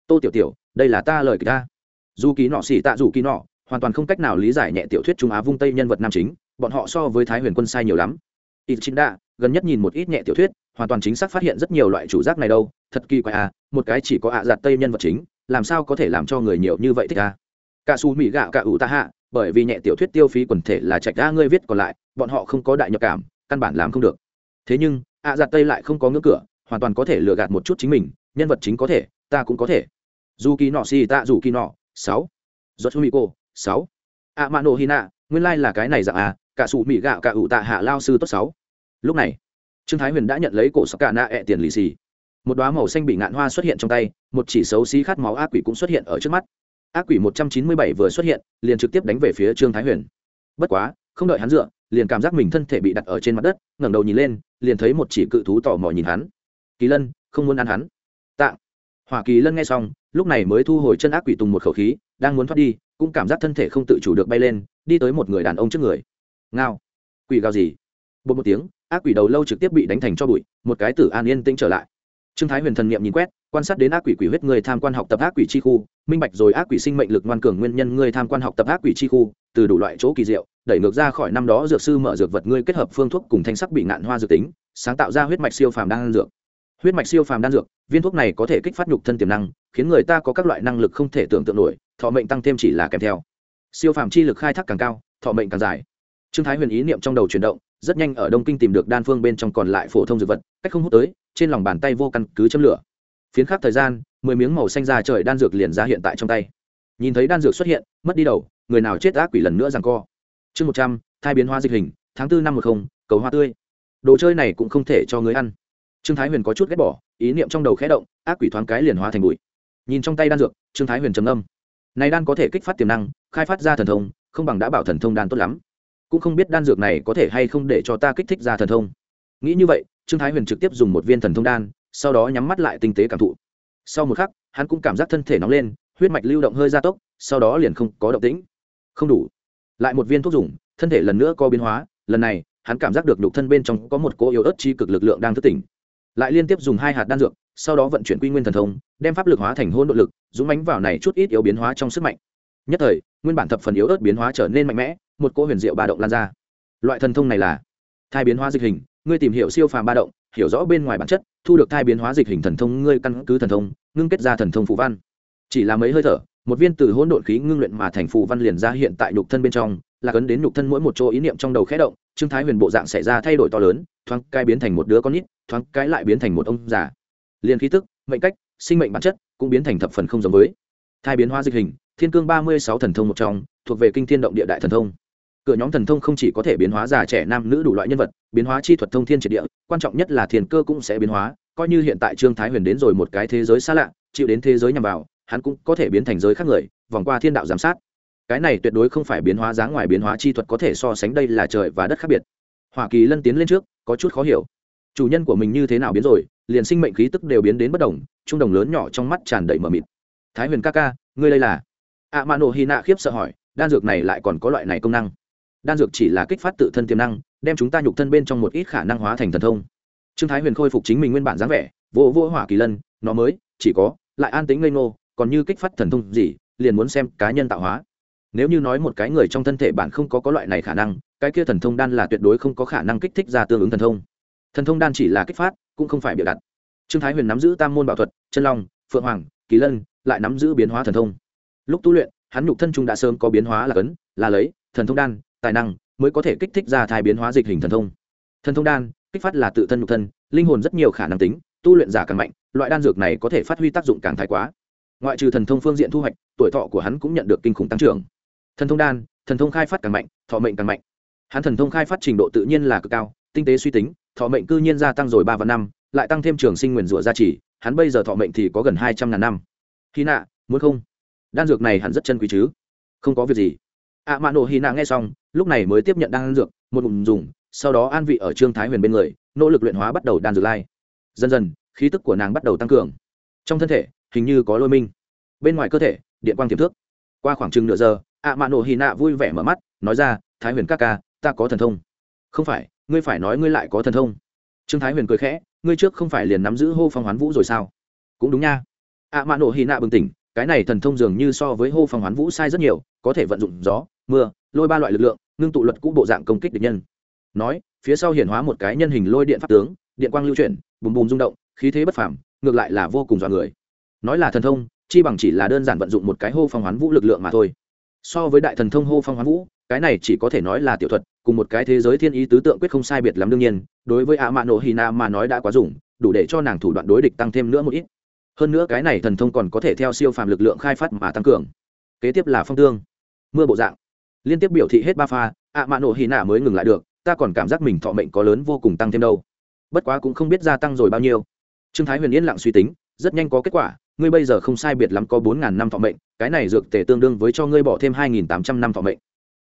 Tô tiểu tiểu, đây là ta lời kỳ ta dù ký nọ xỉ tạ dù ký nọ, hoàn toàn không cách nào lý giải nhẹ tiểu thuyết trung á vung tây nhân vật nam chính, bọn họ so với thái huyền quân sai nhiều lắm. Ít chính đa gần nhất nhìn một ít nhẹ tiểu thuyết, hoàn toàn chính xác phát hiện rất nhiều loại chủ giác này đâu, thật kỳ quái à một cái chỉ có ạ à giặt tây nhân vật chính, làm sao có thể làm cho người nhiều như vậy thích à? Cả su mỹ gạo cả ủ ta hạ, bởi vì nhẹ tiểu thuyết tiêu phí quần thể là trạch ra ngươi viết còn lại, bọn họ không có đại nhập cảm, căn bản làm không được. Thế nhưng, ạ à giặt tây lại không có ngưỡng cửa, hoàn toàn có thể lừa gạt một chút chính mình, nhân vật chính có thể, ta cũng có thể. Dù kỳ nọ xì tạ dù kỳ nọ, sáu. Giọt mỹ cô, sáu. Ạ mạ nổ hy nạ, nguyên lai là cái này dạng à cả sụ mỹ gạo cả ủ tạ hạ lao sư tốt sáu. Lúc này, trương thái huyền đã nhận lấy cổ sắc cả nạ ẹ tiền lì xì. Một đoá màu xanh bị ngạn hoa xuất hiện trong tay, một chỉ xấu xí khát máu ác quỷ cũng xuất hiện ở trước mắt ác quỷ một trăm chín mươi bảy vừa xuất hiện, liền trực tiếp đánh về phía trương thái huyền. Bất quá, không đợi hắn dựa, liền cảm giác mình thân thể bị đặt ở trên mặt đất, ngẩng đầu nhìn lên, liền thấy một chỉ cự thú tò mò nhìn hắn. Kỳ lân, không muốn ăn hắn. Tạ hỏa kỳ lân nghe xong, lúc này mới thu hồi chân ác quỷ tùng một khẩu khí, đang muốn thoát đi, cũng cảm giác thân thể không tự chủ được bay lên, đi tới một người đàn ông trước người. Ngao. Quỷ gào gì? Bột một tiếng, ác quỷ đầu lâu trực tiếp bị đánh thành cho bụi, một cái tử an yên tĩnh trở lại. Trương thái huyền thần niệm nhìn quét quan sát đến ác quỷ quỷ huyết người tham quan học tập ác quỷ chi khu, minh bạch rồi ác quỷ sinh mệnh lực ngoan cường nguyên nhân ngươi tham quan học tập ác quỷ chi khu, từ đủ loại chỗ kỳ diệu, đẩy ngược ra khỏi năm đó dược sư mở dược vật ngươi kết hợp phương thuốc cùng thanh sắc bị ngạn hoa dược tính, sáng tạo ra huyết mạch siêu phàm đan dược. Huyết mạch siêu phàm đan dược, viên thuốc này có thể kích phát nhục thân tiềm năng, khiến người ta có các loại năng lực không thể tưởng tượng nổi, thọ mệnh tăng thêm chỉ là kèm theo. Siêu phàm chi lực khai thác càng cao, thọ mệnh càng dài. Trương thái huyền ý niệm trong đầu chuyển động, rất nhanh ở đông kinh tìm được đan phương bên trong còn lại phổ thông dược vật, cách không hút tới, trên lòng bàn tay vô căn cứ châm lửa phiến khắc thời gian, mười miếng màu xanh ra trời đan dược liền ra hiện tại trong tay. Nhìn thấy đan dược xuất hiện, mất đi đầu, người nào chết ác quỷ lần nữa rằng co. Chương một trăm, thai biến hoa dịch hình, tháng tư năm một không, cầu hoa tươi. Đồ chơi này cũng không thể cho người ăn. Trương thái huyền có chút ghét bỏ, ý niệm trong đầu khẽ động, ác quỷ thoáng cái liền hóa thành bụi. Nhìn trong tay đan dược, trương thái huyền trầm âm này đan có thể kích phát tiềm năng, khai phát ra thần thông, không bằng đã bảo thần thông đan tốt lắm. Cũng không biết đan dược này có thể hay không để cho ta kích thích ra thần thông. Nghĩ như vậy, trương thái huyền trực tiếp dùng một viên thần thông đan sau đó nhắm mắt lại tinh tế cảm thụ. Sau một khắc, hắn cũng cảm giác thân thể nóng lên, huyết mạch lưu động hơi gia tốc, sau đó liền không có động tĩnh. Không đủ. Lại một viên thuốc dùng, thân thể lần nữa có biến hóa, lần này, hắn cảm giác được nhục thân bên trong có một cỗ yếu ớt chi cực lực lượng đang thức tỉnh. Lại liên tiếp dùng hai hạt đan dược, sau đó vận chuyển quy nguyên thần thông, đem pháp lực hóa thành hôn nội lực, dũng mánh vào này chút ít yếu biến hóa trong sức mạnh. Nhất thời, nguyên bản thập phần yếu ớt biến hóa trở nên mạnh mẽ, một cỗ huyền diệu ba động lan ra. Loại thần thông này là thai biến hóa dịch hình, ngươi tìm hiểu siêu phàm ba động hiểu rõ bên ngoài bản chất, thu được thai biến hóa dịch hình thần thông, ngươi căn cứ thần thông, ngưng kết ra thần thông phù văn. Chỉ là mấy hơi thở, một viên từ hỗn độn khí ngưng luyện mà thành phù văn liền ra hiện tại nhục thân bên trong, là cấn đến nhục thân mỗi một chỗ ý niệm trong đầu khẽ động, trương thái huyền bộ dạng xảy ra thay đổi to lớn, thoáng cái biến thành một đứa con nít, thoáng cái lại biến thành một ông già. Liền khí tức, mệnh cách, sinh mệnh bản chất cũng biến thành thập phần không giống với. Thai biến hóa dịch hình, thiên cương ba mươi sáu thần thông một trong, thuộc về kinh thiên động địa đại thần thông cửa nhóm thần thông không chỉ có thể biến hóa già trẻ nam nữ đủ loại nhân vật biến hóa chi thuật thông thiên triệt địa quan trọng nhất là thiền cơ cũng sẽ biến hóa coi như hiện tại trương thái huyền đến rồi một cái thế giới xa lạ chịu đến thế giới nhằm vào hắn cũng có thể biến thành giới khác người vòng qua thiên đạo giám sát. Cái này tuyệt đối không phải biến hóa dáng ngoài biến hóa chi thuật có thể so sánh đây là trời và đất khác biệt. Hoa kỳ lân tiến lên trước có chút khó hiểu. Chủ nhân của mình như thế nào biến rồi liền sinh mệnh khí tức đều biến đến bất đồng trung đồng lớn nhỏ trong mắt tràn đầy mờ mịt. Thái huyền ca ca ngươi đây là? Ạ à, mạ hy nạ khiếp sợ hỏi đan dược này lại còn có loại này công năng đan dược chỉ là kích phát tự thân tiềm năng, đem chúng ta nhục thân bên trong một ít khả năng hóa thành thần thông. Trương thái huyền khôi phục chính mình nguyên bản dáng vẻ, vô vô hỏa kỳ lân, nó mới, chỉ có, lại an tính ngây ngô, còn như kích phát thần thông gì, liền muốn xem cá nhân tạo hóa. Nếu như nói một cái người trong thân thể bạn không có có loại này khả năng, cái kia thần thông đan là tuyệt đối không có khả năng kích thích ra tương ứng thần thông. Thần thông đan chỉ là kích phát, cũng không phải bịa đặt. Trương thái huyền nắm giữ tam môn bảo thuật, chân long, phượng hoàng, kỳ lân, lại nắm giữ biến hóa thần thông. Lúc tu luyện, hắn nhục thân trung đã sớm có biến hóa là cấn, là lấy, thần thông đan tài năng mới có thể kích thích ra thai biến hóa dịch hình thần thông. Thần thông đan kích phát là tự thân nhục thân linh hồn rất nhiều khả năng tính tu luyện giả càng mạnh loại đan dược này có thể phát huy tác dụng càng thái quá. Ngoại trừ thần thông phương diện thu hoạch tuổi thọ của hắn cũng nhận được kinh khủng tăng trưởng. Thần thông đan thần thông khai phát càng mạnh thọ mệnh càng mạnh. Hắn thần thông khai phát trình độ tự nhiên là cực cao tinh tế suy tính thọ mệnh cư nhiên gia tăng rồi ba và năm lại tăng thêm trường sinh nguyền rủa gia trì hắn bây giờ thọ mệnh thì có gần hai trăm ngàn năm. Hy nạ muốn không? Đan dược này hẳn rất chân quý chứ? Không có việc gì. Ạ à, mạ nổ hy nạ nghe xong lúc này mới tiếp nhận đan dược, một ngụm dùng, sau đó an vị ở trương thái huyền bên người, nỗ lực luyện hóa bắt đầu đan dược lai. Dần dần, khí tức của nàng bắt đầu tăng cường. Trong thân thể, hình như có lôi minh. Bên ngoài cơ thể, điện quang tiềm thước. Qua khoảng chừng nửa giờ, ạ à mạ nổ hy nạ vui vẻ mở mắt, nói ra, thái huyền ca ca, ta có thần thông. Không phải, ngươi phải nói ngươi lại có thần thông. Trương thái huyền cười khẽ, ngươi trước không phải liền nắm giữ hô phong hoán vũ rồi sao? Cũng đúng nha. Ạ à mạ nổ hy nạ bừng tỉnh, cái này thần thông dường như so với hô phong hoán vũ sai rất nhiều, có thể vận dụng gió, mưa lôi ba loại lực lượng, ngưng tụ luật cũ bộ dạng công kích địch nhân. Nói, phía sau hiển hóa một cái nhân hình lôi điện pháp tướng, điện quang lưu chuyển, bùm bùm rung động, khí thế bất phảm ngược lại là vô cùng dọa người. Nói là thần thông, chi bằng chỉ là đơn giản vận dụng một cái hô phong hoán vũ lực lượng mà thôi. So với đại thần thông hô phong hoán vũ, cái này chỉ có thể nói là tiểu thuật, cùng một cái thế giới thiên ý tứ tượng quyết không sai biệt lắm đương nhiên, đối với ạ mạ nổ hina na mà nói đã quá dùng, đủ để cho nàng thủ đoạn đối địch tăng thêm nữa một ít. Hơn nữa cái này thần thông còn có thể theo siêu phàm lực lượng khai phát mà tăng cường. Kế tiếp là phong tương, mưa bộ dạng liên tiếp biểu thị hết ba pha, ạ mạ nổ hy nạ mới ngừng lại được, ta còn cảm giác mình thọ mệnh có lớn vô cùng tăng thêm đâu. Bất quá cũng không biết gia tăng rồi bao nhiêu. Trương thái huyền yên lặng suy tính, rất nhanh có kết quả, ngươi bây giờ không sai biệt lắm có bốn ngàn năm thọ mệnh, cái này dược tể tương đương với cho ngươi bỏ thêm hai nghìn tám trăm năm thọ mệnh.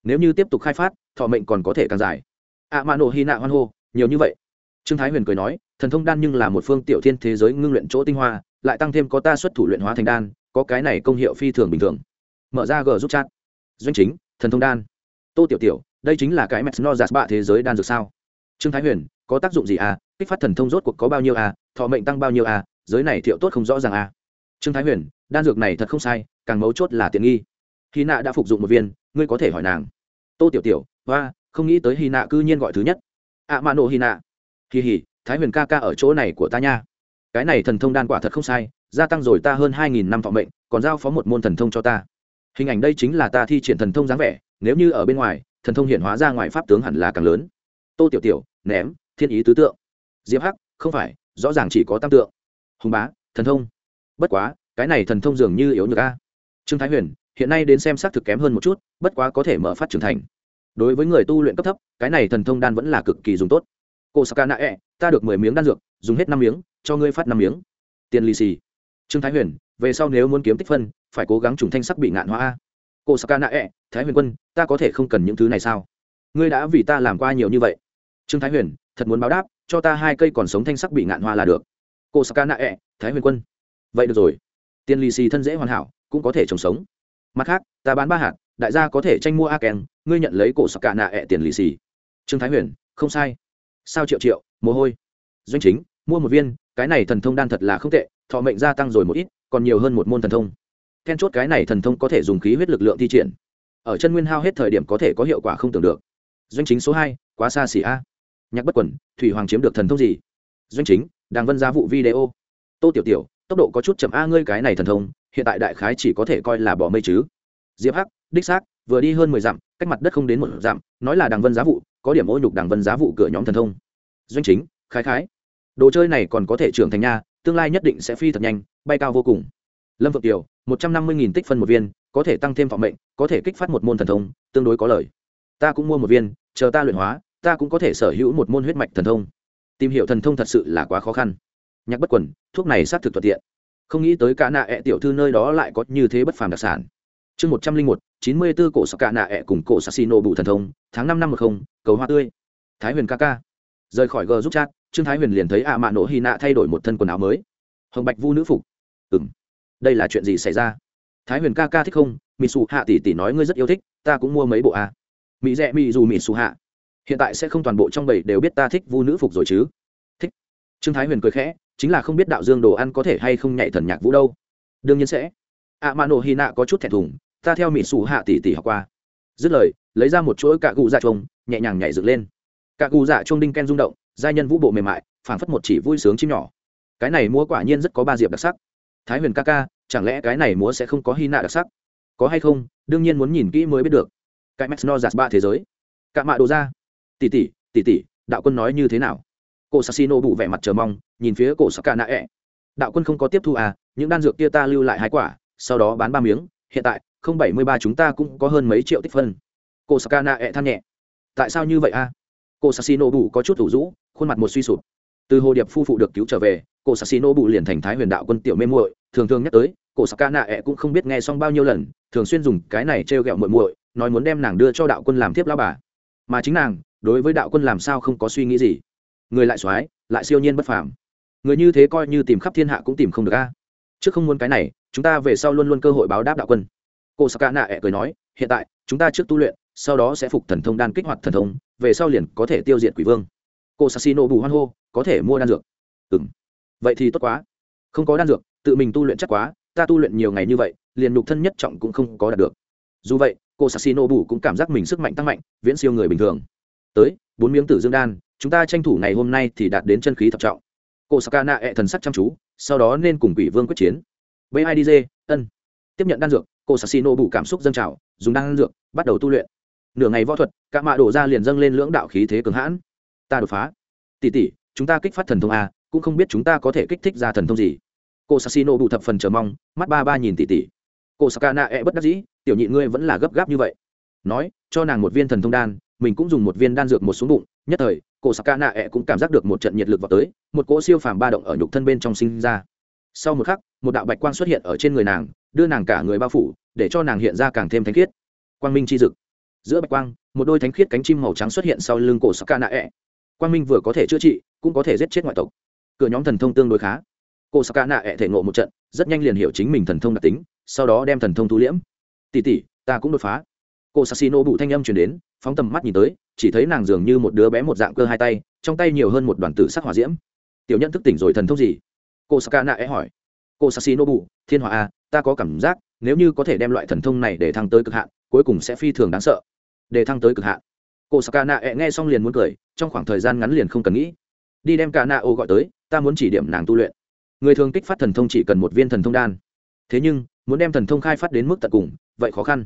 Nếu như tiếp tục khai phát, thọ mệnh còn có thể càng dài. Ạ mạ nổ hy nạ hoan hô, nhiều như vậy. Trương thái huyền cười nói, thần thông đan nhưng là một phương tiểu thiên thế giới ngưng luyện chỗ tinh hoa, lại tăng thêm có ta xuất thủ luyện hóa thành đan, có cái này công hiệu phi thường bình thường. Mở ra g giúp chat. Doanh chính thần thông đan. Tô tiểu tiểu đây chính là cái mẹt no giạt bạ thế giới đan dược sao? Trương thái huyền có tác dụng gì à? Kích phát thần thông rốt cuộc có bao nhiêu à? Thọ mệnh tăng bao nhiêu à? Giới này thiệu tốt không rõ ràng à? Trương thái huyền đan dược này thật không sai càng mấu chốt là tiện nghi. Hy nạ đã phục dụng một viên ngươi có thể hỏi nàng. Tô tiểu tiểu và không nghĩ tới hy nạ cư nhiên gọi thứ nhất. Ạ à, mạ nổ hy nạ. Kỳ hỉ thái huyền ca ca ở chỗ này của ta nha. Cái này thần thông đan quả thật không sai gia tăng rồi ta hơn hai nghìn năm thọ mệnh còn giao phó một môn thần thông cho ta hình ảnh đây chính là ta thi triển thần thông dáng vẻ, nếu như ở bên ngoài, thần thông hiện hóa ra ngoài pháp tướng hẳn là càng lớn. Tô tiểu tiểu, ném, thiên ý tứ tượng. Diệp hắc, không phải, rõ ràng chỉ có tam tượng. Hùng bá, thần thông. Bất quá, cái này thần thông dường như yếu nhược a. Trương thái huyền, hiện nay đến xem xác thực kém hơn một chút, bất quá có thể mở phát trưởng thành. Đối với người tu luyện cấp thấp, cái này thần thông đan vẫn là cực kỳ dùng tốt. Cô saka nạ ẹ e, ta được mười miếng đan dược, dùng hết năm miếng, cho ngươi phát năm miếng. Tiền lì xì. Trương thái huyền, về sau nếu muốn kiếm tích phân phải cố gắng trùng thanh sắc bị ngạn hoa. a. Cô saka nạ thái huyền quân, ta có thể không cần những thứ này sao? Ngươi đã vì ta làm qua nhiều như vậy. Trương thái huyền, thật muốn báo đáp, cho ta hai cây còn sống thanh sắc bị ngạn hoa là được. Cô saka nạ thái huyền quân. Vậy được rồi. Tiền lì xì thân dễ hoàn hảo, cũng có thể trồng sống. Mặt khác, ta bán ba hạt, đại gia có thể tranh mua a kèn, ngươi nhận lấy cổ saka nạ ẹ tiền lì xì trương thái huyền, không sai. Sao triệu triệu, mồ hôi. Doanh chính, mua một viên, cái này thần thông đan thật là không tệ, thọ mệnh gia tăng rồi một ít, còn nhiều hơn một môn thần thông then chốt cái này thần thông có thể dùng khí huyết lực lượng thi triển. Ở chân nguyên hao hết thời điểm có thể có hiệu quả không tưởng được. Doanh chính số hai, quá xa xỉ a. Nhạc bất quẩn thủy hoàng chiếm được thần thông gì? Doanh chính, đàng vân giá vụ video. Tô tiểu tiểu, tốc độ có chút chậm a, ngươi cái này thần thông, hiện tại đại khái chỉ có thể coi là bỏ mây chứ. Diệp hắc, đích xác, vừa đi hơn mười dặm, cách mặt đất không đến một dặm, nói là đàng vân giá vụ, có điểm ô nhục đàng vân giá vụ cửa nhóm thần thông. Doanh chính, khái khái. Đồ chơi này còn có thể trưởng thành nha, tương lai nhất định sẽ phi thật nhanh, bay cao vô cùng lâm vực tiểu một trăm năm mươi nghìn tích phân một viên, có thể tăng thêm phòng mệnh, có thể kích phát một môn thần thông, tương đối có lời ta cũng mua một viên, chờ ta luyện hóa, ta cũng có thể sở hữu một môn huyết mạch thần thông. Tìm hiểu thần thông thật sự là quá khó khăn. Nhắc bất quần, thuốc này xác thực thuận tiện. Không nghĩ tới cả nạ ẹ tiểu thư nơi đó lại có như thế bất phàm đặc sản. Chương một trăm linh một, chín mươi b ố cổ sắc cả nạ ẹ cùng cổ sắc xì nổ bụ thần thông, tháng năm năm một không, cầu hoa tươi. Thái huyền ca ca. Rời khỏi gờ giúp chat, trương thái huyền liền thấy ạ mạ nổ hy nạ thay đổi một thân quần áo mới. Hồng bạch vu nữ phục. Ừ đây là chuyện gì xảy ra? Thái huyền ca ca thích không? Mỹ xù hạ tỷ tỷ nói ngươi rất yêu thích, ta cũng mua mấy bộ a mỹ rẽ mỹ dù mỹ xù hạ. Hiện tại sẽ không toàn bộ trong bảy đều biết ta thích vu nữ phục rồi chứ? Thích. Trương thái huyền cười khẽ, chính là không biết đạo dương đồ ăn có thể hay không nhảy thần nhạc vũ đâu. Đương nhiên sẽ. À, Ạ mạ nổ hy nạ có chút thẹn thùng, ta theo mỹ xù hạ tỷ tỷ học qua. Dứt lời, lấy ra một chuỗi cạ cụ dạ trông nhẹ nhàng nhảy dựng lên. Cạ cụ dạ trông đinh ken rung động, giai nhân vũ bộ mềm mại, phảng phất một chỉ vui sướng chim nhỏ. Cái này mua quả nhiên rất có ba diệp đặc sắc thái huyền ca ca, chẳng lẽ cái này múa sẽ không có hy nạ đặc sắc? Có hay không? Đương nhiên muốn nhìn kỹ mới biết được. Cái max no giạt ba thế giới. Cạ mạ đồ ra. Tỷ tỷ tỷ tỷ, đạo quân nói như thế nào? Cô sassino bụ vẻ mặt chờ mong, nhìn phía cổ sakana ẹ. Đạo quân không có tiếp thu à những đan dược kia ta lưu lại hai quả, sau đó bán ba miếng. Hiện tại, không bảy mươi ba chúng ta cũng có hơn mấy triệu tích phân. Cô sakana ẹ than nhẹ. Tại sao như vậy a à? cô sassino bụ có chút thủ rũ, khuôn mặt một suy sụp. Từ hồ điệp phu phụ được cứu trở về cô nô bụ liền thành thái huyền đạo quân tiểu mê muội, thường thường nhắc tới, cổ Nạ ẹ cũng không biết nghe xong bao nhiêu lần, thường xuyên dùng cái này trêu ghẹo muội muội, nói muốn đem nàng đưa cho đạo quân làm thiếp lao bà. Mà chính nàng, đối với đạo quân làm sao không có suy nghĩ gì. Người lại soái, lại siêu nhiên bất phàm. Người như thế coi như tìm khắp thiên hạ cũng tìm không được a. Trước không muốn cái này, chúng ta về sau luôn luôn cơ hội báo đáp đạo quân. Cô saka nạ ẹ cười nói, hiện tại, chúng ta trước tu luyện, sau đó sẽ phục thần thông đan kích hoạt thần thông, về sau liền có thể tiêu diệt quỷ vương. Cô sassino bù hoan hô, có thể mua đan dược. Ừ m vậy thì tốt quá. Không có đan dược, tự mình tu luyện chắc quá, ta tu luyện nhiều ngày như vậy, liền nhục thân nhất trọng cũng không có đạt được. Dù vậy, cô sassino bù cũng cảm giác mình sức mạnh tăng mạnh, viễn siêu người bình thường. Tới, bốn miếng tử dương đan, chúng ta tranh thủ ngày hôm nay thì đạt đến chân khí thập trọng. Cô sakana ẹ thần sắc chăm chú, sau đó nên cùng quỷ vương quyết chiến. Bidg ân. Tiếp nhận đan dược, cô sassino bù cảm xúc dâng trào, dùng đan dược, bắt đầu tu luyện. Nửa ngày võ thuật, cả mạ đổ ra liền dâng lên lưỡng đạo khí thế cường hãn. Ta đột phá. Tỷ tỷ, chúng ta kích phát thần thông a cũng không biết chúng ta có thể kích thích ra thần thông gì. Cô sassino đủ thập phần chờ mong, mắt ba ba nhìn tỷ tỷ cô sakana e bất đắc dĩ, tiểu nhị ngươi vẫn là gấp gáp như vậy. Nói, cho nàng một viên thần thông đan, mình cũng dùng một viên đan dược một xuống bụng, nhất thời, cô sakana e ẹ cũng cảm giác được một trận nhiệt lực vào tới, một cỗ siêu phàm ba động ở nhục thân bên trong sinh ra. Sau một khắc, một đạo bạch quang xuất hiện ở trên người nàng, đưa nàng cả người bao phủ, để cho nàng hiện ra càng thêm thánh khiết. Quang minh chi dực. Giữa bạch quang, một đôi thánh khiết cánh chim màu trắng xuất hiện sau lưng cổ sakana e. Ẹ quang minh vừa có thể chữa trị, cũng có thể giết chết ngoại tộc cửa nhóm thần thông tương đối khá. Cô saka nạ ẹ thể ngộ một trận, rất nhanh liền hiểu chính mình thần thông đặc tính, sau đó đem thần thông thu liễm. Tỉ tỉ ta cũng đột phá. Cô sassino bụ thanh âm chuyển đến, phóng tầm mắt nhìn tới, chỉ thấy nàng dường như một đứa bé một dạng cơ hai tay, trong tay nhiều hơn một đoàn tử sắc hỏa diễm. Tiểu nhân thức tỉnh rồi thần thông gì? Cô saka nạ ẹ hỏi. Cô sassino bụ thiên hỏa a ta có cảm giác, nếu như có thể đem loại thần thông này để thăng tới cực hạn, cuối cùng sẽ phi thường đáng sợ. Để thăng tới cực hạn. Cô saka nạ ẹ nghe xong liền muốn cười, trong khoảng thời gian ngắn liền không cần nghĩ đi đem cả nạ ô gọi tới, ta muốn chỉ điểm nàng tu luyện. Người thường kích phát thần thông chỉ cần một viên thần thông đan. Thế nhưng, muốn đem thần thông khai phát đến mức tận cùng, vậy khó khăn.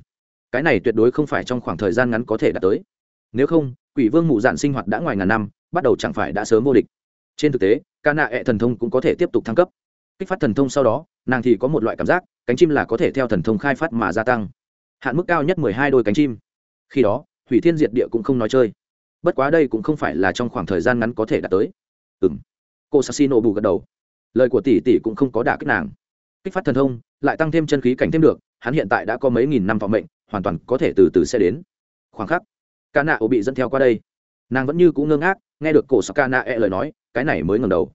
Cái này tuyệt đối không phải trong khoảng thời gian ngắn có thể đạt tới. Nếu không, quỷ vương mụ dạn sinh hoạt đã ngoài ngàn năm, bắt đầu chẳng phải đã sớm vô địch. Trên thực tế ca nạ e ẹ thần thông cũng có thể tiếp tục thăng cấp. Kích phát thần thông sau đó, nàng thì có một loại cảm giác, cánh chim là có thể theo thần thông khai phát mà gia tăng. Hạn mức cao nhất mười hai đôi cánh chim. Khi đó, hủy thiên diệt địa cũng không nói chơi. Bất quá đây cũng không phải là trong khoảng thời gian ngắn có thể đạt tới ừ cô sassino bù gật đầu. Lời của tỷ tỷ cũng không có đả kích nàng. Kích phát thần thông, lại tăng thêm chân khí cảnh thêm được, hắn hiện tại đã có mấy nghìn năm thọ mệnh, hoàn toàn có thể từ từ sẽ đến. Khoảng khắc ca nạ ô bị dẫn theo qua đây. Nàng vẫn như cũng ngơ ngác, nghe được cổ sắc ca nạ e lời nói, cái này mới ngầm đầu.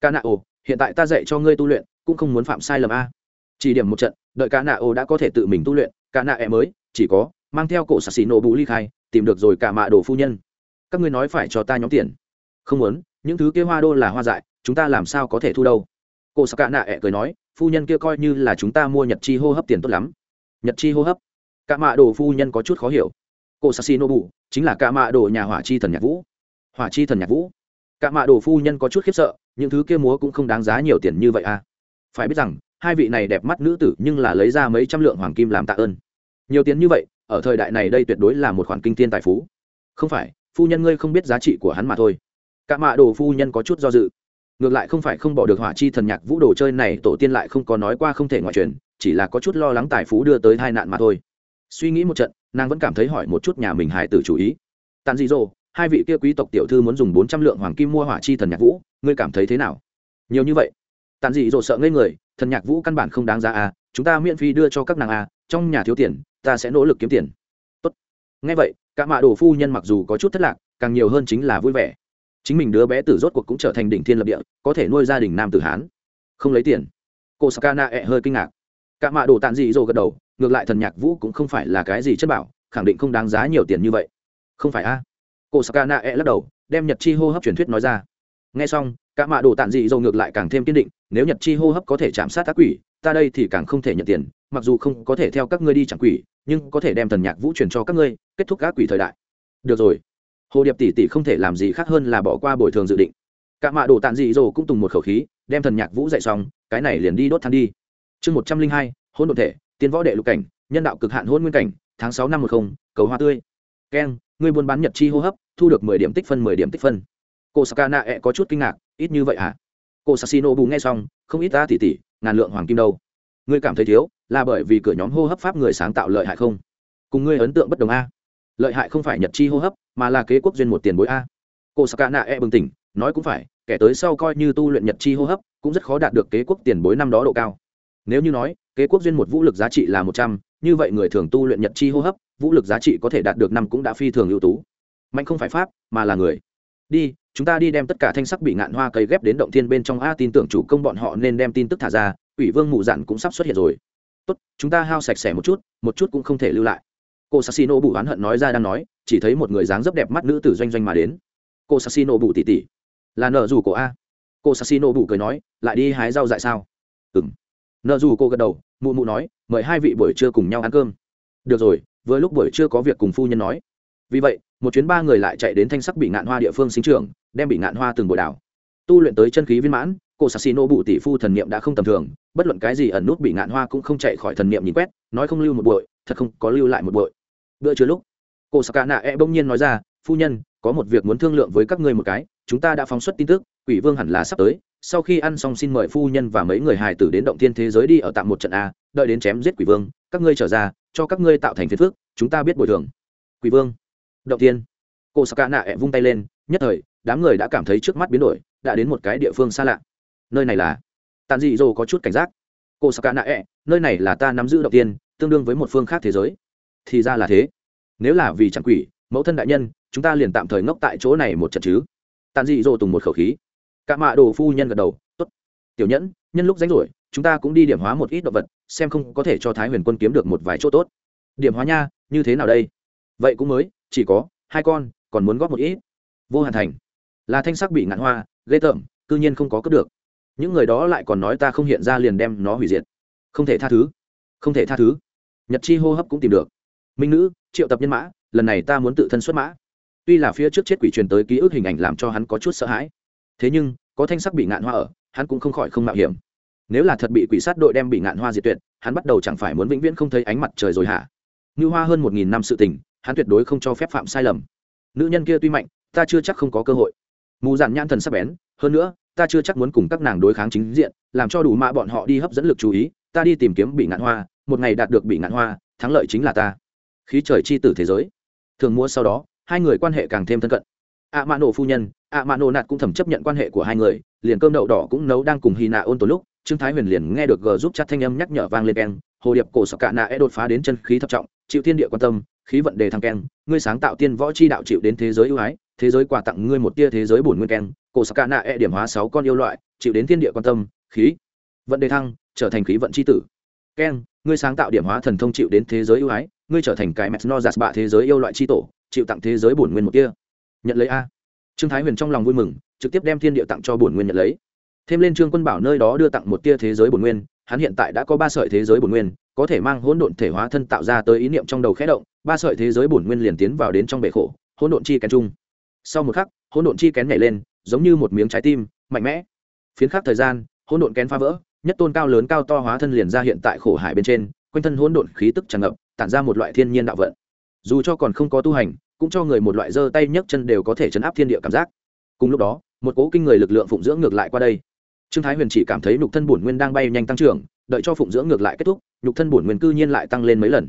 Ca nạ ô hiện tại ta dạy cho ngươi tu luyện, cũng không muốn phạm sai lầm a. Chỉ điểm một trận, đợi ca nạ ô đã có thể tự mình tu luyện ca nạ e mới, chỉ có, mang theo cổ sạc xì nổ bù ly khai, tìm được rồi cả mạ đồ phu nhân. Các ngươi nói phải cho ta nhóm tiền. Không muốn những thứ kia hoa đô là hoa dại, chúng ta làm sao có thể thu đâu? Cô sắc cạ nạ ẹ cười nói, phu nhân kia coi như là chúng ta mua nhật chi hô hấp tiền tốt lắm. Nhật chi hô hấp? Cạ mạ đồ phu nhân có chút khó hiểu. Cô Sashino bù chính là cạ mạ đồ nhà hỏa chi thần nhạc vũ. Hỏa chi thần nhạc vũ? Cạ mạ đồ phu nhân có chút khiếp sợ, những thứ kia múa cũng không đáng giá nhiều tiền như vậy à? Phải biết rằng, hai vị này đẹp mắt nữ tử nhưng là lấy ra mấy trăm lượng hoàng kim làm tạ ơn. Nhiều tiền như vậy, ở thời đại này đây tuyệt đối là một khoản kinh thiên tài phú. Không phải, phu nhân ngươi không biết giá trị của hắn mà thôi cả mạ đồ phu nhân có chút do dự. Ngược lại không phải không bỏ được hỏa chi thần nhạc vũ đồ chơi này, tổ tiên lại không có nói qua không thể ngoại truyền, chỉ là có chút lo lắng tài phú đưa tới hai nạn mà thôi. Suy nghĩ một trận, nàng vẫn cảm thấy hỏi một chút nhà mình hài tử chủ ý. Tàn dị dỗ, hai vị kia quý tộc tiểu thư muốn dùng bốn trăm lượng hoàng kim mua hỏa chi thần nhạc vũ, ngươi cảm thấy thế nào? Nhiều như vậy. Tàn dị dỗ sợ ngây người, thần nhạc vũ căn bản không đáng giá à chúng ta miễn phí đưa cho các nàng à trong nhà thiếu tiền, ta sẽ nỗ lực kiếm tiền. Tốt. Ngay vậy, cả mạ đồ phu nhân mặc dù có chút thất lạc, càng nhiều hơn chính là vui vẻ chính mình đứa bé tử rốt cuộc cũng trở thành đỉnh thiên lập địa, có thể nuôi gia đình nam tử hán. Không lấy tiền. Cô sakana ẹ hơi kinh ngạc. Cả mạ đồ tàn dị dỗ gật đầu, ngược lại thần nhạc vũ cũng không phải là cái gì chất bảo, khẳng định không đáng giá nhiều tiền như vậy. Không phải a? À? cô sakana e lắc đầu, đem nhật chi hô hấp truyền thuyết nói ra. Nghe xong, cả mạ đồ tàn dị dầu ngược lại càng thêm kiên định, nếu nhật chi hô hấp có thể chạm sát tác quỷ, ta đây thì càng không thể nhận tiền, mặc dù không có thể theo các ngươi đi chẳng quỷ, nhưng có thể đem thần nhạc vũ truyền cho các ngươi, kết thúc các quỷ thời đại. Được rồi hồ điệp tỷ tỷ không thể làm gì khác hơn là bỏ qua bồi thường dự định. Cả mạ đồ tàn dị dồ cũng tùng một khẩu khí, đem thần nhạc vũ dạy xong, cái này liền đi đốt than đi. Chương một trăm linh hai hôn đ ộ thể, tiên võ đệ lục cảnh, nhân đạo cực hạn hôn nguyên cảnh, tháng sáu năm một không, cầu hoa tươi. Keng người buôn bán nhật chi hô hấp, thu được mười điểm tích phân, mười điểm tích phân. Cô sakana e có chút kinh ngạc, ít như vậy hả? Cô sassino bù nghe xong, không ít ta tỉ tỉ, ngàn lượng hoàng kim đâu. Ngươi cảm thấy thiếu, là bởi vì cửa nhóm hô hấp pháp người sáng tạo lợi hại không? Cùng ngươi ấn tượng bất đồng a lợi hại không phải nhật chi hô hấp, mà là kế quốc duyên một tiền bối a. Cô sakana e bừng tỉnh, nói cũng phải, kẻ tới sau coi như tu luyện nhật chi hô hấp, cũng rất khó đạt được kế quốc tiền bối năm đó độ cao. Nếu như nói, kế quốc duyên một vũ lực giá trị là một trăm, như vậy người thường tu luyện nhật chi hô hấp, vũ lực giá trị có thể đạt được năm cũng đã phi thường ưu tú. Mạnh không phải pháp, mà là người. Đi, chúng ta đi đem tất cả thanh sắc bị ngạn hoa cây ghép đến động thiên bên trong a, tin tưởng chủ công bọn họ nên đem tin tức thả ra ủy vương mù dặn cũng sắp xuất hiện rồi. Tốt, chúng ta hao sạch sẽ một chút một chút cũng không thể lưu lại cô sassino bù oán hận nói ra đang nói, chỉ thấy một người dáng dấp đẹp mắt nữ tử doanh doanh mà đến. Cô sassino bù tỉ tỉ. Là nợ dù cổ a. Cô sassino bù cười nói, lại đi hái rau dại sao? Ừ m nợ dù cô gật đầu, mụ mụ nói, mời hai vị buổi trưa cùng nhau ăn cơm. Được rồi, vừa lúc buổi trưa có việc cùng phu nhân nói. Vì vậy, một chuyến ba người lại chạy đến thanh sắc bị ngạn hoa địa phương sinh trưởng, đem bị ngạn hoa từng bồi đảo. Tu luyện tới chân khí viên mãn, cô sassino bụ tỷ phu thần niệm đã không tầm thường, bất luận cái gì ẩn nút bị ngạn hoa cũng không chạy khỏi thần niệm nhìn quét, nói không lưu một bội thật không có lưu lại một bội bữa trưa lúc, cô sakana e bỗng nhiên nói ra, phu nhân, có một việc muốn thương lượng với các ngươi một cái, chúng ta đã phóng xuất tin tức, quỷ vương hẳn là sắp tới, sau khi ăn xong xin mời phu nhân và mấy người hài tử đến động thiên thế giới đi ở tạm một trận a, đợi đến chém giết quỷ vương, các ngươi trở ra, cho các ngươi tạo thành phiền phước chúng ta biết bồi thường. Quỷ vương? Động tiên cô Saka nạ e vung tay lên, nhất thời, đám người đã cảm thấy trước mắt biến đổi, đã đến một cái địa phương xa lạ. Nơi này là? Tàn dị dồ có chút cảnh giác. Cô Saka nạ e nơi này là ta nắm giữ động tiên tương đương với một phương khác thế giới thì ra là thế. Nếu là vì chẳng quỷ, mẫu thân đại nhân, chúng ta liền tạm thời ngốc tại chỗ này một trận chứ. Tàn dị dỗ tùng một khẩu khí. Cả mạ đồ phu nhân gật đầu, tốt. Tiểu nhẫn, nhân lúc rảnh rỗi, chúng ta cũng đi điểm hóa một ít động vật, xem không có thể cho thái huyền quân kiếm được một vài chỗ tốt. Điểm hóa nha, như thế nào đây? Vậy cũng mới, chỉ có hai con, còn muốn góp một ít. Vô hạn thành. Là thanh sắc bị ngạn hoa, ghê tởm, cư nhiên không có cướp được. Những người đó lại còn nói ta không hiện ra liền đem nó hủy diệt. Không thể tha thứ. Không thể tha thứ. Nhật chi hô hấp cũng tìm được minh nữ, triệu tập nhân mã, lần này ta muốn tự thân xuất mã. Tuy là phía trước chết quỷ truyền tới ký ức hình ảnh làm cho hắn có chút sợ hãi. Thế nhưng, có thanh sắc bị ngạn hoa ở, hắn cũng không khỏi không mạo hiểm. Nếu là thật bị quỷ sát đội đem bị ngạn hoa diệt tuyệt, hắn bắt đầu chẳng phải muốn vĩnh viễn không thấy ánh mặt trời rồi hả? Như hoa hơn một nghìn năm sự tình, hắn tuyệt đối không cho phép phạm sai lầm. Nữ nhân kia tuy mạnh, ta chưa chắc không có cơ hội. Mù dạn nhãn thần sắp bén, hơn nữa, ta chưa chắc muốn cùng các nàng đối kháng chính diện, làm cho đủ mạ bọn họ đi hấp dẫn lực chú ý, ta đi tìm kiếm bị ngạn hoa, một ngày đạt được bị ngạn hoa, thắng lợi chính là ta khí trời chi tử thế giới. Thường mua sau đó, hai người quan hệ càng thêm thân cận. Ạ mạ nổ phu nhân ạ mạ nổ nạt cũng thầm chấp nhận quan hệ của hai người, liền cơm đậu đỏ cũng nấu đang cùng hy nạ ôn tối lúc, trương thái huyền liền nghe được g giúp chặt thanh âm nhắc nhở vang lên keng, hồ điệp cổ sọc cạ nạ e đột phá đến chân khí thập trọng, chịu thiên địa quan tâm, khí vận đề thăng keng, ngươi sáng tạo tiên võ chi đạo chịu đến thế giới ưu ái, thế giới quà tặng ngươi một tia thế giới bổn nguyên keng, cổ sọc cạ nạ e điểm hóa sáu con yêu loại, chịu đến thiên địa quan tâm, khí vận đề thăng, trở thành khí vận chi tử. Keng, ngươi sáng tạo điểm hóa thần thông chịu đến thế giới ưu ái ngươi trở thành cái mẹt no giạt bạ thế giới yêu loại chi tổ, chịu tặng thế giới bổn nguyên một tia. Nhận lấy a. Trương thái huyền trong lòng vui mừng, trực tiếp đem thiên địa tặng cho bổn nguyên nhận lấy. Thêm lên trương quân bảo nơi đó đưa tặng một tia thế giới bổn nguyên, hắn hiện tại đã có ba sợi thế giới bổn nguyên, có thể mang hỗn độn thể hóa thân tạo ra tới ý niệm trong đầu khẽ động, ba sợi thế giới bổn nguyên liền tiến vào đến trong bể khổ, hỗn độn chi kén chung. Sau một khắc, hỗn độn chi kén nhảy lên, giống như một miếng trái tim, mạnh mẽ. Phiến khắc thời gian, hỗn độn kén phá vỡ, nhất tôn cao lớn cao to hóa thân liền ra hiện tại khổ hải bên trên, quanh thân hỗn độn khí tức tràn ngập tản ra một loại thiên nhiên đạo vận. Dù cho còn không có tu hành cũng cho người một loại giơ tay nhấc chân đều có thể chấn áp thiên địa cảm giác. Cùng lúc đó một cố kinh người lực lượng phụng dưỡng ngược lại qua đây. Trương thái huyền chỉ cảm thấy nhục thân bổn nguyên đang bay nhanh tăng trưởng đợi cho phụng dưỡng ngược lại kết thúc nhục thân bổn nguyên cư nhiên lại tăng lên mấy lần.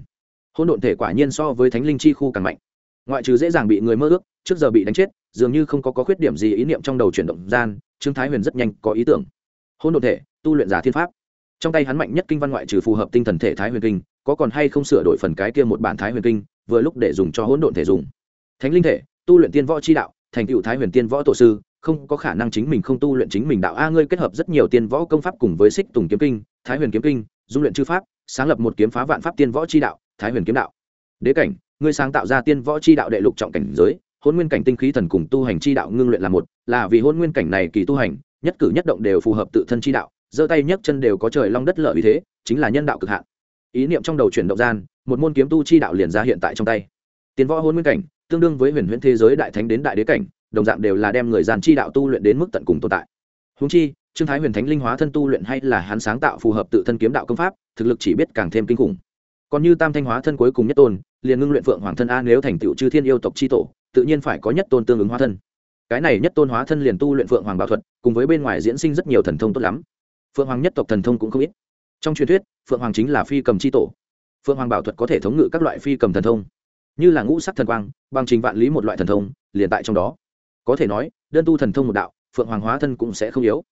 Hôn độn thể quả nhiên so với thánh linh chi khu càng mạnh. Ngoại trừ dễ dàng bị người mơ ước trước giờ bị đánh chết dường như không có, có khuyết điểm gì ý niệm trong đầu chuyển động gian trương thái huyền rất nhanh có ý tưởng. Hôn độn thể tu luyện giả thiên pháp. Trong tay hắn mạnh nhất kinh văn ngoại trừ phù hợp tinh thần thể thái huyền kinh có còn hay không sửa đổi phần cái kia một bản thái huyền kinh, vừa lúc để dùng cho hỗn độn thể dùng. Thánh linh thể, tu luyện tiên võ chi đạo, thành tựu thái huyền tiên võ tổ sư, không có khả năng chính mình không tu luyện chính mình đạo. A, ngươi kết hợp rất nhiều tiên võ công pháp cùng với xích tùng kiếm kinh, thái huyền kiếm kinh, dung luyện chư pháp, sáng lập một kiếm phá vạn pháp tiên võ chi đạo, thái huyền kiếm đạo. Đế cảnh, ngươi sáng tạo ra tiên võ chi đạo đệ lục trọng cảnh giới, hôn nguyên cảnh tinh khí thần cùng tu hành chi đạo ngưng luyện là một, là vì hôn nguyên cảnh này kỳ tu hành, nhất cử nhất động đều phù hợp tự thân chi đạo, giơ tay nhấc chân đều có trời long đất lợi vì thế, chính là nhân đạo cực hạn ý niệm trong đầu chuyển động gian, một môn kiếm tu chi đạo liền ra hiện tại trong tay. Tiến võ hôn nguyên cảnh, tương đương với huyền huyễn thế giới đại thánh đến đại đế cảnh, đồng dạng đều là đem người gian chi đạo tu luyện đến mức tận cùng tồn tại. Húng chi, trương thái huyền thánh linh hóa thân tu luyện hay là hắn sáng tạo phù hợp tự thân kiếm đạo công pháp, thực lực chỉ biết càng thêm kinh khủng. Còn như tam thanh hóa thân cuối cùng nhất tôn, liền ngưng luyện phượng hoàng thân a nếu thành tựu chư thiên yêu tộc c h i tổ, tự nhiên phải có nhất tôn tương ứng hóa thân. Cái này nhất tôn hóa thân liền tu luyện phượng hoàng bảo thuật, cùng với bên ngoài diễn sinh rất nhiều thần thông tốt lắm. Phượng hoàng nhất tộc thần thông cũng không ít trong truyền thuyết, phượng hoàng chính là phi cầm c h i tổ. Phượng hoàng bảo thuật có thể thống ngự các loại phi cầm thần thông. Như là ngũ sắc thần quang, bằng trình vạn lý một loại thần thông, liền tại trong đó. Có thể nói, đơn tu thần thông một đạo, phượng hoàng hóa thân cũng sẽ không yếu.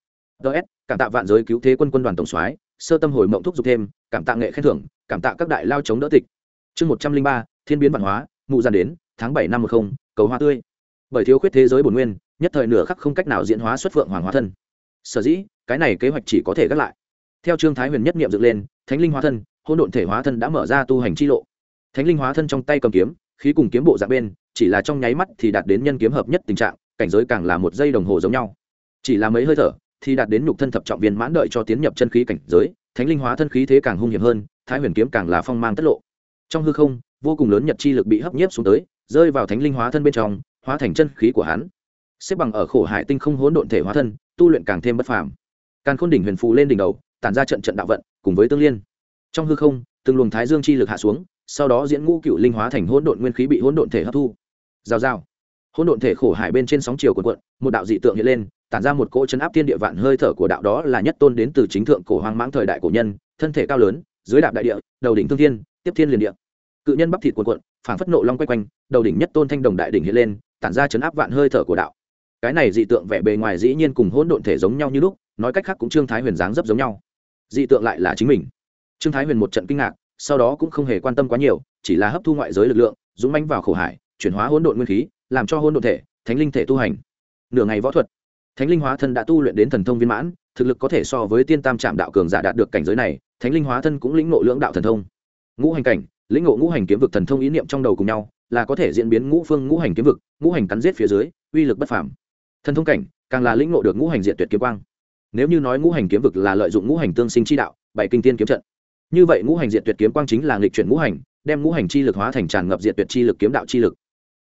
Ts cảm tạ vạn giới cứu thế quân quân đoàn tổng soái, sơ tâm hồi mộng thúc giục thêm, cảm tạ nghệ khen thưởng, cảm tạ các đại lao chống đỡ tịch. Chương một trăm linh ba, thiên biến văn hóa, mụ gian đến, tháng bảy năm một không, cầu hoa tươi. Bởi thiếu khuyết thế giới bổn nguyên, nhất thời nửa khắc không cách nào diễn hóa xuất phượng hoàng hóa thân. Sở dĩ, cái này kế hoạch chỉ có thể gác lại theo trương thái huyền nhất niệm dựng lên, thánh linh hóa thân hôn độn thể hóa thân đã mở ra tu hành chi lộ. Thánh linh hóa thân trong tay cầm kiếm, khí cùng kiếm bộ dạng bên, chỉ là trong nháy mắt thì đạt đến nhân kiếm hợp nhất tình trạng, cảnh giới càng là một giây đồng hồ giống nhau. Chỉ là mấy hơi thở, thì đạt đến nhục thân thập trọng viên mãn đợi cho tiến nhập chân khí cảnh giới, thánh linh hóa thân khí thế càng hung hiểm hơn, thái huyền kiếm càng là phong mang tất lộ. Trong hư không, vô cùng lớn nhật chi lực bị hấp nhiếp xuống tới, rơi vào thánh linh hóa thân bên trong, hóa thành chân khí của hắn. Xếp bằng ở khổ hải tinh không hỗn độn thể hóa thân, tu luyện càng thêm bất phàm. Càng khôn đỉnh huyền phù lên đỉnh đầu tản ra trận trận đạo vận, cùng với tương liên. Trong hư không, từng luồng thái dương chi lực hạ xuống, sau đó diễn ngũ cựu linh hóa thành hỗn độn nguyên khí bị hỗn độn thể hấp thu. Giao giao hỗn độn thể khổ hải bên trên sóng chiều cuộn cuộn, một đạo dị tượng hiện lên, tản ra một cỗ chấn áp thiên địa vạn hơi thở của đạo đó là nhất tôn đến từ chính thượng cổ hoang mãng thời đại cổ nhân, thân thể cao lớn, dưới đạp đại địa, đầu đỉnh thương thiên, tiếp thiên liền địa. Cự nhân bắp thịt cuộn cuộn, phảng phất nộ long quay quanh, đầu đỉnh nhất tôn thanh đồng đại đỉnh hiện lên, tản ra chấn áp vạn hơi thở của đạo. Cái này dị tượng vẻ bề ngoài dĩ nhiên cùng hỗn độn thể giống nhau như lúc, nói cách khác cũng trương thái huyền dáng rất giống nhau dị tượng lại là chính mình. Trương thái huyền một trận kinh ngạc, sau đó cũng không hề quan tâm quá nhiều, chỉ là hấp thu ngoại giới lực lượng, dũng manh vào khổ hải, chuyển hóa hỗn độn nguyên khí, làm cho hỗn độn thể, thánh linh thể tu hành. Nửa ngày võ thuật, thánh linh hóa thân đã tu luyện đến thần thông viên mãn, thực lực có thể so với tiên tam trạm đạo cường giả đạt được cảnh giới này, thánh linh hóa thân cũng lĩnh ngộ lưỡng đạo thần thông. Ngũ hành cảnh, lĩnh ngộ ngũ hành kiếm vực thần thông ý niệm trong đầu cùng nhau, là có thể diễn biến ngũ phương ngũ hành kiếm vực, ngũ hành cắn giết phía dưới, uy lực bất phàm. Thần thông cảnh, càng là lĩnh ngộ được ngũ hành diện tuyệt kiếm quang nếu như nói ngũ hành kiếm vực là lợi dụng ngũ hành tương sinh chi đạo, bảy kinh tiên kiếm trận, như vậy ngũ hành diện tuyệt kiếm quang chính là nghịch chuyển ngũ hành, đem ngũ hành chi lực hóa thành tràn ngập diện tuyệt chi lực kiếm đạo chi lực.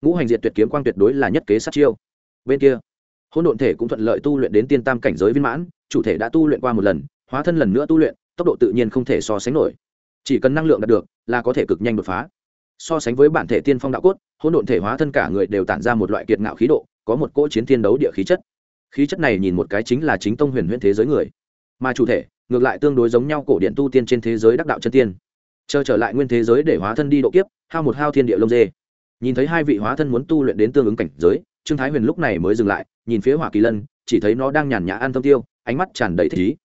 Ngũ hành diện tuyệt kiếm quang tuyệt đối là nhất kế sát chiêu. Bên kia, hỗn độn thể cũng thuận lợi tu luyện đến tiên tam cảnh giới viên mãn, chủ thể đã tu luyện qua một lần, hóa thân lần nữa tu luyện, tốc độ tự nhiên không thể so sánh nổi. Chỉ cần năng lượng đạt được, là có thể cực nhanh đột phá. So sánh với bản thể tiên phong đạo cốt, hỗn độn thể hóa thân cả người đều tản ra một loại kiệt ngạo khí độ, có một cỗ chiến thiên đấu địa khí chất khí chất này nhìn một cái chính là chính tông huyền huyễn thế giới người. Mà chủ thể, ngược lại tương đối giống nhau cổ điện tu tiên trên thế giới đắc đạo chân tiên. Chờ trở lại nguyên thế giới để hóa thân đi độ kiếp, hao một hao thiên địa lông dê. Nhìn thấy hai vị hóa thân muốn tu luyện đến tương ứng cảnh giới, trương thái huyền lúc này mới dừng lại, nhìn phía hỏa kỳ lân, chỉ thấy nó đang nhàn nhã ăn thông tiêu, ánh mắt tràn đầy thích ý.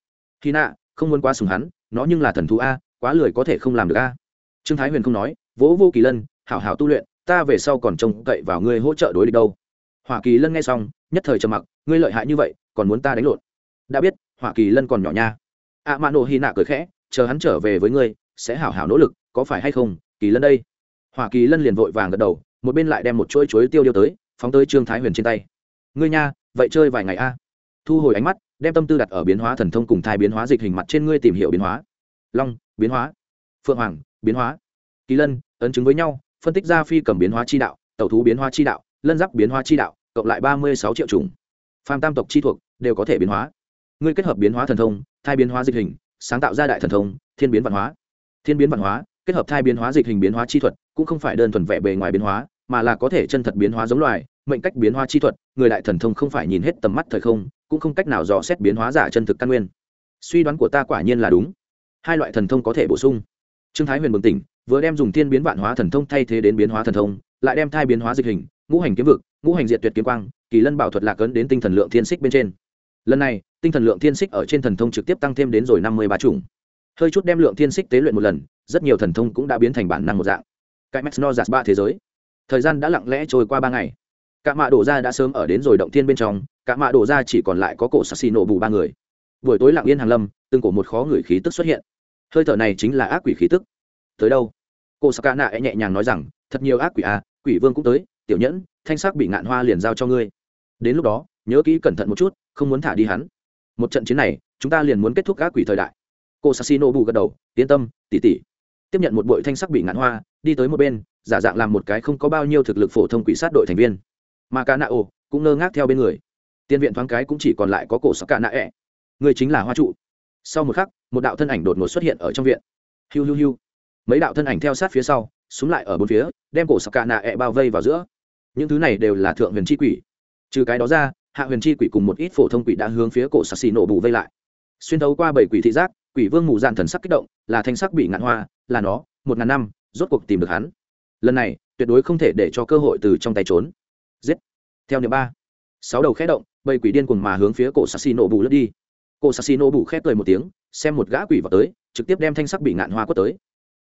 Khi nạ, không muốn quá sùng hắn, nó nhưng là thần thú a, quá lười có thể không làm được a. Trương thái huyền không nói, vỗ vô kỳ lân, hảo hảo tu luyện, ta về sau còn trông cậy vào ngươi hỗ trợ đối địch đâu. Hỏa kỳ lân nghe xong, nhất thời trầm mặc ngươi lợi hại như vậy, còn muốn ta đánh lộn. Đã biết, hỏa kỳ lân còn nhỏ nha. A mạ nổ hy nạ cười khẽ, chờ hắn trở về với ngươi, sẽ hảo hảo nỗ lực, có phải hay không, kỳ lân đây? Hỏa kỳ lân liền vội vàng gật đầu, một bên lại đem một chuỗi chuối tiêu điêu tới, phóng tới trương thái huyền trên tay. Ngươi nha, vậy chơi vài ngày a. Thu hồi ánh mắt, đem tâm tư đặt ở biến hóa thần thông cùng thai biến hóa dịch hình mặt trên ngươi tìm hiểu biến hóa. Long, biến hóa. Phượng hoàng, biến hóa. Kỳ lân, ấn chứng với nhau, phân tích ra phi cầm biến hóa chi đạo, tẩu thú biến hóa chi đạo, lân giáp biến hóa chi đạo, cộng lại ba mươi sáu triệu chủng phàm tam tộc chi thuộc đều có thể biến hóa. Ngươi kết hợp biến hóa thần thông, thai biến hóa dịch hình, sáng tạo ra đại thần thông, thiên biến văn hóa. Thiên biến văn hóa, kết hợp thai biến hóa dịch hình biến hóa chi thuật, cũng không phải đơn thuần vẻ bề ngoài biến hóa, mà là có thể chân thật biến hóa giống loài, mệnh cách biến hóa chi thuật, người đại thần thông không phải nhìn hết tầm mắt thời không, cũng không cách nào dò xét biến hóa giả chân thực căn nguyên. Suy đoán của ta quả nhiên là đúng. Hai loại thần thông có thể bổ sung. Trương thái huyền bừng tỉnh, vừa đem dùng thiên biến vạn hóa thần thông thay thế đến biến hóa thần thông, lại đem thai biến hóa dịch hình, ngũ hành kiếm vực, ngũ hành diệt tuyệt kiếm quang kỳ lân bảo thuật lạc ấn đến tinh thần lượng thiên xích bên trên. Lần này, tinh thần lượng thiên xích ở trên thần thông trực tiếp tăng thêm đến rồi năm mươi ba chủng. Hơi chút đem lượng thiên xích tế luyện một lần, rất nhiều thần thông cũng đã biến thành bản năng một dạng. Cái max no ba thế giới. Thời gian đã lặng lẽ trôi qua ba ngày. Cả mạ đổ ra đã sớm ở đến rồi động thiên bên trong, cả mạ đổ ra chỉ còn lại có cổ sassi nổ bù ba người. Buổi tối lặng yên hàng lâm, từng cổ một khó người khí tức xuất hiện. Hơi thở này chính là ác quỷ khí tức. Tới đâu? Cô sắc nạ nhẹ nhàng nói rằng, thật nhiều ác quỷ à quỷ vương cũng tới, tiểu nhẫn, thanh sắc bị ngạn hoa liền giao cho ngươi đến lúc đó, nhớ kỹ cẩn thận một chút, không muốn thả đi hắn. Một trận chiến này, chúng ta liền muốn kết thúc các quỷ thời đại. Cô sassino bù gật đầu, yên tâm, tỉ tỉ. Tiếp nhận một bội thanh sắc bị ngạn hoa, đi tới một bên, giả dạng làm một cái không có bao nhiêu thực lực phổ thông quỷ sát đội thành viên. Mà cả nạ ồ cũng ngơ ngác theo bên người. Tiên viện thoáng cái cũng chỉ còn lại có cổ sắc cả nạ ẹ người chính là hoa trụ. Sau một khắc, một đạo thân ảnh đột ngột xuất hiện ở trong viện. Hiu hiu hiu. Mấy đạo thân ảnh theo sát phía sau, súng lại ở bốn phía, đem cổ sắc cả nạ ẹ bao vây vào giữa. Những thứ này đều là thượng huyền chi quỷ trừ cái đó ra, hạ huyền chi quỷ cùng một ít phổ thông quỷ đã hướng phía cổ sắc xì nổ bù vây lại. Xuyên thấu qua bảy quỷ thị giác, quỷ vương mù dạn thần sắc kích động, là thanh sắc bị ngạn hoa, là nó, một ngàn năm, rốt cuộc tìm được hắn. Lần này, tuyệt đối không thể để cho cơ hội từ trong tay trốn. Giết. Theo niệm ba, sáu đầu khẽ động, bảy quỷ điên cùng mà hướng phía cổ sassy nổ bù lướt đi. Cổ sassy nổ bù khép cười một tiếng, xem một gã quỷ vào tới, trực tiếp đem thanh sắc bị ngạn hoa quất tới.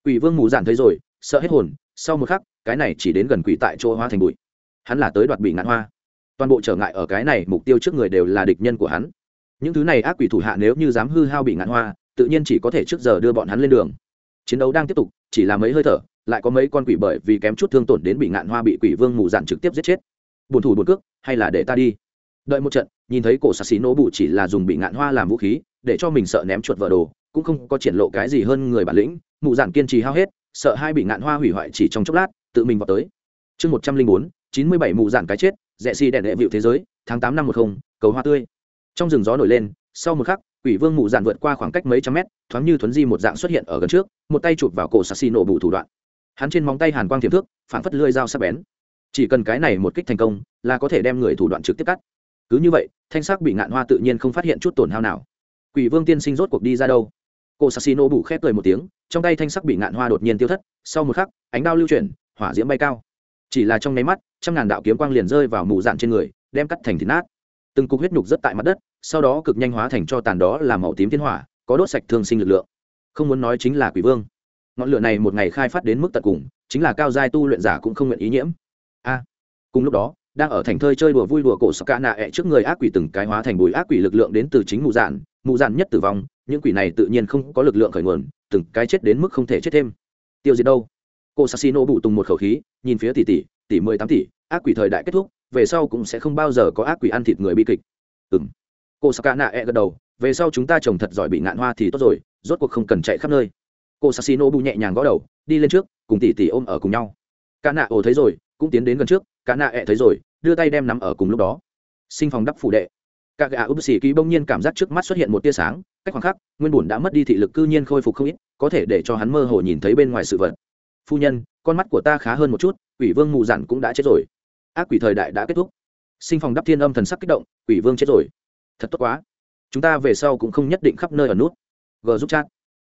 Quỷ vương mù dạn thấy rồi, sợ hết hồn, sau một khắc, cái này chỉ đến gần quỷ tại chỗ hoa thành bụi. Hắn là tới đoạt bị ngạn hoa toàn bộ trở ngại ở cái này, mục tiêu trước người đều là địch nhân của hắn. Những thứ này ác quỷ thủ hạ nếu như dám hư hao bị ngạn hoa, tự nhiên chỉ có thể trước giờ đưa bọn hắn lên đường. Chiến đấu đang tiếp tục, chỉ là mấy hơi thở, lại có mấy con quỷ bởi vì kém chút thương tổn đến bị ngạn hoa bị quỷ vương mù dạn trực tiếp giết chết. Buồn thủ buồn cước, hay là để ta đi? Đợi một trận, nhìn thấy cổ sạc xí nỗ bụ chỉ là dùng bị ngạn hoa làm vũ khí, để cho mình sợ ném chuột vợ đồ, cũng không có triển lộ cái gì hơn người bản lĩnh, mù dạn kiên trì hao hết, sợ hai bị ngạn hoa hủy hoại chỉ trong chốc lát, tự mình vào tới. Chương một trăm linh bốn, chín mươi bảy mù dạn cái chết rẽ xi đèn đệ vịu thế giới, tháng tám năm một không, cầu hoa tươi. Trong rừng gió nổi lên, sau một khắc, quỷ vương mụ dạn vượt qua khoảng cách mấy trăm mét, thoáng như thuấn di một dạng xuất hiện ở gần trước, một tay chụp vào cổ sạc xì nổ bù thủ đoạn. Hắn trên móng tay hàn quang tiềm thước phản phất lưỡi dao sắc bén. Chỉ cần cái này một kích thành công, là có thể đem người thủ đoạn trực tiếp cắt. Cứ như vậy, thanh sắc bị ngạn hoa tự nhiên không phát hiện chút tổn hao nào. Quỷ vương tiên sinh rốt cuộc đi ra đâu? Cô sassino bủ khép cười một tiếng, trong tay thanh sắc bị ngạn hoa đột nhiên tiêu thất, sau một khắc, ánh đao lưu chuyển, hỏa diễm bay cao chỉ là trong nháy mắt, trăm ngàn đạo kiếm quang liền rơi vào mù dạn trên người, đem cắt thành thịt nát. Từng cục huyết nhục rất tại mặt đất, sau đó cực nhanh hóa thành cho tàn đó là màu tím thiên hỏa, có đốt sạch thương sinh lực lượng. Không muốn nói chính là quỷ vương. Ngọn lửa này một ngày khai phát đến mức tận cùng, chính là cao giai tu luyện giả cũng không nguyện ý nhiễm. A. Cùng lúc đó, đang ở thành thơi chơi đùa vui đùa cổ sọc ca nạ ẹ trước người ác quỷ từng cái hóa thành bùi ác quỷ lực lượng đến từ chính mù dạn mù dạn nhất tử vong, những quỷ này tự nhiên không có lực lượng khởi nguồn, từng cái chết đến mức không thể chết thêm. Tiêu diệt đâu? Cô sassino bụ tùng một khẩu khí, nhìn phía tỷ tỷ tỷ mười tám tỷ, ác quỷ thời đại kết thúc, về sau cũng sẽ không bao giờ có ác quỷ ăn thịt người bi kịch. Ừ m cô saka nạ e gật đầu, về sau chúng ta trồng thật giỏi bị ngạn hoa thì tốt rồi, rốt cuộc không cần chạy khắp nơi. Cô sassino bụ nhẹ nhàng gõ đầu, đi lên trước, cùng tỷ tỷ ôm ở cùng nhau. Cả nạ ồ thấy rồi, cũng tiến đến gần trước cả nạ ẹ thấy rồi, đưa tay đem nắm ở cùng lúc đó. Sinh phòng đắp phủ đệ. Các gà úp xì ký bỗng nhiên cảm giác trước mắt xuất hiện một tia sáng, cách khoảng khắc, nguyên bùn đã mất đi thị lực cư nhiên khôi phục không ít, có thể để cho hắn mơ hồ nhìn thấy bên ngoài sự vật phu nhân, con mắt của ta khá hơn một chút, quỷ vương mù dặn cũng đã chết rồi. Ác quỷ thời đại đã kết thúc. Sinh phòng đắp thiên âm thần sắc kích động, quỷ vương chết rồi. Thật tốt quá. Chúng ta về sau cũng không nhất định khắp nơi ở nút. G giúp chat.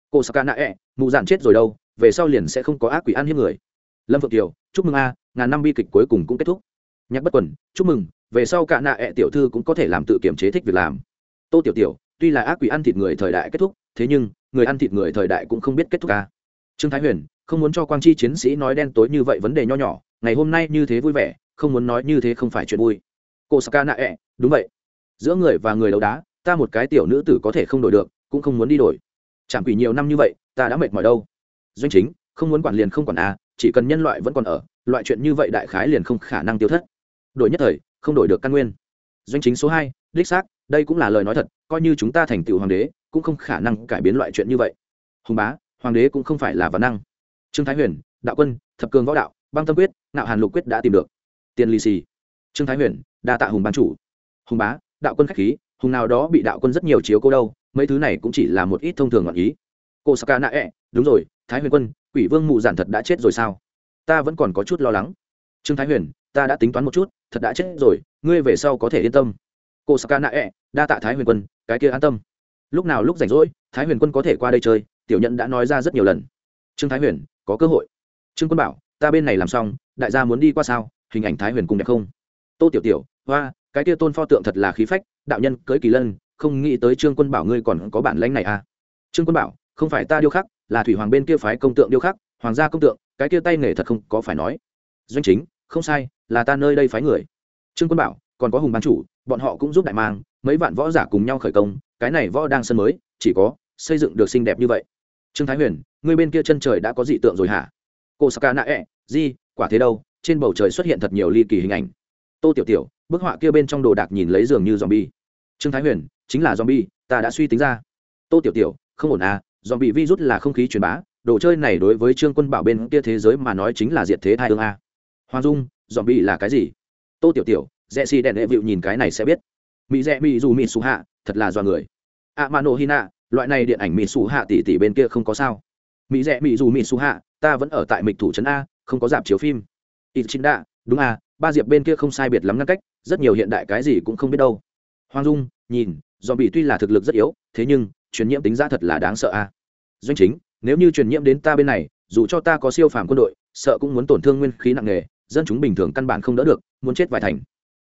Cô sakana e mù dặn chết rồi đâu, về sau liền sẽ không có ác quỷ ăn hiếp người. Lâm phượng kiều, chúc mừng a, ngàn năm bi kịch cuối cùng cũng kết thúc. Nhắc bất quần, chúc mừng, về sau cả nạ ẹ tiểu thư cũng có thể làm tự kiểm chế thích việc làm. Tô tiểu tiểu, tuy là ác quỷ ăn thịt người thời đại kết thúc, thế nhưng, người ăn thịt người thời đại cũng không biết kết thúc ca trương thái huyền, không muốn cho quang chi chiến sĩ nói đen tối như vậy vấn đề nho nhỏ, ngày hôm nay như thế vui vẻ, không muốn nói như thế không phải chuyện vui. Cô saka nạ ẹ e, đúng vậy. Giữa người và người đấu đá, ta một cái tiểu nữ tử có thể không đổi được, cũng không muốn đi đổi. Chẳng quỷ nhiều năm như vậy, ta đã mệt mỏi đâu. Doanh chính, không muốn quản liền không quản à chỉ cần nhân loại vẫn còn ở, loại chuyện như vậy đại khái liền không khả năng tiêu thất. Đổi nhất thời, không đổi được căn nguyên. Doanh chính số hai, đích xác, đây cũng là lời nói thật, coi như chúng ta thành tựu hoàng đế, cũng không khả năng cải biến loại chuyện như vậy. Hùng bá hoàng đế cũng không phải là văn năng. Trương thái huyền, đạo quân, thập cường võ đạo, băng tâm quyết nạo hàn lục quyết đã tìm được. Tiền lì xì. Trương thái huyền, đa tạ hùng ban chủ. Hùng bá, đạo quân khách khí, hùng nào đó bị đạo quân rất nhiều chiếu cô đâu, mấy thứ này cũng chỉ là một ít thông thường ngọn ý. Cô saka nạ ẹ e, đúng rồi, thái huyền quân, quỷ vương mụ giản thật đã chết rồi sao? Ta vẫn còn có chút lo lắng. Trương thái huyền, ta đã tính toán một chút, thật đã chết rồi, ngươi về sau có thể yên tâm. Cô saka nạ ẹ e, đa tạ thái huyền quân, cái kia an tâm. Lúc nào lúc rảnh rỗi, thái huyền quân có thể qua đây chơi tiểu nhận đã nói ra rất nhiều lần. Trương thái huyền, có cơ hội. Trương quân bảo, ta bên này làm xong, đại gia muốn đi qua sao? Hình ảnh thái huyền cùng đẹp không? Tô tiểu tiểu, hoa, cái kia tôn pho tượng thật là khí phách, đạo nhân cưới kỳ lân, không nghĩ tới trương quân bảo ngươi còn có bản lãnh này à? Trương quân bảo, không phải ta điêu khắc, là thủy hoàng bên kia phái công tượng điêu khắc, hoàng gia công tượng, cái kia tay nghề thật không có phải nói. Doanh chính, không sai, là ta nơi đây phái người. Trương quân bảo, còn có hùng ban chủ, bọn họ cũng giúp đại mang, mấy vạn võ giả cùng nhau khởi công, cái này võ đang sân mới, chỉ có xây dựng được xinh đẹp như vậy. Trương thái huyền, ngươi bên kia chân trời đã có dị tượng rồi hả? Cô saka nạ ẹ e, di, quả thế đâu? Trên bầu trời xuất hiện thật nhiều ly kỳ hình ảnh. Tô tiểu tiểu, bức họa kia bên trong đồ đạc nhìn lấy dường như z o m bi e trương thái huyền, chính là z o m bi e ta đã suy tính ra. Tô tiểu tiểu, không ổn à z o m bi e virus là không khí truyền bá, đồ chơi này đối với trương quân bảo bên kia thế giới mà nói chính là diệt thế thai ương a. Hoàng dung z o m bi e là cái gì? Tô tiểu tiểu rẽ xì đèn đệ vịu nhìn cái này sẽ biết. Mỹ rẽ mỹ dù mỹ xù hạ, thật là do người. A mano hina loại này điện ảnh mỹ xù hạ tỷ tỷ bên kia không có sao. Mỹ rẻ mỹ dù mỹ xù hạ, ta vẫn ở tại mịch thủ trấn a, không có dạp chiếu phim. Ít chính đa đúng à ba diệp bên kia không sai biệt lắm ngăn cách, rất nhiều hiện đại cái gì cũng không biết đâu. Hoàng dung, nhìn dòm bị tuy là thực lực rất yếu, thế nhưng, truyền nhiễm tính ra thật là đáng sợ a. Doanh chính, nếu như truyền nhiễm đến ta bên này, dù cho ta có siêu phàm quân đội, sợ cũng muốn tổn thương nguyên khí nặng nề, dân chúng bình thường căn bản không đỡ được, muốn chết vài thành.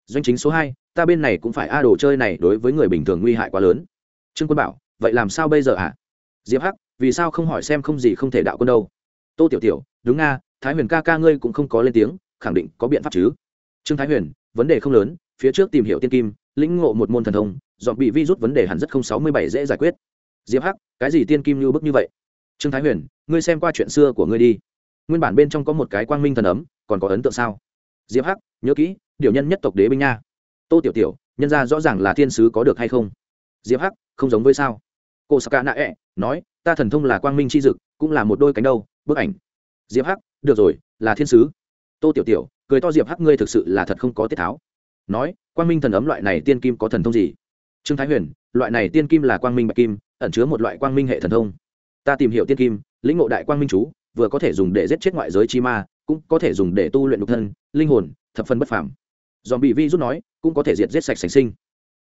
Doanh chính số hai, ta bên này cũng phải a đồ chơi này đối với người bình thường nguy hại quá lớn. Trương quân bảo vậy làm sao bây giờ ạ à? diệp hắc, vì sao không hỏi xem không gì không thể đạo quân đâu? Tô tiểu tiểu, đúng nga, thái huyền ca ca ngươi cũng không có lên tiếng, khẳng định có biện pháp chứ. Trương thái huyền, vấn đề không lớn, phía trước tìm hiểu tiên kim, lĩnh ngộ một môn thần thông, dọn bị vi rút vấn đề hẳn rất không sáu mươi bảy dễ giải quyết. Diệp hắc, cái gì tiên kim như bức như vậy? Trương thái huyền, ngươi xem qua chuyện xưa của ngươi đi. Nguyên bản bên trong có một cái quang minh thần ấm, còn có ấn tượng sao? Diệp hắc, nhớ kỹ, điều nhân nhất tộc đế binh nha. Tô tiểu tiểu, nhân ra rõ ràng là thiên sứ có được hay không? Diệp hắc không giống với sao? Cô saka nạ ẹ e nói, ta thần thông là quang minh c h i dực, cũng là một đôi cánh đâu, bức ảnh. Diệp hắc, được rồi, là thiên sứ. Tô tiểu tiểu, cười to diệp hắc, ngươi thực sự là thật không có tiết tháo. Nói, quang minh thần ấm loại này tiên kim có thần thông gì? Trương thái huyền, loại này tiên kim là quang minh bạch kim, ẩn chứa một loại quang minh hệ thần thông. Ta tìm hiểu tiên kim, lĩnh ngộ đại quang minh chú, vừa có thể dùng để giết chết ngoại giới chi ma, cũng có thể dùng để tu luyện độc thân, linh hồn, thập phân bất phàm. Dòm bị vi rút nói, cũng có thể diệt giết sạch sành sinh.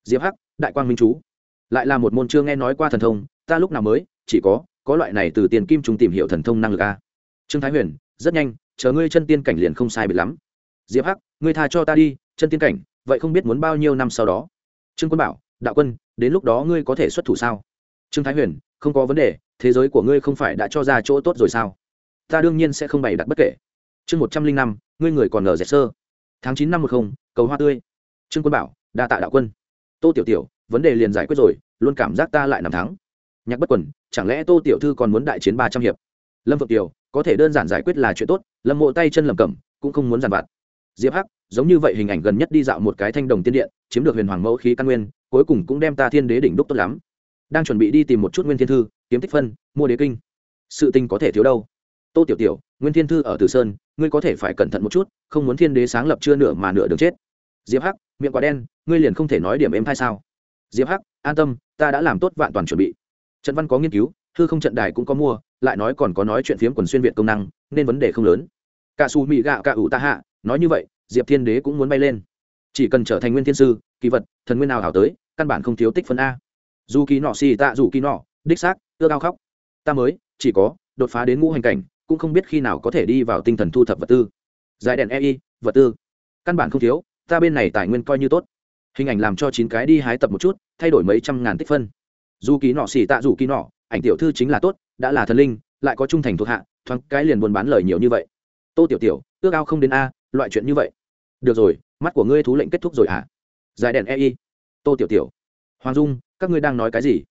Diệp hắc, đại quang minh chú lại là một môn chưa nghe nói qua thần thông, ta lúc nào mới, chỉ có có loại này từ tiền kim trùng tìm hiểu thần thông năng lực a. Trương thái huyền, rất nhanh, chờ ngươi chân tiên cảnh liền không sai biệt lắm. Diệp hắc, ngươi tha cho ta đi, chân tiên cảnh, vậy không biết muốn bao nhiêu năm sau đó. Trương quân bảo, đạo quân, đến lúc đó ngươi có thể xuất thủ sao? Trương thái huyền, không có vấn đề, thế giới của ngươi không phải đã cho ra chỗ tốt rồi sao? Ta đương nhiên sẽ không bày đặt bất kể. Chương một trăm linh năm, ngươi người còn ngờ dẹp sơ. Tháng chín năm một không, cầu hoa tươi. Trương quân bảo, đa tạ đạo quân. Tô tiểu tiểu vấn đề liền giải quyết rồi, luôn cảm giác ta lại nằm thắng. Nhạc bất quần, chẳng lẽ tô tiểu thư còn muốn đại chiến ba trăm hiệp? Lâm phượng tiểu có thể đơn giản giải quyết là chuyện tốt, lâm mộ tay chân lầm cẩm, cũng không muốn giàn vặt. Diệp hắc, giống như vậy hình ảnh gần nhất đi dạo một cái thanh đồng tiên điện, chiếm được huyền hoàng mẫu khí căn nguyên, cuối cùng cũng đem ta thiên đế đỉnh đúc tốt lắm. Đang chuẩn bị đi tìm một chút nguyên thiên thư, kiếm tích phân, mua đế kinh. Sự tình có thể thiếu đâu? Tô tiểu tiểu, nguyên thiên thư ở từ sơn, ngươi có thể phải cẩn thận một chút, không muốn thiên đế sáng lập chưa nửa mà nửa đường chết. Diệp hắc, miệng quá đen, ngươi liền không thể nói điểm em thai sao? Diệp hắc, an tâm, ta đã làm tốt vạn toàn chuẩn bị. Trận văn có nghiên cứu thư không trận đài cũng có mua, lại nói còn có nói chuyện phiếm quần xuyên việt công năng, nên vấn đề không lớn. Cả xù mị gạo cả ủ ta hạ, nói như vậy, diệp thiên đế cũng muốn bay lên. Chỉ cần trở thành nguyên thiên sư, kỳ vật, thần nguyên nào hảo tới, căn bản không thiếu tích phân a. Dù kỳ nọ xì tạ dù kỳ nọ, đích xác, ưa cao khóc. Ta mới, chỉ có, đột phá đến ngũ hành cảnh, cũng không biết khi nào có thể đi vào tinh thần thu thập vật tư. Giải đèn ei vật tư. Căn bản không thiếu, ta bên này tài nguyên coi như tốt hình ảnh làm cho chín cái đi hái tập một chút, thay đổi mấy trăm ngàn tích phân. Dù ký nọ xỉ tạ dù ký nọ, ảnh tiểu thư chính là tốt, đã là thần linh, lại có trung thành thuộc hạ, thoáng cái liền buôn bán lời nhiều như vậy. Tô tiểu tiểu, ước ao không đến a, loại chuyện như vậy. Được rồi, mắt của ngươi thú lệnh kết thúc rồi à giải đèn ei tô tiểu tiểu. Hoàng dung, các ngươi đang nói cái gì?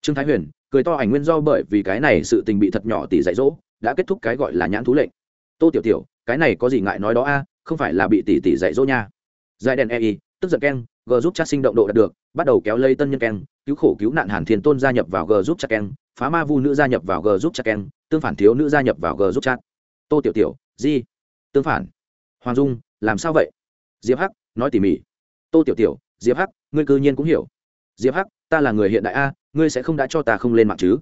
Trương thái huyền, cười to ảnh nguyên do bởi vì cái này sự tình bị thật nhỏ tỷ dạy dỗ, đã kết thúc cái gọi là nhãn thú lệnh. Tô tiểu tiểu, cái này có gì ngại nói đó a, không phải là bị tỷ tỷ dạy dỗ nha. Giải đèn ei tức giận keng g giúp chat sinh động độ đạt được, bắt đầu kéo lây tân nhân keng, cứu khổ cứu nạn hàn thiên tôn gia nhập vào g giúp chat keng, phá ma vu nữ gia nhập vào g giúp chat keng, tương phản thiếu nữ gia nhập vào g giúp chat. Tô tiểu tiểu, di, tương phản. Hoàng dung, làm sao vậy? Diệp hắc, nói tỉ mỉ. Tô tiểu tiểu, diệp hắc, ngươi cư nhiên cũng hiểu. Diệp hắc, ta là người hiện đại a, ngươi sẽ không đã cho ta không lên mạng chứ?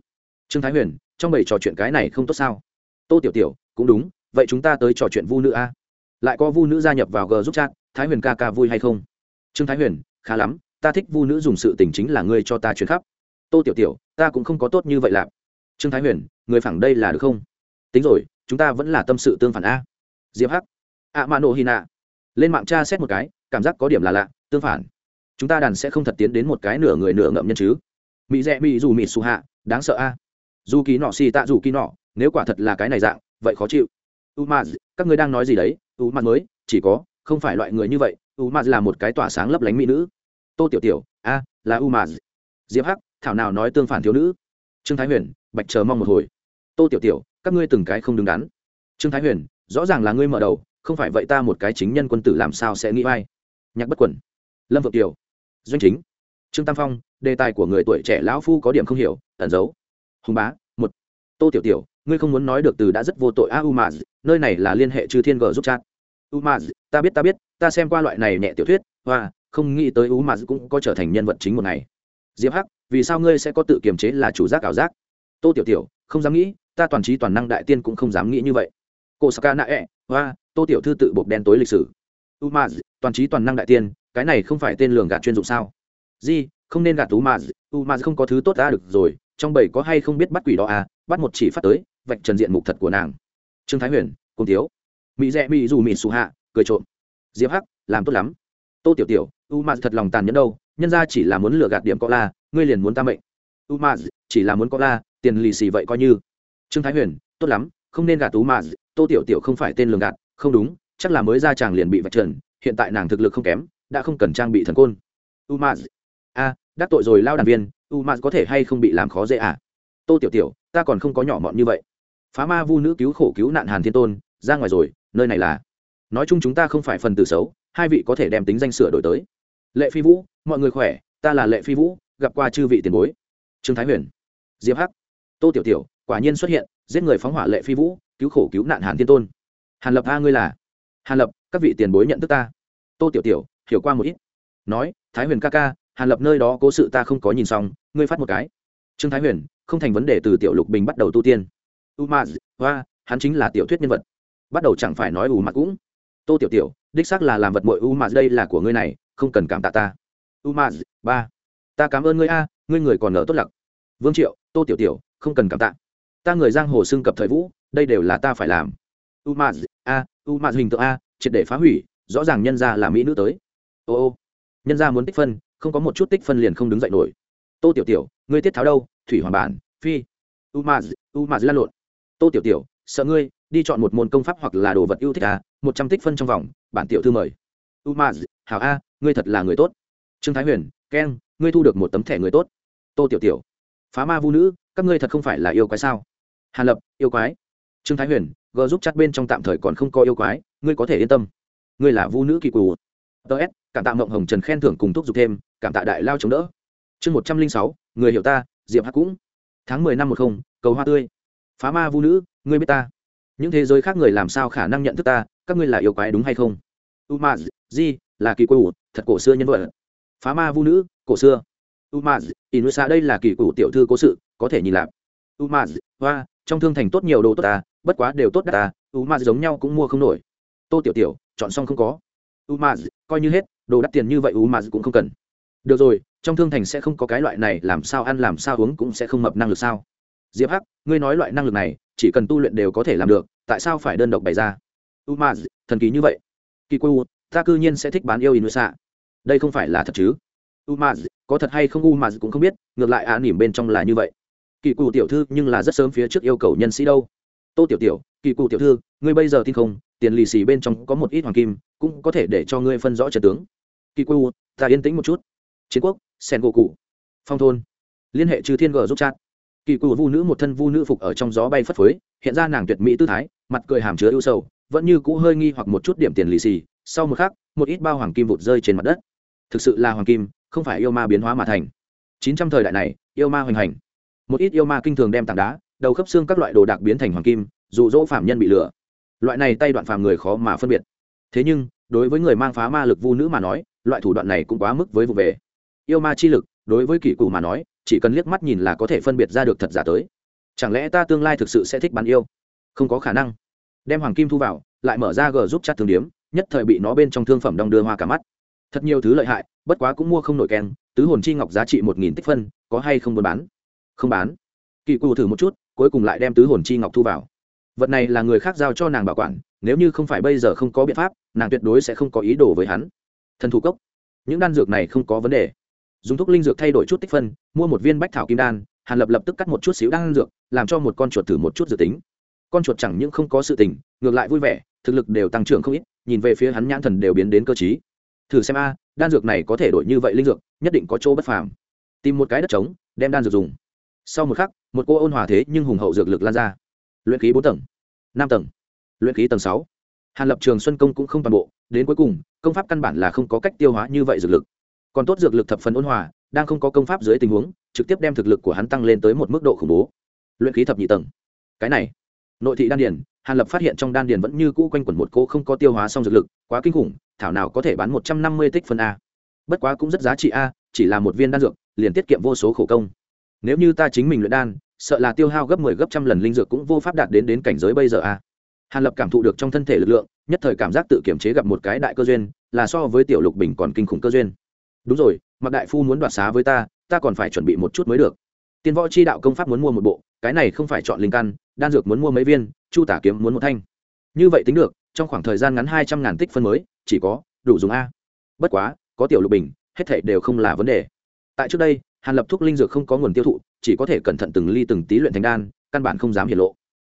Trương thái huyền, trong bảy trò chuyện cái này không tốt sao? Tô tiểu tiểu, cũng đúng, vậy chúng ta tới trò chuyện vu nữ a. Lại có vu nữ gia nhập vào g giúp chat, thái huyền ca ca vui hay không? Trương thái huyền, khá lắm, ta thích vu nữ dùng sự tình chính là ngươi cho ta chuyển khắp. Tô tiểu tiểu, ta cũng không có tốt như vậy lạp. Trương thái huyền, người phẳng đây là được không? Tính rồi, chúng ta vẫn là tâm sự tương phản a. Diệp hắc. Ạ mạ nộ hy nạ. Lên mạng tra xét một cái, cảm giác có điểm là lạ, tương phản. Chúng ta đàn sẽ không thật tiến đến một cái nửa người nửa ngậm nhân chứ. Mỹ rẽ mỹ dù mỹ xù hạ, đáng sợ a. Dù ký nọ xì tạ dù ký nọ, nếu quả thật là cái này dạng, vậy khó chịu. U m các ngươi đang nói gì đấy? U m mới, chỉ có, không phải loại người như vậy u m là một cái tỏa sáng lấp lánh mỹ nữ. Tô tiểu tiểu, a, là u m diệp hắc, thảo nào nói tương phản thiếu nữ? Trương thái huyền, bạch chờ mong một hồi. Tô tiểu tiểu, các ngươi từng cái không đứng đắn. Trương thái huyền, rõ ràng là ngươi mở đầu, không phải vậy ta một cái chính nhân quân tử làm sao sẽ nghĩ vai? Nhạc bất quẩn lâm vượng tiểu, doanh chính. Trương tam phong, đề tài của người tuổi trẻ lão phu có điểm không hiểu, ẩn giấu. Hùng bá, một. Tô tiểu tiểu, ngươi không muốn nói được từ đã rất vô tội a u maz nơi này là liên hệ chư thiên g giúp chat. U ta biết ta biết ta xem qua loại này nhẹ tiểu thuyết và không nghĩ tới u maz cũng có trở thành nhân vật chính một ngày. Diệp hắc, vì sao ngươi sẽ có tự kiềm chế là chủ giác ảo giác? Tô tiểu tiểu, không dám nghĩ, ta toàn trí toàn năng đại tiên cũng không dám nghĩ như vậy. Cô saka nae ẹ và tô tiểu thư tự buộc đen tối lịch sử. U maz toàn trí toàn năng đại tiên, cái này không phải tên lường gạt chuyên dụng sao? Di không nên gạt u maz u maz không có thứ tốt ta được rồi, trong bầy có hay không biết bắt quỷ đó à? Bắt một chỉ phát tới, vạch trần diện mục thật của nàng. Trương thái huyền, cùng thiếu. Mỹ rẽ mỹ dù mỹ xù hạ, cười trộm diệp hắc, làm tốt lắm. Tô tiểu tiểu u m thật lòng tàn nhẫn đâu, nhân ra chỉ là muốn lừa gạt điểm có la, ngươi liền muốn ta mệnh. U m chỉ là muốn có la, tiền lì xì vậy coi như. Trương thái huyền, tốt lắm, không nên gạt u m tô tiểu tiểu không phải tên lường gạt, không đúng, chắc là mới ra chàng liền bị vạch trần, hiện tại nàng thực lực không kém, đã không cần trang bị thần côn. U m a, đắc tội rồi lao đàn viên u m có thể hay không bị làm khó dễ à? Tô tiểu tiểu, ta còn không có nhỏ mọn như vậy. Phá ma vu nữ cứu khổ cứu nạn hàn thiên tôn, ra ngoài rồi, nơi này là nói chung chúng ta không phải phần tử xấu, hai vị có thể đem tính danh sửa đổi tới. Lệ phi vũ, mọi người khỏe, ta là lệ phi vũ, gặp qua chư vị tiền bối. Trương thái huyền, diệp hắc, tô tiểu tiểu, quả nhiên xuất hiện, giết người phóng hỏa lệ phi vũ, cứu khổ cứu nạn hàn thiên tôn. Hàn lập, a, ngươi là? Hàn lập, các vị tiền bối nhận thức ta. Tô tiểu tiểu, hiểu qua một ít. Nói, thái huyền ca ca, hàn lập nơi đó cố sự ta không có nhìn xong, ngươi phát một cái. Trương thái huyền, không thành vấn đề từ tiểu lục bình bắt đầu tu tiên. U ma hoa, hắn chính là tiểu thuyết nhân vật. Bắt đầu chẳng phải nói u mặt cũng tô tiểu tiểu, đích xác là làm vật mội u ma đây là của ngươi này, không cần cảm tạ ta. U ma ba, ta cảm ơn ngươi a, ngươi người còn nở tốt lặc. Vương triệu, tô tiểu tiểu, không cần cảm tạ. Ta người giang hồ xưng cập thời vũ, đây đều là ta phải làm. U ma a u ma hình tượng a, triệt để phá hủy, rõ ràng nhân ra là mỹ nữ tới. Ô ô, nhân ra muốn tích phân, không có một chút tích phân liền không đứng dậy nổi. Tô tiểu tiểu, ngươi tiết tháo đâu? Thủy hoàng bản, phi. U ma u ma lan lộn. Tô tiểu tiểu, sợ ngươi đi chọn một môn công pháp hoặc là đồ vật yêu thích à một trăm tích phân trong vòng bản tiểu thư mời. Umaz, hảo a ngươi thật là người tốt. Trương thái huyền keng ngươi thu được một tấm thẻ người tốt. Tô tiểu tiểu phá ma vu nữ các ngươi thật không phải là yêu quái sao? Hàn lập yêu quái. Trương thái huyền g giúp chặt bên trong tạm thời còn không có yêu quái ngươi có thể yên tâm. Ngươi là vu nữ kỳ cù ts cảm tạ mộng hồng trần khen thưởng cùng thúc giục thêm cảm tạ đại lao chống đỡ. Chương một trăm linh sáu người hiểu ta diệp hắc cũng. Tháng mười năm một không cầu hoa tươi. Phá ma vu nữ ngươi biết ta những thế giới khác người làm sao khả năng nhận thức ta? Các ngươi là yêu quái đúng hay không? Umaz di là kỳ quái thật cổ xưa nhân vật. Phá ma vu nữ, cổ xưa. Umaz, inusa, đây là kỳ quỷ tiểu thư cố sự, có thể nhìn lạp umaz, hoa, trong thương thành tốt nhiều đồ tốt ta, bất quá đều tốt đắt ta. U giống nhau cũng mua không nổi. Tô tiểu tiểu, chọn xong không có. Umaz, coi như hết, đồ đắt tiền như vậy umaz cũng không cần. Được rồi, trong thương thành sẽ không có cái loại này, làm sao ăn, làm sao uống cũng sẽ không mập năng lực sao? Diệp hắc, ngươi nói loại năng lực này chỉ cần tu luyện đều có thể làm được, tại sao phải đơn độc bày ra? U ma thần kỳ như vậy. Kỳ quê ta cư nhiên sẽ thích bán yêu inusa. Đây không phải là thật chứ? U ma có thật hay không u ma cũng không biết, ngược lại ạ nỉm bên trong là như vậy. Kỳ cụ tiểu thư nhưng là rất sớm phía trước yêu cầu nhân sĩ đâu. Tô tiểu tiểu kỳ cụ tiểu thư, ngươi bây giờ tin không? Tiền lì xì bên trong có một ít hoàng kim, cũng có thể để cho ngươi phân rõ trận tướng. Kỳ cụ ta yên tĩnh một chút. Chiến quốc sen gỗ cụ phong thôn. Liên hệ trừ thiên g giúp chat kỳ cựu vu nữ một thân vu nữ phục ở trong gió bay phất phới, hiện ra nàng tuyệt mỹ tư thái, mặt cười hàm chứa ưu sầu, vẫn như cũ hơi nghi hoặc một chút điểm tiền lì xì, sau một khắc, một ít bao hoàng kim vụt rơi trên mặt đất. Thực sự là hoàng kim, không phải yêu ma biến hóa mà thành. Chín trăm thời đại này, yêu ma hoành hành. Một ít yêu ma kinh thường đem tảng đá, đầu khớp xương các loại đồ đạc biến thành hoàng kim, dụ dỗ phạm nhân bị lừa. Loại này tay đoạn phàm người khó mà phân biệt. Thế nhưng, đối với người mang phá ma lực vu nữ mà nói, loại thủ đoạn này cũng quá mức với vụ về. Yêu ma chi lực, đối với kỷ cụ mà nói chỉ cần liếc mắt nhìn là có thể phân biệt ra được thật giả tới. Chẳng lẽ ta tương lai thực sự sẽ thích bán yêu? Không có khả năng. Đem hoàng kim thu vào, lại mở ra g giúp chặt thương điếm, nhất thời bị nó bên trong thương phẩm đong đưa hoa cả mắt. Thật nhiều thứ lợi hại, bất quá cũng mua không nổi keng, tứ hồn chi ngọc giá trị một nghìn tích phân, có hay không buôn bán? Không bán. Kỳ cụ thử một chút, cuối cùng lại đem tứ hồn chi ngọc thu vào. Vật này là người khác giao cho nàng bảo quản, nếu như không phải bây giờ không có biện pháp, nàng tuyệt đối sẽ không có ý đồ với hắn. Thần thủ cốc. Những đan dược này không có vấn đề dùng thuốc linh dược thay đổi chút tích phân, mua một viên bách thảo kim đan, hàn lập lập tức cắt một chút xíu đan dược, làm cho một con chuột thử một chút dự tính. Con chuột chẳng những không có sự tình, ngược lại vui vẻ, thực lực đều tăng trưởng không ít, nhìn về phía hắn nhãn thần đều biến đến cơ chí thử xem a, đan dược này có thể đổi như vậy linh dược, nhất định có chỗ bất phàm. Tìm một cái đất trống, đem đan dược dùng. Sau một khắc, một cô ôn hòa thế nhưng hùng hậu dược lực lan ra. Luyện khí bốn tầng, năm tầng, luyện khí tầng sáu. Hàn lập trường xuân công cũng không toàn bộ, đến cuối cùng, công pháp căn bản là không có cách tiêu hóa như vậy dược lực còn tốt dược lực thập phần ôn hòa, đang không có công pháp dưới tình huống, trực tiếp đem thực lực của hắn tăng lên tới một mức độ khủng bố. Luyện khí thập nhị tầng. Cái này, nội thị đan điền, hàn lập phát hiện trong đan điền vẫn như cũ quanh quẩn một cô không có tiêu hóa xong dược lực, quá kinh khủng, thảo nào có thể bán một trăm năm mươi tích phân a. Bất quá cũng rất giá trị a, chỉ là một viên đan dược, liền tiết kiệm vô số khổ công. Nếu như ta chính mình luyện đan, sợ là tiêu hao gấp mười 10 gấp trăm lần linh dược cũng vô pháp đạt đến đến cảnh giới bây giờ a. Hàn lập cảm thụ được trong thân thể lực lượng, nhất thời cảm giác tự kiểm chế gặp một cái đại cơ duyên, là so với tiểu lục bình còn kinh khủng cơ duyên đúng rồi mặc đại phu muốn đoạt xá với ta ta còn phải chuẩn bị một chút mới được. Tiên võ chi đạo công pháp muốn mua một bộ, cái này không phải chọn linh căn, đan dược muốn mua mấy viên, chu tả kiếm muốn một thanh. Như vậy tính được, trong khoảng thời gian ngắn hai trăm ngàn tích phân mới, chỉ có đủ dùng a. Bất quá, có tiểu lục bình, hết thảy đều không là vấn đề. Tại trước đây, hàn lập thuốc linh dược không có nguồn tiêu thụ, chỉ có thể cẩn thận từng ly từng tí luyện thành đan, căn bản không dám hiển lộ.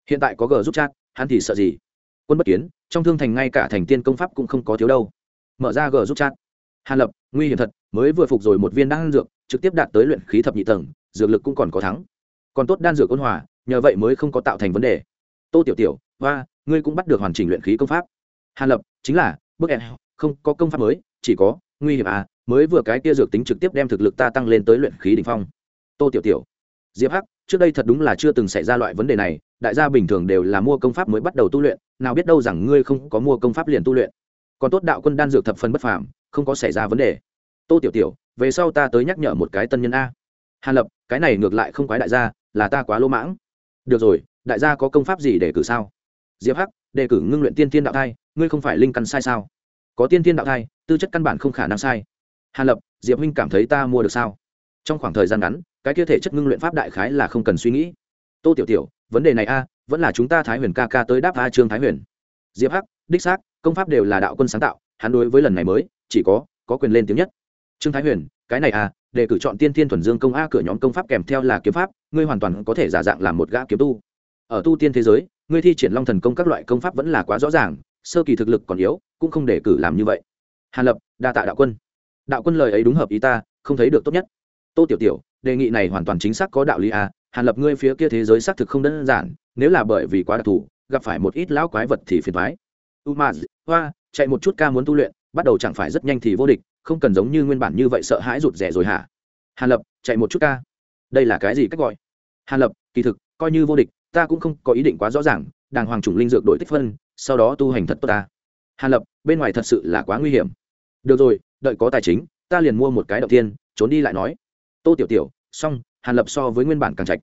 Hiện tại có g giúp chat, hắn thì sợ gì? Quân bất kiến, trong thương thành ngay cả thành tiên công pháp cũng không có thiếu đâu. Mở ra g giúp chat. Hàn lập, nguy hiểm thật mới vừa phục rồi một viên đan dược, trực tiếp đạt tới luyện khí thập nhị tầng, dược lực cũng còn có thắng. Còn tốt đan dược ôn hòa, nhờ vậy mới không có tạo thành vấn đề. Tô tiểu tiểu và ngươi cũng bắt được hoàn chỉnh luyện khí công pháp. Hàn lập, chính là, bức em không có công pháp mới, chỉ có nguy hiểm à mới vừa cái kia dược tính trực tiếp đem thực lực ta tăng lên tới luyện khí đ ỉ n h phong. Tô tiểu tiểu, diệp hắc, trước đây thật đúng là chưa từng xảy ra loại vấn đề này, đại gia bình thường đều là mua công pháp mới bắt đầu tu luyện, nào biết đâu rằng ngươi không có mua công pháp liền tu luyện. Còn tốt đạo quân đan dược thập phân bất phàm, không có xảy ra vấn đề tô tiểu tiểu, về sau ta tới nhắc nhở một cái tân nhân a. Hàn lập, cái này ngược lại không quái đại gia, là ta quá lỗ mãng. Được rồi, đại gia có công pháp gì để cử sao? Diệp hắc, đề cử ngưng luyện tiên tiên đạo thai, ngươi không phải linh căn sai sao? Có tiên tiên đạo thai, tư chất căn bản không khả năng sai. Hàn lập, diệp huynh cảm thấy ta mua được sao? Trong khoảng thời gian ngắn, cái kia thể chất ngưng luyện pháp đại khái là không cần suy nghĩ. Tô tiểu tiểu, vấn đề này a, vẫn là chúng ta thái huyền ca ca tới đáp a trương thái huyền. Diệp hắc, đích xác, công pháp đều là đạo quân sáng tạo, hắn đối với lần này mới, chỉ có có quyền lên tiếng nhất trương thái huyền, cái này à để cử chọn tiên thiên thuần dương công a cửa nhóm công pháp kèm theo là kiếm pháp, ngươi hoàn toàn có thể giả dạng làm một gã kiếm tu. Ở tu tiên thế giới, ngươi thi triển long thần công các loại công pháp vẫn là quá rõ ràng, sơ kỳ thực lực còn yếu, cũng không để cử làm như vậy. Hàn lập, đa tạ đạo quân. Đạo quân lời ấy đúng hợp ý ta, không thấy được tốt nhất. Tô tiểu tiểu, đề nghị này hoàn toàn chính xác có đạo lý à hàn lập ngươi phía kia thế giới xác thực không đơn giản, nếu là bởi vì quá đặc thù, gặp phải một ít lão quái vật thì phiền thoái u ma hoa, chạy một chút ca muốn tu luyện, bắt đầu chẳng phải rất nhanh thì vô địch không cần giống như nguyên bản như vậy sợ hãi rụt rẻ rồi hả? Hàn lập, chạy một chút ca. Đây là cái gì cách gọi? Hàn lập, kỳ thực, coi như vô địch, ta cũng không có ý định quá rõ ràng, đàng hoàng chủng linh dược đổi tích phân, sau đó tu hành thật tốt ta. Hàn lập, bên ngoài thật sự là quá nguy hiểm. Được rồi, đợi có tài chính, ta liền mua một cái đầu tiên, trốn đi lại nói. Tô tiểu tiểu, xong, hàn lập so với nguyên bản càng trạch.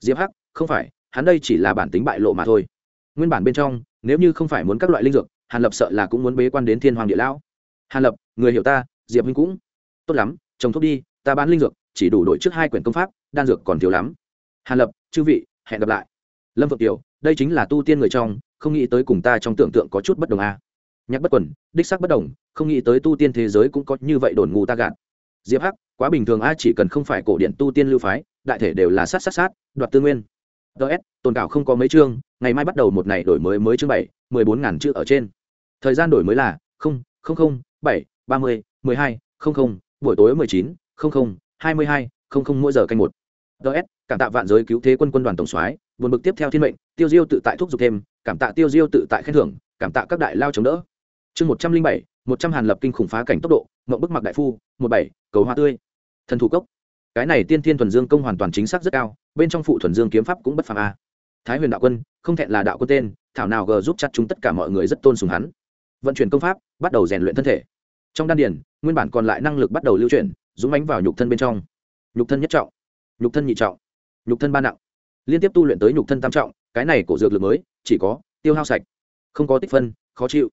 Diệp hắc, không phải, hắn đây chỉ là bản tính bại lộ mà thôi. Nguyên bản bên trong, nếu như không phải muốn các loại linh dược, hàn lập sợ là cũng muốn bế quan đến thiên hoàng địa lão. Hàn lập, người hiểu ta diệp huynh cũng. Tốt lắm, trồng thuốc đi, ta bán linh dược, chỉ đủ đổi trước hai quyển công pháp, đan dược còn thiếu lắm. Hàn lập, chư vị, hẹn gặp lại. Lâm vượng tiểu, đây chính là tu tiên người trong, không nghĩ tới cùng ta trong tưởng tượng có chút bất đồng a à. nhắc bất quần, đích sắc bất đồng, không nghĩ tới tu tiên thế giới cũng có như vậy đồn ngu ta gạt. Diệp hắc, quá bình thường a chỉ cần không phải cổ điện tu tiên lưu phái, đại thể đều là sát sát sát, đoạt tư nguyên. Ts tồn cảo không có mấy chương, ngày mai bắt đầu một ngày đổi mới mới chương bảy, mười bốn ngàn chữ ở trên. Thời gian đổi mới là không không không, bảy, ba mươi mười hai không không buổi tối mười chín không không hai mươi hai không không mỗi giờ canh một. DS, cảm tạ vạn giới cứu thế quân quân đoàn tổng soái buồn bực tiếp theo thiên mệnh tiêu diêu tự tại thúc giục thêm cảm tạ tiêu diêu tự tại khen thưởng cảm tạ các đại lao chống đỡ. Chương một trăm linh bảy một trăm hàn lập kinh khủng phá cảnh tốc độ mộng bức mặc đại phu một bảy cầu hoa tươi. Thần thủ cốc. Cái này tiên thiên thuần dương công hoàn toàn chính xác rất cao bên trong phụ thuần dương kiếm pháp cũng bất phàm a. Thái huyền đạo quân không thẹn là đạo quân tên thảo nào gờ giúp chặt chúng tất cả mọi người rất tôn sùng hắn. Vận chuyển công pháp bắt đầu rèn luyện thân thể trong đan điền, nguyên bản còn lại năng lực bắt đầu lưu chuyển, dũng ánh vào nhục thân bên trong. Nhục thân nhất trọng, nhục thân nhị trọng, nhục thân ba nặng. Liên tiếp tu luyện tới nhục thân tam trọng, cái này cổ dược lực mới, chỉ có tiêu hao sạch. Không có tích phân, khó chịu.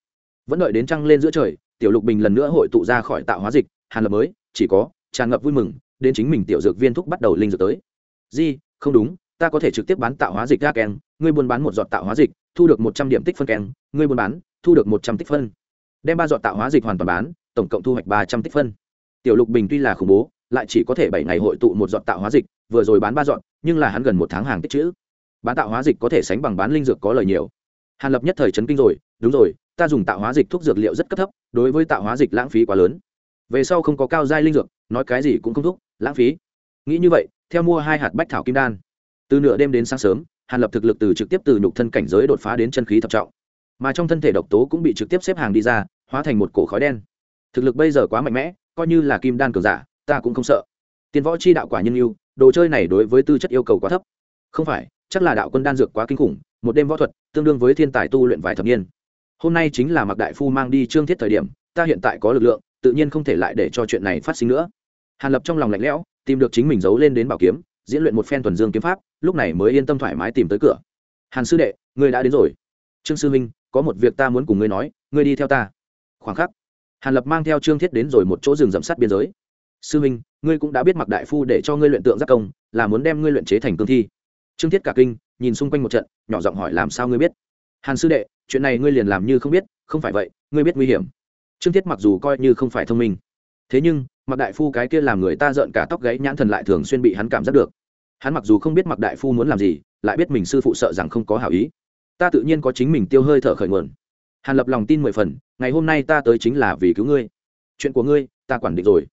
Vẫn đợi đến trăng lên giữa trời, tiểu lục bình lần nữa hội tụ ra khỏi tạo hóa dịch, hàn lập mới, chỉ có tràn ngập vui mừng, đến chính mình tiểu dược viên thúc bắt đầu linh dược tới. Di, không đúng, ta có thể trực tiếp bán tạo hóa dịch ra keng, ngươi buôn bán một giọt tạo hóa dịch, thu được một trăm điểm tích phân keng, ngươi buôn bán, thu được một trăm tích phân. Đem ba giọt tạo hóa dịch hoàn toàn bán tổng cộng thu hoạch ba trăm tích phân. Tiểu lục bình tuy là khủng bố, lại chỉ có thể bảy ngày hội tụ một giọt tạo hóa dịch, vừa rồi bán ba giọt, nhưng là hắn gần một tháng hàng tích chữ. Bán tạo hóa dịch có thể sánh bằng bán linh dược có lời nhiều. Hàn lập nhất thời chấn kinh rồi, đúng rồi, ta dùng tạo hóa dịch thuốc dược liệu rất cấp thấp, đối với tạo hóa dịch lãng phí quá lớn. Về sau không có cao giai linh dược, nói cái gì cũng không thúc, lãng phí. Nghĩ như vậy, theo mua hai hạt bách thảo kim đan. Từ nửa đêm đến sáng sớm, hàn lập thực lực từ trực tiếp từ nhục thân cảnh giới đột phá đến chân khí thập trọng. Mà trong thân thể độc tố cũng bị trực tiếp xếp hàng đi ra, hóa thành một cổ khói đen thực lực bây giờ quá mạnh mẽ, coi như là kim đan cường giả, ta cũng không sợ. Tiền võ chi đạo quả nhân yêu, đồ chơi này đối với tư chất yêu cầu quá thấp. Không phải, chắc là đạo quân đan dược quá kinh khủng, một đêm võ thuật, tương đương với thiên tài tu luyện vài thập niên. Hôm nay chính là mặc đại phu mang đi trương thiết thời điểm, ta hiện tại có lực lượng, tự nhiên không thể lại để cho chuyện này phát sinh nữa. Hàn lập trong lòng lạnh lẽo, tìm được chính mình giấu lên đến bảo kiếm, diễn luyện một phen thuần dương kiếm pháp, lúc này mới yên tâm thoải mái tìm tới cửa. Hàn sư đệ, ngươi đã đến rồi. Trương sư minh có một việc ta muốn cùng ngươi nói, ngươi đi theo ta. Khoảng khắc hàn lập mang theo trương thiết đến rồi một chỗ rừng rậm sát biên giới. Sư minh, ngươi cũng đã biết mặc đại phu để cho ngươi luyện tượng giác công, là muốn đem ngươi luyện chế thành cương thi. Trương thiết cả kinh, nhìn xung quanh một trận, nhỏ giọng hỏi, làm sao ngươi biết? Hàn sư đệ, chuyện này ngươi liền làm như không biết, không phải vậy, ngươi biết nguy hiểm. Trương thiết mặc dù coi như không phải thông minh, thế nhưng mặc đại phu cái kia làm người ta rợn cả tóc gáy nhãn thần lại thường xuyên bị hắn cảm giác được. Hắn mặc dù không biết mặc đại phu muốn làm gì, lại biết mình sư phụ sợ rằng không có hảo ý. Ta tự nhiên có chính mình tiêu hơi thở khởi nguồn. Hàn lập lòng tin mười phần ngày hôm nay ta tới chính là vì cứu ngươi. Chuyện của ngươi, ta quản định rồi.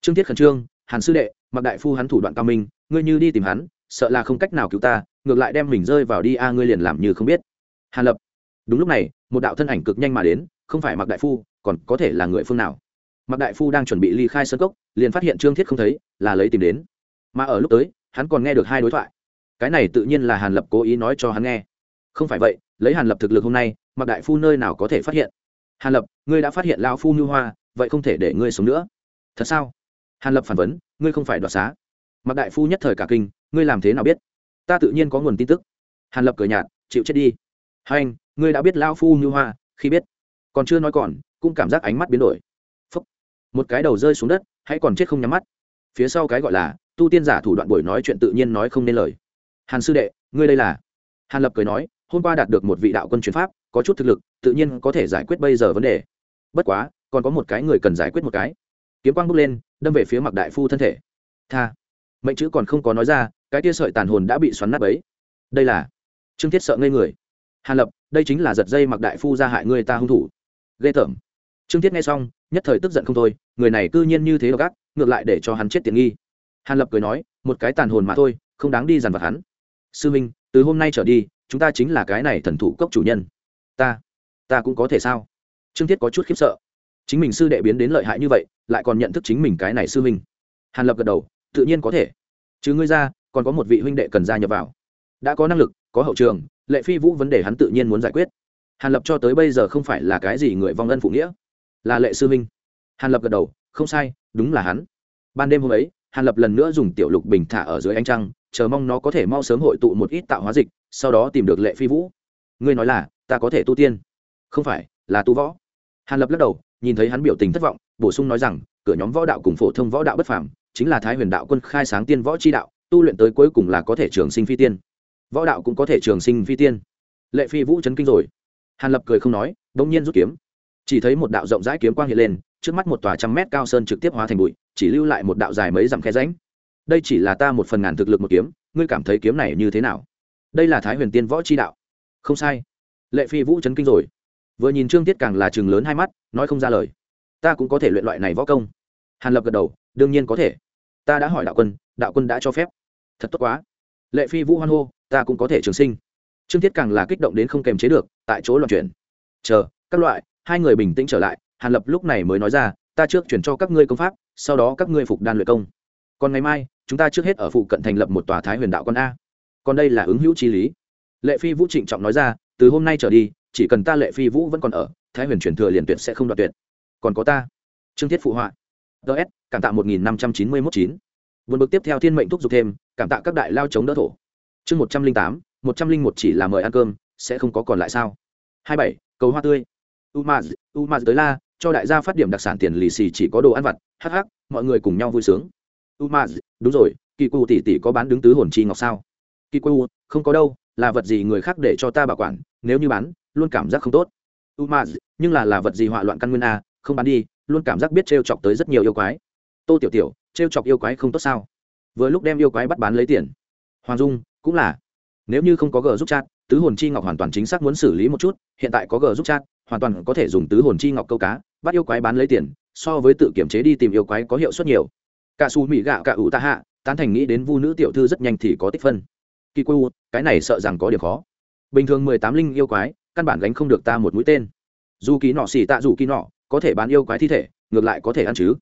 Trương thiết khẩn trương, hàn sư đệ mặc đại phu hắn thủ đoạn cao minh, ngươi như đi tìm hắn, sợ là không cách nào cứu ta, ngược lại đem mình rơi vào đi a, ngươi liền làm như không biết. Hàn lập. Đúng lúc này, một đạo thân ảnh cực nhanh mà đến, không phải mặc đại phu, còn có thể là người phương nào? Mặc đại phu đang chuẩn bị ly khai sơ cốc, liền phát hiện trương thiết không thấy, là lấy tìm đến. Mà ở lúc tới, hắn còn nghe được hai đối thoại. Cái này tự nhiên là hàn lập cố ý nói cho hắn nghe. Không phải vậy, lấy hàn lập thực lực hôm nay mặc đại phu nơi nào có thể phát hiện? Hàn lập, ngươi đã phát hiện lao phu ngư hoa, vậy không thể để ngươi sống nữa. Thật sao? Hàn lập phản vấn, ngươi không phải đoạt xá. Mặc đại phu nhất thời cả kinh, ngươi làm thế nào biết? Ta tự nhiên có nguồn tin tức. Hàn lập cười nhạt, chịu chết đi. Hai anh ngươi đã biết lao phu ngư hoa, khi biết. Còn chưa nói còn, cũng cảm giác ánh mắt biến đổi. Phúc. một cái đầu rơi xuống đất, hãy còn chết không nhắm mắt. Phía sau cái gọi là, tu tiên giả thủ đoạn buổi nói chuyện tự nhiên nói không nên lời. Hàn sư đệ, ngươi đây là? Hàn lập cười nói hôm qua đạt được một vị đạo quân truyền pháp, có chút thực lực, tự nhiên có thể giải quyết bây giờ vấn đề. Bất quá, còn có một cái người cần giải quyết một cái. Kiếm quang bước lên, đâm về phía mặc đại phu thân thể. Tha. Mệnh chữ còn không có nói ra, cái tia sợi tàn hồn đã bị xoắn nát ấy đây là trương thiết sợ ngây người. Hàn lập, đây chính là giật dây mặc đại phu ra hại người ta hung thủ. Ghê tởm. Trương thiết nghe xong, nhất thời tức giận không thôi, người này cư nhiên như thế độc ác, ngược lại để cho hắn chết tiện nghi. Hàn lập cười nói, một cái tàn hồn mà thôi, không đáng đi dằn vặt hắn. Sư minh, từ hôm nay trở đi chúng ta chính là cái này thần thủ cốc chủ nhân. Ta ta cũng có thể sao? Trương thiết có chút khiếp sợ. Chính mình sư đệ biến đến lợi hại như vậy, lại còn nhận thức chính mình cái này sư minh hàn lập gật đầu, tự nhiên có thể. Chứ ngươi ra, còn có một vị huynh đệ cần gia nhập vào. Đã có năng lực, có hậu trường, lệ phi vũ vấn đề hắn tự nhiên muốn giải quyết. Hàn lập cho tới bây giờ không phải là cái gì người vong ân phụ nghĩa, là lệ sư minh hàn lập gật đầu, không sai, đúng là hắn. Ban đêm hôm ấy, hàn lập lần nữa dùng tiểu lục bình thả ở dưới ánh trăng chờ mong nó có thể mau sớm hội tụ một ít tạo hóa dịch, sau đó tìm được lệ phi vũ. Ngươi nói là, ta có thể tu tiên. Không phải, là tu võ. Hàn lập lắc đầu, nhìn thấy hắn biểu tình thất vọng, bổ sung nói rằng, cửa nhóm võ đạo cùng phổ thông võ đạo bất phàm, chính là thái huyền đạo quân khai sáng tiên võ chi đạo, tu luyện tới cuối cùng là có thể trường sinh phi tiên. Võ đạo cũng có thể trường sinh phi tiên. Lệ phi vũ chấn kinh rồi. Hàn lập cười không nói, bỗng nhiên rút kiếm. Chỉ thấy một đạo rộng rãi kiếm quang hiện lên, trước mắt một tòa trăm mét cao sơn trực tiếp hóa thành bụi, chỉ lưu lại một đạo dài mấy dặm khe ránh đây chỉ là ta một phần ngàn thực lực một kiếm, ngươi cảm thấy kiếm này như thế nào? Đây là thái huyền tiên võ chi đạo. Không sai. Lệ phi vũ chấn kinh rồi. Vừa nhìn trương tiết càng là chừng lớn hai mắt, nói không ra lời. Ta cũng có thể luyện loại này võ công. Hàn lập gật đầu, đương nhiên có thể. Ta đã hỏi đạo quân đạo quân đã cho phép. Thật tốt quá. Lệ phi vũ hoan hô, ta cũng có thể trường sinh. Trương Tiết càng là kích động đến không kềm chế được, tại chỗ loạn chuyển. Chờ, các loại, hai người bình tĩnh trở lại, hàn lập lúc này mới nói ra, ta trước chuyển cho các ngươi công pháp, sau đó các ngươi phục đan luyện công còn ngày mai, chúng ta trước hết ở phụ cận thành lập một tòa thái huyền đạo con a. Còn đây là ứng hữu chi lý. Lệ phi vũ trịnh trọng nói ra, từ hôm nay trở đi, chỉ cần ta lệ phi vũ vẫn còn ở, thái huyền truyền thừa liền tuyệt sẽ không đoạt tuyệt. Còn có ta, trương thiết phụ họa. Ts cảm tạ một nghìn năm trăm chín mươi mốt chín. Vượt bực tiếp theo thiên mệnh thúc giục thêm, cảm tạ các đại lao chống đỡ thổ. Chương một trăm linh tám, một trăm linh một chỉ là mời ăn cơm, sẽ không có còn lại sao? hai bảy, cầu hoa tươi. Umaz umaz tới la, cho đại gia phát điểm đặc sản tiền lì xì chỉ có đồ ăn vặt hh mọi người cùng nhau vui sướng umaz, đúng rồi kỳ cụ tỷ tỷ có bán đứng tứ hồn chi ngọc sao? Kỳ cụ không có đâu, là vật gì người khác để cho ta bảo quản, nếu như bán, luôn cảm giác không tốt. Umaz, nhưng là là vật gì họa loạn căn nguyên a, không bán đi, luôn cảm giác biết trêu chọc tới rất nhiều yêu quái. Tô tiểu tiểu, trêu chọc yêu quái không tốt sao? Vừa lúc đem yêu quái bắt bán lấy tiền. Hoàng dung, cũng là. Nếu như không có g giúp chat, tứ hồn chi ngọc hoàn toàn chính xác muốn xử lý một chút, hiện tại có g giúp chat, hoàn toàn có thể dùng tứ hồn chi ngọc câu cá, bắt yêu quái bán lấy tiền, so với tự kiểm chế đi tìm yêu quái có hiệu suất nhiều cả su mỹ gạo cả ủ ta hạ, tán thành nghĩ đến vu nữ tiểu thư rất nhanh thì có tích phân. Kỳ quê cái này sợ rằng có điểm khó. Bình thường mười tám linh yêu quái, căn bản gánh không được ta một mũi tên. Dù ký nọ xỉ tạ dù ký nọ, có thể bán yêu quái thi thể, ngược lại có thể ăn chứ.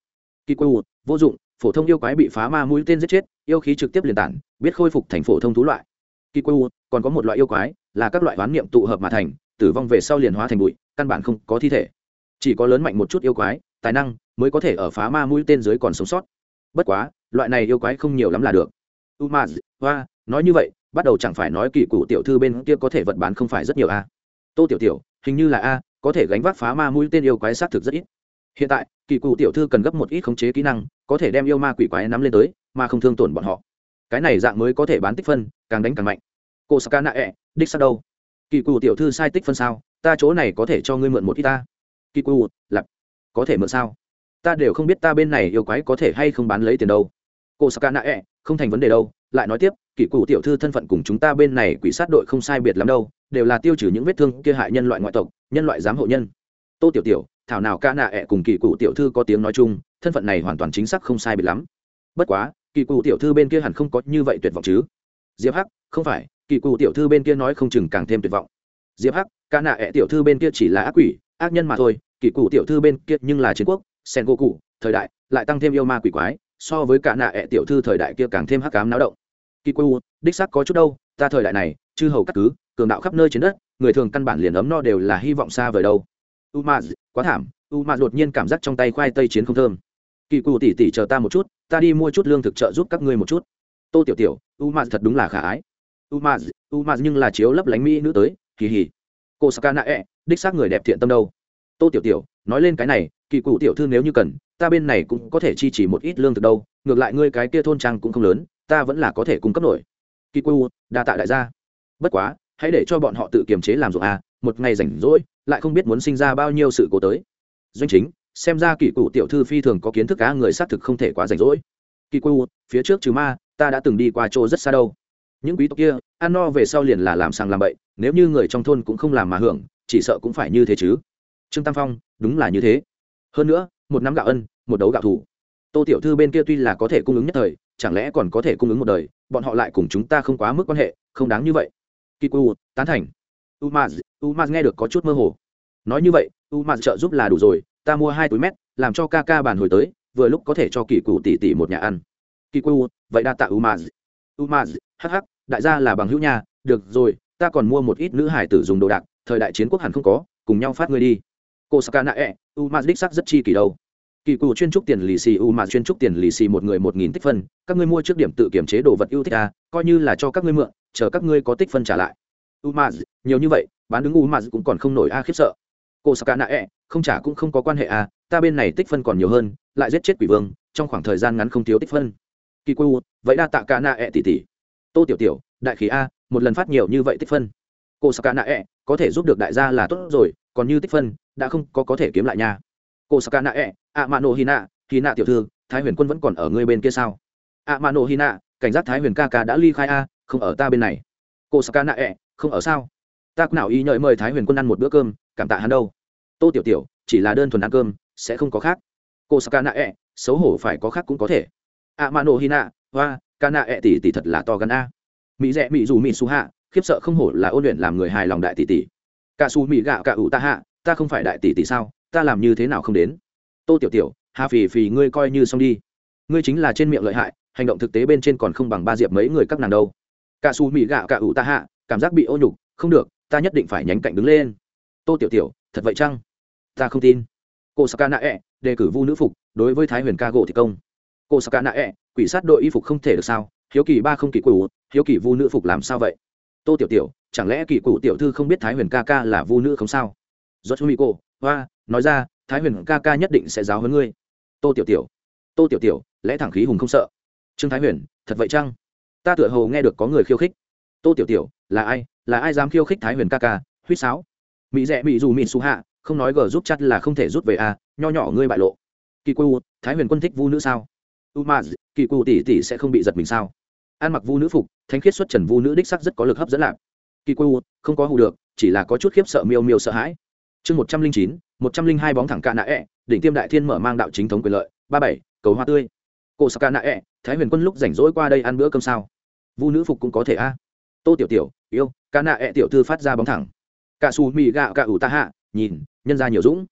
Kỳ quê vô dụng, phổ thông yêu quái bị phá ma mũi tên giết chết, yêu khí trực tiếp liền tản, biết khôi phục thành phổ thông thú loại. Kỳ quê còn có một loại yêu quái, là các loại hoán niệm tụ hợp mà thành, tử vong về sau liền hóa thành bụi, căn bản không có thi thể. Chỉ có lớn mạnh một chút yêu quái, tài năng, mới có thể ở phá ma mũi tên dưới còn sống sót bất quá, loại này yêu quái không nhiều lắm là được. Umaz, hoa, nói như vậy, bắt đầu chẳng phải nói kỳ cụ tiểu thư bên kia có thể vật bán không phải rất nhiều a tô tiểu tiểu, hình như là a, có thể gánh vác phá ma mũi tên yêu quái xác thực rất ít. Hiện tại, kỳ cụ tiểu thư cần gấp một ít khống chế kỹ năng, có thể đem yêu ma quỷ quái nắm lên tới, mà không thương tổn bọn họ. Cái này dạng mới có thể bán tích phân, càng đánh càng mạnh. Cô saka nạ ẹ, đích sắc đâu? Kỳ cụ tiểu thư sai tích phân sao? Ta chỗ này có thể cho ngươi mượn một ít ta. Kỳ cụ lặp có thể mượn sao? Ta đều không biết ta bên này yêu quái có thể hay không bán lấy tiền đâu. Cô saka nạ ẹ, không thành vấn đề đâu, lại nói tiếp, kỳ cụ tiểu thư thân phận cùng chúng ta bên này quỷ sát đội không sai biệt lắm đâu, đều là tiêu trừ những vết thương kia hại nhân loại ngoại tộc, nhân loại giám hộ nhân. Tô tiểu tiểu, thảo nào ca nạ ẹ cùng kỳ cụ tiểu thư có tiếng nói chung, thân phận này hoàn toàn chính xác không sai biệt lắm. Bất quá, kỳ cụ tiểu thư bên kia hẳn không có như vậy tuyệt vọng chứ. Diệp hắc, không phải, kỳ cụ tiểu thư bên kia nói không chừng càng thêm tuyệt vọng. Diệp hắc ca nạ ẹ tiểu thư bên kia chỉ là ác quỷ, ác nhân mà thôi, kỳ cụ tiểu thư bên kia nhưng là chiến quốc sen gỗ cụ thời đại, lại tăng thêm yêu ma quỷ quái, so với cả nạ ẹ tiểu thư thời đại kia càng thêm hắc cám náo động. Kỳ cụ đích sắc có chút đâu, ta thời đại này, chư hầu cắt cứ, cường đạo khắp nơi trên đất, người thường căn bản liền ấm no đều là hy vọng xa vời đâu. U ma quá thảm u ma đột nhiên cảm giác trong tay khoai tây chiến không thơm. Kỳ cụ tỉ tỉ chờ ta một chút, ta đi mua chút lương thực trợ giúp các ngươi một chút. Tô tiểu tiểu u ma thật đúng là khả ái. U ma u ma nhưng là chiếu lấp lánh mỹ nữ tới, kỳ hỉ. Cô sakana e đích xác người đẹp thiện tâm đâu. Tô tiểu tiểu, nói lên cái này kỳ cụ tiểu thư nếu như cần, ta bên này cũng có thể chi chỉ một ít lương thực đâu, ngược lại ngươi cái kia thôn trang cũng không lớn, ta vẫn là có thể cung cấp nổi. Kỳ cụ đa tạ đại gia. Bất quá, hãy để cho bọn họ tự kiềm chế làm ruộng à. một ngày rảnh rỗi, lại không biết muốn sinh ra bao nhiêu sự cố tới. Doanh chính, xem ra kỳ cụ tiểu thư phi thường có kiến thức cá người xác thực không thể quá rảnh rỗi. Kỳ cụ phía trước trừ ma, ta đã từng đi qua chỗ rất xa đâu. Những quý tộc kia, ăn no về sau liền là làm sang làm bậy, nếu như người trong thôn cũng không làm mà hưởng, chỉ sợ cũng phải như thế chứ. Trương tam phong, đúng là như thế hơn nữa, một năm gạo ân, một đấu gạo thủ. Tô tiểu thư bên kia tuy là có thể cung ứng nhất thời, chẳng lẽ còn có thể cung ứng một đời, bọn họ lại cùng chúng ta không quá mức quan hệ, không đáng như vậy. Kiku, tán thành. Umaz umaz nghe được có chút mơ hồ. Nói như vậy, umaz trợ giúp là đủ rồi, ta mua hai túi mét, làm cho ca ca bàn hồi tới, vừa lúc có thể cho kỳ cụ tỷ tỷ một nhà ăn. Kiku, vậy đa tạ umaz. Umaz hh đại gia là bằng hữu nhà được rồi, ta còn mua một ít nữ hải tử dùng đồ đạc, thời đại chiến quốc hẳn không có, cùng nhau phát ngươi đi cô saka nạ e umaz đích sắc rất chi kỳ đâu. Kỳ cụ chuyên trúc tiền lì xì, u mà chuyên trúc tiền lì xì một người một nghìn tích phân. Các ngươi mua trước điểm tự kiểm chế đồ vật yêu thích à coi như là cho các ngươi mượn, chờ các ngươi có tích phân trả lại. U mà nhiều như vậy, bán đứng u mà cũng còn không nổi a, khiếp sợ. Cô saka nạ e không trả cũng không có quan hệ à ta bên này tích phân còn nhiều hơn, lại giết chết quỷ vương, trong khoảng thời gian ngắn không thiếu tích phân. Kỳ cụ vậy đa tạ cả nạ e tỷ tỷ. Tô tiểu tiểu, đại khí a, một lần phát nhiều như vậy tích phân. Cô saka nạ e có thể giúp được đại gia là tốt rồi, còn như tích phân đã không có có thể kiếm lại nha. Cô saka nạ e a mano hina hina tiểu thư, thái huyền quân vẫn còn ở ngươi bên kia sao? A mano hina cảnh giác thái huyền ca ca đã ly khai a, không ở ta bên này. Cô saka nạ e, ẹ không ở sao? Ta nào ý nhợi mời thái huyền quân ăn một bữa cơm, cảm tạ hắn đâu. Tô tiểu tiểu, chỉ là đơn thuần ăn cơm, sẽ không có khác. Cô saka nạ e, ẹ xấu hổ phải có khác cũng có thể. A mano hina hoa ca nạ ẹ tỷ tỷ thật là to gần a. Mỹ rẽ mỹ dù mỹ su hạ, khiếp sợ không hổ là ôn luyện làm người hài lòng đại tỷ tỷ. Cả su mỹ gạo cả ủ ta hạ ta không phải đại tỷ tỷ sao ta làm như thế nào không đến? Tô tiểu tiểu hà phì phì ngươi coi như xong đi. Ngươi chính là trên miệng lợi hại hành động thực tế bên trên còn không bằng ba diệp mấy người các nàng đâu. Cả xù mỹ gạo cả ủ ta hạ cảm giác bị ô nhục không được ta nhất định phải nhánh cạnh đứng lên. Tô tiểu tiểu thật vậy chăng? Ta không tin. Cô saka nạ ẹ e, đề cử vu nữ phục đối với thái huyền ca gỗ thì công. Cô saka nạ ẹ e, quỷ sát đội y phục không thể được sao? Hiếu kỳ ba không kỳ cụ, hiếu kỳ vu nữ phục làm sao vậy? Tô tiểu tiểu chẳng lẽ kỳ cụ tiểu thư không biết thái huyền ca ca là vu nữ không sao? Rốt chú mỹ cô hoa nói ra thái huyền ca ca nhất định sẽ giáo hơn ngươi. Tô tiểu tiểu tô tiểu tiểu lẽ thẳng khí hùng không sợ. Trương thái huyền thật vậy chăng? Ta tựa hồ nghe được có người khiêu khích. Tô tiểu tiểu là ai là ai dám khiêu khích thái huyền ca ca? Huýt sáo. Mỹ rẽ mỹ dù mỹ su hạ không nói gờ giúp chắt là không thể rút về a à, nho nhỏ ngươi bại lộ. Kỳ cu thái huyền quân thích vu nữ sao? U ma kỳ cu tỷ tỷ sẽ không bị giật mình sao? Ăn mặc vu nữ phục thanh khiết xuất trần vu nữ đích sắc rất có lực hấp dẫn lạc. Kỳ cu không có hù được chỉ là có chút khiếp sợ miêu miêu sợ hãi chương một trăm linh chín, một trăm linh hai bóng thẳng cạ nạ e, đỉnh tiêm đại thiên mở mang đạo chính thống quyền lợi, ba bảy, cầu hoa tươi. Cô sa ca nạ thái huyền quân lúc rảnh rỗi qua đây ăn bữa cơm sao? Vu nữ phục cũng có thể a. Tô tiểu tiểu, yêu ca nạ e tiểu thư phát ra bóng thẳng. Cả xù mì gạo cả ủ ta hạ nhìn, nhân ra nhiều dũng.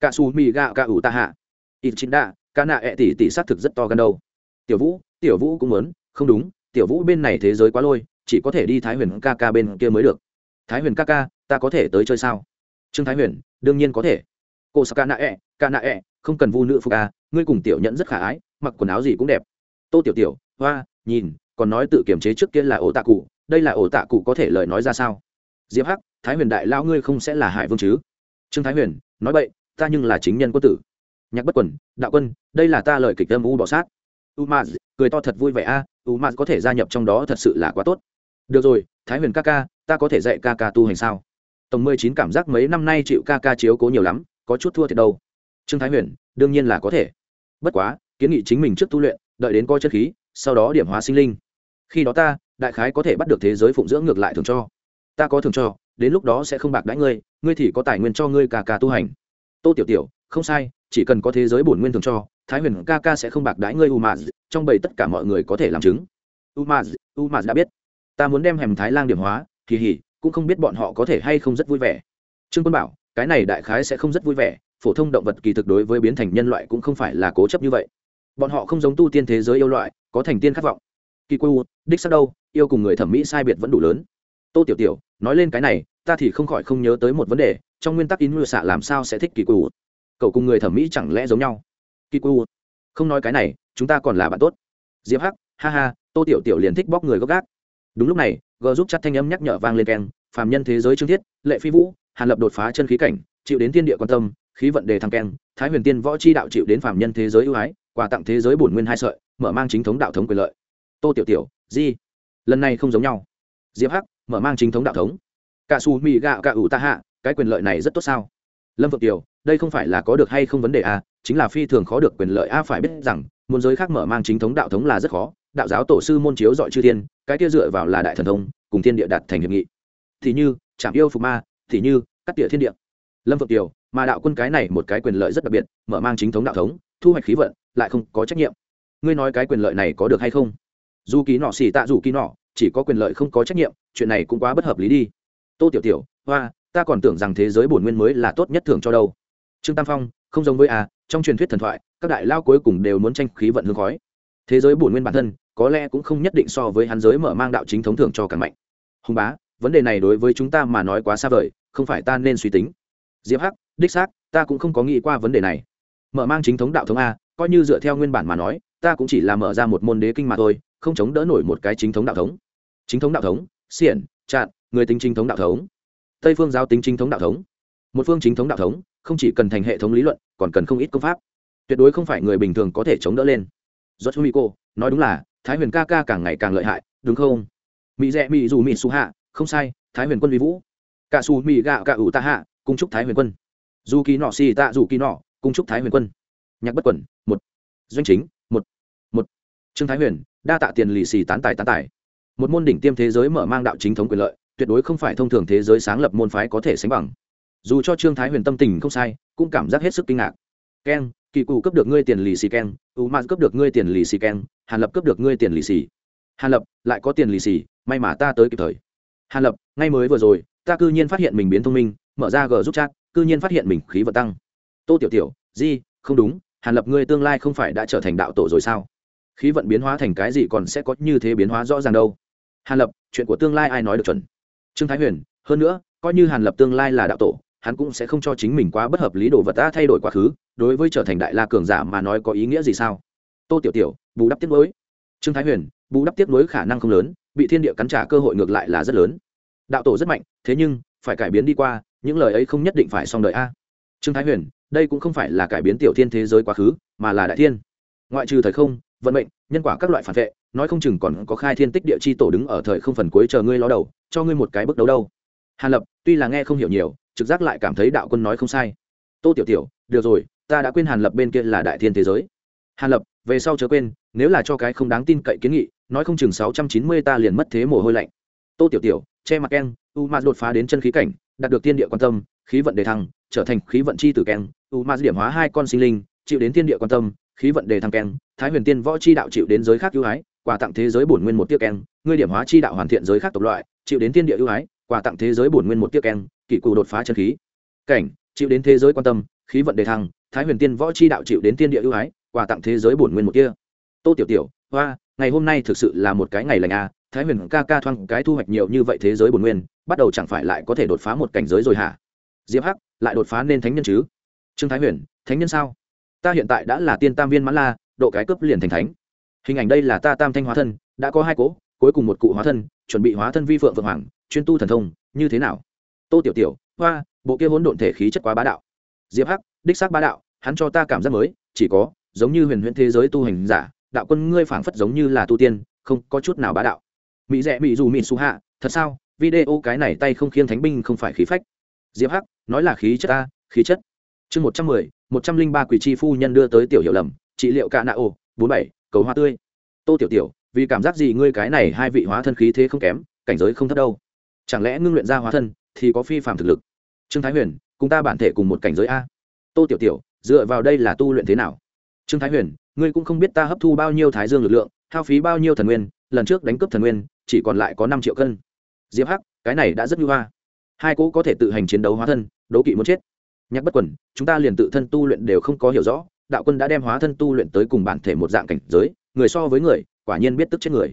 Cả xù mì gạo cả ủ ta hạ ít chính đa ca nạ tỷ tỷ sát thực rất to gần đâu. Tiểu vũ tiểu vũ cũng muốn, không đúng, tiểu vũ bên này thế giới quá lôi, chỉ có thể đi thái huyền ca ca bên kia mới được. Thái huyền ca ca, ta có thể tới chơi sao? Trương thái huyền đương nhiên có thể. Cô sa ca nạ ẹ e, ca nạ ẹ e, không cần vu nữ phục ca, ngươi cùng tiểu nhẫn rất khả ái mặc quần áo gì cũng đẹp. Tô tiểu tiểu hoa nhìn còn nói tự kiểm chế trước kia là ổ tạ cụ đây là ổ tạ cụ có thể lời nói ra sao? Diệp hắc thái huyền đại lao ngươi không sẽ là hải vương chứ? Trương thái huyền nói vậy ta nhưng là chính nhân quân tử. Nhạc bất quần đạo quân đây là ta lời kịch âm u bỏ sát. U ma cười to thật vui vẻ a u ma có thể gia nhập trong đó thật sự là quá tốt. Được rồi thái huyền ca ca ta có thể dạy ca ca tu hành sao? Tổng mười chín cảm giác mấy năm nay chịu ca ca chiếu cố nhiều lắm, có chút thua thiệt đâu. Trương thái huyền, đương nhiên là có thể. Bất quá, kiến nghị chính mình trước tu luyện, đợi đến coi chất khí, sau đó điểm hóa sinh linh. Khi đó ta, đại khái có thể bắt được thế giới phụng dưỡng ngược lại thường cho. Ta có thường cho, đến lúc đó sẽ không bạc đãi ngươi ngươi thì có tài nguyên cho ngươi ca ca tu hành. Tô tiểu tiểu, không sai, chỉ cần có thế giới bổn nguyên thường cho, thái huyền ca ca sẽ không bạc đãi ngươi u maz trong bầy tất cả mọi người có thể làm chứng. U maz u maz đã biết. Ta muốn đem hẻm thái lang điểm hóa, kỳ hỉ cũng không biết bọn họ có thể hay không rất vui vẻ. Trương quân bảo, cái này đại khái sẽ không rất vui vẻ, phổ thông động vật kỳ thực đối với biến thành nhân loại cũng không phải là cố chấp như vậy. Bọn họ không giống tu tiên thế giới yêu loại, có thành tiên khát vọng. Kỳ quê đích sắc đâu, yêu cùng người thẩm mỹ sai biệt vẫn đủ lớn. Tô tiểu tiểu, nói lên cái này, ta thì không khỏi không nhớ tới một vấn đề, trong nguyên tắc in ngựa xạ làm sao sẽ thích kỳ quê cậu cùng người thẩm mỹ chẳng lẽ giống nhau? Kỳ quê không nói cái này, chúng ta còn là bạn tốt. Diệp hắc, ha ha, tô tiểu tiểu liền thích bóc người gốc gác. Đúng lúc này g giúp chặt thanh âm nhắc nhở vang lên keng, phàm nhân thế giới trương thiết, lệ phi vũ, hàn lập đột phá chân khí cảnh, chịu đến thiên địa quan tâm, khí vận đề thăng keng, thái huyền tiên võ chi đạo chịu đến phàm nhân thế giới ưu ái, quà tặng thế giới bổn nguyên hai sợi, mở mang chính thống đạo thống quyền lợi. Tô tiểu tiểu, di, lần này không giống nhau. Diệp hắc, mở mang chính thống đạo thống. Cả su mì gạo cả ủ ta hạ, cái quyền lợi này rất tốt sao? Lâm phượng tiểu, đây không phải là có được hay không vấn đề a chính là phi thường khó được quyền lợi, a, phải biết rằng, muốn giới khác mở mang chính thống đạo thống là rất khó đạo giáo tổ sư môn chiếu dọi chư thiên, cái kia dựa vào là đại thần thông, cùng thiên địa đạt thành hiệp nghị. Thì như chạm yêu phục ma, thì như, cắt địa thiên địa. Lâm phượng tiểu mà đạo quân cái này một cái quyền lợi rất đặc biệt, mở mang chính thống đạo thống, thu hoạch khí vận, lại không có trách nhiệm. Ngươi nói cái quyền lợi này có được hay không? Dù ký nọ xì tạ dù ký nọ, chỉ có quyền lợi không có trách nhiệm, chuyện này cũng quá bất hợp lý đi. Tô tiểu tiểu, hoa, ta còn tưởng rằng thế giới bổn nguyên mới là tốt nhất thưởng cho đâu. Trương tam phong, không giống với a trong truyền thuyết thần thoại, các đại lao cuối cùng đều muốn tranh khí vận hương khói. Thế giới bổn nguyên bản thân có lẽ cũng không nhất định so với hắn giới mở mang đạo chính thống thưởng cho càng mạnh. Hùng bá, vấn đề này đối với chúng ta mà nói quá xa vời, không phải ta nên suy tính. Diệp hắc, đích xác, ta cũng không có nghĩ qua vấn đề này. Mở mang chính thống đạo thống a, coi như dựa theo nguyên bản mà nói, ta cũng chỉ là mở ra một môn đế kinh mà thôi, không chống đỡ nổi một cái chính thống đạo thống. Chính thống đạo thống, xiển trạn người tính chính thống đạo thống. Tây phương giáo tính chính thống đạo thống. Một phương chính thống đạo thống, không chỉ cần thành hệ thống lý luận, còn cần không ít công pháp. Tuyệt đối không phải người bình thường có thể chống đỡ lên. Do chú mỹ cô nói đúng là thái huyền ca ca càng ngày càng lợi hại, đúng không? Mỹ rẽ mỹ dù mỹ su hạ, không sai, thái huyền quân vi vũ. Cả su mỹ gạo cả ủ ta hạ cung trúc thái huyền quân. Dù kỳ nọ xì tạ dù kỳ nọ cung trúc thái huyền quân. Nhạc bất quẩn, một. Doanh chính, một. Một. Trương thái huyền, đa tạ tiền lì xì tán tài tán tài. Một môn đỉnh tiêm thế giới mở mang đạo chính thống quyền lợi, tuyệt đối không phải thông thường thế giới sáng lập môn phái có thể sánh bằng. Dù cho trương thái huyền tâm tình không sai, cũng cảm giác hết sức kinh ngạc. Keng kỳ cụ cấp được ngươi tiền lì xì keng, u ma cấp được ngươi tiền lì xì keng, hàn lập cấp được ngươi tiền lì xì. Hàn lập, lại có tiền lì xì, may mà ta tới kịp thời. Hàn lập, ngay mới vừa rồi, ta cư nhiên phát hiện mình biến thông minh, mở ra g giúp chat, cư nhiên phát hiện mình khí vận tăng. Tô tiểu tiểu, di, không đúng, hàn lập ngươi tương lai không phải đã trở thành đạo tổ rồi sao? Khí vận biến hóa thành cái gì còn sẽ có như thế biến hóa rõ ràng đâu? Hàn lập, chuyện của tương lai ai nói được chuẩn? Trương thái huyền, hơn nữa, coi như hàn lập tương lai là đạo tổ hắn cũng sẽ không cho chính mình quá bất hợp lý đồ vật ta thay đổi quá khứ, đối với trở thành đại la cường giả mà nói có ý nghĩa gì sao? Tô tiểu tiểu, bù đắp tiếp nối trương thái huyền, bù đắp tiếp nối khả năng không lớn, bị thiên địa cắn trả cơ hội ngược lại là rất lớn. Đạo tổ rất mạnh, thế nhưng, phải cải biến đi qua, những lời ấy không nhất định phải xong đợi a. Trương thái huyền, đây cũng không phải là cải biến tiểu thiên thế giới quá khứ, mà là đại thiên. Ngoại trừ thời không, vận mệnh, nhân quả các loại phản vệ, nói không chừng còn có khai thiên tích địa chi tổ đứng ở thời không phần cuối chờ ngươi lo đầu, cho ngươi một cái bước đấu đâu hàn lập, tuy là nghe không hiểu nhiều, trực giác lại cảm thấy đạo quân nói không sai. Tô tiểu tiểu, được rồi, ta đã quên hàn lập bên kia là đại thiên thế giới. Hàn lập, về sau chớ quên, nếu là cho cái không đáng tin cậy kiến nghị, nói không chừng sáu trăm chín mươi ta liền mất thế mồ hôi lạnh. Tô tiểu tiểu, che mặt keng, u ma đột phá đến chân khí cảnh, đạt được thiên địa quan tâm, khí vận đề thăng, trở thành khí vận chi tử keng, u ma điểm hóa hai con sinh linh, chịu đến thiên địa quan tâm, khí vận đề thăng keng, thái huyền tiên võ chi đạo chịu đến giới khác ưu ái, quà tặng thế giới bổn nguyên một tiêu keng, ngươi điểm hóa chi đạo hoàn thiện giới khác tộc loại, chịu đến thiên địa ưu ái quà tặng thế giới bổn nguyên một tiêu keng, kỷ cụ đột phá chân khí. Cảnh, chịu đến thế giới quan tâm, khí vận đề thăng, thái huyền tiên võ chi đạo chịu đến thiên địa ưu ái, quà tặng thế giới bổn nguyên một kia tô tiểu tiểu, hoa, ngày hôm nay thực sự là một cái ngày lành a thái huyền ca ca thoang cái thu hoạch nhiều như vậy thế giới bổn nguyên, bắt đầu chẳng phải lại có thể đột phá một cảnh giới rồi hả? Diệp hắc, lại đột phá nên thánh nhân chứ? Trương thái huyền, thánh nhân sao? Ta hiện tại đã là tiên tam viên mãn la, độ cái cướp liền thành thánh. Hình ảnh đây là ta tam thanh hóa thân, đã có hai cỗ cuối cùng một cụ hóa thân chuẩn bị hóa thân vi phượng vượng hoàng, chuyên tu thần thông, như thế nào? Tô tiểu tiểu, hoa, bộ kia hỗn độn thể khí chất quá bá đạo. Diệp hắc, đích xác bá đạo, hắn cho ta cảm giác mới, chỉ có, giống như huyền huyễn thế giới tu hành giả, đạo quân ngươi phảng phất giống như là tu tiên, không có chút nào bá đạo. Mỹ rẽ mỹ dù mỹ su hạ, thật sao? Video cái này tay không khiêng thánh binh không phải khí phách. Diệp hắc, nói là khí chất ta, khí chất. Chương một trăm mười, một trăm linh ba quỷ chi phu nhân đưa tới tiểu hiệu lầm, trị liệu ca nạ ô bốn bảy, cầu hoa tươi. Tô tiểu tiểu vì cảm giác gì ngươi cái này hai vị hóa thân khí thế không kém, cảnh giới không thấp đâu. Chẳng lẽ ngưng luyện ra hóa thân thì có phi phạm thực lực? Trương thái huyền, cùng ta bản thể cùng một cảnh giới a. Tô tiểu tiểu, dựa vào đây là tu luyện thế nào? Trương thái huyền, ngươi cũng không biết ta hấp thu bao nhiêu thái dương lực lượng, hao phí bao nhiêu thần nguyên, lần trước đánh cướp thần nguyên, chỉ còn lại có năm triệu cân. Diệp hắc, cái này đã rất như hoa. Hai cỗ có thể tự hành chiến đấu hóa thân, đấu kỵ muốn chết. Nhắc bất quần, chúng ta liền tự thân tu luyện đều không có hiểu rõ, đạo quân đã đem hóa thân tu luyện tới cùng bản thể một dạng cảnh giới, người so với người quả nhiên biết tức chết người.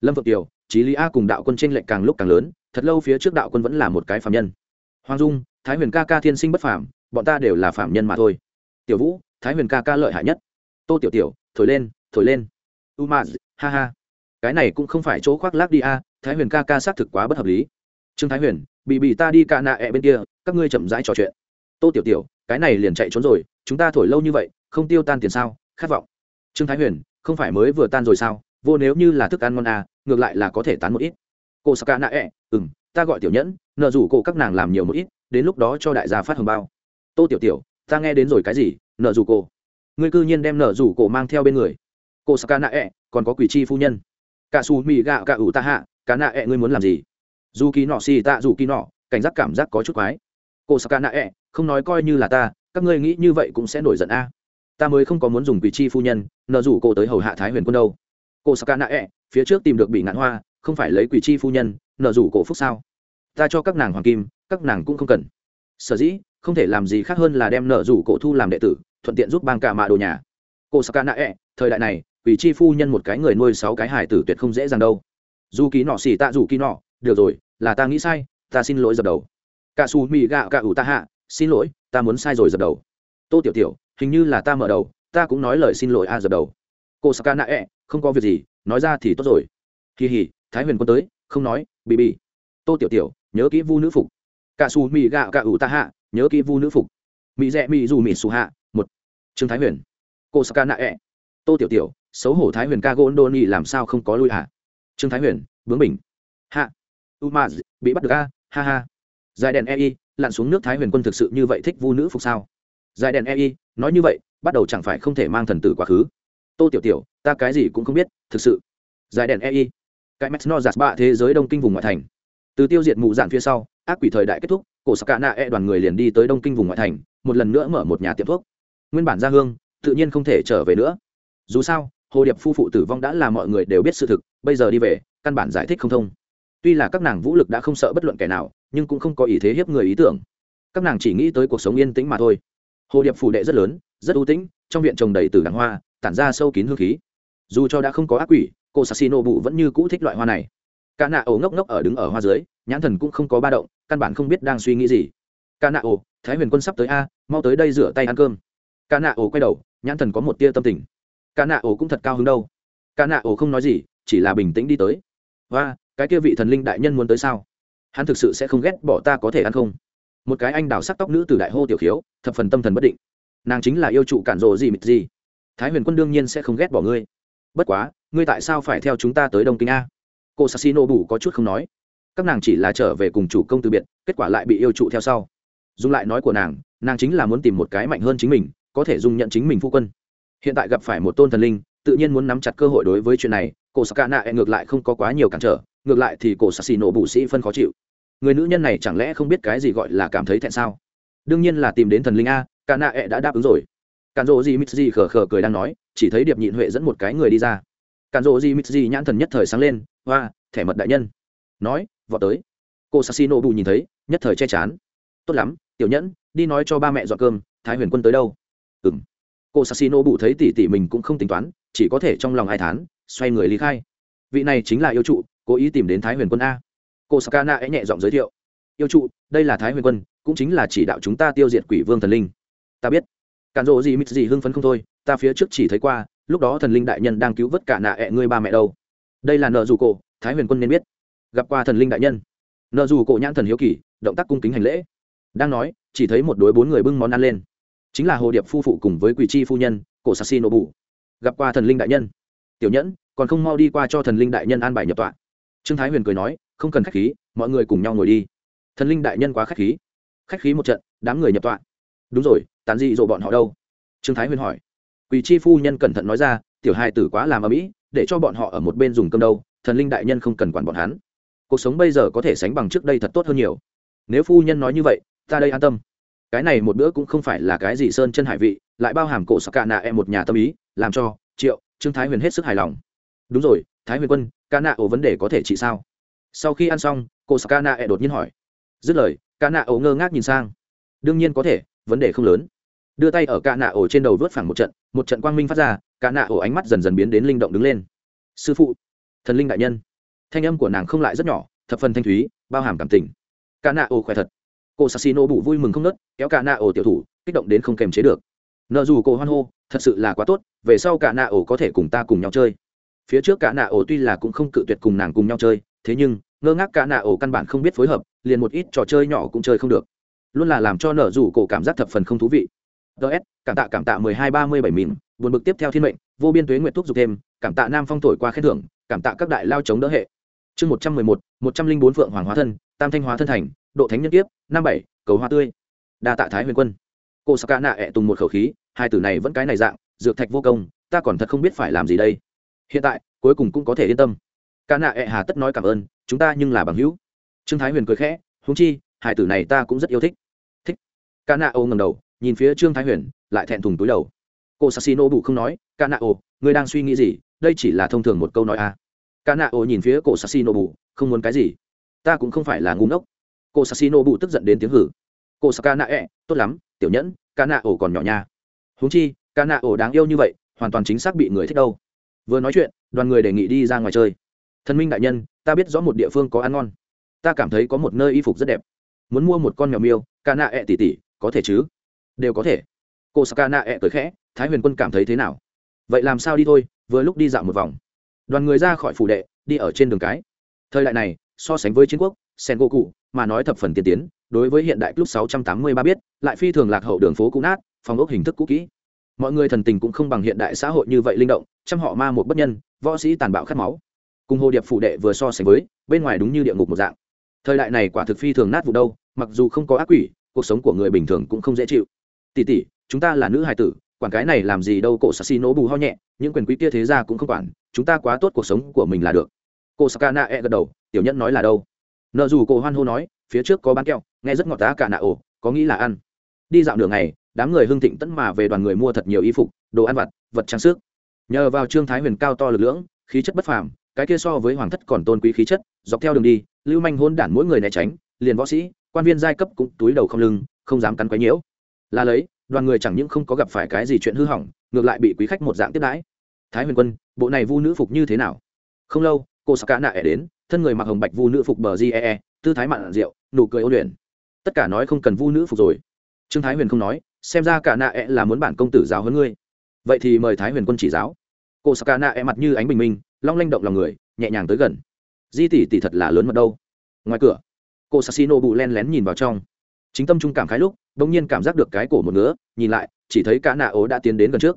Lâm vượng kiều trí lý a cùng đạo quân tranh lệch càng lúc càng lớn, thật lâu phía trước đạo quân vẫn là một cái phạm nhân. Hoàng dung, thái huyền ca ca thiên sinh bất phàm, bọn ta đều là phạm nhân mà thôi. Tiểu vũ, thái huyền ca ca lợi hại nhất. Tô tiểu tiểu, thổi lên thổi lên. U ma ha ha. Cái này cũng không phải chỗ khoác lác đi a, thái huyền ca ca xác thực quá bất hợp lý. Trương thái huyền, bị bị ta đi ca nạ ẹ bên kia, các ngươi chậm rãi trò chuyện. Tô tiểu tiểu, cái này liền chạy trốn rồi, chúng ta thổi lâu như vậy, không tiêu tan tiền sao, khát vọng. Trương thái huyền, không phải mới vừa tan rồi sao? Vô nếu như là thức ăn ngon à ngược lại là có thể tán một ít. Cô saka nạ ẹ ừ m ta gọi tiểu nhẫn, nợ rủ cổ các nàng làm nhiều một ít, đến lúc đó cho đại gia phát hồng bao. Tô tiểu tiểu, ta nghe đến rồi cái gì, nợ rủ cổ ngươi cư nhiên đem nợ rủ cổ mang theo bên người. Cô saka nạ ẹ, còn có quỷ chi phu nhân. Cả xù mì gạo cả ủ ta hạ, cả nạ ẹ, ngươi muốn làm gì? Dù kỳ nọ xì tạ dù kỳ nọ, cảnh giác cảm giác có chút quái. Cô saka nạ ẹ, không nói coi như là ta, các ngươi nghĩ như vậy cũng sẽ nổi giận a. Ta mới không có muốn dùng quỷ chi phu nhân, nợ rủ cổ tới hầu hạ thái huyền quân đâu cô saka nạ ẹ phía trước tìm được bị ngạn hoa, không phải lấy quỷ chi phu nhân, nợ rủ cổ phúc sao? Ta cho các nàng hoàng kim, các nàng cũng không cần. Sở dĩ, không thể làm gì khác hơn là đem nợ rủ cổ thu làm đệ tử, thuận tiện giúp bang cả mạ đồ nhà. Cô saka nạ ẹ thời đại này, quỷ chi phu nhân một cái người nuôi sáu cái hải tử tuyệt không dễ dàng đâu. Dù ký nọ xỉ tạ dù ký nọ, được rồi, là ta nghĩ sai, ta xin lỗi dập đầu. Cả su mì gạo cả ủ ta hạ, xin lỗi, ta muốn sai rồi dập đầu. Tô tiểu tiểu, hình như là ta mở đầu, ta cũng nói lời xin lỗi a dập đầu. Cô saka nạ ẹ không có việc gì, nói ra thì tốt rồi. Kỳ hỉ, thái huyền quân tới, không nói bị bị tô tiểu tiểu, nhớ kỹ vu nữ phục. Cả xù mì gạo cả ủ ta hạ, nhớ kỹ vu nữ phục. Mì rẽ mì dù mì xù hạ, một. Trương thái huyền. Cô saka nạ ẹ. Tô tiểu tiểu, xấu hổ thái huyền ca gôn đô nhị làm sao không có lui hạ trương thái huyền, bướng bình hạ. U ma bị bắt được a, ha ha. Dài đèn ei lặn xuống nước thái huyền quân thực sự như vậy thích vu nữ phục sao? Dài đèn ei nói như vậy, bắt đầu chẳng phải không thể mang thần tử quá khứ tô tiểu tiểu, ta cái gì cũng không biết, thực sự. Giải đèn ei cái mét no giạt bạ thế giới đông kinh vùng ngoại thành. Từ tiêu diệt mụ dạn phía sau, ác quỷ thời đại kết thúc, cổ sắc nạ e đoàn người liền đi tới đông kinh vùng ngoại thành, một lần nữa mở một nhà tiệm thuốc. Nguyên bản gia hương, tự nhiên không thể trở về nữa. Dù sao, hồ điệp phu phụ tử vong đã là mọi người đều biết sự thực, bây giờ đi về, căn bản giải thích không thông. Tuy là các nàng vũ lực đã không sợ bất luận kẻ nào, nhưng cũng không có ý thế hiếp người ý tưởng. Các nàng chỉ nghĩ tới cuộc sống yên tĩnh mà thôi. Hồ điệp phủ đệ rất lớn, rất ưu tĩnh, trong viện trồng đầy từ đàng hoa tản ra sâu kín hương khí. Dù cho đã không có ác quỷ, cô sassino bụ vẫn như cũ thích loại hoa này. Ca nạ ổ ngốc ngốc ở đứng ở hoa dưới, nhãn thần cũng không có ba động, căn bản không biết đang suy nghĩ gì. Ca nạ ổ thái huyền quân sắp tới a, mau tới đây rửa tay ăn cơm. Ca nạ ổ quay đầu, nhãn thần có một tia tâm tình. Ca nạ ổ cũng thật cao hứng đâu. Ca nạ ổ không nói gì, chỉ là bình tĩnh đi tới. Và cái kia vị thần linh đại nhân muốn tới sao? Hắn thực sự sẽ không ghét bỏ ta có thể ăn không? Một cái anh đào sắc tóc nữ từ đại hô tiểu khiếu, thập phần tâm thần bất định. Nàng chính là yêu trụ cản rộ gì mịt gì thái huyền quân đương nhiên sẽ không ghét bỏ ngươi. Bất quá, ngươi tại sao phải theo chúng ta tới đông kinh a? Cô sassino bù có chút không nói. Các nàng chỉ là trở về cùng chủ công từ biệt, kết quả lại bị yêu trụ theo sau. Dùng lại nói của nàng nàng chính là muốn tìm một cái mạnh hơn chính mình, có thể dung nhận chính mình phu quân. Hiện tại gặp phải một tôn thần linh, tự nhiên muốn nắm chặt cơ hội đối với chuyện này cổ sắc nạ ngược lại không có quá nhiều cản trở, ngược lại thì cổ sắc xì nổ bù sĩ phân khó chịu. Người nữ nhân này chẳng lẽ không biết cái gì gọi là cảm thấy thẹn sao? Đương nhiên là tìm đến thần linh a cả nạ ẹ đã đáp ứng rồi cản rộ gì mít gì khờ khờ cười đang nói, chỉ thấy điệp nhịn huệ dẫn một cái người đi ra. Cản rộ gì mít gì nhãn thần nhất thời sáng lên hoa thẻ mật đại nhân. Nói, vọt tới. Cô sassino bù nhìn thấy, nhất thời che chán. Tốt lắm, tiểu nhẫn, đi nói cho ba mẹ dọn cơm, thái huyền quân tới đâu? Ừng cô sassino bù thấy tỉ tỉ mình cũng không tính toán, chỉ có thể trong lòng ai thán, xoay người lý khai. Vị này chính là yêu trụ, cố ý tìm đến thái huyền quân a. Cô sakana ấy nhẹ giọng giới thiệu. Yêu trụ, đây là thái huyền quân, cũng chính là chỉ đạo chúng ta tiêu diệt quỷ vương thần linh. Ta biết cản rộ gì mít gì hưng phấn không thôi, ta phía trước chỉ thấy qua, lúc đó thần linh đại nhân đang cứu vớt cả nạ ẹ ngươi ba mẹ đâu. Đây là nợ dù cổ, thái huyền quân nên biết. Gặp qua thần linh đại nhân. Nợ dù cổ nhãn thần hiếu kỳ, động tác cung kính hành lễ. Đang nói, chỉ thấy một đối bốn người bưng món ăn lên. Chính là hồ điệp phu phụ cùng với quỷ chi phu nhân, cổ sassi nổ bù. Gặp qua thần linh đại nhân. Tiểu nhẫn, còn không mau đi qua cho thần linh đại nhân an bài nhập tọa. Trương thái huyền cười nói, không cần khách khí, mọi người cùng nhau ngồi đi. Thần linh đại nhân quá khách khí. Khách khí một trận, đám người nhập tọa đúng rồi, tán dị dỗ bọn họ đâu? Trương thái huyền hỏi. Quỷ chi phu nhân cẩn thận nói ra, tiểu hai tử quá làm ở mỹ để cho bọn họ ở một bên dùng cơm đâu, thần linh đại nhân không cần quản bọn hắn. Cuộc sống bây giờ có thể sánh bằng trước đây thật tốt hơn nhiều. Nếu phu nhân nói như vậy, ta đây an tâm. Cái này một bữa cũng không phải là cái gì sơn chân hải vị, lại bao hàm cổ sắc cạ nạ em một nhà tâm ý, làm cho triệu, trương thái huyền hết sức hài lòng. Đúng rồi, thái huyền quân ca nạ ổ vấn đề có thể trị sao? Sau khi ăn xong cô sắc ca nạ ẹ đột nhiên hỏi. Dứt lời ca nạ ổ ngơ ngác nhìn sang. Đương nhiên có thể vấn đề không lớn. Đưa tay ở cạ nạ ổ trên đầu vớt phẳng một trận một trận quang minh phát ra, cạ nạ ổ ánh mắt dần dần biến đến linh động đứng lên. Sư phụ, thần linh đại nhân. Thanh âm của nàng không lại rất nhỏ, thập phần thanh thúy, bao hàm cảm tình. Cạ nạ ổ khỏe thật. Cô sassino bụ vui mừng không nớt, kéo cạ nạ ổ tiểu thủ, kích động đến không kềm chế được. Nợ dù cô hoan hô, thật sự là quá tốt, về sau cạ nạ ổ có thể cùng ta cùng nhau chơi. Phía trước cạ nạ ổ tuy là cũng không cự tuyệt cùng nàng cùng nhau chơi, thế nhưng, ngơ ngác cạ nạ ổ căn bản không biết phối hợp, liền một ít trò chơi nhỏ cũng chơi không được luôn là làm cho nở rủ cổ cảm giác thập phần không thú vị. Ts cảm tạ cảm tạ mười hai ba mươi bảy mìn. Buồn bực tiếp theo thiên mệnh, vô biên tuế nguyện thúc giục thêm, cảm tạ nam phong thổi qua khen thưởng, cảm tạ các đại lao chống đỡ hệ. Chương một trăm mười một một trăm linh bốn phượng hoàng hóa thân, tam thanh hóa thân thành, độ thánh nhân kiếp, năm bảy, cầu hoa tươi. Đa tạ thái huyền quân. Cô sa ca nạ ẹ tùng một khẩu khí, hai tử này vẫn cái này dạng, dược thạch vô công, ta còn thật không biết phải làm gì đây. Hiện tại, cuối cùng cũng có thể yên tâm. Ca nạ ẹ hà tất nói cảm ơn, chúng ta nhưng là bằng hữu. Trương thái huyền cười khẽ húng chi hải tử này ta cũng rất yêu thích ca nạ ô ngầm đầu, nhìn phía trương thái huyền, lại thẹn thùng túi đầu. Cô sassino bụ không nói ca nạ ô ngươi đang suy nghĩ gì? Đây chỉ là thông thường một câu nói à. ca nạ ô nhìn phía cổ sassino bụ, không muốn cái gì? Ta cũng không phải là ngu ngốc. Cô sassino bụ tức giận đến tiếng hử. Cô sa ca nạ ẹ tốt lắm, tiểu nhẫn ca nạ ô còn nhỏ nha. Huống chi ca nạ ô đáng yêu như vậy, hoàn toàn chính xác bị người thích đâu. Vừa nói chuyện, đoàn người đề nghị đi ra ngoài chơi. Thần minh đại nhân, ta biết rõ một địa phương có ăn ngon. Ta cảm thấy có một nơi y phục rất đẹp. Muốn mua một con mèo miêu ca nạ ẹ tỉ tỉ có thể chứ? Đều có thể. Cô sakana ca ẹ cười khẽ, thái huyền quân cảm thấy thế nào? Vậy làm sao đi thôi, vừa lúc đi dạo một vòng. Đoàn người ra khỏi phủ đệ, đi ở trên đường cái. Thời đại này, so sánh với chiến quốc sen gỗ cụ mà nói thập phần tiên tiến, đối với hiện đại lúc 683 biết, lại phi thường lạc hậu đường phố cũ nát, phòng ốc hình thức cũ kỹ. Mọi người thần tình cũng không bằng hiện đại xã hội như vậy linh động, trăm họ ma một bất nhân, võ sĩ tàn bạo khát máu. Cùng hồ điệp phụ đệ vừa so sánh với, bên ngoài đúng như địa ngục một dạng. Thời đại này quả thực phi thường nát vụ đâu, mặc dù không có ác quỷ cuộc sống của người bình thường cũng không dễ chịu. Tỷ tỷ chúng ta là nữ hài tử, quản cái này làm gì đâu, cổ sassi nổ bù ho nhẹ, những quyền quý kia thế ra cũng không quản, chúng ta quá tốt cuộc sống của mình là được. Cô sakana e gật đầu, tiểu nhân nói là đâu? Nợ dù cổ hoan hô nói, phía trước có bán kẹo, nghe rất ngọt tá cả nạ ổ, có nghĩ là ăn. Đi dạo đường này đám người hưng thịnh tẫn mà về đoàn người mua thật nhiều y phục, đồ ăn vặt, vật trang sức. Nhờ vào trương thái huyền cao to lực lưỡng, khí chất bất phàm, cái kia so với hoàng thất còn tôn quý khí chất, dọc theo đường đi, lưu manh hôn đản mỗi người né tránh, liền võ sĩ quan viên giai cấp cũng túi đầu không lưng không dám cắn quấy nhiễu. Là lấy đoàn người chẳng những không có gặp phải cái gì chuyện hư hỏng ngược lại bị quý khách một dạng tiếp đãi. Thái huyền quân bộ này vu nữ phục như thế nào? Không lâu cô sa cá nạ ẻ đến thân người mặc hồng bạch vu nữ phục bờ gie e, tư thái mặn rượu nụ cười ôn luyện. Tất cả nói không cần vu nữ phục rồi. Trương thái huyền không nói xem ra cả nạ ẹ là muốn bản công tử giáo hơn ngươi. Vậy thì mời thái huyền quân chỉ giáo. Cô sa nạ ẹ mặt như ánh bình minh long lanh động lòng người nhẹ nhàng tới gần. Di tỷ tỷ thật là lớn mật đâu. Ngoài cửa cô sassino bụ len lén nhìn vào trong. Chính tâm trung cảm khái lúc đ ỗ n g nhiên cảm giác được cái cổ một ngứa, nhìn lại, chỉ thấy cả nạ ố đã tiến đến gần trước.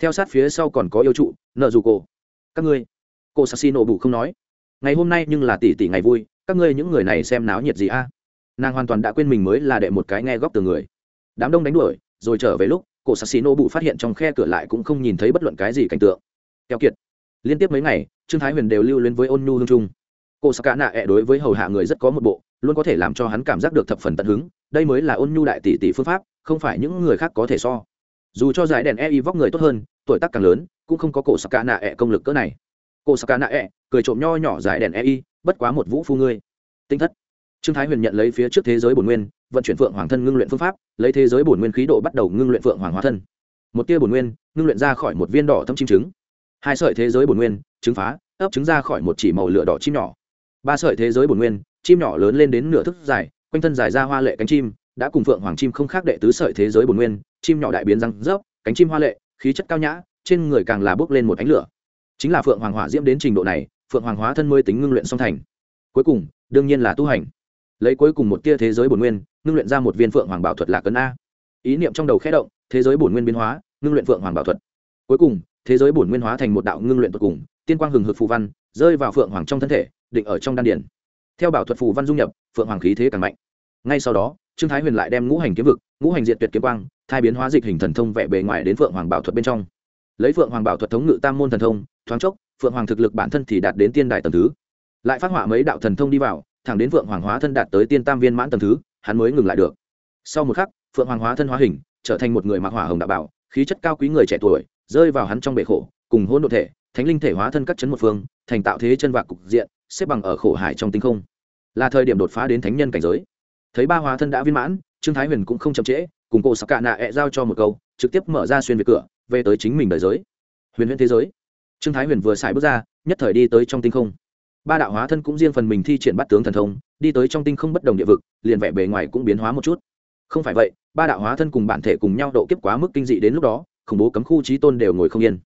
Theo sát phía sau còn có yêu trụ, nợ dù cô các ngươi, cô sassino bụ không nói. Ngày hôm nay nhưng là tỷ tỷ ngày vui, các ngươi những người này xem náo nhiệt gì a? Nàng hoàn toàn đã quên mình mới là đệ một cái nghe góc từ người. Đám đông đánh đuổi, rồi trở về lúc cổ sassi nô bụ phát hiện trong khe cửa lại cũng không nhìn thấy bất luận cái gì cảnh tượng. Keo kiệt. Liên tiếp mấy ngày, trương thái huyền đều lưu lên với ôn nhu hương trung. Cô sắc nạ ẹ đối với hầu hạ người rất có một bộ luôn có thể làm cho hắn cảm giác được thập phần tận hứng, đây mới là ôn nhu đại tỷ tỷ phương pháp, không phải những người khác có thể so. Dù cho giải đèn e y vóc người tốt hơn, tuổi tác càng lớn, cũng không có cổ saka nạ ẹ e công lực cỡ này. Cổ saka nạ ẹ e, cười trộm nho nhỏ giải đèn e y, bất quá một vũ phu ngươi. Tinh thất. Trương thái huyền nhận lấy phía trước thế giới bổn nguyên, vận chuyển phượng hoàng thân ngưng luyện phương pháp, lấy thế giới bổn nguyên khí độ bắt đầu ngưng luyện phượng hoàng hóa thân. Một tia bổn nguyên, ngưng luyện ra khỏi một viên đỏ thâm chim trứng. Hai sợi thế giới bổn nguyên, trứng phá, ấp trứng ra khỏi một chỉ màu lửa đỏ chim nhỏ. Ba sợi thế giới bổn nguyên chim nhỏ lớn lên đến nửa thức dài, quanh thân dài ra hoa lệ cánh chim, đã cùng phượng hoàng chim không khác đệ tứ sợi thế giới bổn nguyên, chim nhỏ đại biến răng rớp, cánh chim hoa lệ, khí chất cao nhã, trên người càng là bước lên một ánh lửa. Chính là phượng hoàng hỏa diễm đến trình độ này, phượng hoàng hóa thân mới tính ngưng luyện song thành. Cuối cùng, đương nhiên là tu hành. Lấy cuối cùng một tia thế giới bổn nguyên, ngưng luyện ra một viên phượng hoàng bảo thuật là cấn a. Ý niệm trong đầu khẽ động, thế giới bổn nguyên biến hóa, ngưng luyện phượng hoàng bảo thuật. Cuối cùng, thế giới bổn nguyên hóa thành một đạo ngưng luyện thuật cùng, tiên quang hừng hực phù văn, rơi vào phượng hoàng trong thân thể, định ở trong đan điển theo bảo thuật phù văn dung nhập, phượng hoàng khí thế càng mạnh. Ngay sau đó, trương thái huyền lại đem ngũ hành kiếm vực, ngũ hành diệt tuyệt kiếm quang, thai biến hóa dịch hình thần thông vẽ bề ngoài đến phượng hoàng bảo thuật bên trong. Lấy phượng hoàng bảo thuật thống ngự tam môn thần thông, thoáng chốc, phượng hoàng thực lực bản thân thì đạt đến tiên đại tầm thứ. Lại phát họa mấy đạo thần thông đi vào, thẳng đến phượng hoàng hóa thân đạt tới tiên tam viên mãn tầm thứ, hắn mới ngừng lại được. Sau một khắc, phượng hoàng hóa thân hóa hình, trở thành một người mặc hỏa hồng đạo bảo, khí chất cao quý người trẻ tuổi, rơi vào hắn trong bể khổ, cùng hôn đ ộ thể, thánh linh thể hóa thân các chấn một phương, thành tạo thế chân vạc cục diện xếp bằng ở khổ hải trong tinh không. Là thời điểm đột phá đến thánh nhân cảnh giới. Thấy ba hóa thân đã viên mãn, trương thái huyền cũng không chậm trễ, cùng cô sắc cạ nạ ẹ giao cho một câu, trực tiếp mở ra xuyên về cửa, về tới chính mình đời giới. Huyền huyền thế giới. Trương thái huyền vừa xài bước ra, nhất thời đi tới trong tinh không. Ba đạo hóa thân cũng riêng phần mình thi triển bắt tướng thần thông, đi tới trong tinh không bất đồng địa vực, liền vẻ bề ngoài cũng biến hóa một chút. Không phải vậy, ba đạo hóa thân cùng bản thể cùng nhau độ kiếp quá mức kinh dị đến lúc đó, khủng bố cấm khu trí tôn đều ngồi không yên.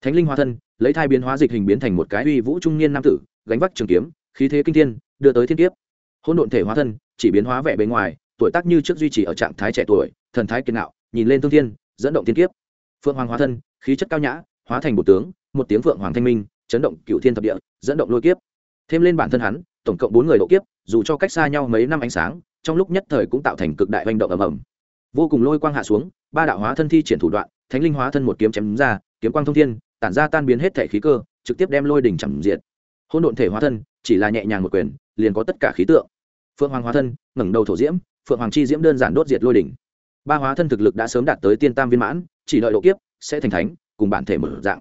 Thánh linh hóa thân lấy thai biến hóa dịch hình biến thành một cái uy vũ trung niên nam tử, gánh vác trường kiếm, khí thế kinh thiên, đưa tới thiên kiếp. Hôn độn thể hóa thân, chỉ biến hóa vẻ bề ngoài, tuổi tác như trước duy trì ở trạng thái trẻ tuổi, thần thái kiên nạo nhìn lên thương thiên, dẫn động thiên kiếp. Phượng hoàng hóa thân, khí chất cao nhã, hóa thành một tướng, một tiếng phượng hoàng thanh minh, chấn động cựu thiên thập địa, dẫn động lôi kiếp. Thêm lên bản thân hắn, tổng cộng bốn người độ kiếp, dù cho cách xa nhau mấy năm ánh sáng, trong lúc nhất thời cũng tạo thành cực đại hành động ầm ầm. Vô cùng lôi quang hạ xuống, ba đạo hóa thân thi triển thủ đoạn, thánh linh hóa thân một kiếm chém ra, kiếm quang thông thiên tản ra tan biến hết thể khí cơ, trực tiếp đem lôi đỉnh chẳng diệt. Hôn độn thể hóa thân, chỉ là nhẹ nhàng một quyền, liền có tất cả khí tượng. Phượng hoàng hóa thân, ngẩng đầu thổ diễm, phượng hoàng chi diễm đơn giản đốt diệt lôi đỉnh. Ba hóa thân thực lực đã sớm đạt tới tiên tam viên mãn, chỉ đợi độ kiếp sẽ thành thánh, cùng bản thể mở dạng.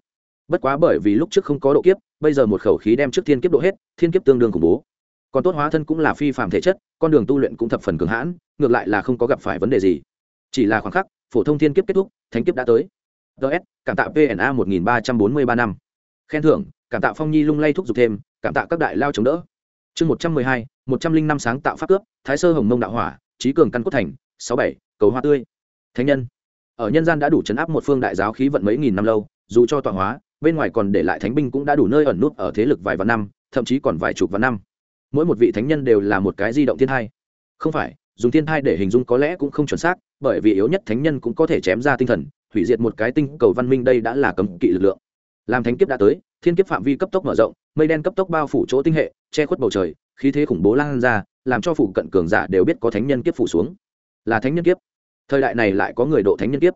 Bất quá bởi vì lúc trước không có độ kiếp, bây giờ một khẩu khí đem trước thiên kiếp độ hết, thiên kiếp tương đương khủng bố. Còn tốt hóa thân cũng là phi phạm thể chất, con đường tu luyện cũng thập phần cường hãn, ngược lại là không có gặp phải vấn đề gì. Chỉ là khoảng khắc, phổ thông thiên kiếp kết thúc, thánh kiếp đã tới ts cảm tạ pna một nghìn ba trăm bốn mươi ba năm. Khen thưởng, cảm tạ phong nhi lung lay thúc giục thêm, cảm tạ các đại lao chống đỡ. Chương một trăm mười hai, một trăm linh năm sáng tạo pháp cướp thái sơ hồng mông đạo hỏa trí cường căn cốt thành, sáu bảy, cầu hoa tươi. Thánh nhân. Ở nhân gian đã đủ chấn áp một phương đại giáo khí vận mấy nghìn năm lâu, dù cho tọa hóa, bên ngoài còn để lại thánh binh cũng đã đủ nơi ẩn nút ở thế lực vài vạn năm, thậm chí còn vài chục vạn năm. Mỗi một vị thánh nhân đều là một cái di động thiên thai. Không phải, dùng thiên thai để hình dung có lẽ cũng không chuẩn xác, bởi vì yếu nhất thánh nhân cũng có thể chém ra tinh thần hủy diệt một cái tinh cầu văn minh đây đã là cấm kỵ lực lượng. Làm thánh kiếp đã tới, thiên kiếp phạm vi cấp tốc mở rộng, mây đen cấp tốc bao phủ chỗ tinh hệ, che khuất bầu trời, khí thế khủng bố lan ra, làm cho phụ cận cường giả đều biết có thánh nhân kiếp phủ xuống. Là thánh nhân kiếp. Thời đại này lại có người độ thánh nhân kiếp.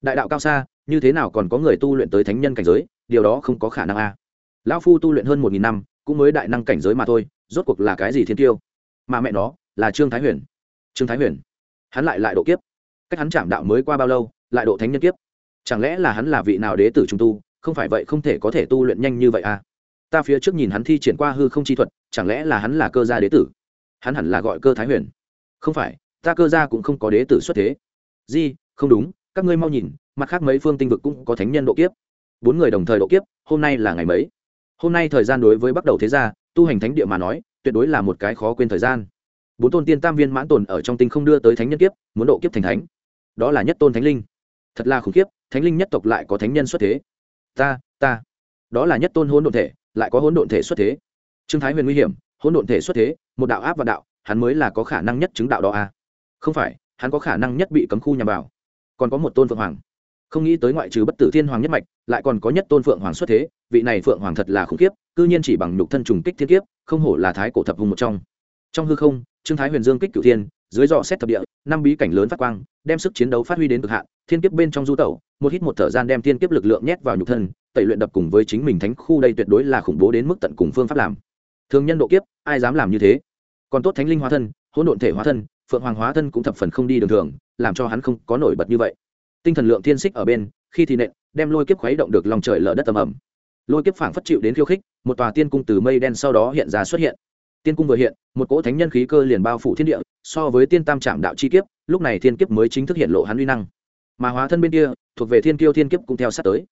Đại đạo cao xa, như thế nào còn có người tu luyện tới thánh nhân cảnh giới, điều đó không có khả năng a. À. lão phu tu luyện hơn một nghìn năm, cũng mới đại năng cảnh giới mà thôi, rốt cuộc là cái gì thiên tiêu? Mà mẹ nó, là trương thái huyền. Trương thái huyền. Hắn lại lại độ kiếp. Cách hắn chạm đạo mới qua bao lâu lại độ thánh nhân kiếp. Chẳng lẽ là hắn là vị nào đế tử trung tu, không phải vậy không thể có thể tu luyện nhanh như vậy à? Ta phía trước nhìn hắn thi triển qua hư không chi thuật, chẳng lẽ là hắn là cơ gia đế tử? Hắn hẳn là gọi cơ thái huyền. Không phải, ta cơ gia cũng không có đế tử xuất thế. Di, không đúng, các ngươi mau nhìn, mặt khác mấy phương tinh vực cũng có thánh nhân độ kiếp. Bốn người đồng thời độ kiếp, hôm nay là ngày mấy? Hôm nay thời gian đối với bắt đầu thế gia, tu hành thánh địa mà nói, tuyệt đối là một cái khó quên thời gian. Bốn tôn tiên tam viên mãn tồn ở trong tinh không đưa tới thánh nhân kiếp, muốn độ kiếp thành thánh. Đó là nhất tôn thánh linh thật là khủng khiếp, thánh linh nhất tộc lại có thánh nhân xuất thế. Ta ta. Đó là nhất tôn hỗn độn thể, lại có hỗn độn thể xuất thế. Trương thái huyền nguy hiểm, hỗn độn thể xuất thế, một đạo áp và đạo, hắn mới là có khả năng nhất chứng đạo đó à? không phải, hắn có khả năng nhất bị cấm khu nhằm vào. Còn có một tôn phượng hoàng. Không nghĩ tới ngoại trừ bất tử thiên hoàng nhất mạch, lại còn có nhất tôn phượng hoàng xuất thế, vị này phượng hoàng thật là khủng khiếp, cư nhiên chỉ bằng nhục thân trùng kích thiên kiếp, không hổ là thái cổ thập hùng một trong. Trong hư không, trương thái huyền dương kích cửu thiên dưới dò xét thập địa, năm bí cảnh lớn phát quang, đem sức chiến đấu phát huy đến cực hạn, thiên kiếp bên trong du tẩu, một hít một thở gian đem thiên kiếp lực lượng nhét vào nhục thân, tẩy luyện đập cùng với chính mình thánh khu đây tuyệt đối là khủng bố đến mức tận cùng phương pháp làm. Thường nhân độ kiếp, ai dám làm như thế? Còn tốt thánh linh hóa thân, hỗn độn thể hóa thân, phượng hoàng hóa thân cũng thập phần không đi đường thường, làm cho hắn không có nổi bật như vậy. Tinh thần lượng thiên xích ở bên, khi thì nện, đem lôi kiếp khuấy động được lòng trời lở đất tầm ẩm. Lôi kiếp phảng phất chịu đến khiêu khích, một tòa tiên cung từ mây đen sau đó hiện ra xuất hiện. Tiên cung vừa hiện, một cỗ thánh nhân khí cơ liền bao phủ thiên địa so với tiên tam trạm đạo chi kiếp, lúc này thiên kiếp mới chính thức hiện lộ hắn uy năng. Mà hóa thân bên kia, thuộc về thiên kiêu thiên kiếp cũng theo sát tới.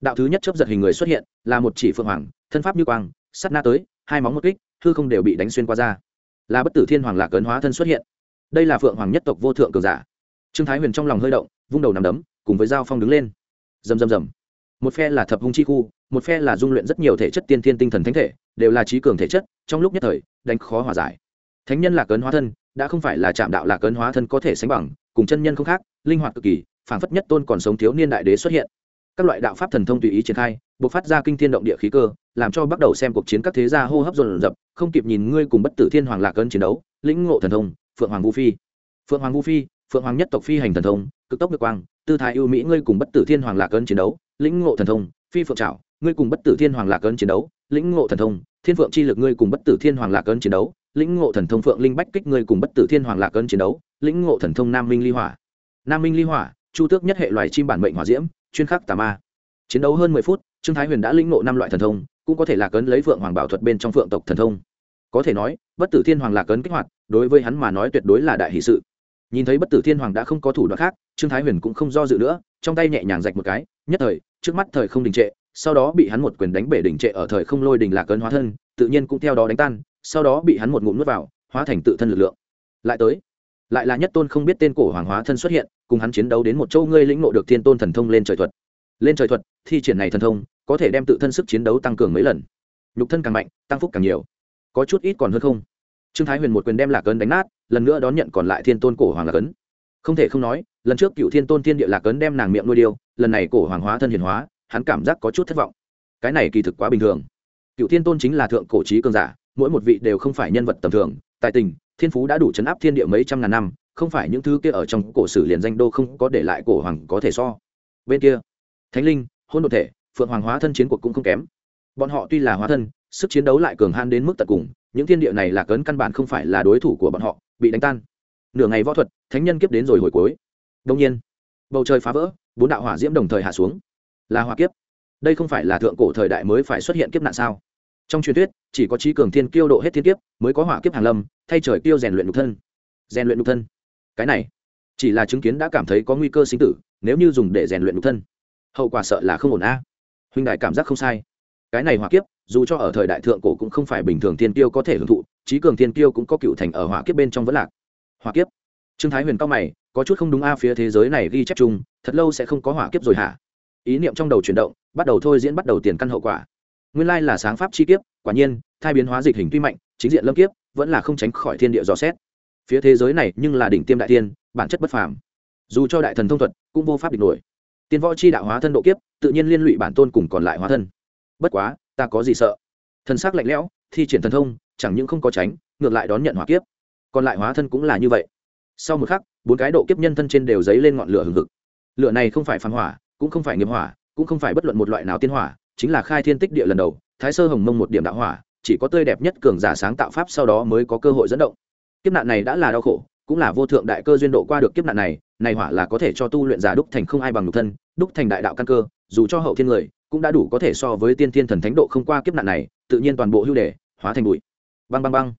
Đạo thứ nhất chấp giật hình người xuất hiện, là một chỉ phượng hoàng, thân pháp như quang sắt na tới, hai móng một kích, hư không đều bị đánh xuyên qua ra là bất tử thiên hoàng lạc cấn hóa thân xuất hiện. Đây là phượng hoàng nhất tộc vô thượng cường giả. Trương thái huyền trong lòng hơi động, vung đầu nằm đấm, cùng với giao phong đứng lên. Rầm rầm rầm. Một phe là thập hung chi khu, một phe là dung luyện rất nhiều thể chất tiên thiên tinh thần thánh thể, đều là trí cường thể chất, trong lúc nhất thời, đánh khó hòa giải. Thánh nhân là cấn hóa thân đã không phải là chạm đạo là ấn hóa thân có thể sánh bằng, cùng chân nhân không khác, linh hoạt cực kỳ, phảng phất nhất tôn còn sống thiếu niên đại đế xuất hiện. Các loại đạo pháp thần thông tùy ý triển khai buộc phát ra kinh thiên động địa khí cơ, làm cho bắt đầu xem cuộc chiến các thế gia hô hấp dồn dập, không kịp nhìn ngươi cùng bất tử thiên hoàng lạc ấn chiến đấu, lĩnh ngộ thần thông, phượng hoàng vũ phi. Phượng hoàng vũ phi, phượng hoàng nhất tộc phi hành thần thông, cực tốc được quang, tư thái ưu mỹ ngươi cùng bất tử thiên hoàng lạc ấn chiến đấu, lĩnh ngộ thần thông, phi phượng trảo, ngươi cùng bất tử thiên hoàng lạc ấn chiến đấu, lĩnh ngộ thần thông, thiên phượng chi lực ngươi cùng bất tử thiên hoàng lạc ấn chiến đấu lĩnh ngộ thần thông phượng linh bách kích ngươi cùng bất tử thiên hoàng lạc cấn chiến đấu, lĩnh ngộ thần thông nam minh ly hỏa. Nam minh ly hỏa, chu tước nhất hệ loài chim bản mệnh hỏa diễm, chuyên khắc tà ma. Chiến đấu hơn mười phút, trương thái huyền đã lĩnh ngộ năm loại thần thông, cũng có thể là cấn lấy phượng hoàng bảo thuật bên trong phượng tộc thần thông. Có thể nói, bất tử thiên hoàng lạc cấn kích hoạt, đối với hắn mà nói tuyệt đối là đại hỷ sự. Nhìn thấy bất tử thiên hoàng đã không có thủ đoạn khác, trương thái huyền cũng không do dự nữa, trong tay nhẹ nhàng rạch một cái, nhất thời, trước mắt thời không đình trệ sau đó bị hắn một quyền đánh bể đỉnh trệ ở thời không lôi đình lạc cấn hóa thân, tự nhiên cũng theo đó đánh tan, sau đó bị hắn một ngụm nuốt vào, hóa thành tự thân lực lượng. Lại tới, lại là nhất tôn không biết tên cổ hoàng hóa thân xuất hiện, cùng hắn chiến đấu đến một châu ngươi lĩnh ngộ được thiên tôn thần thông lên trời thuật. Lên trời thuật, thi triển này thần thông, có thể đem tự thân sức chiến đấu tăng cường mấy lần. Nhục thân càng mạnh, tăng phúc càng nhiều. Có chút ít còn hơn không? Trương thái huyền một quyền đem lạc ấn đánh nát, lần nữa đón nhận còn lại thiên tôn cổ hoàng lạc ấn. Không thể không nói, lần trước cựu thiên tôn thiên địa lạc ấn đem nàng miệng nuôi điêu, lần này cổ hoàng hóa thân hiền hóa hắn cảm giác có chút thất vọng. Cái này kỳ thực quá bình thường. Cựu thiên tôn chính là thượng cổ trí cường giả, mỗi một vị đều không phải nhân vật tầm thường, tài tình, thiên phú đã đủ chấn áp thiên địa mấy trăm ngàn năm, không phải những thứ kia ở trong cổ sử liền danh đô không có để lại cổ hoàng có thể so. Bên kia, thánh linh hôn đ ộ thể, phượng hoàng hóa thân chiến cuộc cũng không kém. Bọn họ tuy là hóa thân, sức chiến đấu lại cường han đến mức tận cùng, những thiên địa này là cấn căn bản không phải là đối thủ của bọn họ, bị đánh tan. Nửa ngày võ thuật, thánh nhân kiếp đến rồi hồi cuối. Đông nhiên, bầu trời phá vỡ, bốn đạo hỏa diễm đồng thời hạ xuống là hỏa kiếp. Đây không phải là thượng cổ thời đại mới phải xuất hiện kiếp nạn sao? Trong truyền thuyết, chỉ có trí cường thiên kiêu độ hết thiên kiếp mới có hỏa kiếp hàng lâm, thay trời kiêu rèn luyện nhục thân. Rèn luyện nhục thân. Cái này, chỉ là chứng kiến đã cảm thấy có nguy cơ sinh tử, nếu như dùng để rèn luyện nhục thân, hậu quả sợ là không ổn a. Huynh đại cảm giác không sai. Cái này hỏa kiếp, dù cho ở thời đại thượng cổ cũng không phải bình thường thiên kiêu có thể hưởng thụ, trí cường thiên kiêu cũng có cựu thành ở hỏa kiếp bên trong vẫn lạc. Hỏa kiếp. Trương thái huyền cao mày, có chút không đúng a, phía thế giới này ghi chép chung, thật lâu sẽ không có hỏa kiếp rồi hả? Ý niệm trong đầu chuyển động, bắt đầu thôi diễn, bắt đầu tiền căn hậu quả. Nguyên lai là sáng pháp chi kiếp, quả nhiên, thai biến hóa dịch hình tuy mạnh, chính diện lâm kiếp, vẫn là không tránh khỏi thiên địa dò xét. Phía thế giới này nhưng là đỉnh tiêm đại tiên bản chất bất phàm. Dù cho đại thần thông thuật, cũng vô pháp địch nổi. Tiên võ chi đạo hóa thân độ kiếp, tự nhiên liên lụy bản tôn cùng còn lại hóa thân. Bất quá, ta có gì sợ? Thân xác lạnh lẽo, thi triển thần thông, chẳng những không có tránh, ngược lại đón nhận hỏa kiếp. Còn lại hóa thân cũng là như vậy. Sau một khắc, bốn cái độ kiếp nhân thân trên đều dấy lên ngọn lửa hừng hực. Lửa này không phải phản hỏa cũng không phải nghiệp hỏa, cũng không phải bất luận một loại nào tiên hỏa, chính là khai thiên tích địa lần đầu, thái sơ hồng mông một điểm đạo hỏa, chỉ có tươi đẹp nhất cường giả sáng tạo pháp sau đó mới có cơ hội dẫn động. Kiếp nạn này đã là đau khổ, cũng là vô thượng đại cơ duyên độ qua được kiếp nạn này này hỏa là có thể cho tu luyện giả đúc thành không ai bằng nhục thân, đúc thành đại đạo căn cơ, dù cho hậu thiên người, cũng đã đủ có thể so với tiên thiên thần thánh độ không qua kiếp nạn này, tự nhiên toàn bộ hưu đề, hóa thành bụi. Băng băng băng.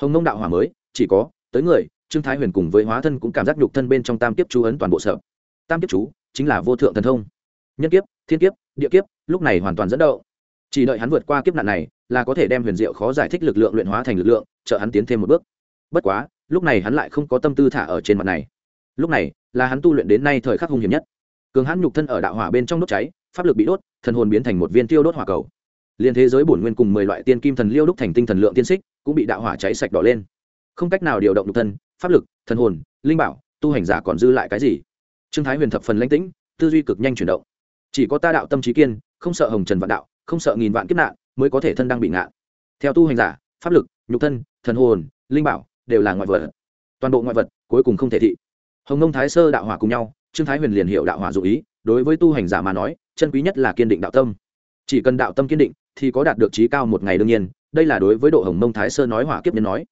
Hồng mông đạo hỏa mới, chỉ có, tới người, trương thái huyền cùng với hóa thân cũng cảm giác nhục thân bên trong tam kiếp chú ấn toàn bộ sợ. Tam kiếp chú chính là vô thượng thần thông. Nhân kiếp, thiên kiếp, địa kiếp, lúc này hoàn toàn dẫn đậu chỉ đợi hắn vượt qua kiếp nạn này, là có thể đem huyền diệu khó giải thích lực lượng luyện hóa thành lực lượng, trợ hắn tiến thêm một bước. Bất quá, lúc này hắn lại không có tâm tư thả ở trên mặt này. Lúc này, là hắn tu luyện đến nay thời khắc hung hiểm nhất. Cường hắn nhục thân ở đạo hỏa bên trong đốt cháy, pháp lực bị đốt, thần hồn biến thành một viên tiêu đốt hỏa cầu. Liên thế giới bổn nguyên cùng mười loại tiên kim thần liêu đúc thành tinh thần lượng tiên xích, cũng bị đạo hỏa cháy sạch đỏ lên. Không cách nào điều động nhục thân, pháp lực, thần hồn, linh bảo, tu hành giả còn dư lại cái gì? Trương thái huyền thập phần lãnh tĩnh, tư duy cực nhanh chuyển động. Chỉ có ta đạo tâm trí kiên, không sợ hồng trần vạn đạo, không sợ nghìn vạn kiếp nạn, mới có thể thân đang bị ngạn theo tu hành giả, pháp lực, nhục thân, thần hồn, linh bảo, đều là ngoại vật. Toàn bộ ngoại vật, cuối cùng không thể thị. Hồng nông thái sơ đạo hỏa cùng nhau, trương thái huyền liền hiệu đạo hỏa dụ ý, đối với tu hành giả mà nói, chân quý nhất là kiên định đạo tâm. Chỉ cần đạo tâm kiên định, thì có đạt được trí cao một ngày đương nhiên, đây là đối với độ hồng mông thái sơ nói hỏa kiếp nhân nói.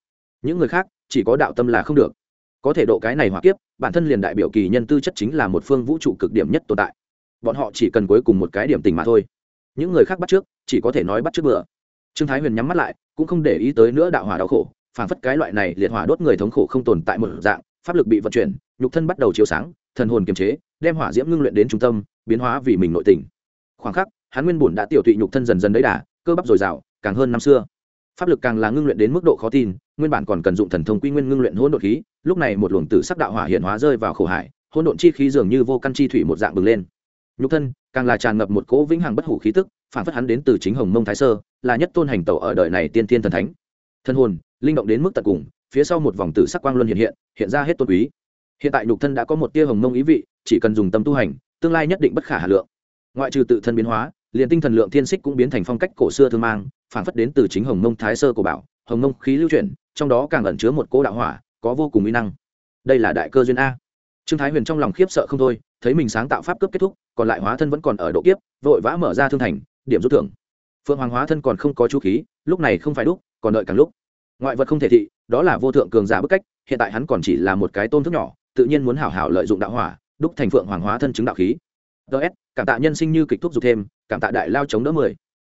Những người khác, chỉ có đạo tâm là không được có thể độ cái này hỏa kiếp, bản thân liền đại biểu kỳ nhân tư chất chính là một phương vũ trụ cực điểm nhất tồn tại. Bọn họ chỉ cần cuối cùng một cái điểm tình mà thôi. Những người khác bắt trước, chỉ có thể nói bắt trước bữa trương thái huyền nhắm mắt lại, cũng không để ý tới nữa đạo hỏa đau khổ phản phất cái loại này liệt hỏa đốt người thống khổ không tồn tại một dạng, pháp lực bị vận chuyển, nhục thân bắt đầu chiếu sáng, thần hồn kiềm chế, đem hỏa diễm ngưng luyện đến trung tâm, biến hóa vì mình nội tình. Khoảng khắc, hắn nguyên bùn đã tiểu tụy nhục thân dần dần đấy đà, cơ bắp dồi dào, càng hơn năm xưa pháp lực càng là ngưng luyện đến mức độ khó tin, nguyên bản còn cần dụng thần thông quy nguyên ngưng luyện hỗn độn khí, lúc này một luồng tử sắc đạo hỏa hiện hóa rơi vào khổ hải, hỗn độn chi khí dường như vô căn chi thủy một dạng bừng lên. Nhục thân, càng là tràn ngập một cỗ vĩnh hằng bất hủ khí tức, phản phất hắn đến từ chính hồng mông thái sơ, là nhất tôn hành tẩu ở đời này tiên tiên thần thánh. Thân hồn, linh động đến mức tận cùng, phía sau một vòng tử sắc quang luân hiện hiện hiện ra hết tôn quý. Hiện tại nhục thân đã có một tia hồng mông ý vị, chỉ cần dùng tâm tu hành, tương lai nhất định bất khả hà lượng. Ngoại trừ tự thân biến hóa liền tinh thần lượng thiên xích cũng biến thành phong cách cổ xưa thương mang phản phất đến từ chính hồng mông thái sơ của bảo, hồng mông khí lưu chuyển, trong đó càng ẩn chứa một cỗ đạo hỏa, có vô cùng uy năng. Đây là đại cơ duyên a. Trương thái huyền trong lòng khiếp sợ không thôi, thấy mình sáng tạo pháp cướp kết thúc, còn lại hóa thân vẫn còn ở độ kiếp, vội vã mở ra thương thành, điểm rút thưởng. Phượng hoàng hóa thân còn không có chú khí, lúc này không phải đúc còn đợi càng lúc. Ngoại vật không thể thị, đó là vô thượng cường giả bức cách, hiện tại hắn còn chỉ là một cái tôn thức nhỏ, tự nhiên muốn hảo hảo lợi dụng đạo hỏa, đúc thành phượng hoàng hóa thân chứng đạo khí ts cảm tạ nhân sinh như kịch thuốc dục thêm, cảm tạ đại lao chống đỡ mười.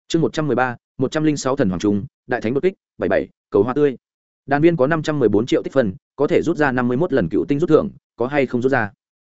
Chương một trăm mười ba, một trăm linh sáu thần hoàng trung, đại thánh đột kích, bảy bảy, cầu hoa tươi. Đàn viên có năm trăm mười bốn triệu tích phân, có thể rút ra năm mươi một lần cựu tinh rút thưởng, có hay không rút ra?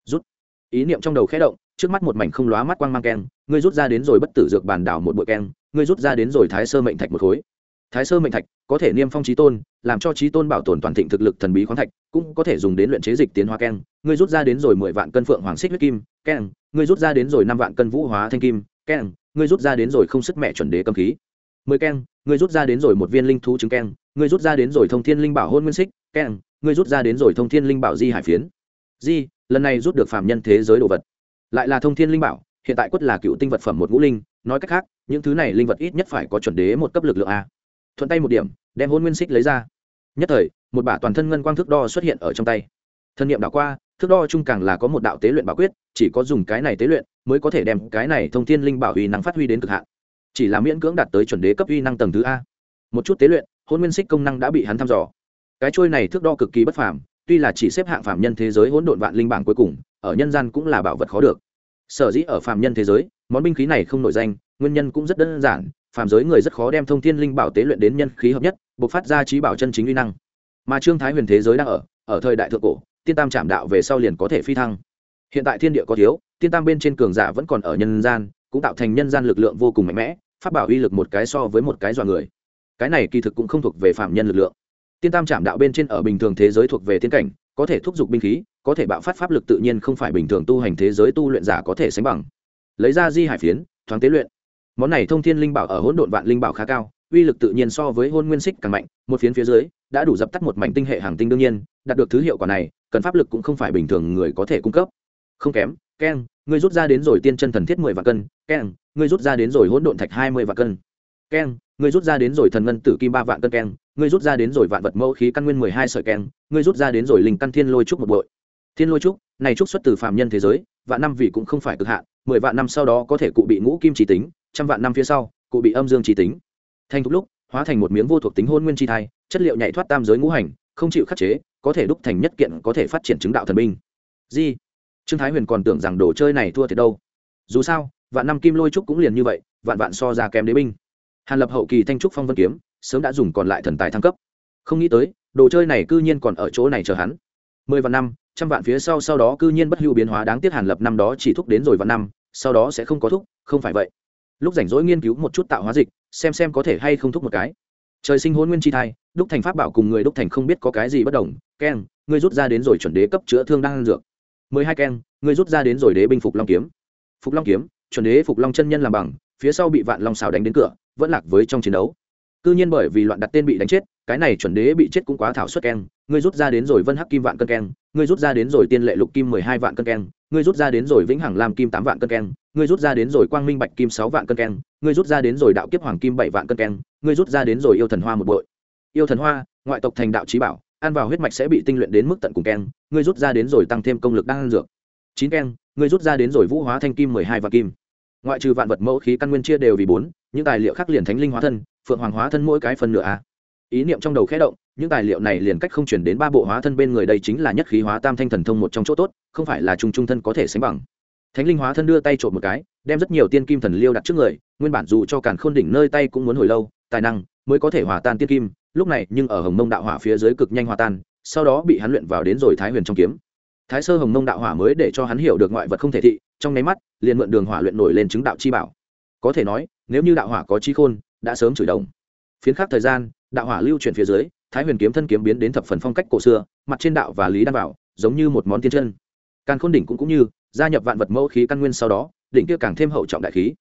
Rút. Ý niệm trong đầu khẽ động, trước mắt một mảnh không lóa mắt quang mang keng, ngươi rút ra đến rồi bất tử dược bàn đảo một bụi keng, ngươi rút ra đến rồi thái sơ mệnh thạch một khối thái sơ mệnh thạch có thể niêm phong trí tôn, làm cho trí tôn bảo tồn toàn thịnh thực lực thần bí khoáng thạch, cũng có thể dùng đến luyện chế dịch tiến hóa keng. Ngươi rút ra đến rồi mười vạn cân phượng hoàng xích huyết kim, keng. Ngươi rút ra đến rồi năm vạn cân vũ hóa thanh kim, keng. Ngươi rút ra đến rồi không sức mẹ chuẩn đế cầm khí, mười keng. Ngươi rút ra đến rồi một viên linh thú trứng keng. Ngươi rút ra đến rồi thông thiên linh bảo hôn nguyên xích, keng. Ngươi rút ra đến rồi thông thiên linh bảo di hải phiến. Di, lần này rút được phạm nhân thế giới đồ vật. Lại là thông thiên linh bảo, hiện tại quất là cựu tinh vật phẩm một ngũ linh. Nói cách khác, những thứ này linh vật ít nhất phải có chuẩn đế một cấp lực lượng a thuận tay một điểm, đem hôn nguyên xích lấy ra. Nhất thời, một bả toàn thân ngân quang thước đo xuất hiện ở trong tay. Thân nhiệm đảo qua, thước đo chung càng là có một đạo tế luyện bảo quyết, chỉ có dùng cái này tế luyện mới có thể đem cái này thông thiên linh bảo uy năng phát huy đến cực hạn. Chỉ là miễn cưỡng đạt tới chuẩn đế cấp uy năng tầng thứ a. Một chút tế luyện hôn nguyên xích công năng đã bị hắn thăm dò. Cái trôi này thước đo cực kỳ bất phàm, tuy là chỉ xếp hạng phạm nhân thế giới hỗn độn vạn linh bảng cuối cùng, ở nhân gian cũng là bảo vật khó được. Sở dĩ ở phạm nhân thế giới, món binh khí này không nổi danh, nguyên nhân cũng rất đơn giản phàm giới người rất khó đem thông thiên linh bảo tế luyện đến nhân khí hợp nhất buộc phát ra trí bảo chân chính uy năng. Mà trương thái huyền thế giới đang ở ở thời đại thượng cổ, tiên tam chạm đạo về sau liền có thể phi thăng. Hiện tại thiên địa có thiếu, tiên tam bên trên cường giả vẫn còn ở nhân gian, cũng tạo thành nhân gian lực lượng vô cùng mạnh mẽ phát bảo uy lực một cái so với một cái dọa người. Cái này kỳ thực cũng không thuộc về phạm nhân lực lượng. Tiên tam chạm đạo bên trên ở bình thường thế giới thuộc về tiên cảnh, có thể thúc giục binh khí, có thể bạo phát pháp lực tự nhiên không phải bình thường tu hành thế giới tu luyện giả có thể sánh bằng. Lấy ra di hải phiến, thoáng tế luyện món này thông thiên linh bảo ở hỗn độn vạn linh bảo khá cao, uy lực tự nhiên so với hôn nguyên xích càng mạnh, một phiến phía dưới, đã đủ dập tắt một mảnh tinh hệ hàng tinh đương nhiên, đạt được thứ hiệu quả này, cần pháp lực cũng không phải bình thường người có thể cung cấp. Không kém, keng, ngươi rút ra đến rồi tiên chân thần thiết mười vạn cân, keng, ngươi rút ra đến rồi hỗn độn thạch hai mươi vạn cân. Keng, ngươi rút ra đến rồi thần ngân tử kim ba vạn cân, keng, ngươi rút ra đến rồi vạn vật mẫu khí căn nguyên mười hai sợi, keng, ngươi rút ra đến rồi linh căn thiên lôi trúc một bội. Thiên lôi trúc, này trúc xuất từ phạm nhân thế giới, vạn năm vị cũng không phải cực hạn, mười vạn năm sau đó có thể cụ bị ngũ kim chỉ tính trăm vạn năm phía sau, cụ bị âm dương chỉ tính. Thành thúc lúc, hóa thành một miếng vô thuộc tính hôn nguyên chi thai, chất liệu nhảy thoát tam giới ngũ hành, không chịu khắc chế, có thể đúc thành nhất kiện, có thể phát triển chứng đạo thần binh. Di trương thái huyền còn tưởng rằng đồ chơi này thua thiệt đâu. Dù sao, vạn năm kim lôi trúc cũng liền như vậy, vạn vạn so ra kém đế binh. Hàn lập hậu kỳ thanh trúc phong vân kiếm, sớm đã dùng còn lại thần tài thăng cấp. Không nghĩ tới, đồ chơi này cư nhiên còn ở chỗ này chờ hắn. Mười vạn năm, trăm vạn phía sau sau đó cư nhiên bất hữu biến hóa, đáng tiếc hàn lập năm đó chỉ thúc đến rồi vạn năm, sau đó sẽ không có thúc, không phải vậy lúc rảnh rỗi nghiên cứu một chút tạo hóa dịch, xem xem có thể hay không thúc một cái. Trời sinh hôn nguyên chi thai, đúc thành pháp bảo cùng người đúc thành không biết có cái gì bất đồng. Keng, ngươi rút ra đến rồi chuẩn đế cấp chữa thương đang dược. Mười hai keng, ngươi rút ra đến rồi đế binh phục long kiếm. Phục long kiếm, chuẩn đế phục long chân nhân làm bằng, phía sau bị vạn long xào đánh đến cửa, vẫn lạc với trong chiến đấu. Cư nhiên bởi vì loạn đặt tên bị đánh chết cái này chuẩn đế bị chết cũng quá thảo suất keng. Ngươi rút ra đến rồi vân hắc kim vạn cân keng. Ngươi rút ra đến rồi tiên lệ lục kim mười hai vạn cân keng. Ngươi rút ra đến rồi vĩnh hằng lam kim tám vạn cân keng. Ngươi rút ra đến rồi quang minh bạch kim sáu vạn cân keng. Ngươi rút ra đến rồi đạo kiếp hoàng kim bảy vạn cân keng. Ngươi rút ra đến rồi yêu thần hoa một bội. Yêu thần hoa, ngoại tộc thành đạo trí bảo, ăn vào huyết mạch sẽ bị tinh luyện đến mức tận cùng keng. Ngươi rút ra đến rồi tăng thêm công lực đang ăn dược. Chín keng. Ngươi rút ra đến rồi vũ hóa thanh kim mười hai vạn kim. Ngoại trừ vạn vật mẫu khí căn nguyên chia đều vì bốn, những tài liệu khác liền thánh linh hóa thân, phượng hoàng hóa thân mỗi cái phần nửa a ý niệm trong đầu khẽ động, những tài liệu này liền cách không chuyển đến ba bộ hóa thân bên người đây chính là nhất khí hóa tam thanh thần thông một trong chỗ tốt, không phải là trung trung thân có thể sánh bằng. Thánh linh hóa thân đưa tay trộm một cái, đem rất nhiều tiên kim thần liêu đặt trước người, nguyên bản dù cho càn khôn đỉnh nơi tay cũng muốn hồi lâu, tài năng mới có thể hòa tan tiên kim, lúc này nhưng ở hồng mông đạo hỏa phía dưới cực nhanh hòa tan, sau đó bị hắn luyện vào đến rồi thái huyền trong kiếm. Thái sơ hồng mông đạo hỏa mới để cho hắn hiểu được ngoại vật không thể thị, trong nháy mắt, liền mượn đường hỏa luyện nổi lên chứng đạo chi bảo. Có thể nói, nếu như đạo hỏa có chi khôn, đã sớm chửi đồng. Phiến khắc thời gian đạo hỏa lưu chuyển phía dưới, thái huyền kiếm thân kiếm biến đến thập phần phong cách cổ xưa, mặt trên đạo và lý đan bảo giống như một món tiên chân. Càn khôn đỉnh cũng cũng như, gia nhập vạn vật mẫu khí căn nguyên sau đó, đỉnh kia càng thêm hậu trọng đại khí.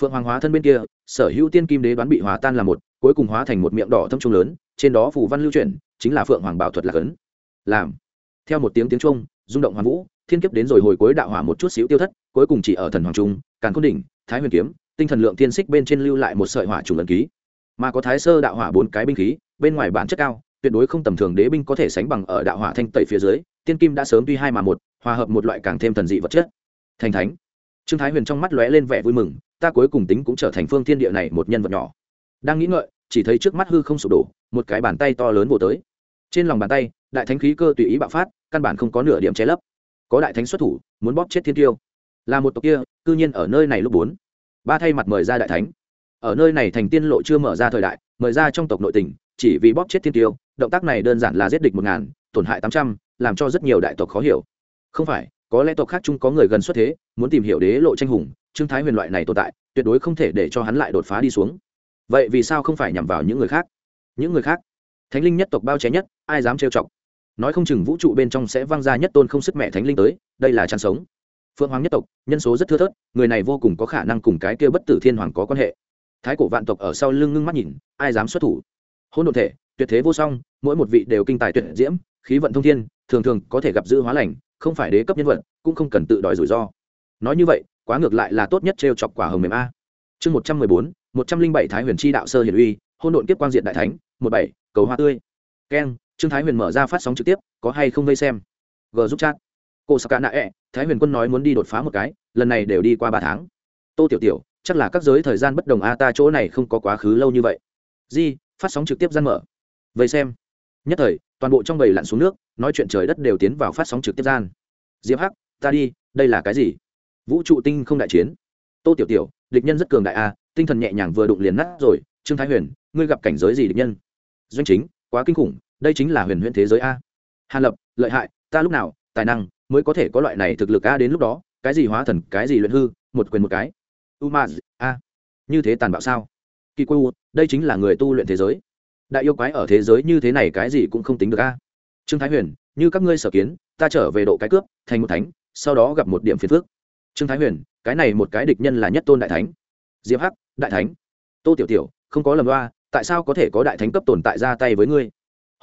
Phượng hoàng hóa thân bên kia, sở hữu tiên kim đế đoán bị hóa tan là một, cuối cùng hóa thành một miệng đỏ thâm trung lớn, trên đó phù văn lưu chuyển, chính là phượng hoàng bảo thuật lạc ấn làm. Theo một tiếng tiếng trung rung động hoàn vũ, thiên kiếp đến rồi hồi cuối đạo hỏa một chút xíu tiêu thất, cuối cùng chỉ ở thần hoàng trung, càn khôn đỉnh, thái huyền kiếm, tinh thần lượng tiên xích bên trên lưu lại một sợi hỏa trùng lần ký mà có thái sơ đạo hỏa bốn cái binh khí, bên ngoài bản chất cao, tuyệt đối không tầm thường đế binh có thể sánh bằng ở đạo hỏa thanh tẩy phía dưới, tiên kim đã sớm tuy hai mà một, hòa hợp một loại càng thêm thần dị vật chất. Thành thánh. Trương thái huyền trong mắt lóe lên vẻ vui mừng, ta cuối cùng tính cũng trở thành phương thiên địa này một nhân vật nhỏ. Đang nghĩ ngợi, chỉ thấy trước mắt hư không sụp đổ, một cái bàn tay to lớn vỗ tới. Trên lòng bàn tay, đại thánh khí cơ tùy ý bạo phát, căn bản không có nửa điểm che lấp. Có đại thánh xuất thủ, muốn bóp chết thiên tiêu. Là một tộc kia, cư nhiên ở nơi này lúc bốn. Ba thay mặt mời ra đại thánh ở nơi này thành tiên lộ chưa mở ra thời đại, mời ra trong tộc nội tình, chỉ vì bóp chết thiên tiêu, động tác này đơn giản là giết địch một ngàn, tổn hại tám trăm, làm cho rất nhiều đại tộc khó hiểu. Không phải, có lẽ tộc khác chung có người gần xuất thế, muốn tìm hiểu đế lộ tranh hùng, trương thái huyền loại này tồn tại, tuyệt đối không thể để cho hắn lại đột phá đi xuống. Vậy vì sao không phải nhằm vào những người khác? Những người khác? Thánh linh nhất tộc bao ché nhất, ai dám trêu chọc? Nói không chừng vũ trụ bên trong sẽ văng ra nhất tôn không sức mẹ thánh linh tới, đây là chăn sống. Phượng hoàng nhất tộc, nhân số rất thưa thớt, người này vô cùng có khả năng cùng cái kia bất tử thiên hoàng có quan hệ thái cổ vạn tộc ở sau lưng ngưng mắt nhìn, ai dám xuất thủ? Hôn đ ộ thể, tuyệt thế vô song, mỗi một vị đều kinh tài tuyệt diễm, khí vận thông thiên, thường thường có thể gặp dữ hóa lành, không phải đế cấp nhân vật, cũng không cần tự đòi rủi ro. Nói như vậy, quá ngược lại là tốt nhất trêu chọc quả hồng mềm a. Chương một trăm mười bốn, một trăm linh bảy thái huyền chi đạo sơ hiển uy hôn đột kiếp quang diện đại thánh, một bảy, cầu hoa tươi. Keng trương thái huyền mở ra phát sóng trực tiếp, có hay không vây xem? G giúp chat. Cô saka nạ ẹ e, thái huyền quân nói muốn đi đột phá một cái, lần này đều đi qua ba tháng. Tô tiểu tiểu chắc là các giới thời gian bất đồng a, ta chỗ này không có quá khứ lâu như vậy. Di, phát sóng trực tiếp gian mở. Vậy xem. Nhất thời, toàn bộ trong bầy lặn xuống nước, nói chuyện trời đất đều tiến vào phát sóng trực tiếp gian. Diệp hắc, ta đi, đây là cái gì? Vũ trụ tinh không đại chiến. Tô tiểu tiểu, địch nhân rất cường đại a, tinh thần nhẹ nhàng vừa đụng liền nát rồi. Trương thái huyền, ngươi gặp cảnh giới gì địch nhân? Doanh chính, quá kinh khủng, đây chính là huyền huyền thế giới a. Hàn lập, lợi hại, ta lúc nào, tài năng, mới có thể có loại này thực lực a đến lúc đó, cái gì hóa thần, cái gì luyện hư, một quyền một cái umaz a như thế tàn bạo sao? Kỳ quê đây chính là người tu luyện thế giới. Đại yêu quái ở thế giới như thế này cái gì cũng không tính được a. Trương thái huyền như các ngươi sở kiến ta trở về độ cái cướp thành một thánh sau đó gặp một điểm phiền phước trương thái huyền cái này một cái địch nhân là nhất tôn đại thánh. Diệp hắc đại thánh. Tô tiểu tiểu không có lầm loa, tại sao có thể có đại thánh cấp tồn tại ra tay với ngươi?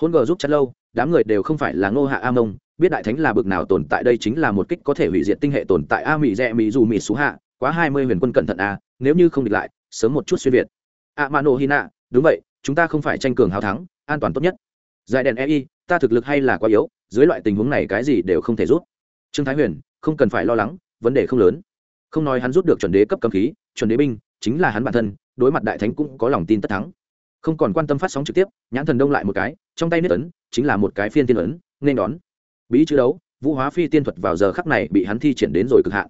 Hôn gờ giúp chặt lâu đám người đều không phải là ngô hạ a mông biết đại thánh là bực nào tồn tại đây chính là một kích có thể hủy diệt tinh hệ tồn tại a mỹ rẽ mỹ dù mỹ xú hạ quá hai mươi huyền quân cẩn thận a nếu như không địch lại, sớm một chút xuyên việt. À, a mano hina, đúng vậy, chúng ta không phải tranh cường hào thắng, an toàn tốt nhất. Giải đèn ei ta thực lực hay là quá yếu, dưới loại tình huống này cái gì đều không thể rút. Trương thái huyền, không cần phải lo lắng, vấn đề không lớn. Không nói hắn rút được chuẩn đế cấp cấm khí, chuẩn đế binh, chính là hắn bản thân, đối mặt đại thánh cũng có lòng tin tất thắng. Không còn quan tâm phát sóng trực tiếp, nhãn thần đông lại một cái, trong tay nước ấn, chính là một cái phiên tiên ấn, nên đón. Bí chữ đấu, vũ hóa phi tiên thuật vào giờ khắc này bị hắn thi triển đến rồi cực hạn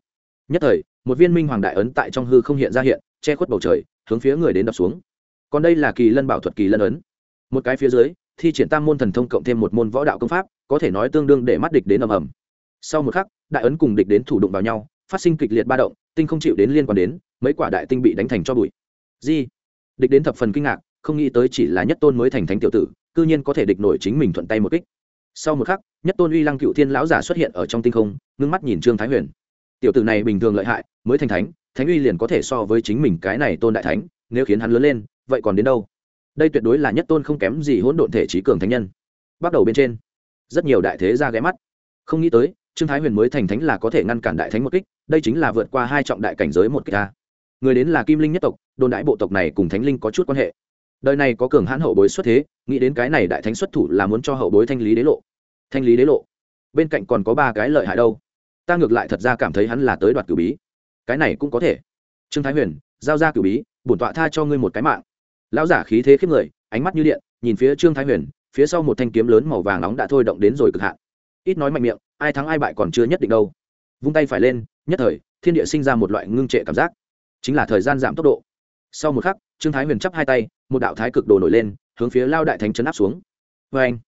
nhất thời, một viên minh hoàng đại ấn tại trong hư không hiện ra hiện, che khuất bầu trời, hướng phía người đến đập xuống. Còn đây là kỳ lân bảo thuật kỳ lân ấn. Một cái phía dưới, thi triển tam môn thần thông cộng thêm một môn võ đạo công pháp, có thể nói tương đương để mắt địch đến ầm ầm. Sau một khắc, đại ấn cùng địch đến thủ đụng vào nhau, phát sinh kịch liệt ba động, tinh không chịu đến liên quan đến, mấy quả đại tinh bị đánh thành cho bụi. Di, địch đến thập phần kinh ngạc, không nghĩ tới chỉ là nhất tôn mới thành thánh tiểu tử, cư nhiên có thể địch nổi chính mình thuận tay một kích. Sau một khắc, nhất tôn uy lăng cựu thiên lão giả xuất hiện ở trong tinh không, ngưng mắt nhìn trương thái huyền tiểu tử này bình thường lợi hại, mới thành thánh thánh uy liền có thể so với chính mình cái này tôn đại thánh, nếu khiến hắn lớn lên, vậy còn đến đâu? Đây tuyệt đối là nhất tôn không kém gì hỗn độn thể trí cường thánh nhân. Bắt đầu bên trên, rất nhiều đại thế ra ghé mắt. Không nghĩ tới, trương thái huyền mới thành thánh là có thể ngăn cản đại thánh một kích, đây chính là vượt qua hai trọng đại cảnh giới một kích ta. Người đến là kim linh nhất tộc, đồn đại bộ tộc này cùng thánh linh có chút quan hệ. Đời này có cường hãn hậu bối xuất thế, nghĩ đến cái này đại thánh xuất thủ là muốn cho hậu bối thanh lý đế lộ. Thanh lý đế lộ. Bên cạnh còn có ba cái lợi hại đâu ta ngược lại thật ra cảm thấy hắn là tới đoạt cử bí. Cái này cũng có thể. Trương thái huyền, giao ra cử bí, bổn tọa tha cho ngươi một cái mạng. Lão giả khí thế khiếp người, ánh mắt như điện, nhìn phía trương thái huyền, phía sau một thanh kiếm lớn màu vàng nóng đã thôi động đến rồi cực hạn. Ít nói mạnh miệng, ai thắng ai bại còn chưa nhất định đâu. Vung tay phải lên, nhất thời, thiên địa sinh ra một loại ngưng trệ cảm giác. Chính là thời gian giảm tốc độ. Sau một khắc, trương thái huyền chắp hai tay, một đạo thái cực đồ nổi lên, hướng phía lao đại thánh chấn áp xuống. Vê anh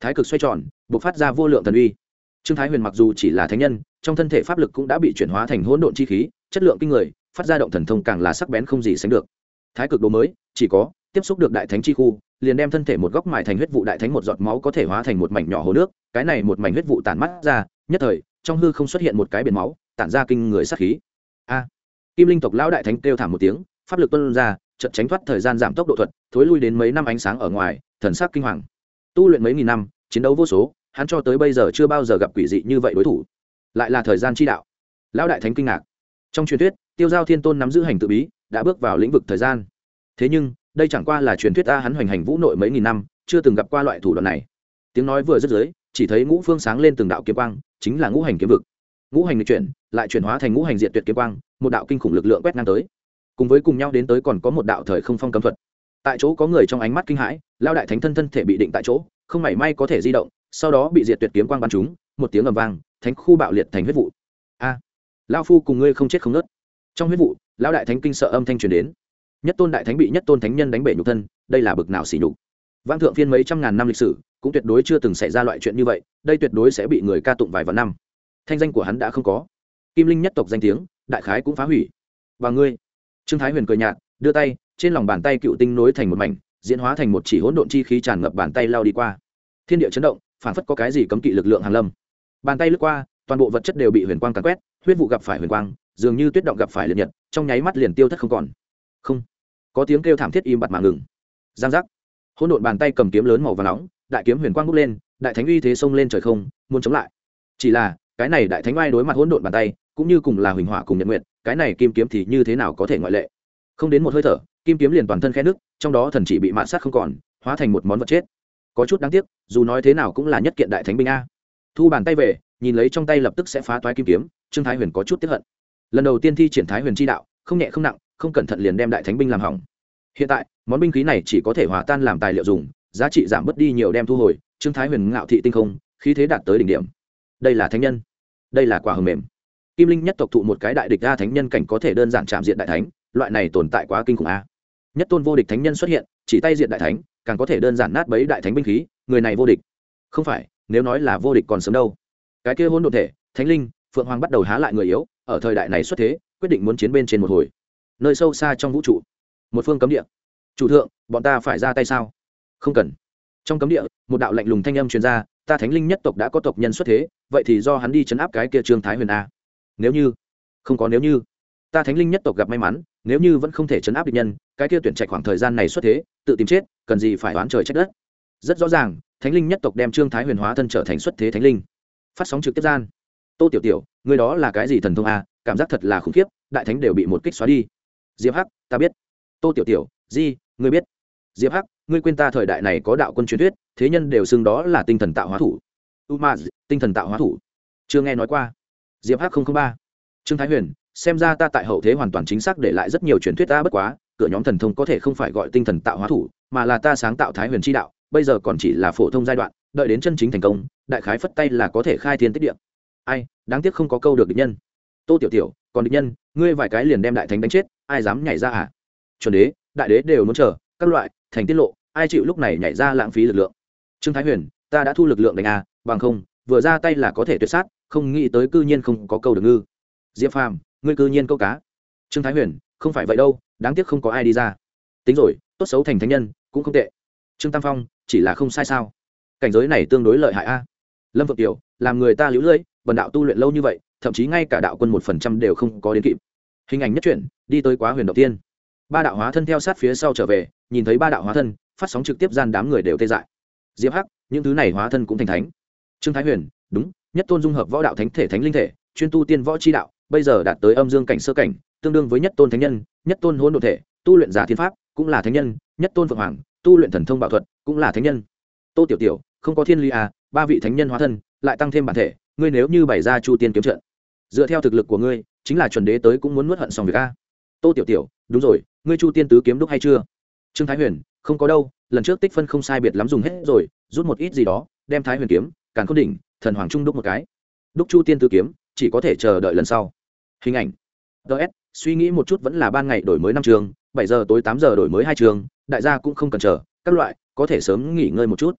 thái cực xoay tròn b ộ c phát ra vô lượng thần uy trương thái huyền mặc dù chỉ là thánh nhân, trong thân thể pháp lực cũng đã bị chuyển hóa thành hỗn độn chi khí, chất lượng kinh người, phát ra động thần thông càng là sắc bén không gì sánh được. Thái cực đồ mới, chỉ có tiếp xúc được đại thánh chi khu, liền đem thân thể một góc mài thành huyết vụ đại thánh một giọt máu có thể hóa thành một mảnh nhỏ hồ nước, cái này một mảnh huyết vụ tản mắt ra, nhất thời, trong hư không xuất hiện một cái biển máu, tản ra kinh người sát khí. A! Kim linh tộc lão đại thánh kêu thảm một tiếng, pháp lực tuân ra trận tránh thoát thời gian giảm tốc độ thuật, thối lui đến mấy năm ánh sáng ở ngoài, thần sắc kinh hoàng. Tu luyện mấy nghìn năm, chiến đấu vô số hắn cho tới bây giờ chưa bao giờ gặp quỷ dị như vậy đối thủ. Lại là thời gian chi đạo. Lão đại thánh kinh ngạc. Trong truyền thuyết, tiêu giao thiên tôn nắm giữ hành tự bí, đã bước vào lĩnh vực thời gian. Thế nhưng, đây chẳng qua là truyền thuyết ta hắn hoành hành vũ nội mấy nghìn năm, chưa từng gặp qua loại thủ đoạn này. Tiếng nói vừa dứt dưới, chỉ thấy ngũ phương sáng lên từng đạo kiếm quang, chính là ngũ hành kiếm vực. Ngũ hành lịch chuyển, lại chuyển hóa thành ngũ hành diện tuyệt kiếm quang, một đạo kinh khủng lực lượng quét ngang tới. Cùng với cùng nhau đến tới còn có một đạo thời không phong cấm thuật. Tại chỗ có người trong ánh mắt kinh hãi lao đại thánh thân thân thể bị định tại chỗ, không mảy may có thể di động sau đó bị diệt tuyệt kiếm quang bắn chúng một tiếng ầm vang thánh khu bạo liệt thành huyết vụ. A à, lao phu cùng ngươi không chết không nớt trong huyết vụ lao đại thánh kinh sợ âm thanh truyền đến. Nhất tôn đại thánh bị nhất tôn thánh nhân đánh bể nhục thân đây là bực nào xỉ nhục. Vang thượng phiên mấy trăm ngàn năm lịch sử cũng tuyệt đối chưa từng xảy ra loại chuyện như vậy đây tuyệt đối sẽ bị người ca tụng vài vạn năm. Thanh danh của hắn đã không có. Kim linh nhất tộc danh tiếng đại khái cũng phá hủy. Và ngươi trương thái huyền cười nhạt đưa tay trên lòng bàn tay cựu tinh nối thành một mảnh diễn hóa thành một chỉ hỗn độn chi khí tràn ngập bàn tay lao đi qua. Thiên địa chấn động phản phất có cái gì cấm kỵ lực lượng hàn lâm. Bàn tay lướt qua, toàn bộ vật chất đều bị huyền quang càn quét, huyết vụ gặp phải huyền quang, dường như tuyết động gặp phải liệt nhật, trong nháy mắt liền tiêu thất không còn. Không. Có tiếng kêu thảm thiết im bặt mà ngừng. Giang giác. Hỗn độn bàn tay cầm kiếm lớn màu và nóng, đại kiếm huyền quang bốc lên, đại thánh uy thế xông lên trời không, muốn chống lại. Chỉ là, cái này đại thánh oai đối mặt hỗn độn bàn tay, cũng như cùng là huỳnh hỏa cùng nhật nguyện cái này kim kiếm thì như thế nào có thể ngoại lệ? Không đến một hơi thở, kim kiếm liền toàn thân khe nước trong đó thần chỉ bị mạn sát không còn, hóa thành một món vật chết có chút đáng tiếc, dù nói thế nào cũng là nhất kiện đại thánh binh a. Thu bàn tay về, nhìn lấy trong tay lập tức sẽ phá toái kim kiếm, trương thái huyền có chút tiếp hận. Lần đầu tiên thi triển thái huyền chi đạo, không nhẹ không nặng, không cẩn thận liền đem đại thánh binh làm hỏng. Hiện tại, món binh khí này chỉ có thể hòa tan làm tài liệu dùng, giá trị giảm bớt đi nhiều đem thu hồi, trương thái huyền ngạo thị tinh không, khí thế đạt tới đỉnh điểm. Đây là thánh nhân. Đây là quả hầm mềm. Kim linh nhất tộc thụ một cái đại địch a thánh nhân cảnh có thể đơn giản chạm diện đại thánh, loại này tồn tại quá kinh khủng a nhất tôn vô địch thánh nhân xuất hiện, chỉ tay diện đại thánh, càng có thể đơn giản nát bấy đại thánh binh khí, người này vô địch. Không phải, nếu nói là vô địch còn sớm đâu. Cái kia hôn đ ộ thể, thánh linh, phượng hoàng bắt đầu há lại người yếu, ở thời đại này xuất thế, quyết định muốn chiến bên trên một hồi. Nơi sâu xa trong vũ trụ, một phương cấm địa. Chủ thượng, bọn ta phải ra tay sao? Không cần. Trong cấm địa, một đạo lạnh lùng thanh âm truyền ra, ta thánh linh nhất tộc đã có tộc nhân xuất thế, vậy thì do hắn đi chấn áp cái kia trương thái huyền a. Nếu như, không có nếu như ta thánh linh nhất tộc gặp may mắn, nếu như vẫn không thể chấn áp địch nhân, cái kia tuyển trạch khoảng thời gian này xuất thế, tự tìm chết, cần gì phải oán trời trách đất. Rất rõ ràng, thánh linh nhất tộc đem trương thái huyền hóa thân trở thành xuất thế thánh linh. Phát sóng trực tiếp gian. Tô tiểu tiểu, người đó là cái gì thần thông à? cảm giác thật là khủng khiếp, đại thánh đều bị một kích xóa đi. Diệp hắc, ta biết. Tô tiểu tiểu, di ngươi biết. Diệp hắc, ngươi quên ta thời đại này có đạo quân truyền thuyết, thế nhân đều xưng đó là tinh thần tạo hóa thủ. U ma tinh thần tạo hóa thủ. Chưa nghe nói qua. Diệp hắc ba. Trương thái huyền xem ra ta tại hậu thế hoàn toàn chính xác để lại rất nhiều truyền thuyết ta bất quá, cửa nhóm thần thông có thể không phải gọi tinh thần tạo hóa thủ, mà là ta sáng tạo thái huyền chi đạo, bây giờ còn chỉ là phổ thông giai đoạn, đợi đến chân chính thành công, đại khái phất tay là có thể khai thiên tích điện ai, đáng tiếc không có câu được địch nhân. Tô tiểu tiểu, còn địch nhân, ngươi vài cái liền đem đại thánh đánh chết, ai dám nhảy ra à? Chuẩn đế, đại đế đều muốn chờ, các loại, thành tiết lộ, ai chịu lúc này nhảy ra lãng phí lực lượng? Trương thái huyền, ta đã thu lực lượng đánh a, bằng không, vừa ra tay là có thể tuyệt sát, không nghĩ tới cư nhiên không có câu được ngư. Diệp phàm ngươi cư nhiên câu cá. Trương thái huyền không phải vậy đâu đáng tiếc không có ai đi ra. Tính rồi tốt xấu thành thánh nhân cũng không tệ. Trương tam phong chỉ là không sai sao? Cảnh giới này tương đối lợi hại a. Lâm phượng tiểu làm người ta lũ lưỡi bần đạo tu luyện lâu như vậy thậm chí ngay cả đạo quân một phần trăm đều không có đến kịp. Hình ảnh nhất chuyển, đi tới quá huyền đầu tiên. Ba đạo hóa thân theo sát phía sau trở về nhìn thấy ba đạo hóa thân phát sóng trực tiếp gian đám người đều tê dại. Diệp hắc những thứ này hóa thân cũng thành thánh. Trương thái huyền đúng nhất tôn dung hợp võ đạo thánh thể thánh linh thể chuyên tu tiên võ chi đạo bây giờ đạt tới âm dương cảnh sơ cảnh, tương đương với nhất tôn thánh nhân, nhất tôn hôn đ thể, tu luyện giả thiên pháp, cũng là thánh nhân, nhất tôn phượng hoàng, tu luyện thần thông bảo thuật, cũng là thánh nhân. Tô tiểu tiểu, không có thiên lý à ba vị thánh nhân hóa thân, lại tăng thêm bản thể, ngươi nếu như bày ra chu tiên kiếm trận, dựa theo thực lực của ngươi, chính là chuẩn đế tới cũng muốn nuốt hận xong việc a. Tô tiểu tiểu, đúng rồi, ngươi chu tiên tứ kiếm đúc hay chưa? Trương thái huyền, không có đâu, lần trước tích phân không sai biệt lắm dùng hết rồi, rút một ít gì đó, đem thái huyền kiếm, càn cố đỉnh, thần hoàng trung đúc một cái. Đúc chu tiên tứ kiếm, chỉ có thể chờ đợi lần sau hình ảnh. Ts suy nghĩ một chút vẫn là ban ngày đổi mới năm trường, bảy giờ tối tám giờ đổi mới hai trường, đại gia cũng không cần chờ, các loại, có thể sớm nghỉ ngơi một chút.